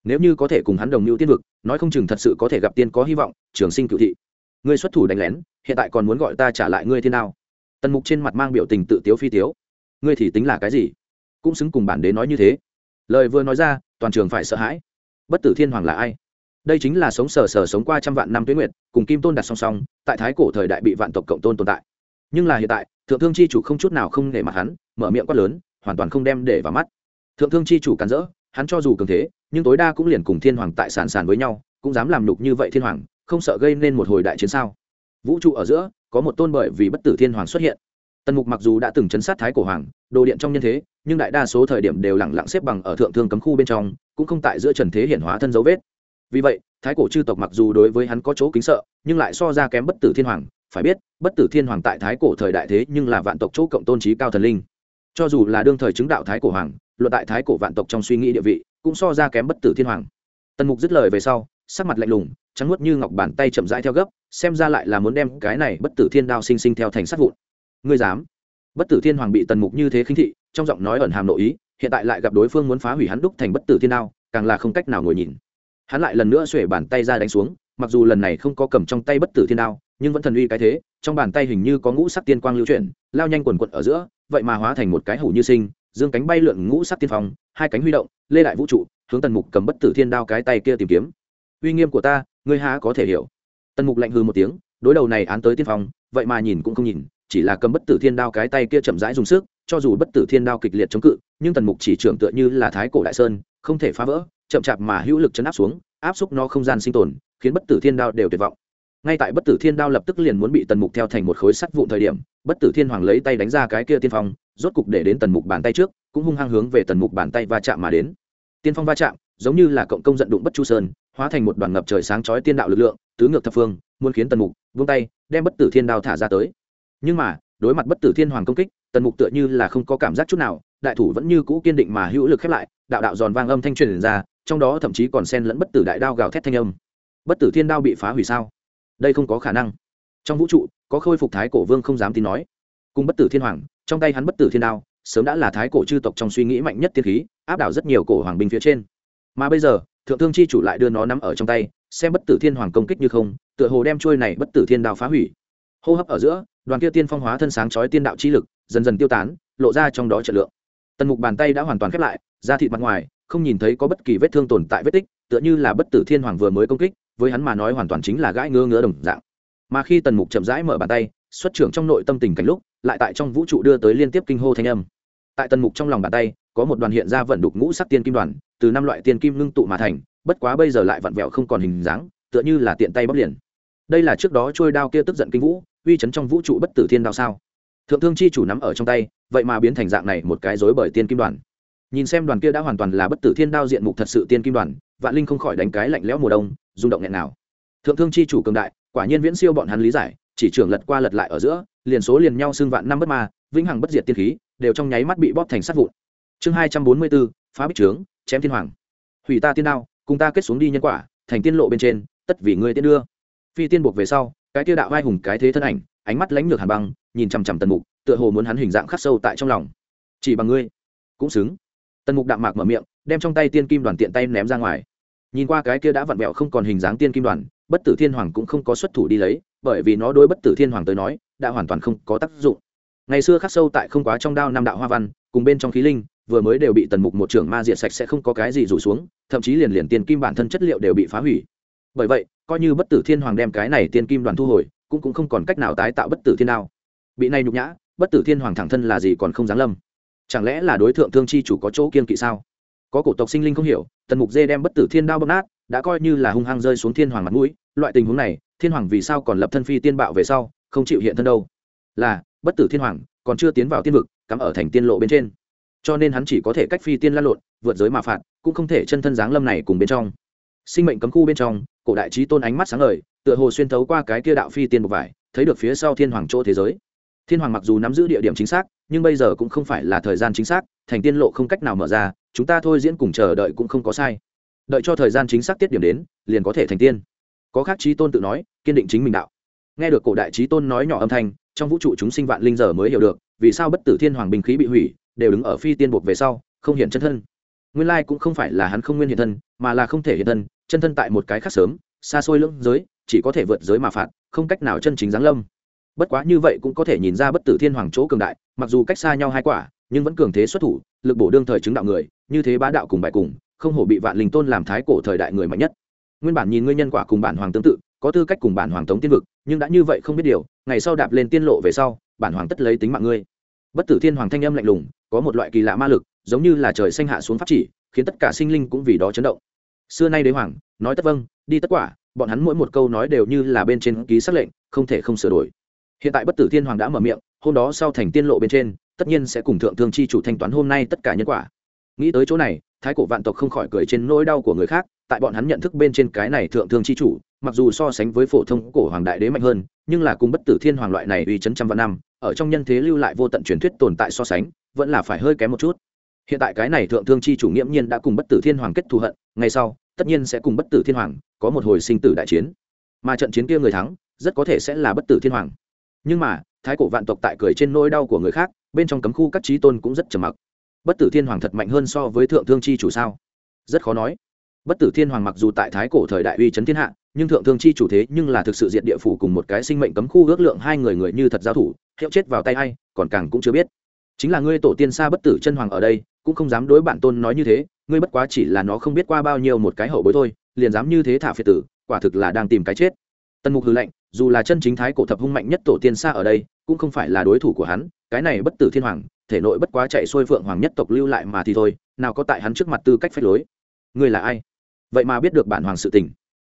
Nếu như có thể cùng hắn đồng mưu tiên vực, nói không chừng thật sự có thể gặp tiên có hy vọng, trường sinh cựu thị. Ngươi xuất thủ đánh lén, hiện tại còn muốn gọi ta trả lại ngươi thế nào? Tần mục trên mặt mang biểu tình tự tiếu phi tiếu. Ngươi thì tính là cái gì? Cũng xứng cùng bản đế nói như thế lời vừa nói ra, toàn trường phải sợ hãi. Bất tử thiên hoàng là ai? Đây chính là sống sờ sờ sống qua trăm vạn năm tuyến nguyệt, cùng kim tôn đặt song song, tại thái cổ thời đại bị vạn tộc cộng tôn tồn tại. Nhưng là hiện tại, thượng thương chi chủ không chút nào không để mặt hắn, mở miệng quát lớn, hoàn toàn không đem để vào mắt. Thượng thương chi chủ cắn rỡ, hắn cho dù cường thế, nhưng tối đa cũng liền cùng thiên hoàng tại sàn sàn với nhau, cũng dám làm lục như vậy thiên hoàng, không sợ gây nên một hồi đại chiến sao? Vũ trụ ở giữa, có một tôn bởi vì bất tử thiên hoàng xuất hiện. Tần mục mặc dù đã từng chấn sát thái cổ hoàng, đồ điện trong nhân thế nhưng đại đa số thời điểm đều lẳng lặng xếp bằng ở thượng thương cấm khu bên trong, cũng không tại giữa trần thế hiển hóa thân dấu vết. Vì vậy, thái cổ chư tộc mặc dù đối với hắn có chỗ kính sợ, nhưng lại so ra kém bất tử thiên hoàng. Phải biết, bất tử thiên hoàng tại thái cổ thời đại thế nhưng là vạn tộc chỗ cộng tôn trí cao thần linh. Cho dù là đương thời chứng đạo thái cổ hoàng, luận tại thái cổ vạn tộc trong suy nghĩ địa vị, cũng so ra kém bất tử thiên hoàng. Tần mục dứt lời về sau, sắc mặt lạnh lùng, trắng nuốt như ngọc bàn tay chậm rãi theo gấp, xem ra lại là muốn đem cái này bất tử thiên đao sinh sinh theo thành sát vụn. Ngươi dám? Bất tử thiên hoàng bị tần mục như thế khinh thị trong giọng nói ẩn hàm nội ý, hiện tại lại gặp đối phương muốn phá hủy hắn đúc thành bất tử thiên đao, càng là không cách nào ngồi nhìn. Hắn lại lần nữa xuể bàn tay ra đánh xuống, mặc dù lần này không có cầm trong tay bất tử thiên đao, nhưng vẫn thần uy cái thế, trong bàn tay hình như có ngũ sắc tiên quang lưu chuyển, lao nhanh quần quận ở giữa, vậy mà hóa thành một cái hủ như sinh, dương cánh bay lượn ngũ sắc tiên phong, hai cánh huy động, lê đại vũ trụ, hướng tần mục cầm bất tử thiên đao cái tay kia tìm kiếm. Uy nghiêm của ta, ngươi há có thể hiểu. Tần mục lạnh hư một tiếng, đối đầu này án tới tiên phong, vậy mà nhìn cũng không nhìn, chỉ là cầm bất tử thiên đao cái tay kia chậm rãi dùng sức cho dù bất tử thiên đao kịch liệt chống cự, nhưng tần mục chỉ trưởng tựa như là thái cổ đại sơn, không thể phá vỡ, chậm chạp mà hữu lực chấn áp xuống, áp xúc nó không gian sinh tồn, khiến bất tử thiên đao đều tuyệt vọng. Ngay tại bất tử thiên đao lập tức liền muốn bị tần mục theo thành một khối sắt vụn thời điểm, bất tử thiên hoàng lấy tay đánh ra cái kia tiên phong, rốt cục để đến tần mục bàn tay trước, cũng hung hăng hướng về tần mục bàn tay va chạm mà đến. Tiên phong va chạm, giống như là cộng công giận đụng bất chu sơn, hóa thành một đoàn ngập trời sáng chói tiên đạo lực lượng, tứ ngược thập phương, muốn khiến tần mục vung tay, đem bất tử thiên đao thả ra tới. Nhưng mà, đối mặt bất tử thiên hoàng công kích tần mục tựa như là không có cảm giác chút nào, đại thủ vẫn như cũ kiên định mà hữu lực khép lại, đạo đạo giòn vang âm thanh truyền ra, trong đó thậm chí còn xen lẫn bất tử đại đao gào thét thanh âm. Bất tử thiên đao bị phá hủy sao? Đây không có khả năng. Trong vũ trụ, có khôi phục thái cổ vương không dám tin nói. Cùng bất tử thiên hoàng, trong tay hắn bất tử thiên đao, sớm đã là thái cổ chư tộc trong suy nghĩ mạnh nhất tiên khí, áp đảo rất nhiều cổ hoàng binh phía trên. Mà bây giờ, thượng thương chi chủ lại đưa nó nắm ở trong tay, xem bất tử thiên hoàng công kích như không, tựa hồ đem trôi này bất tử thiên đao phá hủy. Hô hấp ở giữa, đoàn kia tiên phong hóa thân sáng chói tiên đạo chi lực dần dần tiêu tán, lộ ra trong đó trận lượng. Tần mục bàn tay đã hoàn toàn khép lại, da thịt mặt ngoài, không nhìn thấy có bất kỳ vết thương tồn tại vết tích, tựa như là bất tử thiên hoàng vừa mới công kích, với hắn mà nói hoàn toàn chính là gãi ngứa ngứa đồng dạng. Mà khi tần mục chậm rãi mở bàn tay, xuất trưởng trong nội tâm tình cảnh lúc, lại tại trong vũ trụ đưa tới liên tiếp kinh hô thanh âm. Tại tần mục trong lòng bàn tay, có một đoàn hiện ra vận đục ngũ sắc tiên kim đoàn, từ năm loại tiên kim ngưng tụ mà thành, bất quá bây giờ lại vặn vẹo không còn hình dáng, tựa như là tiện tay bóc liền. Đây là trước đó trôi đao kia tức giận kinh vũ, uy chấn trong vũ trụ bất tử thiên đao sao? Thượng thương chi chủ nắm ở trong tay, vậy mà biến thành dạng này một cái rối bởi tiên kim đoàn. Nhìn xem đoàn kia đã hoàn toàn là bất tử thiên đao diện mục thật sự tiên kim đoàn, vạn linh không khỏi đánh cái lạnh lẽo mùa đông, rung động nghẹn nào. Thượng thương chi chủ cường đại, quả nhiên viễn siêu bọn hắn lý giải, chỉ trưởng lật qua lật lại ở giữa, liền số liền nhau xương vạn năm bất ma, vĩnh hằng bất diệt tiên khí, đều trong nháy mắt bị bóp thành sát vụn. Chương hai trăm bốn mươi bốn, phá bích trướng, chém thiên hoàng. Hủy ta tiên đao, cùng ta kết xuống đi nhân quả, thành tiên lộ bên trên, tất vì ngươi tiên đưa. Phi tiên buộc về sau, cái tiêu đạo vai hùng cái thế thân ảnh, ánh mắt lãnh lược hàn băng nhìn chằm chằm tần mục, tựa hồ muốn hắn hình dạng khắc sâu tại trong lòng. Chỉ bằng ngươi. Cũng xứng. Tần mục đạm mạc mở miệng, đem trong tay tiên kim đoàn tiện tay ném ra ngoài. Nhìn qua cái kia đã vặn vẹo không còn hình dáng tiên kim đoàn, bất tử thiên hoàng cũng không có xuất thủ đi lấy, bởi vì nó đối bất tử thiên hoàng tới nói, đã hoàn toàn không có tác dụng. Ngày xưa khắc sâu tại không quá trong đao năm đạo hoa văn, cùng bên trong khí linh, vừa mới đều bị tần mục một trưởng ma diệt sạch sẽ không có cái gì rủ xuống, thậm chí liền liền tiền kim bản thân chất liệu đều bị phá hủy. Bởi vậy, coi như bất tử thiên hoàng đem cái này tiên kim đoàn thu hồi, cũng cũng không còn cách nào tái tạo bất tử thiên đao bị này nhục nhã, bất tử thiên hoàng thẳng thân là gì còn không dám lâm? Chẳng lẽ là đối tượng thương chi chủ có chỗ kiên kỵ sao? Có cổ tộc sinh linh không hiểu, tần mục dê đem bất tử thiên đao bóp nát, đã coi như là hung hăng rơi xuống thiên hoàng mặt mũi, loại tình huống này, thiên hoàng vì sao còn lập thân phi tiên bạo về sau, không chịu hiện thân đâu? Là, bất tử thiên hoàng còn chưa tiến vào tiên vực, cắm ở thành tiên lộ bên trên. Cho nên hắn chỉ có thể cách phi tiên lan lộn, vượt giới mà phạt, cũng không thể chân thân giáng lâm này cùng bên trong. Sinh mệnh cấm khu bên trong, cổ đại trí tôn ánh mắt sáng ngời, tựa hồ xuyên thấu qua cái kia đạo phi tiên một vải, thấy được phía sau thiên hoàng chỗ thế giới thiên hoàng mặc dù nắm giữ địa điểm chính xác, nhưng bây giờ cũng không phải là thời gian chính xác, thành tiên lộ không cách nào mở ra, chúng ta thôi diễn cùng chờ đợi cũng không có sai. Đợi cho thời gian chính xác tiết điểm đến, liền có thể thành tiên. Có khác trí tôn tự nói, kiên định chính mình đạo. Nghe được cổ đại trí tôn nói nhỏ âm thanh, trong vũ trụ chúng sinh vạn linh giờ mới hiểu được, vì sao bất tử thiên hoàng Bình khí bị hủy, đều đứng ở phi tiên buộc về sau, không hiện chân thân. Nguyên lai cũng không phải là hắn không nguyên hiện thân, mà là không thể hiện thân, chân thân tại một cái khác sớm, xa xôi lưỡng giới, chỉ có thể vượt giới mà phạt, không cách nào chân chính giáng lâm bất quá như vậy cũng có thể nhìn ra bất tử thiên hoàng chỗ cường đại, mặc dù cách xa nhau hai quả, nhưng vẫn cường thế xuất thủ, lực bổ đương thời chứng đạo người, như thế bá đạo cùng bài cùng, không hổ bị vạn linh tôn làm thái cổ thời đại người mạnh nhất. Nguyên bản nhìn ngươi nhân quả cùng bản hoàng tương tự, có tư cách cùng bản hoàng tống tiên vực, nhưng đã như vậy không biết điều, ngày sau đạp lên tiên lộ về sau, bản hoàng tất lấy tính mạng ngươi. Bất tử thiên hoàng thanh âm lạnh lùng, có một loại kỳ lạ ma lực, giống như là trời xanh hạ xuống pháp chỉ, khiến tất cả sinh linh cũng vì đó chấn động. Xưa nay đế hoàng, nói tất vâng đi tất quả, bọn hắn mỗi một câu nói đều như là bên trên ký xác lệnh, không thể không sửa đổi hiện tại bất tử thiên hoàng đã mở miệng, hôm đó sau thành tiên lộ bên trên, tất nhiên sẽ cùng thượng thương chi chủ thanh toán hôm nay tất cả nhân quả. Nghĩ tới chỗ này, thái cổ vạn tộc không khỏi cười trên nỗi đau của người khác, tại bọn hắn nhận thức bên trên cái này thượng thương chi chủ, mặc dù so sánh với phổ thông cổ hoàng đại đế mạnh hơn, nhưng là cùng bất tử thiên hoàng loại này uy chấn trăm vạn năm, ở trong nhân thế lưu lại vô tận truyền thuyết tồn tại so sánh, vẫn là phải hơi kém một chút. Hiện tại cái này thượng thương chi chủ nghiễm nhiên đã cùng bất tử thiên hoàng kết thù hận ngay sau, tất nhiên sẽ cùng bất tử thiên hoàng có một hồi sinh tử đại chiến. Mà trận chiến kia người thắng, rất có thể sẽ là bất tử thiên hoàng nhưng mà, thái cổ vạn tộc tại cười trên nỗi đau của người khác, bên trong cấm khu các trí tôn cũng rất trầm mặc. Bất tử thiên hoàng thật mạnh hơn so với thượng thương chi chủ sao? Rất khó nói. Bất tử thiên hoàng mặc dù tại thái cổ thời đại uy chấn thiên hạ, nhưng thượng thương chi chủ thế nhưng là thực sự diện địa phủ cùng một cái sinh mệnh cấm khu ước lượng hai người người như thật giao thủ, hiệu chết vào tay hay còn càng cũng chưa biết. Chính là ngươi tổ tiên xa bất tử chân hoàng ở đây, cũng không dám đối bản tôn nói như thế, ngươi bất quá chỉ là nó không biết qua bao nhiêu một cái hậu bối thôi, liền dám như thế thả phiệt tử, quả thực là đang tìm cái chết. Tần mục hư lệnh dù là chân chính thái cổ thập hung mạnh nhất tổ tiên xa ở đây, cũng không phải là đối thủ của hắn, cái này bất tử thiên hoàng, thể nội bất quá chạy xuôi phượng hoàng nhất tộc lưu lại mà thì thôi, nào có tại hắn trước mặt tư cách phách lối. Ngươi là ai? Vậy mà biết được bản hoàng sự tình.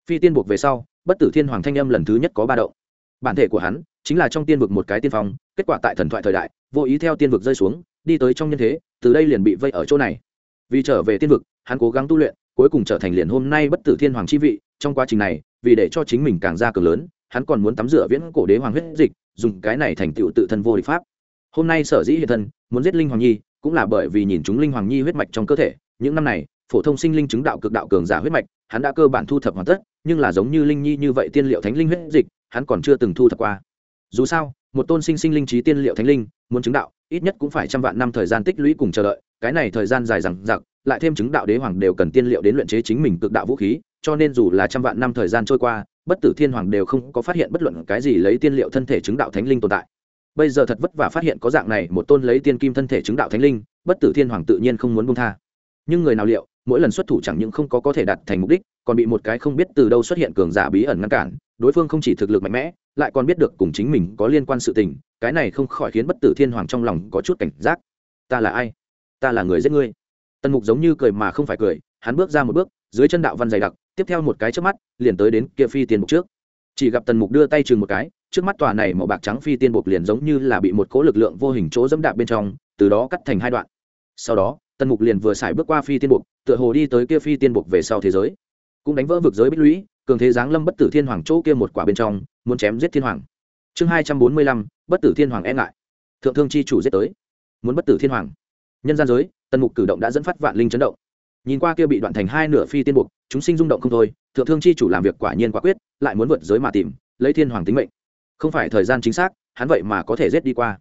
Phi tiên buộc về sau, bất tử thiên hoàng thanh âm lần thứ nhất có ba động. Bản thể của hắn chính là trong tiên vực một cái tiên phong, kết quả tại thần thoại thời đại, vô ý theo tiên vực rơi xuống, đi tới trong nhân thế, từ đây liền bị vây ở chỗ này. Vì trở về tiên vực, hắn cố gắng tu luyện, cuối cùng trở thành liền hôm nay bất tử thiên hoàng chi vị, trong quá trình này, vì để cho chính mình càng ra cường lớn hắn còn muốn tắm rửa viễn cổ đế hoàng huyết dịch, dùng cái này thành tựu tự thân vô địch pháp. Hôm nay sở dĩ hiện thân, muốn giết linh hoàng nhi, cũng là bởi vì nhìn chúng linh hoàng nhi huyết mạch trong cơ thể, những năm này, phổ thông sinh linh chứng đạo cực đạo cường giả huyết mạch, hắn đã cơ bản thu thập hoàn tất, nhưng là giống như linh nhi như vậy tiên liệu thánh linh huyết dịch, hắn còn chưa từng thu thập qua. Dù sao, một tôn sinh sinh linh trí tiên liệu thánh linh, muốn chứng đạo, ít nhất cũng phải trăm vạn năm thời gian tích lũy cùng chờ đợi, cái này thời gian dài dằng dặc, lại thêm chứng đạo đế hoàng đều cần tiên liệu đến luyện chế chính mình cực đạo vũ khí, cho nên dù là trăm vạn năm thời gian trôi qua bất tử thiên hoàng đều không có phát hiện bất luận cái gì lấy tiên liệu thân thể chứng đạo thánh linh tồn tại. Bây giờ thật vất vả phát hiện có dạng này một tôn lấy tiên kim thân thể chứng đạo thánh linh, bất tử thiên hoàng tự nhiên không muốn buông tha. Nhưng người nào liệu, mỗi lần xuất thủ chẳng những không có có thể đạt thành mục đích, còn bị một cái không biết từ đâu xuất hiện cường giả bí ẩn ngăn cản, đối phương không chỉ thực lực mạnh mẽ, lại còn biết được cùng chính mình có liên quan sự tình, cái này không khỏi khiến bất tử thiên hoàng trong lòng có chút cảnh giác. Ta là ai? Ta là người giết ngươi. Tần mục giống như cười mà không phải cười, hắn bước ra một bước, dưới chân đạo văn dày đặc tiếp theo một cái trước mắt, liền tới đến kia phi tiên mục trước. Chỉ gặp tần mục đưa tay chừng một cái, trước mắt tòa này màu bạc trắng phi tiên buộc liền giống như là bị một cỗ lực lượng vô hình chỗ dẫm đạp bên trong, từ đó cắt thành hai đoạn. Sau đó, tần mục liền vừa xài bước qua phi tiên buộc tựa hồ đi tới kia phi tiên buộc về sau thế giới. Cũng đánh vỡ vực giới bích lũy, cường thế giáng lâm bất tử thiên hoàng chỗ kia một quả bên trong, muốn chém giết thiên hoàng. Chương hai trăm bốn mươi lăm, bất tử thiên hoàng e ngại. Thượng thương chi chủ giết tới. Muốn bất tử thiên hoàng. Nhân gian giới, tần mục cử động đã dẫn phát vạn linh chấn động. Nhìn qua kia bị đoạn thành hai nửa phi tiên buộc chúng sinh rung động không thôi, thượng thương chi chủ làm việc quả nhiên quả quyết, lại muốn vượt giới mà tìm, lấy thiên hoàng tính mệnh. Không phải thời gian chính xác, hắn vậy mà có thể rết đi qua.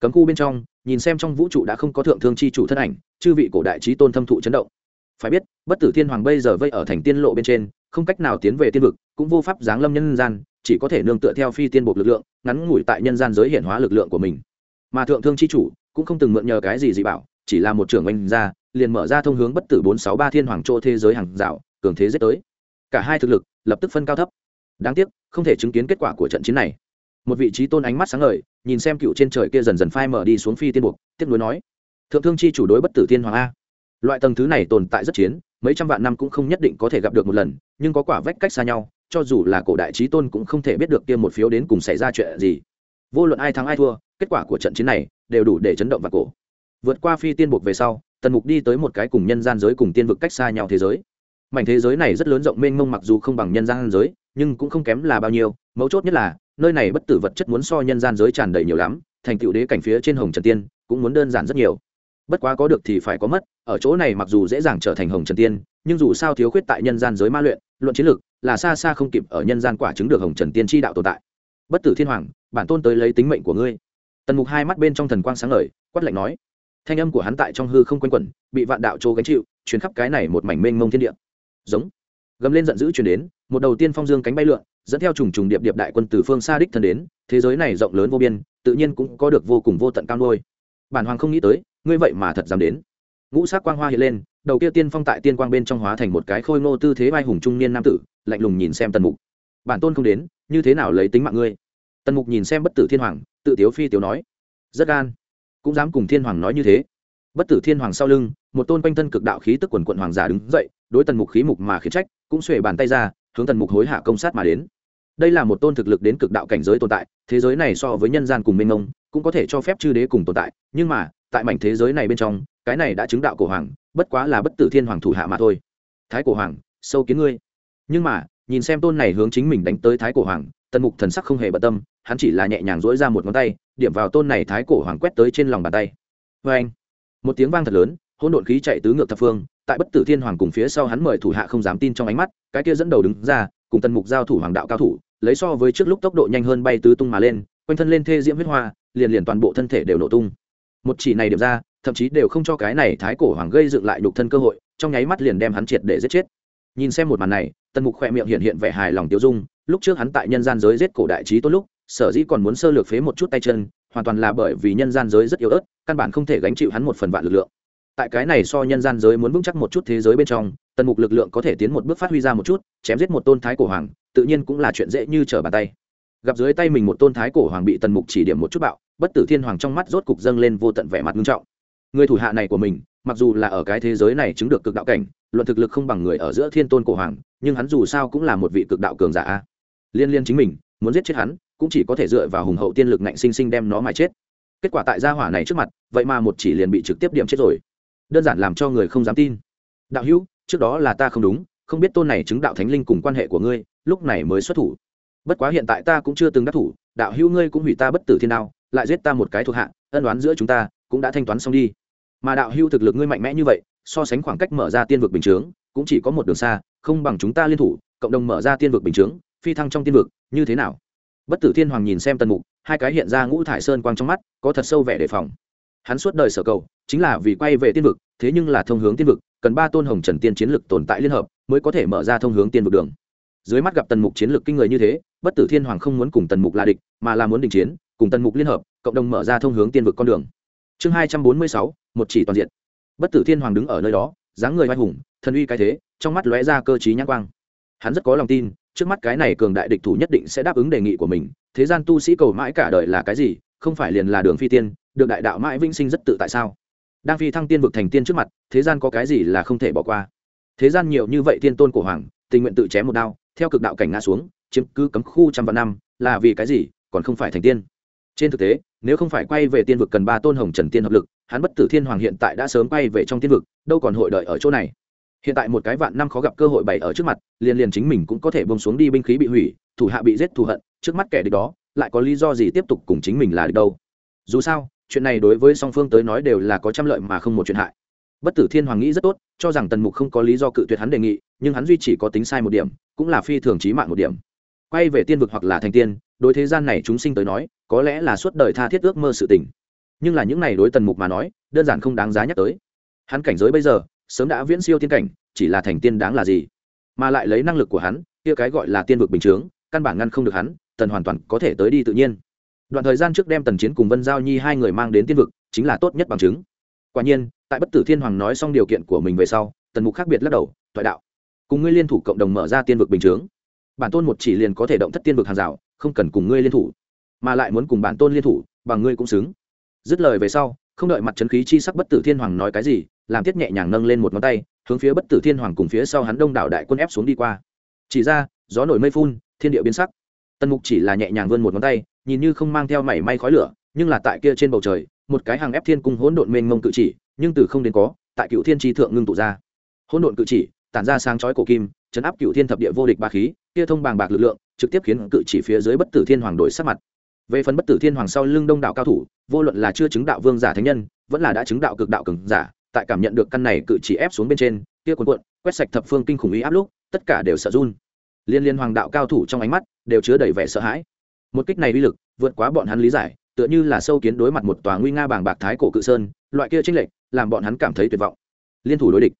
Cấm khu bên trong, nhìn xem trong vũ trụ đã không có thượng thương chi chủ thân ảnh, chư vị cổ đại trí tôn thâm thụ chấn động. Phải biết, bất tử thiên hoàng bây giờ vây ở thành tiên lộ bên trên, không cách nào tiến về tiên vực, cũng vô pháp giáng lâm nhân gian, chỉ có thể nương tựa theo phi tiên bộc lực lượng, ngắn ngủi tại nhân gian giới hiện hóa lực lượng của mình. Mà thượng thương chi chủ cũng không từng mượn nhờ cái gì dị bảo, chỉ là một trưởng oanh ra, liền mở ra thông hướng bất tử bốn sáu ba thiên hoàng chỗ thế giới hàng rào cường thế giết tới. Cả hai thực lực lập tức phân cao thấp. Đáng tiếc, không thể chứng kiến kết quả của trận chiến này. Một vị trí tôn ánh mắt sáng ngời, nhìn xem cựu trên trời kia dần dần phai mở đi xuống phi tiên buộc tiếp nối nói, thượng thương chi chủ đối bất tử tiên hoàng a. Loại tầng thứ này tồn tại rất chiến, mấy trăm vạn năm cũng không nhất định có thể gặp được một lần, nhưng có quả vách cách xa nhau, cho dù là cổ đại trí tôn cũng không thể biết được kia một phiếu đến cùng xảy ra chuyện gì. Vô luận ai thắng ai thua, kết quả của trận chiến này đều đủ để chấn động và cổ. Vượt qua phi tiên buộc về sau, tần mục đi tới một cái cùng nhân gian giới cùng tiên vực cách xa nhau thế giới mảnh thế giới này rất lớn rộng mênh mông mặc dù không bằng nhân gian giới, nhưng cũng không kém là bao nhiêu. Mấu chốt nhất là, nơi này bất tử vật chất muốn so nhân gian giới tràn đầy nhiều lắm, thành tựu đế cảnh phía trên hồng trần tiên cũng muốn đơn giản rất nhiều. Bất quá có được thì phải có mất, ở chỗ này mặc dù dễ dàng trở thành hồng trần tiên, nhưng dù sao thiếu khuyết tại nhân gian giới ma luyện, luận chiến lược là xa xa không kịp ở nhân gian quả chứng được hồng trần tiên tri đạo tồn tại. Bất tử thiên hoàng, bản tôn tới lấy tính mệnh của ngươi. Tần mục hai mắt bên trong thần quang sáng lời quát lạnh nói. Thanh âm của hắn tại trong hư không quanh quẩn, bị vạn đạo châu gánh chịu chuyến khắp cái này một mảnh mênh mông thiên địa giống. Gầm lên giận dữ chuyển đến, một đầu tiên phong dương cánh bay lượn, dẫn theo trùng trùng điệp điệp đại quân từ phương xa đích thân đến, thế giới này rộng lớn vô biên, tự nhiên cũng có được vô cùng vô tận cao nuôi. Bản hoàng không nghĩ tới, ngươi vậy mà thật dám đến. Ngũ sắc quang hoa hiện lên, đầu kia tiên phong tại tiên quang bên trong hóa thành một cái khôi ngô tư thế vai hùng trung niên nam tử, lạnh lùng nhìn xem tần mục. Bản tôn không đến, như thế nào lấy tính mạng ngươi? Tần mục nhìn xem bất tử thiên hoàng, tự tiếu phi tiếu nói. Rất gan. Cũng dám cùng thiên hoàng nói như thế. Bất tử thiên hoàng sau lưng, một tôn quanh thân cực đạo khí tức quần quận hoàng giả đứng dậy đối tần mục khí mục mà khiến trách, cũng xuề bàn tay ra, hướng tần mục hối hạ công sát mà đến. Đây là một tôn thực lực đến cực đạo cảnh giới tồn tại, thế giới này so với nhân gian cùng minh ông cũng có thể cho phép chư đế cùng tồn tại, nhưng mà, tại mảnh thế giới này bên trong, cái này đã chứng đạo cổ hoàng, bất quá là bất tử thiên hoàng thủ hạ mà thôi. Thái cổ hoàng, sâu kiến ngươi. Nhưng mà, nhìn xem tôn này hướng chính mình đánh tới thái cổ hoàng, tần mục thần sắc không hề bận tâm, hắn chỉ là nhẹ nhàng dỗi ra một ngón tay, điểm vào tôn này thái cổ hoàng quét tới trên lòng bàn tay. Vê anh một tiếng vang thật lớn, hỗn độn khí chạy tứ ngược thập phương tại bất tử thiên hoàng cùng phía sau hắn mời thủ hạ không dám tin trong ánh mắt, cái kia dẫn đầu đứng ra, cùng tần mục giao thủ hoàng đạo cao thủ, lấy so với trước lúc tốc độ nhanh hơn bay tứ tung mà lên, quanh thân lên thê diễm huyết hoa, liền liền toàn bộ thân thể đều nổ tung. Một chỉ này điểm ra, thậm chí đều không cho cái này thái cổ hoàng gây dựng lại nhục thân cơ hội, trong nháy mắt liền đem hắn triệt để giết chết. Nhìn xem một màn này, tần mục khỏe miệng hiện hiện vẻ hài lòng tiêu dung, lúc trước hắn tại nhân gian giới giết cổ đại trí tốt lúc, sở dĩ còn muốn sơ lược phế một chút tay chân, hoàn toàn là bởi vì nhân gian giới rất yếu ớt, căn bản không thể gánh chịu hắn một phần vạn lực lượng tại cái này so nhân gian giới muốn vững chắc một chút thế giới bên trong, tần mục lực lượng có thể tiến một bước phát huy ra một chút, chém giết một tôn thái cổ hoàng, tự nhiên cũng là chuyện dễ như trở bàn tay. Gặp dưới tay mình một tôn thái cổ hoàng bị tần mục chỉ điểm một chút bạo, bất tử thiên hoàng trong mắt rốt cục dâng lên vô tận vẻ mặt nghiêm trọng. Người thủ hạ này của mình, mặc dù là ở cái thế giới này chứng được cực đạo cảnh, luận thực lực không bằng người ở giữa thiên tôn cổ hoàng, nhưng hắn dù sao cũng là một vị cực đạo cường giả liên liên chính mình, muốn giết chết hắn, cũng chỉ có thể dựa vào hùng hậu tiên lực ngạnh sinh sinh đem nó mà chết. Kết quả tại gia hỏa này trước mặt, vậy mà một chỉ liền bị trực tiếp điểm chết rồi đơn giản làm cho người không dám tin. Đạo hữu, trước đó là ta không đúng, không biết tôn này chứng đạo thánh linh cùng quan hệ của ngươi, lúc này mới xuất thủ. Bất quá hiện tại ta cũng chưa từng đắc thủ, đạo hữu ngươi cũng hủy ta bất tử thiên đao, lại giết ta một cái thuộc hạ, ân đoán giữa chúng ta cũng đã thanh toán xong đi. Mà đạo hữu thực lực ngươi mạnh mẽ như vậy, so sánh khoảng cách mở ra tiên vực bình chướng, cũng chỉ có một đường xa, không bằng chúng ta liên thủ, cộng đồng mở ra tiên vực bình chướng, phi thăng trong tiên vực, như thế nào? Bất tử thiên hoàng nhìn xem tần mục, hai cái hiện ra ngũ thải sơn quang trong mắt, có thật sâu vẻ đề phòng hắn suốt đời sở cầu, chính là vì quay về tiên vực, thế nhưng là thông hướng tiên vực, cần ba tôn hồng trần tiên chiến lực tồn tại liên hợp, mới có thể mở ra thông hướng tiên vực đường. Dưới mắt gặp tần mục chiến lược kinh người như thế, bất tử thiên hoàng không muốn cùng tần mục là địch, mà là muốn đình chiến, cùng tần mục liên hợp, cộng đồng mở ra thông hướng tiên vực con đường. Chương hai trăm bốn mươi sáu, một chỉ toàn diện. Bất tử thiên hoàng đứng ở nơi đó, dáng người oai hùng, thần uy cái thế, trong mắt lóe ra cơ t nhãn quang. Hắn rất có lòng tin, trước mắt cái này cường đại địch thủ nhất định sẽ đáp ứng đề nghị của mình, thế gian tu sĩ cầu mãi cả đời là cái gì không phải liền là đường phi tiên, được đại đạo mãi vĩnh sinh rất tự tại sao? Đang phi thăng tiên vực thành tiên trước mặt, thế gian có cái gì là không thể bỏ qua? Thế gian nhiều như vậy tiên tôn của hoàng, tình nguyện tự chém một đao, theo cực đạo cảnh ngã xuống, chiếm cứ cấm khu trăm vạn năm, là vì cái gì? Còn không phải thành tiên. Trên thực tế, nếu không phải quay về tiên vực cần ba tôn hồng trần tiên hợp lực, hắn bất tử thiên hoàng hiện tại đã sớm quay về trong tiên vực, đâu còn hội đợi ở chỗ này. Hiện tại một cái vạn năm khó gặp cơ hội bày ở trước mặt, liền liền chính mình cũng có thể bông xuống đi binh khí bị hủy, thủ hạ bị giết thù hận, trước mắt kẻ địch đó lại có lý do gì tiếp tục cùng chính mình là được đâu? Dù sao, chuyện này đối với song phương tới nói đều là có trăm lợi mà không một chuyện hại. Bất tử thiên hoàng nghĩ rất tốt, cho rằng tần mục không có lý do cự tuyệt hắn đề nghị, nhưng hắn duy chỉ có tính sai một điểm, cũng là phi thường trí mạng một điểm. Quay về tiên vực hoặc là thành tiên, đối thế gian này chúng sinh tới nói, có lẽ là suốt đời tha thiết ước mơ sự tình. Nhưng là những này đối tần mục mà nói, đơn giản không đáng giá nhắc tới. Hắn cảnh giới bây giờ, sớm đã viễn siêu tiên cảnh, chỉ là thành tiên đáng là gì? Mà lại lấy năng lực của hắn, kia cái gọi là tiên vực bình chướng, căn bản ngăn không được hắn tần hoàn toàn có thể tới đi tự nhiên. Đoạn thời gian trước đem tần chiến cùng vân giao nhi hai người mang đến tiên vực, chính là tốt nhất bằng chứng. Quả nhiên, tại bất tử thiên hoàng nói xong điều kiện của mình về sau, tần mục khác biệt lắc đầu, thoại đạo. Cùng ngươi liên thủ cộng đồng mở ra tiên vực bình chướng. Bản tôn một chỉ liền có thể động thất tiên vực hàng rào, không cần cùng ngươi liên thủ. Mà lại muốn cùng bản tôn liên thủ, bằng ngươi cũng xứng. Dứt lời về sau, không đợi mặt trấn khí chi sắc bất tử thiên hoàng nói cái gì, làm tiết nhẹ nhàng nâng lên một ngón tay, hướng phía bất tử thiên hoàng cùng phía sau hắn đông đảo đại quân ép xuống đi qua. Chỉ ra, gió nổi mây phun, thiên địa biến sắc tần mục chỉ là nhẹ nhàng vươn một ngón tay, nhìn như không mang theo mảy may khói lửa, nhưng là tại kia trên bầu trời, một cái hàng ép thiên cung hỗn độn mênh mông cự chỉ, nhưng từ không đến có, tại cựu thiên tri thượng ngưng tụ ra. Hỗn độn cự chỉ, tản ra sáng chói cổ kim, chấn áp cựu thiên thập địa vô địch ba khí, kia thông bàng bạc lực lượng, trực tiếp khiến cự chỉ phía dưới bất tử thiên hoàng đổi sắc mặt. Về phần bất tử thiên hoàng sau lưng đông đạo cao thủ, vô luận là chưa chứng đạo vương giả thánh nhân, vẫn là đã chứng đạo cực đạo cường giả, tại cảm nhận được căn này cự chỉ ép xuống bên trên, kia cuộn cuộn, quét sạch thập phương kinh khủng ý áp lúc, tất cả đều sợ run. Liên liên hoàng đạo cao thủ trong ánh mắt đều chứa đầy vẻ sợ hãi. Một kích này uy lực, vượt quá bọn hắn lý giải, tựa như là sâu kiến đối mặt một tòa nguy nga bàng bạc thái cổ cự sơn, loại kia tranh lệch, làm bọn hắn cảm thấy tuyệt vọng. Liên thủ đối địch.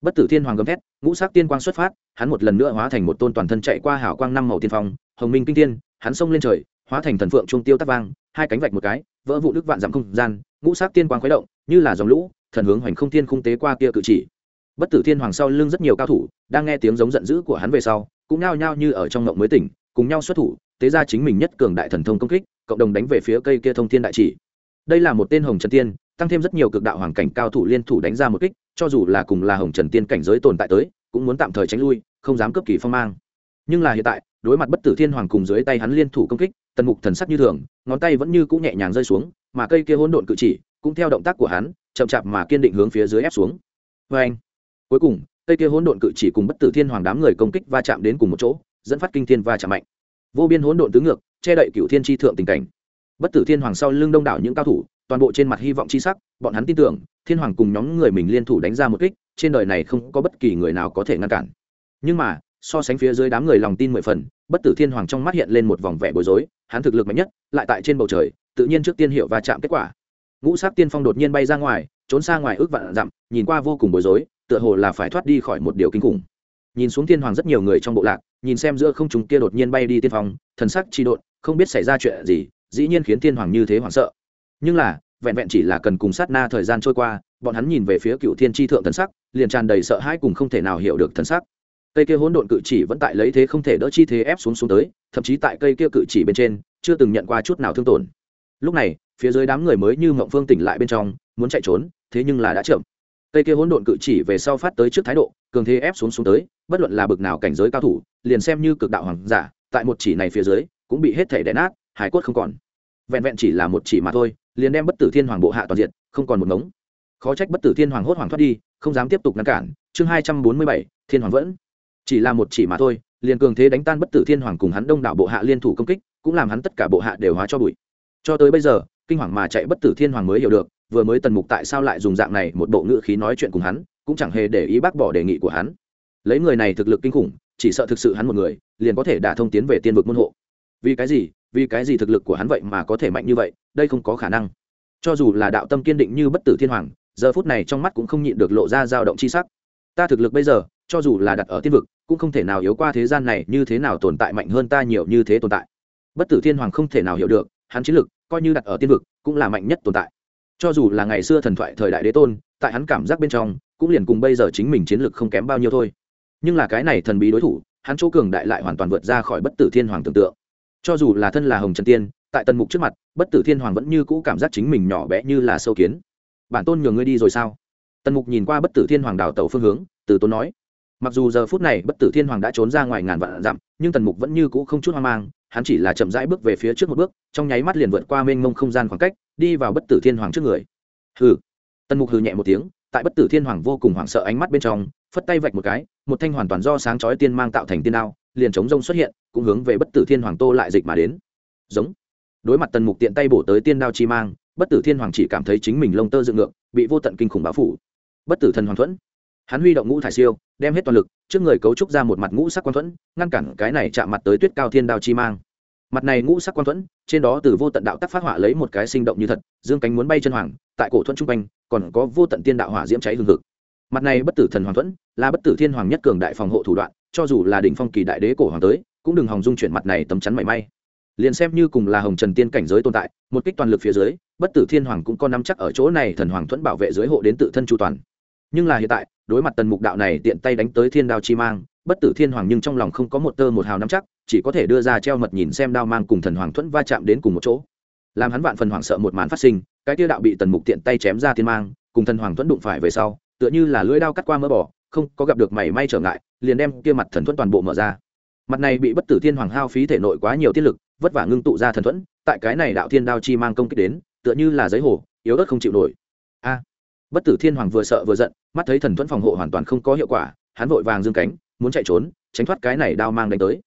Bất tử thiên hoàng gầm thét, ngũ sắc tiên quang xuất phát, hắn một lần nữa hóa thành một tôn toàn thân chạy qua hảo quang năm màu tiên phong, hồng minh kinh tiên hắn xông lên trời, hóa thành thần phượng trung tiêu tắc vang, hai cánh vạch một cái, vỡ vụ đức vạn dặm không gian, ngũ sắc tiên quang khuấy động, như là dòng lũ, thần hướng hoành không thiên khung tế qua kia cự chỉ. Bất tử thiên hoàng sau lưng rất nhiều cao thủ, đang nghe tiếng giống giận dữ của hắn về sau, cũng nao nhao như ở trong ngộng mới tỉnh cùng nhau xuất thủ, tế ra chính mình nhất cường đại thần thông công kích, cộng đồng đánh về phía cây kia thông thiên đại chỉ. Đây là một tên hồng trần tiên, tăng thêm rất nhiều cực đạo hoàng cảnh cao thủ liên thủ đánh ra một kích, cho dù là cùng là hồng trần tiên cảnh giới tồn tại tới, cũng muốn tạm thời tránh lui, không dám cấp kỳ phong mang. Nhưng là hiện tại, đối mặt bất tử thiên hoàng cùng dưới tay hắn liên thủ công kích, tần mục thần sắc như thường, ngón tay vẫn như cũng nhẹ nhàng rơi xuống, mà cây kia hỗn độn cự chỉ cũng theo động tác của hắn, chậm chạp mà kiên định hướng phía dưới ép xuống. Vê anh cuối cùng, cây kia hỗn độn cự chỉ cùng bất tử thiên hoàng đám người công kích va chạm đến cùng một chỗ dẫn phát kinh thiên va chạm mạnh. Vô biên hỗn độn tứ ngược, che đậy cựu thiên tri thượng tình cảnh. Bất tử thiên hoàng sau lưng đông đảo những cao thủ, toàn bộ trên mặt hy vọng c h i sắc, bọn hắn tin tưởng, thiên hoàng cùng nhóm người mình liên thủ đánh ra một kích, trên đời này không có bất kỳ người nào có thể ngăn cản. Nhưng mà, so sánh phía dưới đám người lòng tin mười phần, bất tử thiên hoàng trong mắt hiện lên một vòng vẻ bối rối, hắn thực lực mạnh nhất, lại tại trên bầu trời, tự nhiên trước tiên hiệu và chạm kết quả. Ngũ sắc tiên phong đột nhiên bay ra ngoài, trốn xa ngoài ước vạn dặm, nhìn qua vô cùng bối rối, tựa hồ là phải thoát đi khỏi một điều kinh khủng. Nhìn xuống thiên hoàng rất nhiều người trong bộ lạc nhìn xem giữa không chúng kia đột nhiên bay đi tiên phong, thần sắc chi độn, không biết xảy ra chuyện gì, dĩ nhiên khiến thiên hoàng như thế hoảng sợ. Nhưng là, vẹn vẹn chỉ là cần cùng sát na thời gian trôi qua, bọn hắn nhìn về phía cựu thiên tri thượng thần sắc, liền tràn đầy sợ hãi cùng không thể nào hiểu được thần sắc. Cây kia hỗn độn cự chỉ vẫn tại lấy thế không thể đỡ chi thế ép xuống xuống tới, thậm chí tại cây kia cự chỉ bên trên, chưa từng nhận qua chút nào thương tổn. Lúc này, phía dưới đám người mới như mộng phương tỉnh lại bên trong, muốn chạy trốn, thế nhưng là đã chậm. Cây kia hỗn độn cự chỉ về sau phát tới trước thái độ, cường thế ép xuống xuống tới, bất luận là bực nào cảnh giới cao thủ liền xem như cực đạo hoàng giả, tại một chỉ này phía dưới, cũng bị hết thể đè nát, hải cốt không còn. Vẹn vẹn chỉ là một chỉ mà thôi, liền đem bất tử thiên hoàng bộ hạ toàn diện, không còn một ngống. Khó trách bất tử thiên hoàng hốt hoàng thoát đi, không dám tiếp tục ngăn cản. Chương hai trăm bốn mươi bảy, thiên hoàng vẫn. Chỉ là một chỉ mà thôi, liền cường thế đánh tan bất tử thiên hoàng cùng hắn đông đảo bộ hạ liên thủ công kích, cũng làm hắn tất cả bộ hạ đều hóa cho bụi. Cho tới bây giờ, kinh hoàng mà chạy bất tử thiên hoàng mới hiểu được, vừa mới tần mục tại sao lại dùng dạng này một bộ ngữ khí nói chuyện cùng hắn, cũng chẳng hề để ý bác bỏ đề nghị của hắn. Lấy người này thực lực kinh khủng chỉ sợ thực sự hắn một người, liền có thể đả thông tiến về tiên vực môn hộ. Vì cái gì? Vì cái gì thực lực của hắn vậy mà có thể mạnh như vậy? Đây không có khả năng. Cho dù là đạo tâm kiên định như bất tử thiên hoàng, giờ phút này trong mắt cũng không nhịn được lộ ra dao động chi sắc. Ta thực lực bây giờ, cho dù là đặt ở tiên vực, cũng không thể nào yếu qua thế gian này, như thế nào tồn tại mạnh hơn ta nhiều như thế tồn tại. Bất tử thiên hoàng không thể nào hiểu được, hắn chiến lực, coi như đặt ở tiên vực, cũng là mạnh nhất tồn tại. Cho dù là ngày xưa thần thoại thời đại đế tôn, tại hắn cảm giác bên trong, cũng liền cùng bây giờ chính mình chiến lực không kém bao nhiêu thôi nhưng là cái này thần bí đối thủ, hắn chỗ cường đại lại hoàn toàn vượt ra khỏi bất tử thiên hoàng tưởng tượng. Cho dù là thân là hồng trần tiên, tại tần mục trước mặt, bất tử thiên hoàng vẫn như cũ cảm giác chính mình nhỏ bé như là sâu kiến. Bản tôn nhường ngươi đi rồi sao? Tần mục nhìn qua bất tử thiên hoàng đào tàu phương hướng, từ tốn nói. Mặc dù giờ phút này bất tử thiên hoàng đã trốn ra ngoài ngàn vạn dặm, nhưng tần mục vẫn như cũ không chút hoang mang, hắn chỉ là chậm rãi bước về phía trước một bước, trong nháy mắt liền vượt qua mênh mông không gian khoảng cách, đi vào bất tử thiên hoàng trước người. Hừ. Tần mục hừ nhẹ một tiếng, tại bất tử thiên hoàng vô cùng hoảng sợ ánh mắt bên trong phất tay vạch một cái, một thanh hoàn toàn do sáng chói tiên mang tạo thành tiên đao, liền chống rông xuất hiện, cũng hướng về bất tử thiên hoàng tô lại dịch mà đến. Giống. Đối mặt tần mục tiện tay bổ tới tiên đao chi mang, bất tử thiên hoàng chỉ cảm thấy chính mình lông tơ dựng ngược, bị vô tận kinh khủng báo phủ. Bất tử thần hoàng thuẫn. Hắn huy động ngũ thải siêu, đem hết toàn lực, trước người cấu trúc ra một mặt ngũ sắc quan thuẫn, ngăn cản cái này chạm mặt tới tuyết cao thiên đao chi mang. Mặt này ngũ sắc quan thuẫn, trên đó từ vô tận đạo tắc phát họa lấy một cái sinh động như thật, dương cánh muốn bay chân hoàng, tại cổ thuẫn trung quanh, còn có vô tận tiên đạo hỏa diễm cháy hừng hực mặt này bất tử thần hoàng thuẫn, là bất tử thiên hoàng nhất cường đại phòng hộ thủ đoạn, cho dù là đỉnh phong kỳ đại đế cổ hoàng tới, cũng đừng hòng dung chuyển mặt này tấm chắn mảy may. Liền xem như cùng là hồng trần tiên cảnh giới tồn tại, một kích toàn lực phía dưới, bất tử thiên hoàng cũng có nắm chắc ở chỗ này thần hoàng thuẫn bảo vệ dưới hộ đến tự thân chu toàn. Nhưng là hiện tại, đối mặt tần mục đạo này tiện tay đánh tới thiên đao chi mang, bất tử thiên hoàng nhưng trong lòng không có một tơ một hào nắm chắc, chỉ có thể đưa ra treo mật nhìn xem đao mang cùng thần hoàng thuẫn va chạm đến cùng một chỗ. Làm hắn vạn phần hoảng sợ một màn phát sinh, cái tiêu đạo bị tần mục tiện tay chém ra thiên mang, cùng thần hoàng thuẫn đụng phải về sau tựa như là lưỡi đao cắt qua mỡ bỏ không có gặp được mảy may trở ngại, liền đem kia mặt thần thuẫn toàn bộ mở ra. Mặt này bị bất tử thiên hoàng hao phí thể nội quá nhiều tiết lực, vất vả ngưng tụ ra thần thuẫn, tại cái này đạo thiên đao chi mang công kích đến, tựa như là giấy hồ, yếu ớt không chịu nổi. A! Bất tử thiên hoàng vừa sợ vừa giận, mắt thấy thần thuẫn phòng hộ hoàn toàn không có hiệu quả, hắn vội vàng dương cánh, muốn chạy trốn, tránh thoát cái này đao mang đánh tới.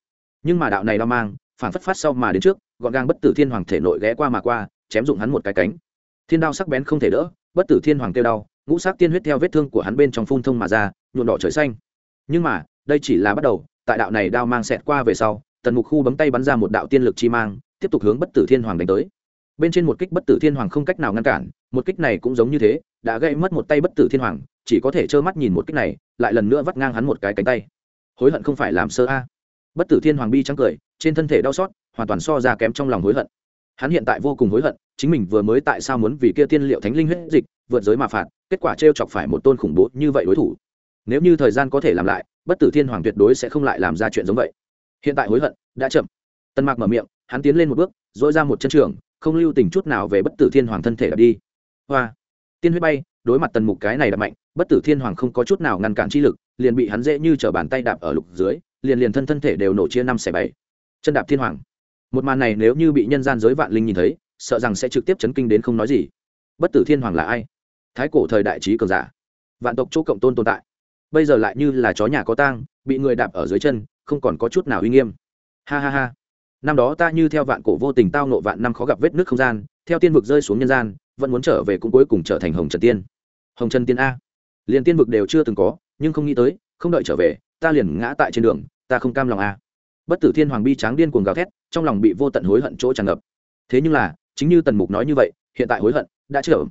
Nhưng mà đạo này đao mang, phản phất phát sau mà đến trước, gọn gàng bất tử thiên hoàng thể nội ghé qua mà qua, chém dụng hắn một cái cánh. Thiên đao sắc bén không thể đỡ, bất tử thiên hoàng kêu đau ngũ sắc tiên huyết theo vết thương của hắn bên trong phun thông mà ra nhuộn đỏ trời xanh. Nhưng mà, đây chỉ là bắt đầu, tại đạo này đao mang xẹt qua về sau, tần mục khu bấm tay bắn ra một đạo tiên lực chi mang, tiếp tục hướng bất tử thiên hoàng đánh tới. Bên trên một kích bất tử thiên hoàng không cách nào ngăn cản, một kích này cũng giống như thế, đã gây mất một tay bất tử thiên hoàng, chỉ có thể trơ mắt nhìn một kích này, lại lần nữa vắt ngang hắn một cái cánh tay. Hối hận không phải làm sơ a. Bất tử thiên hoàng bi trắng cười, trên thân thể đau xót, hoàn toàn so ra kém trong lòng hối hận hắn hiện tại vô cùng hối hận, chính mình vừa mới tại sao muốn vì kia tiên liệu thánh linh huyết dịch vượt giới mà phạt, kết quả t r e o chọc phải một tôn khủng bố như vậy đối thủ. Nếu như thời gian có thể làm lại, bất tử thiên hoàng tuyệt đối sẽ không lại làm ra chuyện giống vậy. Hiện tại hối hận, đã chậm. Tân mạc mở miệng, hắn tiến lên một bước dỗi ra một chân trường, không lưu tình chút nào về bất tử thiên hoàng thân thể đập đi. Hoa! Tiên huyết bay, đối mặt tần mục cái này đập mạnh, bất tử thiên hoàng không có chút nào ngăn cản chi lực, liền bị hắn dễ như t bàn tay đạp ở lục dưới, liền liền thân thân thể đều nổ chia năm xẻ bảy. Chân đạp thiên hoàng một màn này nếu như bị nhân gian giới vạn linh nhìn thấy, sợ rằng sẽ trực tiếp chấn kinh đến không nói gì. Bất tử thiên hoàng là ai? Thái cổ thời đại trí cường giả. Vạn tộc chỗ cộng tôn tồn tại. Bây giờ lại như là chó nhà có tang, bị người đạp ở dưới chân, không còn có chút nào uy nghiêm. Ha ha ha. Năm đó ta như theo vạn cổ vô tình tao nộ vạn năm khó gặp vết nước không gian, theo tiên vực rơi xuống nhân gian, vẫn muốn trở về cũng cuối cùng trở thành hồng trần tiên. Hồng trần tiên a. Liền tiên vực đều chưa từng có, nhưng không nghĩ tới, không đợi trở về, ta liền ngã tại trên đường, ta không cam lòng a bất tử thiên hoàng bi tráng điên cuồng gào thét, trong lòng bị vô tận hối hận chỗ tràn ngập. Thế nhưng là, chính như tần mục nói như vậy, hiện tại hối hận đã chưa.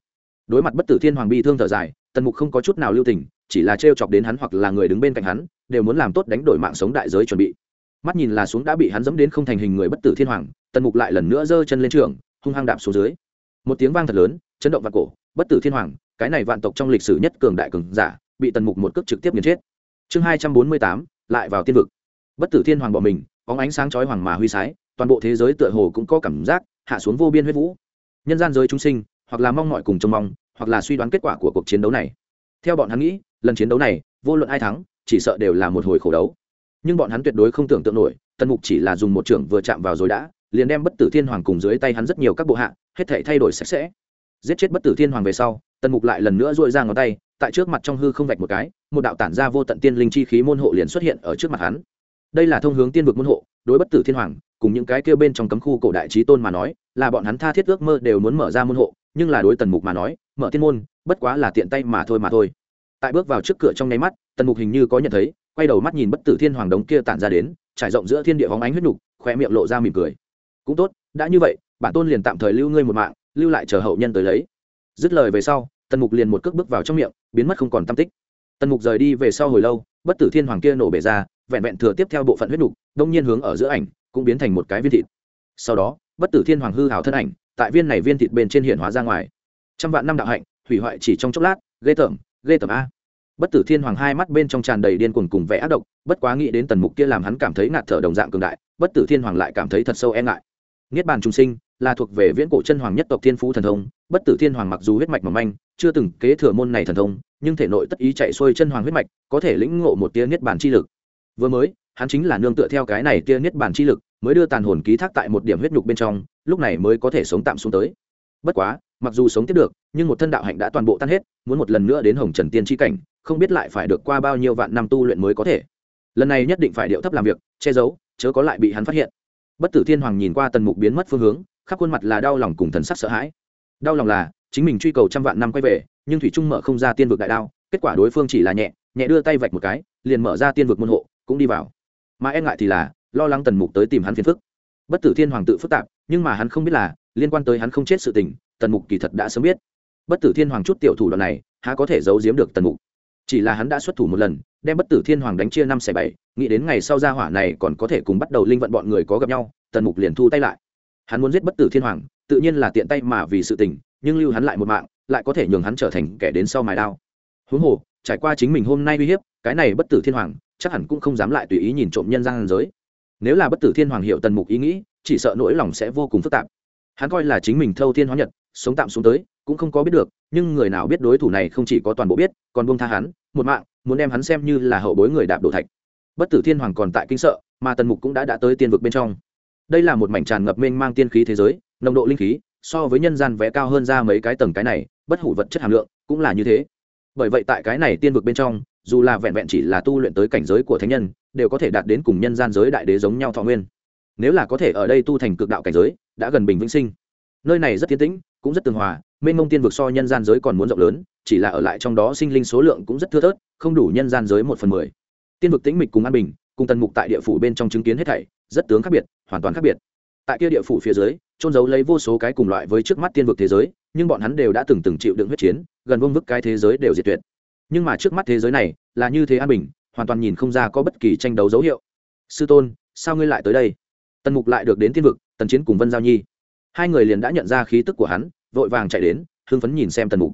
đối mặt bất tử thiên hoàng bi thương thở dài, tần mục không có chút nào lưu tình, chỉ là trêu chọc đến hắn hoặc là người đứng bên cạnh hắn, đều muốn làm tốt đánh đổi mạng sống đại giới chuẩn bị. Mắt nhìn là xuống đã bị hắn dẫm đến không thành hình người bất tử thiên hoàng, tần mục lại lần nữa giơ chân lên trường, hung hăng đạp xuống dưới. Một tiếng vang thật lớn, chấn động vạn cổ, bất tử thiên hoàng, cái này vạn tộc trong lịch sử nhất cường đại cường giả, bị tần mục một cước trực tiếp nghiền chết. Chương hai trăm bốn mươi tám, lại vào tiên vực bất tử thiên hoàng bỏ mình, bóng ánh sáng chói hoàng mà huy sái, toàn bộ thế giới tựa hồ cũng có cảm giác, hạ xuống vô biên huyết vũ. Nhân gian giới chúng sinh, hoặc là mong mọi cùng trông mong, hoặc là suy đoán kết quả của cuộc chiến đấu này. Theo bọn hắn nghĩ, lần chiến đấu này, vô luận ai thắng, chỉ sợ đều là một hồi khổ đấu. Nhưng bọn hắn tuyệt đối không tưởng tượng nổi, tần mục chỉ là dùng một trưởng vừa chạm vào rồi đã, liền đem bất tử thiên hoàng cùng dưới tay hắn rất nhiều các bộ hạ, hết thể thay đổi sạch sẽ. Giết chết bất tử thiên hoàng về sau, tần mục lại lần nữa dội ra ngón tay, tại trước mặt trong hư không vạch một cái, một đạo tản ra vô tận tiên linh chi khí môn hộ liền xuất hiện ở trước mặt hắn đây là thông hướng tiên vực môn hộ, đối bất tử thiên hoàng, cùng những cái kêu bên trong cấm khu cổ đại trí tôn mà nói, là bọn hắn tha thiết ước mơ đều muốn mở ra môn hộ, nhưng là đối tần mục mà nói, mở thiên môn, bất quá là tiện tay mà thôi mà thôi. Tại bước vào trước cửa trong nháy mắt, tần mục hình như có nhận thấy, quay đầu mắt nhìn bất tử thiên hoàng đống kia tản ra đến, trải rộng giữa thiên địa hóng ánh huyết nhục khoe miệng lộ ra mỉm cười. Cũng tốt, đã như vậy, bản tôn liền tạm thời lưu ngươi một mạng, lưu lại chờ hậu nhân tới lấy. Dứt lời về sau, tần mục liền một cước bước vào trong miệng, biến mất không còn tam tích. Tần mục rời đi về sau hồi lâu, bất tử thiên hoàng kia nổ bể ra vẹn vẹn thừa tiếp theo bộ phận huyết đục, đông nhiên hướng ở giữa ảnh cũng biến thành một cái viên thịt. Sau đó bất tử thiên hoàng hư hào thân ảnh tại viên này viên thịt bên trên hiện hóa ra ngoài. Trăm vạn năm đạo hạnh hủy hoại chỉ trong chốc lát ghê tởm ghê tởm a. Bất tử thiên hoàng hai mắt bên trong tràn đầy điên cuồng cùng vẻ ác độc bất quá nghĩ đến tần mục kia làm hắn cảm thấy ngạt thở đồng dạng cường đại bất tử thiên hoàng lại cảm thấy thật sâu e ngại. Niết bàn trung sinh là thuộc về viễn cổ chân hoàng nhất tộc thiên phú thần thông bất tử thiên hoàng mặc dù huyết mạch mỏng manh chưa từng kế thừa môn này thần thông nhưng thể nội tất ý chạy xuôi chân hoàng huyết mạch có thể lĩnh ngộ một tia niết bàn chi lực vừa mới, hắn chính là nương tựa theo cái này tia niết bàn chi lực, mới đưa tàn hồn ký thác tại một điểm huyết nhục bên trong, lúc này mới có thể sống tạm xuống tới. Bất quá, mặc dù sống tiếp được, nhưng một thân đạo hạnh đã toàn bộ tan hết, muốn một lần nữa đến hồng trần tiên tri cảnh, không biết lại phải được qua bao nhiêu vạn năm tu luyện mới có thể. Lần này nhất định phải điệu thấp làm việc, che giấu, chớ có lại bị hắn phát hiện. Bất tử thiên hoàng nhìn qua tần mục biến mất phương hướng, khắp khuôn mặt là đau lòng cùng thần sắc sợ hãi. Đau lòng là, chính mình truy cầu trăm vạn năm quay về, nhưng thủy trung mở không ra tiên vực đại đao, kết quả đối phương chỉ là nhẹ nhẹ đưa tay vạch một cái, liền mở ra tiên vực môn hộ cũng đi vào. Mà e ngại thì là, lo lắng tần mục tới tìm hắn phiền phức. Bất tử thiên hoàng tự phức tạp, nhưng mà hắn không biết là, liên quan tới hắn không chết sự tình, tần mục kỳ thật đã sớm biết. Bất tử thiên hoàng chút tiểu thủ đoạn này, há có thể giấu giếm được tần mục. Chỉ là hắn đã xuất thủ một lần, đem bất tử thiên hoàng đánh chia năm xẻ bảy, nghĩ đến ngày sau gia hỏa này còn có thể cùng bắt đầu linh vận bọn người có gặp nhau, tần mục liền thu tay lại. Hắn muốn giết bất tử thiên hoàng, tự nhiên là tiện tay mà vì sự tình, nhưng lưu hắn lại một mạng, lại có thể nhường hắn trở thành kẻ đến sau mài đao. Huống hồ, trải qua chính mình hôm nay uy hiếp, cái này bất tử thiên hoàng chắc hẳn cũng không dám lại tùy ý nhìn trộm nhân gian giới. Nếu là bất tử thiên hoàng hiệu tần mục ý nghĩ, chỉ sợ nỗi lòng sẽ vô cùng phức tạp. Hắn coi là chính mình thâu thiên hóa nhật, sống tạm xuống tới, cũng không có biết được, nhưng người nào biết đối thủ này không chỉ có toàn bộ biết, còn buông tha hắn, một mạng, muốn đem hắn xem như là hậu bối người đạp đổ thạch. Bất tử thiên hoàng còn tại kinh sợ, mà tần mục cũng đã đã tới tiên vực bên trong. Đây là một mảnh tràn ngập mênh mang tiên khí thế giới, nồng độ linh khí, so với nhân gian vẽ cao hơn ra mấy cái tầng cái này, bất hủ vật chất hàm lượng cũng là như thế. Bởi vậy tại cái này tiên vực bên trong dù là vẹn vẹn chỉ là tu luyện tới cảnh giới của thánh nhân, đều có thể đạt đến cùng nhân gian giới đại đế giống nhau thọ nguyên. Nếu là có thể ở đây tu thành cực đạo cảnh giới, đã gần bình vĩnh sinh. Nơi này rất tiến tĩnh, cũng rất tường hòa, mênh mông tiên vực so nhân gian giới còn muốn rộng lớn, chỉ là ở lại trong đó sinh linh số lượng cũng rất thưa thớt, không đủ nhân gian giới một phần mười. Tiên vực tĩnh mịch cùng an bình, cùng tần mục tại địa phủ bên trong chứng kiến hết thảy, rất tướng khác biệt, hoàn toàn khác biệt. Tại kia địa phủ phía dưới trôn giấu lấy vô số cái cùng loại với trước mắt tiên vực thế giới, nhưng bọn hắn đều đã từng từng chịu đựng huyết chiến, gần vông vức cái thế giới đều diệt tuyệt nhưng mà trước mắt thế giới này là như thế an bình, hoàn toàn nhìn không ra có bất kỳ tranh đấu dấu hiệu. Sư tôn, sao ngươi lại tới đây? Tần mục lại được đến thiên vực, tần chiến cùng vân giao nhi. Hai người liền đã nhận ra khí tức của hắn, vội vàng chạy đến, hưng phấn nhìn xem tần mục.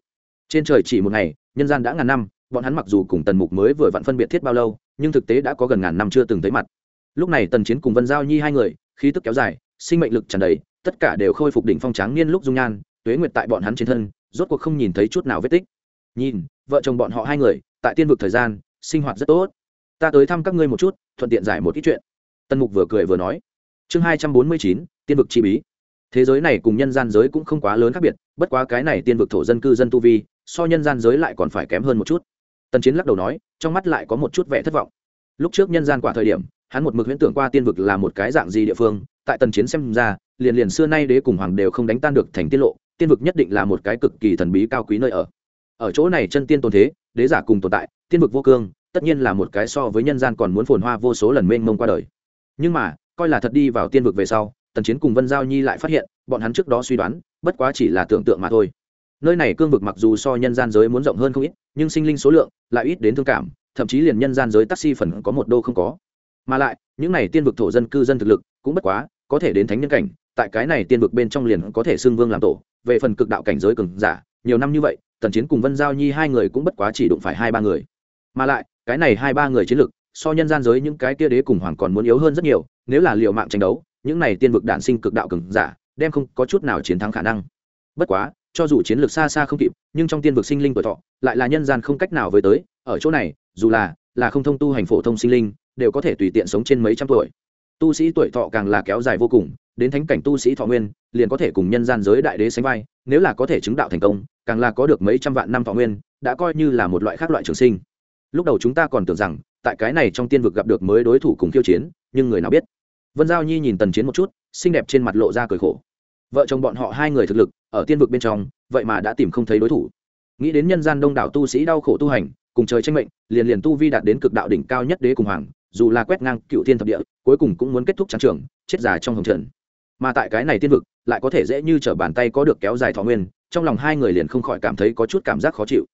Trên trời chỉ một ngày, nhân gian đã ngàn năm, bọn hắn mặc dù cùng tần mục mới vừa vặn phân biệt thiết bao lâu, nhưng thực tế đã có gần ngàn năm chưa từng thấy mặt. Lúc này tần chiến cùng vân giao nhi hai người, khí tức kéo dài, sinh mệnh lực tràn đầy, tất cả đều khôi phục đỉnh phong tráng niên lúc dung nhan, tuế nguyệt tại bọn hắn trên thân, rốt cuộc không nhìn thấy chút nào vết tích nhìn, vợ chồng bọn họ hai người, tại tiên vực thời gian, sinh hoạt rất tốt. Ta tới thăm các ngươi một chút, thuận tiện giải một ít chuyện. Tân mục vừa cười vừa nói. Chương hai trăm bốn mươi chín, tiên vực chi bí. Thế giới này cùng nhân gian giới cũng không quá lớn khác biệt, bất quá cái này tiên vực thổ dân cư dân tu vi, so nhân gian giới lại còn phải kém hơn một chút. Tần chiến lắc đầu nói, trong mắt lại có một chút vẻ thất vọng. Lúc trước nhân gian quả thời điểm, hắn một mực huyễn tưởng qua tiên vực là một cái dạng gì địa phương, tại tần chiến xem ra, liền liền xưa nay đế cùng hoàng đều không đánh tan được thành tiết lộ, tiên vực nhất định là một cái cực kỳ thần bí cao quý nơi ở ở chỗ này chân tiên tồn thế, đế giả cùng tồn tại, tiên vực vô cương, tất nhiên là một cái so với nhân gian còn muốn phồn hoa vô số lần mênh mông qua đời. Nhưng mà, coi là thật đi vào tiên vực về sau, tần chiến cùng vân giao nhi lại phát hiện, bọn hắn trước đó suy đoán, bất quá chỉ là tưởng tượng mà thôi. Nơi này cương vực mặc dù so nhân gian giới muốn rộng hơn không ít, nhưng sinh linh số lượng lại ít đến thương cảm, thậm chí liền nhân gian giới taxi phần có một đô không có. Mà lại, những này tiên vực thổ dân cư dân thực lực cũng bất quá, có thể đến thánh nhân cảnh, tại cái này tiên vực bên trong liền có thể xưng vương làm tổ, về phần cực đạo cảnh giới cường giả, nhiều năm như vậy tần chiến cùng vân giao nhi hai người cũng bất quá chỉ đụng phải hai ba người. Mà lại, cái này hai ba người chiến lực, so nhân gian giới những cái tia đế cùng hoàng còn muốn yếu hơn rất nhiều, nếu là liệu mạng tranh đấu, những này tiên vực đản sinh cực đạo cường giả, đem không có chút nào chiến thắng khả năng. Bất quá, cho dù chiến lược xa xa không kịp, nhưng trong tiên vực sinh linh tuổi thọ, lại là nhân gian không cách nào với tới, ở chỗ này, dù là là không thông tu hành phổ thông sinh linh, đều có thể tùy tiện sống trên mấy trăm tuổi. Tu sĩ tuổi thọ càng là kéo dài vô cùng, đến thánh cảnh tu sĩ thọ nguyên, liền có thể cùng nhân gian giới đại đế sánh vai, nếu là có thể chứng đạo thành công càng là có được mấy trăm vạn năm thọ nguyên, đã coi như là một loại khác loại trường sinh. Lúc đầu chúng ta còn tưởng rằng, tại cái này trong tiên vực gặp được mới đối thủ cùng khiêu chiến, nhưng người nào biết? Vân giao nhi nhìn tần chiến một chút, xinh đẹp trên mặt lộ ra cười khổ. Vợ chồng bọn họ hai người thực lực, ở tiên vực bên trong, vậy mà đã tìm không thấy đối thủ. Nghĩ đến nhân gian đông đảo tu sĩ đau khổ tu hành, cùng trời tranh mệnh, liền liền tu vi đạt đến cực đạo đỉnh cao nhất đế cùng hoàng, dù là quét ngang cựu thiên thập địa, cuối cùng cũng muốn kết thúc trắng trường chết già trong hồng trần mà tại cái này tiên vực lại có thể dễ như t r ở bàn tay có được kéo dài thọ nguyên, trong lòng hai người liền không khỏi cảm thấy có chút cảm giác khó chịu.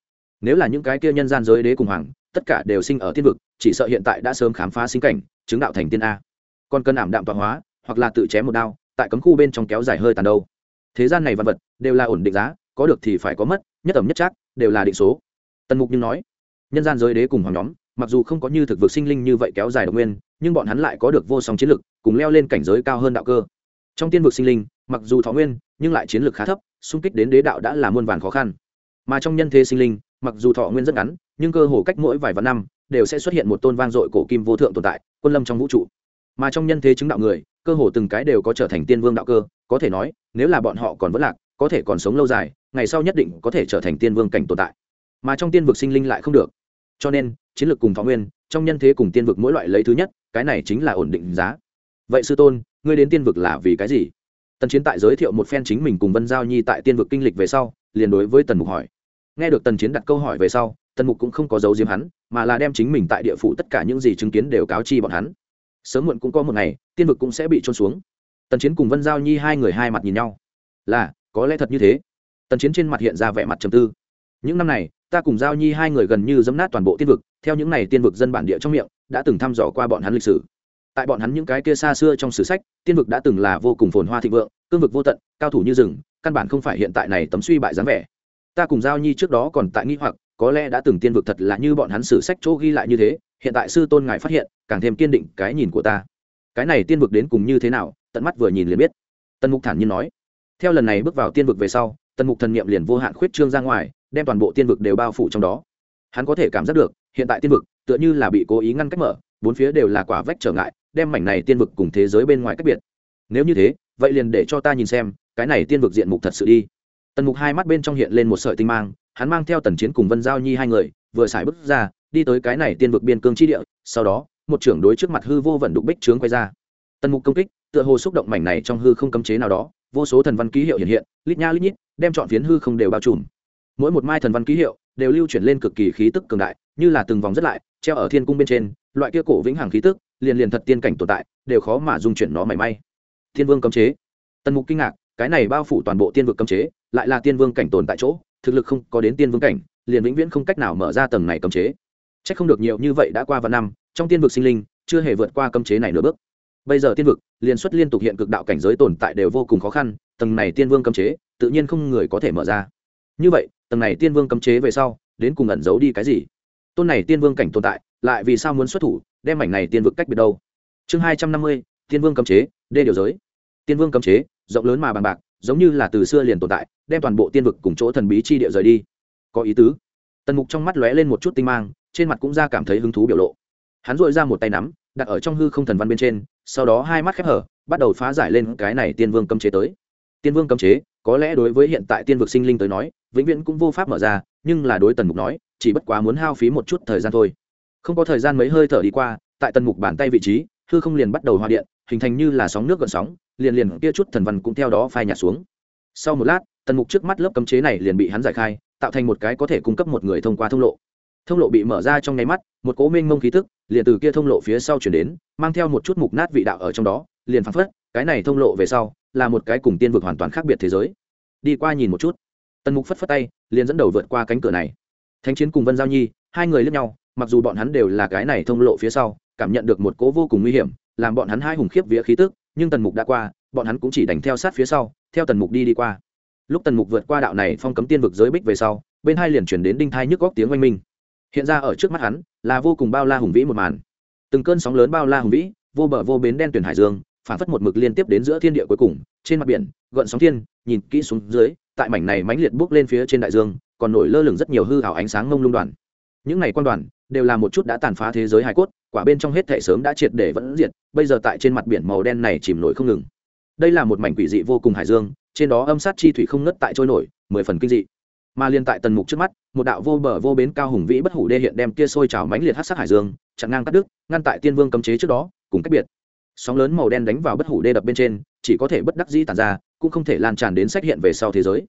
Nếu là những cái kia nhân gian giới đế cùng hoàng, tất cả đều sinh ở tiên vực, chỉ sợ hiện tại đã sớm khám phá sinh cảnh, chứng đạo thành tiên a. Còn cần ảm đạm tọa hóa, hoặc là tự chém một đao, tại cấm khu bên trong kéo dài hơi tàn đâu. Thế gian này văn vật, đều là ổn định giá, có được thì phải có mất, nhất ẩm nhất chắc đều là định số. Tần mục nhưng nói, nhân gian giới đế cùng hoàng nhóm, mặc dù không có như thực vực sinh linh như vậy kéo dài độc nguyên, nhưng bọn hắn lại có được vô song chiến lực, cùng leo lên cảnh giới cao hơn đạo cơ. Trong tiên vực sinh linh mặc dù thọ nguyên, nhưng lại chiến lược khá thấp, xung kích đến đế đạo đã là muôn vàn khó khăn. Mà trong nhân thế sinh linh, mặc dù thọ nguyên rất ngắn, nhưng cơ hồ cách mỗi vài vạn năm, đều sẽ xuất hiện một tôn vang dội cổ kim vô thượng tồn tại, quân lâm trong vũ trụ. Mà trong nhân thế chứng đạo người, cơ hồ từng cái đều có trở thành tiên vương đạo cơ, có thể nói, nếu là bọn họ còn vẫn lạc, có thể còn sống lâu dài, ngày sau nhất định có thể trở thành tiên vương cảnh tồn tại. Mà trong tiên vực sinh linh lại không được. Cho nên, chiến lược cùng thọ nguyên, trong nhân thế cùng tiên vực mỗi loại lấy thứ nhất, cái này chính là ổn định giá. Vậy sư tôn, ngươi đến tiên vực là vì cái gì? Tần chiến tại giới thiệu một phen chính mình cùng vân giao nhi tại tiên vực kinh lịch về sau, liền đối với tần mục hỏi. Nghe được tần chiến đặt câu hỏi về sau, tần mục cũng không có giấu diếm hắn, mà là đem chính mình tại địa phủ tất cả những gì chứng kiến đều cáo chi bọn hắn. Sớm muộn cũng có một ngày, tiên vực cũng sẽ bị trôn xuống. Tần chiến cùng vân giao nhi hai người hai mặt nhìn nhau. Là, có lẽ thật như thế. Tần chiến trên mặt hiện ra vẻ mặt trầm tư. Những năm này, ta cùng giao nhi hai người gần như dấm nát toàn bộ tiên vực, theo những n à y tiên vực dân bản địa trong miệng, đã từng thăm dò qua bọn hắn lịch sử tại bọn hắn những cái kia xa xưa trong sử sách, tiên vực đã từng là vô cùng phồn hoa thịnh vượng, cương vực vô tận, cao thủ như rừng, căn bản không phải hiện tại này tấm suy bại dáng vẻ. Ta cùng giao nhi trước đó còn tại nghĩ hoặc, có lẽ đã từng tiên vực thật là như bọn hắn sử sách chỗ ghi lại như thế, hiện tại sư tôn ngài phát hiện, càng thêm kiên định cái nhìn của ta. Cái này tiên vực đến cùng như thế nào, tận mắt vừa nhìn liền biết. Tần mục thản nhiên nói. Theo lần này bước vào tiên vực về sau, tần mục thần niệm liền vô hạn khuyết trương ra ngoài, đem toàn bộ tiên vực đều bao phủ trong đó. Hắn có thể cảm giác được, hiện tại tiên vực tựa như là bị cố ý ngăn cách mở, bốn phía đều là quả vách trở ngại đem mảnh này tiên vực cùng thế giới bên ngoài cách biệt. Nếu như thế, vậy liền để cho ta nhìn xem, cái này tiên vực diện mục thật sự đi. Tần mục hai mắt bên trong hiện lên một sợi tinh mang, hắn mang theo tần chiến cùng vân giao nhi hai người, vừa xài bước ra, đi tới cái này tiên vực biên cương chi địa, sau đó, một trưởng đối trước mặt hư vô vận đục bích trướng quay ra. Tần mục công kích, tựa hồ xúc động mảnh này trong hư không cấm chế nào đó, vô số thần văn ký hiệu hiện hiện, lít nha lít nhít, đem chọn phiến hư không đều bao trùm. Mỗi một mai thần văn ký hiệu đều lưu chuyển lên cực kỳ khí tức cường đại, như là từng vòng rất lại, treo ở thiên cung bên trên, loại kia cổ vĩnh hằng khí tức liền liền thật tiên cảnh tồn tại, đều khó mà dung chuyển nó mảy may. Thiên vương cấm chế. Tần mục kinh ngạc, cái này bao phủ toàn bộ tiên vực cấm chế, lại là tiên vương cảnh tồn tại chỗ, thực lực không có đến tiên vương cảnh, liền vĩnh viễn không cách nào mở ra tầng này cấm chế. C h ắ c không được nhiều như vậy đã qua vài năm, trong tiên vực sinh linh, chưa hề vượt qua cấm chế này nửa bước. Bây giờ tiên vực liên xuất liên tục hiện cực đạo cảnh giới tồn tại đều vô cùng khó khăn, tầng này tiên vương cấm chế, tự nhiên không người có thể mở ra. Như vậy, tầng này tiên vương cấm chế về sau, đến cùng ẩn giấu đi cái gì? Tôn này tiên vương cảnh tồn tại, lại vì sao muốn xuất thủ đem mảnh này tiên vực cách biệt đâu? Chương hai trăm năm mươi, tiên vương cấm chế, đê điều giới. Tiên vương cấm chế, rộng lớn mà bằng bạc, giống như là từ xưa liền tồn tại, đem toàn bộ tiên vực cùng chỗ thần bí chi địa rời đi. Có ý tứ. Tần mục trong mắt lóe lên một chút tinh mang, trên mặt cũng ra cảm thấy hứng thú biểu lộ. Hắn dội ra một tay nắm, đặt ở trong hư không thần văn bên trên, sau đó hai mắt khép hở, bắt đầu phá giải lên cái này tiên vương cấm chế tới. Tiên vương cấm chế, có lẽ đối với hiện tại tiên vực sinh linh tới nói, vĩnh viễn cũng vô pháp mở ra, nhưng là đối tần mục nói, chỉ bất quá muốn hao phí một chút thời gian thôi không có thời gian mấy hơi thở đi qua, tại tần mục bàn tay vị trí, hư không liền bắt đầu hòa điện, hình thành như là sóng nước gần sóng, liền liền kia chút thần văn cũng theo đó phai nhạt xuống. Sau một lát, tần mục trước mắt lớp cấm chế này liền bị hắn giải khai, tạo thành một cái có thể cung cấp một người thông qua thông lộ. Thông lộ bị mở ra trong nháy mắt, một cố minh mông khí tức, liền từ kia thông lộ phía sau chuyển đến, mang theo một chút mục nát vị đạo ở trong đó, liền phăng phất, cái này thông lộ về sau, là một cái cùng tiên vực hoàn toàn khác biệt thế giới. Đi qua nhìn một chút, tần mục phất phất tay, liền dẫn đầu vượt qua cánh cửa này. Thánh chiến cùng vân giao nhi, hai người lướt nhau mặc dù bọn hắn đều là cái này thông lộ phía sau, cảm nhận được một cố vô cùng nguy hiểm, làm bọn hắn hai hùng khiếp vía khí tức, nhưng tần mục đã qua, bọn hắn cũng chỉ đành theo sát phía sau, theo tần mục đi đi qua. Lúc tần mục vượt qua đạo này phong cấm tiên vực giới bích về sau, bên hai liền chuyển đến đinh thai nhức góc tiếng oanh minh. Hiện ra ở trước mắt hắn, là vô cùng bao la hùng vĩ một màn. Từng cơn sóng lớn bao la hùng vĩ, vô bờ vô bến đen tuyển hải dương, phản phất một mực liên tiếp đến giữa thiên địa cuối cùng, trên mặt biển, gợn sóng thiên, nhìn kỹ xuống dưới, tại mảnh này mãnh liệt bước lên phía trên đại dương, còn nổi lơ lửng rất nhiều hư hảo ánh sáng mông lung đoàn. Những này quan đoàn đều là một chút đã tàn phá thế giới hải cốt, quả bên trong hết thể sớm đã triệt để vẫn diệt, bây giờ tại trên mặt biển màu đen này chìm nổi không ngừng. Đây là một mảnh quỷ dị vô cùng hải dương, trên đó âm sát chi thủy không ngất tại trôi nổi, mười phần kinh dị. Mà liên tại tần mục trước mắt, một đạo vô bờ vô bến cao hùng vĩ bất hủ đê hiện đem kia sôi trào mãnh liệt hát sát hải dương, chặn ngang cắt đứt, ngăn tại tiên vương cấm chế trước đó, cùng cách biệt. Sóng lớn màu đen đánh vào bất hủ đê đập bên trên, chỉ có thể bất đắc dĩ tàn ra, cũng không thể lan tràn đến sách hiện về sau thế giới.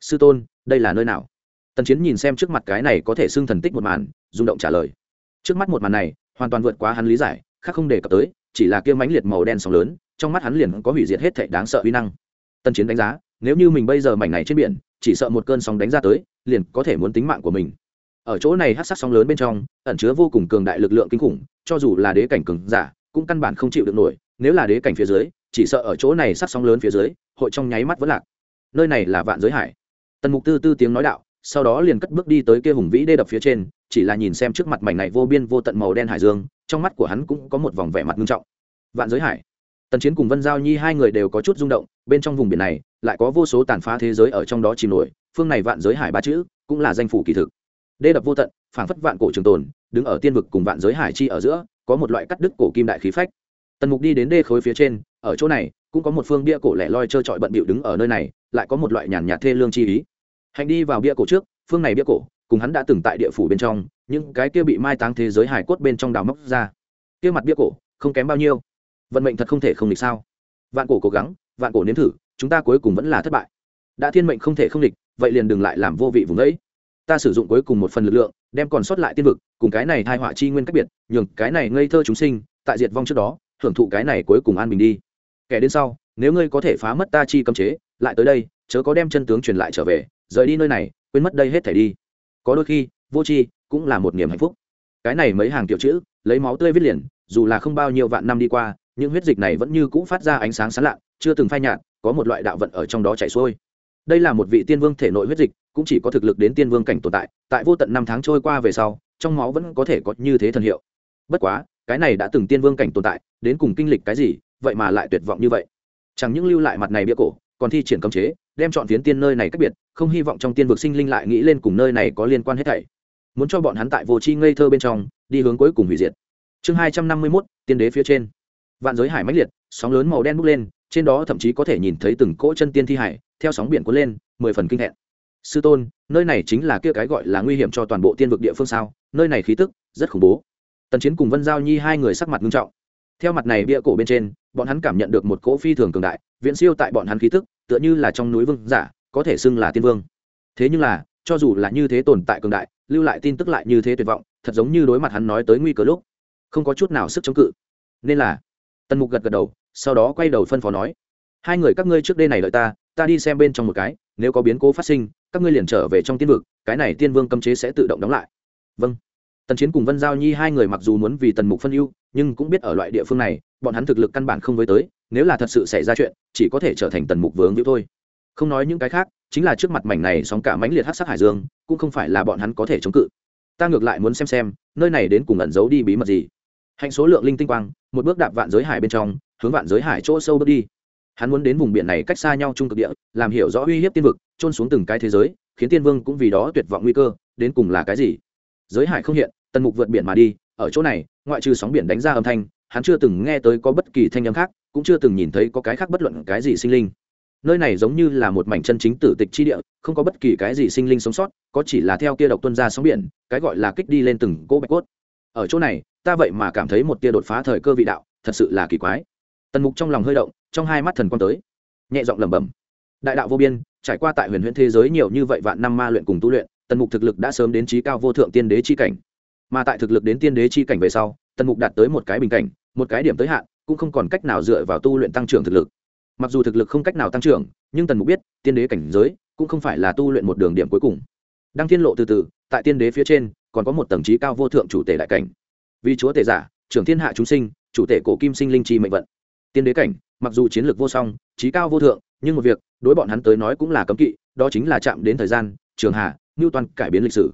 Sư tôn, đây là nơi nào? Tần chiến nhìn xem trước mặt cái này có thể xưng thần tích một màn rung động trả lời. Trước mắt một màn này, hoàn toàn vượt quá hắn lý giải, khác không đề cập tới, chỉ là kia mãnh liệt màu đen sóng lớn, trong mắt hắn liền có hủy diệt hết thảy đáng sợ uy năng. Tân chiến đánh giá, nếu như mình bây giờ mảnh này trên biển, chỉ sợ một cơn sóng đánh ra tới, liền có thể muốn tính mạng của mình. Ở chỗ này hát sát sóng lớn bên trong, ẩn chứa vô cùng cường đại lực lượng kinh khủng, cho dù là đế cảnh cường giả, cũng căn bản không chịu được nổi, nếu là đế cảnh phía dưới, chỉ sợ ở chỗ này sát sóng lớn phía dưới, hội trong nháy mắt vẫn lạc. Nơi này là vạn giới hải. Tần mục tư tư tiếng nói đạo sau đó liền cất bước đi tới kia hùng vĩ đê đập phía trên, chỉ là nhìn xem trước mặt mảnh này vô biên vô tận màu đen hải dương, trong mắt của hắn cũng có một vòng vẻ mặt nghiêm trọng. Vạn giới hải. Tần chiến cùng vân giao nhi hai người đều có chút rung động, bên trong vùng biển này, lại có vô số tàn phá thế giới ở trong đó chìm nổi, phương này vạn giới hải ba chữ cũng là danh phủ kỳ thực. Đê đập vô tận, phảng phất vạn cổ trường tồn, đứng ở tiên vực cùng vạn giới hải chi ở giữa, có một loại cắt đứt cổ kim đại khí phách. Tần mục đi đến đê khối phía trên, ở chỗ này, cũng có một phương bia cổ lẻ loi trơ trọi bận bịu đứng ở nơi này, lại có một loại nhàn nhạt thê lương chi ý hành đi vào bia cổ trước, phương này bia cổ, cùng hắn đã từng tại địa phủ bên trong, những cái kia bị mai táng thế giới hải cốt bên trong đào móc ra. Kia mặt bia cổ, không kém bao nhiêu. Vận mệnh thật không thể không địch sao? Vạn cổ cố gắng, vạn cổ nếm thử, chúng ta cuối cùng vẫn là thất bại. Đã thiên mệnh không thể không địch vậy liền đừng lại làm vô vị vùng đấy ta sử dụng cuối cùng một phần lực lượng, đem còn sót lại tiên vực, cùng cái này thai họa chi nguyên cách biệt, nhường cái này ngây thơ chúng sinh, tại diệt vong trước đó hưởng thụ cái này cuối cùng an bình đi. Kẻ đến sau, nếu ngươi có thể phá mất ta chi cấm chế, lại tới đây, chớ có đem chân tướng truyền lại trở về rời đi nơi này, quên mất đây hết thể đi. Có đôi khi, vô chi cũng là một niềm hạnh phúc. Cái này mấy hàng tiểu chữ, lấy máu tươi viết liền, dù là không bao nhiêu vạn năm đi qua, những huyết dịch này vẫn như cũ phát ra ánh sáng sán lạ, chưa từng phai nhạt, có một loại đạo vận ở trong đó chảy xuôi. Đây là một vị tiên vương thể nội huyết dịch, cũng chỉ có thực lực đến tiên vương cảnh tồn tại tại vô tận năm tháng trôi qua về sau, trong máu vẫn có thể có như thế thần hiệu. Bất quá, cái này đã từng tiên vương cảnh tồn tại, đến cùng kinh lịch cái gì, vậy mà lại tuyệt vọng như vậy. Chẳng những lưu lại mặt này bia cổ còn thi triển cấm chế, đem chọn phiến tiên nơi này cách biệt, không hy vọng trong tiên vực sinh linh lại nghĩ lên cùng nơi này có liên quan hết thảy. Muốn cho bọn hắn tại vô tri ngây thơ bên trong, đi hướng cuối cùng hủy diệt. Chương hai trăm năm mươi mốt, tiên đế phía trên. Vạn giới hải mãnh liệt, sóng lớn màu đen bốc lên, trên đó thậm chí có thể nhìn thấy từng cỗ chân tiên thi hải, theo sóng biển cuốn lên, mười phần kinh hẹn. Sư tôn, nơi này chính là kia cái gọi là nguy hiểm cho toàn bộ tiên vực địa phương sao? Nơi này khí tức rất khủng bố. Tần chiến cùng vân giao nhi hai người sắc mặt nghiêm trọng. Theo mặt này bia cổ bên trên bọn hắn cảm nhận được một cỗ phi thường cường đại, viễn siêu tại bọn hắn khí tức, tựa như là trong núi vương giả, có thể xưng là tiên vương. Thế nhưng là, cho dù là như thế tồn tại cường đại, lưu lại tin tức lại như thế tuyệt vọng, thật giống như đối mặt hắn nói tới nguy cơ lúc, không có chút nào sức chống cự. Nên là, tần mục gật gật đầu, sau đó quay đầu phân phó nói, hai người các ngươi trước đây này đợi ta ta đi xem bên trong một cái, nếu có biến cố phát sinh, các ngươi liền trở về trong tiên vực, cái này tiên vương cấm chế sẽ tự động đóng lại. Vâng. Tần chiến cùng vân giao nhi hai người mặc dù muốn vì tần mục phân ưu nhưng cũng biết ở loại địa phương này, bọn hắn thực lực căn bản không với tới, nếu là thật sự xảy ra chuyện, chỉ có thể trở thành tần mục vướng như thôi. Không nói những cái khác, chính là trước mặt mảnh này sóng cả mãnh liệt hát sắc hải dương, cũng không phải là bọn hắn có thể chống cự. Ta ngược lại muốn xem xem, nơi này đến cùng ẩn giấu đi bí mật gì. Hạnh số lượng linh tinh quang, một bước đạp vạn giới hải bên trong, hướng vạn giới hải chỗ sâu bước đi. Hắn muốn đến vùng biển này cách xa nhau trung cực địa, làm hiểu rõ uy hiếp tiên vực trôn xuống từng cái thế giới, khiến tiên vương cũng vì đó tuyệt vọng nguy cơ, đến cùng là cái gì? Giới hải không hiện, tần mục vượt biển mà đi ở chỗ này, ngoại trừ sóng biển đánh ra âm thanh, hắn chưa từng nghe tới có bất kỳ thanh âm khác, cũng chưa từng nhìn thấy có cái khác bất luận cái gì sinh linh. Nơi này giống như là một mảnh chân chính tử tịch chi địa, không có bất kỳ cái gì sinh linh sống sót, có chỉ là theo kia độc tuân ra sóng biển, cái gọi là kích đi lên từng cỗ bạch cốt. Ở chỗ này, ta vậy mà cảm thấy một tia đột phá thời cơ vị đạo, thật sự là kỳ quái. Tần mục trong lòng hơi động, trong hai mắt thần quang tới. Nhẹ giọng lẩm bẩm, đại đạo vô biên, trải qua tại huyền huyễn thế giới nhiều như vậy vạn năm ma luyện cùng tu luyện, tần mục thực lực đã sớm đến trí cao vô thượng tiên đế chi cảnh mà tại thực lực đến tiên đế chi cảnh về sau, tần mục đạt tới một cái bình cảnh, một cái điểm tới hạn, cũng không còn cách nào dựa vào tu luyện tăng trưởng thực lực. Mặc dù thực lực không cách nào tăng trưởng, nhưng tần mục biết, tiên đế cảnh giới cũng không phải là tu luyện một đường điểm cuối cùng. Đăng thiên lộ từ từ, tại tiên đế phía trên, còn có một tầng trí cao vô thượng chủ tể đại cảnh. Vì chúa tể giả, trưởng thiên hạ chúng sinh, chủ tể cổ kim sinh linh chi mệnh vận. Tiên đế cảnh, mặc dù chiến lược vô song, trí cao vô thượng, nhưng một việc đối bọn hắn tới nói cũng là cấm kỵ, đó chính là chạm đến thời gian, trường hạ ngưu toàn cải biến lịch sử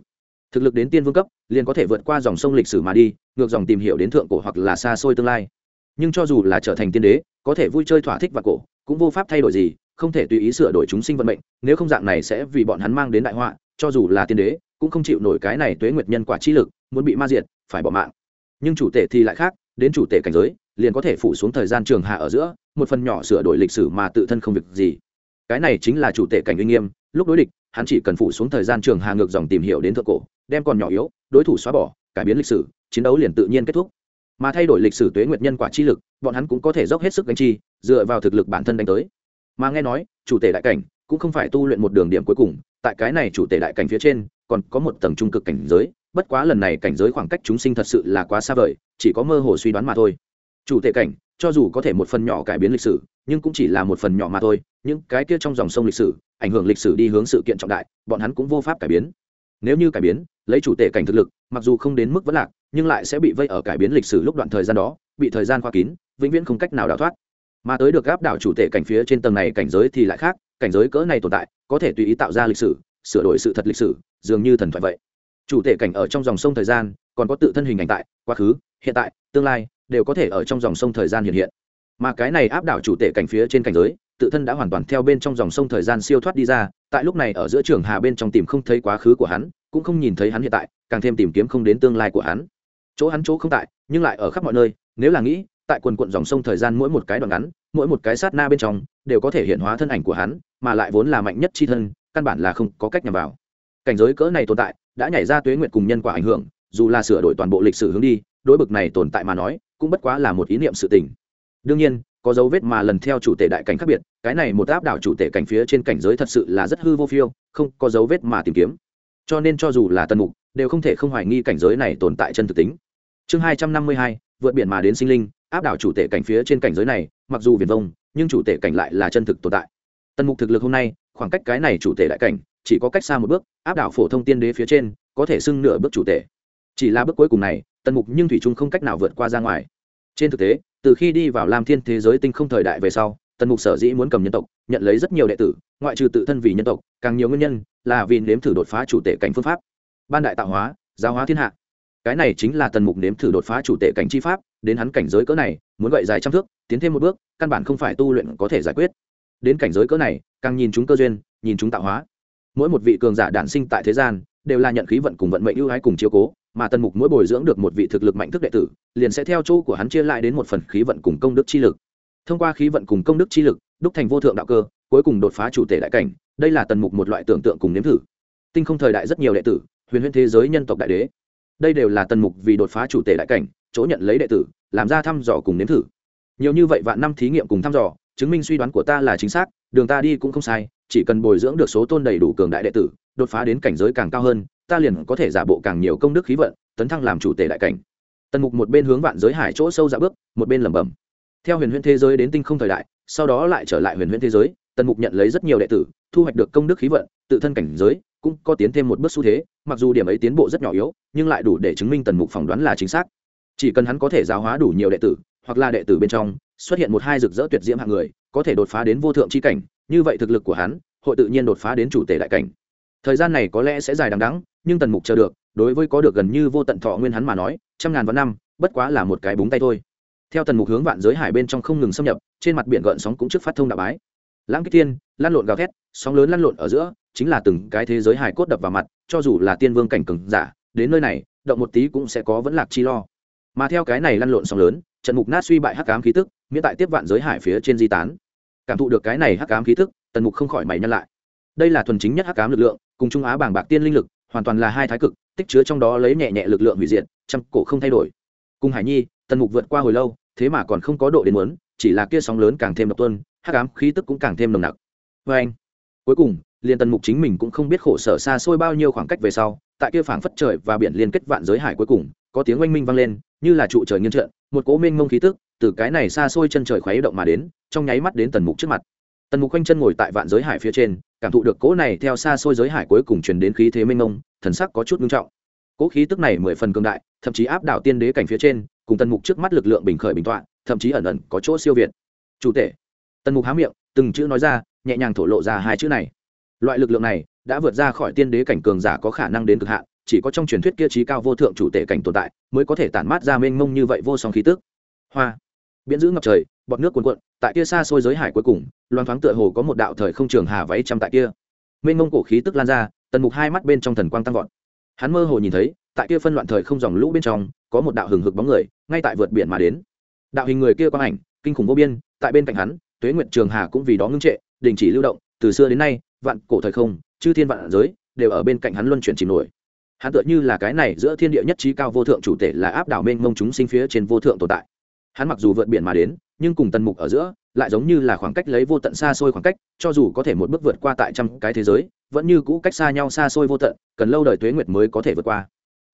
thực lực đến tiên vương cấp, liền có thể vượt qua dòng sông lịch sử mà đi, ngược dòng tìm hiểu đến thượng cổ hoặc là xa xôi tương lai. Nhưng cho dù là trở thành tiên đế, có thể vui chơi thỏa thích và cổ, cũng vô pháp thay đổi gì, không thể tùy ý sửa đổi chúng sinh vận mệnh, nếu không dạng này sẽ vì bọn hắn mang đến đại họa, cho dù là tiên đế, cũng không chịu nổi cái này tuế nguyệt nhân quả chi lực, muốn bị ma diệt, phải bỏ mạng. Nhưng chủ tể thì lại khác, đến chủ tể cảnh giới, liền có thể phủ xuống thời gian trường hạ ở giữa, một phần nhỏ sửa đổi lịch sử mà tự thân không việc gì. Cái này chính là chủ tể cảnh uy nghiêm, lúc đối địch, hắn chỉ cần phủ xuống thời gian trường hà ngược dòng tìm hiểu đến thượng cổ đem còn nhỏ yếu, đối thủ xóa bỏ, cải biến lịch sử, chiến đấu liền tự nhiên kết thúc. Mà thay đổi lịch sử tuế nguyệt nhân quả chi lực, bọn hắn cũng có thể dốc hết sức đánh chi, dựa vào thực lực bản thân đánh tới. Mà nghe nói, chủ tể đại cảnh cũng không phải tu luyện một đường điểm cuối cùng, tại cái này chủ tể đại cảnh phía trên, còn có một tầng trung cực cảnh giới, bất quá lần này cảnh giới khoảng cách chúng sinh thật sự là quá xa vời, chỉ có mơ hồ suy đoán mà thôi. Chủ tể cảnh, cho dù có thể một phần nhỏ cải biến lịch sử, nhưng cũng chỉ là một phần nhỏ mà thôi, những cái kia trong dòng sông lịch sử, ảnh hưởng lịch sử đi hướng sự kiện trọng đại, bọn hắn cũng vô pháp cải biến nếu như cải biến, lấy chủ tể cảnh thực lực, mặc dù không đến mức vẫn lạc, nhưng lại sẽ bị vây ở cải biến lịch sử lúc đoạn thời gian đó, bị thời gian khoa kín, vĩnh viễn không cách nào đào thoát. Mà tới được gáp đảo chủ tể cảnh phía trên tầng này cảnh giới thì lại khác, cảnh giới cỡ này tồn tại, có thể tùy ý tạo ra lịch sử, sửa đổi sự thật lịch sử, dường như thần thoại vậy. Chủ tể cảnh ở trong dòng sông thời gian, còn có tự thân hình ảnh tại, quá khứ, hiện tại, tương lai, đều có thể ở trong dòng sông thời gian hiện hiện. Mà cái này áp đảo chủ tể cảnh phía trên cảnh giới, tự thân đã hoàn toàn theo bên trong dòng sông thời gian siêu thoát đi ra tại lúc này ở giữa trường hà bên trong tìm không thấy quá khứ của hắn, cũng không nhìn thấy hắn hiện tại, càng thêm tìm kiếm không đến tương lai của hắn. Chỗ hắn chỗ không tại, nhưng lại ở khắp mọi nơi, nếu là nghĩ, tại quần quận dòng sông thời gian mỗi một cái đoạn ngắn, mỗi một cái sát na bên trong, đều có thể hiện hóa thân ảnh của hắn, mà lại vốn là mạnh nhất chi thân, căn bản là không có cách nhằm vào. Cảnh giới cỡ này tồn tại, đã nhảy ra tuế nguyện cùng nhân quả ảnh hưởng, dù là sửa đổi toàn bộ lịch sử hướng đi, đối bực này tồn tại mà nói, cũng bất quá là một ý niệm sự tình. Đương nhiên có dấu vết mà lần theo chủ tể đại cảnh khác biệt, cái này một áp đảo chủ tể cảnh phía trên cảnh giới thật sự là rất hư vô phiêu, không có dấu vết mà tìm kiếm. Cho nên cho dù là tân mục, đều không thể không hoài nghi cảnh giới này tồn tại chân thực tính. Chương hai trăm năm mươi hai, vượt biển mà đến sinh linh, áp đảo chủ tể cảnh phía trên cảnh giới này, mặc dù viền vông, nhưng chủ tể cảnh lại là chân thực tồn tại. Tân mục thực lực hôm nay, khoảng cách cái này chủ tể đại cảnh, chỉ có cách xa một bước, áp đảo phổ thông tiên đế phía trên, có thể xưng nửa bước chủ tể. Chỉ là bước cuối cùng này tân mục nhưng thủy trung không cách nào vượt qua ra ngoài. Trên thực tế từ khi đi vào lam thiên thế giới tinh không thời đại về sau, tần mục sở dĩ muốn cầm nhân tộc, nhận lấy rất nhiều đệ tử, ngoại trừ tự thân vì nhân tộc, càng nhiều nguyên nhân là vì nếm thử đột phá chủ tể cảnh phương pháp. Ban đại tạo hóa, giáo hóa thiên hạ. Cái này chính là tần mục nếm thử đột phá chủ tể cảnh chi pháp, đến hắn cảnh giới cỡ này, muốn gậy dài trăm thước, tiến thêm một bước, căn bản không phải tu luyện có thể giải quyết. Đến cảnh giới cỡ này, càng nhìn chúng cơ duyên, nhìn chúng tạo hóa. Mỗi một vị cường giả đản sinh tại thế gian, đều là nhận khí vận cùng vận mệnh ưu ái cùng chiếu cố mà tần mục mỗi bồi dưỡng được một vị thực lực mạnh thức đệ tử, liền sẽ theo chỗ của hắn chia lại đến một phần khí vận cùng công đức chi lực. Thông qua khí vận cùng công đức chi lực, đúc thành vô thượng đạo cơ, cuối cùng đột phá chủ thể đại cảnh, đây là tần mục một loại tưởng tượng cùng nếm thử. Tinh không thời đại rất nhiều đệ tử, huyền huyễn thế giới nhân tộc đại đế, đây đều là tần mục vì đột phá chủ thể đại cảnh, chỗ nhận lấy đệ tử, làm ra thăm dò cùng nếm thử. Nhiều như vậy vạn năm thí nghiệm cùng thăm dò, chứng minh suy đoán của ta là chính xác, đường ta đi cũng không sai, chỉ cần bồi dưỡng được số tôn đầy đủ cường đại đệ tử đột phá đến cảnh giới càng cao hơn, ta liền có thể giả bộ càng nhiều công đức khí vận, tấn thăng làm chủ tể đại cảnh. Tần mục một bên hướng vạn giới hải chỗ sâu dạ bước, một bên lẩm bẩm. Theo huyền huyễn thế giới đến tinh không thời đại, sau đó lại trở lại huyền huyễn thế giới, tần mục nhận lấy rất nhiều đệ tử, thu hoạch được công đức khí vận, tự thân cảnh giới cũng có tiến thêm một bước xu thế, mặc dù điểm ấy tiến bộ rất nhỏ yếu, nhưng lại đủ để chứng minh tần mục phỏng đoán là chính xác. Chỉ cần hắn có thể giáo hóa đủ nhiều đệ tử, hoặc là đệ tử bên trong, xuất hiện một hai rực rỡ tuyệt diễm hạng người, có thể đột phá đến vô thượng c h i cảnh, như vậy thực lực của hắn, hội tự nhiên đột phá đến chủ tể đại cảnh thời gian này có lẽ sẽ dài đằng đắng nhưng tần mục chờ được, đối với có được gần như vô tận thọ nguyên hắn mà nói, trăm ngàn vạn năm, bất quá là một cái búng tay thôi. Theo tần mục hướng vạn giới hải bên trong không ngừng xâm nhập, trên mặt biển gợn sóng cũng trước phát thông đạo bái. Lãng kích tiên lăn lộn gào thét, sóng lớn lăn lộn ở giữa, chính là từng cái thế giới hải cốt đập vào mặt, cho dù là tiên vương cảnh cừng giả, đến nơi này, động một tí cũng sẽ có vẫn lạc chi lo. Mà theo cái này lăn lộn sóng lớn, trận mục nát suy bại hắc ám khí tức, miễn tại tiếp vạn giới hải phía trên di tán. Cảm thụ được cái này hắc ám khí tức, tần mục không khỏi mày nhăn lại. Đây là thuần chính nhất hắc ám lực lượng cùng trung á bảng bạc tiên linh lực, hoàn toàn là hai thái cực, tích chứa trong đó lấy nhẹ nhẹ lực lượng hủy diệt, trăm cổ không thay đổi. Cùng hải nhi, tần mục vượt qua hồi lâu, thế mà còn không có độ đến muốn, chỉ là kia sóng lớn càng thêm độc tuân hắc ám khí tức cũng càng thêm nồng nặc. Vê anh, cuối cùng, liền tần mục chính mình cũng không biết khổ sở xa xôi bao nhiêu khoảng cách về sau, tại kia phảng phất trời và biển liên kết vạn giới hải cuối cùng, có tiếng oanh minh vang lên, như là trụ trời nghiêng trợn, một cỗ mênh mông khí tức từ cái này xa xôi chân trời khuấy động mà đến, trong nháy mắt đến tần mục trước mặt. Tần mục quanh chân ngồi tại vạn giới hải phía trên cảm thụ được cỗ này theo xa xôi giới hải cuối cùng truyền đến khí thế mênh mông, thần sắc có chút ngưng trọng. Cỗ khí tức này mười phần cường đại, thậm chí áp đảo tiên đế cảnh phía trên, cùng tần mục trước mắt lực lượng bình khởi bình tọa, thậm chí ẩn ẩn có chỗ siêu việt. Chủ tể. Tần mục há miệng, từng chữ nói ra, nhẹ nhàng thổ lộ ra hai chữ này. Loại lực lượng này đã vượt ra khỏi tiên đế cảnh cường giả có khả năng đến cực hạn, chỉ có trong truyền thuyết kia trí cao vô thượng chủ tể cảnh tồn tại, mới có thể tản mát ra mênh mông như vậy vô song khí tức. Hoa. Biển giữ ngập trời, bọt nước cuồn cuộn tại kia xa xôi giới hải cuối cùng loan thoáng tựa hồ có một đạo thời không trường hà váy trăm tại kia. Mênh mông cổ khí tức lan ra, tần mục hai mắt bên trong thần quang tăng vọt. Hắn mơ hồ nhìn thấy, tại kia phân loạn thời không dòng lũ bên trong, có một đạo hừng hực bóng người, ngay tại vượt biển mà đến. Đạo hình người kia quang ảnh, kinh khủng vô biên, tại bên cạnh hắn, tuế nguyện trường hà cũng vì đó ngưng trệ, đình chỉ lưu động, từ xưa đến nay, vạn cổ thời không, chư thiên vạn giới, đều ở bên cạnh hắn luân chuyển chìm nổi. Hắn tựa như là cái này giữa thiên địa nhất trí cao vô thượng chủ tể là áp đảo mênh mông chúng sinh phía trên vô thượng tồn tại. Hắn mặc dù vượt biển mà đến nhưng cùng tần mục ở giữa, lại giống như là khoảng cách lấy vô tận xa xôi khoảng cách, cho dù có thể một bước vượt qua tại trăm cái thế giới, vẫn như cũ cách xa nhau xa xôi vô tận, cần lâu đời tuế nguyệt mới có thể vượt qua.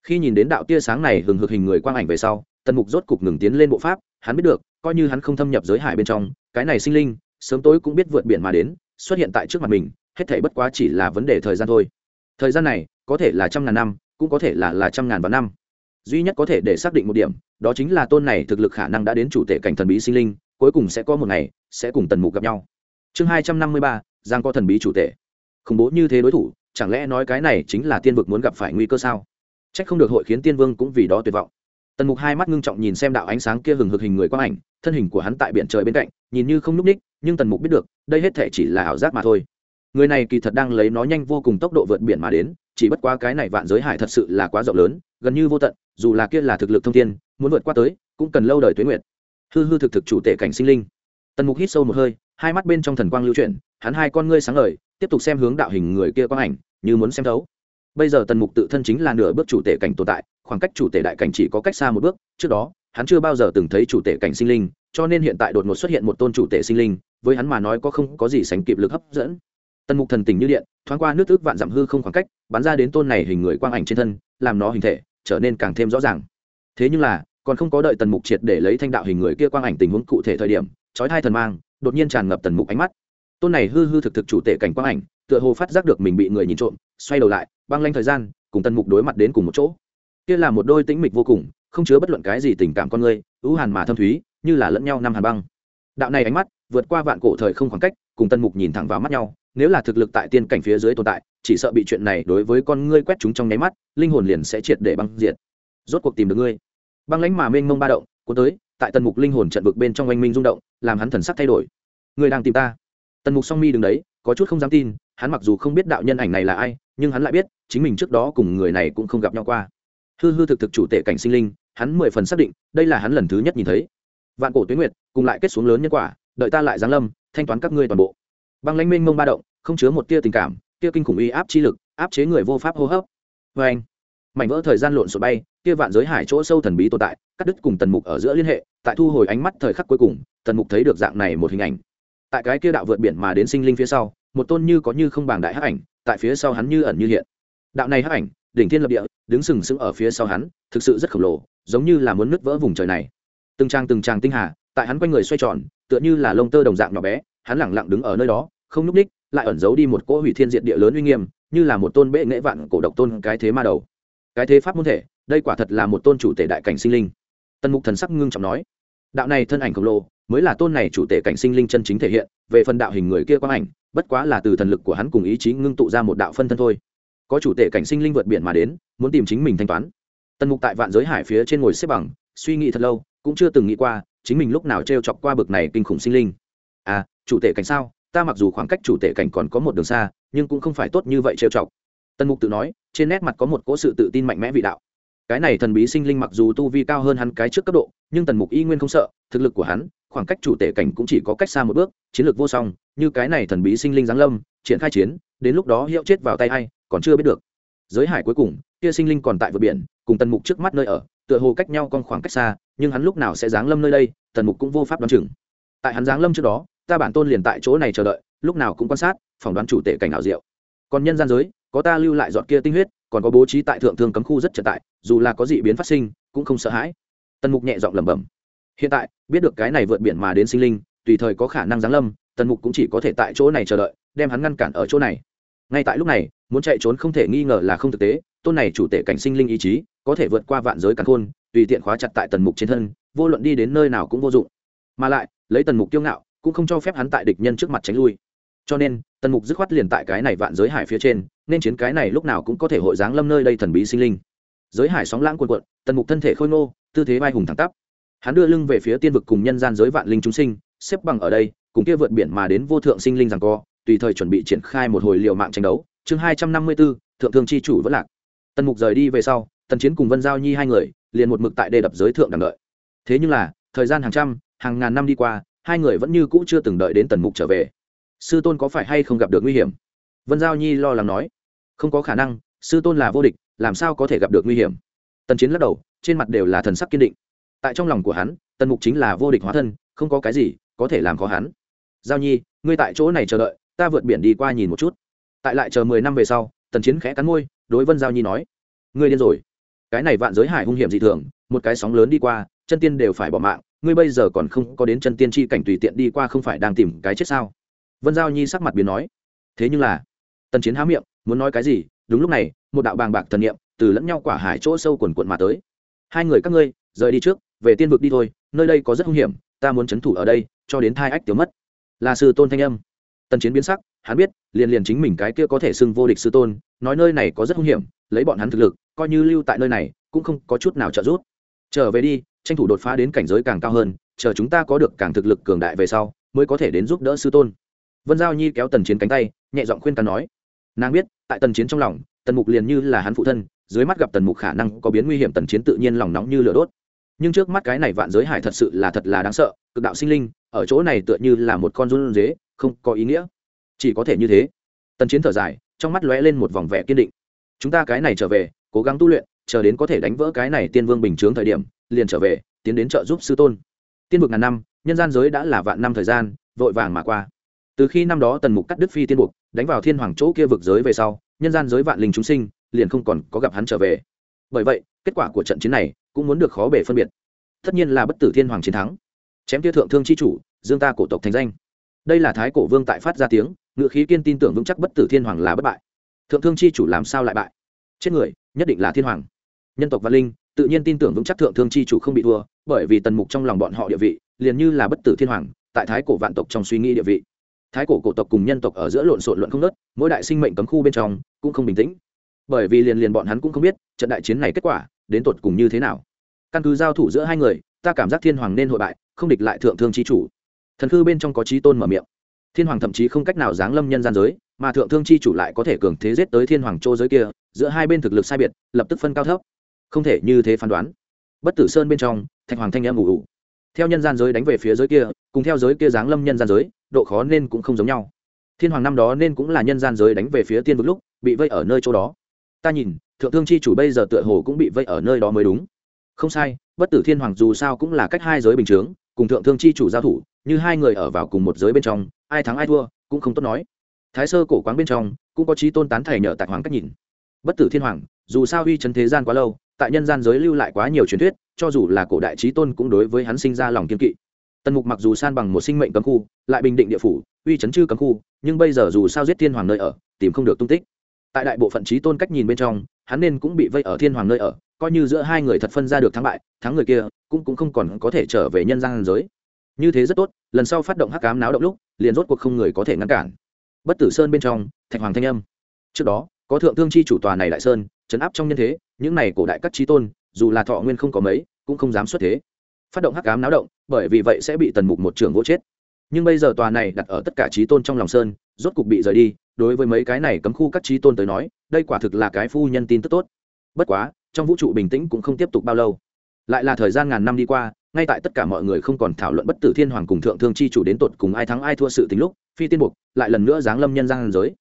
Khi nhìn đến đạo tia sáng này hừng hực hình người quang ảnh về sau, tần mục rốt cục ngừng tiến lên bộ pháp, hắn biết được, coi như hắn không thâm nhập giới hải bên trong, cái này sinh linh, sớm tối cũng biết vượt biển mà đến, xuất hiện tại trước mặt mình, hết thể bất quá chỉ là vấn đề thời gian thôi. Thời gian này, có thể là trăm ngàn năm, cũng có thể là là trăm ngàn vạn năm duy nhất có thể để xác định một điểm, đó chính là tôn này thực lực khả năng đã đến chủ tể cảnh thần bí sinh linh, cuối cùng sẽ có một ngày, sẽ cùng tần mục gặp nhau. Chương hai trăm năm mươi ba, giang có thần bí chủ tể. Khủng bố như thế đối thủ, chẳng lẽ nói cái này chính là tiên vực muốn gặp phải nguy cơ sao? C h ắ c không được hội khiến tiên vương cũng vì đó tuyệt vọng. Tần mục hai mắt ngưng trọng nhìn xem đạo ánh sáng kia hừng hực hình người quang ảnh, thân hình của hắn tại biển trời bên cạnh, nhìn như không n ú c ních, nhưng tần mục biết được, đây hết thể chỉ là ảo giác mà thôi. Người này kỳ thật đang lấy nó nhanh vô cùng tốc độ vượt biển mà đến, chỉ bất quá cái này vạn giới hải thật sự là quá rộng lớn, gần như vô tận dù là kia là thực lực thông thiên, muốn vượt qua tới, cũng cần lâu đời tuế nguyệt. Hư hư thực thực chủ tể cảnh sinh linh. Tần mục hít sâu một hơi, hai mắt bên trong thần quang lưu chuyển, hắn hai con ngươi sáng lời tiếp tục xem hướng đạo hình người kia quang ảnh, như muốn xem thấu. Bây giờ tần mục tự thân chính là nửa bước chủ tể cảnh tồn tại, khoảng cách chủ tể đại cảnh chỉ có cách xa một bước, trước đó, hắn chưa bao giờ từng thấy chủ tể cảnh sinh linh, cho nên hiện tại đột ngột xuất hiện một tôn chủ tể sinh linh, với hắn mà nói có không có gì sánh kịp lực hấp dẫn. Tần mục thần tình như điện, thoáng qua nước ước vạn dặm hư không khoảng cách, bắn ra đến tôn này hình người quang ảnh trên thân, làm nó hình thể trở nên càng thêm rõ ràng. Thế nhưng là, còn không có đợi tần mục triệt để lấy thanh đạo hình người kia quang ảnh tình huống cụ thể thời điểm trói thai thần mang đột nhiên tràn ngập tần mục ánh mắt. Tôn này hư hư thực thực chủ tể cảnh quang ảnh, tựa hồ phát giác được mình bị người nhìn trộm, xoay đầu lại, băng lanh thời gian, cùng tần mục đối mặt đến cùng một chỗ. Kia là một đôi tĩnh mịch vô cùng, không chứa bất luận cái gì tình cảm con người, ưu hàn mà thâm thúy, như là lẫn nhau năm hàn băng. Đạo này ánh mắt, vượt qua vạn cổ thời không khoảng cách, cùng tần mục nhìn thẳng vào mắt nhau nếu là thực lực tại tiên cảnh phía dưới tồn tại, chỉ sợ bị chuyện này đối với con ngươi quét chúng trong nháy mắt, linh hồn liền sẽ triệt để băng diệt. Rốt cuộc tìm được ngươi. Băng lãnh mà mênh mông ba động, cuốn tới, tại tần mục linh hồn trận vực bên trong oanh minh rung động, làm hắn thần sắc thay đổi. Ngươi đang tìm ta. Tần mục song mi đứng đấy, có chút không dám tin, hắn mặc dù không biết đạo nhân ảnh này là ai, nhưng hắn lại biết, chính mình trước đó cùng người này cũng không gặp nhau qua. Hư hư thực thực chủ tể cảnh sinh linh, hắn mười phần xác định, đây là hắn lần thứ nhất nhìn thấy. Vạn cổ tuyến nguyệt, cùng lại kết xuống lớn nhân quả, đợi ta lại giáng lâm, thanh toán các ngươi toàn bộ băng lãnh minh mông ba động, không chứa một tia tình cảm, tia kinh khủng uy áp chi lực, áp chế người vô pháp hô hấp. Vê anh, mảnh vỡ thời gian lộn xộn bay, tia vạn giới hải chỗ sâu thần bí tồn tại, cắt đứt cùng tần mục ở giữa liên hệ, tại thu hồi ánh mắt thời khắc cuối cùng, tần mục thấy được dạng này một hình ảnh. Tại cái kia đạo vượt biển mà đến sinh linh phía sau, một tôn như có như không bảng đại hắc ảnh, tại phía sau hắn như ẩn như hiện. Đạo này hắc ảnh, đỉnh thiên lập địa, đứng sừng sững ở phía sau hắn, thực sự rất khổng lồ, giống như là muốn nứt vỡ vùng trời này. Từng trang từng trang tinh hà, tại hắn quanh người xoay tròn, tựa như là lông tơ đồng dạng nhỏ bé, hắn lẳng lặng đứng ở nơi đó không núp đích, lại ẩn giấu đi một cỗ hủy thiên diệt địa lớn uy nghiêm như là một tôn bệ nghệ vạn cổ độc tôn cái thế ma đầu. Cái thế pháp môn thể đây quả thật là một tôn chủ tể đại cảnh sinh linh. Tân mục thần sắc ngưng trọng nói đạo này thân ảnh khổng lồ mới là tôn này chủ tể cảnh sinh linh chân chính thể hiện về phần đạo hình người kia quang ảnh bất quá là từ thần lực của hắn cùng ý chí ngưng tụ ra một đạo phân thân thôi. Có chủ tể cảnh sinh linh vượt biển mà đến muốn tìm chính mình thanh toán. Tần mục tại vạn giới hải phía trên ngồi xếp bằng suy nghĩ thật lâu cũng chưa từng nghĩ qua chính mình lúc nào t r e o chọc qua bực này kinh khủng sinh linh. À chủ tể cảnh sao? Ta mặc dù khoảng cách chủ tể cảnh còn có một đường xa, nhưng cũng không phải tốt như vậy trêu chọc. Tần mục tự nói, trên nét mặt có một cỗ sự tự tin mạnh mẽ vị đạo. Cái này thần bí sinh linh mặc dù tu vi cao hơn hắn cái trước cấp độ, nhưng tần mục y nguyên không sợ, thực lực của hắn, khoảng cách chủ tể cảnh cũng chỉ có cách xa một bước, chiến lược vô song, như cái này thần bí sinh linh giáng lâm, triển khai chiến, đến lúc đó hiệu chết vào tay hay còn chưa biết được. Giới hải cuối cùng, kia sinh linh còn tại vượt biển, cùng tần mục trước mắt nơi ở, tựa hồ cách nhau con khoảng cách xa, nhưng hắn lúc nào sẽ giáng lâm nơi đây, tần mục cũng vô pháp đoán chừng. Tại hắn giáng lâm trước đó ta bản tôn liền tại chỗ này chờ đợi, lúc nào cũng quan sát, phỏng đoán chủ tể cảnh ảo diệu. Còn nhân gian giới, có ta lưu lại dọn kia tinh huyết, còn có bố trí tại thượng thương cấm khu rất trật tại, dù là có dị biến phát sinh, cũng không sợ hãi. Tần mục nhẹ giọng lẩm bẩm. Hiện tại, biết được cái này vượt biển mà đến sinh linh, tùy thời có khả năng giáng lâm, tần mục cũng chỉ có thể tại chỗ này chờ đợi, đem hắn ngăn cản ở chỗ này. Ngay tại lúc này, muốn chạy trốn không thể nghi ngờ là không thực tế, tôn này chủ tể cảnh sinh linh ý chí, có thể vượt qua vạn giới càn khôn, tùy tiện khóa chặt tại tần mục trên thân, vô luận đi đến nơi nào cũng vô dụng. Mà lại, lấy tần mục kiêu ngạo cũng không cho phép hắn tại địch nhân trước mặt tránh lui. Cho nên, tần mục dứt khoát liền tại cái này vạn giới hải phía trên, nên chiến cái này lúc nào cũng có thể hội giáng lâm nơi đây thần bí sinh linh. Giới hải sóng lãng cuồn cuộn, tần mục thân thể khôi ngô, tư thế vai hùng thẳng tắp. Hắn đưa lưng về phía tiên vực cùng nhân gian giới vạn linh chúng sinh, xếp bằng ở đây, cùng kia vượt biển mà đến vô thượng sinh linh rằng co, tùy thời chuẩn bị triển khai một hồi liều mạng tranh đấu. Chương hai trăm năm mươi bốn, thượng thương chi chủ vẫn lạc. Tần mục rời đi về sau, tần chiến cùng vân giao nhi hai người, liền một mực tại đề đập giới thượng đằng đợi. Thế nhưng là, thời gian hàng trăm, hàng ngàn năm đi qua hai người vẫn như cũ chưa từng đợi đến tần mục trở về. Sư tôn có phải hay không gặp được nguy hiểm? Vân giao nhi lo lắng nói. Không có khả năng, sư tôn là vô địch, làm sao có thể gặp được nguy hiểm? Tần chiến lắc đầu, trên mặt đều là thần sắc kiên định. Tại trong lòng của hắn, tần mục chính là vô địch hóa thân, không có cái gì có thể làm khó hắn. Giao nhi, ngươi tại chỗ này chờ đợi, ta vượt biển đi qua nhìn một chút. Tại lại chờ mười năm về sau, tần chiến khẽ cắn môi, đối vân giao nhi nói. Ngươi điên rồi. Cái này vạn giới hải hung hiểm dị thường, một cái sóng lớn đi qua, chân tiên đều phải bỏ mạng ngươi bây giờ còn không có đến chân tiên tri cảnh tùy tiện đi qua không phải đang tìm cái chết sao? Vân giao nhi sắc mặt biến nói. Thế nhưng là, tần chiến há miệng, muốn nói cái gì? Đúng lúc này, một đạo bàng bạc thần niệm từ lẫn nhau quả hải chỗ sâu quần quận mà tới. Hai người các ngươi, rời đi trước, về tiên vực đi thôi, nơi đây có rất hung hiểm, ta muốn c h ấ n thủ ở đây, cho đến thai ách tiêu mất. Là sư tôn thanh âm. Tần chiến biến sắc, hắn biết, liền liền chính mình cái kia có thể xưng vô địch sư tôn, nói nơi này có rất hung hiểm, lấy bọn hắn thực lực, coi như lưu tại nơi này, cũng không có chút nào trợ giúp. Trở về đi tranh thủ đột phá đến cảnh giới càng cao hơn, chờ chúng ta có được càng thực lực cường đại về sau, mới có thể đến giúp đỡ sư tôn. Vân giao nhi kéo tần chiến cánh tay, nhẹ giọng khuyên ta nói. Nàng biết, tại tần chiến trong lòng, tần mục liền như là hắn phụ thân, dưới mắt gặp tần mục khả năng có biến nguy hiểm tần chiến tự nhiên lòng nóng như lửa đốt. Nhưng trước mắt cái này vạn giới hải thật sự là thật là đáng sợ, cực đạo sinh linh, ở chỗ này tựa như là một con run dế không có ý nghĩa. Chỉ có thể như thế. Tần chiến thở dài, trong mắt lóe lên một vòng vẻ kiên định. Chúng ta cái này trở về, cố gắng tu luyện, chờ đến có thể đánh vỡ cái này tiên vương bình chướng thời điểm liền trở về, tiến đến trợ giúp sư tôn. Tiên vực ngàn năm, nhân gian giới đã là vạn năm thời gian, vội vàng mà qua. Từ khi năm đó tần mục cắt đức phi tiên buộc đánh vào thiên hoàng chỗ kia vực giới về sau, nhân gian giới vạn linh chúng sinh, liền không còn có gặp hắn trở về. Bởi vậy, kết quả của trận chiến này cũng muốn được khó bể phân biệt. Tất nhiên là bất tử thiên hoàng chiến thắng. Chém kia thượng thương chi chủ, dương ta cổ tộc thành danh. Đây là thái cổ vương tại phát ra tiếng ngự khí kiên tin tưởng vững chắc bất tử thiên hoàng là bất bại. Thượng thương chi chủ làm sao lại bại? Chết người, nhất định là thiên hoàng. Nhân tộc văn linh tự nhiên tin tưởng vững chắc thượng thương chi chủ không bị thua, bởi vì tần mục trong lòng bọn họ địa vị, liền như là bất tử thiên hoàng, tại thái cổ vạn tộc trong suy nghĩ địa vị. Thái cổ cổ tộc cùng nhân tộc ở giữa lộn xộn luận không nớt mỗi đại sinh mệnh cấm khu bên trong cũng không bình tĩnh. Bởi vì liền liền bọn hắn cũng không biết, trận đại chiến này kết quả đến tột cùng như thế nào. Căn cứ giao thủ giữa hai người, ta cảm giác thiên hoàng nên hội bại, không địch lại thượng thương chi chủ. Thần khư bên trong có trí tôn mở miệng. Thiên hoàng thậm chí không cách nào giáng lâm nhân gian giới, mà thượng thương chi chủ lại có thể cường thế giết tới thiên hoàng châu giới kia, giữa hai bên thực lực sai biệt, lập tức phân cao thấp không thể như thế phán đoán. Bất tử sơn bên trong, thạch hoàng thanh em ủ ủ theo nhân gian giới đánh về phía giới kia, cùng theo giới kia giáng lâm nhân gian giới, độ khó nên cũng không giống nhau. Thiên hoàng năm đó nên cũng là nhân gian giới đánh về phía tiên vực lúc, bị vây ở nơi chỗ đó. Ta nhìn, thượng thương chi chủ bây giờ tựa hồ cũng bị vây ở nơi đó mới đúng. Không sai, bất tử thiên hoàng dù sao cũng là cách hai giới bình chướng, cùng thượng thương chi chủ giao thủ, như hai người ở vào cùng một giới bên trong, ai thắng ai thua, cũng không tốt nói. Thái sơ cổ quán bên trong, cũng có trí tôn tán thầy nhờ tạc hoàng cách nhìn. Bất tử thiên hoàng, dù sao uy chấn thế gian quá lâu tại nhân gian giới lưu lại quá nhiều truyền thuyết, cho dù là cổ đại trí tôn cũng đối với hắn sinh ra lòng kiên kỵ. Tần mục mặc dù san bằng một sinh mệnh cấm khu, lại bình định địa phủ, uy chấn chư cấm khu, nhưng bây giờ dù sao giết thiên hoàng nơi ở, tìm không được tung tích. Tại đại bộ phận trí tôn cách nhìn bên trong, hắn nên cũng bị vây ở thiên hoàng nơi ở, coi như giữa hai người thật phân ra được thắng bại, thắng người kia, cũng cũng không còn có thể trở về nhân gian giới. Như thế rất tốt, lần sau phát động hắc cám náo động lúc, liền rốt cuộc không người có thể ngăn cản. Bất tử sơn bên trong, thạch hoàng thanh âm. Trước đó, có thượng thương chi chủ tòa này đại sơn, chấn áp trong nhân thế những này cổ đại các trí tôn, dù là thọ nguyên không có mấy, cũng không dám xuất thế. Phát động hắc cám náo động, bởi vì vậy sẽ bị tần mục một trường vỗ chết. Nhưng bây giờ tòa này đặt ở tất cả trí tôn trong lòng sơn, rốt cục bị rời đi, đối với mấy cái này cấm khu các trí tôn tới nói, đây quả thực là cái phu nhân tin tức tốt. Bất quá, trong vũ trụ bình tĩnh cũng không tiếp tục bao lâu. Lại là thời gian ngàn năm đi qua, ngay tại tất cả mọi người không còn thảo luận bất tử thiên hoàng cùng thượng thương chi chủ đến tột cùng ai thắng ai thua sự tính lúc, phi tiên buộc lại lần nữa giáng lâm nhân gian giới.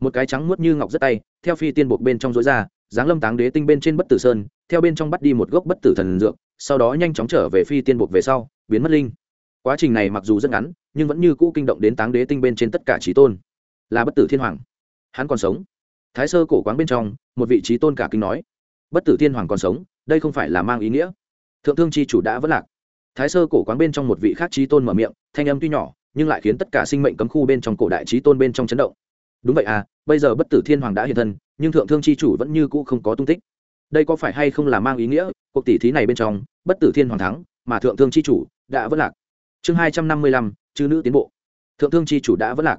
Một cái trắng muốt như ngọc rất tay, theo phi tiên buộc bên trong dối ra giáng lâm táng đế tinh bên trên bất tử sơn, theo bên trong bắt đi một gốc bất tử thần dược, sau đó nhanh chóng trở về phi tiên buộc về sau, biến mất linh. Quá trình này mặc dù rất ngắn, nhưng vẫn như cũ kinh động đến táng đế tinh bên trên tất cả trí tôn. Là bất tử thiên hoàng. Hắn còn sống. Thái sơ cổ quán bên trong, một vị trí tôn cả kinh nói, bất tử thiên hoàng còn sống, đây không phải là mang ý nghĩa. Thượng thương chi chủ đã vất lạc. Thái sơ cổ quán bên trong một vị khác trí tôn mở miệng, thanh âm tuy nhỏ, nhưng lại khiến tất cả sinh mệnh cấm khu bên trong cổ đại trí tôn bên trong chấn động. Đúng vậy à bây giờ bất tử thiên hoàng đã hiện thân nhưng thượng thương chi chủ vẫn như cũ không có tung tích. Đây có phải hay không là mang ý nghĩa, cuộc tỷ thí này bên trong, bất tử thiên hoàng thắng, mà thượng thương chi chủ đã vất lạc. Chương hai trăm năm mươi lăm, chư nữ tiến bộ. Thượng thương chi chủ đã vất lạc.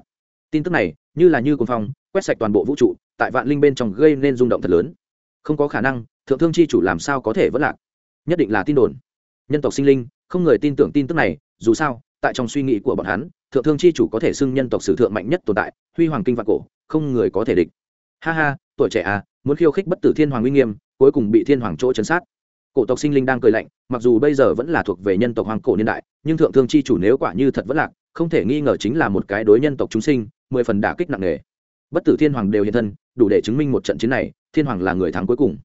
Tin tức này, như là như cồn phong, quét sạch toàn bộ vũ trụ, tại vạn linh bên trong gây nên rung động thật lớn. Không có khả năng, thượng thương chi chủ làm sao có thể vất lạc? Nhất định là tin đồn. Nhân tộc sinh linh, không người tin tưởng tin tức này, dù sao, tại trong suy nghĩ của bọn hắn, thượng thương chi chủ có thể xưng nhân tộc sử thượng mạnh nhất tồn tại, huy hoàng kinh vạn cổ, không người có thể địch ha ha tuổi trẻ à muốn khiêu khích bất tử thiên hoàng uy nghiêm cuối cùng bị thiên hoàng chỗ chấn sát. Cổ tộc sinh linh đang cười lạnh mặc dù bây giờ vẫn là thuộc về nhân tộc hoàng cổ niên đại nhưng thượng thương chi chủ nếu quả như thật vẫn lạc không thể nghi ngờ chính là một cái đối nhân tộc chúng sinh mười phần đả kích nặng nề. Bất tử thiên hoàng đều hiện thân đủ để chứng minh một trận chiến này thiên hoàng là người thắng cuối cùng.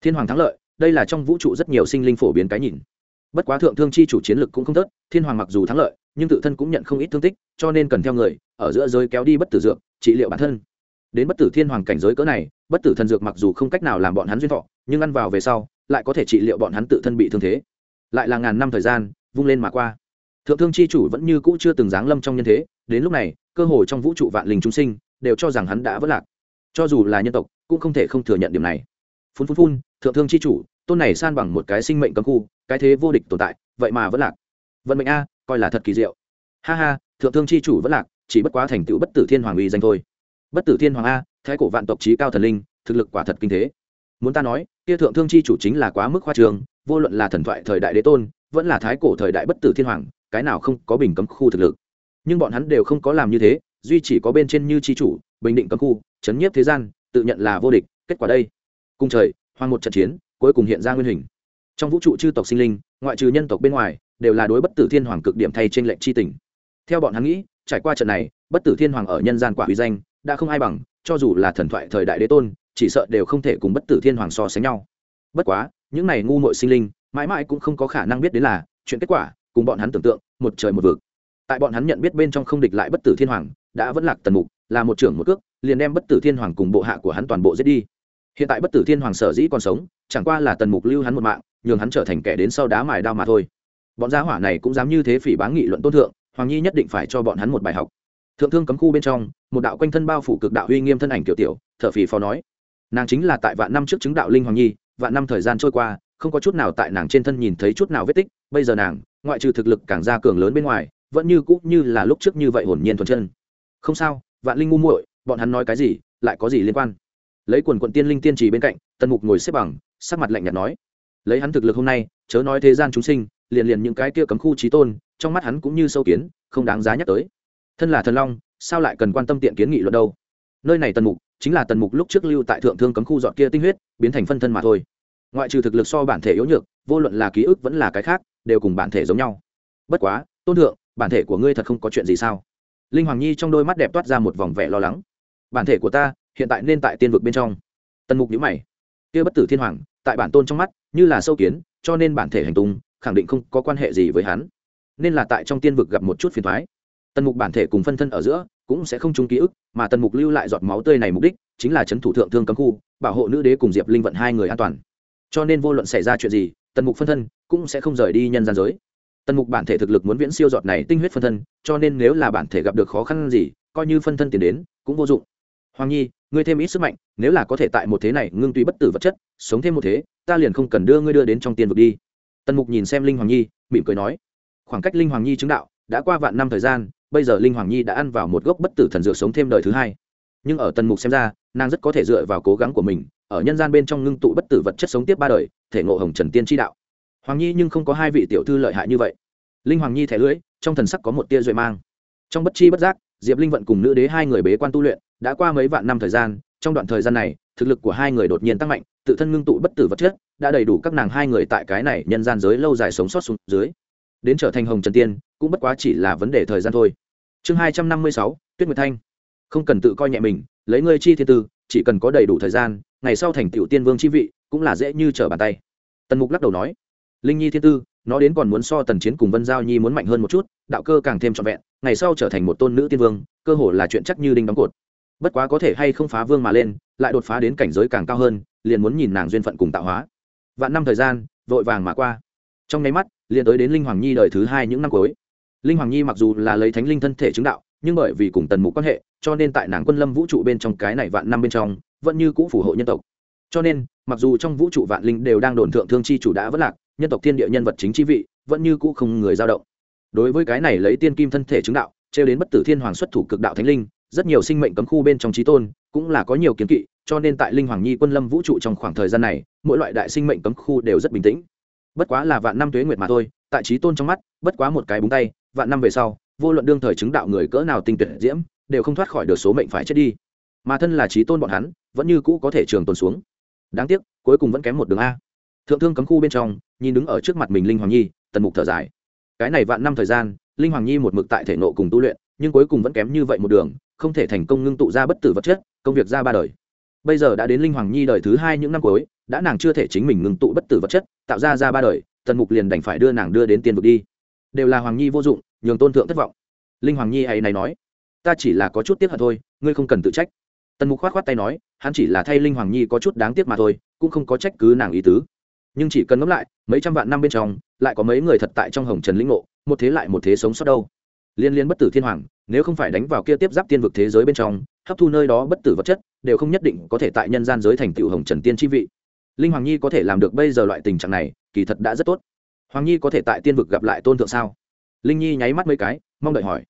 Thiên hoàng thắng lợi đây là trong vũ trụ rất nhiều sinh linh phổ biến cái nhìn. Bất quá thượng thương chi chủ chiến lực cũng không thớt, thiên hoàng mặc dù thắng lợi nhưng tự thân cũng nhận không ít thương tích cho nên cần theo người ở giữa giới kéo đi bất tử dược trị liệu bản thân đến bất tử thiên hoàng cảnh giới cỡ này, bất tử thần dược mặc dù không cách nào làm bọn hắn duyên thọ, nhưng ăn vào về sau, lại có thể trị liệu bọn hắn tự thân bị thương thế. Lại là ngàn năm thời gian, vung lên mà qua. Thượng thương chi chủ vẫn như cũ chưa từng giáng lâm trong nhân thế, đến lúc này, cơ hồ trong vũ trụ vạn linh chúng sinh, đều cho rằng hắn đã vất lạc. Cho dù là nhân tộc, cũng không thể không thừa nhận điểm này. Phun phun phun, thượng thương chi chủ, tôn này san bằng một cái sinh mệnh cấm khu, cái thế vô địch tồn tại, vậy mà vẫn lạc. Vận mệnh a, coi là thật kỳ diệu. Ha ha, thượng thương chi chủ vẫn lạc, chỉ bất quá thành tựu bất tử thiên hoàng uy danh thôi bất tử thiên hoàng a, thái cổ vạn tộc trí cao thần linh, thực lực quả thật kinh thế. Muốn ta nói, kia thượng thương chi chủ chính là quá mức khoa trường, vô luận là thần thoại thời đại đế tôn, vẫn là thái cổ thời đại bất tử thiên hoàng, cái nào không có bình cấm khu thực lực. Nhưng bọn hắn đều không có làm như thế, duy chỉ có bên trên như chi chủ, bình định cấm khu, chấn nhiếp thế gian, tự nhận là vô địch, kết quả đây. Cùng trời, hoang một trận chiến, cuối cùng hiện ra nguyên hình. Trong vũ trụ chư tộc sinh linh, ngoại trừ nhân tộc bên ngoài, đều là đối bất tử thiên hoàng cực điểm thay trên lệnh chi tình. Theo bọn hắn nghĩ, trải qua trận này, bất tử thiên hoàng ở nhân gian quả uy danh đã không ai bằng, cho dù là thần thoại thời đại đế tôn, chỉ sợ đều không thể cùng bất tử thiên hoàng so sánh nhau. Bất quá, những này ngu muội sinh linh, mãi mãi cũng không có khả năng biết đến là, chuyện kết quả, cùng bọn hắn tưởng tượng, một trời một vực. Tại bọn hắn nhận biết bên trong không địch lại bất tử thiên hoàng, đã vẫn lạc tần mục, là một trưởng một cước, liền đem bất tử thiên hoàng cùng bộ hạ của hắn toàn bộ giết đi. Hiện tại bất tử thiên hoàng sở dĩ còn sống, chẳng qua là tần mục lưu hắn một mạng, nhường hắn trở thành kẻ đến sau đá mài đao mà thôi. Bọn gia hỏa này cũng dám như thế phỉ báng nghị luận tôn thượng, hoàng nhi nhất định phải cho bọn hắn một bài học thượng thương cấm khu bên trong, một đạo quanh thân bao phủ cực đạo uy nghiêm thân ảnh kiểu tiểu, thở phì phò nói. Nàng chính là tại vạn năm trước chứng đạo linh hoàng nhi, vạn năm thời gian trôi qua, không có chút nào tại nàng trên thân nhìn thấy chút nào vết tích, bây giờ nàng, ngoại trừ thực lực càng ra cường lớn bên ngoài, vẫn như cũ như là lúc trước như vậy hồn nhiên thuần chân. Không sao, vạn linh ngu muội, bọn hắn nói cái gì, lại có gì liên quan? Lấy quần quận tiên linh tiên trì bên cạnh, tần mục ngồi xếp bằng, sắc mặt lạnh nhạt nói. Lấy hắn thực lực hôm nay, chớ nói thế gian chúng sinh, liền liền những cái kia cấm khu trí tôn, trong mắt hắn cũng như sâu kiến, không đáng giá nhắc tới thân là thần long, sao lại cần quan tâm tiện kiến nghị luận đâu? Nơi này tần mục, chính là tần mục lúc trước lưu tại thượng thương cấm khu dọn kia tinh huyết, biến thành phân thân mà thôi. Ngoại trừ thực lực so bản thể yếu nhược, vô luận là ký ức vẫn là cái khác, đều cùng bản thể giống nhau. Bất quá, tôn thượng, bản thể của ngươi thật không có chuyện gì sao? Linh hoàng nhi trong đôi mắt đẹp toát ra một vòng vẻ lo lắng. Bản thể của ta, hiện tại nên tại tiên vực bên trong. Tần mục nhữ mày. Kia bất tử thiên hoàng, tại bản tôn trong mắt, như là sâu kiến, cho nên bản thể hành tung, khẳng định không có quan hệ gì với hắn. Nên là tại trong tiên vực gặp một chút phiền thoái tần mục bản thể cùng phân thân ở giữa cũng sẽ không chung ký ức, mà tần mục lưu lại giọt máu tươi này mục đích chính là c h ấ n thủ thượng thương cấm khu, bảo hộ nữ đế cùng diệp linh vận hai người an toàn. Cho nên vô luận xảy ra chuyện gì, tần mục phân thân cũng sẽ không rời đi nhân gian giới. Tần mục bản thể thực lực muốn viễn siêu giọt này tinh huyết phân thân, cho nên nếu là bản thể gặp được khó khăn gì, coi như phân thân tiến đến, cũng vô dụng. Hoàng nhi, ngươi thêm ít sức mạnh, nếu là có thể tại một thế này ngưng tùy bất tử vật chất, sống thêm một thế, ta liền không cần đưa ngươi đưa đến trong tiền vực đi. Tần mục nhìn xem linh hoàng nhi, mỉm cười nói. Khoảng cách linh hoàng nhi chứng đạo đã qua vạn năm thời gian bây giờ linh hoàng nhi đã ăn vào một gốc bất tử thần dược sống thêm đời thứ hai. Nhưng ở tần mục xem ra, nàng rất có thể dựa vào cố gắng của mình, ở nhân gian bên trong ngưng tụ bất tử vật chất sống tiếp ba đời, thể ngộ hồng trần tiên tri đạo. Hoàng nhi nhưng không có hai vị tiểu thư lợi hại như vậy. Linh hoàng nhi thẻ lưỡi, trong thần sắc có một tia duệ mang. Trong bất chi bất giác, diệp linh vận cùng nữ đế hai người bế quan tu luyện, đã qua mấy vạn năm thời gian, trong đoạn thời gian này, thực lực của hai người đột nhiên tăng mạnh, tự thân ngưng tụ bất tử vật chất, đã đầy đủ các nàng hai người tại cái này nhân gian giới lâu dài sống sót xuống dưới đến trở thành hồng trần tiên, cũng bất quá chỉ là vấn đề thời gian thôi. Chương hai trăm năm mươi sáu, tuyết nguyệt thanh. Không cần tự coi nhẹ mình, lấy ngươi chi thiên tư, chỉ cần có đầy đủ thời gian, ngày sau thành tựu tiên vương chi vị, cũng là dễ như trở bàn tay. Tần mục lắc đầu nói, linh nhi thiên tư, nó đến còn muốn so tần chiến cùng vân giao nhi muốn mạnh hơn một chút, đạo cơ càng thêm trọn vẹn, ngày sau trở thành một tôn nữ tiên vương, cơ hồ là chuyện chắc như đinh đóng cột. Bất quá có thể hay không phá vương mà lên, lại đột phá đến cảnh giới càng cao hơn, liền muốn nhìn nàng duyên phận cùng tạo hóa. Vạn năm thời gian, vội vàng mà qua. Trong nháy mắt liền tới đến linh hoàng nhi đời thứ hai những năm cuối. Linh hoàng nhi mặc dù là lấy thánh linh thân thể chứng đạo, nhưng bởi vì cùng tần mục quan hệ, cho nên tại nàng quân lâm vũ trụ bên trong cái này vạn năm bên trong, vẫn như cũ phù hộ nhân tộc. Cho nên, mặc dù trong vũ trụ vạn linh đều đang đồn thượng thương chi chủ đã vất lạc, nhân tộc thiên địa nhân vật chính chi vị, vẫn như cũ không người dao động. Đối với cái này lấy tiên kim thân thể chứng đạo, trêu đến bất tử thiên hoàng xuất thủ cực đạo thánh linh, rất nhiều sinh mệnh cấm khu bên trong trí tôn, cũng là có nhiều kiến kỵ, cho nên tại linh hoàng nhi quân lâm vũ trụ trong khoảng thời gian này, mỗi loại đại sinh mệnh cấm khu đều rất bình tĩnh bất quá là vạn năm tuế nguyệt mà thôi, tại trí tôn trong mắt, bất quá một cái búng tay, vạn năm về sau, vô luận đương thời chứng đạo người cỡ nào tinh tuyệt diễm, đều không thoát khỏi được số mệnh phải chết đi. Mà thân là trí tôn bọn hắn, vẫn như cũ có thể trường tồn xuống. Đáng tiếc, cuối cùng vẫn kém một đường a. Thượng thương cấm khu bên trong, nhìn đứng ở trước mặt mình linh hoàng nhi, tần mục thở dài. Cái này vạn năm thời gian, linh hoàng nhi một mực tại thể nộ cùng tu luyện, nhưng cuối cùng vẫn kém như vậy một đường, không thể thành công ngưng tụ ra bất tử vật chất, công việc ra ba đời bây giờ đã đến linh hoàng nhi đời thứ hai những năm cuối, đã nàng chưa thể chính mình ngừng tụ bất tử vật chất, tạo ra ra ba đời, tần mục liền đành phải đưa nàng đưa đến tiên vực đi. Đều là hoàng nhi vô dụng, nhường tôn thượng thất vọng. Linh hoàng nhi ấy này nói, ta chỉ là có chút tiếc hận thôi, ngươi không cần tự trách. Tần mục khoát khoát tay nói, hắn chỉ là thay linh hoàng nhi có chút đáng tiếc mà thôi, cũng không có trách cứ nàng ý tứ. Nhưng chỉ cần ngẫm lại, mấy trăm vạn năm bên trong, lại có mấy người thật tại trong hồng trần lĩnh ngộ, một thế lại một thế sống sót đâu. Liên liên bất tử thiên hoàng, nếu không phải đánh vào kia tiếp giáp tiên vực thế giới bên trong hấp thu nơi đó bất tử vật chất, đều không nhất định có thể tại nhân gian giới thành tựu hồng trần tiên chi vị. Linh hoàng nhi có thể làm được bây giờ loại tình trạng này, kỳ thật đã rất tốt. Hoàng nhi có thể tại tiên vực gặp lại tôn thượng sao? Linh nhi nháy mắt mấy cái, mong đợi hỏi.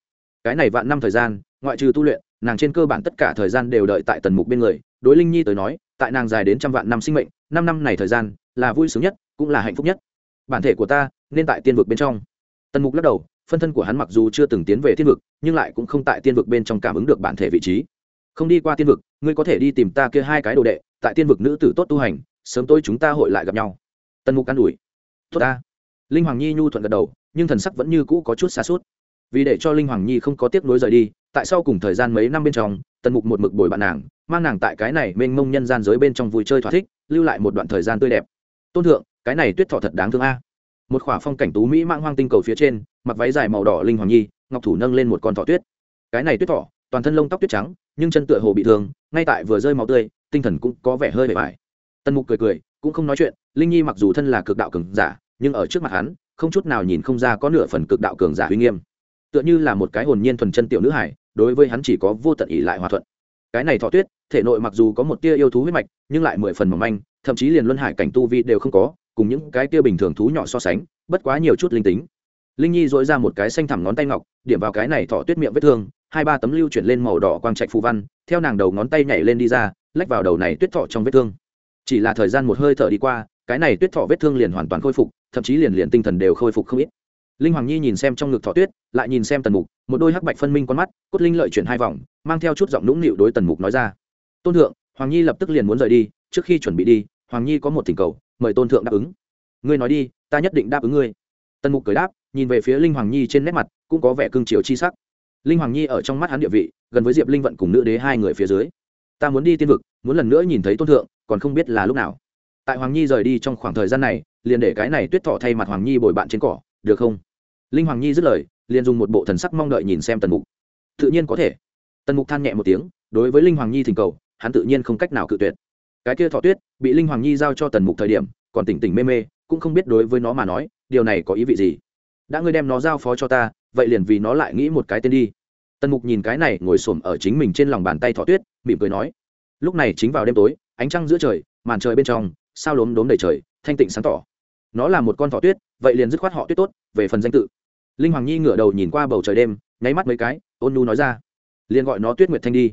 Cái này vạn năm thời gian, ngoại trừ tu luyện, nàng trên cơ bản tất cả thời gian đều đợi tại tần mục bên người. Đối linh nhi tới nói, tại nàng dài đến trăm vạn năm sinh mệnh, năm năm này thời gian là vui sướng nhất, cũng là hạnh phúc nhất. Bản thể của ta nên tại tiên vực bên trong. Tần mục lắc đầu, phân thân của hắn mặc dù chưa từng tiến về tiên vực, nhưng lại cũng không tại tiên vực bên trong cảm ứng được bản thể vị trí không đi qua tiên vực, ngươi có thể đi tìm ta kia hai cái đồ đệ, tại tiên vực nữ tử tốt tu hành, sớm tôi chúng ta hội lại gặp nhau. Tần mục can ủi. Tốt ta. Linh hoàng nhi nhu thuận gật đầu, nhưng thần sắc vẫn như cũ có chút xa suốt. Vì để cho linh hoàng nhi không có tiếc nuối rời đi, tại sau cùng thời gian mấy năm bên trong, tần mục một mực bồi bạn nàng, mang nàng tại cái này mênh mông nhân gian giới bên trong vui chơi thỏa thích, lưu lại một đoạn thời gian tươi đẹp. Tôn thượng, cái này tuyết thọ thật đáng thương a. Một khỏa phong cảnh tú mỹ mang hoang tinh cầu phía trên, mặc váy dài màu đỏ linh hoàng nhi, ngọc thủ nâng lên một con thỏ tuyết. Cái này tuyết thỏ toàn thân lông tóc tuyết trắng, nhưng chân tựa hồ bị thương, ngay tại vừa rơi máu tươi, tinh thần cũng có vẻ hơi bề bài tần mục cười cười, cũng không nói chuyện, linh nhi mặc dù thân là cực đạo cường giả, nhưng ở trước mặt hắn, không chút nào nhìn không ra có nửa phần cực đạo cường giả uy nghiêm. Tựa như là một cái hồn nhiên thuần chân tiểu nữ hải đối với hắn chỉ có vô tận ỷ lại hòa thuận. Cái này thọ tuyết, thể nội mặc dù có một tia yêu thú huyết mạch, nhưng lại mười phần mỏng manh, thậm chí liền luân hải cảnh tu vi đều không có, cùng những cái tia bình thường thú nhỏ so sánh, bất quá nhiều chút linh tính. Linh nhi dội ra một cái xanh thẳm ngón tay ngọc, điểm vào cái này thọ tuyết miệng vết thương hai ba tấm lưu chuyển lên màu đỏ quang trạch phù văn, theo nàng đầu ngón tay nhảy lên đi ra, lách vào đầu này tuyết thọ trong vết thương. Chỉ là thời gian một hơi thở đi qua, cái này tuyết thọ vết thương liền hoàn toàn khôi phục, thậm chí liền liền tinh thần đều khôi phục không ít. Linh hoàng nhi nhìn xem trong ngực thọ tuyết, lại nhìn xem tần mục, một đôi hắc bạch phân minh con mắt, cốt linh lợi chuyển hai vòng, mang theo chút giọng nũng nịu đối tần mục nói ra. Tôn thượng, hoàng nhi lập tức liền muốn rời đi, trước khi chuẩn bị đi, hoàng nhi có một thỉnh cầu, mời tôn thượng đáp ứng. Ngươi nói đi, ta nhất định đáp ứng ngươi. Tần mục cười đáp, nhìn về phía linh hoàng nhi trên nét mặt, cũng có vẻ cương chiều chi sắc linh hoàng nhi ở trong mắt hắn địa vị, gần với diệp linh vận cùng nữ đế hai người phía dưới. Ta muốn đi tiên vực, muốn lần nữa nhìn thấy tôn thượng, còn không biết là lúc nào. Tại hoàng nhi rời đi trong khoảng thời gian này, liền để cái này tuyết thọ thay mặt hoàng nhi bồi bạn trên cỏ, được không? Linh hoàng nhi dứt lời, liền dùng một bộ thần sắc mong đợi nhìn xem tần mục. Tự nhiên có thể. Tần mục than nhẹ một tiếng, đối với linh hoàng nhi thỉnh cầu, hắn tự nhiên không cách nào cự tuyệt. Cái kia thọ tuyết, bị linh hoàng nhi giao cho tần mục thời điểm, còn tỉnh tỉnh mê mê, cũng không biết đối với nó mà nói, điều này có ý vị gì. Đã ngươi đem nó giao phó cho ta vậy liền vì nó lại nghĩ một cái tên đi. Tần mục nhìn cái này ngồi s ổ m ở chính mình trên lòng bàn tay thọ tuyết, mỉm cười nói, lúc này chính vào đêm tối, ánh trăng giữa trời, màn trời bên trong, sao lốm đốm đầy trời, thanh tịnh sáng tỏ. Nó là một con thọ tuyết, vậy liền dứt khoát họ tuyết tốt, về phần danh tự. Linh hoàng nhi ngửa đầu nhìn qua bầu trời đêm, nháy mắt mấy cái, ôn nu nói ra, liền gọi nó tuyết nguyệt thanh đi.